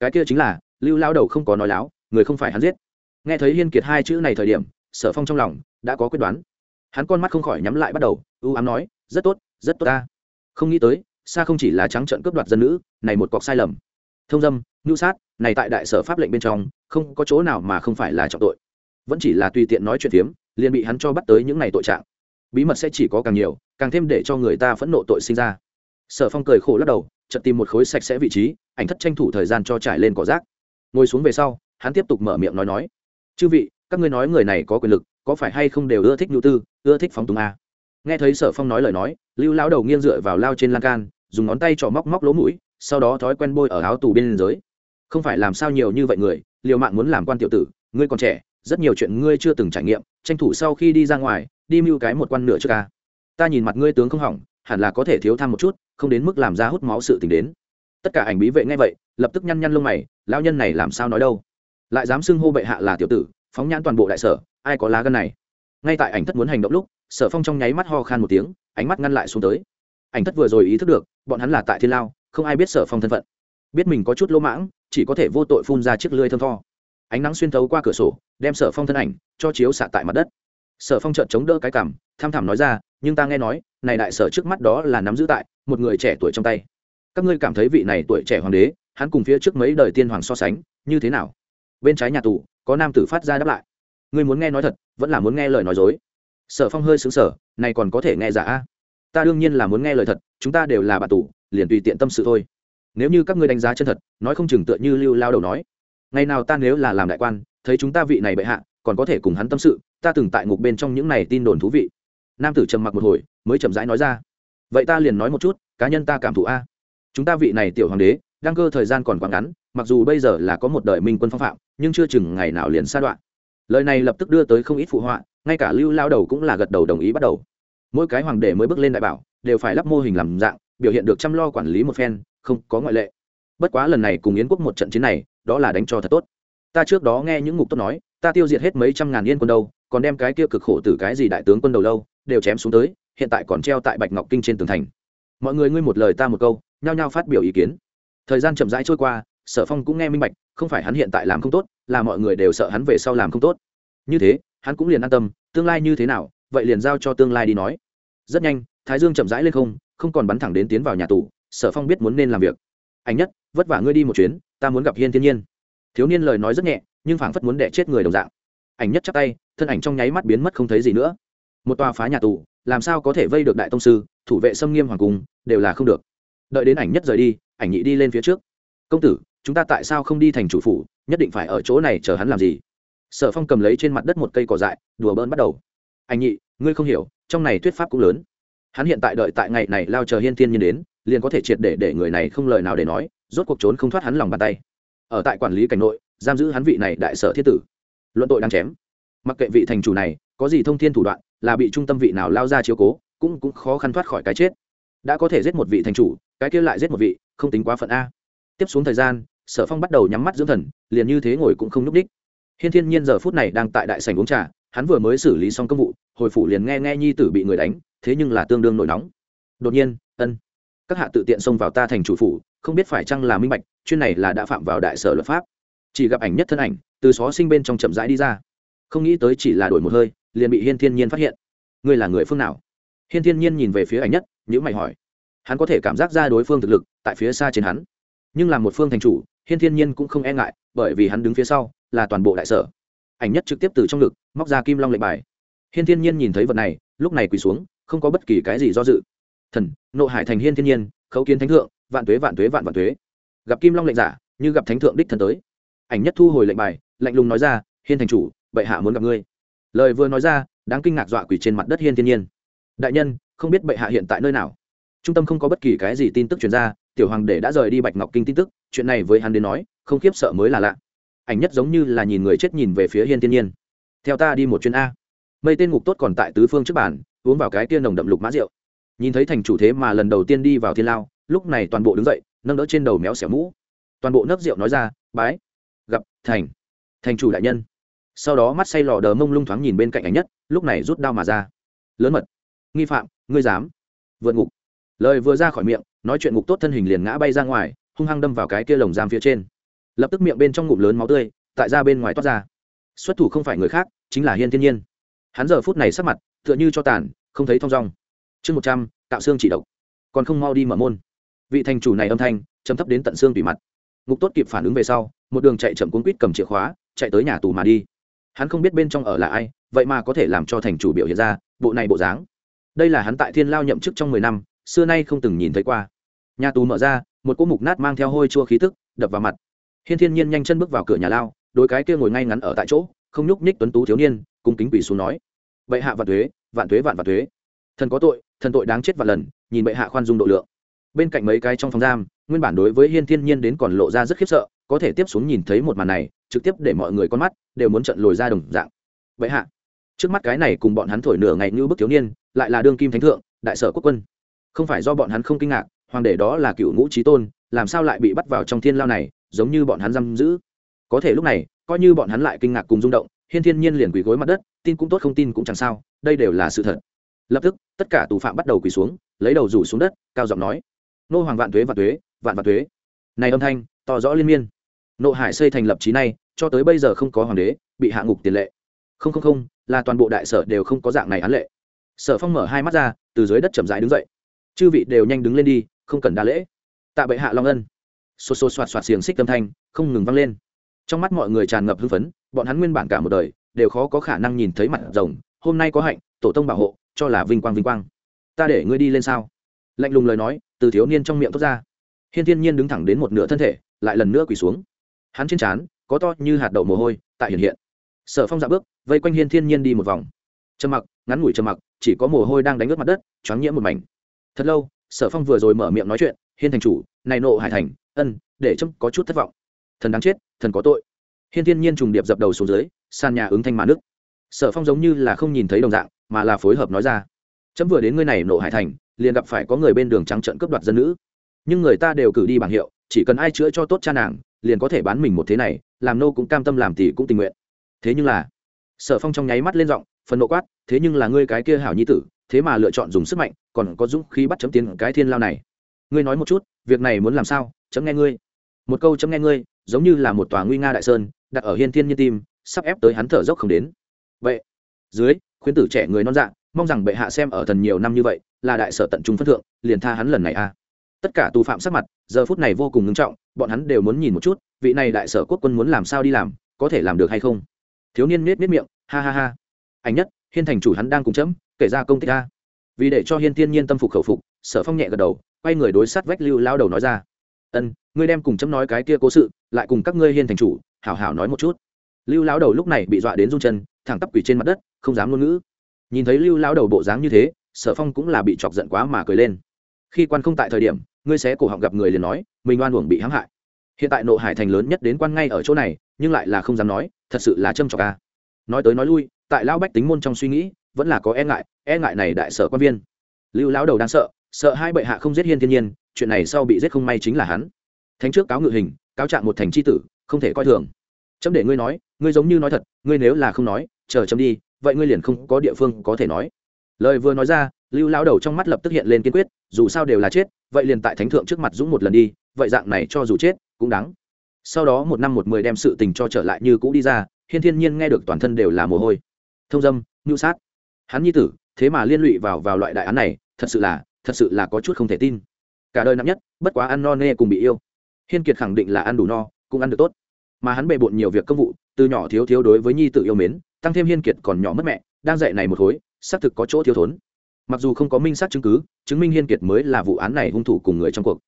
Cái kia chính là, lưu lao đầu không có nói láo, người không phải hắn giết. Nghe thấy hiên kiệt hai chữ này thời điểm, sở phong trong lòng đã có quyết đoán. Hắn con mắt không khỏi nhắm lại bắt đầu ưu ám nói, rất tốt rất tốt ta. Không nghĩ tới xa không chỉ là trắng trận cướp đoạt dân nữ, này một cọc sai lầm. Thông dâm ngưu sát, này tại đại sở pháp lệnh bên trong, không có chỗ nào mà không phải là trọng tội vẫn chỉ là tùy tiện nói chuyện phiếm, liền bị hắn cho bắt tới những ngày tội trạng. Bí mật sẽ chỉ có càng nhiều, càng thêm để cho người ta phẫn nộ tội sinh ra. Sở phong cười khổ lắc đầu, chợt tìm một khối sạch sẽ vị trí, ảnh thất tranh thủ thời gian cho trải lên cỏ rác. Ngồi xuống về sau, hắn tiếp tục mở miệng nói nói. Chư vị, các ngươi nói người này có quyền lực, có phải hay không đều ưa thích nhu tư, ưa thích phóng túng a? Nghe thấy sở phong nói lời nói, lưu lão đầu nghiêng dựa vào lao trên lan can, dùng ngón tay trỏ móc móc lỗ mũi, sau đó thói quen bôi ở áo tù bên giới không phải làm sao nhiều như vậy người, liều mạng muốn làm quan tiểu tử, ngươi còn trẻ rất nhiều chuyện ngươi chưa từng trải nghiệm, tranh thủ sau khi đi ra ngoài, đi mưu cái một quan nửa trước ca. Ta nhìn mặt ngươi tướng không hỏng, hẳn là có thể thiếu thăm một chút, không đến mức làm ra hút máu sự t ì n h đến. Tất cả ảnh bí vệ nghe vậy, lập tức nhăn nhăn lông mày lao nhân này làm sao nói đâu? Lại dám xưng hô bệ hạ là tiểu tử, phóng nhãn toàn bộ đại sở, ai có lá gân này? Ngay tại ảnh thất muốn hành động lúc, sở phong trong nháy mắt ho khan một tiếng, ánh mắt ngăn lại xuống tới. Ảnh thất vừa rồi ý thức được, bọn hắn là tại thiên lao, không ai biết sở phong thân phận. Biết mình có chút lỗ mãng, chỉ có thể vô tội phun ra chiếc lưới thơm tho ánh nắng xuyên thấu qua cửa sổ, đem sở phong thân ảnh cho chiếu xạ tại mặt đất. Sở phong trợn chống đỡ cái cảm tham thảm nói ra, nhưng ta nghe nói, này đại sở trước mắt đó là nắm giữ tại một người trẻ tuổi trong tay. Các ngươi cảm thấy vị này tuổi trẻ hoàng đế, hắn cùng phía trước mấy đời tiên hoàng so sánh, như thế nào? Bên trái nhà tù, có nam tử phát ra đáp lại, ngươi muốn nghe nói thật, vẫn là muốn nghe lời nói dối. Sở phong hơi xứng sở này còn có thể nghe giả ta đương nhiên là muốn nghe lời thật, chúng ta đều là bạn tù, liền tùy tiện tâm sự thôi. Nếu như các ngươi đánh giá chân thật, nói không chừng tựa như lưu lao đầu nói ngày nào ta nếu là làm đại quan, thấy chúng ta vị này bệ hạ, còn có thể cùng hắn tâm sự, ta từng tại ngục bên trong những này tin đồn thú vị. Nam tử trầm mặc một hồi, mới chậm rãi nói ra. Vậy ta liền nói một chút, cá nhân ta cảm thụ a. Chúng ta vị này tiểu hoàng đế, đăng cơ thời gian còn quá ngắn, mặc dù bây giờ là có một đời minh quân phong phạm, nhưng chưa chừng ngày nào liền sa đoạn. Lời này lập tức đưa tới không ít phụ họa, ngay cả lưu lao đầu cũng là gật đầu đồng ý bắt đầu. Mỗi cái hoàng đế mới bước lên đại bảo, đều phải lắp mô hình làm dạng, biểu hiện được chăm lo quản lý một phen, không có ngoại lệ. Bất quá lần này cùng yến quốc một trận chiến này đó là đánh cho thật tốt. Ta trước đó nghe những ngục tốt nói, ta tiêu diệt hết mấy trăm ngàn yên quân đâu, còn đem cái kia cực khổ từ cái gì đại tướng quân đầu lâu, đều chém xuống tới, hiện tại còn treo tại bạch ngọc kinh trên tường thành. Mọi người ngươi một lời ta một câu, nhao nhao phát biểu ý kiến. Thời gian chậm rãi trôi qua, sở phong cũng nghe minh bạch, không phải hắn hiện tại làm không tốt, là mọi người đều sợ hắn về sau làm không tốt. Như thế, hắn cũng liền an tâm, tương lai như thế nào, vậy liền giao cho tương lai đi nói. Rất nhanh, thái dương chậm rãi lên không không còn bắn thẳng đến tiến vào nhà tù, sở phong biết muốn nên làm việc. Anh nhất, vất vả ngươi đi một chuyến ta muốn gặp hiên thiên nhiên. Thiếu niên lời nói rất nhẹ, nhưng phảng phất muốn đẻ chết người đồng dạng. Ảnh nhất chắc tay, thân ảnh trong nháy mắt biến mất không thấy gì nữa. Một tòa phá nhà tù, làm sao có thể vây được đại tông sư, thủ vệ xâm nghiêm hoàng cung, đều là không được. Đợi đến ảnh nhất rời đi, ảnh nhị đi lên phía trước. Công tử, chúng ta tại sao không đi thành chủ phủ, nhất định phải ở chỗ này chờ hắn làm gì? Sở phong cầm lấy trên mặt đất một cây cỏ dại, đùa bỡn bắt đầu. Ảnh nhị, ngươi không hiểu, trong này thuyết pháp cũng lớn. Hắn hiện tại đợi tại ngày này lao chờ hiên thiên nhiên đến liền có thể triệt để để người này không lời nào để nói, rốt cuộc trốn không thoát hắn lòng bàn tay. Ở tại quản lý cảnh nội, giam giữ hắn vị này đại sở thiết tử. Luận tội đang chém. Mặc kệ vị thành chủ này, có gì thông thiên thủ đoạn, là bị trung tâm vị nào lao ra chiếu cố, cũng cũng khó khăn thoát khỏi cái chết. Đã có thể giết một vị thành chủ, cái kia lại giết một vị, không tính quá phận a. Tiếp xuống thời gian, sở phong bắt đầu nhắm mắt dưỡng thần, liền như thế ngồi cũng không núp đích. Hiên thiên nhiên giờ phút này đang tại đại sảnh uống trà, hắn vừa mới xử lý xong công vụ, hồi phủ liền nghe nghe nhi tử bị người đánh, thế nhưng là tương đương nổi nóng. Đột nhiên, ân các hạ tự tiện xông vào ta thành chủ phủ, không biết phải chăng là minh bạch, chuyên này là đã phạm vào đại sở luật pháp. Chỉ gặp ảnh nhất thân ảnh, từ xó sinh bên trong chậm rãi đi ra. Không nghĩ tới chỉ là đổi một hơi, liền bị hiên thiên nhiên phát hiện. Ngươi là người phương nào? Hiên thiên nhiên nhìn về phía ảnh nhất nhữ mày hỏi. Hắn có thể cảm giác ra đối phương thực lực, tại phía xa trên hắn. Nhưng là một phương thành chủ, hiên thiên nhiên cũng không e ngại, bởi vì hắn đứng phía sau, là toàn bộ đại sở. Ảnh nhất trực tiếp từ trong ngực, móc ra kim long lệnh bài. Hiên thiên nhiên nhìn thấy vật này, lúc này quỳ xuống, không có bất kỳ cái gì do dự thần, nộ hải thành hiên thiên nhiên, khấu kiến thánh thượng, vạn tuế vạn tuế vạn vạn tuế. Gặp kim long lệnh giả, như gặp thánh thượng đích thần tới. Ảnh nhất thu hồi lệnh bài, lạnh lùng nói ra, hiên thành chủ, bệ hạ muốn gặp ngươi. Lời vừa nói ra, đáng kinh ngạc dọa quỷ trên mặt đất hiên thiên nhiên. Đại nhân, không biết bệ hạ hiện tại nơi nào? Trung tâm không có bất kỳ cái gì tin tức truyền ra, tiểu hoàng để đã rời đi bạch ngọc kinh tin tức, chuyện này với hắn đến nói, không khiếp sợ mới là lạ. Ảnh nhất giống như là nhìn người chết nhìn về phía hiên thiên nhiên. Theo ta đi một chuyến a. Mây tên ngục tốt còn tại tứ phương trước bàn, uống vào cái tiên nồng đậm lục mã rượu nhìn thấy thành chủ thế mà lần đầu tiên đi vào thiên lao, lúc này toàn bộ đứng dậy, nâng đỡ trên đầu méo xẻo mũ. Toàn bộ nấc rượu nói ra, bái, gặp, thành thành chủ đại nhân. Sau đó mắt say lò đờ mông lung thoáng nhìn bên cạnh ảnh nhất, lúc này rút đao mà ra. Lớn mật, nghi phạm, ngươi dám vượt ngục? Lời vừa ra khỏi miệng, nói chuyện ngục tốt thân hình liền ngã bay ra ngoài, hung hăng đâm vào cái kia lồng giam phía trên. Lập tức miệng bên trong ngụm lớn máu tươi, tại ra bên ngoài toát ra. Xuất thủ không phải người khác, chính là hiên thiên nhiên. Hắn giờ phút này sắc mặt tựa như cho tàn, không thấy thong dong chương một trăm, tạo xương chỉ độc. Còn không mau đi mở môn. Vị thành chủ này âm thanh chấm thấp đến tận xương tùy mặt. Ngục tốt kịp phản ứng về sau, một đường chạy chậm cuốn quýt cầm chìa khóa, chạy tới nhà tù mà đi. Hắn không biết bên trong ở là ai, vậy mà có thể làm cho thành chủ biểu hiện ra bộ này bộ dáng. Đây là hắn tại thiên lao nhậm chức trong mười năm, xưa nay không từng nhìn thấy qua. Nhà tù mở ra, một cỗ mục nát mang theo hôi chua khí tức, đập vào mặt. Hiên thiên nhiên nhanh chân bước vào cửa nhà lao đôi cái kia ngồi ngay ngắn ở tại chỗ, không nhúc nhích tuấn tú thiếu niên, cung kính quỷ xuống nói vậy hạ vạn thuế vạn thuế vạn vạn thuế. Thần có tội thần tội đáng chết vạn lần, nhìn bệ hạ khoan dung độ lượng. Bên cạnh mấy cái trong phòng giam, nguyên bản đối với hiên thiên nhiên đến còn lộ ra rất khiếp sợ, có thể tiếp xuống nhìn thấy một màn này, trực tiếp để mọi người con mắt đều muốn trận lồi ra đồng dạng. Bệ hạ, trước mắt cái này cùng bọn hắn thổi nửa ngày như bức thiếu niên, lại là đương kim thánh thượng, đại sở quốc quân. Không phải do bọn hắn không kinh ngạc, hoàng đế đó là cựu ngũ trí tôn, làm sao lại bị bắt vào trong thiên lao này, giống như bọn hắn giam giữ. Có thể lúc này, coi như bọn hắn lại kinh ngạc cùng rung động, hiên thiên nhiên liền quỳ gối mặt đất, tin cũng tốt không tin cũng chẳng sao, đây đều là sự thật lập tức, tất cả tù phạm bắt đầu quỳ xuống, lấy đầu rủ xuống đất, cao giọng nói, nô hoàng vạn thuế vạn thuế, vạn vạn thuế. Này âm thanh tỏ rõ liên miên. Nộ hải xây thành lập trí này, cho tới bây giờ không có hoàng đế, bị hạ ngục tiền lệ. Không không không, là toàn bộ đại sở đều không có dạng này án lệ. Sở phong mở hai mắt ra, từ dưới đất chậm rãi đứng dậy. Chư vị đều nhanh đứng lên đi, không cần đa lễ. Tạ bệ hạ long ân. Xô xô xoạt xoạt xiềng xích âm thanh, không ngừng vang lên. Trong mắt mọi người tràn ngập hưng phấn, bọn hắn nguyên bản cả một đời, đều khó có khả năng nhìn thấy mặt rồng, hôm nay có hạnh, tổ tông bảo hộ cho là vinh quang vinh quang. Ta để ngươi đi lên sao? Lạnh lùng lời nói, từ thiếu niên trong miệng thốt ra. Hiên thiên nhiên đứng thẳng đến một nửa thân thể, lại lần nữa quỳ xuống. Hắn trên trán, có to như hạt đậu mồ hôi, tại hiện hiện. Sở phong dạ bước, vây quanh hiên thiên nhiên đi một vòng. Trầm mặc, ngắn ngủi trầm mặc, chỉ có mồ hôi đang đánh ướt mặt đất, choáng nhiễm một mảnh. Thật lâu, sở phong vừa rồi mở miệng nói chuyện, hiên thành chủ, này nộ hải thành, ân, để chấm có chút thất vọng. Thần đáng chết, thần có tội. Hiên thiên nhiên trùng điệp dập đầu xuống dưới, sàn nhà ứng thanh mà nước sở phong giống như là không nhìn thấy đồng dạng mà là phối hợp nói ra. Chấm vừa đến ngươi này nộ hải thành, liền gặp phải có người bên đường trắng trận cướp đoạt dân nữ. Nhưng người ta đều cử đi bảng hiệu, chỉ cần ai chữa cho tốt cha nàng, liền có thể bán mình một thế này, làm nô cũng cam tâm làm tỷ cũng tình nguyện. Thế nhưng là, sở phong trong nháy mắt lên giọng, phần nộ quát, thế nhưng là ngươi cái kia hảo nhi tử, thế mà lựa chọn dùng sức mạnh, còn có dũng khí bắt chấm tiến cái thiên lao này. Ngươi nói một chút, việc này muốn làm sao, chấm nghe ngươi. Một câu chấm nghe ngươi, giống như là một tòa nguy nga đại sơn, đặt ở hiên thiên nhiên tim, sắp ép tới hắn thở dốc không đến. Vậy, dưới khuyến tử trẻ người non dạ mong rằng bệ hạ xem ở thần nhiều năm như vậy, là đại sở tận trung phân thượng, liền tha hắn lần này a tất cả tù phạm sắc mặt, giờ phút này vô cùng ngưng trọng, bọn hắn đều muốn nhìn một chút, vị này đại sở quốc quân muốn làm sao đi làm, có thể làm được hay không. Thiếu niên nết nết miệng, ha ha ha. Anh nhất, hiên thành chủ hắn đang cùng chấm, kể ra công tích a. Vì để cho hiên tiên nhiên tâm phục khẩu phục, sở phong nhẹ gật đầu, quay người đối sát vách lưu lao đầu nói ra. Ân, ngươi đem cùng chấm nói cái kia cố sự, lại cùng các ngươi hiên thành chủ, hảo hảo nói một chút. Lưu lao đầu lúc này bị dọa đến run chân thẳng tắp quỳ trên mặt đất, không dám ngôn ngữ. Nhìn thấy lưu lao đầu bộ dáng như thế, sở phong cũng là bị chọc giận quá mà cười lên. Khi quan không tại thời điểm, ngươi sẽ cổ họng gặp người liền nói, mình oan uổng bị hãm hại. Hiện tại nộ hải thành lớn nhất đến quan ngay ở chỗ này, nhưng lại là không dám nói, thật sự là châm trọc ca nói tới nói lui, tại lão bách tính môn trong suy nghĩ, vẫn là có e ngại e ngại này đại sở quan viên. Lưu lão đầu đang sợ sợ hai bệ hạ không giết hiên thiên nhiên, chuyện này sau bị giết không may chính là hắn. Thánh trước cáo ngự hình, cáo trạng một thành c h i tử, không thể coi thường. Chấm để ngươi nói ngươi giống như nói thật, ngươi nếu là không nói, chờ chấm đi, vậy ngươi liền không có địa phương có thể nói. Lời vừa nói ra, lưu lão đầu trong mắt lập tức hiện lên kiên quyết, dù sao đều là chết, vậy liền tại thánh thượng trước mặt dũng một lần đi, vậy dạng này cho dù chết, cũng đáng. Sau đó một năm một mười đem sự tình cho trở lại như cũ đi ra, hiên thiên nhiên nghe được toàn thân đều là mồ hôi. Thông dâm, ngưu sát. Hắn nhi tử, thế mà liên lụy vào vào loại đại án này, thật sự là, thật sự là có chút không thể tin. Cả đời năm nhất, bất quá ăn no nê cùng bị yêu. Hiên kiệt khẳng định là ăn đủ no, cũng ăn được tốt. Mà hắn bề bộn nhiều việc công vụ từ nhỏ thiếu thiếu đối với nhi tự yêu mến, tăng thêm hiên kiệt còn nhỏ mất mẹ, đang dạy này một khối, xác thực có chỗ thiếu thốn. Mặc dù không có minh xác chứng cứ, chứng minh hiên kiệt mới là vụ án này hung thủ cùng người trong cuộc.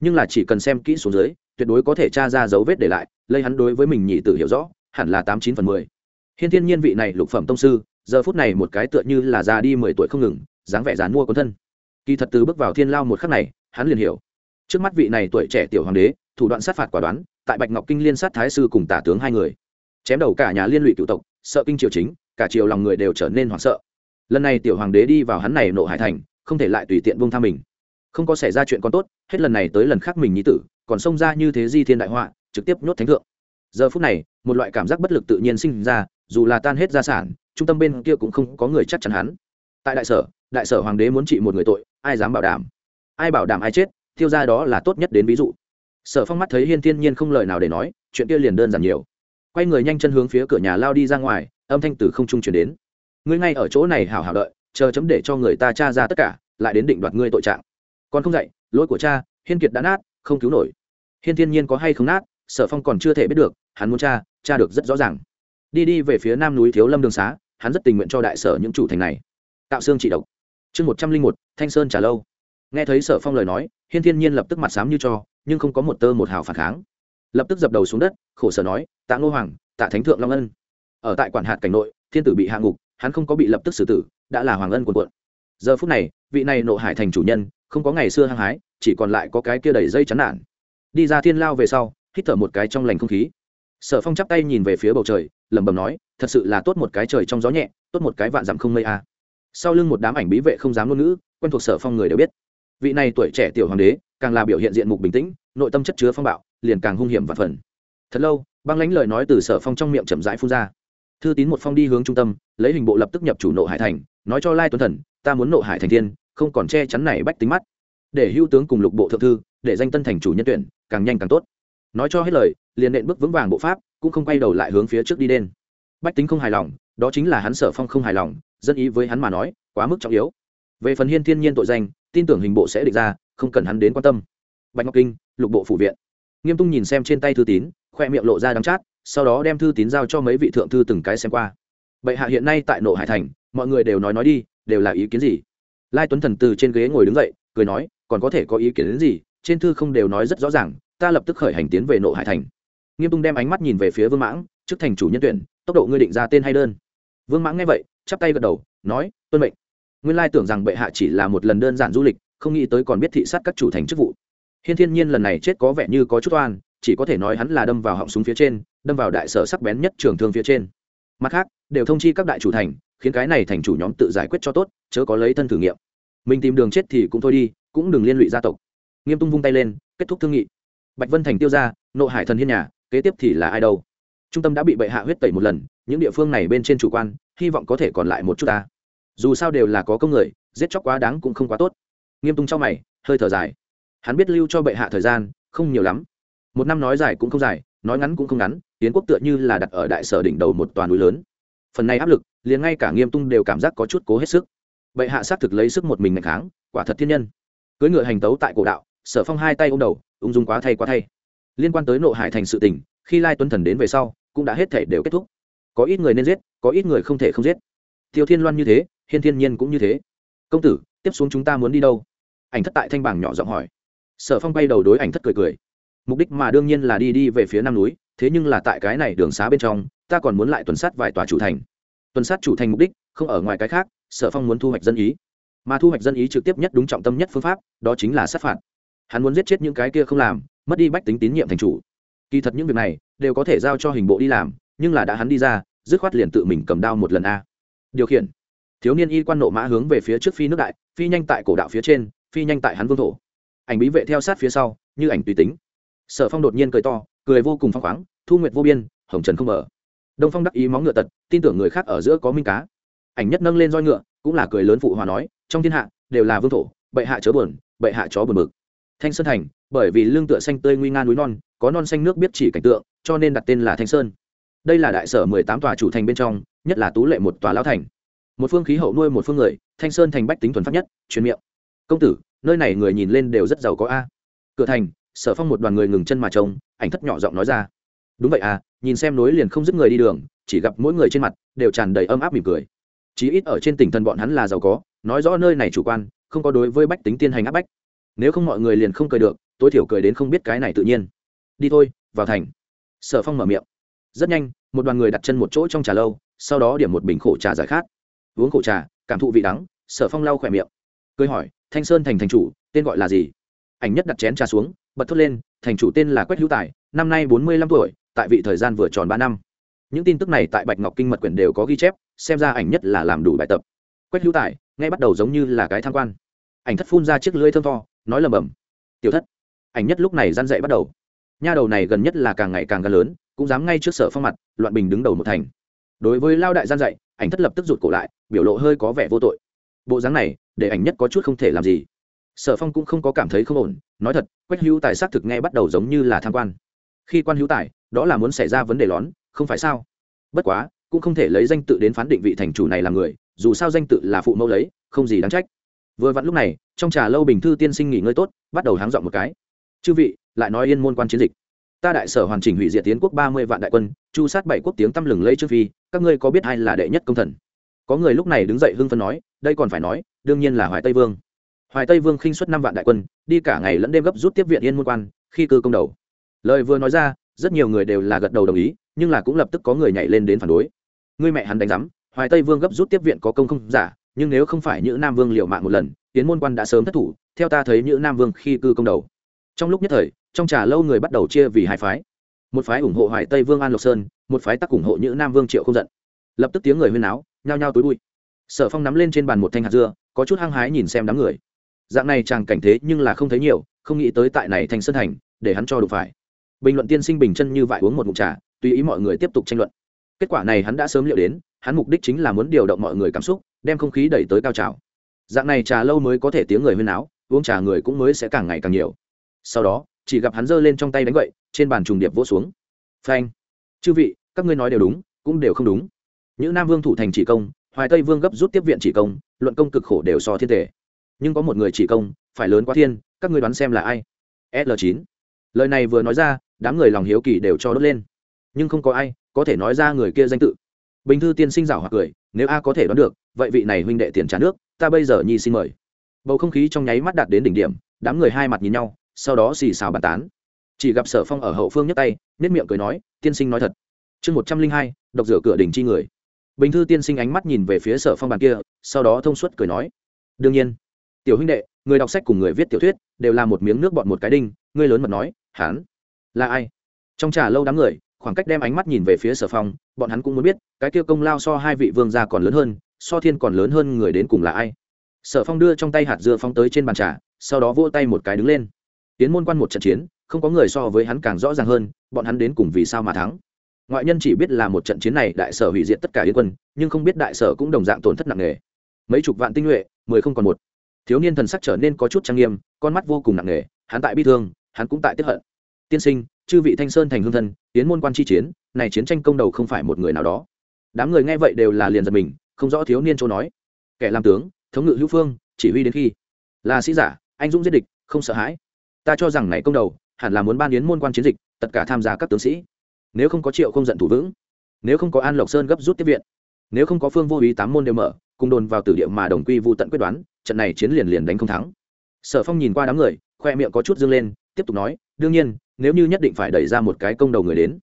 Nhưng là chỉ cần xem kỹ xuống dưới, tuyệt đối có thể tra ra dấu vết để lại lây hắn đối với mình nhị tử hiểu rõ, hẳn là tám chín phần mười. Hiên thiên nhiên vị này lục phẩm tông sư, giờ phút này một cái tựa như là già đi mười tuổi không ngừng, dáng vẻ dán mua con thân. Kỳ thật từ bước vào thiên lao một khắc này, hắn liền hiểu. Trước mắt vị này tuổi trẻ tiểu hoàng đế, thủ đoạn sát phạt quả đoán, tại bạch ngọc kinh liên sát thái sư cùng tả tướng hai người chém đầu cả nhà liên lụy cựu tộc, sợ kinh triều chính, cả triều lòng người đều trở nên hoảng sợ. Lần này tiểu hoàng đế đi vào hắn này nộ hải thành, không thể lại tùy tiện buông tha mình. Không có xảy ra chuyện con tốt, hết lần này tới lần khác mình nhí tử, còn xông ra như thế di thiên đại họa, trực tiếp nhốt thánh thượng. Giờ phút này, một loại cảm giác bất lực tự nhiên sinh ra, dù là tan hết gia sản, trung tâm bên kia cũng không có người chắc chắn hắn. Tại đại sở đại sở hoàng đế muốn trị một người tội, ai dám bảo đảm? Ai bảo đảm ai chết, thiêu ra đó là tốt nhất đến ví dụ. Sở phong mắt thấy hiên thiên nhiên không lời nào để nói, chuyện kia liền đơn giản nhiều quay người nhanh chân hướng phía cửa nhà lao đi ra ngoài, âm thanh từ không trung chuyển đến. Ngươi ngay ở chỗ này hảo hảo đợi, chờ chấm để cho người ta tra ra tất cả, lại đến định đoạt ngươi tội trạng. Còn không dạy lỗi của cha, hiên kiệt đã nát, không cứu nổi. Hiên thiên nhiên có hay không nát, sở phong còn chưa thể biết được, hắn muốn cha cha được rất rõ ràng. Đi đi về phía nam núi thiếu lâm đường xá, hắn rất tình nguyện cho đại sở những chủ thành này. Tạo xương trị độc. Chương một trăm linh một, thanh sơn trả lâu. Nghe thấy sở phong lời nói, hiên thiên nhiên lập tức mặt sám như cho, nhưng không có một tơ một hào phản kháng lập tức dập đầu xuống đất, khổ sở nói, tạ ngô hoàng, tạ thánh thượng long ân. Ở tại quản hạt cảnh nội, thiên tử bị hạ ngục, hắn không có bị lập tức xử tử, đã là hoàng ân quần quận giờ phút này, vị này nộ hải thành chủ nhân, không có ngày xưa hăng hái, chỉ còn lại có cái kia đầy dây chắn nản. Đi ra thiên lao về sau, hít thở một cái trong lành không khí. Sở phong chắp tay nhìn về phía bầu trời, lẩm bẩm nói, thật sự là tốt một cái trời trong gió nhẹ, tốt một cái vạn dặm không mây a. Sau lưng một đám ảnh bí vệ không dám ngôn ngữ, quen thuộc sở phong người đều biết. Vị này tuổi trẻ tiểu hoàng đế càng là biểu hiện diện mục bình tĩnh, nội tâm chất chứa phong bạo, liền càng hung hiểm và phần. Thật lâu, băng lãnh lời nói từ sở phong trong miệng chậm rãi phun ra. Thư tín một phong đi hướng trung tâm, lấy hình bộ lập tức nhập chủ nộ hải thành, nói cho lai tuấn thần, ta muốn nộ hải thành thiên, không còn che chắn này bách tính mắt. Để hưu tướng cùng lục bộ thượng thư, để danh tân thành chủ nhân tuyển, càng nhanh càng tốt. Nói cho hết lời, liền nện bước vững vàng bộ pháp, cũng không quay đầu lại hướng phía trước đi đen bách tính không hài lòng, đó chính là hắn sở phong không hài lòng, dân ý với hắn mà nói, quá mức trọng yếu. Về phần hiên thiên nhiên tội danh, tin tưởng hình bộ sẽ định ra không cần hắn đến quan tâm. Bạch ngọc kinh, lục bộ phủ viện. Nghiêm tung nhìn xem trên tay thư tín, khoe miệng lộ ra đắng chát, sau đó đem thư tín giao cho mấy vị thượng thư từng cái xem qua. Bệ hạ hiện nay tại nộ hải thành, mọi người đều nói nói đi, đều là ý kiến gì? Lai tuấn thần từ trên ghế ngồi đứng dậy, cười nói, còn có thể có ý kiến đến gì? Trên thư không đều nói rất rõ ràng, ta lập tức khởi hành tiến về nộ hải thành. Nghiêm tung đem ánh mắt nhìn về phía vương mãng, trước thành chủ nhân tuyển, tốc độ ngươi định ra tên hay đơn? Vương mãng nghe vậy, chắp tay gật đầu, nói, tuân mệnh. Nguyên lai tưởng rằng bệ hạ chỉ là một lần đơn giản du lịch không nghĩ tới còn biết thị sát các chủ thành chức vụ. Hiên thiên nhiên lần này chết có vẻ như có chút oan, chỉ có thể nói hắn là đâm vào họng súng phía trên, đâm vào đại sở sắc bén nhất trường thương phía trên. Mặt khác, đều thông chi các đại chủ thành, khiến cái này thành chủ nhóm tự giải quyết cho tốt, chớ có lấy thân thử nghiệm. Mình tìm đường chết thì cũng thôi đi, cũng đừng liên lụy gia tộc. Nghiêm tung vung tay lên, kết thúc thương nghị. Bạch vân thành tiêu ra, nộ hải thần hiên nhà, kế tiếp thì là ai đâu? Trung tâm đã bị bệ hạ huyết tẩy một lần, những địa phương này bên trên chủ quan, hy vọng có thể còn lại một chút ta. Dù sao đều là có công người, giết chóc quá đáng cũng không quá tốt nghiêm tung trong mày, hơi thở dài. Hắn biết lưu cho bệ hạ thời gian, không nhiều lắm. Một năm nói dài cũng không dài, nói ngắn cũng không ngắn tiến quốc tựa như là đặt ở đại sở đỉnh đầu một toàn núi lớn. Phần này áp lực, liền ngay cả nghiêm tung đều cảm giác có chút cố hết sức. Bệ hạ xác thực lấy sức một mình ngày kháng, quả thật thiên nhân. Cưới ngựa hành tấu tại cổ đạo, sở phong hai tay ô m đầu, ung dung quá thay quá thay. Liên quan tới nộ hải thành sự tình, khi lai tuấn thần đến về sau, cũng đã hết thể đều kết thúc. Có ít người nên giết, có ít người không thể không giết. Tiêu thiên loan như thế, hiên thiên nhiên cũng như thế. Công tử, tiếp xuống chúng ta muốn đi đâu? Ảnh thất tại thanh bảng nhỏ giọng hỏi. Sở phong bay đầu đối ảnh thất cười cười. Mục đích mà đương nhiên là đi đi về phía nam núi, thế nhưng là tại cái này đường xá bên trong, ta còn muốn lại tuần sát vài tòa chủ thành. Tuần sát chủ thành mục đích, không ở ngoài cái khác, sở phong muốn thu hoạch dân ý. Mà thu hoạch dân ý trực tiếp nhất đúng trọng tâm nhất phương pháp, đó chính là sát phạt. Hắn muốn giết chết những cái kia không làm, mất đi bách tính tín nhiệm thành chủ. Kỳ thật những việc này, đều có thể giao cho hình bộ đi làm, nhưng là đã hắn đi ra, dứt khoát liền tự mình cầm đao một lần a. Điều khiển. Thiếu niên y quan nộ mã hướng về phía trước phi nước đại, phi nhanh tại cổ đạo phía trên phi nhanh tại hắn vương thổ. Ảnh bí vệ theo sát phía sau, như ảnh tùy tính. Sở phong đột nhiên cười to, cười vô cùng phong khoáng, thu nguyệt vô biên, hồng trần không mở. Đông phong đắc ý móng ngựa tật, tin tưởng người khác ở giữa có minh cá. Ảnh nhất nâng lên roi ngựa, cũng là cười lớn phụ hòa nói, trong thiên hạ, đều là vương thổ, bệ hạ chớ buồn, bệ hạ chó buồn bực. Thanh sơn thành, bởi vì lương tựa xanh tươi nguy nga núi non, có non xanh nước biết chỉ cảnh tượng, cho nên đặt tên là thanh sơn. Đây là đại sở mười tám tòa chủ thành bên trong, nhất là tú lệ một tòa lão thành. Một phương khí hậu nuôi một phương người, thanh sơn thành bách tính thuần pháp nhất, truyền miệng công tử, nơi này người nhìn lên đều rất giàu có a. Cửa thành, sở phong một đoàn người ngừng chân mà trông, ảnh thất nhỏ giọng nói ra. Đúng vậy à nhìn xem nối liền không dứt người đi đường, chỉ gặp mỗi người trên mặt đều tràn đầy ấm áp mỉm cười. Chí ít ở trên tỉnh thần bọn hắn là giàu có, nói rõ nơi này chủ quan, không có đối với bách tính tiên hành áp bách. Nếu không mọi người liền không cười được, tối thiểu cười đến không biết cái này tự nhiên. Đi thôi, vào thành. Sở phong mở miệng. Rất nhanh, một đoàn người đặt chân một chỗ trong trà lâu, sau đó điểm một bình khổ trà giải khát. Uống khổ trà, cảm thụ vị đắng, sở phong lau khỏe miệng. Cười hỏi thanh sơn thành thành chủ, tên gọi là gì? Ảnh nhất đặt chén trà xuống, bật thốt lên, thành chủ tên là quách hữu tài, năm nay bốn mươi lăm tuổi, tại vị thời gian vừa tròn ba năm. Những tin tức này tại bạch ngọc kinh mật quyển đều có ghi chép, xem ra ảnh nhất là làm đủ bài tập. Quách hữu tài, ngay bắt đầu giống như là cái tham quan. Ảnh thất phun ra chiếc lưới thơm tho, nói lầm bầm, tiểu thất. Ảnh nhất lúc này răn dậy bắt đầu. Nha đầu này gần nhất là càng ngày càng gần lớn, cũng dám ngay trước sở phong mặt, loạn bình đứng đầu một thành. Đối với lao đại gian dạy, ảnh thất lập tức rụt cổ lại, biểu lộ hơi có vẻ vô tội bộ dáng này để ảnh nhất có chút không thể làm gì. Sở phong cũng không có cảm thấy không ổn, nói thật, quách hữu tài xác thực nghe bắt đầu giống như là tham quan. Khi quan hữu tài, đó là muốn xảy ra vấn đề lón không phải sao? Bất quá, cũng không thể lấy danh tự đến phán định vị thành chủ này là người, dù sao danh tự là phụ mẫu lấy, không gì đáng trách. Vừa vặn lúc này, trong trà lâu bình thư tiên sinh nghỉ ngơi tốt, bắt đầu háng dọn một cái. Chư vị, lại nói yên môn quan chiến dịch. Ta đại sở hoàn chỉnh hủy diệt tiến quốc ba mươi vạn đại quân, chu sát bảy quốc tiếng tăm lừng lây trước phi, các ngươi có biết ai là đệ nhất công thần? Có người lúc này đứng dậy hưng phân nói đây còn phải nói, đương nhiên là hoài tây vương. Hoài tây vương khinh xuất năm vạn đại quân, đi cả ngày lẫn đêm gấp rút tiếp viện yên môn quan, khi cư công đầu. Lời vừa nói ra, rất nhiều người đều là gật đầu đồng ý, nhưng là cũng lập tức có người nhảy lên đến phản đối. Người mẹ hắn đánh giám, hoài tây vương gấp rút tiếp viện có công không giả, nhưng nếu không phải những nam vương liệu mạng một lần tiến môn quan đã sớm thất thủ, theo ta thấy những nam vương khi cư công đầu. Trong lúc nhất thời, trong trà lâu người bắt đầu chia vì hai phái. Một phái ủng hộ hoài tây vương an lộc sơn, một phái tắc ủng hộ những nam vương triệu không giận. Lập tức tiếng người huyên áo nhao nhao túi bụi sở phong nắm lên trên bàn một thanh hạt dưa, có chút hăng hái nhìn xem đám người. Dạng này chàng cảnh thế nhưng là không thấy nhiều, không nghĩ tới tại này thành sơn thành, để hắn cho đủ phải. Bình luận tiên sinh bình chân như vải uống một mục trà, tùy ý mọi người tiếp tục tranh luận. Kết quả này hắn đã sớm liệu đến, hắn mục đích chính là muốn điều động mọi người cảm xúc, đem không khí đẩy tới cao trào. Dạng này trà lâu mới có thể tiếng người huyên áo uống trà người cũng mới sẽ càng ngày càng nhiều. Sau đó, chỉ gặp hắn giơ lên trong tay đánh gậy, trên bàn trùng điệp vỗ xuống. Phanh. Chư vị, các ngươi nói đều đúng, cũng đều không đúng. Những nam vương thủ thành chỉ công hoài tây vương gấp rút tiếp viện chỉ công, luận công cực khổ đều so thiên thể nhưng có một người chỉ công, phải lớn quá thiên, các ngươi đoán xem là ai? L 9 lời này vừa nói ra, đám người lòng hiếu kỳ đều cho đốt lên. Nhưng không có ai có thể nói ra người kia danh tự. Bình thư tiên sinh rảo hoặc cười, nếu a có thể đoán được, vậy vị này huynh đệ tiền trả nước, ta bây giờ nhi xin mời. Bầu không khí trong nháy mắt đạt đến đỉnh điểm, đám người hai mặt nhìn nhau, sau đó xì xào bàn tán. Chỉ gặp sở phong ở hậu phương nhấc tay nết miệng cười nói, tiên sinh nói thật. Chương một trăm linh hai, độc rửa cửa đỉnh chi người bình thư tiên sinh ánh mắt nhìn về phía sở phong bàn kia, sau đó thông suốt cười nói, đương nhiên, tiểu huynh đệ, người đọc sách cùng người viết tiểu thuyết đều là một miếng nước bọn một cái đinh. Ngươi lớn mật nói hán là ai? Trong trà lâu đám người, khoảng cách đem ánh mắt nhìn về phía sở phong, bọn hắn cũng muốn biết, cái kia công lao so hai vị vương gia còn lớn hơn, so thiên còn lớn hơn người đến cùng là ai. Sở phong đưa trong tay hạt dưa phong tới trên bàn trà, sau đó vỗ tay một cái đứng lên. Tiến môn quan một trận chiến, không có người so với hắn càng rõ ràng hơn, bọn hắn đến cùng vì sao mà thắng ngoại nhân chỉ biết là một trận chiến này đại sở hủy diệt tất cả yên quân, nhưng không biết đại sở cũng đồng dạng tổn thất nặng nề. Mấy chục vạn tinh nhuệ, mười không còn một. Thiếu niên thần sắc trở nên có chút trang nghiêm, con mắt vô cùng nặng nề, hắn tại bi thương, hắn cũng tại tiếp hận. Tiên sinh, chư vị thanh sơn thành hương thân, tiến môn quan chi chiến, này chiến tranh công đầu không phải một người nào đó. Đám người nghe vậy đều là liền giật mình, không rõ thiếu niên châu nói. Kẻ làm tướng, thống ngự hữu phương, chỉ huy đến khi. Là sĩ giả, anh dũng giết địch, không sợ hãi. Ta cho rằng này công đầu, hẳn là muốn ban yến môn quan chiến dịch, tất cả tham gia các tướng sĩ nếu không có triệu không giận thủ vững, nếu không có an lộc sơn gấp rút tiếp viện, nếu không có phương vô ý tám môn đều mở, cùng đồn vào tử địa mà đồng quy vô tận quyết đoán, trận này chiến liền liền đánh không thắng. Sở phong nhìn qua đám người, khoe miệng có chút dâng lên, tiếp tục nói, đương nhiên, nếu như nhất định phải đẩy ra một cái công đầu người đến,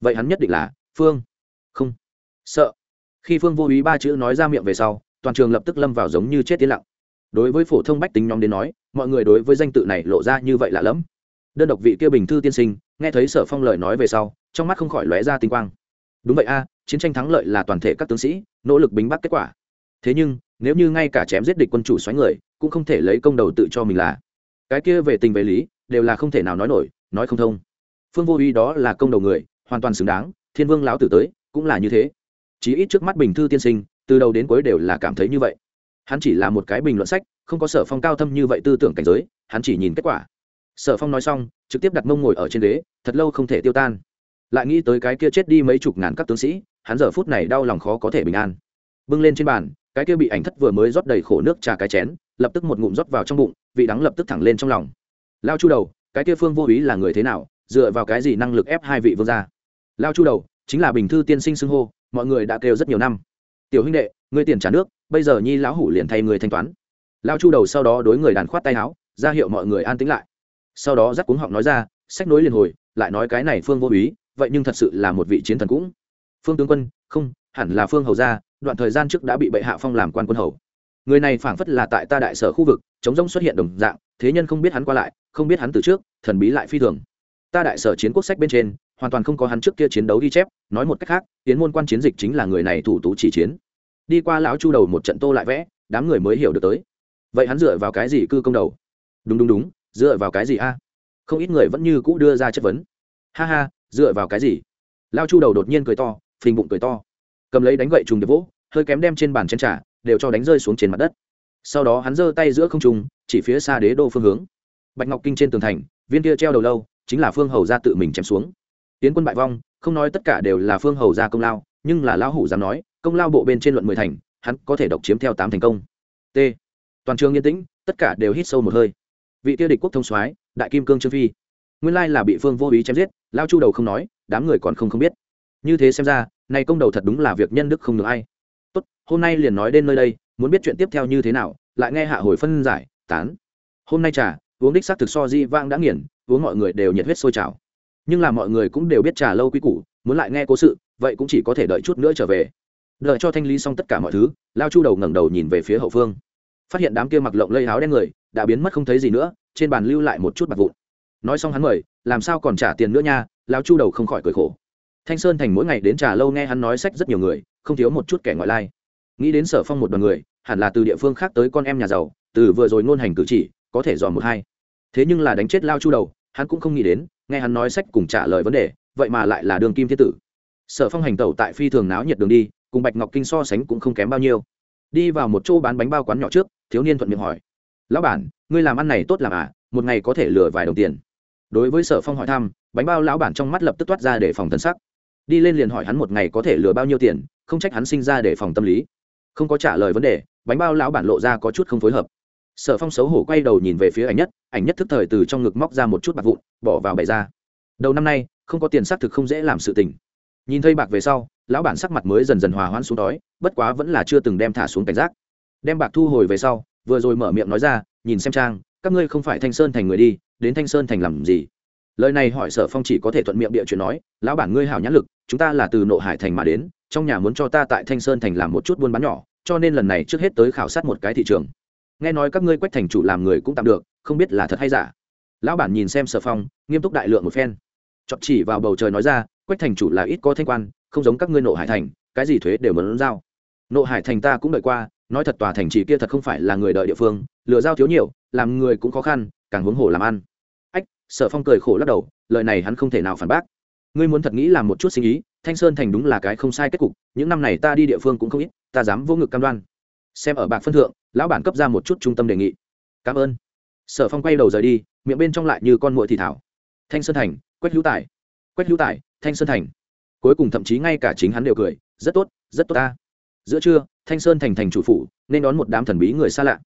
vậy hắn nhất định là phương. Không. Sợ. Khi phương vô ý ba chữ nói ra miệng về sau, toàn trường lập tức lâm vào giống như chết tiến lặng. Đối với phổ thông bách tính nhóm đến nói, mọi người đối với danh tự này lộ ra như vậy lạ lẫm. Đơn độc vị kia bình thư tiên sinh, nghe thấy sở phong lời nói về sau trong mắt không khỏi lóe ra tinh quang. Đúng vậy a, chiến tranh thắng lợi là toàn thể các tướng sĩ, nỗ lực bính bắc kết quả. Thế nhưng, nếu như ngay cả chém giết địch quân chủ xoáy người, cũng không thể lấy công đầu tự cho mình là. Cái kia về tình về lý, đều là không thể nào nói nổi, nói không thông. Phương vô uy đó là công đầu người, hoàn toàn xứng đáng, thiên vương lão tử tới, cũng là như thế. Chí ít trước mắt bình thư tiên sinh, từ đầu đến cuối đều là cảm thấy như vậy. Hắn chỉ là một cái bình luận sách, không có sở phong cao thâm như vậy tư tưởng cảnh giới, hắn chỉ nhìn kết quả. Sở phong nói xong, trực tiếp đặt mông ngồi ở trên ghế, thật lâu không thể tiêu tan lại nghĩ tới cái kia chết đi mấy chục ngàn các tướng sĩ, hắn giờ phút này đau lòng khó có thể bình an. Bưng lên trên bàn, cái kia bị ảnh thất vừa mới rót đầy khổ nước trà cái chén, lập tức một ngụm rót vào trong bụng, vị đắng lập tức thẳng lên trong lòng. Lao chu đầu, cái kia phương vô ý là người thế nào, dựa vào cái gì năng lực ép hai vị vương gia? Lao chu đầu, chính là bình thư tiên sinh xưng hô, mọi người đã kêu rất nhiều năm. Tiểu huynh đệ, ngươi tiền trả nước, bây giờ nhi lão hủ liền thay người thanh toán. Lao chu đầu sau đó đối người đàn khoát tay áo, ra hiệu mọi người an tĩnh lại. Sau đó dắt cuống họng nói ra, sách nối liền hồi, lại nói cái này phương vô ý vậy nhưng thật sự là một vị chiến thần cũng. Phương tướng quân, không, hẳn là phương hầu gia, đoạn thời gian trước đã bị bệ hạ phong làm quan quân hầu. Người này phảng phất là tại ta đại sở khu vực, chống rông xuất hiện đồng dạng, thế nhân không biết hắn qua lại, không biết hắn từ trước, thần bí lại phi thường. Ta đại sở chiến quốc sách bên trên, hoàn toàn không có hắn trước kia chiến đấu ghi chép, nói một cách khác, tiến môn quan chiến dịch chính là người này thủ tú chỉ chiến. Đi qua lão chu đầu một trận tô lại vẽ, đám người mới hiểu được tới. Vậy hắn dựa vào cái gì cư công đầu? Đúng đúng đúng, dựa vào cái gì a? Không ít người vẫn như cũ đưa ra chất vấn. Ha ha dựa vào cái gì? Lao chu đầu đột nhiên cười to, phình bụng cười to. Cầm lấy đánh gậy trùng điệp vỗ, hơi kém đem trên bàn chén trà đều cho đánh rơi xuống trên mặt đất. Sau đó hắn giơ tay giữa không trùng chỉ phía xa đế đô phương hướng. Bạch ngọc kinh trên tường thành, viên kia treo đầu lâu, chính là phương hầu ra tự mình chém xuống. Tiến quân bại vong, không nói tất cả đều là phương hầu ra công lao, nhưng là lão hủ dám nói, công lao bộ bên trên luận mười thành, hắn có thể độc chiếm theo tám thành công. T. Toàn trường yên tĩnh, tất cả đều hít sâu một hơi. Vị tiêu địch quốc thông soái, đại kim cương trương phi nguyên lai là bị phương vô ý chém giết, lao chu đầu không nói, đám người còn không không biết. Như thế xem ra nay công đầu thật đúng là việc nhân đức không được ai. Tốt, hôm nay liền nói đến nơi đây, muốn biết chuyện tiếp theo như thế nào, lại nghe hạ hồi phân giải, tán. Hôm nay trà, uống đích xác thực so di vang đã nghiền, uống mọi người đều nhiệt huyết sôi trào. Nhưng là mọi người cũng đều biết trà lâu quý củ, muốn lại nghe cố sự, vậy cũng chỉ có thể đợi chút nữa trở về. Đợi cho thanh lý xong tất cả mọi thứ, lao chu đầu ngẩng đầu nhìn về phía hậu phương. Phát hiện đám kia mặc lộng lây áo đen người, đã biến mất không thấy gì nữa, trên bàn lưu lại một chút bạc vụn nói xong hắn mời, làm sao còn trả tiền nữa nha lao chu đầu không khỏi cười khổ. Thanh sơn thành mỗi ngày đến trà lâu nghe hắn nói sách rất nhiều người, không thiếu một chút kẻ ngoại lai. Nghĩ đến sở phong một đoàn người, hẳn là từ địa phương khác tới con em nhà giàu, từ vừa rồi ngôn hành cử chỉ, có thể dòm một hai. Thế nhưng là đánh chết lao chu đầu, hắn cũng không nghĩ đến, nghe hắn nói sách cùng trả lời vấn đề, vậy mà lại là đường kim thiết tử. Sở phong hành tẩu tại phi thường náo nhiệt đường đi, cùng bạch ngọc kinh so sánh cũng không kém bao nhiêu. Đi vào một chỗ bán bánh bao quán nhỏ trước, thiếu niên thuận miệng hỏi. Lão bản, ngươi làm ăn này tốt làm à? Một ngày có thể lừa vài đồng tiền đối với sở phong hỏi thăm, bánh bao lão bản trong mắt lập tức toát ra để phòng tân sắc. Đi lên liền hỏi hắn một ngày có thể lừa bao nhiêu tiền, không trách hắn sinh ra để phòng tâm lý. Không có trả lời vấn đề, bánh bao lão bản lộ ra có chút không phối hợp. Sở phong xấu hổ quay đầu nhìn về phía ảnh nhất ảnh nhất thức thời từ trong ngực móc ra một chút bạc vụn, bỏ vào bày ra. Đầu năm nay, không có tiền xác thực không dễ làm sự tình. Nhìn thấy bạc về sau, lão bản sắc mặt mới dần dần hòa hoãn xuống đói, bất quá vẫn là chưa từng đem thả xuống cảnh giác. Đem bạc thu hồi về sau, vừa rồi mở miệng nói ra, nhìn xem trang, các ngươi không phải thanh sơn thành người đi đến thanh sơn thành làm gì? Lời này hỏi sở phong chỉ có thể thuận miệng địa chuyện nói, lão bản ngươi hảo nhãn lực, chúng ta là từ nộ hải thành mà đến, trong nhà muốn cho ta tại thanh sơn thành làm một chút buôn bán nhỏ, cho nên lần này trước hết tới khảo sát một cái thị trường. Nghe nói các ngươi quách thành chủ làm người cũng tạm được, không biết là thật hay giả. Lão bản nhìn xem sở phong, nghiêm túc đại lượng một phen. Chọc chỉ vào bầu trời nói ra, quách thành chủ là ít có thanh quan, không giống các ngươi nộ hải thành, cái gì thuế đều muốn giao. Nộ hải thành ta cũng đợi qua, nói thật tòa thành trì kia thật không phải là người đợi địa phương, lừa giao thiếu nhiều, làm người cũng khó khăn càng huống hồ làm ăn. Ách, sở phong cười khổ lắc đầu, lời này hắn không thể nào phản bác. Ngươi muốn thật nghĩ làm một chút sinh ý, thanh sơn thành đúng là cái không sai kết cục, những năm này ta đi địa phương cũng không ít, ta dám vô ngực cam đoan. Xem ở bạc phân thượng, lão bản cấp ra một chút trung tâm đề nghị. Cảm ơn. Sở phong quay đầu rời đi, miệng bên trong lại như con muội thì thảo. Thanh sơn thành, quách hữu tài. Quách hữu tài, thanh sơn thành. Cuối cùng thậm chí ngay cả chính hắn đều cười, rất tốt rất tốt ta. Giữa trưa, thanh sơn thành thành chủ phủ, nên đón một đám thần bí người xa lạ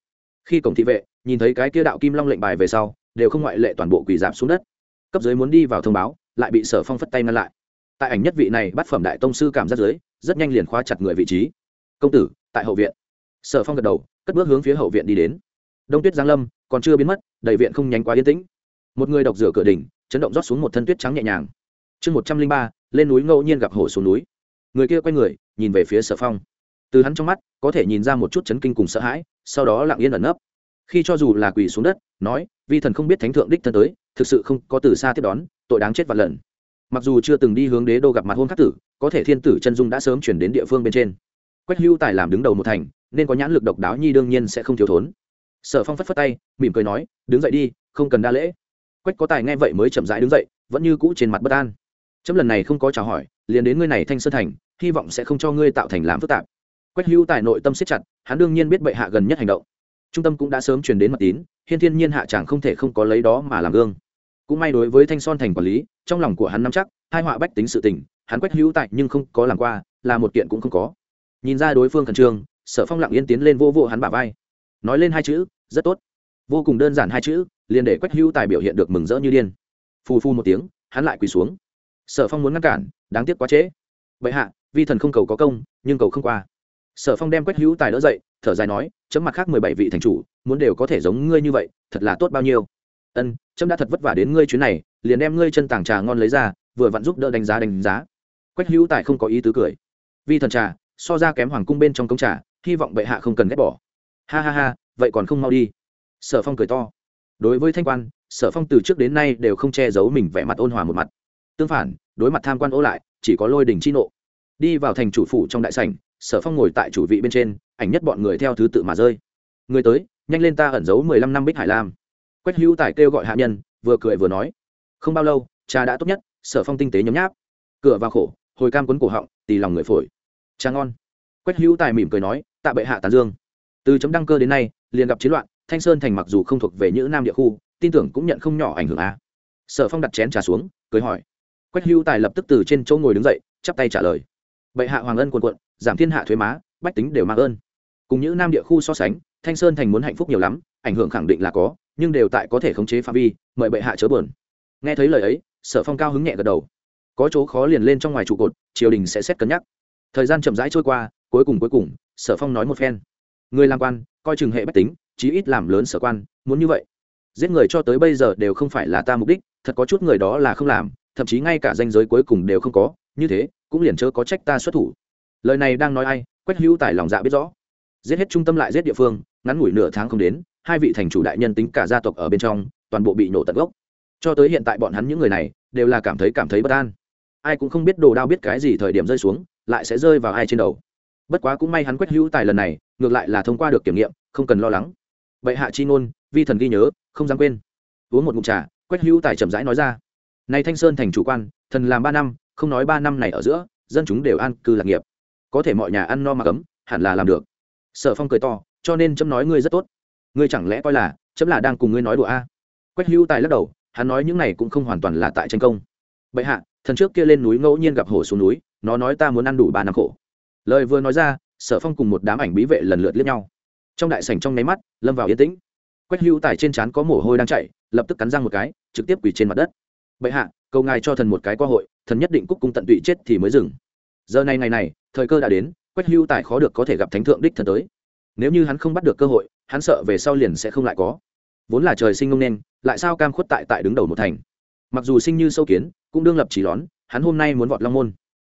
khi cổng thị vệ nhìn thấy cái kia đạo kim long lệnh bài về sau, đều không ngoại lệ toàn bộ quỳ giảm xuống đất. Cấp dưới muốn đi vào thông báo, lại bị sở phong phất tay ngăn lại. Tại ảnh nhất vị này bắt phẩm đại tông sư cảm giác dưới, rất nhanh liền khóa chặt người vị trí. Công tử, tại hậu viện. Sở phong gật đầu, cất bước hướng phía hậu viện đi đến. Đông tuyết giang lâm, còn chưa biến mất, đầy viện không nhánh quá yên tĩnh. Một người độc rửa cửa đỉnh, chấn động rót xuống một thân tuyết trắng nhẹ nhàng. Chương một trăm linh ba, lên núi ngẫu nhiên gặp hổ xuống núi. Người kia quay người, nhìn về phía sở phong. Từ hắn trong mắt, có thể nhìn ra một chút chấn kinh cùng sợ hãi sau đó lặng yên ẩn nấp. Khi cho dù là quỳ xuống đất, nói, vi thần không biết thánh thượng đích thân tới, thực sự không có từ xa tiếp đón, tội đáng chết vạn lần. Mặc dù chưa từng đi hướng đế đô gặp mặt hôn khắc tử, có thể thiên tử chân dung đã sớm chuyển đến địa phương bên trên. Quách hưu tài làm đứng đầu một thành, nên có nhãn lực độc đáo nhi đương nhiên sẽ không thiếu thốn. Sở phong phất phất tay, mỉm cười nói, đứng dậy đi, không cần đa lễ. Quách có tài nghe vậy mới chậm rãi đứng dậy, vẫn như cũ trên mặt bất an. Chấm lần này không có chào hỏi, liền đến ngươi này thanh sơn thành, hy vọng sẽ không cho ngươi tạo thành làm phức tạp quách hưu tài nội tâm siết chặt, hắn đương nhiên biết bệ hạ gần nhất hành động. Trung tâm cũng đã sớm truyền đến mật tín, hiên thiên nhiên hạ chẳng không thể không có lấy đó mà làm gương. Cũng may đối với thanh son thành quản lý, trong lòng của hắn nắm chắc, hai họa bách tính sự tình, hắn quách hữu tại nhưng không có làm qua, là một kiện cũng không có. Nhìn ra đối phương khẩn trương, sở phong lặng yên tiến lên vô vô hắn bả vai. Nói lên hai chữ, rất tốt. Vô cùng đơn giản hai chữ, liền để quách hữu tài biểu hiện được mừng rỡ như điên. Phù phu một tiếng, hắn lại quỳ xuống. Sở phong muốn ngăn cản, đáng tiếc quá trễ. Bệ hạ, vi thần không cầu có công, nhưng cầu không qua sở phong đem quách hữu tài đỡ dậy, thở dài nói, chấm mặt khác mười bảy vị thành chủ, muốn đều có thể giống ngươi như vậy, thật là tốt bao nhiêu. Ân, chấm đã thật vất vả đến ngươi chuyến này, liền đem ngươi chân tàng trà ngon lấy ra, vừa vặn giúp đỡ đánh giá đánh giá. Quách hữu tài không có ý tứ cười. Vi thần trà, so ra kém hoàng cung bên trong công trà, hy vọng bệ hạ không cần ghét bỏ. Ha ha ha, vậy còn không mau đi. Sở phong cười to. Đối với thanh quan, sở phong từ trước đến nay đều không che giấu mình vẻ mặt ôn hòa một mặt. Tương phản, đối mặt tham quan ô lại, chỉ có lôi đình chi nộ. Đi vào thành chủ phủ trong đại sảnh sở phong ngồi tại chủ vị bên trên, ảnh nhất bọn người theo thứ tự mà rơi. Người tới, nhanh lên ta ẩn giấu mười lăm năm bích hải lam. Quách hữu tài kêu gọi hạ nhân, vừa cười vừa nói. Không bao lâu trà đã tốt nhất, sở phong tinh tế nhấm nháp. Cửa vào khổ, hồi cam quấn cổ họng, tì lòng người phổi. Trà ngon. Quách hữu tài mỉm cười nói, tạ bệ hạ tàn dương. Từ chấm đăng cơ đến nay, liền gặp chiến loạn, thanh sơn thành mặc dù không thuộc về những nam địa khu, tin tưởng cũng nhận không nhỏ ảnh hưởng a. Sở phong đặt chén trà xuống, cười hỏi. Quách hữu tài lập tức từ trên chỗ ngồi đứng dậy, chắp tay trả lời. Bệ hạ hoàng ân quần quận giảm thiên hạ thuế má, bách tính đều mang ơn. Cùng những nam địa khu so sánh, thanh sơn thành muốn hạnh phúc nhiều lắm, ảnh hưởng khẳng định là có, nhưng đều tại có thể khống chế phạm vi, mời bệ hạ chớ bờn nghe thấy lời ấy, sở phong cao hứng nhẹ gật đầu. Có chỗ khó liền lên trong ngoài trụ cột, triều đình sẽ xét cân nhắc. Thời gian chậm rãi trôi qua, cuối cùng cuối cùng, sở phong nói một phen. Người làm quan, coi chừng hệ bách tính, chí ít làm lớn sở quan, muốn như vậy. Giết người cho tới bây giờ đều không phải là ta mục đích, thật có chút người đó là không làm, thậm chí ngay cả danh giới cuối cùng đều không có, như thế, cũng liền chớ có trách ta xuất thủ lời này đang nói ai, quách hữu tài lòng dạ biết rõ. Giết hết trung tâm lại giết địa phương, ngắn ngủi nửa tháng không đến, hai vị thành chủ đại nhân tính cả gia tộc ở bên trong, toàn bộ bị nổ tận gốc. Cho tới hiện tại bọn hắn những người này, đều là cảm thấy cảm thấy bất an. Ai cũng không biết đồ đao biết cái gì thời điểm rơi xuống, lại sẽ rơi vào ai trên đầu. Bất quá cũng may hắn Quách hữu tài lần này, ngược lại là thông qua được kiểm nghiệm, không cần lo lắng. Vậy hạ chi ngôn, vi thần ghi nhớ, không dám quên. Uống một mụn trà, Quách hữu tài chậm rãi nói ra. Nay thanh sơn thành chủ quan, thần làm ba năm, không nói ba năm này ở giữa, dân chúng đều an cư lạc nghiệp có thể mọi nhà ăn no mà cấm, hẳn là làm được. Sở phong cười to, cho nên chấm nói ngươi rất tốt. Ngươi chẳng lẽ coi là, chấm là đang cùng ngươi nói đùa a? Quách hữu tài lắc đầu, hắn nói những này cũng không hoàn toàn là tại tranh công. Bệ hạ, thần trước kia lên núi ngẫu nhiên gặp hổ xuống núi, nó nói ta muốn ăn đủ ba năm khổ. Lời vừa nói ra, sở phong cùng một đám ảnh bí vệ lần lượt liếc nhau. Trong đại sảnh trong nháy mắt, lâm vào yên tĩnh. Quách hữu tài trên trán có mồ hôi đang chạy lập tức cắn răng một cái, trực tiếp quỳ trên mặt đất. Bệ hạ, cầu ngài cho thần một cái cơ hội, thần nhất định cúc cung tận tụy chết thì mới dừng. Giờ này ngày này thời cơ đã đến, quách Hưu tài khó được có thể gặp thánh thượng đích thần tới. Nếu như hắn không bắt được cơ hội, hắn sợ về sau liền sẽ không lại có. Vốn là trời sinh ngông nên, lại sao cam khuất tại tại đứng đầu một thành. Mặc dù sinh như sâu kiến, cũng đương lập chỉ đón hắn hôm nay muốn vọt long môn.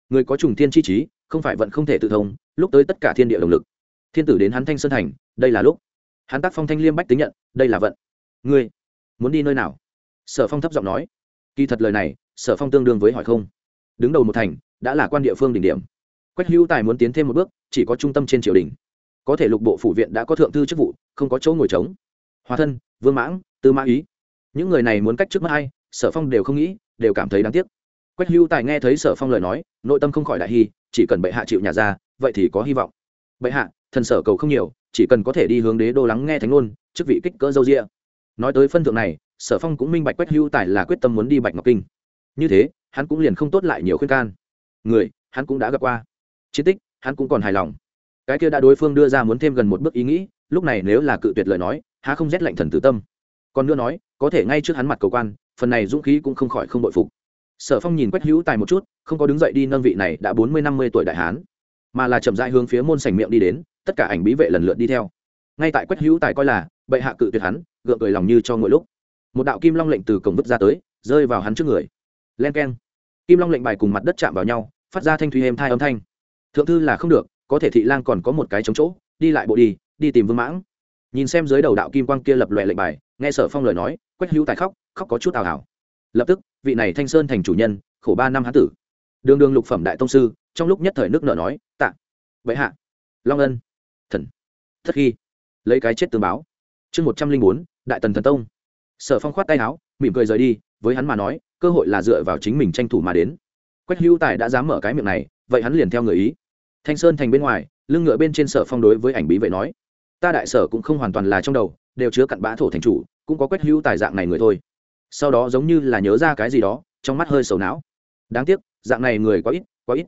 Người có trùng thiên chi trí, không phải vận không thể tự thông, lúc tới tất cả thiên địa động lực. Thiên tử đến hắn thanh sơn thành, đây là lúc. Hắn tác phong thanh liêm bách tính nhận, đây là vận. Ngươi, muốn đi nơi nào? Sở phong thấp giọng nói. Kỳ thật lời này, sở phong tương đương với hỏi không. Đứng đầu một thành, đã là quan địa phương đỉnh điểm quách hữu tài muốn tiến thêm một bước, chỉ có trung tâm trên triều đình. Có thể lục bộ phủ viện đã có thượng thư chức vụ, không có chỗ ngồi trống. Hòa thân, vương mãng, tư mã ý. Những người này muốn cách trước mắt hay sở phong đều không nghĩ, đều cảm thấy đáng tiếc. Quách hữu tài nghe thấy sở phong lời nói, nội tâm không khỏi đại hy, chỉ cần bệ hạ chịu nhà ra, vậy thì có hy vọng. Bệ hạ, thần sở cầu không nhiều, chỉ cần có thể đi hướng đế đô lắng nghe thánh ngôn, chức vị kích cỡ dâu rịa nói tới phân thượng này, sở phong cũng minh bạch quách hữu tài là quyết tâm muốn đi bạch ngọc kinh. Như thế, hắn cũng liền không tốt lại nhiều khuyên can. Người, hắn cũng đã gặp qua chiến tích, hắn cũng còn hài lòng. Cái kia đã đối phương đưa ra muốn thêm gần một bước ý nghĩ, lúc này nếu là cự tuyệt lời nói, há không rét lạnh thần tử tâm. Còn nữa nói, có thể ngay trước hắn mặt cầu quan, phần này dũng khí cũng không khỏi không bội phục. Sở phong nhìn quách hữu tài một chút, không có đứng dậy đi nâng vị này đã bốn mươi năm mươi tuổi đại hán, mà là chậm dại hướng phía môn sành miệng đi đến, tất cả ảnh bí vệ lần lượt đi theo. Ngay tại quách hữu tài coi là, bệ hạ cự tuyệt hắn, gượng cười lòng như cho mỗi lúc. Một đạo kim long lệnh từ cổng vứt ra tới, rơi vào hắn trước người. Len k e n kim long lệnh bài cùng mặt đất chạm vào nhau, phát ra thanh thùy êm thai âm thanh thượng thư là không được, có thể thị lang còn có một cái chống chỗ, đi lại bộ đi đi tìm vương mãng. Nhìn xem dưới đầu đạo kim quang kia lập lòe lệnh bài, nghe sở phong lời nói, quách hữu tài khóc khóc có chút ảo ảo lập tức, vị này thanh sơn thành chủ nhân, khổ ba năm hán tử. Đường đường lục phẩm đại tông sư, trong lúc nhất thời nước nợ nói, tạ vậy hạ, long ân, thần, thất khi, lấy cái chết tương báo. Chương một trăm linh bốn, đại tần thần tông. Sở phong khoát tay áo, mỉm cười rời đi, với hắn mà nói, cơ hội là dựa vào chính mình tranh thủ mà đến. Quách hữu tài đã dám mở cái miệng này, vậy hắn liền theo người ý thanh sơn thành bên ngoài lưng ngựa bên trên sở phong đối với ảnh bí vậy nói ta đại sở cũng không hoàn toàn là trong đầu đều chứa cặn bã thổ thành chủ cũng có quét hữu tài dạng này người thôi. Sau đó giống như là nhớ ra cái gì đó trong mắt hơi sầu não. Đáng tiếc dạng này người quá ít quá ít.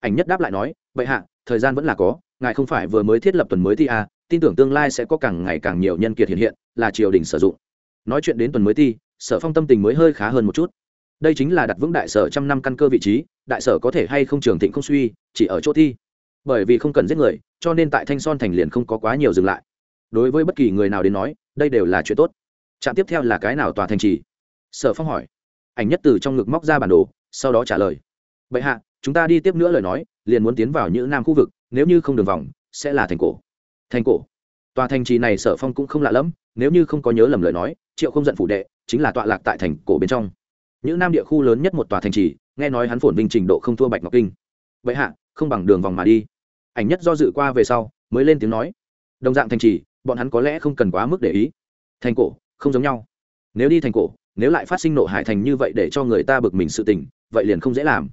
Ảnh nhất đáp lại nói vậy hạ thời gian vẫn là có ngài không phải vừa mới thiết lập tuần mới thi à, tin tưởng tương lai sẽ có càng ngày càng nhiều nhân kiệt hiện hiện là triều đình sử dụng. Nói chuyện đến tuần mới thi sở phong tâm tình mới hơi khá hơn một chút. Đây chính là đặt vững đại sở trăm năm căn cơ vị trí đại sở có thể hay không trường thịnh không suy chỉ ở chỗ thi bởi vì không cần giết người, cho nên tại thanh son thành liền không có quá nhiều dừng lại. Đối với bất kỳ người nào đến nói, đây đều là chuyện tốt. Trạm tiếp theo là cái nào tòa thành trì? Sở phong hỏi. Ảnh nhất từ trong ngực móc ra bản đồ, sau đó trả lời. Bệ hạ, chúng ta đi tiếp nữa lời nói, liền muốn tiến vào những nam khu vực, nếu như không đường vòng, sẽ là thành cổ. Thành cổ? Tòa thành trì này sở phong cũng không lạ lẫm, nếu như không có nhớ lầm lời nói, triệu không giận phủ đệ, chính là tọa lạc tại thành cổ bên trong. Những nam địa khu lớn nhất một tòa thành trì, nghe nói hắn phổn vinh trình độ không thua bạch ngọc kinh. Vậy hạ không bằng đường vòng mà đi. Ảnh nhất do dự qua về sau, mới lên tiếng nói. Đồng dạng thành trì, bọn hắn có lẽ không cần quá mức để ý. Thành cổ, không giống nhau. Nếu đi thành cổ, nếu lại phát sinh nộ hải thành như vậy để cho người ta bực mình sự tình, vậy liền không dễ làm.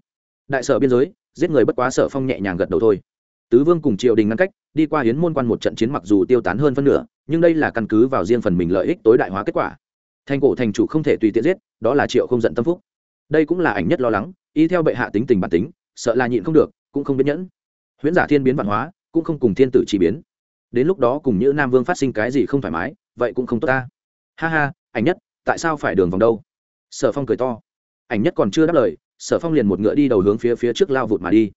Đại sở biên giới, giết người bất quá sở phong nhẹ nhàng gật đầu thôi. Tứ vương cùng triều đình ngăn cách, đi qua hiến môn quan một trận chiến mặc dù tiêu tán hơn phân nửa, nhưng đây là căn cứ vào riêng phần mình lợi ích tối đại hóa kết quả. Thành cổ thành chủ không thể tùy tiện giết, đó là triệu không giận tâm phúc. Đây cũng là ảnh nhất lo lắng, y theo bệ hạ tính tình bản tính, sợ là nhịn không được cũng không biết nhẫn. Huyễn giả thiên biến văn hóa, cũng không cùng thiên tử chỉ biến. Đến lúc đó cùng như nam vương phát sinh cái gì không thoải mái, vậy cũng không tốt ta. Ha ha, ảnh nhất, tại sao phải đường vòng đâu? Sở phong cười to. Ảnh nhất còn chưa đáp lời, sở phong liền một ngựa đi đầu hướng phía phía trước lao vụt mà đi.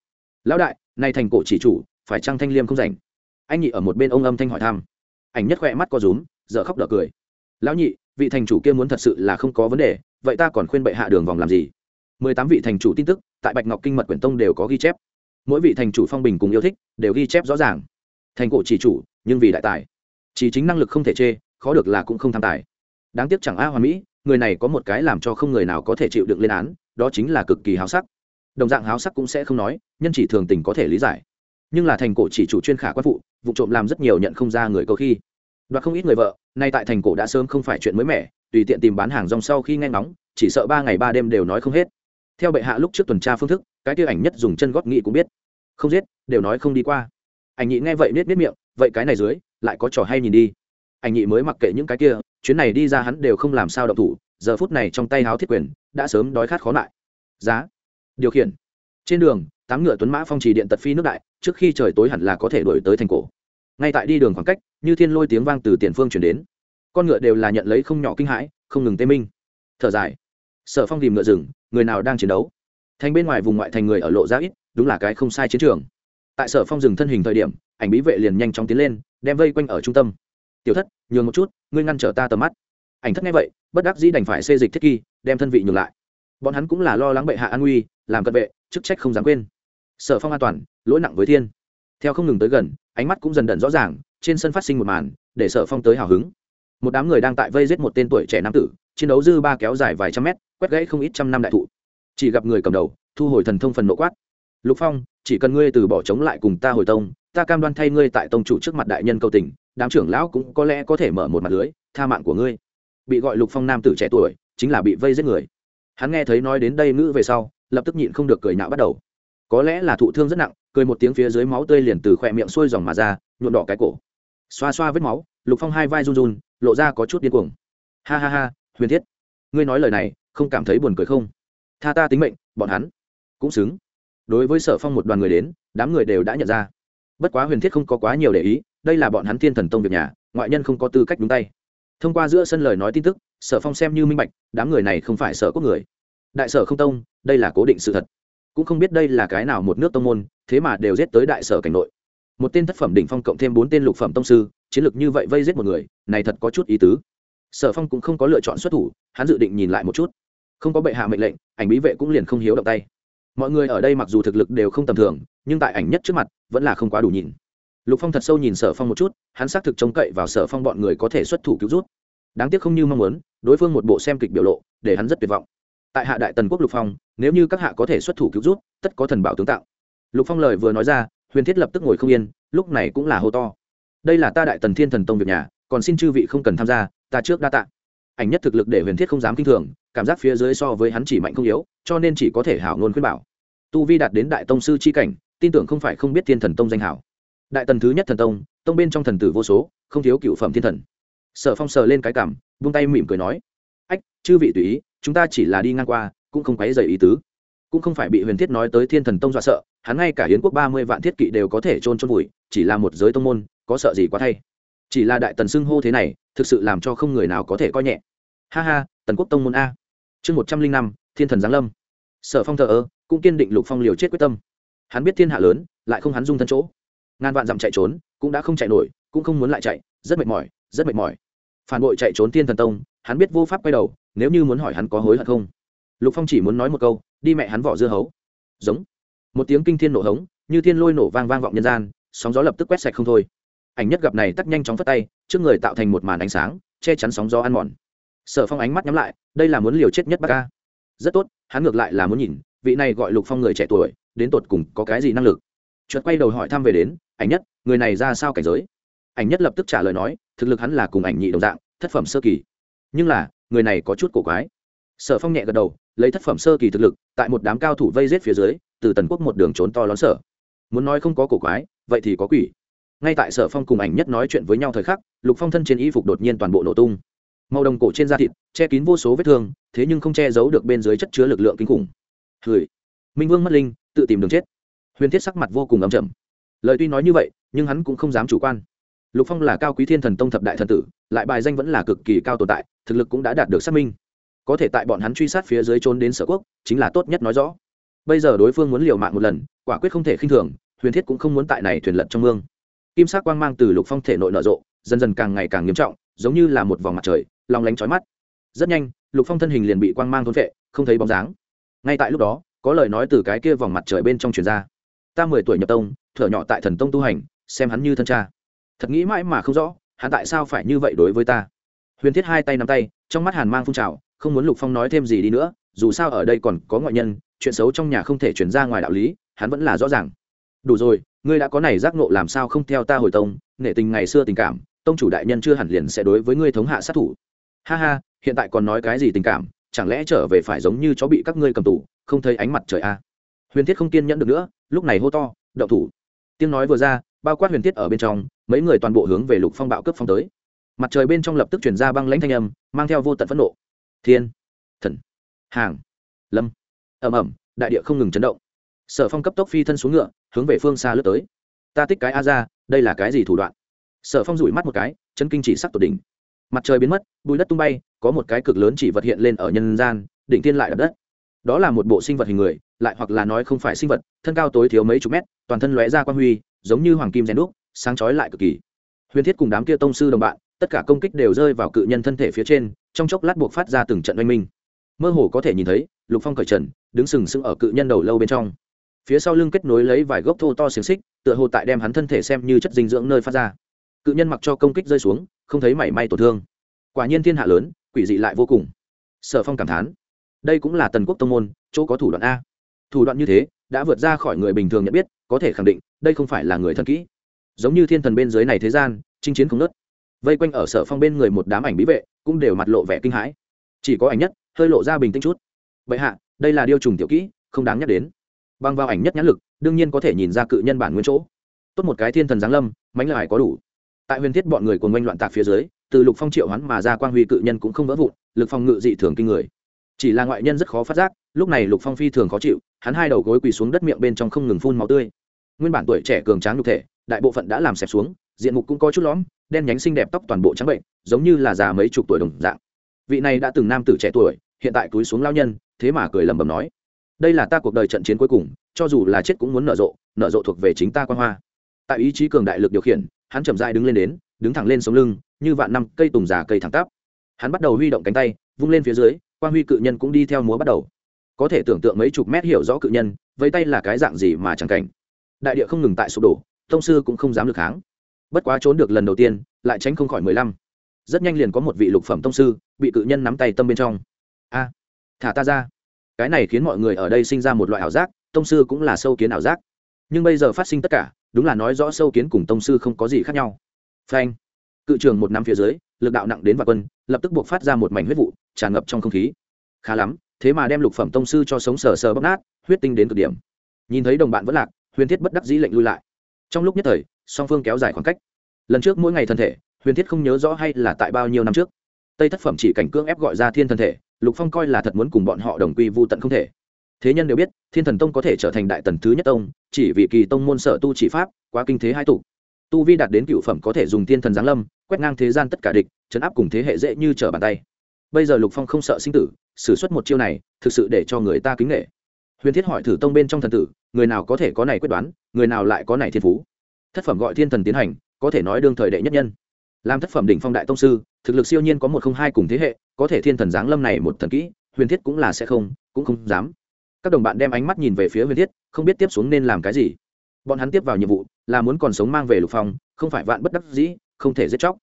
Lão đại nay thành cổ chỉ chủ, phải trăng thanh liêm không rảnh? Anh nhị ở một bên ông âm thanh hỏi thăm. Ảnh nhất khỏe mắt có rúm, dở khóc đỡ cười. Lão nhị, vị thành chủ kia muốn thật sự là không có vấn đề, vậy ta còn khuyên bệ hạ đường vòng làm gì? Mười tám vị thành chủ tin tức, tại bạch ngọc kinh mật quyển tông đều có ghi chép mỗi vị thành chủ phong bình cùng yêu thích đều ghi chép rõ ràng. Thành cổ chỉ chủ, nhưng vì đại tài. Chỉ chính năng lực không thể chê, khó được là cũng không tham tài. Đáng tiếc chẳng a hoa mỹ, người này có một cái làm cho không người nào có thể chịu đựng lên án, đó chính là cực kỳ háo sắc. Đồng dạng háo sắc cũng sẽ không nói, nhân chỉ thường tình có thể lý giải. Nhưng là thành cổ chỉ chủ chuyên khả quan phụ, vụ trộm làm rất nhiều nhận không ra người có khi. Đoạt không ít người vợ, nay tại thành cổ đã sớm không phải chuyện mới mẻ, tùy tiện tìm bán hàng rong sau khi nghe ngóng, chỉ sợ ba ngày ba đêm đều nói không hết. Theo bệ hạ lúc trước tuần tra phương thức, cái tiêu ảnh nhất dùng chân góp nghị cũng biết không giết, đều nói không đi qua. Ảnh nhị nghe vậy nết nết miệng, vậy cái này dưới, lại có trò hay nhìn đi. Ảnh nhị mới mặc kệ những cái kia, chuyến này đi ra hắn đều không làm sao động thủ, giờ phút này trong tay háo thiết quyền, đã sớm đói khát khó lại. Giá. Điều khiển. Trên đường, tám ngựa tuấn mã phong trì điện tật phi nước đại, trước khi trời tối hẳn là có thể đổi tới thành cổ. Ngay tại đi đường khoảng cách, như thiên lôi tiếng vang từ tiền phương chuyển đến. Con ngựa đều là nhận lấy không nhỏ kinh hãi, không ngừng tê minh. Thở dài. Sở phong tìm ngựa rừng người nào đang chiến đấu? Thành bên ngoài vùng ngoại thành người ở lộ ra ít đúng là cái không sai chiến trường. Tại sở phong dừng thân hình thời điểm, ảnh bí vệ liền nhanh chóng tiến lên, đem vây quanh ở trung tâm. Tiểu thất, nhường một chút, ngươi ngăn trở ta tầm mắt. Ảnh thất nghe vậy, bất đắc dĩ đành phải xê dịch thiết kỳ, đem thân vị nhường lại. Bọn hắn cũng là lo lắng bệ hạ an nguy, làm cận vệ, chức trách không dám quên. Sở phong an toàn, lỗi nặng với thiên. Theo không ngừng tới gần, ánh mắt cũng dần dần rõ ràng, trên sân phát sinh một màn, để sở phong tới hào hứng. Một đám người đang tại vây giết một tên tuổi trẻ nam tử, chiến đấu dư ba kéo dài vài trăm mét, quét gãy không ít trăm năm đại thụ. Chỉ gặp người cầm đầu, thu hồi thần thông phần nộ quát lục phong, chỉ cần ngươi từ bỏ chống lại cùng ta hồi tông, ta cam đoan thay ngươi tại tông chủ trước mặt đại nhân câu tình, đám trưởng lão cũng có lẽ có thể mở một mặt lưới, tha mạng của ngươi. Bị gọi lục phong nam tử trẻ tuổi, chính là bị vây giết người. Hắn nghe thấy nói đến đây ngữ về sau, lập tức nhịn không được cười nạo bắt đầu. Có lẽ là thụ thương rất nặng, cười một tiếng phía dưới máu tươi liền từ khỏe miệng xuôi dòng mà ra, nhuộm đỏ cái cổ. Xoa xoa vết máu, lục phong hai vai run run, lộ ra có chút điên cuồng. Ha ha ha, huyền thiết, ngươi nói lời này, không cảm thấy buồn cười không? Tha ta tính mệnh, bọn hắn cũng xứng đối với sở phong một đoàn người đến, đám người đều đã nhận ra. Bất quá huyền thiết không có quá nhiều để ý, đây là bọn hắn thiên thần tông việc nhà, ngoại nhân không có tư cách đúng tay. Thông qua giữa sân lời nói tin tức, sở phong xem như minh bạch, đám người này không phải sở quốc người. Đại sở không tông, đây là cố định sự thật. Cũng không biết đây là cái nào một nước tông môn, thế mà đều giết tới đại sở cảnh nội. Một tên thất phẩm đỉnh phong cộng thêm bốn tên lục phẩm tông sư, chiến lược như vậy vây giết một người, này thật có chút ý tứ. Sở phong cũng không có lựa chọn xuất thủ, hắn dự định nhìn lại một chút. Không có bệ hạ mệnh lệnh, ảnh bí vệ cũng liền không hiếu động tay mọi người ở đây mặc dù thực lực đều không tầm thường, nhưng tại ảnh nhất trước mặt, vẫn là không quá đủ nhìn. Lục phong thật sâu nhìn sở phong một chút, hắn xác thực trông cậy vào sở phong bọn người có thể xuất thủ cứu rút đáng tiếc không như mong muốn, đối phương một bộ xem kịch biểu lộ, để hắn rất tuyệt vọng. Tại hạ đại tần quốc lục phong, nếu như các hạ có thể xuất thủ cứu rút tất có thần bảo tướng tạo. Lục phong lời vừa nói ra, huyền thiết lập tức ngồi không yên, lúc này cũng là hô to. Đây là ta đại tần thiên thần tông việc nhà, còn xin chư vị không cần tham gia, ta trước đa tạ. Ảnh nhất thực lực để huyền thiết không dám kinh thường, cảm giác phía dưới so với hắn chỉ mạnh không yếu, cho nên chỉ có thể hảo ngôn khuyên bảo tu vi đạt đến đại tông sư c h i cảnh, tin tưởng không phải không biết thiên thần tông danh hảo. Đại tần thứ nhất thần tông tông bên trong thần tử vô số, không thiếu cựu phẩm thiên thần. Sở phong sờ lên cái cảm, vung tay mỉm cười nói, ách, chư vị tùy ý, chúng ta chỉ là đi ngang qua, cũng không quấy dày ý tứ. Cũng không phải bị huyền thiết nói tới thiên thần tông dọa sợ, hắn ngay cả hiến quốc ba mươi vạn thiết kỵ đều có thể trôn trôn vùi, chỉ là một giới tông môn, có sợ gì quá thay. Chỉ là đại tần xưng hô thế này, thực sự làm cho không người nào có thể coi nhẹ. Ha ha, tần quốc tông môn a. Chương một trăm linh năm, thiên thần giáng lâm sở phong thờ ơ, cũng kiên định lục phong liều chết quyết tâm. Hắn biết thiên hạ lớn, lại không hắn dung thân chỗ. Ngàn vạn dặm chạy trốn, cũng đã không chạy nổi, cũng không muốn lại chạy, rất mệt mỏi, rất mệt mỏi. Phản bội chạy trốn thiên thần tông, hắn biết vô pháp quay đầu, nếu như muốn hỏi hắn có hối hận không. Lục phong chỉ muốn nói một câu, đi mẹ hắn vỏ dưa hấu. Giống. Một tiếng kinh thiên nổ hống, như thiên lôi nổ vang vang vọng nhân gian, sóng gió lập tức quét sạch không thôi. Ảnh nhất gặp này tắt nhanh chóng phất tay, trước người tạo thành một màn ánh sáng, che chắn sóng gió ăn mòn. Sở phong ánh mắt nhắm lại, đây là muốn liều chết nhất bác ca rất tốt, hắn ngược lại là muốn nhìn, vị này gọi lục phong người trẻ tuổi, đến tột cùng có cái gì năng lực. Chuột quay đầu hỏi thăm về đến, ảnh nhất, người này ra sao cảnh giới? Ảnh nhất lập tức trả lời nói, thực lực hắn là cùng ảnh nhị đồng dạng, thất phẩm sơ kỳ. Nhưng là, người này có chút cổ quái. Sở phong nhẹ gật đầu, lấy thất phẩm sơ kỳ thực lực, tại một đám cao thủ vây rết phía dưới, từ tần quốc một đường trốn to lón sở. Muốn nói không có cổ quái, vậy thì có quỷ. Ngay tại sở phong cùng ảnh nhất nói chuyện với nhau thời khắc, lục phong thân trên y phục đột nhiên toàn bộ nổ tung màu đồng cổ trên da thịt, che kín vô số vết thương, thế nhưng không che giấu được bên dưới chất chứa lực lượng kinh khủng. Hười minh vương mất linh, tự tìm đường chết. Huyền thiết sắc mặt vô cùng ấm chầm lời tuy nói như vậy, nhưng hắn cũng không dám chủ quan. Lục phong là cao quý thiên thần tông thập đại thần tử, lại bài danh vẫn là cực kỳ cao tồn tại, thực lực cũng đã đạt được xác minh. Có thể tại bọn hắn truy sát phía dưới trốn đến sở quốc, chính là tốt nhất nói rõ. Bây giờ đối phương muốn liều mạng một lần, quả quyết không thể khinh thường, huyền thiết cũng không muốn tại này thuyền lật trong mương. Kim sắc quang mang từ lục phong thể nội nở rộ, dần dần càng ngày càng nghiêm trọng, giống như là một vòng mặt trời lòng lánh trói mắt. Rất nhanh, lục phong thân hình liền bị quang mang thôn vệ không thấy bóng dáng. Ngay tại lúc đó, có lời nói từ cái kia vòng mặt trời bên trong truyền ra. Ta mười tuổi nhập tông, thở nhỏ tại thần tông tu hành, xem hắn như thân cha. Thật nghĩ mãi mà không rõ, hắn tại sao phải như vậy đối với ta. Huyền thiết hai tay nắm tay, trong mắt hàn mang phun trào, không muốn lục phong nói thêm gì đi nữa, dù sao ở đây còn có ngoại nhân, chuyện xấu trong nhà không thể chuyển ra ngoài đạo lý, hắn vẫn là rõ ràng. Đủ rồi, ngươi đã có này giác nộ làm sao không theo ta hồi tông, nể tình ngày xưa tình cảm, tông chủ đại nhân chưa hẳn liền sẽ đối với ngươi thống hạ sát thủ ha ha, hiện tại còn nói cái gì tình cảm, chẳng lẽ trở về phải giống như chó bị các ngươi cầm tù, không thấy ánh mặt trời a à? huyền thiết không kiên nhẫn được nữa, lúc này hô to, đậu thủ. Tiếng nói vừa ra, bao quát huyền thiết ở bên trong, mấy người toàn bộ hướng về lục phong bạo cấp phong tới. Mặt trời bên trong lập tức chuyển ra băng lãnh thanh âm, mang theo vô tận phẫn nộ. Thiên, thần, hàng, lâm. Ẩm ẩm đại địa không ngừng chấn động. Sở phong cấp tốc phi thân xuống ngựa, hướng về phương xa lướt tới. Ta tích cái a ra đây là cái gì thủ đoạn? Sở phong rủi mắt một cái chân kinh chỉ sắc tột đỉnh mặt trời biến mất bụi đất tung bay, có một cái cực lớn chỉ vật hiện lên ở nhân gian, đỉnh tiên lại đập đất. Đó là một bộ sinh vật hình người, lại hoặc là nói không phải sinh vật, thân cao tối thiếu mấy chục mét, toàn thân lóe ra quan huy, giống như hoàng kim rèn đúc, sáng chói lại cực kỳ. Huyền thiết cùng đám kia tông sư đồng bạn, tất cả công kích đều rơi vào cự nhân thân thể phía trên, trong chốc lát buộc phát ra từng trận oanh minh. Mơ hồ có thể nhìn thấy, lục phong cởi trần, đứng sừng sững ở cự nhân đầu lâu bên trong. Phía sau lưng kết nối lấy vài gốc thô to xiềng xích, tựa hồ tại đem hắn thân thể xem như chất dinh dưỡng nơi phát ra. Cự nhân mặc cho công kích rơi xuống không thấy mảy may tổn thương. Quả nhiên thiên hạ lớn, quỷ dị lại vô cùng. Sở phong cảm thán, đây cũng là tần quốc tông môn, chỗ có thủ đoạn a. Thủ đoạn như thế, đã vượt ra khỏi người bình thường nhận biết, có thể khẳng định, đây không phải là người thần kỹ. Giống như thiên thần bên dưới này thế gian, chinh chiến không nớt vây quanh ở sở phong bên người một đám ảnh bí vệ, cũng đều mặt lộ vẻ kinh hãi. Chỉ có ảnh nhất, hơi lộ ra bình tĩnh chút. Vậy hạ, đây là điêu trùng tiểu kỹ, không đáng nhắc đến. Bằng vào ảnh nhất nhãn lực, đương nhiên có thể nhìn ra cự nhân bản nguyên chỗ. Tốt một cái thiên thần giáng lâm mánh lại có đủ tại huyền thiết bọn người cùng oanh loạn tạc phía dưới, từ lục phong triệu hắn mà ra quang huy cự nhân cũng không vỡ vụn lực phong ngự dị thường kinh người. Chỉ là ngoại nhân rất khó phát giác, lúc này lục phong phi thường khó chịu, hắn hai đầu gối quỳ xuống đất miệng bên trong không ngừng phun máu tươi. Nguyên bản tuổi trẻ cường tráng nhục thể, đại bộ phận đã làm xẹp xuống, diện mục cũng có chút lõm, đen nhánh xinh đẹp tóc toàn bộ trắng bệnh, giống như là già mấy chục tuổi đồng dạng. Vị này đã từng nam tử trẻ tuổi, hiện tại túi xuống lao nhân, thế mà cười lầm bầm nói, đây là ta cuộc đời trận chiến cuối cùng, cho dù là chết cũng muốn nở rộ nở rộ thuộc về chính ta quan hoa. Tại ý chí cường đại lực điều khiển hắn chậm dại đứng lên đến, đứng thẳng lên sống lưng, như vạn năm cây tùng già cây thẳng tắp. Hắn bắt đầu huy động cánh tay, vung lên phía dưới quan huy cự nhân cũng đi theo múa bắt đầu. Có thể tưởng tượng mấy chục mét hiểu rõ cự nhân với tay là cái dạng gì mà chẳng cảnh. Đại địa không ngừng tại sụp đổ, tông sư cũng không dám lực kháng. Bất quá trốn được lần đầu tiên, lại tránh không khỏi mười lăm. Rất nhanh liền có một vị lục phẩm tông sư, bị cự nhân nắm tay tâm bên trong. A, thả ta ra. Cái này khiến mọi người ở đây sinh ra một loại ảo giác, tông sư cũng là sâu kiến ảo giác. Nhưng bây giờ phát sinh tất cả đúng là nói rõ sâu kiến cùng tông sư không có gì khác nhau. Phanh. Cự trường một năm phía dưới, lực đạo nặng đến và quân, lập tức buộc phát ra một mảnh huyết vụ, tràn ngập trong không khí. Khá lắm, thế mà đem lục phẩm tông sư cho sống sờ sờ bóc nát, huyết tinh đến cực điểm. Nhìn thấy đồng bạn vẫn lạc, huyền thiết bất đắc dĩ lệnh lui lại. Trong lúc nhất thời, song phương kéo dài khoảng cách. Lần trước mỗi ngày thân thể, huyền thiết không nhớ rõ hay là tại bao nhiêu năm trước. Tây thất phẩm chỉ cảnh cưỡng ép gọi ra thiên thân thể, lục phong coi là thật muốn cùng bọn họ đồng quy vô tận không thể thế nhân đều biết, thiên thần tông có thể trở thành đại tần thứ nhất tông, chỉ vì kỳ tông môn sở tu chỉ pháp, quá kinh thế hai tụ. Tu vi đạt đến cựu phẩm có thể dùng thiên thần giáng lâm, quét ngang thế gian tất cả địch chấn áp cùng thế hệ dễ như trở bàn tay. Bây giờ lục phong không sợ sinh tử xử suất một chiêu này, thực sự để cho người ta kính nghệ. Huyền thiết hỏi thử tông bên trong thần tử, người nào có thể có này quyết đoán, người nào lại có này thiên phú. Thất phẩm gọi thiên thần tiến hành, có thể nói đương thời đệ nhất nhân. Làm thất phẩm đỉnh phong đại tông sư, thực lực siêu nhiên có một không hai cùng thế hệ, có thể thiên thần giáng lâm này một thần kỹ, huyền thiết cũng là sẽ không, cũng không dám các đồng bạn đem ánh mắt nhìn về phía huyền thiết, không biết tiếp xuống nên làm cái gì. Bọn hắn tiếp vào nhiệm vụ là muốn còn sống mang về lục phong, không phải vạn bất đắc dĩ, không thể giết chóc.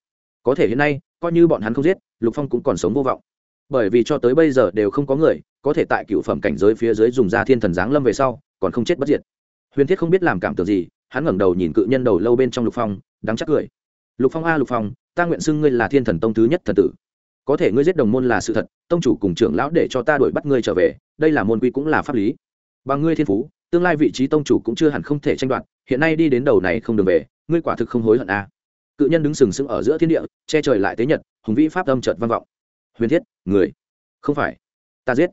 Có thể hiện nay, coi như bọn hắn không giết, lục phong cũng còn sống vô vọng. Bởi vì cho tới bây giờ đều không có người có thể tại cựu phẩm cảnh giới phía dưới dùng ra thiên thần giáng lâm về sau, còn không chết bất diệt. Huyền thiết không biết làm cảm tưởng gì, hắn ngẩng đầu nhìn cự nhân đầu lâu bên trong lục phong đáng chắc cười. Lục phong a lục phong, ta nguyện xưng ngươi là thiên thần tông thứ nhất thần tử có thể ngươi giết đồng môn là sự thật, tông chủ cùng trưởng lão để cho ta đuổi bắt ngươi trở về, đây là môn quy cũng là pháp lý. Bằng ngươi thiên phú, tương lai vị trí tông chủ cũng chưa hẳn không thể tranh đoạt, hiện nay đi đến đầu này không đường về, ngươi quả thực không hối hận a cự nhân đứng sừng sững ở giữa thiên địa, che trời lại tế nhật, hùng vĩ pháp âm chợt vang vọng. Huyền thiết, người. Không phải. Ta giết.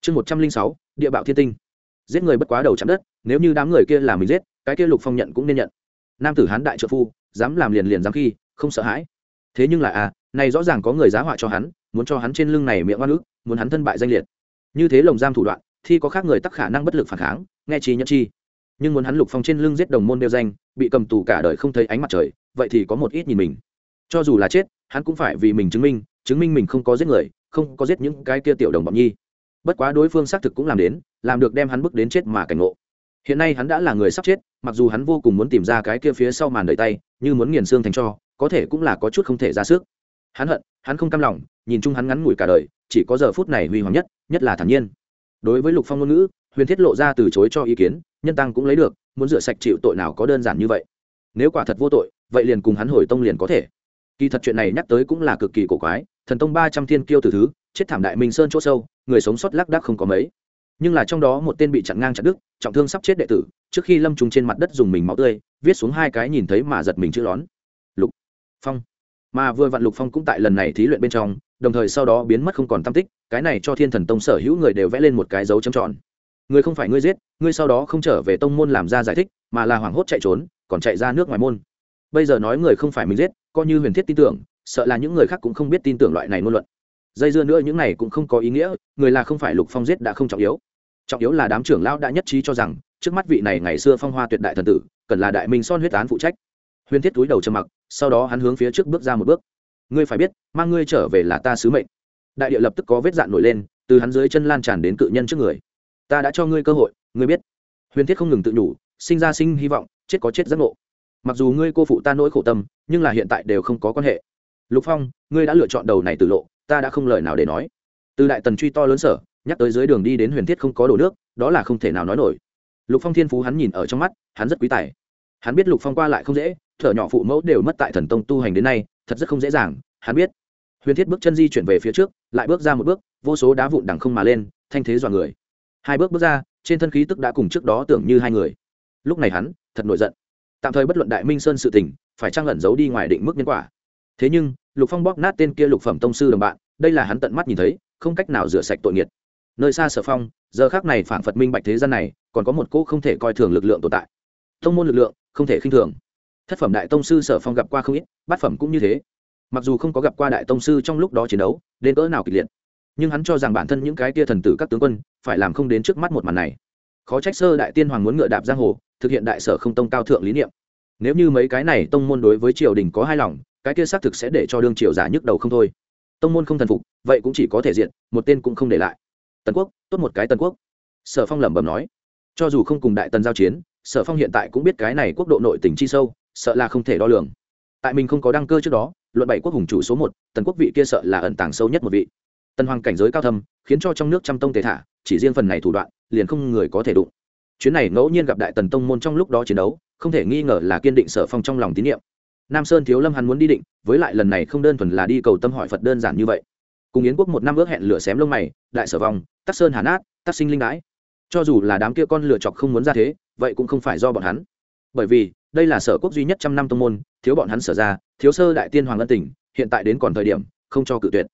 Chương một trăm linh sáu, địa bạo thiên tinh. Giết người bất quá đầu chạm đất, nếu như đám người kia là mình giết, cái kia lục phong nhận cũng nên nhận. Nam tử hán đại trợ phu, dám làm liền liền dám khi, không sợ hãi. Thế nhưng là à này rõ ràng có người giá họa cho hắn, muốn cho hắn trên lưng này miệng oan ức, muốn hắn thân bại danh liệt. Như thế lồng giam thủ đoạn, thì có khác người tắc khả năng bất lực phản kháng, nghe chi nhận chi. Nhưng muốn hắn lục phong trên lưng giết đồng môn đeo danh, bị cầm tù cả đời không thấy ánh mặt trời, vậy thì có một ít nhìn mình. Cho dù là chết, hắn cũng phải vì mình chứng minh chứng minh mình không có giết người, không có giết những cái kia tiểu đồng bọn nhi. Bất quá đối phương xác thực cũng làm đến, làm được đem hắn bước đến chết mà cảnh ngộ. Hiện nay hắn đã là người sắp chết, mặc dù hắn vô cùng muốn tìm ra cái kia phía sau màn đợi tay, như muốn nghiền xương thành cho, có thể cũng là có chút không thể ra sức hắn hận, hắn không cam lòng, nhìn chung hắn ngắn ngủi cả đời, chỉ có giờ phút này huy hoàng nhất nhất là thản nhiên. Đối với lục phong ngôn ngữ, huyền thiết lộ ra từ chối cho ý kiến, nhân tăng cũng lấy được, muốn rửa sạch chịu tội nào có đơn giản như vậy. Nếu quả thật vô tội, vậy liền cùng hắn hồi tông liền có thể. Kỳ thật chuyện này nhắc tới cũng là cực kỳ cổ quái, thần tông ba trăm thiên kiêu từ thứ, chết thảm đại minh sơn chỗ sâu, người sống sót lác đác không có mấy. Nhưng là trong đó một tên bị chặn ngang chặt đứt, trọng thương sắp chết đệ tử, trước khi lâm trùng trên mặt đất dùng mình máu tươi, viết xuống hai cái nhìn thấy mà giật mình chữ lón. Lục phong mà vừa vặn lục phong cũng tại lần này thí luyện bên trong, đồng thời sau đó biến mất không còn tam tích, cái này cho thiên thần tông sở hữu người đều vẽ lên một cái dấu châm tròn. Người không phải ngươi giết, ngươi sau đó không trở về tông môn làm ra giải thích, mà là hoảng hốt chạy trốn, còn chạy ra nước ngoài môn. Bây giờ nói người không phải mình giết, coi như huyền thiết tin tưởng, sợ là những người khác cũng không biết tin tưởng loại này ngôn luận. Dây dưa nữa những này cũng không có ý nghĩa, người là không phải lục phong giết đã không trọng yếu. Trọng yếu là đám trưởng lão đã nhất trí cho rằng, trước mắt vị này ngày xưa phong hoa tuyệt đại thần tử, cần là đại minh son huyết án phụ trách huyền thiết túi đầu trầm mặc, sau đó hắn hướng phía trước bước ra một bước. Ngươi phải biết, mang ngươi trở về là ta sứ mệnh. Đại địa lập tức có vết dạn nổi lên, từ hắn dưới chân lan tràn đến cự nhân trước người. Ta đã cho ngươi cơ hội, ngươi biết. Huyền thiết không ngừng tự nhủ, sinh ra sinh hy vọng, chết có chết giác ngộ. Mặc dù ngươi cô phụ ta nỗi khổ tâm, nhưng là hiện tại đều không có quan hệ. Lục phong, ngươi đã lựa chọn đầu này từ lộ, ta đã không lời nào để nói. Từ đại tần truy to lớn sở, nhắc tới dưới đường đi đến huyền thiết không có đổ nước, đó là không thể nào nói nổi. Lục phong thiên phú hắn nhìn ở trong mắt, hắn rất quý tài. Hắn biết lục phong qua lại không dễ thở nhỏ phụ mẫu đều mất tại thần tông tu hành đến nay, thật rất không dễ dàng, hắn biết. Huyền thiết bước chân di chuyển về phía trước, lại bước ra một bước, vô số đá vụn đằng không mà lên, thanh thế dọa người. Hai bước bước ra, trên thân khí tức đã cùng trước đó tưởng như hai người. Lúc này hắn, thật nổi giận. Tạm thời bất luận đại minh sơn sự tình, phải trang lẩn giấu đi ngoài định mức nhân quả? Thế nhưng, lục phong bóp nát tên kia lục phẩm tông sư đồng bạn, đây là hắn tận mắt nhìn thấy, không cách nào rửa sạch tội nghiệt. Nơi xa sở phong, giờ khác này phản phật minh bạch thế gian này, còn có một cỗ không thể coi thường lực lượng tồn tại. Thông môn lực lượng, không thể khinh thường thất phẩm đại tông sư sở phong gặp qua không ít, bát phẩm cũng như thế. Mặc dù không có gặp qua đại tông sư trong lúc đó chiến đấu, đến cỡ nào kịch liệt, nhưng hắn cho rằng bản thân những cái tia thần tử các tướng quân, phải làm không đến trước mắt một màn này. Khó trách sơ đại tiên hoàng muốn ngựa đạp giang hồ, thực hiện đại sở không tông cao thượng lý niệm. Nếu như mấy cái này tông môn đối với triều đình có hai lòng, cái kia xác thực sẽ để cho đương triều giả nhức đầu không thôi. Tông môn không thần phục, vậy cũng chỉ có thể diện, một tên cũng không để lại. Tần quốc, tốt một cái tần quốc. Sở phong lẩm bẩm nói. Cho dù không cùng đại tần giao chiến, sở phong hiện tại cũng biết cái này quốc độ nội tỉnh chi sâu sợ là không thể đo lường. Tại mình không có đăng cơ trước đó, luận bảy quốc hùng chủ số một, tần quốc vị kia sợ là ẩn tàng sâu nhất một vị. Tần hoàng cảnh giới cao thâm, khiến cho trong nước trăm tông tề thả, chỉ riêng phần này thủ đoạn, liền không người có thể đụng. Chuyến này ngẫu nhiên gặp đại tần tông môn trong lúc đó chiến đấu, không thể nghi ngờ là kiên định sở phong trong lòng tín nhiệm. Nam sơn thiếu lâm hắn muốn đi định, với lại lần này không đơn thuần là đi cầu tâm hỏi phật đơn giản như vậy. Cùng yến quốc một năm ước hẹn lửa xém lông mày, đại sở vòng tắc sơn hà nát, tắc sinh linh đãi cho dù là đám kia con lựa chọc không muốn ra thế, vậy cũng không phải do bọn hắn. Bởi vì đây là sở quốc duy nhất trăm năm tông môn, thiếu bọn hắn sở ra, thiếu sơ đại tiên hoàng ân tỉnh hiện tại đến còn thời điểm, không cho cự tuyệt.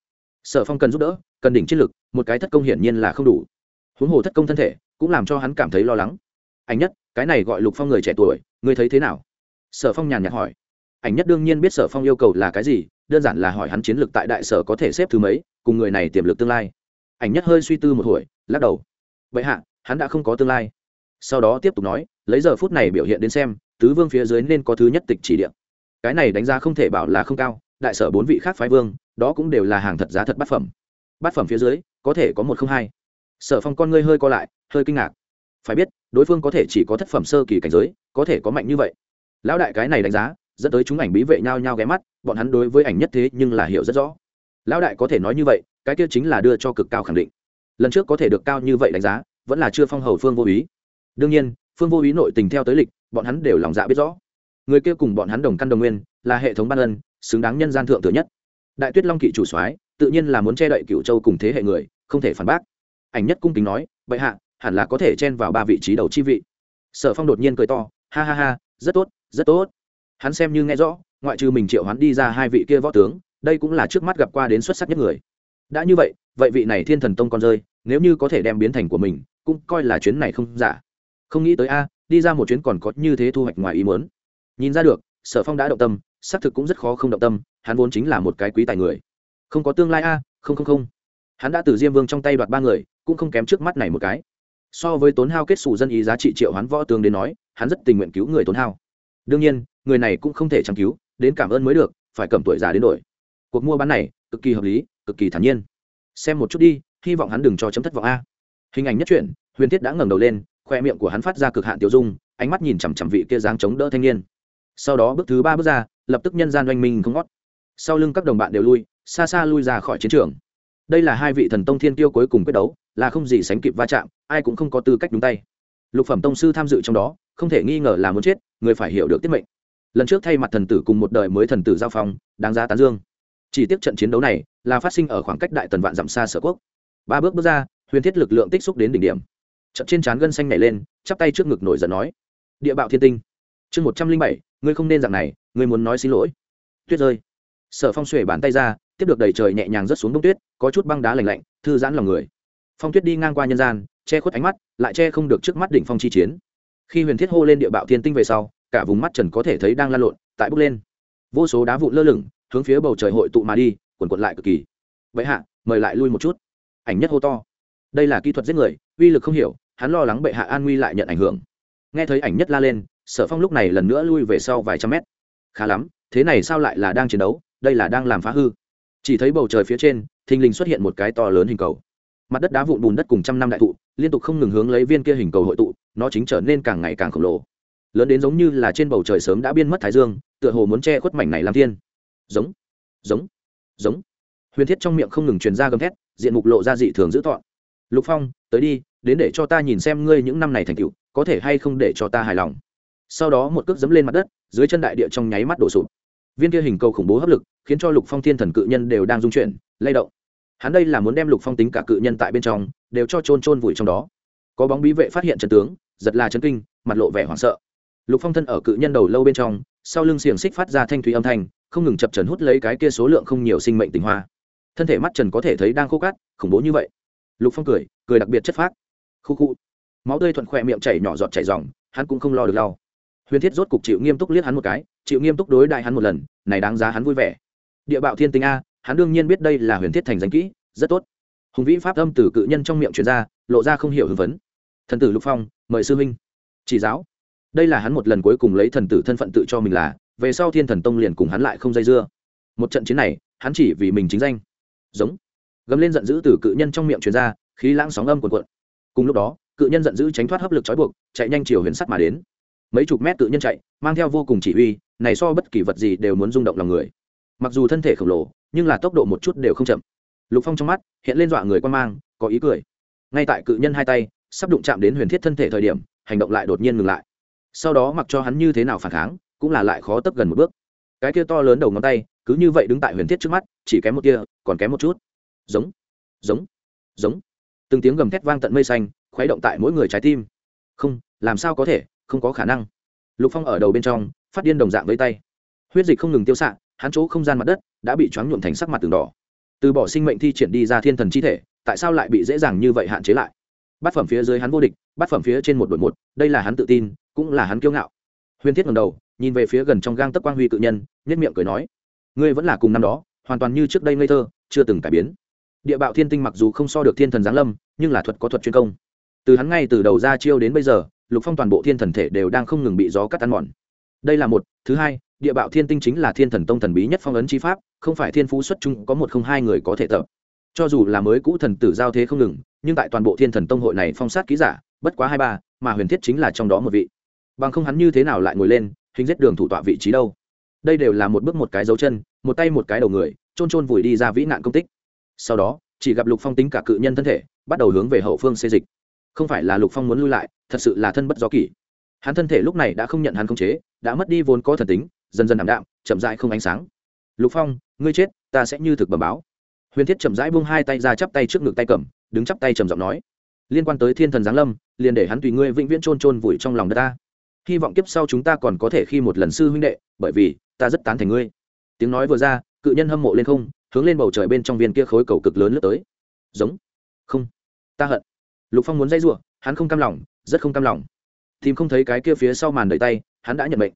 Sở phong cần giúp đỡ, cần đỉnh chiến lực, một cái thất công hiển nhiên là không đủ. Huống hồ thất công thân thể, cũng làm cho hắn cảm thấy lo lắng. Ảnh nhất, cái này gọi lục phong người trẻ tuổi, ngươi thấy thế nào? Sở phong nhàn nhạt hỏi. Ảnh nhất đương nhiên biết sở phong yêu cầu là cái gì, đơn giản là hỏi hắn chiến lược tại đại sở có thể xếp thứ mấy, cùng người này tiềm lực tương lai. Ảnh nhất hơi suy tư một hồi, lắc đầu. Vậy hạ, hắn đã không có tương lai. Sau đó tiếp tục nói, lấy giờ phút này biểu hiện đến xem tứ vương phía dưới nên có thứ nhất tịch chỉ điện cái này đánh giá không thể bảo là không cao, đại sở bốn vị khác phái vương, đó cũng đều là hàng thật giá thật bát phẩm. Bát phẩm phía dưới, có thể có một không hai. Sở phong con ngươi hơi co lại, hơi kinh ngạc. Phải biết, đối phương có thể chỉ có thất phẩm sơ kỳ cảnh giới, có thể có mạnh như vậy. Lão đại cái này đánh giá, dẫn tới chúng ảnh bí vệ nhau nhau ghé mắt, bọn hắn đối với ảnh nhất thế nhưng là hiểu rất rõ. Lão đại có thể nói như vậy, cái kia chính là đưa cho cực cao khẳng định. Lần trước có thể được cao như vậy đánh giá, vẫn là chưa phong hầu phương vô ý đương nhiên, phương vô ý nội tình theo tới lịch bọn hắn đều lòng dạ biết rõ. Người kia cùng bọn hắn đồng căn đồng nguyên, là hệ thống ban ân, xứng đáng nhân gian thượng thừa nhất. Đại tuyết long kỵ chủ soái, tự nhiên là muốn che đậy cựu châu cùng thế hệ người, không thể phản bác. Ảnh nhất cung kính nói vậy hạ, hẳn là có thể chen vào ba vị trí đầu chi vị. Sở phong đột nhiên cười to, ha ha ha, rất tốt rất tốt. Hắn xem như nghe rõ, ngoại trừ mình triệu hắn đi ra hai vị kia võ tướng, đây cũng là trước mắt gặp qua đến xuất sắc nhất người. Đã như vậy vậy vị này thiên thần tông con rơi, nếu như có thể đem biến thành của mình, cũng coi là chuyến này không giả. Không nghĩ tới a đi ra một chuyến còn có như thế thu hoạch ngoài ý muốn. Nhìn ra được, sở phong đã động tâm, xác thực cũng rất khó không động tâm, hắn vốn chính là một cái quý tài người. Không có tương lai a, không không không. Hắn đã từ diêm vương trong tay đoạt ba người, cũng không kém trước mắt này một cái. So với tốn hao kết xù dân ý giá trị triệu hoán võ tướng đến nói, hắn rất tình nguyện cứu người tốn hao. Đương nhiên, người này cũng không thể chẳng cứu, đến cảm ơn mới được, phải cầm tuổi già đến đổi. Cuộc mua bán này, cực kỳ hợp lý, cực kỳ thản nhiên. Xem một chút đi, hy vọng hắn đừng cho chấm thất vọng a. Hình ảnh nhất truyện, huyền thiết đã ngẩng đầu lên khoe miệng của hắn phát ra cực hạn tiêu dung, ánh mắt nhìn chằm chằm vị kia dáng chống đỡ thanh niên. Sau đó bước thứ ba bước ra, lập tức nhân gian oanh minh không ngót. Sau lưng các đồng bạn đều lui, xa xa lui ra khỏi chiến trường. Đây là hai vị thần tông thiên tiêu cuối cùng quyết đấu, là không gì sánh kịp va chạm, ai cũng không có tư cách đúng tay. Lục phẩm tông sư tham dự trong đó, không thể nghi ngờ là muốn chết, người phải hiểu được tiết mệnh. Lần trước thay mặt thần tử cùng một đời mới thần tử giao phong, đáng giá tán dương. Chỉ tiếp trận chiến đấu này là phát sinh ở khoảng cách đại tần vạn dặm xa sở quốc. Ba bước bước ra, huyền thiết lực lượng tích xúc đến đỉnh điểm trận trên trán gân xanh nhảy lên, chắp tay trước ngực nổi giận nói, địa bạo thiên tinh, chương một trăm linh bảy, ngươi không nên dạng này, ngươi muốn nói xin lỗi. Tuyết rơi. Sở phong xuể bàn tay ra, tiếp được đầy trời nhẹ nhàng rớt xuống đông tuyết, có chút băng đá lạnh lạnh, thư giãn lòng người. Phong tuyết đi ngang qua nhân gian, che khuất ánh mắt, lại che không được trước mắt đỉnh phong chi chiến. Khi huyền thiết hô lên địa bạo thiên tinh về sau, cả vùng mắt trần có thể thấy đang lan lộn, tại bước lên. Vô số đá vụn lơ lửng, hướng phía bầu trời hội tụ mà đi, quần quật lại cực kỳ. Vậy hạ, mời lại lui một chút. Ảnh nhất hô to. Đây là kỹ thuật giết người, uy lực không hiểu hắn lo lắng bệ hạ an nguy lại nhận ảnh hưởng. Nghe thấy ảnh nhất la lên, sở phong lúc này lần nữa lui về sau vài trăm mét. Khá lắm, thế này sao lại là đang chiến đấu? Đây là đang làm phá hư. Chỉ thấy bầu trời phía trên, thình lình xuất hiện một cái to lớn hình cầu. Mặt đất đá vụn bùn đất cùng trăm năm đại thụ, liên tục không ngừng hướng lấy viên kia hình cầu hội tụ, nó chính trở nên càng ngày càng khổng lồ. Lớn đến giống như là trên bầu trời sớm đã biên mất thái dương, tựa hồ muốn che khuất mảnh này làm thiên. Giống giống giống. Huyền thiết trong miệng không ngừng truyền ra gầm thét, diện mục lộ ra dị thường dữ tọn lục phong, tới đi, đến để cho ta nhìn xem ngươi những năm này thành tựu, có thể hay không để cho ta hài lòng. Sau đó một cước dẫm lên mặt đất, dưới chân đại địa trong nháy mắt đổ sụp. Viên kia hình cầu khủng bố hấp lực, khiến cho lục phong thiên thần cự nhân đều đang dung chuyển, lay động. Hắn đây là muốn đem lục phong tính cả cự nhân tại bên trong, đều cho trôn trôn vùi trong đó. Có bóng bí vệ phát hiện trận tướng, giật là chân kinh, mặt lộ vẻ hoảng sợ. Lục phong thân ở cự nhân đầu lâu bên trong, sau lưng xiềng xích phát ra thanh thủy âm thanh, không ngừng chập trần hút lấy cái kia số lượng không nhiều sinh mệnh tình hoa. Thân thể mắt trần có thể thấy đang khô cát, khủng bố như vậy lục phong cười cười đặc biệt chất phác. Khu khu. Máu tươi thuận khỏe miệng chảy nhỏ giọt chảy dòng, hắn cũng không lo được lau huyền thiết rốt cục chịu nghiêm túc liếc hắn một cái, chịu nghiêm túc đối đại hắn một lần, này đáng giá hắn vui vẻ. Địa bạo thiên tinh a, hắn đương nhiên biết đây là huyền thiết thành danh kỹ, rất tốt. Hùng vĩ pháp âm từ cự nhân trong miệng truyền ra, lộ ra không hiểu hưng vấn thần tử lục phong, mời sư huynh. Chỉ giáo. Đây là hắn một lần cuối cùng lấy thần tử thân phận tự cho mình là, về sau thiên thần tông liền cùng hắn lại không dây dưa. Một trận chiến này, hắn chỉ vì mình chính danh. Giống gầm lên giận dữ từ cự nhân trong miệng truyền ra, khí lãng sóng âm cuộn cuộn. Cùng lúc đó, cự nhân giận dữ tránh thoát hấp lực trói buộc, chạy nhanh chiều huyền sắt mà đến. Mấy chục mét cự nhân chạy, mang theo vô cùng chỉ huy, này so bất kỳ vật gì đều muốn rung động lòng người. Mặc dù thân thể khổng lồ, nhưng là tốc độ một chút đều không chậm. Lục phong trong mắt hiện lên dọa người quan mang, có ý cười. Ngay tại cự nhân hai tay sắp đụng chạm đến huyền thiết thân thể thời điểm, hành động lại đột nhiên ngừng lại. Sau đó mặc cho hắn như thế nào phản kháng, cũng là lại khó tấp gần một bước. Cái kia to lớn đầu ngón tay, cứ như vậy đứng tại huyền thiết trước mắt, chỉ kém một kia còn kém một chút giống giống giống. Từng tiếng gầm thét vang tận mây xanh, khuấy động tại mỗi người trái tim. Không, làm sao có thể, không có khả năng. Lục phong ở đầu bên trong, phát điên đồng dạng với tay. Huyết dịch không ngừng tiêu xạ, hắn chỗ không gian mặt đất đã bị choáng nhuộm thành sắc mặt từng đỏ. Từ bỏ sinh mệnh thi triển đi ra thiên thần chi thể, tại sao lại bị dễ dàng như vậy hạn chế lại? Bát phẩm phía dưới hắn vô địch, bát phẩm phía trên một đội một, đây là hắn tự tin, cũng là hắn kiêu ngạo. Huyên thiết ngầm đầu, nhìn về phía gần trong gang tấc quang huy cự nhân nhất miệng cười nói, ngươi vẫn là cùng năm đó, hoàn toàn như trước đây ngây thơ, chưa từng cải biến địa bạo thiên tinh mặc dù không so được thiên thần giáng lâm, nhưng là thuật có thuật chuyên công. Từ hắn ngay từ đầu ra chiêu đến bây giờ, lục phong toàn bộ thiên thần thể đều đang không ngừng bị gió cắt ăn mòn. Đây là một. Thứ hai, địa bạo thiên tinh chính là thiên thần tông thần bí nhất phong ấn chi pháp, không phải thiên phú xuất chúng có một không hai người có thể tập. Cho dù là mới cũ thần tử giao thế không ngừng, nhưng tại toàn bộ thiên thần tông hội này phong sát ký giả, bất quá hai ba, mà huyền thiết chính là trong đó một vị. Bằng không hắn như thế nào lại ngồi lên, hình giết đường thủ tọa vị trí đâu? Đây đều là một bước một cái dấu chân, một tay một cái đầu người trôn trôn vùi đi ra vĩ nạn công tích sau đó, chỉ gặp lục phong tính cả cự nhân thân thể, bắt đầu hướng về hậu phương xê dịch. Không phải là lục phong muốn lui lại, thật sự là thân bất gió kỷ. Hắn thân thể lúc này đã không nhận hắn khống chế, đã mất đi vốn có thần tính, dần dần ảm đạm, chậm rãi không ánh sáng. Lục phong, ngươi chết, ta sẽ như thực bẩm báo. Huyền thiết chậm rãi buông hai tay ra chắp tay trước ngực tay cầm, đứng chắp tay trầm giọng nói. Liên quan tới thiên thần giáng lâm, liền để hắn tùy ngươi vĩnh viễn trôn trôn vùi trong lòng đất ta. Hy vọng kiếp sau chúng ta còn có thể khi một lần sư huynh đệ, bởi vì ta rất tán thành ngươi. Tiếng nói vừa ra, cự nhân hâm mộ lên không hướng lên bầu trời bên trong viên kia khối cầu cực lớn lướt tới. Giống. Không. Ta hận. Lục phong muốn dây giụa hắn không cam lòng, rất không cam lòng. Tìm không thấy cái kia phía sau màn đợi tay, hắn đã nhận mệnh.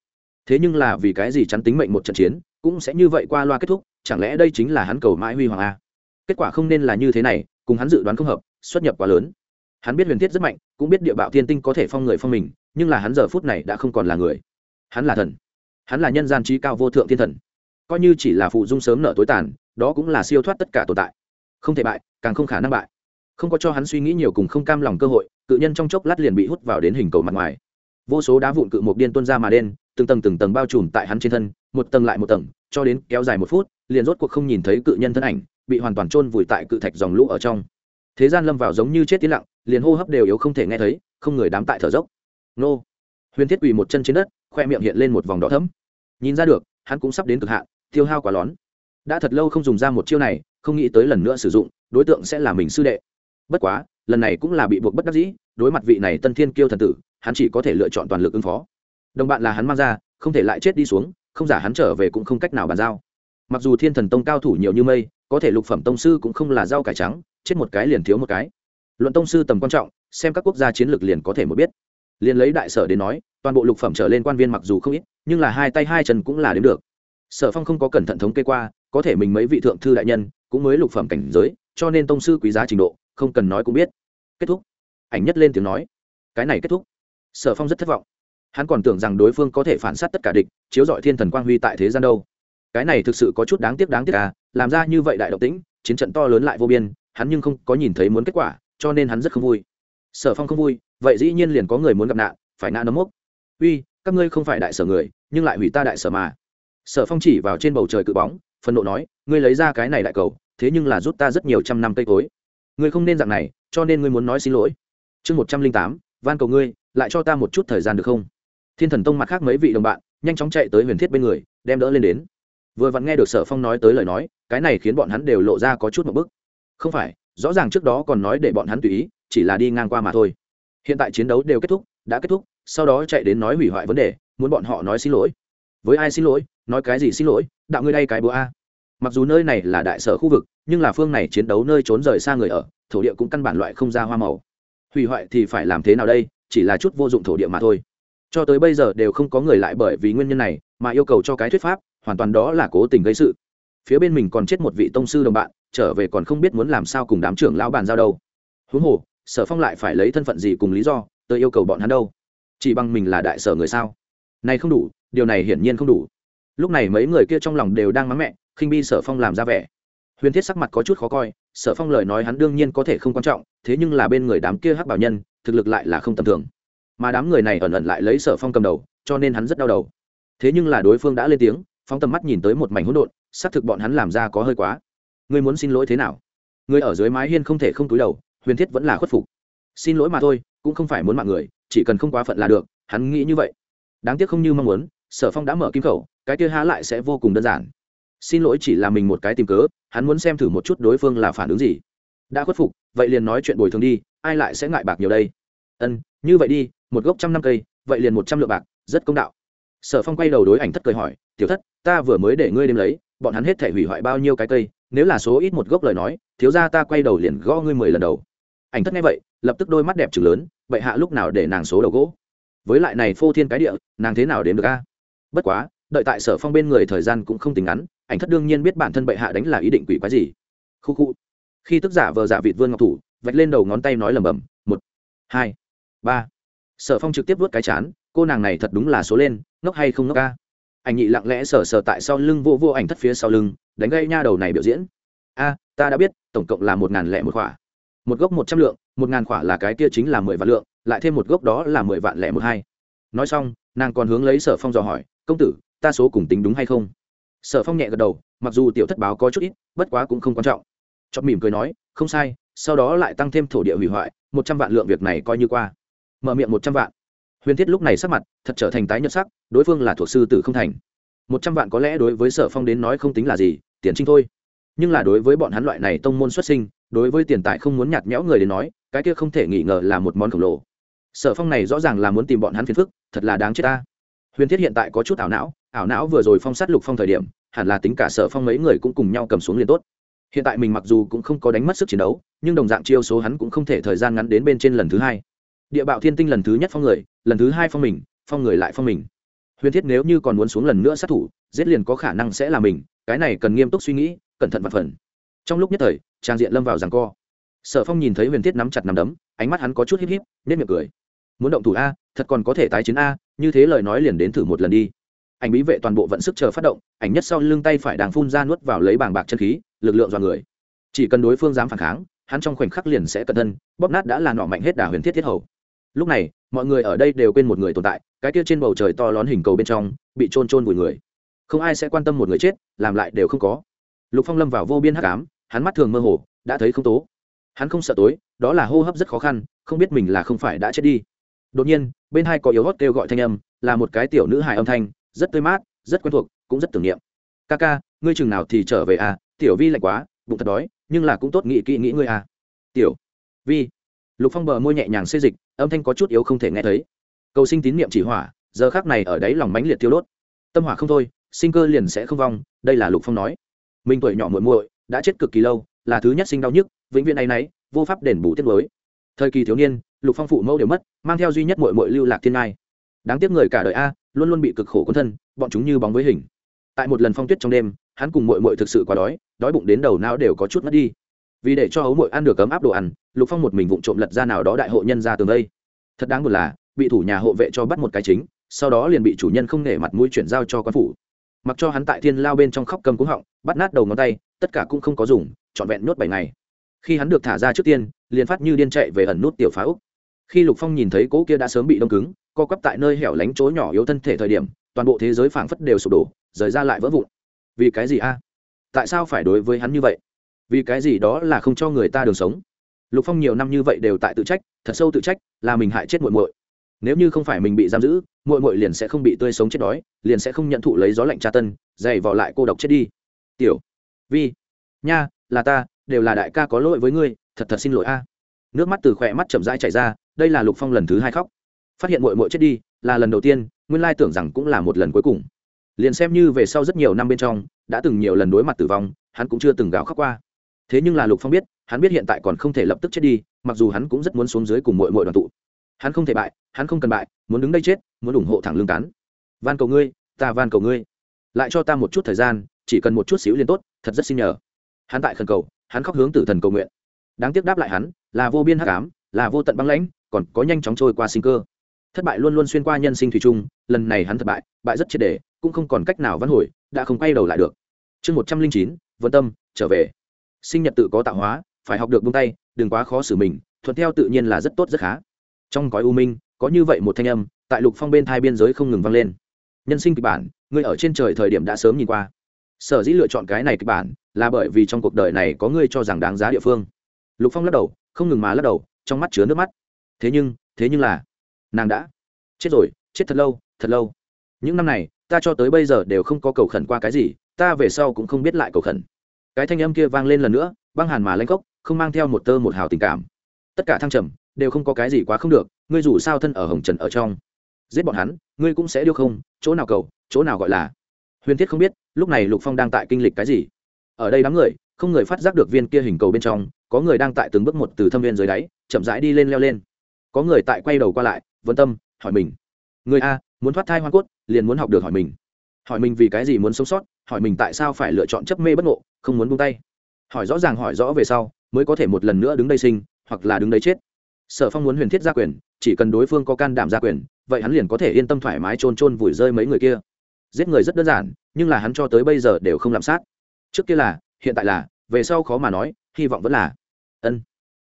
Thế nhưng là vì cái gì chắn tính mệnh một trận chiến, cũng sẽ như vậy qua loa kết thúc, chẳng lẽ đây chính là hắn cầu mãi huy hoàng a? Kết quả không nên là như thế này, cùng hắn dự đoán không hợp, xuất nhập quá lớn. Hắn biết huyền thiết rất mạnh, cũng biết địa bạo thiên tinh có thể phong người phong mình, nhưng là hắn giờ phút này đã không còn là người. Hắn là thần. Hắn là nhân gian trí cao vô thượng thiên thần. Coi như chỉ là phụ dung sớm nợ tối tàn đó cũng là siêu thoát tất cả tồn tại. Không thể bại, càng không khả năng bại. Không có cho hắn suy nghĩ nhiều cùng không cam lòng cơ hội cự nhân trong chốc lát liền bị hút vào đến hình cầu mặt ngoài. Vô số đá vụn cự một điên tuôn ra mà đen, từng tầng từng tầng bao trùm tại hắn trên thân, một tầng lại một tầng, cho đến kéo dài một phút, liền rốt cuộc không nhìn thấy cự nhân thân ảnh, bị hoàn toàn chôn vùi tại cự thạch dòng lũ ở trong. Thế gian lâm vào giống như chết tiến lặng, liền hô hấp đều yếu không thể nghe thấy, không người đám tại thở dốc. Nô. Huyền thiết quỳ một chân trên đất, khoe miệng hiện lên một vòng đỏ thấm nhìn ra được, hắn cũng sắp đến cực hạn, tiêu hao quá lón đã thật lâu không dùng ra một chiêu này, không nghĩ tới lần nữa sử dụng, đối tượng sẽ là mình sư đệ. Bất quá, lần này cũng là bị buộc bất đắc dĩ, đối mặt vị này tân thiên kiêu thần tử, hắn chỉ có thể lựa chọn toàn lực ứng phó. Đồng bạn là hắn mang ra, không thể lại chết đi xuống, không giả hắn trở về cũng không cách nào bàn giao. Mặc dù thiên thần tông cao thủ nhiều như mây, có thể lục phẩm tông sư cũng không là rau cải trắng, chết một cái liền thiếu một cái. Luận tông sư tầm quan trọng, xem các quốc gia chiến lược liền có thể một biết. Liền lấy đại sở đến nói, toàn bộ lục phẩm trở lên quan viên mặc dù không ít, nhưng là hai tay hai chân cũng là đến được. Sở phong không có cẩn thận thống kê qua có thể mình mấy vị thượng thư đại nhân cũng mới lục phẩm cảnh giới, cho nên tông sư quý giá trình độ, không cần nói cũng biết. Kết thúc. Ảnh nhất lên tiếng nói. Cái này kết thúc. Sở phong rất thất vọng. Hắn còn tưởng rằng đối phương có thể phản s á t tất cả địch, chiếu dọi thiên thần quang huy tại thế gian đâu. Cái này thực sự có chút đáng tiếc đáng tiếc à làm ra như vậy đại động tĩnh, chiến trận to lớn lại vô biên, hắn nhưng không có nhìn thấy muốn kết quả, cho nên hắn rất không vui. Sở phong không vui, vậy dĩ nhiên liền có người muốn gặp nạn, phải nạn nấm mốc. Uy, các ngươi không phải đại sở người, nhưng lại hủy ta đại sở mà. Sở phong chỉ vào trên bầu trời cự bóng phân nộ nói, ngươi lấy ra cái này đại cầu, thế nhưng là rút ta rất nhiều trăm năm cây cối. Ngươi không nên dạng này, cho nên ngươi muốn nói xin lỗi. Chương một trăm linh tám, van cầu ngươi, lại cho ta một chút thời gian được không? Thiên thần tông mặt khác mấy vị đồng bạn, nhanh chóng chạy tới huyền thiết bên người, đem đỡ lên đến. Vừa vặn nghe được sở phong nói tới lời nói, cái này khiến bọn hắn đều lộ ra có chút một bức. Không phải, rõ ràng trước đó còn nói để bọn hắn tùy ý, chỉ là đi ngang qua mà thôi. Hiện tại chiến đấu đều kết thúc, đã kết thúc, sau đó chạy đến nói hủy hoại vấn đề, muốn bọn họ nói xin lỗi với ai xin lỗi, nói cái gì xin lỗi, đạo ngươi đây cái búa a. Mặc dù nơi này là đại sở khu vực, nhưng là phương này chiến đấu nơi trốn rời xa người ở, thổ địa cũng căn bản loại không ra hoa màu. Hủy hoại thì phải làm thế nào đây, chỉ là chút vô dụng thổ địa mà thôi. Cho tới bây giờ đều không có người lại bởi vì nguyên nhân này, mà yêu cầu cho cái thuyết pháp, hoàn toàn đó là cố tình gây sự. Phía bên mình còn chết một vị tông sư đồng bạn, trở về còn không biết muốn làm sao cùng đám trưởng lão bàn giao đâu. Huống hồ, sở phong lại phải lấy thân phận gì cùng lý do tôi yêu cầu bọn hắn đâu? Chỉ bằng mình là đại sở người sao? Này không đủ, điều này hiển nhiên không đủ. Lúc này mấy người kia trong lòng đều đang mắng mẹ, khinh bi sở phong làm ra vẻ. Huyền thiết sắc mặt có chút khó coi, sở phong lời nói hắn đương nhiên có thể không quan trọng, thế nhưng là bên người đám kia hắc bảo nhân, thực lực lại là không tầm thường. Mà đám người này ẩn ẩn lại lấy sở phong cầm đầu, cho nên hắn rất đau đầu. Thế nhưng là đối phương đã lên tiếng, phóng tầm mắt nhìn tới một mảnh hỗn độn, xác thực bọn hắn làm ra có hơi quá. Ngươi muốn xin lỗi thế nào? Người ở dưới mái hiên không thể không túi đầu, huyền thiết vẫn là khuất phục. Xin lỗi mà thôi, cũng không phải muốn mạng người, chỉ cần không quá phận là được, hắn nghĩ như vậy đáng tiếc không như mong muốn, sở phong đã mở kim khẩu, cái kia há lại sẽ vô cùng đơn giản. Xin lỗi chỉ là mình một cái tìm cớ, hắn muốn xem thử một chút đối phương là phản ứng gì. Đã khuất phục, vậy liền nói chuyện bồi thường đi, ai lại sẽ ngại bạc nhiều đây? Ân, như vậy đi, một gốc trăm năm cây, vậy liền một trăm lượng bạc, rất công đạo. Sở phong quay đầu đối ảnh thất cười hỏi, tiểu thất, ta vừa mới để ngươi đêm lấy, bọn hắn hết thể hủy hoại bao nhiêu cái cây? Nếu là số ít một gốc lời nói, thiếu ra ta quay đầu liền gõ ngươi mười lần đầu. Ảnh thất nghe vậy, lập tức đôi mắt đẹp trừng lớn, bệ hạ lúc nào để nàng số đầu gỗ? Với lại này phô thiên cái địa, nàng thế nào đến được a? Bất quá, đợi tại sở phong bên người thời gian cũng không tính ngắn, ảnh thất đương nhiên biết bản thân bệ hạ đánh là ý định quỷ quái gì. Khu khu. Khi tức giả vờ giả vịt vương ngọc thủ, vạch lên đầu ngón tay nói lầm bầm một, hai, ba. Sở phong trực tiếp vớt cái chán, cô nàng này thật đúng là số lên, ngốc hay không ngốc ca ảnh nhị lặng lẽ sờ sờ tại sau lưng vô vô ảnh thất phía sau lưng, đánh gây nha đầu này biểu diễn. A, ta đã biết, tổng cộng là một ngàn lẻ một khỏa một gốc một trăm lượng, một ngàn khỏa là cái kia chính là mười vạn lượng, lại thêm một gốc đó là mười vạn lẻ một hai. Nói xong, nàng còn hướng lấy sở phong dò hỏi, công tử, ta số cùng tính đúng hay không? Sở phong nhẹ gật đầu, mặc dù tiểu thất báo có chút ít, bất quá cũng không quan trọng. Chót mỉm cười nói, không sai, sau đó lại tăng thêm thổ địa hủy hoại, một trăm vạn lượng việc này coi như qua. Mở miệng một trăm vạn. Huyền thiết lúc này sắc mặt thật trở thành tái nhợt sắc, đối phương là thuộc sư tử không thành. Một trăm vạn có lẽ đối với sở phong đến nói không tính là gì, tiền trinh thôi. Nhưng là đối với bọn hắn loại này tông môn xuất sinh đối với tiền tài không muốn nhạt nhẽo người đến nói, cái kia không thể nghi ngờ là một món khổng lồ. Sở phong này rõ ràng là muốn tìm bọn hắn phiền phức, thật là đáng chết ta. Huyền thiết hiện tại có chút ảo não ảo não vừa rồi phong sát lục phong thời điểm, hẳn là tính cả sở phong mấy người cũng cùng nhau cầm xuống liền tốt. Hiện tại mình mặc dù cũng không có đánh mất sức chiến đấu, nhưng đồng dạng chiêu số hắn cũng không thể thời gian ngắn đến bên trên lần thứ hai. Địa bạo thiên tinh lần thứ nhất phong người, lần thứ hai phong mình, phong người lại phong mình. Huyền thiết nếu như còn muốn xuống lần nữa sát thủ, giết liền có khả năng sẽ là mình, cái này cần nghiêm túc suy nghĩ, cẩn thận và phần. Trong lúc nhất thời trang diện lâm vào rằng co. Sở phong nhìn thấy huyền thiết nắm chặt nằm đấm, ánh mắt hắn có chút híp híp nên miệng cười. Muốn động thủ a, thật còn có thể tái chiến a, như thế lời nói liền đến thử một lần đi. Ảnh bí vệ toàn bộ vận sức chờ phát động, ảnh nhất sau lưng tay phải đang phun ra nuốt vào lấy bàng bạc chân khí, lực lượng dọa người. Chỉ cần đối phương dám phản kháng, hắn trong khoảnh khắc liền sẽ cẩn thân, bóp nát đã là nọ mạnh hết đà huyền thiết thiết hầu. Lúc này, mọi người ở đây đều quên một người tồn tại, cái kia trên bầu trời to lón hình cầu bên trong, bị trôn trôn vùi người. Không ai sẽ quan tâm một người chết, làm lại đều không có. Lục phong lâm vào vô biên hắc ám hắn mắt thường mơ hồ, đã thấy không tố. Hắn không sợ tối, đó là hô hấp rất khó khăn, không biết mình là không phải đã chết đi. Đột nhiên, bên hai có yếu hót kêu gọi thanh âm, là một cái tiểu nữ hài âm thanh, rất tươi mát, rất quen thuộc, cũng rất tưởng niệm. Ca ca, ngươi chừng nào thì trở về à? Tiểu vi lạnh quá, bụng thật đói, nhưng là cũng tốt nghĩ kỹ nghĩ ngươi à. Tiểu vi. Lục phong bờ môi nhẹ nhàng xê dịch, âm thanh có chút yếu không thể nghe thấy. Cầu sinh tín niệm chỉ hỏa, giờ khác này ở đấy lòng mãnh liệt tiêu đốt. Tâm hỏa không thôi, sinh cơ liền sẽ không vong, đây là lục phong nói. Mình tuổi nhỏ muội muội đã chết cực kỳ lâu, là thứ nhất sinh đau nhức, vĩnh viễn ấy nấy vô pháp đền bù tiết mới thời kỳ thiếu niên, lục phong phụ mẫu đều mất, mang theo duy nhất muội muội lưu lạc thiên ngai. Đáng tiếc người cả đời a, luôn luôn bị cực khổ quân thân, bọn chúng như bóng với hình. Tại một lần phong tuyết trong đêm, hắn cùng muội muội thực sự quá đói đói bụng đến đầu não đều có chút mất đi. Vì để cho hấu muội ăn được cấm áp đồ ăn, lục phong một mình vụng trộm lật ra nào đó đại hộ nhân ra tường đây. Thật đáng buồn là, bị thủ nhà hộ vệ cho bắt một cái chính, sau đó liền bị chủ nhân không nể mặt mũi chuyển giao cho quan phủ mặc cho hắn tại thiên lao bên trong khóc cầm cúng họng, bắt nát đầu ngón tay, tất cả cũng không có dùng, trọn vẹn nhốt bảy ngày. Khi hắn được thả ra trước tiên, liền phát như điên chạy về ẩn nút tiểu phá úc. Khi lục phong nhìn thấy cỗ kia đã sớm bị đông cứng, co quắp tại nơi hẻo lánh chỗ nhỏ yếu thân thể thời điểm, toàn bộ thế giới phảng phất đều sụp đổ, rời ra lại vỡ vụn. Vì cái gì a? Tại sao phải đối với hắn như vậy? Vì cái gì đó là không cho người ta đường sống? Lục phong nhiều năm như vậy đều tại tự trách, thật sâu tự trách, là mình hại chết muội muội nếu như không phải mình bị giam giữ, muội muội liền sẽ không bị tươi sống chết đói, liền sẽ không nhận thụ lấy gió lạnh tra tân, dày vò lại cô độc chết đi. Tiểu, vi, nha, là ta, đều là đại ca có lỗi với ngươi, thật thật xin lỗi a. Nước mắt từ khỏe mắt chậm rãi chảy ra, đây là lục phong lần thứ hai khóc. Phát hiện muội muội chết đi, là lần đầu tiên, nguyên lai tưởng rằng cũng là một lần cuối cùng. Liền xem như về sau rất nhiều năm bên trong, đã từng nhiều lần đối mặt tử vong, hắn cũng chưa từng gào khóc qua. Thế nhưng là lục phong biết, hắn biết hiện tại còn không thể lập tức chết đi, mặc dù hắn cũng rất muốn xuống dưới cùng mội mội đoàn tụ hắn không thể bại, hắn không cần bại, muốn đứng đây chết, muốn ủng hộ thẳng lương cán. Van cầu ngươi, ta van cầu ngươi. Lại cho ta một chút thời gian, chỉ cần một chút xíu liền tốt, thật rất xin nhờ. Hắn tại khẩn cầu, hắn khóc hướng tử thần cầu nguyện. Đáng tiếc đáp lại hắn, là vô biên hắc ám, là vô tận băng lãnh, còn có nhanh chóng trôi qua sinh cơ. Thất bại luôn luôn xuyên qua nhân sinh thủy chung, lần này hắn thất bại bại rất triệt đề cũng không còn cách nào văn hồi, đã không quay đầu lại được. Chương một trăm linh chín, vân tâm, trở về. Sinh nhật tự có tạo hóa, phải học được buông tay, đừng quá khó xử mình, thuận theo tự nhiên là rất tốt rất khá trong gói u minh, có như vậy một thanh âm, tại lục phong bên thai biên giới không ngừng vang lên. Nhân sinh kịch bản, ngươi ở trên trời thời điểm đã sớm nhìn qua. Sở dĩ lựa chọn cái này kịch bản, là bởi vì trong cuộc đời này có ngươi cho rằng đáng giá địa phương. Lục phong lắc đầu, không ngừng mà lắc đầu, trong mắt chứa nước mắt. Thế nhưng thế nhưng là, nàng đã chết rồi, chết thật lâu thật lâu. Những năm này, ta cho tới bây giờ đều không có cầu khẩn qua cái gì, ta về sau cũng không biết lại cầu khẩn. Cái thanh âm kia vang lên lần nữa, băng hàn mà lanh cốc không mang theo một tơ một hào tình cảm. Tất cả thăng trầm đều không có cái gì quá không được, ngươi dù sao thân ở hồng trần ở trong. Giết bọn hắn, ngươi cũng sẽ điêu không, chỗ nào cầu, chỗ nào gọi là. Huyền thiết không biết, lúc này lục phong đang tại kinh lịch cái gì. Ở đây đám người, không người phát giác được viên kia hình cầu bên trong, có người đang tại từng bước một từ thâm viên dưới đáy, chậm rãi đi lên leo lên. Có người tại quay đầu qua lại, vân tâm, hỏi mình. Người a, muốn thoát thai hoa cốt, liền muốn học được hỏi mình. Hỏi mình vì cái gì muốn sống sót, hỏi mình tại sao phải lựa chọn chấp mê bất ngộ, không muốn buông tay. Hỏi rõ ràng hỏi rõ về sau, mới có thể một lần nữa đứng đây sinh, hoặc là đứng đây chết sở phong muốn huyền thiết gia quyền, chỉ cần đối phương có can đảm gia quyền, vậy hắn liền có thể yên tâm thoải mái trôn trôn vùi rơi mấy người kia. Giết người rất đơn giản, nhưng là hắn cho tới bây giờ đều không làm sát. Trước kia là, hiện tại là, về sau khó mà nói, hy vọng vẫn là. Ân.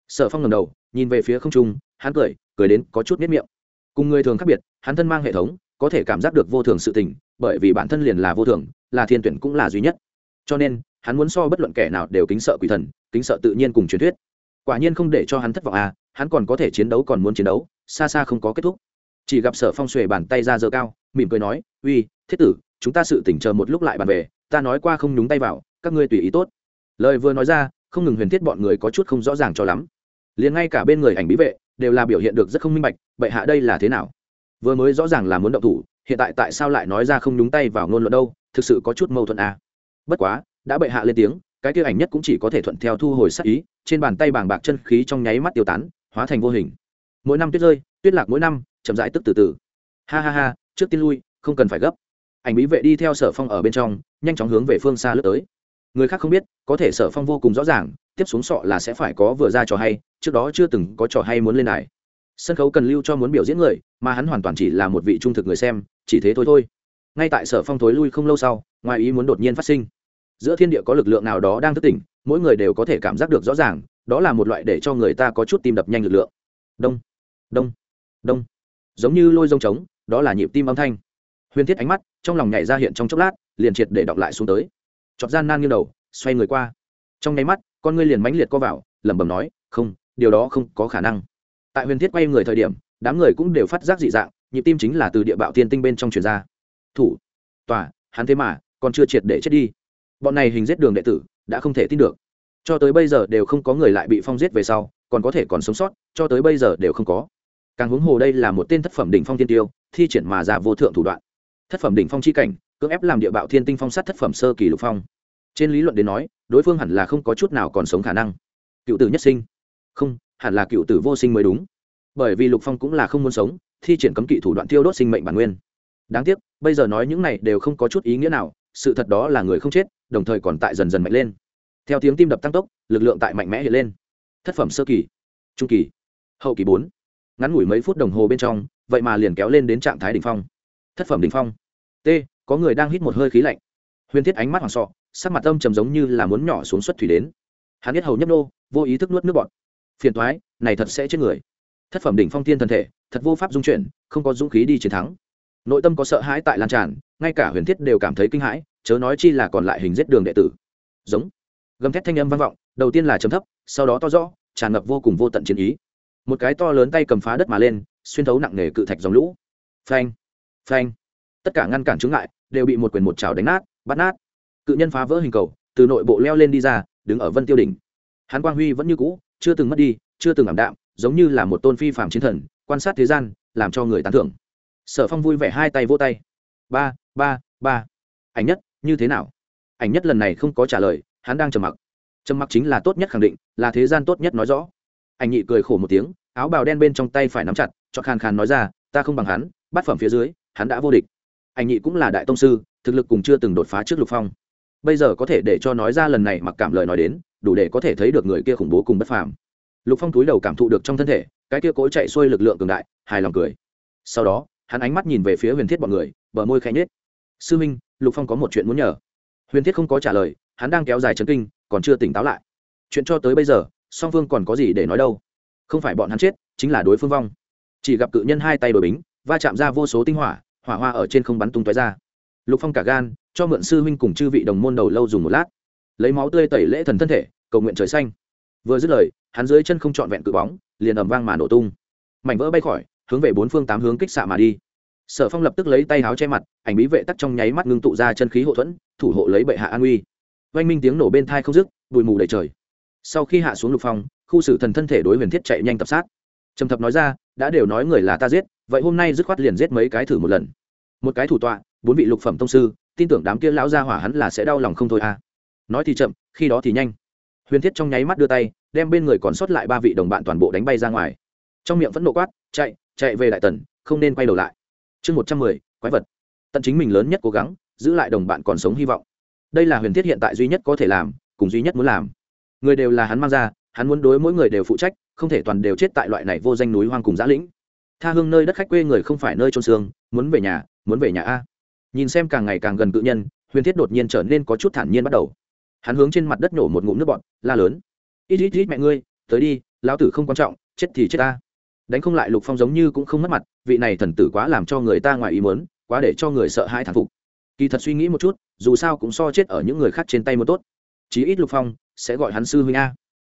Sở phong ngầm đầu, nhìn về phía không trung, hắn cười cười đến có chút miết miệng. Cùng người thường khác biệt, hắn thân mang hệ thống, có thể cảm giác được vô thường sự tình, bởi vì bản thân liền là vô thường, là thiên tuyển cũng là duy nhất. Cho nên, hắn muốn so bất luận kẻ nào đều kính sợ quỷ thần, kính sợ tự nhiên cùng truyền thuyết. Quả nhiên không để cho hắn thất vọng à hắn còn có thể chiến đấu còn muốn chiến đấu, xa xa không có kết thúc. Chỉ gặp sở phong xuề bàn tay ra dơ cao, mỉm cười nói, uy, thiết tử, chúng ta sự tỉnh chờ một lúc lại bàn về, ta nói qua không nhúng tay vào, các ngươi tùy ý tốt. Lời vừa nói ra, không ngừng huyền thiết bọn người có chút không rõ ràng cho lắm. Liền ngay cả bên người ảnh bí vệ, đều là biểu hiện được rất không minh bạch, bệ hạ đây là thế nào? Vừa mới rõ ràng là muốn động thủ, hiện tại tại sao lại nói ra không nhúng tay vào ngôn luận đâu, thực sự có chút mâu thuẫn à. bất quá, đã bệ hạ lên tiếng, cái kia ảnh nhất cũng chỉ có thể thuận theo thu hồi sắc ý, trên bàn tay bàng bạc chân khí trong nháy mắt tiêu tán hóa thành vô hình. Mỗi năm tuyết rơi, tuyết lạc mỗi năm, chậm rãi tức từ từ. Ha ha ha, trước tiên lui, không cần phải gấp. Ảnh bí vệ đi theo sở phong ở bên trong, nhanh chóng hướng về phương xa lướt tới. Người khác không biết, có thể sở phong vô cùng rõ ràng, tiếp xuống sọ là sẽ phải có vừa ra trò hay, trước đó chưa từng có trò hay muốn lên này. sân khấu cần lưu cho muốn biểu diễn người, mà hắn hoàn toàn chỉ là một vị trung thực người xem, chỉ thế thôi thôi. Ngay tại sở phong thối lui không lâu sau, ngoài ý muốn đột nhiên phát sinh. Giữa thiên địa có lực lượng nào đó đang thức tỉnh, mỗi người đều có thể cảm giác được rõ ràng đó là một loại để cho người ta có chút tim đập nhanh lực lượng. Đông đông đông. Giống như lôi rông trống, đó là nhịp tim âm thanh. Huyền thiết ánh mắt trong lòng nhảy ra hiện trong chốc lát, liền triệt để đọc lại xuống tới. Chọt gian nan như đầu, xoay người qua. Trong nháy mắt, con ngươi liền mãnh liệt co vào, lẩm bẩm nói, không, điều đó không có khả năng. Tại huyền thiết quay người thời điểm, đám người cũng đều phát giác dị dạng, nhịp tim chính là từ địa bạo tiên tinh bên trong truyền ra. Thủ, tòa, hắn thế mà còn chưa triệt để chết đi. Bọn này hình giết đường đệ tử, đã không thể tin được cho tới bây giờ đều không có người lại bị phong giết về sau, còn có thể còn sống sót, cho tới bây giờ đều không có. Càng huống hồ đây là một tên thất phẩm đỉnh phong tiên tiêu, thi triển mà ra vô thượng thủ đoạn. Thất phẩm đỉnh phong chi cảnh, cưỡng ép làm địa bạo thiên tinh phong sát thất phẩm sơ kỳ lục phong. Trên lý luận đến nói, đối phương hẳn là không có chút nào còn sống khả năng. Cựu tử nhất sinh. Không, hẳn là cựu tử vô sinh mới đúng. Bởi vì lục phong cũng là không muốn sống, thi triển cấm kỵ thủ đoạn tiêu đốt sinh mệnh bản nguyên. Đáng tiếc, bây giờ nói những này đều không có chút ý nghĩa nào, sự thật đó là người không chết, đồng thời còn tại dần dần mạnh lên theo tiếng tim đập tăng tốc, lực lượng tại mạnh mẽ hiện lên. Thất phẩm sơ kỳ, trung kỳ, hậu kỳ bốn. Ngắn ngủi mấy phút đồng hồ bên trong, vậy mà liền kéo lên đến trạng thái đ ỉ n h phong. Thất phẩm đ ỉ n h phong. T, có người đang hít một hơi khí lạnh. Huyền thiết ánh mắt hoàng sọ sắc mặt âm trầm giống như là muốn nhỏ xuống xuất thủy đến. Hắn biết hầu nhấp nô, vô ý thức nuốt nước bọt. Phiền thoái này thật sẽ chết người. Thất phẩm đỉnh phong tiên thân thể, thật vô pháp dung chuyển, không có dũng khí đi chiến thắng. Nội tâm có sợ hãi tại lan tràn, ngay cả huyền thiết đều cảm thấy kinh hãi, chớ nói chi là còn lại hình giết đường đệ tử. Giống gầm thét thanh âm vang vọng, đầu tiên là chấm thấp, sau đó to rõ, tràn ngập vô cùng vô tận chiến ý. Một cái to lớn tay cầm phá đất mà lên, xuyên thấu nặng nề cự thạch dòng lũ. Phanh phanh. Tất cả ngăn cản chướng ngại đều bị một quyền một chảo đánh nát, bắt nát. Cự nhân phá vỡ hình cầu, từ nội bộ leo lên đi ra, đứng ở vân tiêu đỉnh. Hán quang huy vẫn như cũ, chưa từng mất đi, chưa từng ảm đạm, giống như là một tôn phi phạm chiến thần, quan sát thế gian, làm cho người tán thưởng. Sở phong vui vẻ hai tay vô tay. Ba ba ba. Ảnh nhất, như thế nào? Ảnh nhất lần này không có trả lời hắn đang trầm mặc. Trầm mặc chính là tốt nhất khẳng định, là thế gian tốt nhất nói rõ. Anh nhị cười khổ một tiếng, áo bào đen bên trong tay phải nắm chặt cho khàn khàn nói ra, ta không bằng hắn, bát phẩm phía dưới, hắn đã vô địch. Anh nhị cũng là đại tông sư, thực lực cùng chưa từng đột phá trước lục phong. Bây giờ có thể để cho nói ra lần này mặc cảm lời nói đến, đủ để có thể thấy được người kia khủng bố cùng bất phàm. Lục phong túi đầu cảm thụ được trong thân thể, cái kia cố chạy xuôi lực lượng cường đại, hài lòng cười. Sau đó, hắn ánh mắt nhìn về phía huyền thiết bọn người, bờ môi khẽ nhết sư minh, lục phong có một chuyện muốn nhờ. Huyền thiết không có trả lời hắn đang kéo dài chấn kinh, còn chưa tỉnh táo lại. Chuyện cho tới bây giờ, song phương còn có gì để nói đâu? Không phải bọn hắn chết, chính là đối phương vong. Chỉ gặp cự nhân hai tay đổi bính, va chạm ra vô số tinh hỏa hỏa hoa ở trên không bắn tung tói ra. Lục phong cả gan, cho mượn sư huynh cùng chư vị đồng môn đầu lâu dùng một lát. Lấy máu tươi tẩy lễ thần thân thể, cầu nguyện trời xanh. Vừa dứt lời, hắn dưới chân không trọn vẹn cự bóng, liền ầm vang mà nổ tung. Mảnh vỡ bay khỏi, hướng về bốn phương tám hướng kích xạ mà đi. Sở phong lập tức lấy tay áo che mặt, ảnh bí vệ tắc trong nháy mắt ngưng tụ ra chân khí hộ thuẫn, thủ hộ lấy bệ hạ an uy oanh minh tiếng nổ bên thai không dứt, bụi mù đầy trời. Sau khi hạ xuống lục phong khu xử thần thân thể đối huyền thiết chạy nhanh tập sát. Trầm thập nói ra, đã đều nói người là ta giết, vậy hôm nay dứt khoát liền giết mấy cái thử một lần. Một cái thủ tọa, bốn vị lục phẩm tông sư, tin tưởng đám kia lão gia hỏa hắn là sẽ đau lòng không thôi à. Nói thì chậm, khi đó thì nhanh. Huyền thiết trong nháy mắt đưa tay, đem bên người còn sót lại ba vị đồng bạn toàn bộ đánh bay ra ngoài. Trong miệng vẫn nộ quát, chạy chạy về đại tần, không nên quay đầu lại. Chương một trăm mười, quái vật. Tận chính mình lớn nhất cố gắng, giữ lại đồng bạn còn sống hy vọng đây là huyền thiết hiện tại duy nhất có thể làm, cùng duy nhất muốn làm. Người đều là hắn mang ra, hắn muốn đối mỗi người đều phụ trách, không thể toàn đều chết tại loại này vô danh núi hoang cùng giã lĩnh. Tha hương nơi đất khách quê người không phải nơi trôn xương, muốn về nhà, muốn về nhà a. Nhìn xem càng ngày càng gần cự nhân, huyền thiết đột nhiên trở nên có chút thản nhiên bắt đầu. Hắn hướng trên mặt đất nổ một ngụm nước bọn la lớn. Ít ít ít mẹ ngươi, tới đi, lão tử không quan trọng, chết thì chết ta. Đánh không lại lục phong giống như cũng không mất mặt, vị này thần tử quá làm cho người ta ngoài ý mớn quá để cho người sợ hãi thản phục. Kỳ thật suy nghĩ một chút dù sao cũng so chết ở những người khác trên tay một tốt. Chí ít lục phong sẽ gọi hắn sư huynh a.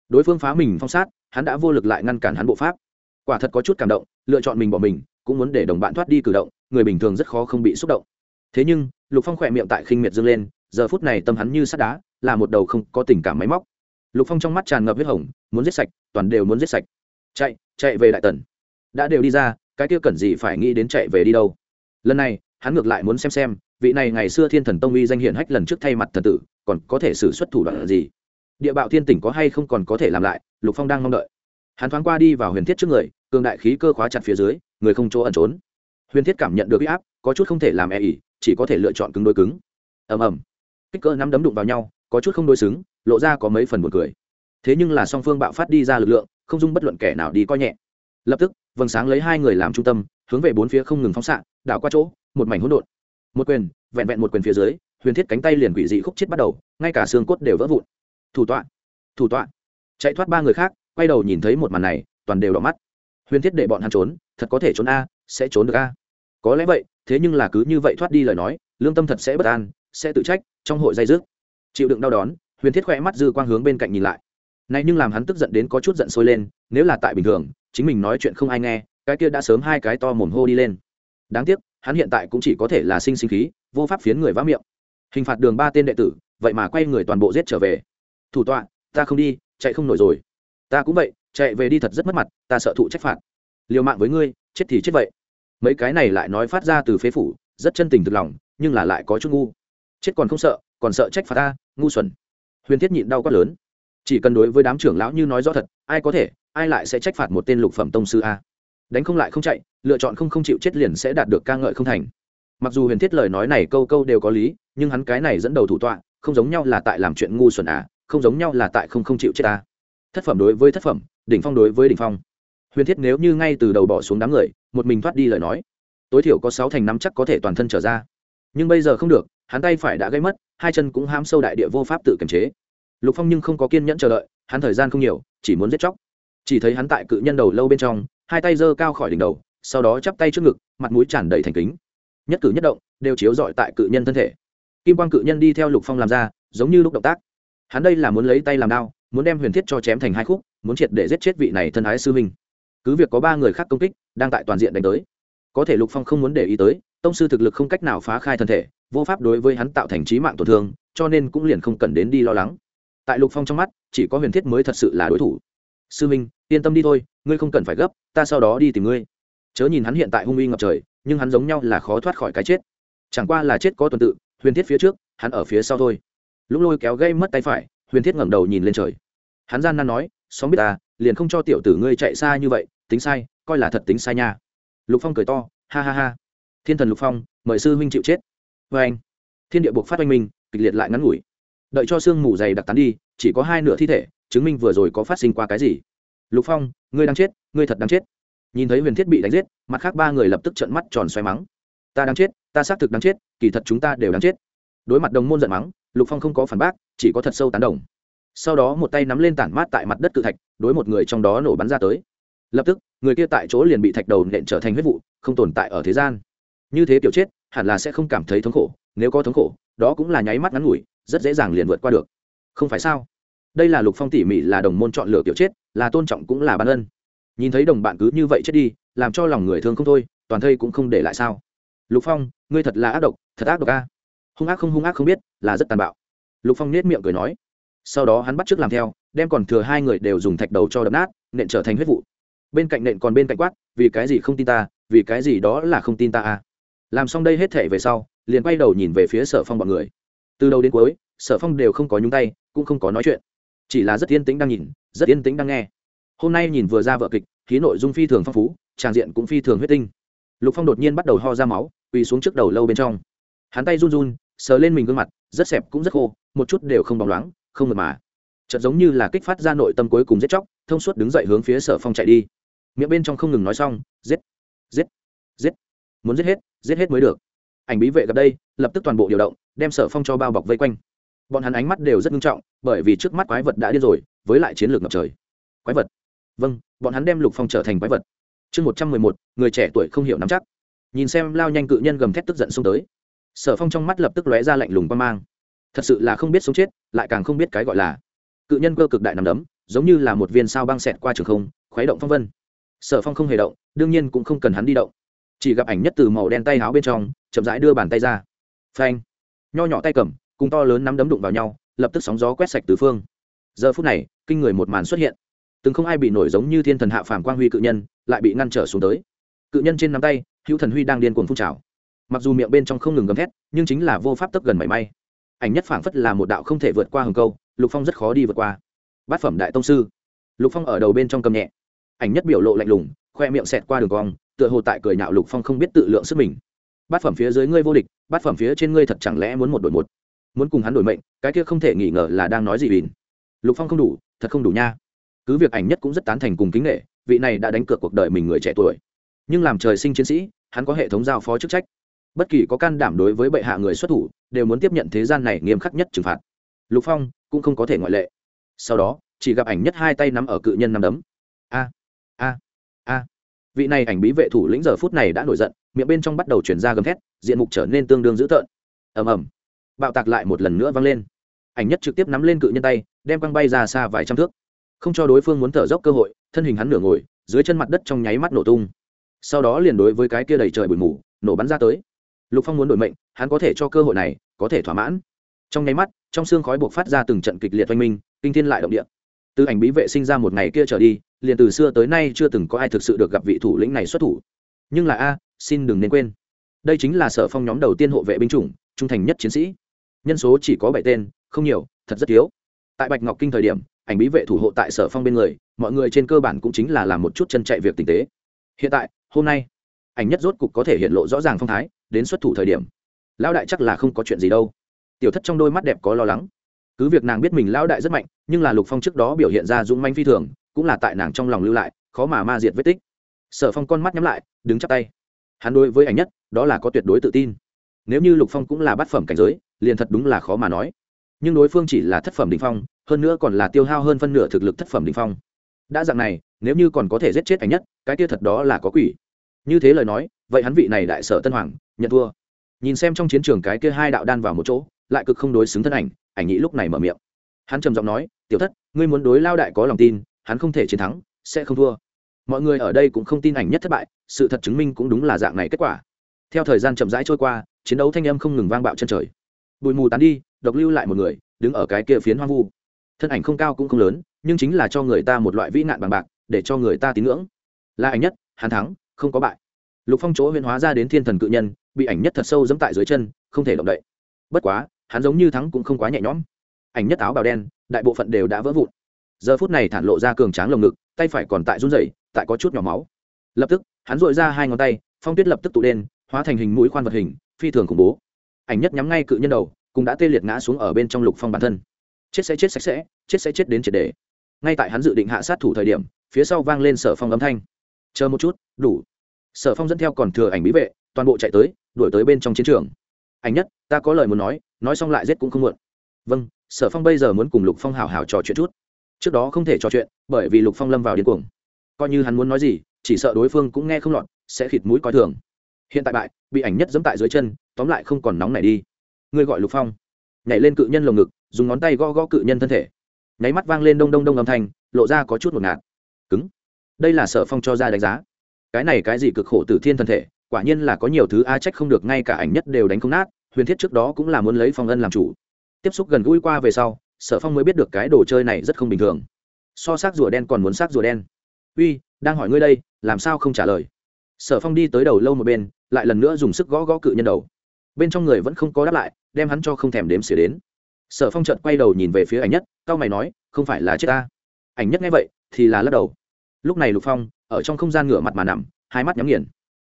Đối phương phá mình phong sát, hắn đã vô lực lại ngăn cản hắn bộ pháp. Quả thật có chút cảm động, lựa chọn mình bỏ mình, cũng muốn để đồng bạn thoát đi cử động, người bình thường rất khó không bị xúc động. Thế nhưng, lục phong khỏe miệng tại khinh miệt dâng lên, giờ phút này tâm hắn như sắt đá, là một đầu không có tình cảm máy móc. Lục phong trong mắt tràn ngập huyết hồng, muốn giết sạch, toàn đều muốn giết sạch. Chạy chạy về đại tần. Đã đều đi ra, cái kia cần gì phải nghĩ đến chạy về đi đâu. Lần này, hắn ngược lại muốn xem xem vị này ngày xưa thiên thần tông uy danh hiển hách lần trước thay mặt thần tử, còn có thể xử xuất thủ đoạn gì? Địa bạo thiên tỉnh có hay không còn có thể làm lại, lục phong đang mong đợi. Hắn thoáng qua đi vào huyền thiết trước người, cường đại khí cơ khóa chặt phía dưới, người không chỗ ẩn trốn. Huyền thiết cảm nhận được huy áp, có chút không thể làm e ỉ chỉ có thể lựa chọn cứng đôi cứng. Ầm ầm. Kích cỡ nắm đấm đụng vào nhau, có chút không đối xứng, lộ ra có mấy phần buồn cười. Thế nhưng là song phương bạo phát đi ra lực lượng, không dung bất luận kẻ nào đi coi nhẹ. Lập tức, vầng sáng lấy hai người làm trung tâm, hướng về bốn phía không ngừng phóng xạ, đảo qua chỗ, một mảnh hỗn độn một quyền, vẹn vẹn một quyền phía dưới, huyền thiết cánh tay liền quỷ dị khúc chết bắt đầu, ngay cả xương cốt đều vỡ vụn. Thủ tọa thủ tọa. Chạy thoát ba người khác, quay đầu nhìn thấy một màn này, toàn đều đỏ mắt. Huyền thiết để bọn hắn trốn, thật có thể trốn a, sẽ trốn được a. Có lẽ vậy, thế nhưng là cứ như vậy thoát đi lời nói, lương tâm thật sẽ bất an, sẽ tự trách, trong hội dây dứt. Chịu đựng đau đón, huyền thiết khỏe mắt dư quang hướng bên cạnh nhìn lại. Này nhưng làm hắn tức giận đến có chút giận sôi lên, nếu là tại bình thường, chính mình nói chuyện không ai nghe, cái kia đã sớm hai cái to mồm hô đi lên. Đáng tiếc hắn hiện tại cũng chỉ có thể là sinh sinh khí, vô pháp phiến người vã miệng. Hình phạt đường ba tên đệ tử, vậy mà quay người toàn bộ giết trở về. Thủ tọa, ta không đi, chạy không nổi rồi. Ta cũng vậy, chạy về đi thật rất mất mặt, ta sợ thụ trách phạt. Liều mạng với ngươi, chết thì chết vậy. Mấy cái này lại nói phát ra từ phế phủ, rất chân tình thực lòng, nhưng là lại có chút ngu. Chết còn không sợ, còn sợ trách phạt ta, ngu xuẩn. Huyền thiết nhịn đau quát lớn. Chỉ cần đối với đám trưởng lão như nói rõ thật, ai có thể, ai lại sẽ trách phạt một tên lục phẩm tông sư a? Đánh không lại không chạy, lựa chọn không không chịu chết liền sẽ đạt được ca ngợi không thành. Mặc dù huyền thiết lời nói này câu câu đều có lý, nhưng hắn cái này dẫn đầu thủ tọa, không giống nhau là tại làm chuyện ngu xuẩn à không giống nhau là tại không không chịu chết ta thất phẩm đối với thất phẩm, đỉnh phong đối với đỉnh phong. Huyền thiết nếu như ngay từ đầu bỏ xuống đám người, một mình thoát đi lời nói, tối thiểu có sáu thành năm chắc có thể toàn thân trở ra. Nhưng bây giờ không được, hắn tay phải đã gây mất, hai chân cũng hám sâu đại địa vô pháp tự kiềm chế. Lục phong nhưng không có kiên nhẫn chờ đợi, hắn thời gian không nhiều, chỉ muốn giết chóc. Chỉ thấy hắn tại cự nhân đầu lâu bên trong hai tay giơ cao khỏi đỉnh đầu, sau đó chắp tay trước ngực, mặt mũi tràn đầy thành kính. Nhất cử nhất động đều chiếu rọi tại cự nhân thân thể. Kim quang cự nhân đi theo lục phong làm ra, giống như lúc động tác. Hắn đây là muốn lấy tay làm đao, muốn đem huyền thiết cho chém thành hai khúc, muốn triệt để giết chết vị này thân ái sư minh cứ việc có ba người khác công kích, đang tại toàn diện đánh tới. Có thể lục phong không muốn để ý tới, tông sư thực lực không cách nào phá khai thân thể, vô pháp đối với hắn tạo thành trí mạng tổn thương, cho nên cũng liền không cần đến đi lo lắng. Tại lục phong trong mắt, chỉ có huyền thiết mới thật sự là đối thủ. Sư minh yên tâm đi thôi ngươi không cần phải gấp, ta sau đó đi tìm ngươi. Chớ nhìn hắn hiện tại hung uy ngập trời, nhưng hắn giống nhau là khó thoát khỏi cái chết. Chẳng qua là chết có tuần tự, huyền thiết phía trước, hắn ở phía sau thôi. Lúc lôi kéo gây mất tay phải, huyền thiết ngẩng đầu nhìn lên trời. Hắn gian nan nói xóm biết ta, liền không cho tiểu tử ngươi chạy xa như vậy, tính sai, coi là thật tính sai nha. Lục phong cười to, ha ha ha. Thiên thần lục phong, mời sư huynh chịu chết. Vê anh, thiên địa buộc phát oanh minh, kịch liệt lại ngắn ngủi. Đợi cho sương mù dày đặc tán đi, chỉ có hai nửa thi thể, chứng minh vừa rồi có phát sinh qua cái gì lục phong, ngươi đang chết, ngươi thật đang chết. Nhìn thấy huyền thiết bị đánh giết, mặt khác ba người lập tức trợn mắt tròn xoay mắng. Ta đang chết, ta xác thực đang chết, kỳ thật chúng ta đều đang chết. Đối mặt đồng môn giận mắng, lục phong không có phản bác, chỉ có thật sâu tán đồng. Sau đó một tay nắm lên tản mát tại mặt đất cự thạch, đối một người trong đó nổ bắn ra tới. Lập tức, người kia tại chỗ liền bị thạch đầu nện trở thành huyết vụ, không tồn tại ở thế gian. Như thế kiểu chết, hẳn là sẽ không cảm thấy thống khổ, nếu có thống khổ, đó cũng là nháy mắt ngắn ngủi, rất dễ dàng liền vượt qua được. Không phải sao? Đây là lục phong tỉ mỉ là đồng môn chọn lựa kiểu chết là tôn trọng cũng là ban ân. Nhìn thấy đồng bạn cứ như vậy chết đi, làm cho lòng người thương không thôi, toàn thây cũng không để lại sao. Lục phong, ngươi thật là ác độc, thật ác độc a. Hung ác không hung ác không biết, là rất tàn bạo. Lục phong nết miệng cười nói. Sau đó hắn bắt t r ư ớ c làm theo, đem còn thừa hai người đều dùng thạch đầu cho đập nát, nện trở thành huyết vụ. Bên cạnh nện còn bên cạnh quát, vì cái gì không tin ta, vì cái gì đó là không tin ta à làm xong đây hết thể về sau, liền quay đầu nhìn về phía sở phong b ọ n người. Từ đầu đến cuối, sở phong đều không có nhúng tay, cũng không có nói chuyện chỉ là rất yên tĩnh đang nhìn, rất yên tĩnh đang nghe. Hôm nay nhìn vừa ra vợ kịch, khí nội dung phi thường phong phú, tràng diện cũng phi thường huyết tinh. Lục phong đột nhiên bắt đầu ho ra máu, quỳ xuống trước đầu lâu bên trong. Hắn tay run run, sờ lên mình gương mặt, rất xẹp cũng rất khô, một chút đều không bóng loáng, không mật mà. Chợt giống như là kích phát ra nội tâm cuối cùng giết chóc, thông suốt đứng dậy hướng phía sở phong chạy đi. Miệng bên trong không ngừng nói xong, giết giết giết. Muốn giết hết giết hết mới được. Ảnh bí vệ gặp đây, lập tức toàn bộ điều động, đem sở phong cho bao bọc vây quanh bọn hắn ánh mắt đều rất nghiêm trọng, bởi vì trước mắt quái vật đã điên rồi, với lại chiến lược ngập trời. Quái vật? Vâng bọn hắn đem lục phong trở thành quái vật. Chương một trăm mười một, người trẻ tuổi không hiểu nắm chắc. Nhìn xem lao nhanh cự nhân gầm thét tức giận xông tới. Sở phong trong mắt lập tức lóe ra lạnh lùng quan mang. Thật sự là không biết sống chết, lại càng không biết cái gọi là. Cự nhân cơ cực đại nằm đấm, giống như là một viên sao băng xẹt qua trường không, khuấy động phong vân. Sở phong không hề động, đương nhiên cũng không cần hắn đi động. Chỉ gặp ảnh nhất từ màu đen tay áo bên trong, chậm rãi đưa bàn tay ra. Phanh. Nho nhỏ tay cầm cùng to lớn nắm đấm đụng vào nhau, lập tức sóng gió quét sạch tứ phương. Giờ phút này, kinh người một màn xuất hiện. Từng không ai bị nổi giống như thiên thần hạ phàm quang huy cự nhân, lại bị ngăn trở xuống tới. Cự nhân trên nắm tay, hữu thần huy đang điên cuồng phun trào. Mặc dù miệng bên trong không ngừng gầm thét, nhưng chính là vô pháp tấp gần mảy may. Ảnh nhất phảng phất là một đạo không thể vượt qua hừng câu, lục phong rất khó đi vượt qua. Bát phẩm đại tông sư. Lục phong ở đầu bên trong cầm nhẹ. Ảnh nhất biểu lộ lạnh lùng, khoe miệng xẹt qua đường cong, tựa hồ tại cười nhạo lục phong không biết tự lượng sức mình. Bát phẩm phía dưới ngươi vô địch, bát phẩm phía trên ngươi thật chẳng lẽ muốn một đổi một? Muốn cùng hắn đổi mệnh, cái kia không thể nghi ngờ là đang nói gì bỉn lục phong không đủ, thật không đủ nha. Cứ việc ảnh nhất cũng rất tán thành cùng kính nghệ vị này đã đánh cược cuộc đời mình người trẻ tuổi. Nhưng làm trời sinh chiến sĩ, hắn có hệ thống giao phó chức trách. Bất kỳ có can đảm đối với bệ hạ người xuất thủ, đều muốn tiếp nhận thế gian này nghiêm khắc nhất trừng phạt. Lục phong cũng không có thể ngoại lệ. Sau đó, chỉ gặp ảnh nhất hai tay nắm ở cự nhân nắm đấm. A a a. Vị này ảnh bí vệ thủ lĩnh giờ phút này đã nổi giận, miệng bên trong bắt đầu chuyển ra gầm thét, diện mục trở nên tương đương dữ tợn. Ầm ầm bạo tạc lại một lần nữa vang lên. Ảnh nhất trực tiếp nắm lên cự nhân tay, đem quăng bay ra xa vài trăm thước. Không cho đối phương muốn thở dốc cơ hội, thân hình hắn nửa ngồi, dưới chân mặt đất trong nháy mắt nổ tung. Sau đó liền đối với cái kia đầy trời bụi mù, nổ bắn ra tới. Lục phong muốn đổi mệnh, hắn có thể cho cơ hội này, có thể thỏa mãn. Trong nháy mắt, trong xương khói buộc phát ra từng trận kịch liệt oanh minh, kinh thiên lại động địa. Từ ảnh bí vệ sinh ra một ngày kia trở đi, liền từ xưa tới nay chưa từng có ai thực sự được gặp vị thủ lĩnh này xuất thủ. Nhưng là a, xin đừng nên quên. Đây chính là sở phong nhóm đầu tiên hộ vệ binh chủng, trung thành nhất chiến sĩ nhân số chỉ có bảy tên, không nhiều, thật rất thiếu. Tại bạch ngọc kinh thời điểm, ảnh bí vệ thủ hộ tại sở phong bên người, mọi người trên cơ bản cũng chính là làm một chút chân chạy việc tình tế. Hiện tại, hôm nay, ảnh nhất rốt cục có thể hiện lộ rõ ràng phong thái, đến xuất thủ thời điểm, lão đại chắc là không có chuyện gì đâu. Tiểu thất trong đôi mắt đẹp có lo lắng. Cứ việc nàng biết mình lão đại rất mạnh, nhưng là lục phong trước đó biểu hiện ra dũng manh phi thường, cũng là tại nàng trong lòng lưu lại, khó mà ma diệt vết tích. Sở phong con mắt nhắm lại, đứng chắp tay. Hắn đối với ảnh nhất, đó là có tuyệt đối tự tin. Nếu như lục phong cũng là bát phẩm cảnh giới liền thật đúng là khó mà nói. Nhưng đối phương chỉ là thất phẩm đình phong, hơn nữa còn là tiêu hao hơn phân nửa thực lực thất phẩm đình phong. Đã dạng này, nếu như còn có thể giết chết ảnh nhất, cái kia thật đó là có quỷ. Như thế lời nói, vậy hắn vị này đại sở tân hoàng, nhận thua. Nhìn xem trong chiến trường cái kia hai đạo đan vào một chỗ, lại cực không đối xứng thân ảnh ảnh nghĩ lúc này mở miệng. Hắn trầm giọng nói, tiểu thất, ngươi muốn đối lao đại có lòng tin, hắn không thể chiến thắng, sẽ không thua. Mọi người ở đây cũng không tin ảnh nhất thất bại, sự thật chứng minh cũng đúng là dạng này kết quả. Theo thời gian chậm rãi trôi qua, chiến đấu thanh âm không ngừng vang bạo chân trời bụi mù tán đi, độc lưu lại một người, đứng ở cái kia phiến hoang vu. Thân ảnh không cao cũng không lớn, nhưng chính là cho người ta một loại vĩ nạn bằng bạc, để cho người ta tín ngưỡng. Là ảnh nhất, hắn thắng, không có bại. Lục phong chỗ huyên hóa ra đến thiên thần cự nhân, bị ảnh nhất thật sâu dẫm tại dưới chân, không thể động đậy. Bất quá, hắn giống như thắng cũng không quá nhẹ nhõm. Ảnh nhất áo bào đen, đại bộ phận đều đã vỡ vụn. Giờ phút này thản lộ ra cường tráng lồng ngực, tay phải còn tại run rẩy, tại có chút nhỏ máu. Lập tức, hắn dội ra hai ngón tay, phong tuyết lập tức tụ đen hóa thành hình mũi khoan vật hình, phi thường khủng bố ảnh nhất nhắm ngay cự nhân đầu cũng đã tê liệt ngã xuống ở bên trong lục phong bản thân. Chết sẽ chết sạch sẽ, chết sẽ chết đến triệt đề ngay tại hắn dự định hạ sát thủ thời điểm, phía sau vang lên sở phong âm thanh. Chờ một chút, đủ. Sở phong dẫn theo còn thừa ảnh bí vệ, toàn bộ chạy tới, đuổi tới bên trong chiến trường. Ảnh nhất, ta có lời muốn nói nói xong lại giết cũng không muộn. Vâng sở phong bây giờ muốn cùng lục phong hào hào trò chuyện chút. Trước đó không thể trò chuyện, bởi vì lục phong lâm vào điên cuồng. Coi như hắn muốn nói gì, chỉ sợ đối phương cũng nghe không lọt, sẽ khịt mũi coi thường hiện tại bại, bị ảnh nhất dẫm tại dưới chân, tóm lại không còn nóng này đi. Ngươi gọi lục phong. Nhảy lên cự nhân lồng ngực, dùng ngón tay gõ gõ cự nhân thân thể. Nháy mắt vang lên đông đông đông âm thanh, lộ ra có chút một ngạt. Cứng. Đây là sở phong cho ra đánh giá. Cái này cái gì cực khổ từ thiên thân thể, quả nhiên là có nhiều thứ a trách không được, ngay cả ảnh nhất đều đánh không nát, huyền thiết trước đó cũng là muốn lấy phong ân làm chủ. Tiếp xúc gần gũi qua về sau, sở phong mới biết được cái đồ chơi này rất không bình thường. So s á c rùa đen còn muốn s á c rùa đen. Uy, đang hỏi ngươi đây, làm sao không trả lời? Sở phong đi tới đầu lâu một bên, lại lần nữa dùng sức gõ gõ cự nhân đầu. Bên trong người vẫn không có đáp lại, đem hắn cho không thèm đếm xỉa đến. Sở phong trợt quay đầu nhìn về phía ảnh nhất, cao mày nói, không phải là chết ta. Ảnh nhất nghe vậy, thì là lắc đầu. Lúc này lục phong, ở trong không gian ngửa mặt mà nằm, hai mắt nhắm nghiền.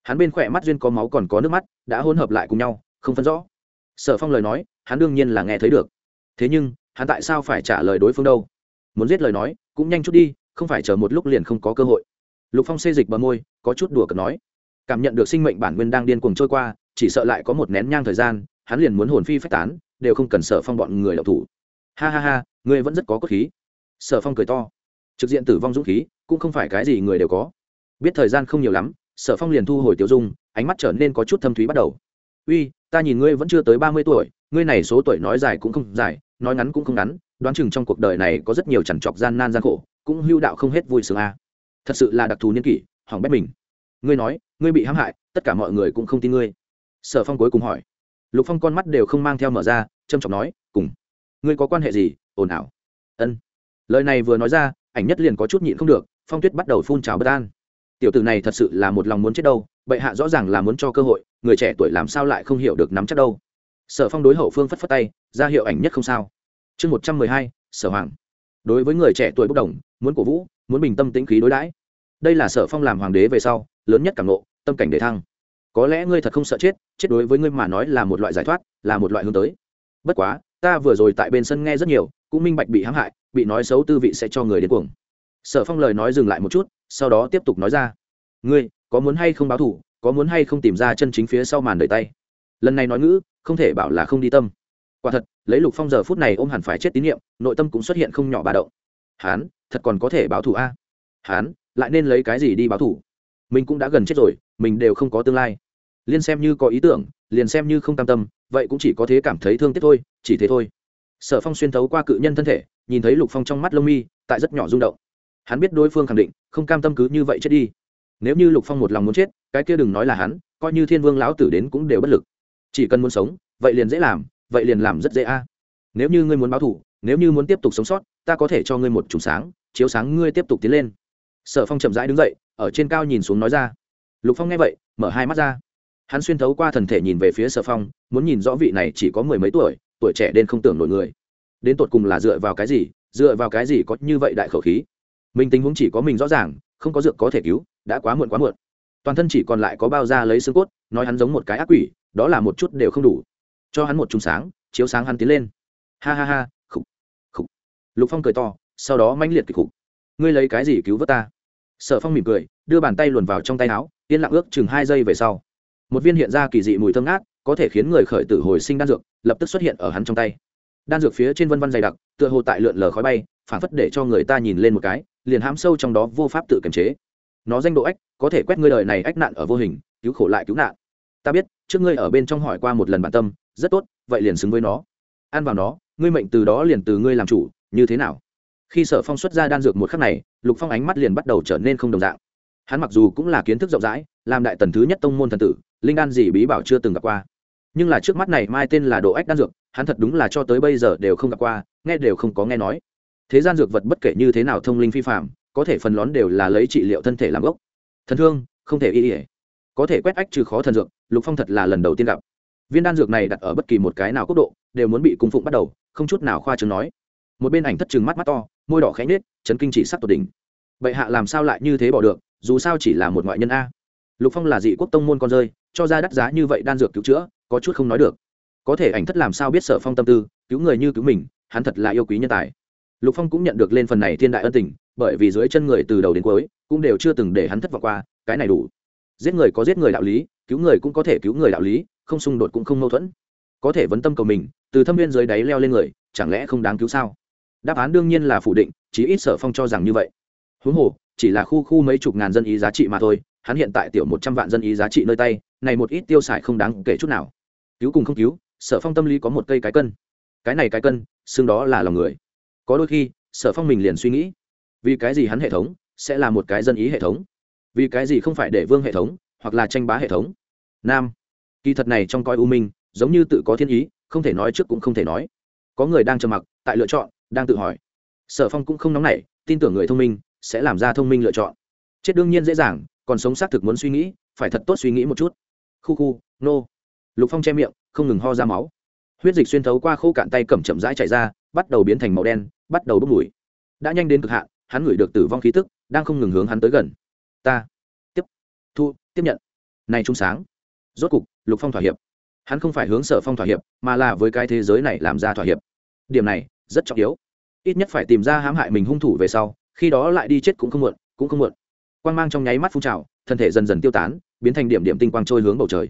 Hắn bên khỏe mắt duyên có máu còn có nước mắt, đã hôn hợp lại cùng nhau, không phân rõ. Sở phong lời nói, hắn đương nhiên là nghe thấy được. Thế nhưng, hắn tại sao phải trả lời đối phương đâu? Muốn giết lời nói, cũng nhanh chút đi, không phải chờ một lúc liền không có cơ hội lục phong xê dịch bờ môi, có chút đùa cợt nói. Cảm nhận được sinh mệnh bản nguyên đang điên cuồng trôi qua, chỉ sợ lại có một nén nhang thời gian, hắn liền muốn hồn phi phách tán, đều không cần sở phong bọn người đậu thủ. Ha ha ha, ngươi vẫn rất có cốt khí. Sở phong cười to. Trực diện tử vong dũng khí, cũng không phải cái gì người đều có. Biết thời gian không nhiều lắm, sở phong liền thu hồi tiêu dung, ánh mắt trở nên có chút thâm thúy bắt đầu. Uy, ta nhìn ngươi vẫn chưa tới ba mươi tuổi, ngươi này số tuổi nói dài cũng không dài, nói ngắn cũng không ngắn, đoán chừng trong cuộc đời này có rất nhiều chằn trọc gian nan gian khổ, cũng hưu đạo không hết vui sướng a. à thật sự là đặc thù niên kỷ, hỏng bét mình. Ngươi nói, ngươi bị hãm hại, tất cả mọi người cũng không tin ngươi. Sở phong cuối cùng hỏi. Lục phong con mắt đều không mang theo mở ra trâm trọng nói, cùng. Ngươi có quan hệ gì? Ồn ào. Ân. Lời này vừa nói ra, ảnh nhất liền có chút nhịn không được, phong tuyết bắt đầu phun trào bất an. Tiểu tử này thật sự là một lòng muốn chết đâu, bệ hạ rõ ràng là muốn cho cơ hội, người trẻ tuổi làm sao lại không hiểu được nắm chắc đâu. Sở phong đối hậu phương phất phất tay, ra hiệu ảnh nhất không sao. Chương một trăm mười hai, sở hoàng. Đối với người trẻ tuổi bốc đồng, muốn cổ vũ muốn bình tâm tĩnh khí đối đãi. Đây là sở phong làm hoàng đế về sau, lớn nhất cảm nộ tâm cảnh để thăng. Có lẽ ngươi thật không sợ chết chết đối với ngươi mà nói là một loại giải thoát, là một loại hướng tới. Bất quá, ta vừa rồi tại bên sân nghe rất nhiều, cũng minh bạch bị hãm hại, bị nói xấu tư vị sẽ cho người đến cuồng. Sở phong lời nói dừng lại một chút, sau đó tiếp tục nói ra. Ngươi, có muốn hay không báo thủ, có muốn hay không tìm ra chân chính phía sau màn đời tay? Lần này nói ngữ, không thể bảo là không đi tâm. Quả thật, lấy lục phong giờ phút này ôm hẳn phải chết tín nhiệm, nội tâm cũng xuất hiện không nhỏ bà động. Hán thật còn có thể báo thù a. Hán, lại nên lấy cái gì đi báo thù? Mình cũng đã gần chết rồi, mình đều không có tương lai. Liên xem như có ý tưởng, liền xem như không cam tâm, vậy cũng chỉ có thế cảm thấy thương tiếc thôi, chỉ thế thôi. Sở phong xuyên thấu qua cự nhân thân thể, nhìn thấy lục phong trong mắt lông mi, tại rất nhỏ rung động. Hắn biết đối phương khẳng định, không cam tâm cứ như vậy chết đi. Nếu như lục phong một lòng muốn chết, cái kia đừng nói là hắn, coi như thiên vương lão tử đến cũng đều bất lực. Chỉ cần muốn sống, vậy liền dễ làm, vậy liền làm rất dễ a. Nếu như ngươi muốn báo thủ nếu như muốn tiếp tục sống sót, ta có thể cho ngươi một chùm sáng chiếu sáng ngươi tiếp tục tiến lên. Sở phong chậm rãi đứng dậy, ở trên cao nhìn xuống nói ra. Lục phong nghe vậy, mở hai mắt ra. Hắn xuyên thấu qua thần thể nhìn về phía sở phong, muốn nhìn rõ vị này chỉ có mười mấy tuổi tuổi trẻ đến không tưởng nổi người. Đến tột cùng là dựa vào cái gì, dựa vào cái gì có như vậy đại khẩu khí? Mình tình huống chỉ có mình rõ ràng, không có dược có thể cứu, đã quá muộn quá muộn. Toàn thân chỉ còn lại có bao da lấy xương cốt, nói hắn giống một cái ác quỷ, đó là một chút đều không đủ. Cho hắn một chung sáng, chiếu sáng hắn tiến lên. Ha ha ha, khục khục. Lục phong cười to sau đó mãnh liệt kịch khục. Ngươi lấy cái gì cứu vớt ta? Sở phong mỉm cười, đưa bàn tay luồn vào trong tay áo, yên lặng ước chừng hai giây về sau. Một viên hiện ra kỳ dị mùi thơm ngát, có thể khiến người khởi tử hồi sinh đan dược, lập tức xuất hiện ở hắn trong tay. Đan dược phía trên vân văn dày đặc, tựa hồ tại lượn lờ khói bay phản phất để cho người ta nhìn lên một cái, liền hãm sâu trong đó vô pháp tự kiềm chế. Nó danh độ ách có thể quét ngươi đời này ách nạn ở vô hình, cứu khổ lại cứu nạn. Ta biết, trước ngươi ở bên trong hỏi qua một lần bản tâm, rất tốt, vậy liền xứng với nó. Ăn vào nó, ngươi mệnh từ đó liền từ ngươi làm chủ, như thế nào? Khi sở phong xuất ra đan dược một khắc này, lục phong ánh mắt liền bắt đầu trở nên không đồng dạng. Hắn mặc dù cũng là kiến thức rộng rãi, làm đại tần thứ nhất tông môn thần tử, linh đan gì bí bảo chưa từng gặp qua. Nhưng là trước mắt này mai tên là độ ách đan dược, hắn thật đúng là cho tới bây giờ đều không gặp qua, nghe đều không có nghe nói. Thế gian dược vật bất kể như thế nào thông linh phi phạm có thể phần lón đều là lấy trị liệu thân thể làm gốc. Thần thương, không thể y ỉa có thể quét ách trừ khó thần dược, lục phong thật là lần đầu tiên gặp. Viên đan dược này đặt ở bất kỳ một cái nào cấp độ, đều muốn bị cung phụng bắt đầu, không chút nào khoa chứng nói. Một bên ảnh thất trừng mắt mắt to môi đỏ khẽ nhết chấn kinh chỉ sắc tột đỉnh. Bệ hạ làm sao lại như thế bỏ được, dù sao chỉ là một ngoại nhân a. Lục phong là dị quốc tông môn con rơi, cho ra đắt giá như vậy đan dược cứu chữa, có chút không nói được. Có thể ảnh thất làm sao biết sở phong tâm tư, cứu người như cứu mình, hắn thật là yêu quý nhân tài. Lục phong cũng nhận được lên phần này thiên đại ân tình, bởi vì dưới chân người từ đầu đến cuối, cũng đều chưa từng để hắn thất vọng qua, cái này đủ. Giết người có giết người đạo lý, cứu người cũng có thể cứu người đạo lý, không xung đột cũng không mâu thuẫn. Có thể vấn tâm cầu mình, từ thâm viên dưới đáy leo lên người, chẳng lẽ không đáng cứu sao? Đáp án đương nhiên là phủ định, chí ít sở phong cho rằng như vậy. Huống hồ, chỉ là khu khu mấy chục ngàn dân ý giá trị mà thôi, hắn hiện tại tiểu một trăm vạn dân ý giá trị nơi tay, này một ít tiêu xài không đáng kể chút nào. Cứu cùng không cứu, sở phong tâm lý có một cây cái cân. Cái này cái cân xương đó là lòng người. Có đôi khi, sở phong mình liền suy nghĩ, vì cái gì hắn hệ thống sẽ là một cái dân ý hệ thống? Vì cái gì không phải để vương hệ thống, hoặc là tranh bá hệ thống? Nam, kỳ thật này trong coi u minh, giống như tự có thiên ý, không thể nói trước cũng không thể nói. Có người đang trầm mặc, tại lựa chọn đang tự hỏi. Sở phong cũng không nóng nảy, tin tưởng người thông minh sẽ làm ra thông minh lựa chọn. Chết đương nhiên dễ dàng, còn sống xác thực muốn suy nghĩ, phải thật tốt suy nghĩ một chút. Khu khu, nô. Lục phong che miệng, không ngừng ho ra máu. Huyết dịch xuyên thấu qua khô cạn tay cầm chậm rãi chạy ra, bắt đầu biến thành màu đen, bắt đầu bốc mùi. Đã nhanh đến cực hạn, hắn ngửi được tử vong khí tức, đang không ngừng hướng hắn tới gần. Ta. Tiếp. Thu, tiếp nhận. Này trung sáng. Rốt cục, lục phong thỏa hiệp. Hắn không phải hướng sở phong thỏa hiệp, mà là với cái thế giới này làm ra thỏa hiệp. Điểm này, rất trọng yếu ít nhất phải tìm ra hãm hại mình hung thủ về sau, khi đó lại đi chết cũng không muộn, cũng không muộn. Quang mang trong nháy mắt phun trào, thân thể dần dần tiêu tán, biến thành điểm điểm tinh quang trôi hướng bầu trời.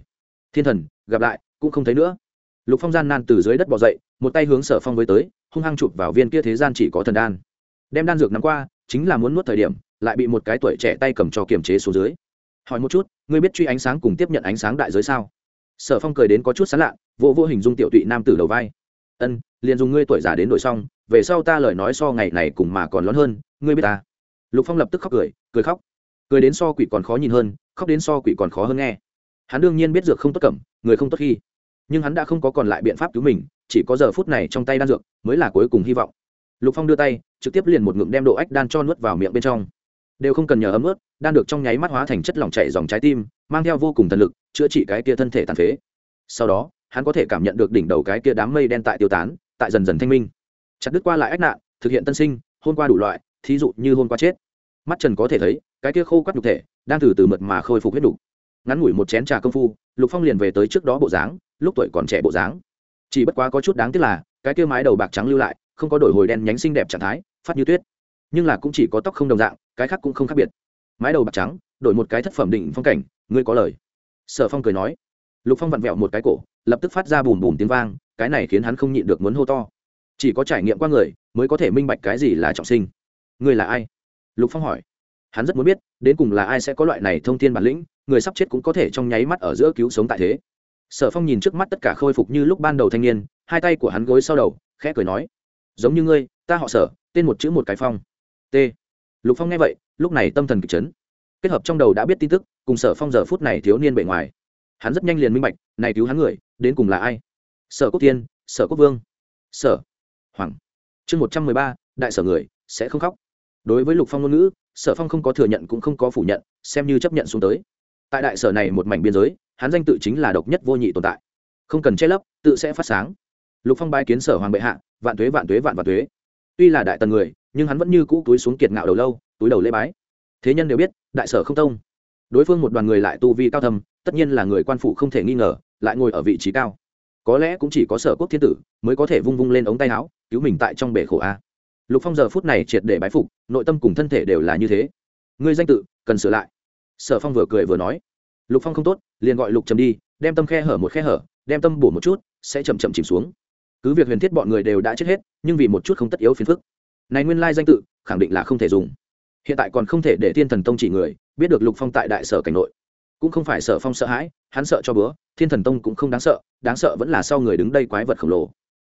Thiên thần, gặp lại, cũng không thấy nữa. Lục phong gian nan từ dưới đất bỏ dậy, một tay hướng sở phong với tới, hung hăng chụp vào viên kia thế gian chỉ có thần đan. Đem đan dược nắm qua, chính là muốn nuốt thời điểm, lại bị một cái tuổi trẻ tay cầm cho kiềm chế xuống dưới. Hỏi một chút, ngươi biết truy ánh sáng cùng tiếp nhận ánh sáng đại giới sao? Sở phong cười đến có chút sán lạ vô vô hình dung tiểu tụy nam tử đầu vai. Ân, liền dùng ngươi tuổi già đến đổi xong về sau ta lời nói so ngày này cùng mà còn lớn hơn, ngươi biết ta. Lục phong lập tức khóc cười cười khóc. Cười đến so quỷ còn khó nhìn hơn, khóc đến so quỷ còn khó hơn nghe. Hắn đương nhiên biết dược không tốt cẩm người không tốt khi. Nhưng hắn đã không có còn lại biện pháp cứu mình, chỉ có giờ phút này trong tay đan dược, mới là cuối cùng hy vọng. Lục phong đưa tay, trực tiếp liền một ngụm đem độ ách đan cho nuốt vào miệng bên trong. Đều không cần nhờ ấm ướt, đan được trong nháy mắt hóa thành chất lỏng chảy dòng trái tim, mang theo vô cùng thần lực, chữa trị cái kia thân thể tàn phế. Sau đó, hắn có thể cảm nhận được đỉnh đầu cái kia đám mây đen tại tiêu tán, tại dần dần thanh minh chặt đứt qua lại ách nạn, thực hiện tân sinh, hôn qua đủ loại, thí dụ như hôn qua chết. Mắt trần có thể thấy, cái kia khô quắt nhục thể, đang từ từ mật mà khôi phục huyết đủ. ngắn ngủi một chén trà công phu, lục phong liền về tới trước đó bộ dáng, lúc tuổi còn trẻ bộ dáng. Chỉ bất quá có chút đáng tiếc là, cái kia mái đầu bạc trắng lưu lại, không có đổi hồi đen nhánh xinh đẹp trạng thái, phát như tuyết. Nhưng là cũng chỉ có tóc không đồng dạng, cái khác cũng không khác biệt. Mái đầu bạc trắng, đổi một cái thất phẩm định phong cảnh, ngươi có lời. Sở phong cười nói. Lục phong vặn vẹo một cái cổ, lập tức phát ra bùm bùm tiếng vang, cái này khiến hắn không nhịn được muốn hô to chỉ có trải nghiệm qua người mới có thể minh bạch cái gì là trọng sinh. Ngươi là ai? Lục phong hỏi. Hắn rất muốn biết, đến cùng là ai sẽ có loại này thông tin bản lĩnh, người sắp chết cũng có thể trong nháy mắt ở giữa cứu sống tại thế. Sở phong nhìn trước mắt tất cả khôi phục như lúc ban đầu thanh niên, hai tay của hắn gối sau đầu, khẽ cười nói. Giống như ngươi, ta họ sở, tên một chữ một cái phong. T. Lục phong nghe vậy, lúc này tâm thần kịch chấn. Kết hợp trong đầu đã biết tin tức, cùng sở phong giờ phút này thiếu niên bề ngoài. Hắn rất nhanh liền minh bạch, này cứu hắn người, đến cùng là ai? Sở quốc tiên sở quốc vương. Sở hoàng. Chương một trăm mười ba, đại sở người, sẽ không khóc. Đối với lục phong ngôn ngữ, sở phong không có thừa nhận cũng không có phủ nhận, xem như chấp nhận xuống tới. Tại đại sở này một mảnh biên giới, hắn danh tự chính là độc nhất vô nhị tồn tại. Không cần che lấp, tự sẽ phát sáng. Lục phong bái kiến sở hoàng bệ hạ, vạn tuế vạn tuế, vạn vạn tuế. Tuy là đại tần người, nhưng hắn vẫn như cũ túi xuống kiệt ngạo đầu lâu, túi đầu lễ bái. Thế nhân đều biết, đại sở không tông. Đối phương một đoàn người lại tu vi cao thâm, tất nhiên là người quan phụ không thể nghi ngờ, lại ngồi ở vị trí cao có lẽ cũng chỉ có sở quốc thiên tử mới có thể vung vung lên ống tay áo, cứu mình tại trong bể khổ a. Lục phong giờ phút này triệt để bái phục, nội tâm cùng thân thể đều là như thế. Ngươi danh tự, cần sửa lại. Sở phong vừa cười vừa nói. Lục phong không tốt, liền gọi lục trầm đi, đem tâm khe hở một khe hở, đem tâm bổ một chút, sẽ chậm chậm chìm xuống. Cứ việc huyền thiết bọn người đều đã chết hết, nhưng vì một chút không tất yếu phiền phức. Này nguyên lai danh tự, khẳng định là không thể dùng. Hiện tại còn không thể để thiên thần tông chỉ người, biết được lục phong tại đại sở cảnh nội. Cũng không phải sở phong sợ hãi hắn sợ cho bữa, thiên thần tông cũng không đáng sợ đáng sợ vẫn là sau người đứng đây quái vật khổng lồ.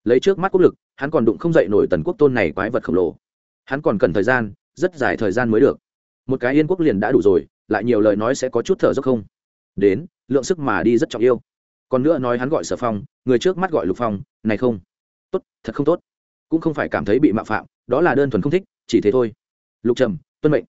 Lấy trước mắt quốc lực, hắn còn đụng không dậy nổi tần quốc tôn này quái vật khổng lồ. Hắn còn cần thời gian, rất dài thời gian mới được. Một cái yên quốc liền đã đủ rồi, lại nhiều lời nói sẽ có chút thở dốc không? Đến, lượng sức mà đi rất trọng yêu. Còn nữa nói hắn gọi sở phong, người trước mắt gọi lục phong, này không? Tốt, thật không tốt. Cũng không phải cảm thấy bị mạo phạm, đó là đơn thuần không thích, chỉ thế thôi. Lục trầm, tuân mệnh.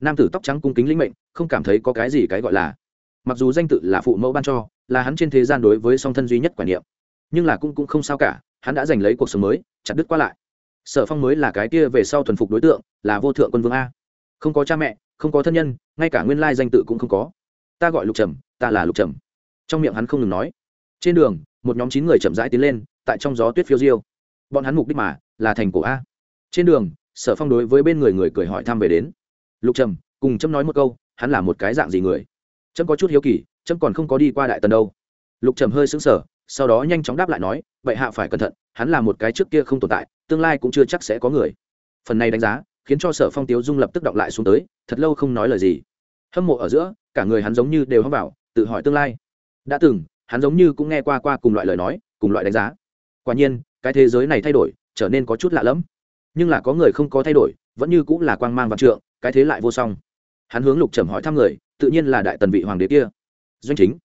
Nam tử tóc trắng cung kính lĩnh mệnh, không cảm thấy có cái gì cái gọi là mặc dù danh tự là phụ mẫu ban cho, là hắn trên thế gian đối với song thân duy nhất quả niệm. Nhưng là cũng cũng không sao cả, hắn đã giành lấy cuộc sống mới, chặt đứt qua lại. Sở phong mới là cái kia về sau thuần phục đối tượng, là vô thượng quân vương a. Không có cha mẹ, không có thân nhân, ngay cả nguyên lai danh tự cũng không có. Ta gọi lục trầm, ta là lục trầm. Trong miệng hắn không ngừng nói. Trên đường, một nhóm chín người chậm rãi tiến lên, tại trong gió tuyết phiêu diêu. Bọn hắn mục đích mà, là thành cổ a. Trên đường, sở phong đối với bên người người cười hỏi thăm về đến. Lục trầm, cùng chấm nói một câu, hắn là một cái dạng gì người? Trâm có chút hiếu kỳ, trâm còn không có đi qua đại tần đâu. Lục trầm hơi xứng sở sau đó nhanh chóng đáp lại nói vậy hạ phải cẩn thận, hắn là một cái trước kia không tồn tại, tương lai cũng chưa chắc sẽ có người. Phần này đánh giá, khiến cho sở phong tiếu dung lập tức động lại xuống tới, thật lâu không nói lời gì. Hâm mộ ở giữa, cả người hắn giống như đều hâm vào, tự hỏi tương lai. Đã từng, hắn giống như cũng nghe qua qua cùng loại lời nói, cùng loại đánh giá. Quả nhiên, cái thế giới này thay đổi, trở nên có chút lạ lẫm. Nhưng là có người không có thay đổi, vẫn như cũng là quang mang văn trượng, cái thế lại vô song hắn hướng lục trầm hỏi thăm người, tự nhiên là đại tần vị hoàng đế kia. Doanh chính,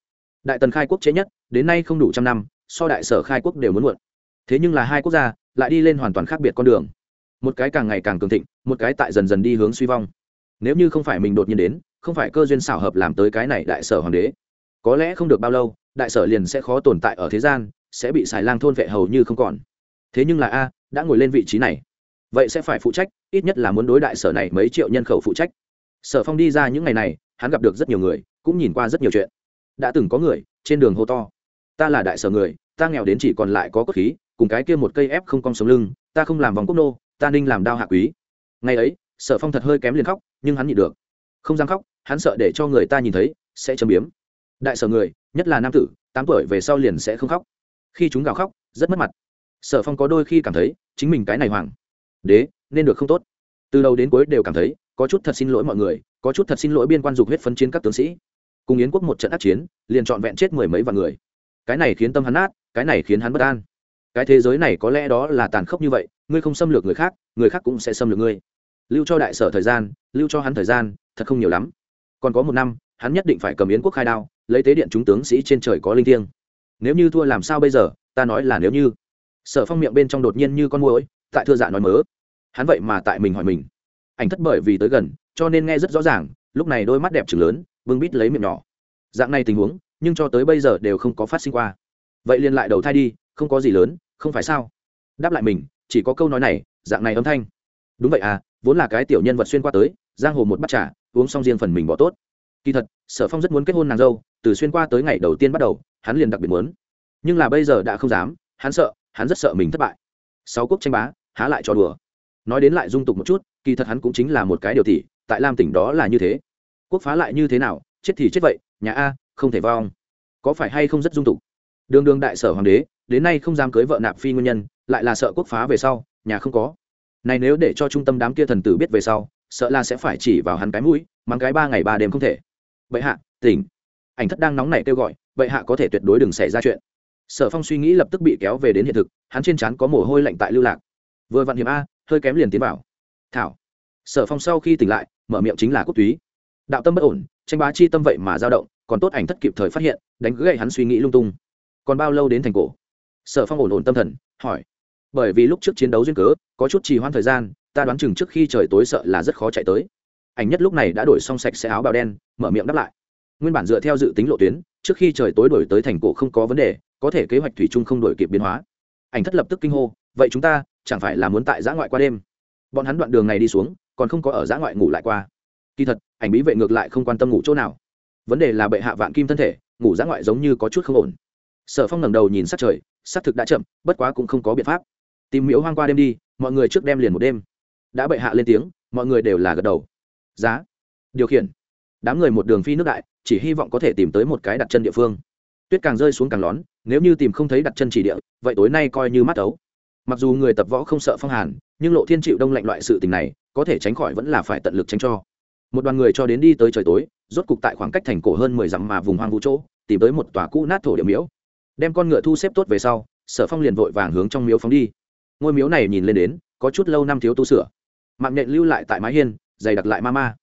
đại tần khai quốc chế nhất, đến nay không đủ trăm năm, so đại sở khai quốc đều muốn muộn. Thế nhưng là hai quốc gia lại đi lên hoàn toàn khác biệt con đường. Một cái càng ngày càng cường thịnh, một cái tại dần dần đi hướng suy vong. Nếu như không phải mình đột nhiên đến, không phải cơ duyên xảo hợp làm tới cái này đại sở hoàng đế, có lẽ không được bao lâu, đại sở liền sẽ khó tồn tại ở thế gian, sẽ bị xài lang thôn vệ hầu như không còn. Thế nhưng là a, đã ngồi lên vị trí này, vậy sẽ phải phụ trách, ít nhất là muốn đối đại sở này mấy triệu nhân khẩu phụ trách sở phong đi ra những ngày này, hắn gặp được rất nhiều người, cũng nhìn qua rất nhiều chuyện. Đã từng có người, trên đường hô to, ta là đại sở người, ta nghèo đến chỉ còn lại có cốt khí, cùng cái kia một cây ép không cong sống lưng, ta không làm vòng quốc nô, ta ninh làm đao hạ quý. Ngày ấy, sở phong thật hơi kém liền khóc, nhưng hắn nhịn được. Không dám khóc, hắn sợ để cho người ta nhìn thấy, sẽ châm biếm. Đại sở người, nhất là nam tử, tám tuổi về sau liền sẽ không khóc. Khi chúng gào khóc, rất mất mặt. Sở phong có đôi khi cảm thấy, chính mình cái này hoàng. Đế, nên được không tốt. Từ đầu đến cuối đều cảm thấy có chút thật xin lỗi mọi người, có chút thật xin lỗi biên quan dục huyết phân chiến các tướng sĩ. Cùng yến quốc một trận ác chiến, liền trọn vẹn chết mười mấy vạn người. Cái này khiến tâm hắn nát, cái này khiến hắn bất an. Cái thế giới này có lẽ đó là tàn khốc như vậy, ngươi không xâm lược người khác người khác cũng sẽ xâm lược ngươi. Lưu cho đại sở thời gian, lưu cho hắn thời gian, thật không nhiều lắm. Còn có một năm, hắn nhất định phải cầm yến quốc khai đao, lấy tế điện chúng tướng sĩ trên trời có linh thiêng. Nếu như thua làm sao bây giờ, ta nói là nếu như. Sở phong miệng bên trong đột nhiên như con mũi tại thưa dạ nói mớ. Hắn vậy mà tại mình hỏi mình ảnh thất bởi vì tới gần, cho nên nghe rất rõ ràng, lúc này đôi mắt đẹp chừng lớn, vương bít lấy miệng nhỏ. Dạng này tình huống, nhưng cho tới bây giờ đều không có phát sinh qua. Vậy liền lại đầu thai đi, không có gì lớn, không phải sao? Đáp lại mình, chỉ có câu nói này, dạng này âm thanh. Đúng vậy à vốn là cái tiểu nhân vật xuyên qua tới, giang hồ một bát trà, uống xong riêng phần mình bỏ tốt. Kỳ thật, sở phong rất muốn kết hôn nàng dâu, từ xuyên qua tới ngày đầu tiên bắt đầu, hắn liền đặc biệt muốn. Nhưng là bây giờ đã không dám, hắn sợ, hắn rất sợ mình thất bại. Sáu quốc tranh bá, há lại cho đùa nói đến lại dung tục một chút, kỳ thật hắn cũng chính là một cái điều tỷ, tại lam tỉnh đó là như thế. Quốc phá lại như thế nào, chết thì chết vậy, nhà a, không thể vong. Có phải hay không rất dung tục? Đường đường đại sở hoàng đế, đến nay không dám cưới vợ nạp phi nguyên nhân, lại là sợ quốc phá về sau, nhà không có. Này nếu để cho trung tâm đám kia thần tử biết về sau, sợ là sẽ phải chỉ vào hắn cái mũi, mắng cái ba ngày ba đêm không thể. Bệ hạ, tỉnh. Ảnh thất đang nóng nảy kêu gọi, bệ hạ có thể tuyệt đối đừng xảy ra chuyện. Sở phong suy nghĩ lập tức bị kéo về đến hiện thực, hắn trên trán có mồ hôi lạnh tại lưu lạc. Vừa vặn hiểm a hơi kém liền tiến vào. Thảo. Sở phong sau khi tỉnh lại, mở miệng chính là quốc túy. Đạo tâm bất ổn, tranh bá chi tâm vậy mà dao động, còn tốt ảnh thất kịp thời phát hiện, đánh gậy hắn suy nghĩ lung tung. Còn bao lâu đến thành cổ? Sở phong ổn ổn tâm thần, hỏi. Bởi vì lúc trước chiến đấu duyên cớ, có chút trì hoãn thời gian, ta đoán chừng trước khi trời tối sợ là rất khó chạy tới. Ảnh nhất lúc này đã đổi xong sạch sẽ áo bào đen, mở miệng đáp lại. Nguyên bản dựa theo dự tính lộ tuyến, trước khi trời tối đổi tới thành cổ không có vấn đề, có thể kế hoạch thủy chung không đổi kịp biến hóa. Ảnh thất lập tức kinh hô vậy chúng ta chẳng phải là muốn tại giã ngoại qua đêm? Bọn hắn đoạn đường này đi xuống, còn không có ở giã ngoại ngủ lại qua. Kỳ thật, ảnh bí vệ ngược lại không quan tâm ngủ chỗ nào. Vấn đề là bệ hạ vạn kim thân thể, ngủ giã ngoại giống như có chút không ổn. Sở phong ngẩng đầu nhìn sát trời, sát thực đã chậm, bất quá cũng không có biện pháp. Tìm miễu hoang qua đêm đi, mọi người trước đem liền một đêm. Đã bệ hạ lên tiếng, mọi người đều là gật đầu. Giá. Điều khiển. Đám người một đường phi nước đại, chỉ hy vọng có thể tìm tới một cái đặt chân địa phương. Tuyết càng rơi xuống càng lón, nếu như tìm không thấy đặt chân chỉ địa, vậy tối nay coi như mắt ấu mặc dù người tập võ không sợ phong hàn, nhưng lộ thiên chịu đông lạnh loại sự tình này, có thể tránh khỏi vẫn là phải tận lực tránh cho. Một đoàn người cho đến đi tới trời tối, rốt cục tại khoảng cách thành cổ hơn mười dặm mà vùng hoang vũ chỗ, tìm tới một tòa cũ nát thổ địa miếu. Đem con ngựa thu xếp tốt về sau, sở phong liền vội vàng hướng trong miếu phóng đi. Ngôi miếu này nhìn lên đến, có chút lâu năm thiếu tu sửa. Mạng nhện lưu lại tại mái hiên, dày đặt lại ma ma.